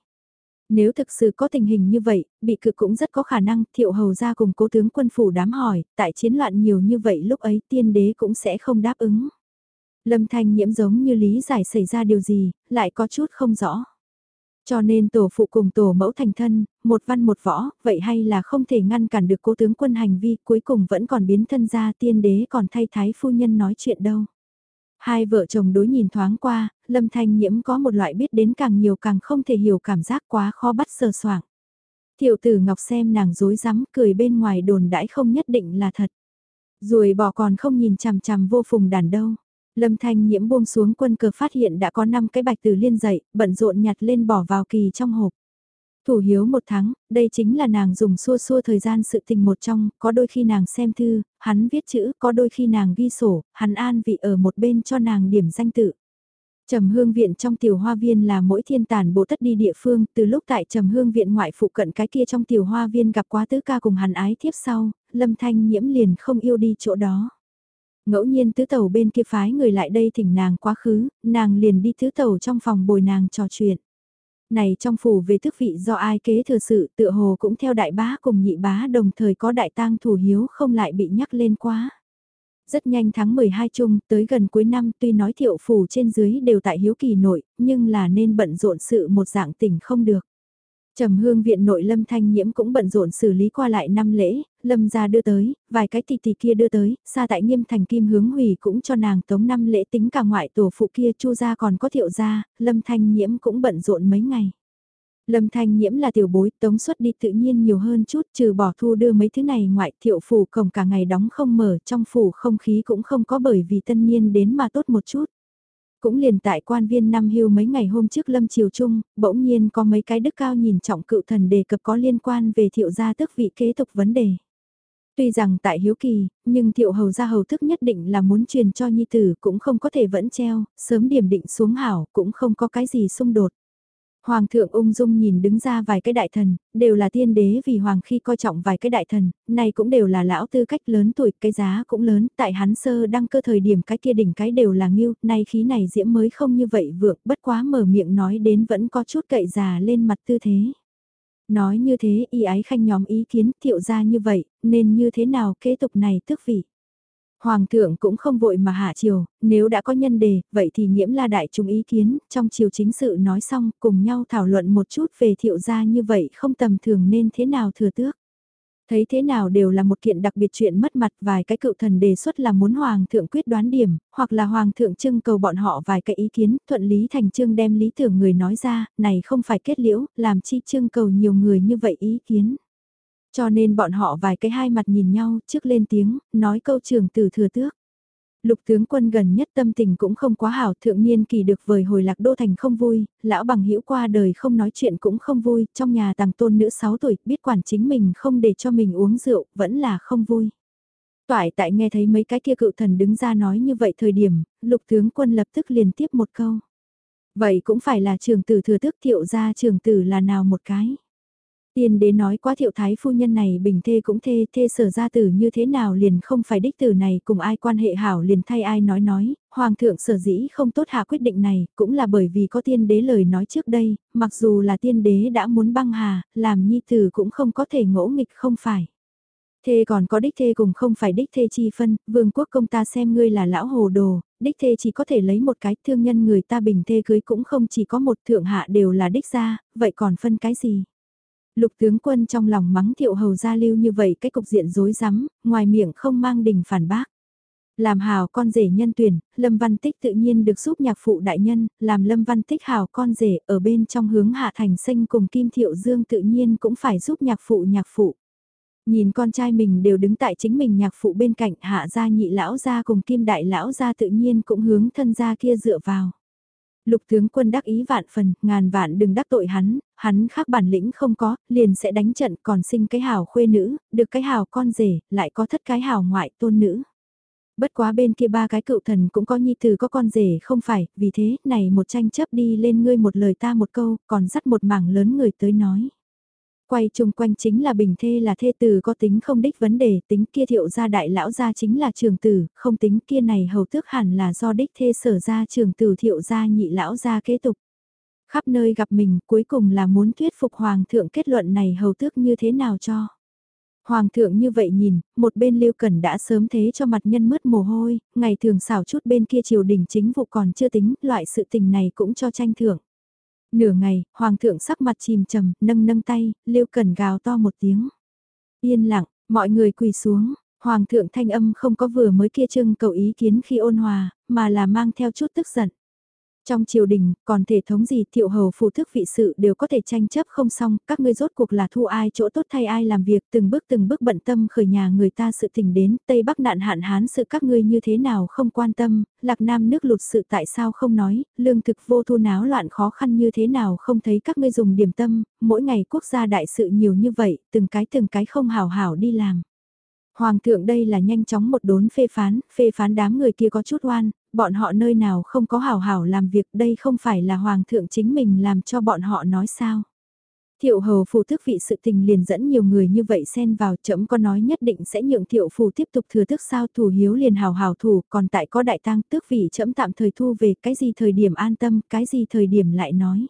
Nếu thực sự có tình hình như vậy, bị cự cũng rất có khả năng thiệu hầu ra cùng cố tướng quân phủ đám hỏi, tại chiến loạn nhiều như vậy lúc ấy tiên đế cũng sẽ không đáp ứng. Lâm thanh nhiễm giống như lý giải xảy ra điều gì, lại có chút không rõ. Cho nên tổ phụ cùng tổ mẫu thành thân, một văn một võ, vậy hay là không thể ngăn cản được cố tướng quân hành vi cuối cùng vẫn còn biến thân ra tiên đế còn thay thái phu nhân nói chuyện đâu. Hai vợ chồng đối nhìn thoáng qua, Lâm Thanh Nhiễm có một loại biết đến càng nhiều càng không thể hiểu cảm giác quá khó bắt sờ soảng. Tiểu tử Ngọc xem nàng dối rắm cười bên ngoài đồn đãi không nhất định là thật. Rồi bỏ còn không nhìn chằm chằm vô phùng đàn đâu. Lâm Thanh Nhiễm buông xuống quân cờ phát hiện đã có 5 cái bạch từ liên dậy, bận rộn nhặt lên bỏ vào kỳ trong hộp. Thủ hiếu một tháng, đây chính là nàng dùng xua xua thời gian sự tình một trong, có đôi khi nàng xem thư, hắn viết chữ, có đôi khi nàng ghi sổ, hắn an vị ở một bên cho nàng điểm danh tự. Trầm Hương viện trong tiểu hoa viên là mỗi thiên tàn bộ tất đi địa phương, từ lúc tại Trầm Hương viện ngoại phụ cận cái kia trong tiểu hoa viên gặp quá tứ ca cùng hắn ái tiếp sau, Lâm Thanh nhiễm liền không yêu đi chỗ đó. Ngẫu nhiên tứ tàu bên kia phái người lại đây thỉnh nàng quá khứ, nàng liền đi tứ tàu trong phòng bồi nàng trò chuyện. Này trong phủ về thức vị do ai kế thừa sự tựa hồ cũng theo đại bá cùng nhị bá đồng thời có đại tang thủ hiếu không lại bị nhắc lên quá. Rất nhanh tháng 12 chung, tới gần cuối năm tuy nói thiệu phủ trên dưới đều tại hiếu kỳ nội, nhưng là nên bận rộn sự một dạng tỉnh không được. Trầm hương viện nội lâm thanh nhiễm cũng bận rộn xử lý qua lại năm lễ, lâm ra đưa tới, vài cái tỷ tỷ kia đưa tới, xa tại nghiêm thành kim hướng hủy cũng cho nàng tống năm lễ tính cả ngoại tổ phụ kia chu ra còn có thiệu ra, lâm thanh nhiễm cũng bận rộn mấy ngày. Lâm Thanh Nhiễm là tiểu bối, tống suất đi tự nhiên nhiều hơn chút, trừ bỏ thu đưa mấy thứ này ngoại thiệu phủ cổng cả ngày đóng không mở, trong phủ không khí cũng không có bởi vì tân niên đến mà tốt một chút. Cũng liền tại quan viên năm hưu mấy ngày hôm trước lâm triều trung, bỗng nhiên có mấy cái đức cao nhìn trọng cựu thần đề cập có liên quan về thiệu gia tức vị kế tục vấn đề. Tuy rằng tại hiếu kỳ, nhưng thiệu hầu gia hầu thức nhất định là muốn truyền cho nhi tử cũng không có thể vẫn treo, sớm điểm định xuống hảo cũng không có cái gì xung đột. Hoàng thượng ung dung nhìn đứng ra vài cái đại thần, đều là tiên đế vì hoàng khi coi trọng vài cái đại thần, này cũng đều là lão tư cách lớn tuổi, cái giá cũng lớn, tại hắn sơ đăng cơ thời điểm cái kia đỉnh cái đều là nghiêu, nay khí này diễm mới không như vậy vượng, bất quá mở miệng nói đến vẫn có chút cậy già lên mặt tư thế. Nói như thế y ái khanh nhóm ý kiến thiệu ra như vậy, nên như thế nào kế tục này tức vị. Hoàng thượng cũng không vội mà hạ triều, nếu đã có nhân đề, vậy thì nghiễm là đại chúng ý kiến, trong triều chính sự nói xong, cùng nhau thảo luận một chút về thiệu gia như vậy không tầm thường nên thế nào thừa tước. Thấy thế nào đều là một kiện đặc biệt chuyện mất mặt vài cái cựu thần đề xuất là muốn hoàng thượng quyết đoán điểm, hoặc là hoàng thượng trưng cầu bọn họ vài cái ý kiến, thuận lý thành trương đem lý tưởng người nói ra, này không phải kết liễu, làm chi trưng cầu nhiều người như vậy ý kiến. Cho nên bọn họ vài cái hai mặt nhìn nhau trước lên tiếng, nói câu trường từ thừa tước. Lục tướng quân gần nhất tâm tình cũng không quá hảo, thượng niên kỳ được vời hồi lạc đô thành không vui, lão bằng hữu qua đời không nói chuyện cũng không vui, trong nhà tàng tôn nữ 6 tuổi, biết quản chính mình không để cho mình uống rượu, vẫn là không vui. Toại tại nghe thấy mấy cái kia cựu thần đứng ra nói như vậy thời điểm, lục tướng quân lập tức liền tiếp một câu. Vậy cũng phải là trường tử thừa tước thiệu ra trường tử là nào một cái. Tiên đế nói quá thiệu thái phu nhân này bình thê cũng thê, thê sở gia tử như thế nào liền không phải đích tử này cùng ai quan hệ hảo liền thay ai nói nói, hoàng thượng sở dĩ không tốt hạ quyết định này, cũng là bởi vì có tiên đế lời nói trước đây, mặc dù là tiên đế đã muốn băng hà, làm nhi tử cũng không có thể ngỗ nghịch không phải. Thê còn có đích thê cùng không phải đích thê chi phân, vương quốc công ta xem ngươi là lão hồ đồ, đích thê chỉ có thể lấy một cái thương nhân người ta bình thê cưới cũng không chỉ có một thượng hạ đều là đích gia, vậy còn phân cái gì? Lục tướng quân trong lòng mắng thiệu hầu gia lưu như vậy cái cục diện rối rắm, ngoài miệng không mang đình phản bác. Làm hào con rể nhân tuyển, Lâm Văn Tích tự nhiên được giúp nhạc phụ đại nhân, làm Lâm Văn Tích hào con rể ở bên trong hướng hạ thành sinh cùng Kim Thiệu Dương tự nhiên cũng phải giúp nhạc phụ nhạc phụ. Nhìn con trai mình đều đứng tại chính mình nhạc phụ bên cạnh hạ gia nhị lão gia cùng Kim đại lão gia tự nhiên cũng hướng thân gia kia dựa vào. Lục tướng quân đắc ý vạn phần, ngàn vạn đừng đắc tội hắn, hắn khác bản lĩnh không có, liền sẽ đánh trận còn sinh cái hào khuê nữ, được cái hào con rể, lại có thất cái hào ngoại tôn nữ. Bất quá bên kia ba cái cựu thần cũng có nhi tử có con rể không phải, vì thế này một tranh chấp đi lên ngươi một lời ta một câu, còn dắt một mảng lớn người tới nói. Quay chung quanh chính là bình thê là thê tử có tính không đích vấn đề, tính kia thiệu gia đại lão gia chính là trường tử, không tính kia này hầu tước hẳn là do đích thê sở gia trường tử thiệu gia nhị lão gia kế tục. Khắp nơi gặp mình cuối cùng là muốn thuyết phục hoàng thượng kết luận này hầu tước như thế nào cho. Hoàng thượng như vậy nhìn, một bên Lưu Cẩn đã sớm thế cho mặt nhân mướt mồ hôi, ngày thường xảo chút bên kia triều đình chính vụ còn chưa tính, loại sự tình này cũng cho tranh thưởng. Nửa ngày, Hoàng thượng sắc mặt chìm trầm, nâng nâng tay, Lưu Cẩn gào to một tiếng. Yên lặng, mọi người quỳ xuống, Hoàng thượng thanh âm không có vừa mới kia trưng cầu ý kiến khi ôn hòa, mà là mang theo chút tức giận. Trong triều đình, còn thể thống gì thiệu hầu phụ thức vị sự đều có thể tranh chấp không xong, các ngươi rốt cuộc là thu ai chỗ tốt thay ai làm việc, từng bước từng bước bận tâm khởi nhà người ta sự tình đến, Tây Bắc nạn hạn hán sự các ngươi như thế nào không quan tâm, Lạc Nam nước lụt sự tại sao không nói, lương thực vô thu náo loạn khó khăn như thế nào không thấy các ngươi dùng điểm tâm, mỗi ngày quốc gia đại sự nhiều như vậy, từng cái từng cái không hào hảo đi làm. Hoàng thượng đây là nhanh chóng một đốn phê phán, phê phán đám người kia có chút oan, bọn họ nơi nào không có hảo hảo làm việc đây không phải là hoàng thượng chính mình làm cho bọn họ nói sao. Thiệu hầu phù thức vị sự tình liền dẫn nhiều người như vậy xen vào chấm có nói nhất định sẽ nhượng thiệu phù tiếp tục thừa thức sao thủ hiếu liền hào hào thủ còn tại có đại tang tước vị chấm tạm thời thu về cái gì thời điểm an tâm cái gì thời điểm lại nói.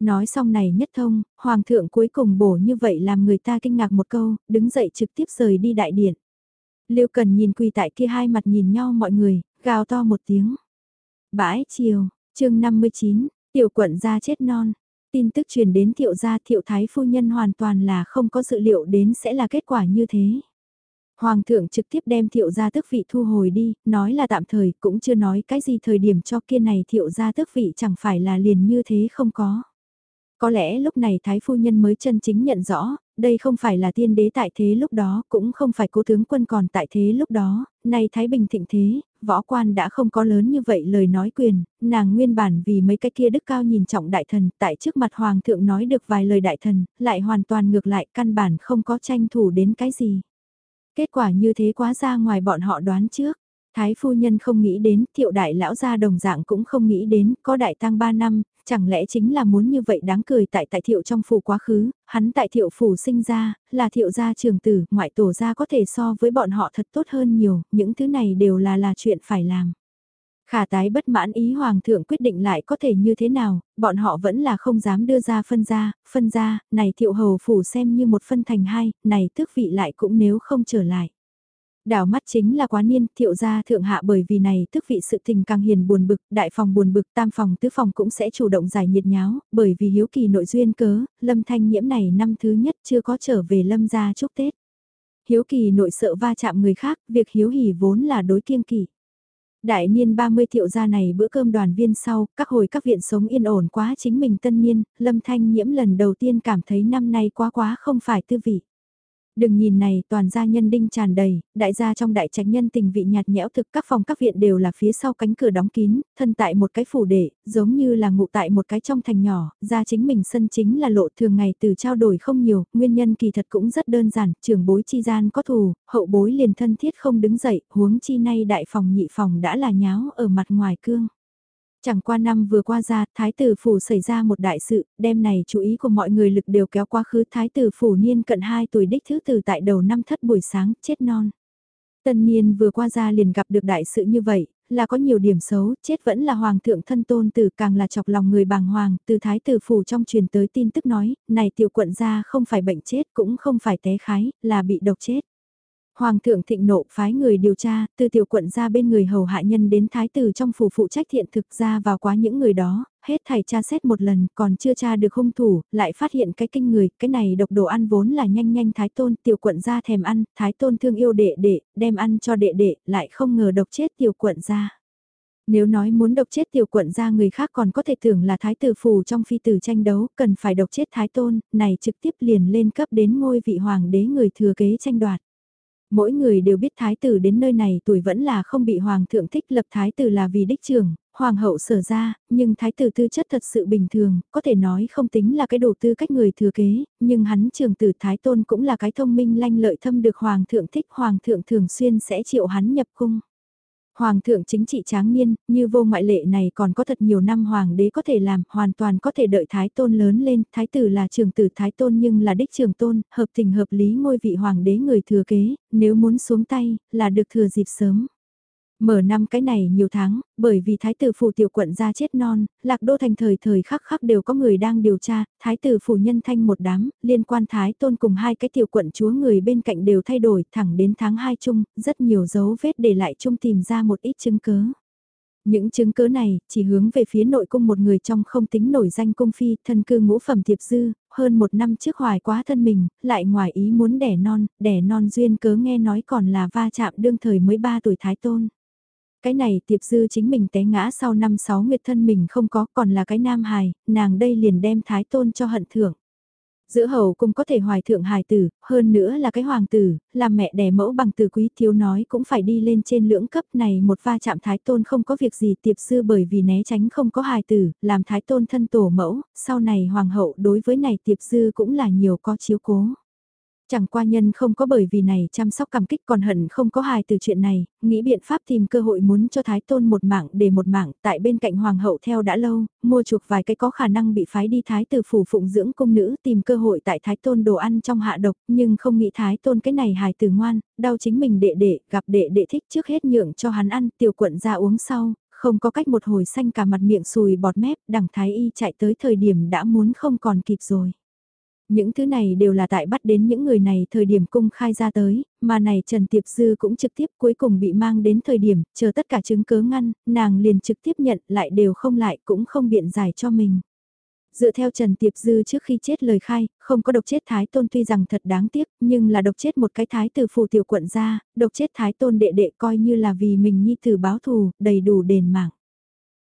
Nói xong này nhất thông, hoàng thượng cuối cùng bổ như vậy làm người ta kinh ngạc một câu, đứng dậy trực tiếp rời đi đại điện. Liêu cần nhìn quỳ tại kia hai mặt nhìn nhau mọi người, gào to một tiếng. Bãi chiều, chương 59, tiểu quận gia chết non. Tin tức truyền đến thiệu gia thiệu thái phu nhân hoàn toàn là không có dự liệu đến sẽ là kết quả như thế. Hoàng thượng trực tiếp đem thiệu gia tước vị thu hồi đi, nói là tạm thời, cũng chưa nói cái gì thời điểm cho kia này thiệu gia tước vị chẳng phải là liền như thế không có. Có lẽ lúc này Thái Phu Nhân mới chân chính nhận rõ, đây không phải là tiên đế tại thế lúc đó, cũng không phải cố tướng quân còn tại thế lúc đó, nay Thái Bình thịnh thế, võ quan đã không có lớn như vậy lời nói quyền, nàng nguyên bản vì mấy cái kia đức cao nhìn trọng đại thần, tại trước mặt Hoàng thượng nói được vài lời đại thần, lại hoàn toàn ngược lại căn bản không có tranh thủ đến cái gì. Kết quả như thế quá ra ngoài bọn họ đoán trước. Thái phu nhân không nghĩ đến, thiệu đại lão gia đồng dạng cũng không nghĩ đến, có đại tăng 3 năm, chẳng lẽ chính là muốn như vậy đáng cười tại tại thiệu trong phủ quá khứ, hắn tại thiệu phủ sinh ra, là thiệu gia trường tử, ngoại tổ gia có thể so với bọn họ thật tốt hơn nhiều, những thứ này đều là là chuyện phải làm. Khả tái bất mãn ý hoàng thượng quyết định lại có thể như thế nào, bọn họ vẫn là không dám đưa ra phân ra, phân ra, này thiệu hầu phủ xem như một phân thành hai, này tước vị lại cũng nếu không trở lại. Đảo mắt chính là quá niên, thiệu gia thượng hạ bởi vì này tức vị sự tình càng hiền buồn bực, đại phòng buồn bực, tam phòng tứ phòng cũng sẽ chủ động giải nhiệt nháo, bởi vì hiếu kỳ nội duyên cớ, lâm thanh nhiễm này năm thứ nhất chưa có trở về lâm gia chúc Tết. Hiếu kỳ nội sợ va chạm người khác, việc hiếu hỉ vốn là đối kiêng kỳ. Đại niên 30 thiệu gia này bữa cơm đoàn viên sau, các hồi các viện sống yên ổn quá chính mình tân niên, lâm thanh nhiễm lần đầu tiên cảm thấy năm nay quá quá không phải tư vị. Đừng nhìn này, toàn gia nhân đinh tràn đầy, đại gia trong đại trạch nhân tình vị nhạt nhẽo thực các phòng các viện đều là phía sau cánh cửa đóng kín, thân tại một cái phủ đệ, giống như là ngụ tại một cái trong thành nhỏ, ra chính mình sân chính là lộ thường ngày từ trao đổi không nhiều, nguyên nhân kỳ thật cũng rất đơn giản, trưởng bối chi gian có thù, hậu bối liền thân thiết không đứng dậy, huống chi nay đại phòng nhị phòng đã là nháo ở mặt ngoài cương. Chẳng qua năm vừa qua ra, Thái tử phủ xảy ra một đại sự, đêm này chú ý của mọi người lực đều kéo qua khứ Thái tử phủ niên cận 2 tuổi đích thứ từ tại đầu năm thất buổi sáng, chết non. Tân niên vừa qua ra liền gặp được đại sự như vậy, là có nhiều điểm xấu, chết vẫn là hoàng thượng thân tôn tử càng là chọc lòng người bàng hoàng, từ thái tử phủ trong truyền tới tin tức nói, này tiểu quận gia không phải bệnh chết cũng không phải té khái, là bị độc chết. Hoàng thượng thịnh nộ phái người điều tra, từ tiểu quận ra bên người hầu hạ nhân đến thái tử trong phủ phụ trách thiện thực ra vào quá những người đó, hết thầy tra xét một lần còn chưa tra được hung thủ, lại phát hiện cái kinh người, cái này độc đồ ăn vốn là nhanh nhanh thái tôn, tiểu quận ra thèm ăn, thái tôn thương yêu đệ đệ, đem ăn cho đệ đệ, lại không ngờ độc chết tiểu quận ra. Nếu nói muốn độc chết tiểu quận ra người khác còn có thể tưởng là thái tử phù trong phi tử tranh đấu, cần phải độc chết thái tôn, này trực tiếp liền lên cấp đến ngôi vị hoàng đế người thừa kế tranh đoạt. Mỗi người đều biết thái tử đến nơi này tuổi vẫn là không bị hoàng thượng thích lập thái tử là vì đích trưởng, hoàng hậu sở ra, nhưng thái tử tư chất thật sự bình thường, có thể nói không tính là cái đồ tư cách người thừa kế, nhưng hắn trường tử thái tôn cũng là cái thông minh lanh lợi thâm được hoàng thượng thích hoàng thượng thường xuyên sẽ chịu hắn nhập cung. Hoàng thượng chính trị tráng niên, như vô ngoại lệ này còn có thật nhiều năm hoàng đế có thể làm, hoàn toàn có thể đợi thái tôn lớn lên, thái tử là trường tử thái tôn nhưng là đích trường tôn, hợp tình hợp lý ngôi vị hoàng đế người thừa kế, nếu muốn xuống tay, là được thừa dịp sớm. Mở năm cái này nhiều tháng, bởi vì thái tử phủ tiểu quận ra chết non, lạc đô thành thời thời khắc khắc đều có người đang điều tra, thái tử phủ nhân thanh một đám, liên quan thái tôn cùng hai cái tiểu quận chúa người bên cạnh đều thay đổi thẳng đến tháng 2 chung, rất nhiều dấu vết để lại chung tìm ra một ít chứng cứ Những chứng cứ này chỉ hướng về phía nội cung một người trong không tính nổi danh cung phi, thân cư ngũ phẩm thiệp dư, hơn một năm trước hoài quá thân mình, lại ngoài ý muốn đẻ non, đẻ non duyên cớ nghe nói còn là va chạm đương thời mới ba tuổi thái tôn. Cái này tiệp dư chính mình té ngã sau năm sáu nguyệt thân mình không có còn là cái nam hài, nàng đây liền đem thái tôn cho hận thưởng. Giữa hầu cũng có thể hoài thượng hài tử, hơn nữa là cái hoàng tử, làm mẹ đẻ mẫu bằng từ quý thiếu nói cũng phải đi lên trên lưỡng cấp này một va chạm thái tôn không có việc gì tiệp sư bởi vì né tránh không có hài tử, làm thái tôn thân tổ mẫu, sau này hoàng hậu đối với này tiệp sư cũng là nhiều có chiếu cố. Chẳng qua nhân không có bởi vì này chăm sóc cảm kích còn hận không có hài từ chuyện này, nghĩ biện pháp tìm cơ hội muốn cho Thái Tôn một mạng để một mạng tại bên cạnh Hoàng hậu theo đã lâu, mua chuộc vài cái có khả năng bị phái đi Thái từ phủ phụng dưỡng cung nữ tìm cơ hội tại Thái Tôn đồ ăn trong hạ độc nhưng không nghĩ Thái Tôn cái này hài từ ngoan, đau chính mình đệ đệ, gặp đệ đệ thích trước hết nhượng cho hắn ăn tiểu quận ra uống sau, không có cách một hồi xanh cả mặt miệng sùi bọt mép, đằng Thái Y chạy tới thời điểm đã muốn không còn kịp rồi. Những thứ này đều là tại bắt đến những người này thời điểm cung khai ra tới, mà này Trần Tiệp Dư cũng trực tiếp cuối cùng bị mang đến thời điểm, chờ tất cả chứng cớ ngăn, nàng liền trực tiếp nhận lại đều không lại cũng không biện giải cho mình. Dựa theo Trần Tiệp Dư trước khi chết lời khai, không có độc chết Thái Tôn tuy rằng thật đáng tiếc, nhưng là độc chết một cái Thái từ phù tiểu quận ra, độc chết Thái Tôn đệ đệ coi như là vì mình nhi tử báo thù, đầy đủ đền mạng.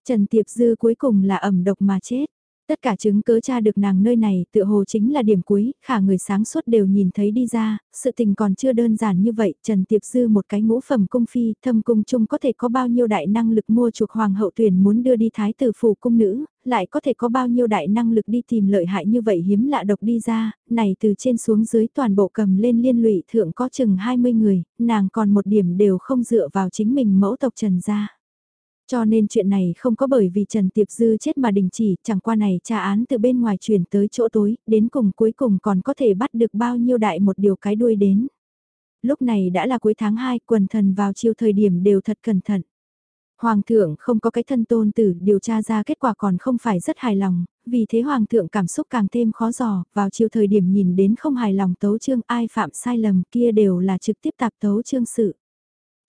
Trần Tiệp Dư cuối cùng là ẩm độc mà chết. Tất cả chứng cớ cha được nàng nơi này tựa hồ chính là điểm cuối, khả người sáng suốt đều nhìn thấy đi ra, sự tình còn chưa đơn giản như vậy, Trần Tiệp Dư một cái ngũ phẩm cung phi, thâm cung chung có thể có bao nhiêu đại năng lực mua chuộc hoàng hậu tuyển muốn đưa đi thái tử phủ cung nữ, lại có thể có bao nhiêu đại năng lực đi tìm lợi hại như vậy hiếm lạ độc đi ra, này từ trên xuống dưới toàn bộ cầm lên liên lụy thượng có chừng 20 người, nàng còn một điểm đều không dựa vào chính mình mẫu tộc Trần gia. Cho nên chuyện này không có bởi vì Trần Tiệp Dư chết mà đình chỉ, chẳng qua này tra án từ bên ngoài chuyển tới chỗ tối, đến cùng cuối cùng còn có thể bắt được bao nhiêu đại một điều cái đuôi đến. Lúc này đã là cuối tháng 2, quần thần vào chiều thời điểm đều thật cẩn thận. Hoàng thượng không có cái thân tôn tử, điều tra ra kết quả còn không phải rất hài lòng, vì thế Hoàng thượng cảm xúc càng thêm khó giò vào chiều thời điểm nhìn đến không hài lòng tấu trương ai phạm sai lầm kia đều là trực tiếp tạp tấu trương sự.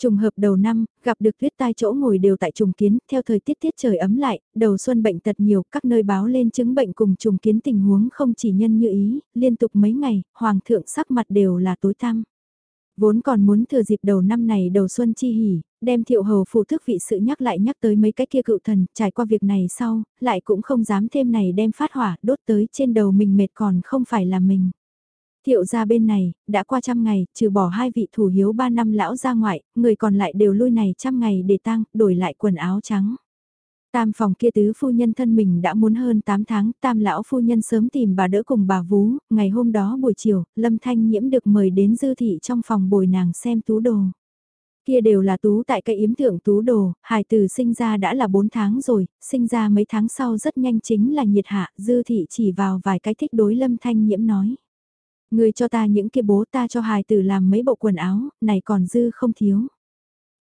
Trùng hợp đầu năm, gặp được tuyết tai chỗ ngồi đều tại trùng kiến, theo thời tiết tiết trời ấm lại, đầu xuân bệnh tật nhiều, các nơi báo lên chứng bệnh cùng trùng kiến tình huống không chỉ nhân như ý, liên tục mấy ngày, hoàng thượng sắc mặt đều là tối tăm. Vốn còn muốn thừa dịp đầu năm này đầu xuân chi hỉ, đem thiệu hầu phụ thức vị sự nhắc lại nhắc tới mấy cái kia cựu thần, trải qua việc này sau, lại cũng không dám thêm này đem phát hỏa, đốt tới trên đầu mình mệt còn không phải là mình. Thiệu ra bên này, đã qua trăm ngày, trừ bỏ hai vị thủ hiếu ba năm lão ra ngoại, người còn lại đều lui này trăm ngày để tang, đổi lại quần áo trắng. Tam phòng kia tứ phu nhân thân mình đã muốn hơn 8 tháng, tam lão phu nhân sớm tìm bà đỡ cùng bà vú, ngày hôm đó buổi chiều, Lâm Thanh Nhiễm được mời đến dư thị trong phòng bồi nàng xem tú đồ. Kia đều là tú tại cây yếm thượng tú đồ, hài từ sinh ra đã là 4 tháng rồi, sinh ra mấy tháng sau rất nhanh chính là nhiệt hạ, dư thị chỉ vào vài cái thích đối Lâm Thanh Nhiễm nói. Người cho ta những kia bố ta cho hài tử làm mấy bộ quần áo, này còn dư không thiếu.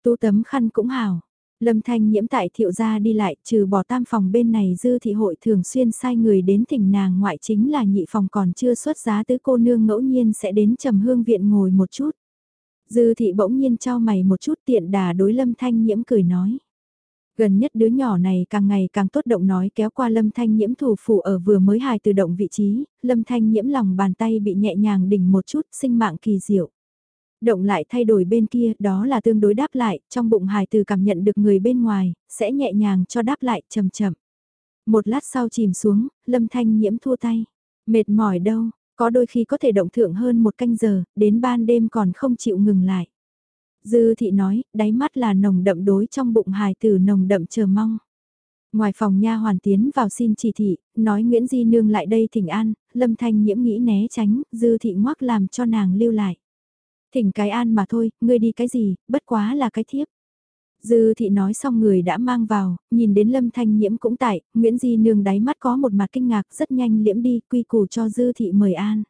Tú tấm khăn cũng hào. Lâm Thanh nhiễm tại thiệu gia đi lại trừ bỏ tam phòng bên này dư thị hội thường xuyên sai người đến thỉnh nàng ngoại chính là nhị phòng còn chưa xuất giá tứ cô nương ngẫu nhiên sẽ đến trầm hương viện ngồi một chút. Dư thị bỗng nhiên cho mày một chút tiện đà đối lâm thanh nhiễm cười nói. Gần nhất đứa nhỏ này càng ngày càng tốt động nói kéo qua lâm thanh nhiễm thủ phủ ở vừa mới hài từ động vị trí, lâm thanh nhiễm lòng bàn tay bị nhẹ nhàng đỉnh một chút sinh mạng kỳ diệu. Động lại thay đổi bên kia đó là tương đối đáp lại, trong bụng hài từ cảm nhận được người bên ngoài, sẽ nhẹ nhàng cho đáp lại chậm chậm. Một lát sau chìm xuống, lâm thanh nhiễm thua tay. Mệt mỏi đâu, có đôi khi có thể động thượng hơn một canh giờ, đến ban đêm còn không chịu ngừng lại. Dư thị nói, đáy mắt là nồng đậm đối trong bụng hài tử nồng đậm chờ mong. Ngoài phòng nha hoàn tiến vào xin chỉ thị, nói Nguyễn Di Nương lại đây thỉnh an, Lâm Thanh nhiễm nghĩ né tránh, dư thị ngoắc làm cho nàng lưu lại. Thỉnh cái an mà thôi, ngươi đi cái gì, bất quá là cái thiếp. Dư thị nói xong người đã mang vào, nhìn đến lâm thanh nhiễm cũng tại, Nguyễn Di Nương đáy mắt có một mặt kinh ngạc rất nhanh liễm đi, quy củ cho dư thị mời an.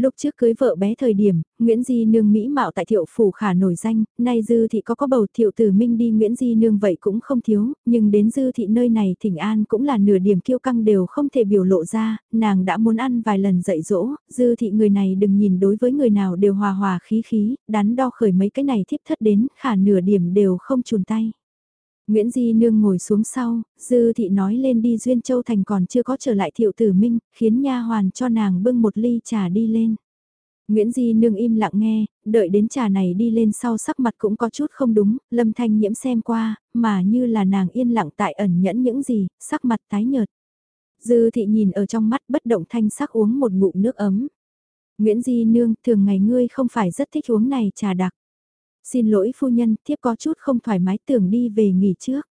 Lúc trước cưới vợ bé thời điểm, Nguyễn Di Nương Mỹ mạo tại thiệu phủ khả nổi danh, nay Dư Thị có có bầu thiệu tử minh đi Nguyễn Di Nương vậy cũng không thiếu, nhưng đến Dư Thị nơi này thỉnh an cũng là nửa điểm kiêu căng đều không thể biểu lộ ra, nàng đã muốn ăn vài lần dạy dỗ, Dư Thị người này đừng nhìn đối với người nào đều hòa hòa khí khí, đắn đo khởi mấy cái này thiếp thất đến, khả nửa điểm đều không chùn tay. Nguyễn Di Nương ngồi xuống sau, Dư Thị nói lên đi Duyên Châu Thành còn chưa có trở lại Thiệu Tử Minh, khiến nha hoàn cho nàng bưng một ly trà đi lên. Nguyễn Di Nương im lặng nghe, đợi đến trà này đi lên sau sắc mặt cũng có chút không đúng, Lâm Thanh Nhiễm xem qua, mà như là nàng yên lặng tại ẩn nhẫn những gì, sắc mặt tái nhợt. Dư Thị nhìn ở trong mắt bất động thanh sắc uống một ngụm nước ấm. Nguyễn Di Nương, thường ngày ngươi không phải rất thích uống này trà đặc. Xin lỗi phu nhân, tiếp có chút không thoải mái tưởng đi về nghỉ trước.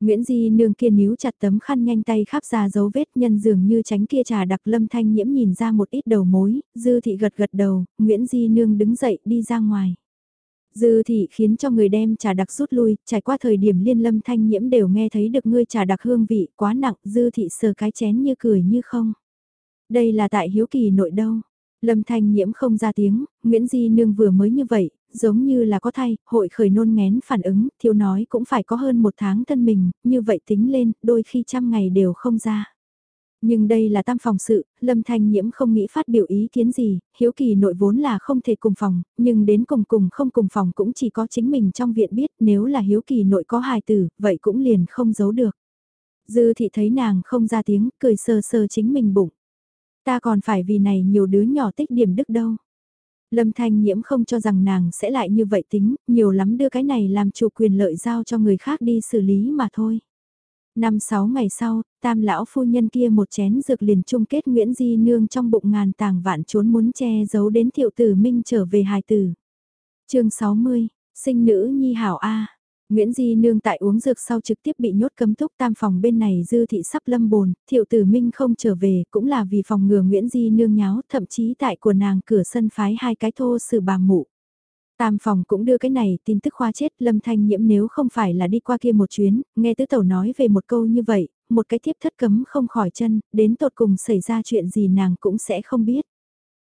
Nguyễn Di nương kia níu chặt tấm khăn nhanh tay khắp ra dấu vết nhân dường như tránh kia trà đặc lâm thanh nhiễm nhìn ra một ít đầu mối, dư thị gật gật đầu, Nguyễn Di nương đứng dậy đi ra ngoài. Dư thị khiến cho người đem trà đặc rút lui, trải qua thời điểm liên lâm thanh nhiễm đều nghe thấy được ngươi trà đặc hương vị quá nặng, dư thị sờ cái chén như cười như không. Đây là tại hiếu kỳ nội đâu. Lâm thanh nhiễm không ra tiếng, Nguyễn Di nương vừa mới như vậy, giống như là có thay, hội khởi nôn ngén phản ứng, thiếu nói cũng phải có hơn một tháng thân mình, như vậy tính lên, đôi khi trăm ngày đều không ra. Nhưng đây là tam phòng sự, Lâm Thanh Nhiễm không nghĩ phát biểu ý kiến gì, hiếu kỳ nội vốn là không thể cùng phòng, nhưng đến cùng cùng không cùng phòng cũng chỉ có chính mình trong viện biết nếu là hiếu kỳ nội có hài tử, vậy cũng liền không giấu được. Dư thị thấy nàng không ra tiếng, cười sờ sờ chính mình bụng. Ta còn phải vì này nhiều đứa nhỏ tích điểm đức đâu. Lâm Thanh Nhiễm không cho rằng nàng sẽ lại như vậy tính, nhiều lắm đưa cái này làm chủ quyền lợi giao cho người khác đi xử lý mà thôi. Năm sáu ngày sau, tam lão phu nhân kia một chén dược liền chung kết Nguyễn Di Nương trong bụng ngàn tàng vạn trốn muốn che giấu đến thiệu tử minh trở về hài tử. chương 60, sinh nữ nhi hảo A. Nguyễn Di Nương tại uống dược sau trực tiếp bị nhốt cấm túc tam phòng bên này dư thị sắp lâm bồn, thiệu tử minh không trở về cũng là vì phòng ngừa Nguyễn Di Nương nháo, thậm chí tại của nàng cửa sân phái hai cái thô sự bà mụ. Tam phòng cũng đưa cái này tin tức khoa chết lâm thanh nhiễm nếu không phải là đi qua kia một chuyến, nghe tứ tẩu nói về một câu như vậy, một cái thiếp thất cấm không khỏi chân, đến tột cùng xảy ra chuyện gì nàng cũng sẽ không biết.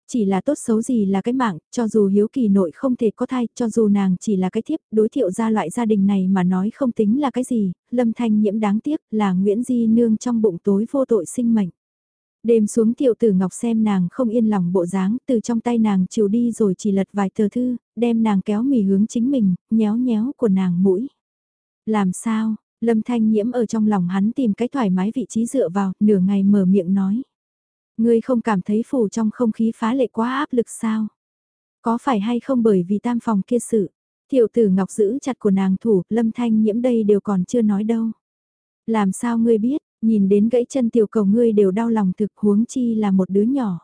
Chỉ là tốt xấu gì là cái mạng, cho dù hiếu kỳ nội không thể có thai, cho dù nàng chỉ là cái thiếp, đối thiệu ra loại gia đình này mà nói không tính là cái gì, lâm thanh nhiễm đáng tiếc là Nguyễn Di Nương trong bụng tối vô tội sinh mệnh. Đêm xuống tiểu tử ngọc xem nàng không yên lòng bộ dáng, từ trong tay nàng chiều đi rồi chỉ lật vài tờ thư, đem nàng kéo mì hướng chính mình, nhéo nhéo của nàng mũi. Làm sao, lâm thanh nhiễm ở trong lòng hắn tìm cái thoải mái vị trí dựa vào, nửa ngày mở miệng nói. Ngươi không cảm thấy phủ trong không khí phá lệ quá áp lực sao? Có phải hay không bởi vì tam phòng kia sự? Tiểu tử ngọc giữ chặt của nàng thủ, lâm thanh nhiễm đây đều còn chưa nói đâu. Làm sao ngươi biết, nhìn đến gãy chân tiểu cầu ngươi đều đau lòng thực huống chi là một đứa nhỏ.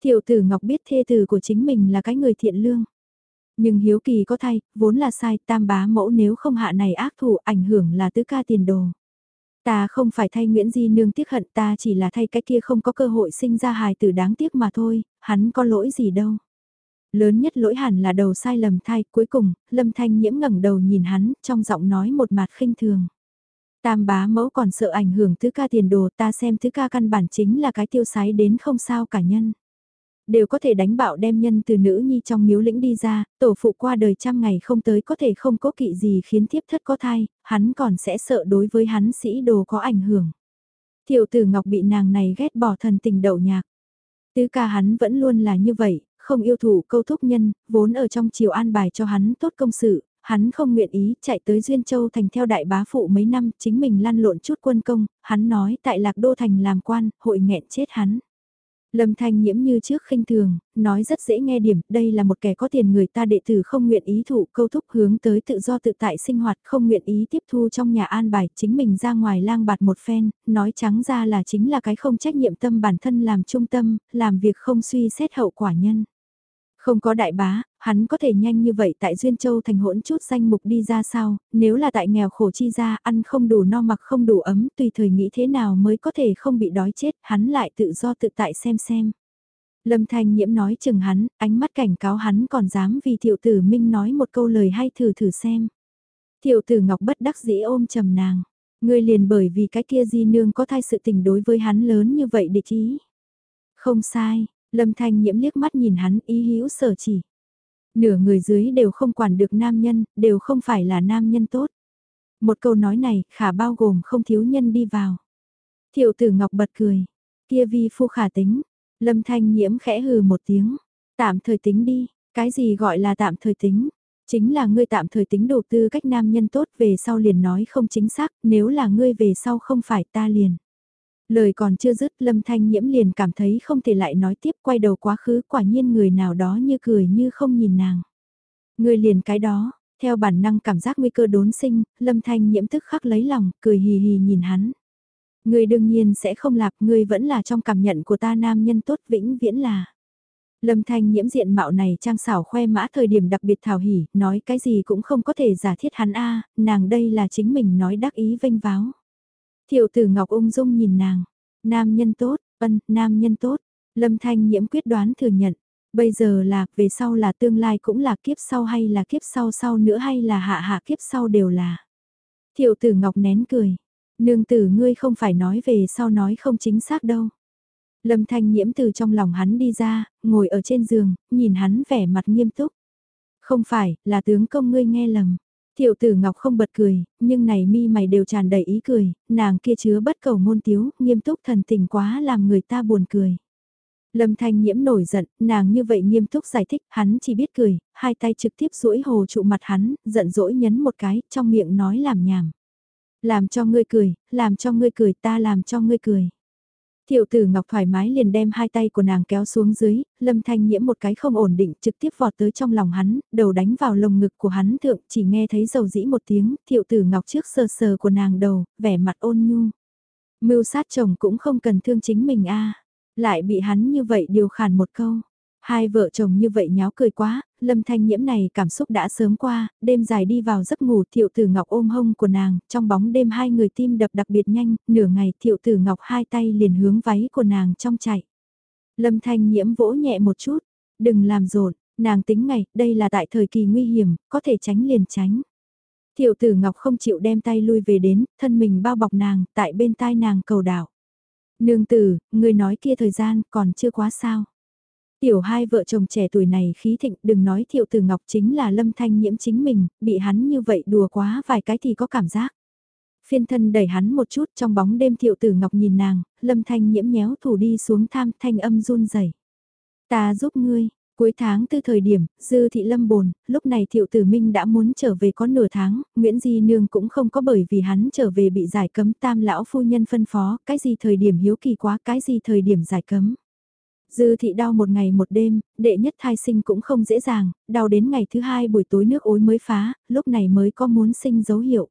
Tiểu tử ngọc biết thê tử của chính mình là cái người thiện lương. Nhưng hiếu kỳ có thay, vốn là sai, tam bá mẫu nếu không hạ này ác thủ ảnh hưởng là tứ ca tiền đồ. Ta không phải thay Nguyễn Di Nương tiếc hận ta chỉ là thay cái kia không có cơ hội sinh ra hài tử đáng tiếc mà thôi, hắn có lỗi gì đâu. Lớn nhất lỗi hẳn là đầu sai lầm thay, cuối cùng, Lâm Thanh Nhiễm ngẩng đầu nhìn hắn, trong giọng nói một mặt khinh thường. Tam bá mẫu còn sợ ảnh hưởng thứ ca tiền đồ ta xem thứ ca căn bản chính là cái tiêu sái đến không sao cả nhân đều có thể đánh bạo đem nhân từ nữ nhi trong miếu lĩnh đi ra, tổ phụ qua đời trăm ngày không tới có thể không cố kỵ gì khiến thiếp thất có thai, hắn còn sẽ sợ đối với hắn sĩ đồ có ảnh hưởng. Thiệu tử Ngọc bị nàng này ghét bỏ thần tình đậu nhạc. Tứ ca hắn vẫn luôn là như vậy, không yêu thủ câu thúc nhân, vốn ở trong chiều an bài cho hắn tốt công sự, hắn không nguyện ý chạy tới Duyên Châu thành theo đại bá phụ mấy năm, chính mình lăn lộn chút quân công, hắn nói tại Lạc Đô thành làm quan, hội nghẹn chết hắn. Lâm Thanh Nhiễm như trước khinh thường, nói rất dễ nghe điểm, đây là một kẻ có tiền người ta đệ tử không nguyện ý thụ câu thúc hướng tới tự do tự tại sinh hoạt, không nguyện ý tiếp thu trong nhà an bài, chính mình ra ngoài lang bạt một phen, nói trắng ra là chính là cái không trách nhiệm tâm bản thân làm trung tâm, làm việc không suy xét hậu quả nhân. Không có đại bá, hắn có thể nhanh như vậy tại Duyên Châu thành hỗn chút danh mục đi ra sao, nếu là tại nghèo khổ chi ra ăn không đủ no mặc không đủ ấm tùy thời nghĩ thế nào mới có thể không bị đói chết, hắn lại tự do tự tại xem xem. Lâm Thanh Nhiễm nói chừng hắn, ánh mắt cảnh cáo hắn còn dám vì thiệu tử minh nói một câu lời hay thử thử xem. Thiệu tử ngọc bất đắc dĩ ôm trầm nàng. Ngươi liền bởi vì cái kia di nương có thai sự tình đối với hắn lớn như vậy địch ý. Không sai, lâm thanh nhiễm liếc mắt nhìn hắn ý hữu sở chỉ. Nửa người dưới đều không quản được nam nhân, đều không phải là nam nhân tốt. Một câu nói này, khả bao gồm không thiếu nhân đi vào. Thiệu tử ngọc bật cười. Kia vi phu khả tính. Lâm thanh nhiễm khẽ hừ một tiếng. Tạm thời tính đi, cái gì gọi là tạm thời tính? Chính là ngươi tạm thời tính đầu tư cách nam nhân tốt về sau liền nói không chính xác, nếu là ngươi về sau không phải ta liền. Lời còn chưa dứt lâm thanh nhiễm liền cảm thấy không thể lại nói tiếp quay đầu quá khứ quả nhiên người nào đó như cười như không nhìn nàng. người liền cái đó, theo bản năng cảm giác nguy cơ đốn sinh, lâm thanh nhiễm tức khắc lấy lòng, cười hì hì nhìn hắn. người đương nhiên sẽ không lạc, người vẫn là trong cảm nhận của ta nam nhân tốt vĩnh viễn là. Lâm Thanh nhiễm diện mạo này trang xảo khoe mã thời điểm đặc biệt thảo hỉ, nói cái gì cũng không có thể giả thiết hắn a, nàng đây là chính mình nói đắc ý vênh váo. Thiệu tử Ngọc ung dung nhìn nàng, nam nhân tốt, ân, nam nhân tốt, Lâm Thanh nhiễm quyết đoán thừa nhận, bây giờ là, về sau là tương lai cũng là kiếp sau hay là kiếp sau sau nữa hay là hạ hạ kiếp sau đều là. Thiệu tử Ngọc nén cười, nương tử ngươi không phải nói về sau nói không chính xác đâu. Lâm Thanh Nhiễm từ trong lòng hắn đi ra, ngồi ở trên giường, nhìn hắn vẻ mặt nghiêm túc. Không phải, là tướng công ngươi nghe lầm. Thiệu tử Ngọc không bật cười, nhưng này mi mày đều tràn đầy ý cười, nàng kia chứa bất cầu ngôn tiếu, nghiêm túc thần tình quá làm người ta buồn cười. Lâm Thanh Nhiễm nổi giận, nàng như vậy nghiêm túc giải thích, hắn chỉ biết cười, hai tay trực tiếp duỗi hồ trụ mặt hắn, giận dỗi nhấn một cái, trong miệng nói làm nhảm. Làm cho ngươi cười, làm cho ngươi cười ta làm cho ngươi cười. Thiệu tử Ngọc thoải mái liền đem hai tay của nàng kéo xuống dưới, lâm thanh nhiễm một cái không ổn định trực tiếp vọt tới trong lòng hắn, đầu đánh vào lồng ngực của hắn thượng chỉ nghe thấy dầu dĩ một tiếng, thiệu tử Ngọc trước sờ sờ của nàng đầu, vẻ mặt ôn nhu. Mưu sát chồng cũng không cần thương chính mình a lại bị hắn như vậy điều khản một câu. Hai vợ chồng như vậy nháo cười quá, lâm thanh nhiễm này cảm xúc đã sớm qua, đêm dài đi vào giấc ngủ thiệu tử ngọc ôm hông của nàng, trong bóng đêm hai người tim đập đặc biệt nhanh, nửa ngày thiệu tử ngọc hai tay liền hướng váy của nàng trong chạy. Lâm thanh nhiễm vỗ nhẹ một chút, đừng làm rộn, nàng tính ngày, đây là tại thời kỳ nguy hiểm, có thể tránh liền tránh. Thiệu tử ngọc không chịu đem tay lui về đến, thân mình bao bọc nàng, tại bên tai nàng cầu đảo. Nương tử, người nói kia thời gian còn chưa quá sao. Tiểu hai vợ chồng trẻ tuổi này khí thịnh đừng nói thiệu từ ngọc chính là lâm thanh nhiễm chính mình, bị hắn như vậy đùa quá vài cái thì có cảm giác. Phiên thân đẩy hắn một chút trong bóng đêm thiệu tử ngọc nhìn nàng, lâm thanh nhiễm nhéo thủ đi xuống tham thanh âm run rẩy Ta giúp ngươi, Cuối tháng tư thời điểm, Dư Thị Lâm bồn, lúc này Thiệu Tử Minh đã muốn trở về có nửa tháng, Nguyễn Di Nương cũng không có bởi vì hắn trở về bị giải cấm tam lão phu nhân phân phó, cái gì thời điểm hiếu kỳ quá, cái gì thời điểm giải cấm. Dư thị đau một ngày một đêm, đệ nhất thai sinh cũng không dễ dàng, đau đến ngày thứ hai buổi tối nước ối mới phá, lúc này mới có muốn sinh dấu hiệu.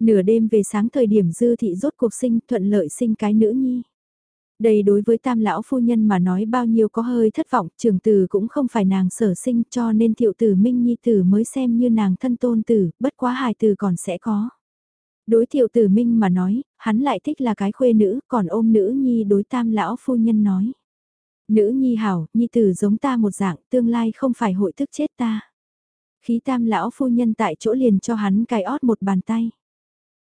Nửa đêm về sáng thời điểm dư thị rốt cuộc sinh thuận lợi sinh cái nữ nhi. Đây đối với tam lão phu nhân mà nói bao nhiêu có hơi thất vọng, trường tử cũng không phải nàng sở sinh cho nên thiệu tử minh nhi tử mới xem như nàng thân tôn tử, bất quá hài tử còn sẽ có. Đối thiệu tử minh mà nói, hắn lại thích là cái khuê nữ, còn ôm nữ nhi đối tam lão phu nhân nói. Nữ nhi hảo, nhi tử giống ta một dạng, tương lai không phải hội thức chết ta. Khí tam lão phu nhân tại chỗ liền cho hắn cài ót một bàn tay.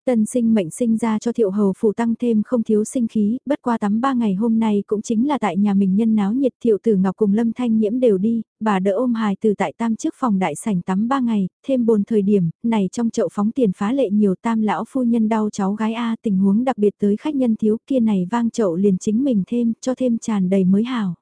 Tân sinh mệnh sinh ra cho thiệu hầu phủ tăng thêm không thiếu sinh khí, bất qua tắm ba ngày hôm nay cũng chính là tại nhà mình nhân náo nhiệt thiệu tử ngọc cùng lâm thanh nhiễm đều đi, bà đỡ ôm hài từ tại tam trước phòng đại sảnh tắm ba ngày, thêm bồn thời điểm, này trong chậu phóng tiền phá lệ nhiều tam lão phu nhân đau cháu gái A tình huống đặc biệt tới khách nhân thiếu kia này vang chậu liền chính mình thêm, cho thêm tràn đầy mới hảo.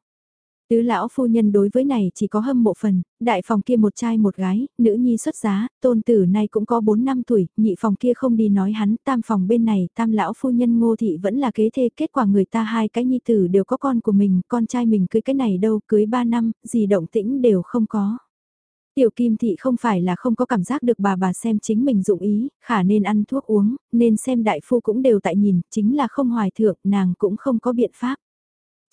Tứ lão phu nhân đối với này chỉ có hâm mộ phần, đại phòng kia một trai một gái, nữ nhi xuất giá, tôn tử này cũng có 4 năm tuổi, nhị phòng kia không đi nói hắn, tam phòng bên này, tam lão phu nhân ngô thị vẫn là kế thê, kết quả người ta hai cái nhi tử đều có con của mình, con trai mình cưới cái này đâu, cưới 3 năm, gì động tĩnh đều không có. Tiểu kim thị không phải là không có cảm giác được bà bà xem chính mình dụng ý, khả nên ăn thuốc uống, nên xem đại phu cũng đều tại nhìn, chính là không hoài thượng, nàng cũng không có biện pháp.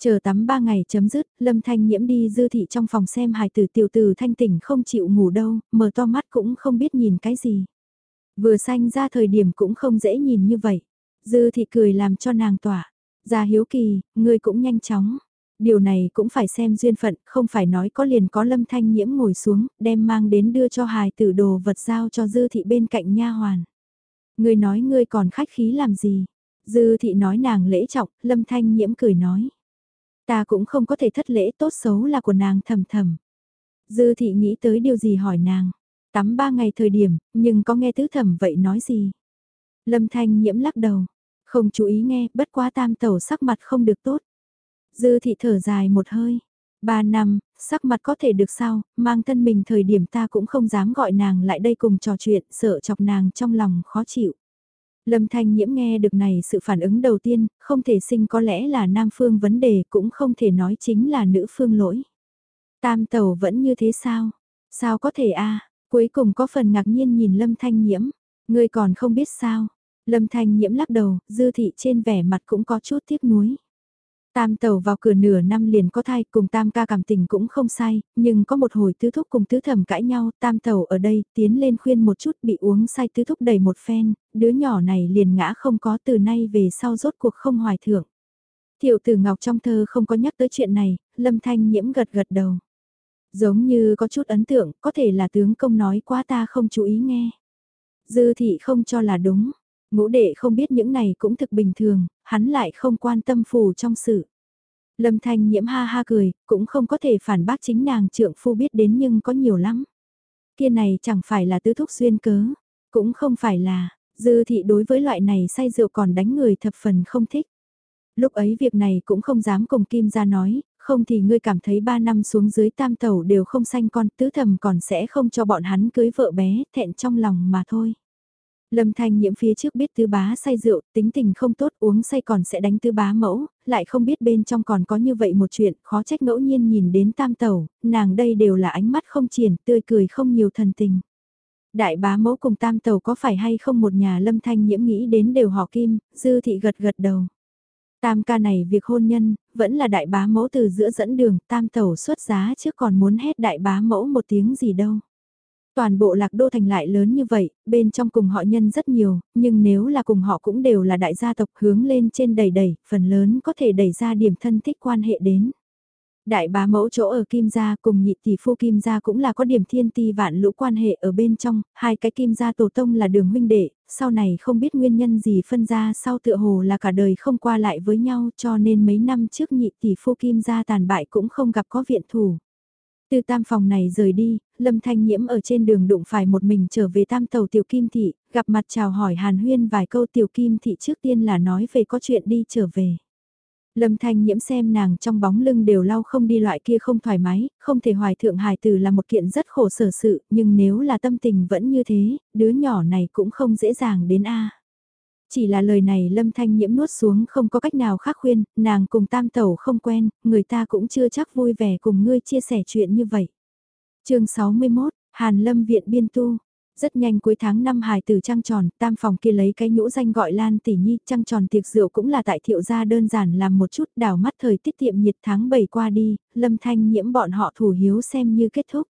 Chờ tắm ba ngày chấm dứt, Lâm Thanh Nhiễm đi dư thị trong phòng xem hài tử tiểu tử thanh tỉnh không chịu ngủ đâu, mở to mắt cũng không biết nhìn cái gì. Vừa sanh ra thời điểm cũng không dễ nhìn như vậy. Dư thị cười làm cho nàng tỏa. gia hiếu kỳ, người cũng nhanh chóng. Điều này cũng phải xem duyên phận, không phải nói có liền có lâm thanh nhiễm ngồi xuống, đem mang đến đưa cho hài tử đồ vật giao cho dư thị bên cạnh nha hoàn. Ngươi nói ngươi còn khách khí làm gì? Dư thị nói nàng lễ trọng, lâm thanh nhiễm cười nói. Ta cũng không có thể thất lễ tốt xấu là của nàng thầm thầm. Dư thị nghĩ tới điều gì hỏi nàng. Tắm ba ngày thời điểm, nhưng có nghe tứ thẩm vậy nói gì? Lâm thanh nhiễm lắc đầu. Không chú ý nghe, bất quá tam tẩu sắc mặt không được tốt. Dư thị thở dài một hơi. Ba năm, sắc mặt có thể được sao, mang thân mình thời điểm ta cũng không dám gọi nàng lại đây cùng trò chuyện, sợ chọc nàng trong lòng khó chịu. Lâm Thanh Nhiễm nghe được này sự phản ứng đầu tiên, không thể sinh có lẽ là nam phương vấn đề cũng không thể nói chính là nữ phương lỗi. Tam tẩu vẫn như thế sao? Sao có thể a Cuối cùng có phần ngạc nhiên nhìn Lâm Thanh Nhiễm. Ngươi còn không biết sao? Lâm Thanh Nhiễm lắc đầu, dư thị trên vẻ mặt cũng có chút tiếc nuối. Tam tàu vào cửa nửa năm liền có thai cùng tam ca cảm tình cũng không sai, nhưng có một hồi tứ thúc cùng tứ thẩm cãi nhau, tam tàu ở đây tiến lên khuyên một chút bị uống say tứ thúc đầy một phen, đứa nhỏ này liền ngã không có từ nay về sau rốt cuộc không hoài thưởng. Thiệu tử Ngọc trong thơ không có nhắc tới chuyện này, lâm thanh nhiễm gật gật đầu. Giống như có chút ấn tượng, có thể là tướng công nói quá ta không chú ý nghe. Dư thị không cho là đúng, Ngũ đệ không biết những này cũng thực bình thường, hắn lại không quan tâm phù trong sự. Lâm Thanh nhiễm ha ha cười, cũng không có thể phản bác chính nàng trượng phu biết đến nhưng có nhiều lắm. Kia này chẳng phải là tứ thúc xuyên cớ, cũng không phải là, dư thị đối với loại này say rượu còn đánh người thập phần không thích. Lúc ấy việc này cũng không dám cùng Kim ra nói, không thì ngươi cảm thấy ba năm xuống dưới tam tẩu đều không sanh con, tứ thầm còn sẽ không cho bọn hắn cưới vợ bé, thẹn trong lòng mà thôi. Lâm Thanh Nhiễm phía trước biết tứ bá say rượu, tính tình không tốt uống say còn sẽ đánh tứ bá mẫu, lại không biết bên trong còn có như vậy một chuyện, khó trách ngẫu nhiên nhìn đến tam tẩu, nàng đây đều là ánh mắt không triển, tươi cười không nhiều thần tình. Đại bá mẫu cùng tam tẩu có phải hay không một nhà lâm thanh nhiễm nghĩ đến đều họ kim, dư thị gật gật đầu. Tam ca này việc hôn nhân, vẫn là đại bá mẫu từ giữa dẫn đường, tam tẩu xuất giá trước còn muốn hét đại bá mẫu một tiếng gì đâu. Toàn bộ lạc đô thành lại lớn như vậy, bên trong cùng họ nhân rất nhiều, nhưng nếu là cùng họ cũng đều là đại gia tộc hướng lên trên đầy đầy, phần lớn có thể đẩy ra điểm thân thích quan hệ đến. Đại bá mẫu chỗ ở Kim Gia cùng nhị tỷ phu Kim Gia cũng là có điểm thiên ti vạn lũ quan hệ ở bên trong, hai cái Kim Gia tổ tông là đường huynh đệ, sau này không biết nguyên nhân gì phân ra sau tựa hồ là cả đời không qua lại với nhau cho nên mấy năm trước nhị tỷ phu Kim Gia tàn bại cũng không gặp có viện thủ. Từ tam phòng này rời đi, Lâm Thanh Nhiễm ở trên đường đụng phải một mình trở về tam tàu Tiểu Kim Thị, gặp mặt chào hỏi Hàn Huyên vài câu Tiểu Kim Thị trước tiên là nói về có chuyện đi trở về. Lâm Thanh Nhiễm xem nàng trong bóng lưng đều lau không đi loại kia không thoải mái, không thể hoài thượng hài tử là một kiện rất khổ sở sự, nhưng nếu là tâm tình vẫn như thế, đứa nhỏ này cũng không dễ dàng đến A. Chỉ là lời này lâm thanh nhiễm nuốt xuống không có cách nào khác khuyên, nàng cùng tam tẩu không quen, người ta cũng chưa chắc vui vẻ cùng ngươi chia sẻ chuyện như vậy. chương 61, Hàn Lâm Viện Biên Tu. Rất nhanh cuối tháng năm hài tử trăng tròn, tam phòng kia lấy cái nhũ danh gọi Lan Tỷ Nhi, trăng tròn tiệc rượu cũng là tại thiệu gia đơn giản làm một chút đảo mắt thời tiết tiệm nhiệt tháng 7 qua đi, lâm thanh nhiễm bọn họ thủ hiếu xem như kết thúc.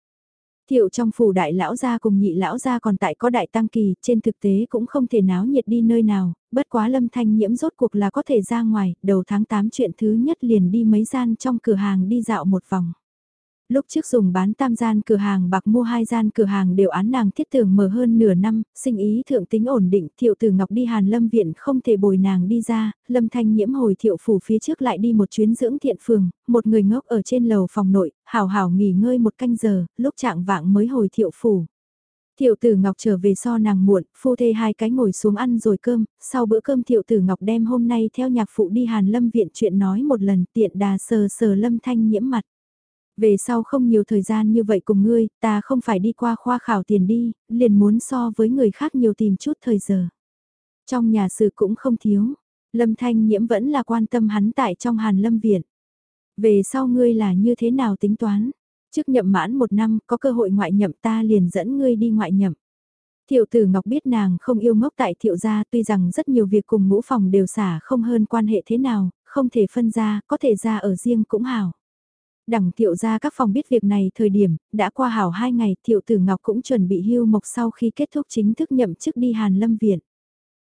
Thiệu trong phủ đại lão gia cùng nhị lão gia còn tại có đại tăng kỳ, trên thực tế cũng không thể náo nhiệt đi nơi nào, bất quá lâm thanh nhiễm rốt cuộc là có thể ra ngoài, đầu tháng 8 chuyện thứ nhất liền đi mấy gian trong cửa hàng đi dạo một vòng. Lúc trước dùng bán tam gian cửa hàng bạc mua hai gian cửa hàng đều án nàng thiết tưởng mở hơn nửa năm, sinh ý thượng tính ổn định, thiệu tử ngọc đi hàn lâm viện không thể bồi nàng đi ra, lâm thanh nhiễm hồi thiệu phủ phía trước lại đi một chuyến dưỡng thiện phường, một người ngốc ở trên lầu phòng nội, hào hào nghỉ ngơi một canh giờ, lúc trạng vạng mới hồi thiệu phủ. Thiệu tử Ngọc trở về so nàng muộn, phu thê hai cái ngồi xuống ăn rồi cơm, sau bữa cơm Thiệu tử Ngọc đem hôm nay theo nhạc phụ đi Hàn Lâm viện chuyện nói một lần tiện đà sờ sờ Lâm Thanh nhiễm mặt. Về sau không nhiều thời gian như vậy cùng ngươi, ta không phải đi qua khoa khảo tiền đi, liền muốn so với người khác nhiều tìm chút thời giờ. Trong nhà sự cũng không thiếu, Lâm Thanh Nhiễm vẫn là quan tâm hắn tại trong Hàn Lâm Viện. Về sau ngươi là như thế nào tính toán? Trước nhậm mãn một năm, có cơ hội ngoại nhậm ta liền dẫn ngươi đi ngoại nhậm. Thiệu tử Ngọc biết nàng không yêu ngốc tại thiệu gia tuy rằng rất nhiều việc cùng ngũ phòng đều xả không hơn quan hệ thế nào, không thể phân ra, có thể ra ở riêng cũng hảo. Đằng thiệu ra các phòng biết việc này thời điểm, đã qua hảo hai ngày thiệu tử Ngọc cũng chuẩn bị hưu mộc sau khi kết thúc chính thức nhậm chức đi Hàn Lâm Viện.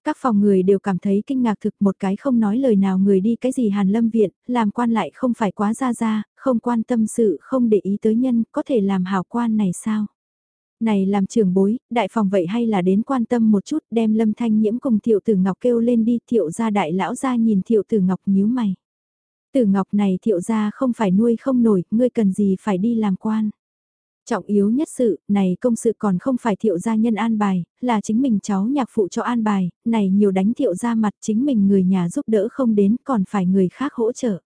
Các phòng người đều cảm thấy kinh ngạc thực một cái không nói lời nào người đi cái gì Hàn Lâm Viện, làm quan lại không phải quá ra ra, không quan tâm sự, không để ý tới nhân, có thể làm hảo quan này sao? Này làm trưởng bối, đại phòng vậy hay là đến quan tâm một chút đem Lâm Thanh Nhiễm cùng Thiệu Tử Ngọc kêu lên đi Thiệu gia đại lão ra nhìn Thiệu Tử Ngọc nhíu mày. Tử Ngọc này Thiệu gia không phải nuôi không nổi, ngươi cần gì phải đi làm quan. Trọng yếu nhất sự, này công sự còn không phải thiệu gia nhân an bài, là chính mình cháu nhạc phụ cho an bài, này nhiều đánh thiệu gia mặt chính mình người nhà giúp đỡ không đến còn phải người khác hỗ trợ.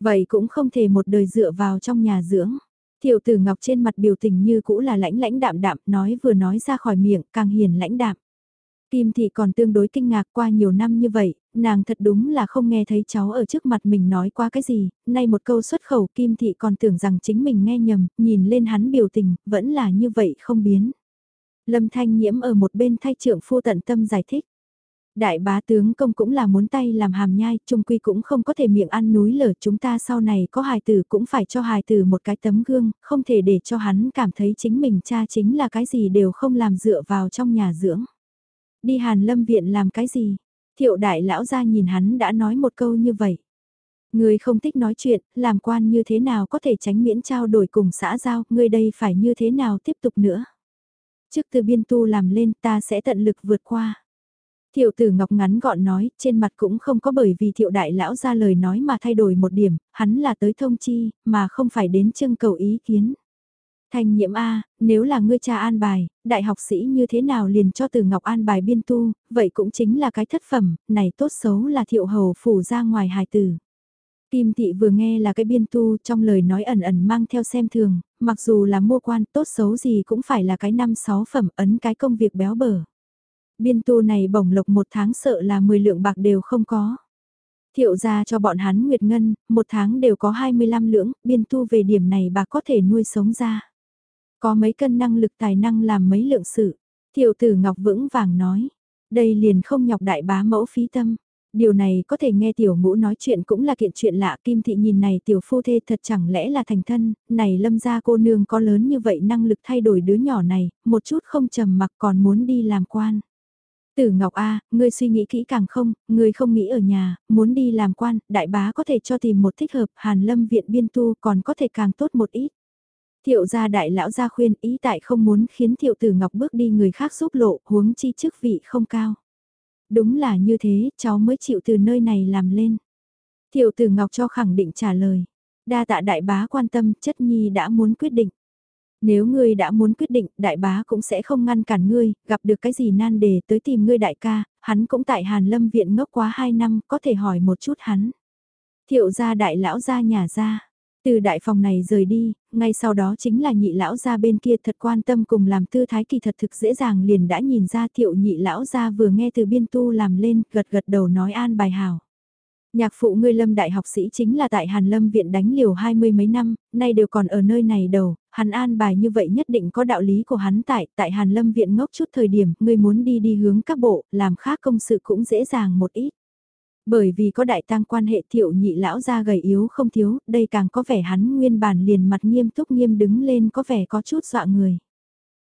Vậy cũng không thể một đời dựa vào trong nhà dưỡng. Thiệu tử ngọc trên mặt biểu tình như cũ là lãnh lãnh đạm đạm nói vừa nói ra khỏi miệng càng hiền lãnh đạm. Kim Thị còn tương đối kinh ngạc qua nhiều năm như vậy, nàng thật đúng là không nghe thấy cháu ở trước mặt mình nói qua cái gì, nay một câu xuất khẩu Kim Thị còn tưởng rằng chính mình nghe nhầm, nhìn lên hắn biểu tình, vẫn là như vậy không biến. Lâm Thanh Nhiễm ở một bên thay trưởng phu tận tâm giải thích. Đại bá tướng công cũng là muốn tay làm hàm nhai, trung quy cũng không có thể miệng ăn núi lở chúng ta sau này có hài tử cũng phải cho hài tử một cái tấm gương, không thể để cho hắn cảm thấy chính mình cha chính là cái gì đều không làm dựa vào trong nhà dưỡng. Đi hàn lâm viện làm cái gì? Thiệu đại lão ra nhìn hắn đã nói một câu như vậy. Người không thích nói chuyện, làm quan như thế nào có thể tránh miễn trao đổi cùng xã giao, người đây phải như thế nào tiếp tục nữa. Trước từ biên tu làm lên ta sẽ tận lực vượt qua. Thiệu tử ngọc ngắn gọn nói, trên mặt cũng không có bởi vì thiệu đại lão ra lời nói mà thay đổi một điểm, hắn là tới thông chi, mà không phải đến trưng cầu ý kiến. Thanh nhiễm A, nếu là ngươi cha an bài, đại học sĩ như thế nào liền cho từ ngọc an bài biên tu, vậy cũng chính là cái thất phẩm, này tốt xấu là thiệu hầu phủ ra ngoài hài tử. Kim thị vừa nghe là cái biên tu trong lời nói ẩn ẩn mang theo xem thường, mặc dù là mua quan tốt xấu gì cũng phải là cái năm sáu phẩm ấn cái công việc béo bở. Biên tu này bổng lộc một tháng sợ là 10 lượng bạc đều không có. Thiệu ra cho bọn hắn Nguyệt Ngân, một tháng đều có 25 lượng, biên tu về điểm này bà có thể nuôi sống ra. Có mấy cân năng lực tài năng làm mấy lượng sự. tiểu tử Ngọc vững vàng nói. Đây liền không nhọc đại bá mẫu phí tâm. Điều này có thể nghe tiểu ngũ nói chuyện cũng là kiện chuyện lạ. Kim thị nhìn này tiểu phu thê thật chẳng lẽ là thành thân. Này lâm gia cô nương có lớn như vậy năng lực thay đổi đứa nhỏ này. Một chút không trầm mặc còn muốn đi làm quan. Tử Ngọc A, ngươi suy nghĩ kỹ càng không, ngươi không nghĩ ở nhà, muốn đi làm quan, đại bá có thể cho tìm một thích hợp, Hàn Lâm viện biên tu còn có thể càng tốt một ít. Thiệu gia đại lão gia khuyên ý tại không muốn khiến thiệu tử ngọc bước đi người khác giúp lộ huống chi chức vị không cao. Đúng là như thế, cháu mới chịu từ nơi này làm lên. Thiệu tử ngọc cho khẳng định trả lời. Đa tạ đại bá quan tâm, chất nhi đã muốn quyết định. Nếu ngươi đã muốn quyết định, đại bá cũng sẽ không ngăn cản ngươi, gặp được cái gì nan đề tới tìm ngươi đại ca, hắn cũng tại Hàn Lâm viện ngốc quá 2 năm, có thể hỏi một chút hắn. Thiệu gia đại lão gia nhà gia. Từ đại phòng này rời đi, ngay sau đó chính là nhị lão gia bên kia thật quan tâm cùng làm tư thái kỳ thật thực dễ dàng liền đã nhìn ra thiệu nhị lão gia vừa nghe từ biên tu làm lên, gật gật đầu nói an bài hảo. Nhạc phụ ngươi lâm đại học sĩ chính là tại Hàn Lâm viện đánh liều hai mươi mấy năm, nay đều còn ở nơi này đầu, hắn an bài như vậy nhất định có đạo lý của hắn tại, tại Hàn Lâm viện ngốc chút thời điểm, ngươi muốn đi đi hướng các bộ, làm khác công sự cũng dễ dàng một ít. Bởi vì có đại tang quan hệ thiệu nhị lão ra gầy yếu không thiếu, đây càng có vẻ hắn nguyên bản liền mặt nghiêm túc nghiêm đứng lên có vẻ có chút dọa người.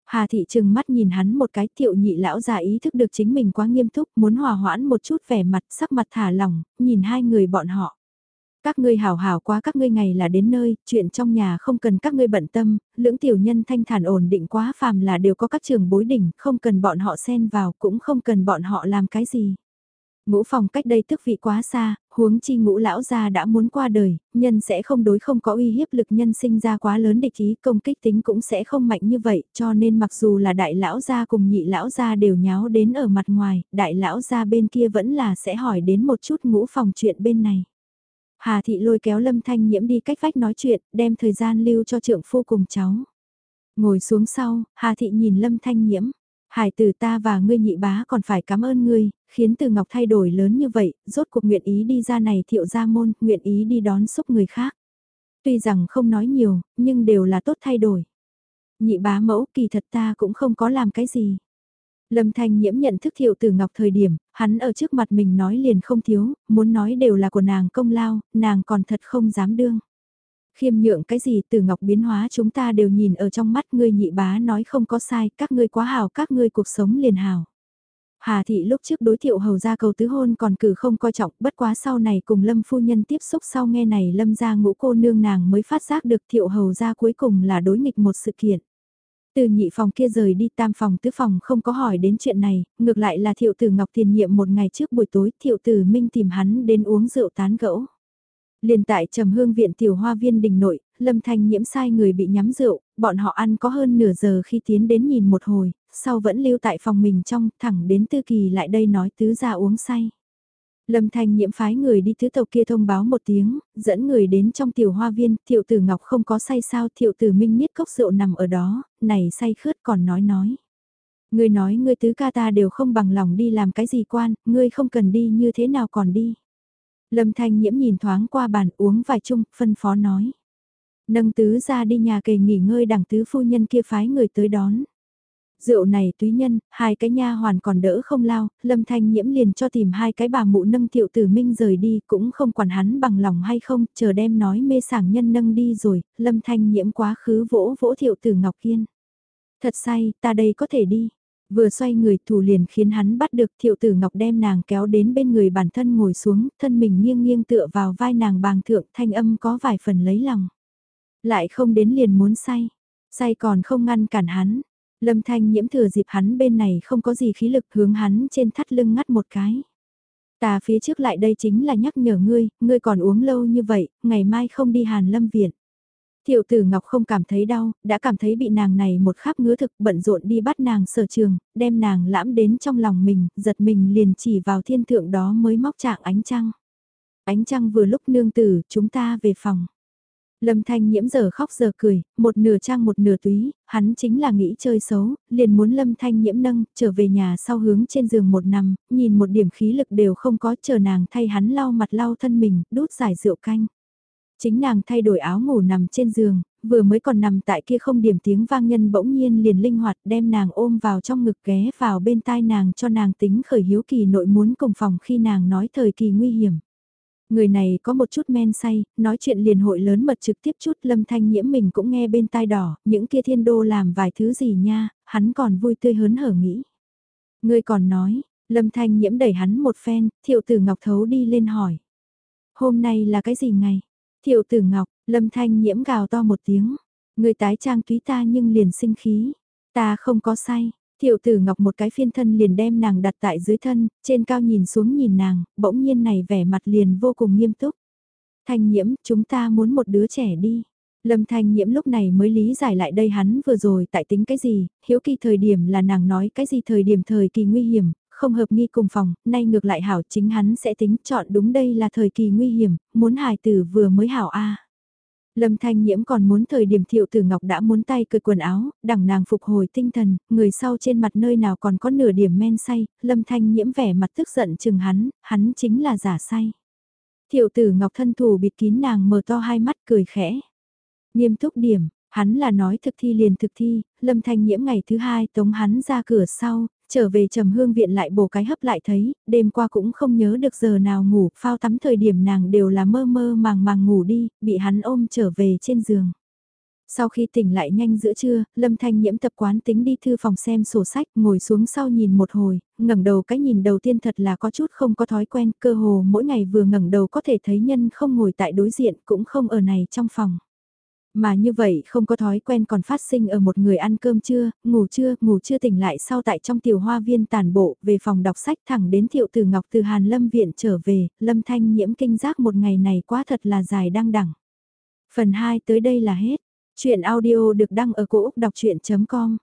Hà thị trừng mắt nhìn hắn một cái thiệu nhị lão già ý thức được chính mình quá nghiêm túc muốn hòa hoãn một chút vẻ mặt sắc mặt thả lỏng, nhìn hai người bọn họ. Các ngươi hào hào quá các ngươi ngày là đến nơi, chuyện trong nhà không cần các ngươi bận tâm, lưỡng tiểu nhân thanh thản ổn định quá phàm là đều có các trường bối đỉnh, không cần bọn họ xen vào cũng không cần bọn họ làm cái gì. Ngũ phòng cách đây tức vị quá xa, huống chi ngũ lão gia đã muốn qua đời, nhân sẽ không đối không có uy hiếp lực nhân sinh ra quá lớn địch ý công kích tính cũng sẽ không mạnh như vậy, cho nên mặc dù là đại lão gia cùng nhị lão gia đều nháo đến ở mặt ngoài, đại lão gia bên kia vẫn là sẽ hỏi đến một chút ngũ phòng chuyện bên này. Hà thị lôi kéo lâm thanh nhiễm đi cách vách nói chuyện, đem thời gian lưu cho trượng phu cùng cháu. Ngồi xuống sau, Hà thị nhìn lâm thanh nhiễm. Hải tử ta và ngươi nhị bá còn phải cảm ơn ngươi, khiến từ ngọc thay đổi lớn như vậy, rốt cuộc nguyện ý đi ra này thiệu ra môn, nguyện ý đi đón xúc người khác. Tuy rằng không nói nhiều, nhưng đều là tốt thay đổi. Nhị bá mẫu kỳ thật ta cũng không có làm cái gì. Lâm Thanh Nhiễm nhận thức thiệu từ ngọc thời điểm, hắn ở trước mặt mình nói liền không thiếu, muốn nói đều là của nàng công lao, nàng còn thật không dám đương. Khiêm nhượng cái gì từ ngọc biến hóa chúng ta đều nhìn ở trong mắt ngươi nhị bá nói không có sai, các ngươi quá hào các ngươi cuộc sống liền hào. Hà thị lúc trước đối thiệu hầu ra cầu tứ hôn còn cử không coi trọng, bất quá sau này cùng lâm phu nhân tiếp xúc sau nghe này lâm ra ngũ cô nương nàng mới phát giác được thiệu hầu ra cuối cùng là đối nghịch một sự kiện. Từ nhị phòng kia rời đi tam phòng tứ phòng không có hỏi đến chuyện này, ngược lại là thiệu tử Ngọc tiền nhiệm một ngày trước buổi tối thiệu tử Minh tìm hắn đến uống rượu tán gẫu. Liền tại trầm hương viện tiểu hoa viên đình nội, lâm thanh nhiễm sai người bị nhắm rượu, bọn họ ăn có hơn nửa giờ khi tiến đến nhìn một hồi, sau vẫn lưu tại phòng mình trong, thẳng đến tư kỳ lại đây nói tứ ra uống say. Lâm Thanh nhiễm phái người đi tứ tộc kia thông báo một tiếng, dẫn người đến trong tiểu hoa viên, thiệu tử Ngọc không có say sao, thiệu tử Minh niết cốc rượu nằm ở đó, này say khướt còn nói nói. Ngươi nói ngươi tứ ca ta đều không bằng lòng đi làm cái gì quan, ngươi không cần đi như thế nào còn đi. Lâm Thanh nhiễm nhìn thoáng qua bàn uống vài chung, phân phó nói. Nâng tứ ra đi nhà kề nghỉ ngơi đằng tứ phu nhân kia phái người tới đón. Rượu này túy nhân, hai cái nha hoàn còn đỡ không lao, lâm thanh nhiễm liền cho tìm hai cái bà mụ nâng thiệu tử minh rời đi, cũng không quản hắn bằng lòng hay không, chờ đem nói mê sảng nhân nâng đi rồi, lâm thanh nhiễm quá khứ vỗ vỗ thiệu tử ngọc kiên. Thật say, ta đây có thể đi. Vừa xoay người thủ liền khiến hắn bắt được thiệu tử ngọc đem nàng kéo đến bên người bản thân ngồi xuống, thân mình nghiêng nghiêng tựa vào vai nàng bàng thượng thanh âm có vài phần lấy lòng. Lại không đến liền muốn say, say còn không ngăn cản hắn, Lâm Thanh nhiễm thừa dịp hắn bên này không có gì khí lực hướng hắn trên thắt lưng ngắt một cái. Ta phía trước lại đây chính là nhắc nhở ngươi, ngươi còn uống lâu như vậy, ngày mai không đi Hàn Lâm Viện. Tiểu tử Ngọc không cảm thấy đau, đã cảm thấy bị nàng này một khắp ngứa thực bận rộn đi bắt nàng sở trường, đem nàng lãm đến trong lòng mình, giật mình liền chỉ vào thiên thượng đó mới móc trạng ánh trăng. Ánh trăng vừa lúc nương tử, chúng ta về phòng. Lâm Thanh Nhiễm giờ khóc giờ cười, một nửa trang một nửa túy, hắn chính là nghĩ chơi xấu, liền muốn Lâm Thanh Nhiễm nâng, trở về nhà sau hướng trên giường một nằm, nhìn một điểm khí lực đều không có, chờ nàng thay hắn lau mặt lau thân mình, đút giải rượu canh. Chính nàng thay đổi áo ngủ nằm trên giường, vừa mới còn nằm tại kia không điểm tiếng vang nhân bỗng nhiên liền linh hoạt đem nàng ôm vào trong ngực ghé vào bên tai nàng cho nàng tính khởi hiếu kỳ nội muốn cùng phòng khi nàng nói thời kỳ nguy hiểm. Người này có một chút men say, nói chuyện liền hội lớn mật trực tiếp chút lâm thanh nhiễm mình cũng nghe bên tai đỏ, những kia thiên đô làm vài thứ gì nha, hắn còn vui tươi hớn hở nghĩ. Người còn nói, lâm thanh nhiễm đẩy hắn một phen, thiệu tử ngọc thấu đi lên hỏi. Hôm nay là cái gì ngày? Thiệu tử ngọc, lâm thanh nhiễm gào to một tiếng. Người tái trang túy ta nhưng liền sinh khí. Ta không có say, Thiệu tử ngọc một cái phiên thân liền đem nàng đặt tại dưới thân, trên cao nhìn xuống nhìn nàng, bỗng nhiên này vẻ mặt liền vô cùng nghiêm túc. Thanh nhiễm, chúng ta muốn một đứa trẻ đi. Lâm thanh nhiễm lúc này mới lý giải lại đây hắn vừa rồi tại tính cái gì, hiếu kỳ thời điểm là nàng nói cái gì thời điểm thời kỳ nguy hiểm, không hợp nghi cùng phòng, nay ngược lại hảo chính hắn sẽ tính chọn đúng đây là thời kỳ nguy hiểm, muốn hài tử vừa mới hảo a Lâm Thanh Nhiễm còn muốn thời điểm Thiệu Tử Ngọc đã muốn tay cởi quần áo, đằng nàng phục hồi tinh thần, người sau trên mặt nơi nào còn có nửa điểm men say, Lâm Thanh Nhiễm vẻ mặt tức giận chừng hắn, hắn chính là giả say. Thiệu Tử Ngọc thân thủ bịt kín nàng mở to hai mắt cười khẽ. Nghiêm túc điểm, hắn là nói thực thi liền thực thi, Lâm Thanh Nhiễm ngày thứ hai tống hắn ra cửa sau, trở về trầm hương viện lại bổ cái hấp lại thấy, đêm qua cũng không nhớ được giờ nào ngủ, phao tắm thời điểm nàng đều là mơ mơ màng màng ngủ đi, bị hắn ôm trở về trên giường. Sau khi tỉnh lại nhanh giữa trưa, Lâm Thanh Nhiễm tập quán tính đi thư phòng xem sổ sách, ngồi xuống sau nhìn một hồi, ngẩng đầu cái nhìn đầu tiên thật là có chút không có thói quen, cơ hồ mỗi ngày vừa ngẩng đầu có thể thấy nhân không ngồi tại đối diện cũng không ở này trong phòng. Mà như vậy không có thói quen còn phát sinh ở một người ăn cơm trưa, ngủ trưa, ngủ trưa tỉnh lại sau tại trong tiểu hoa viên tàn bộ, về phòng đọc sách thẳng đến thiệu từ Ngọc từ Hàn Lâm Viện trở về, Lâm Thanh nhiễm kinh giác một ngày này quá thật là dài đăng đẳng. Phần 2 tới đây là hết. Chuyện audio được đăng ở cổ Úc đọc chuyện.com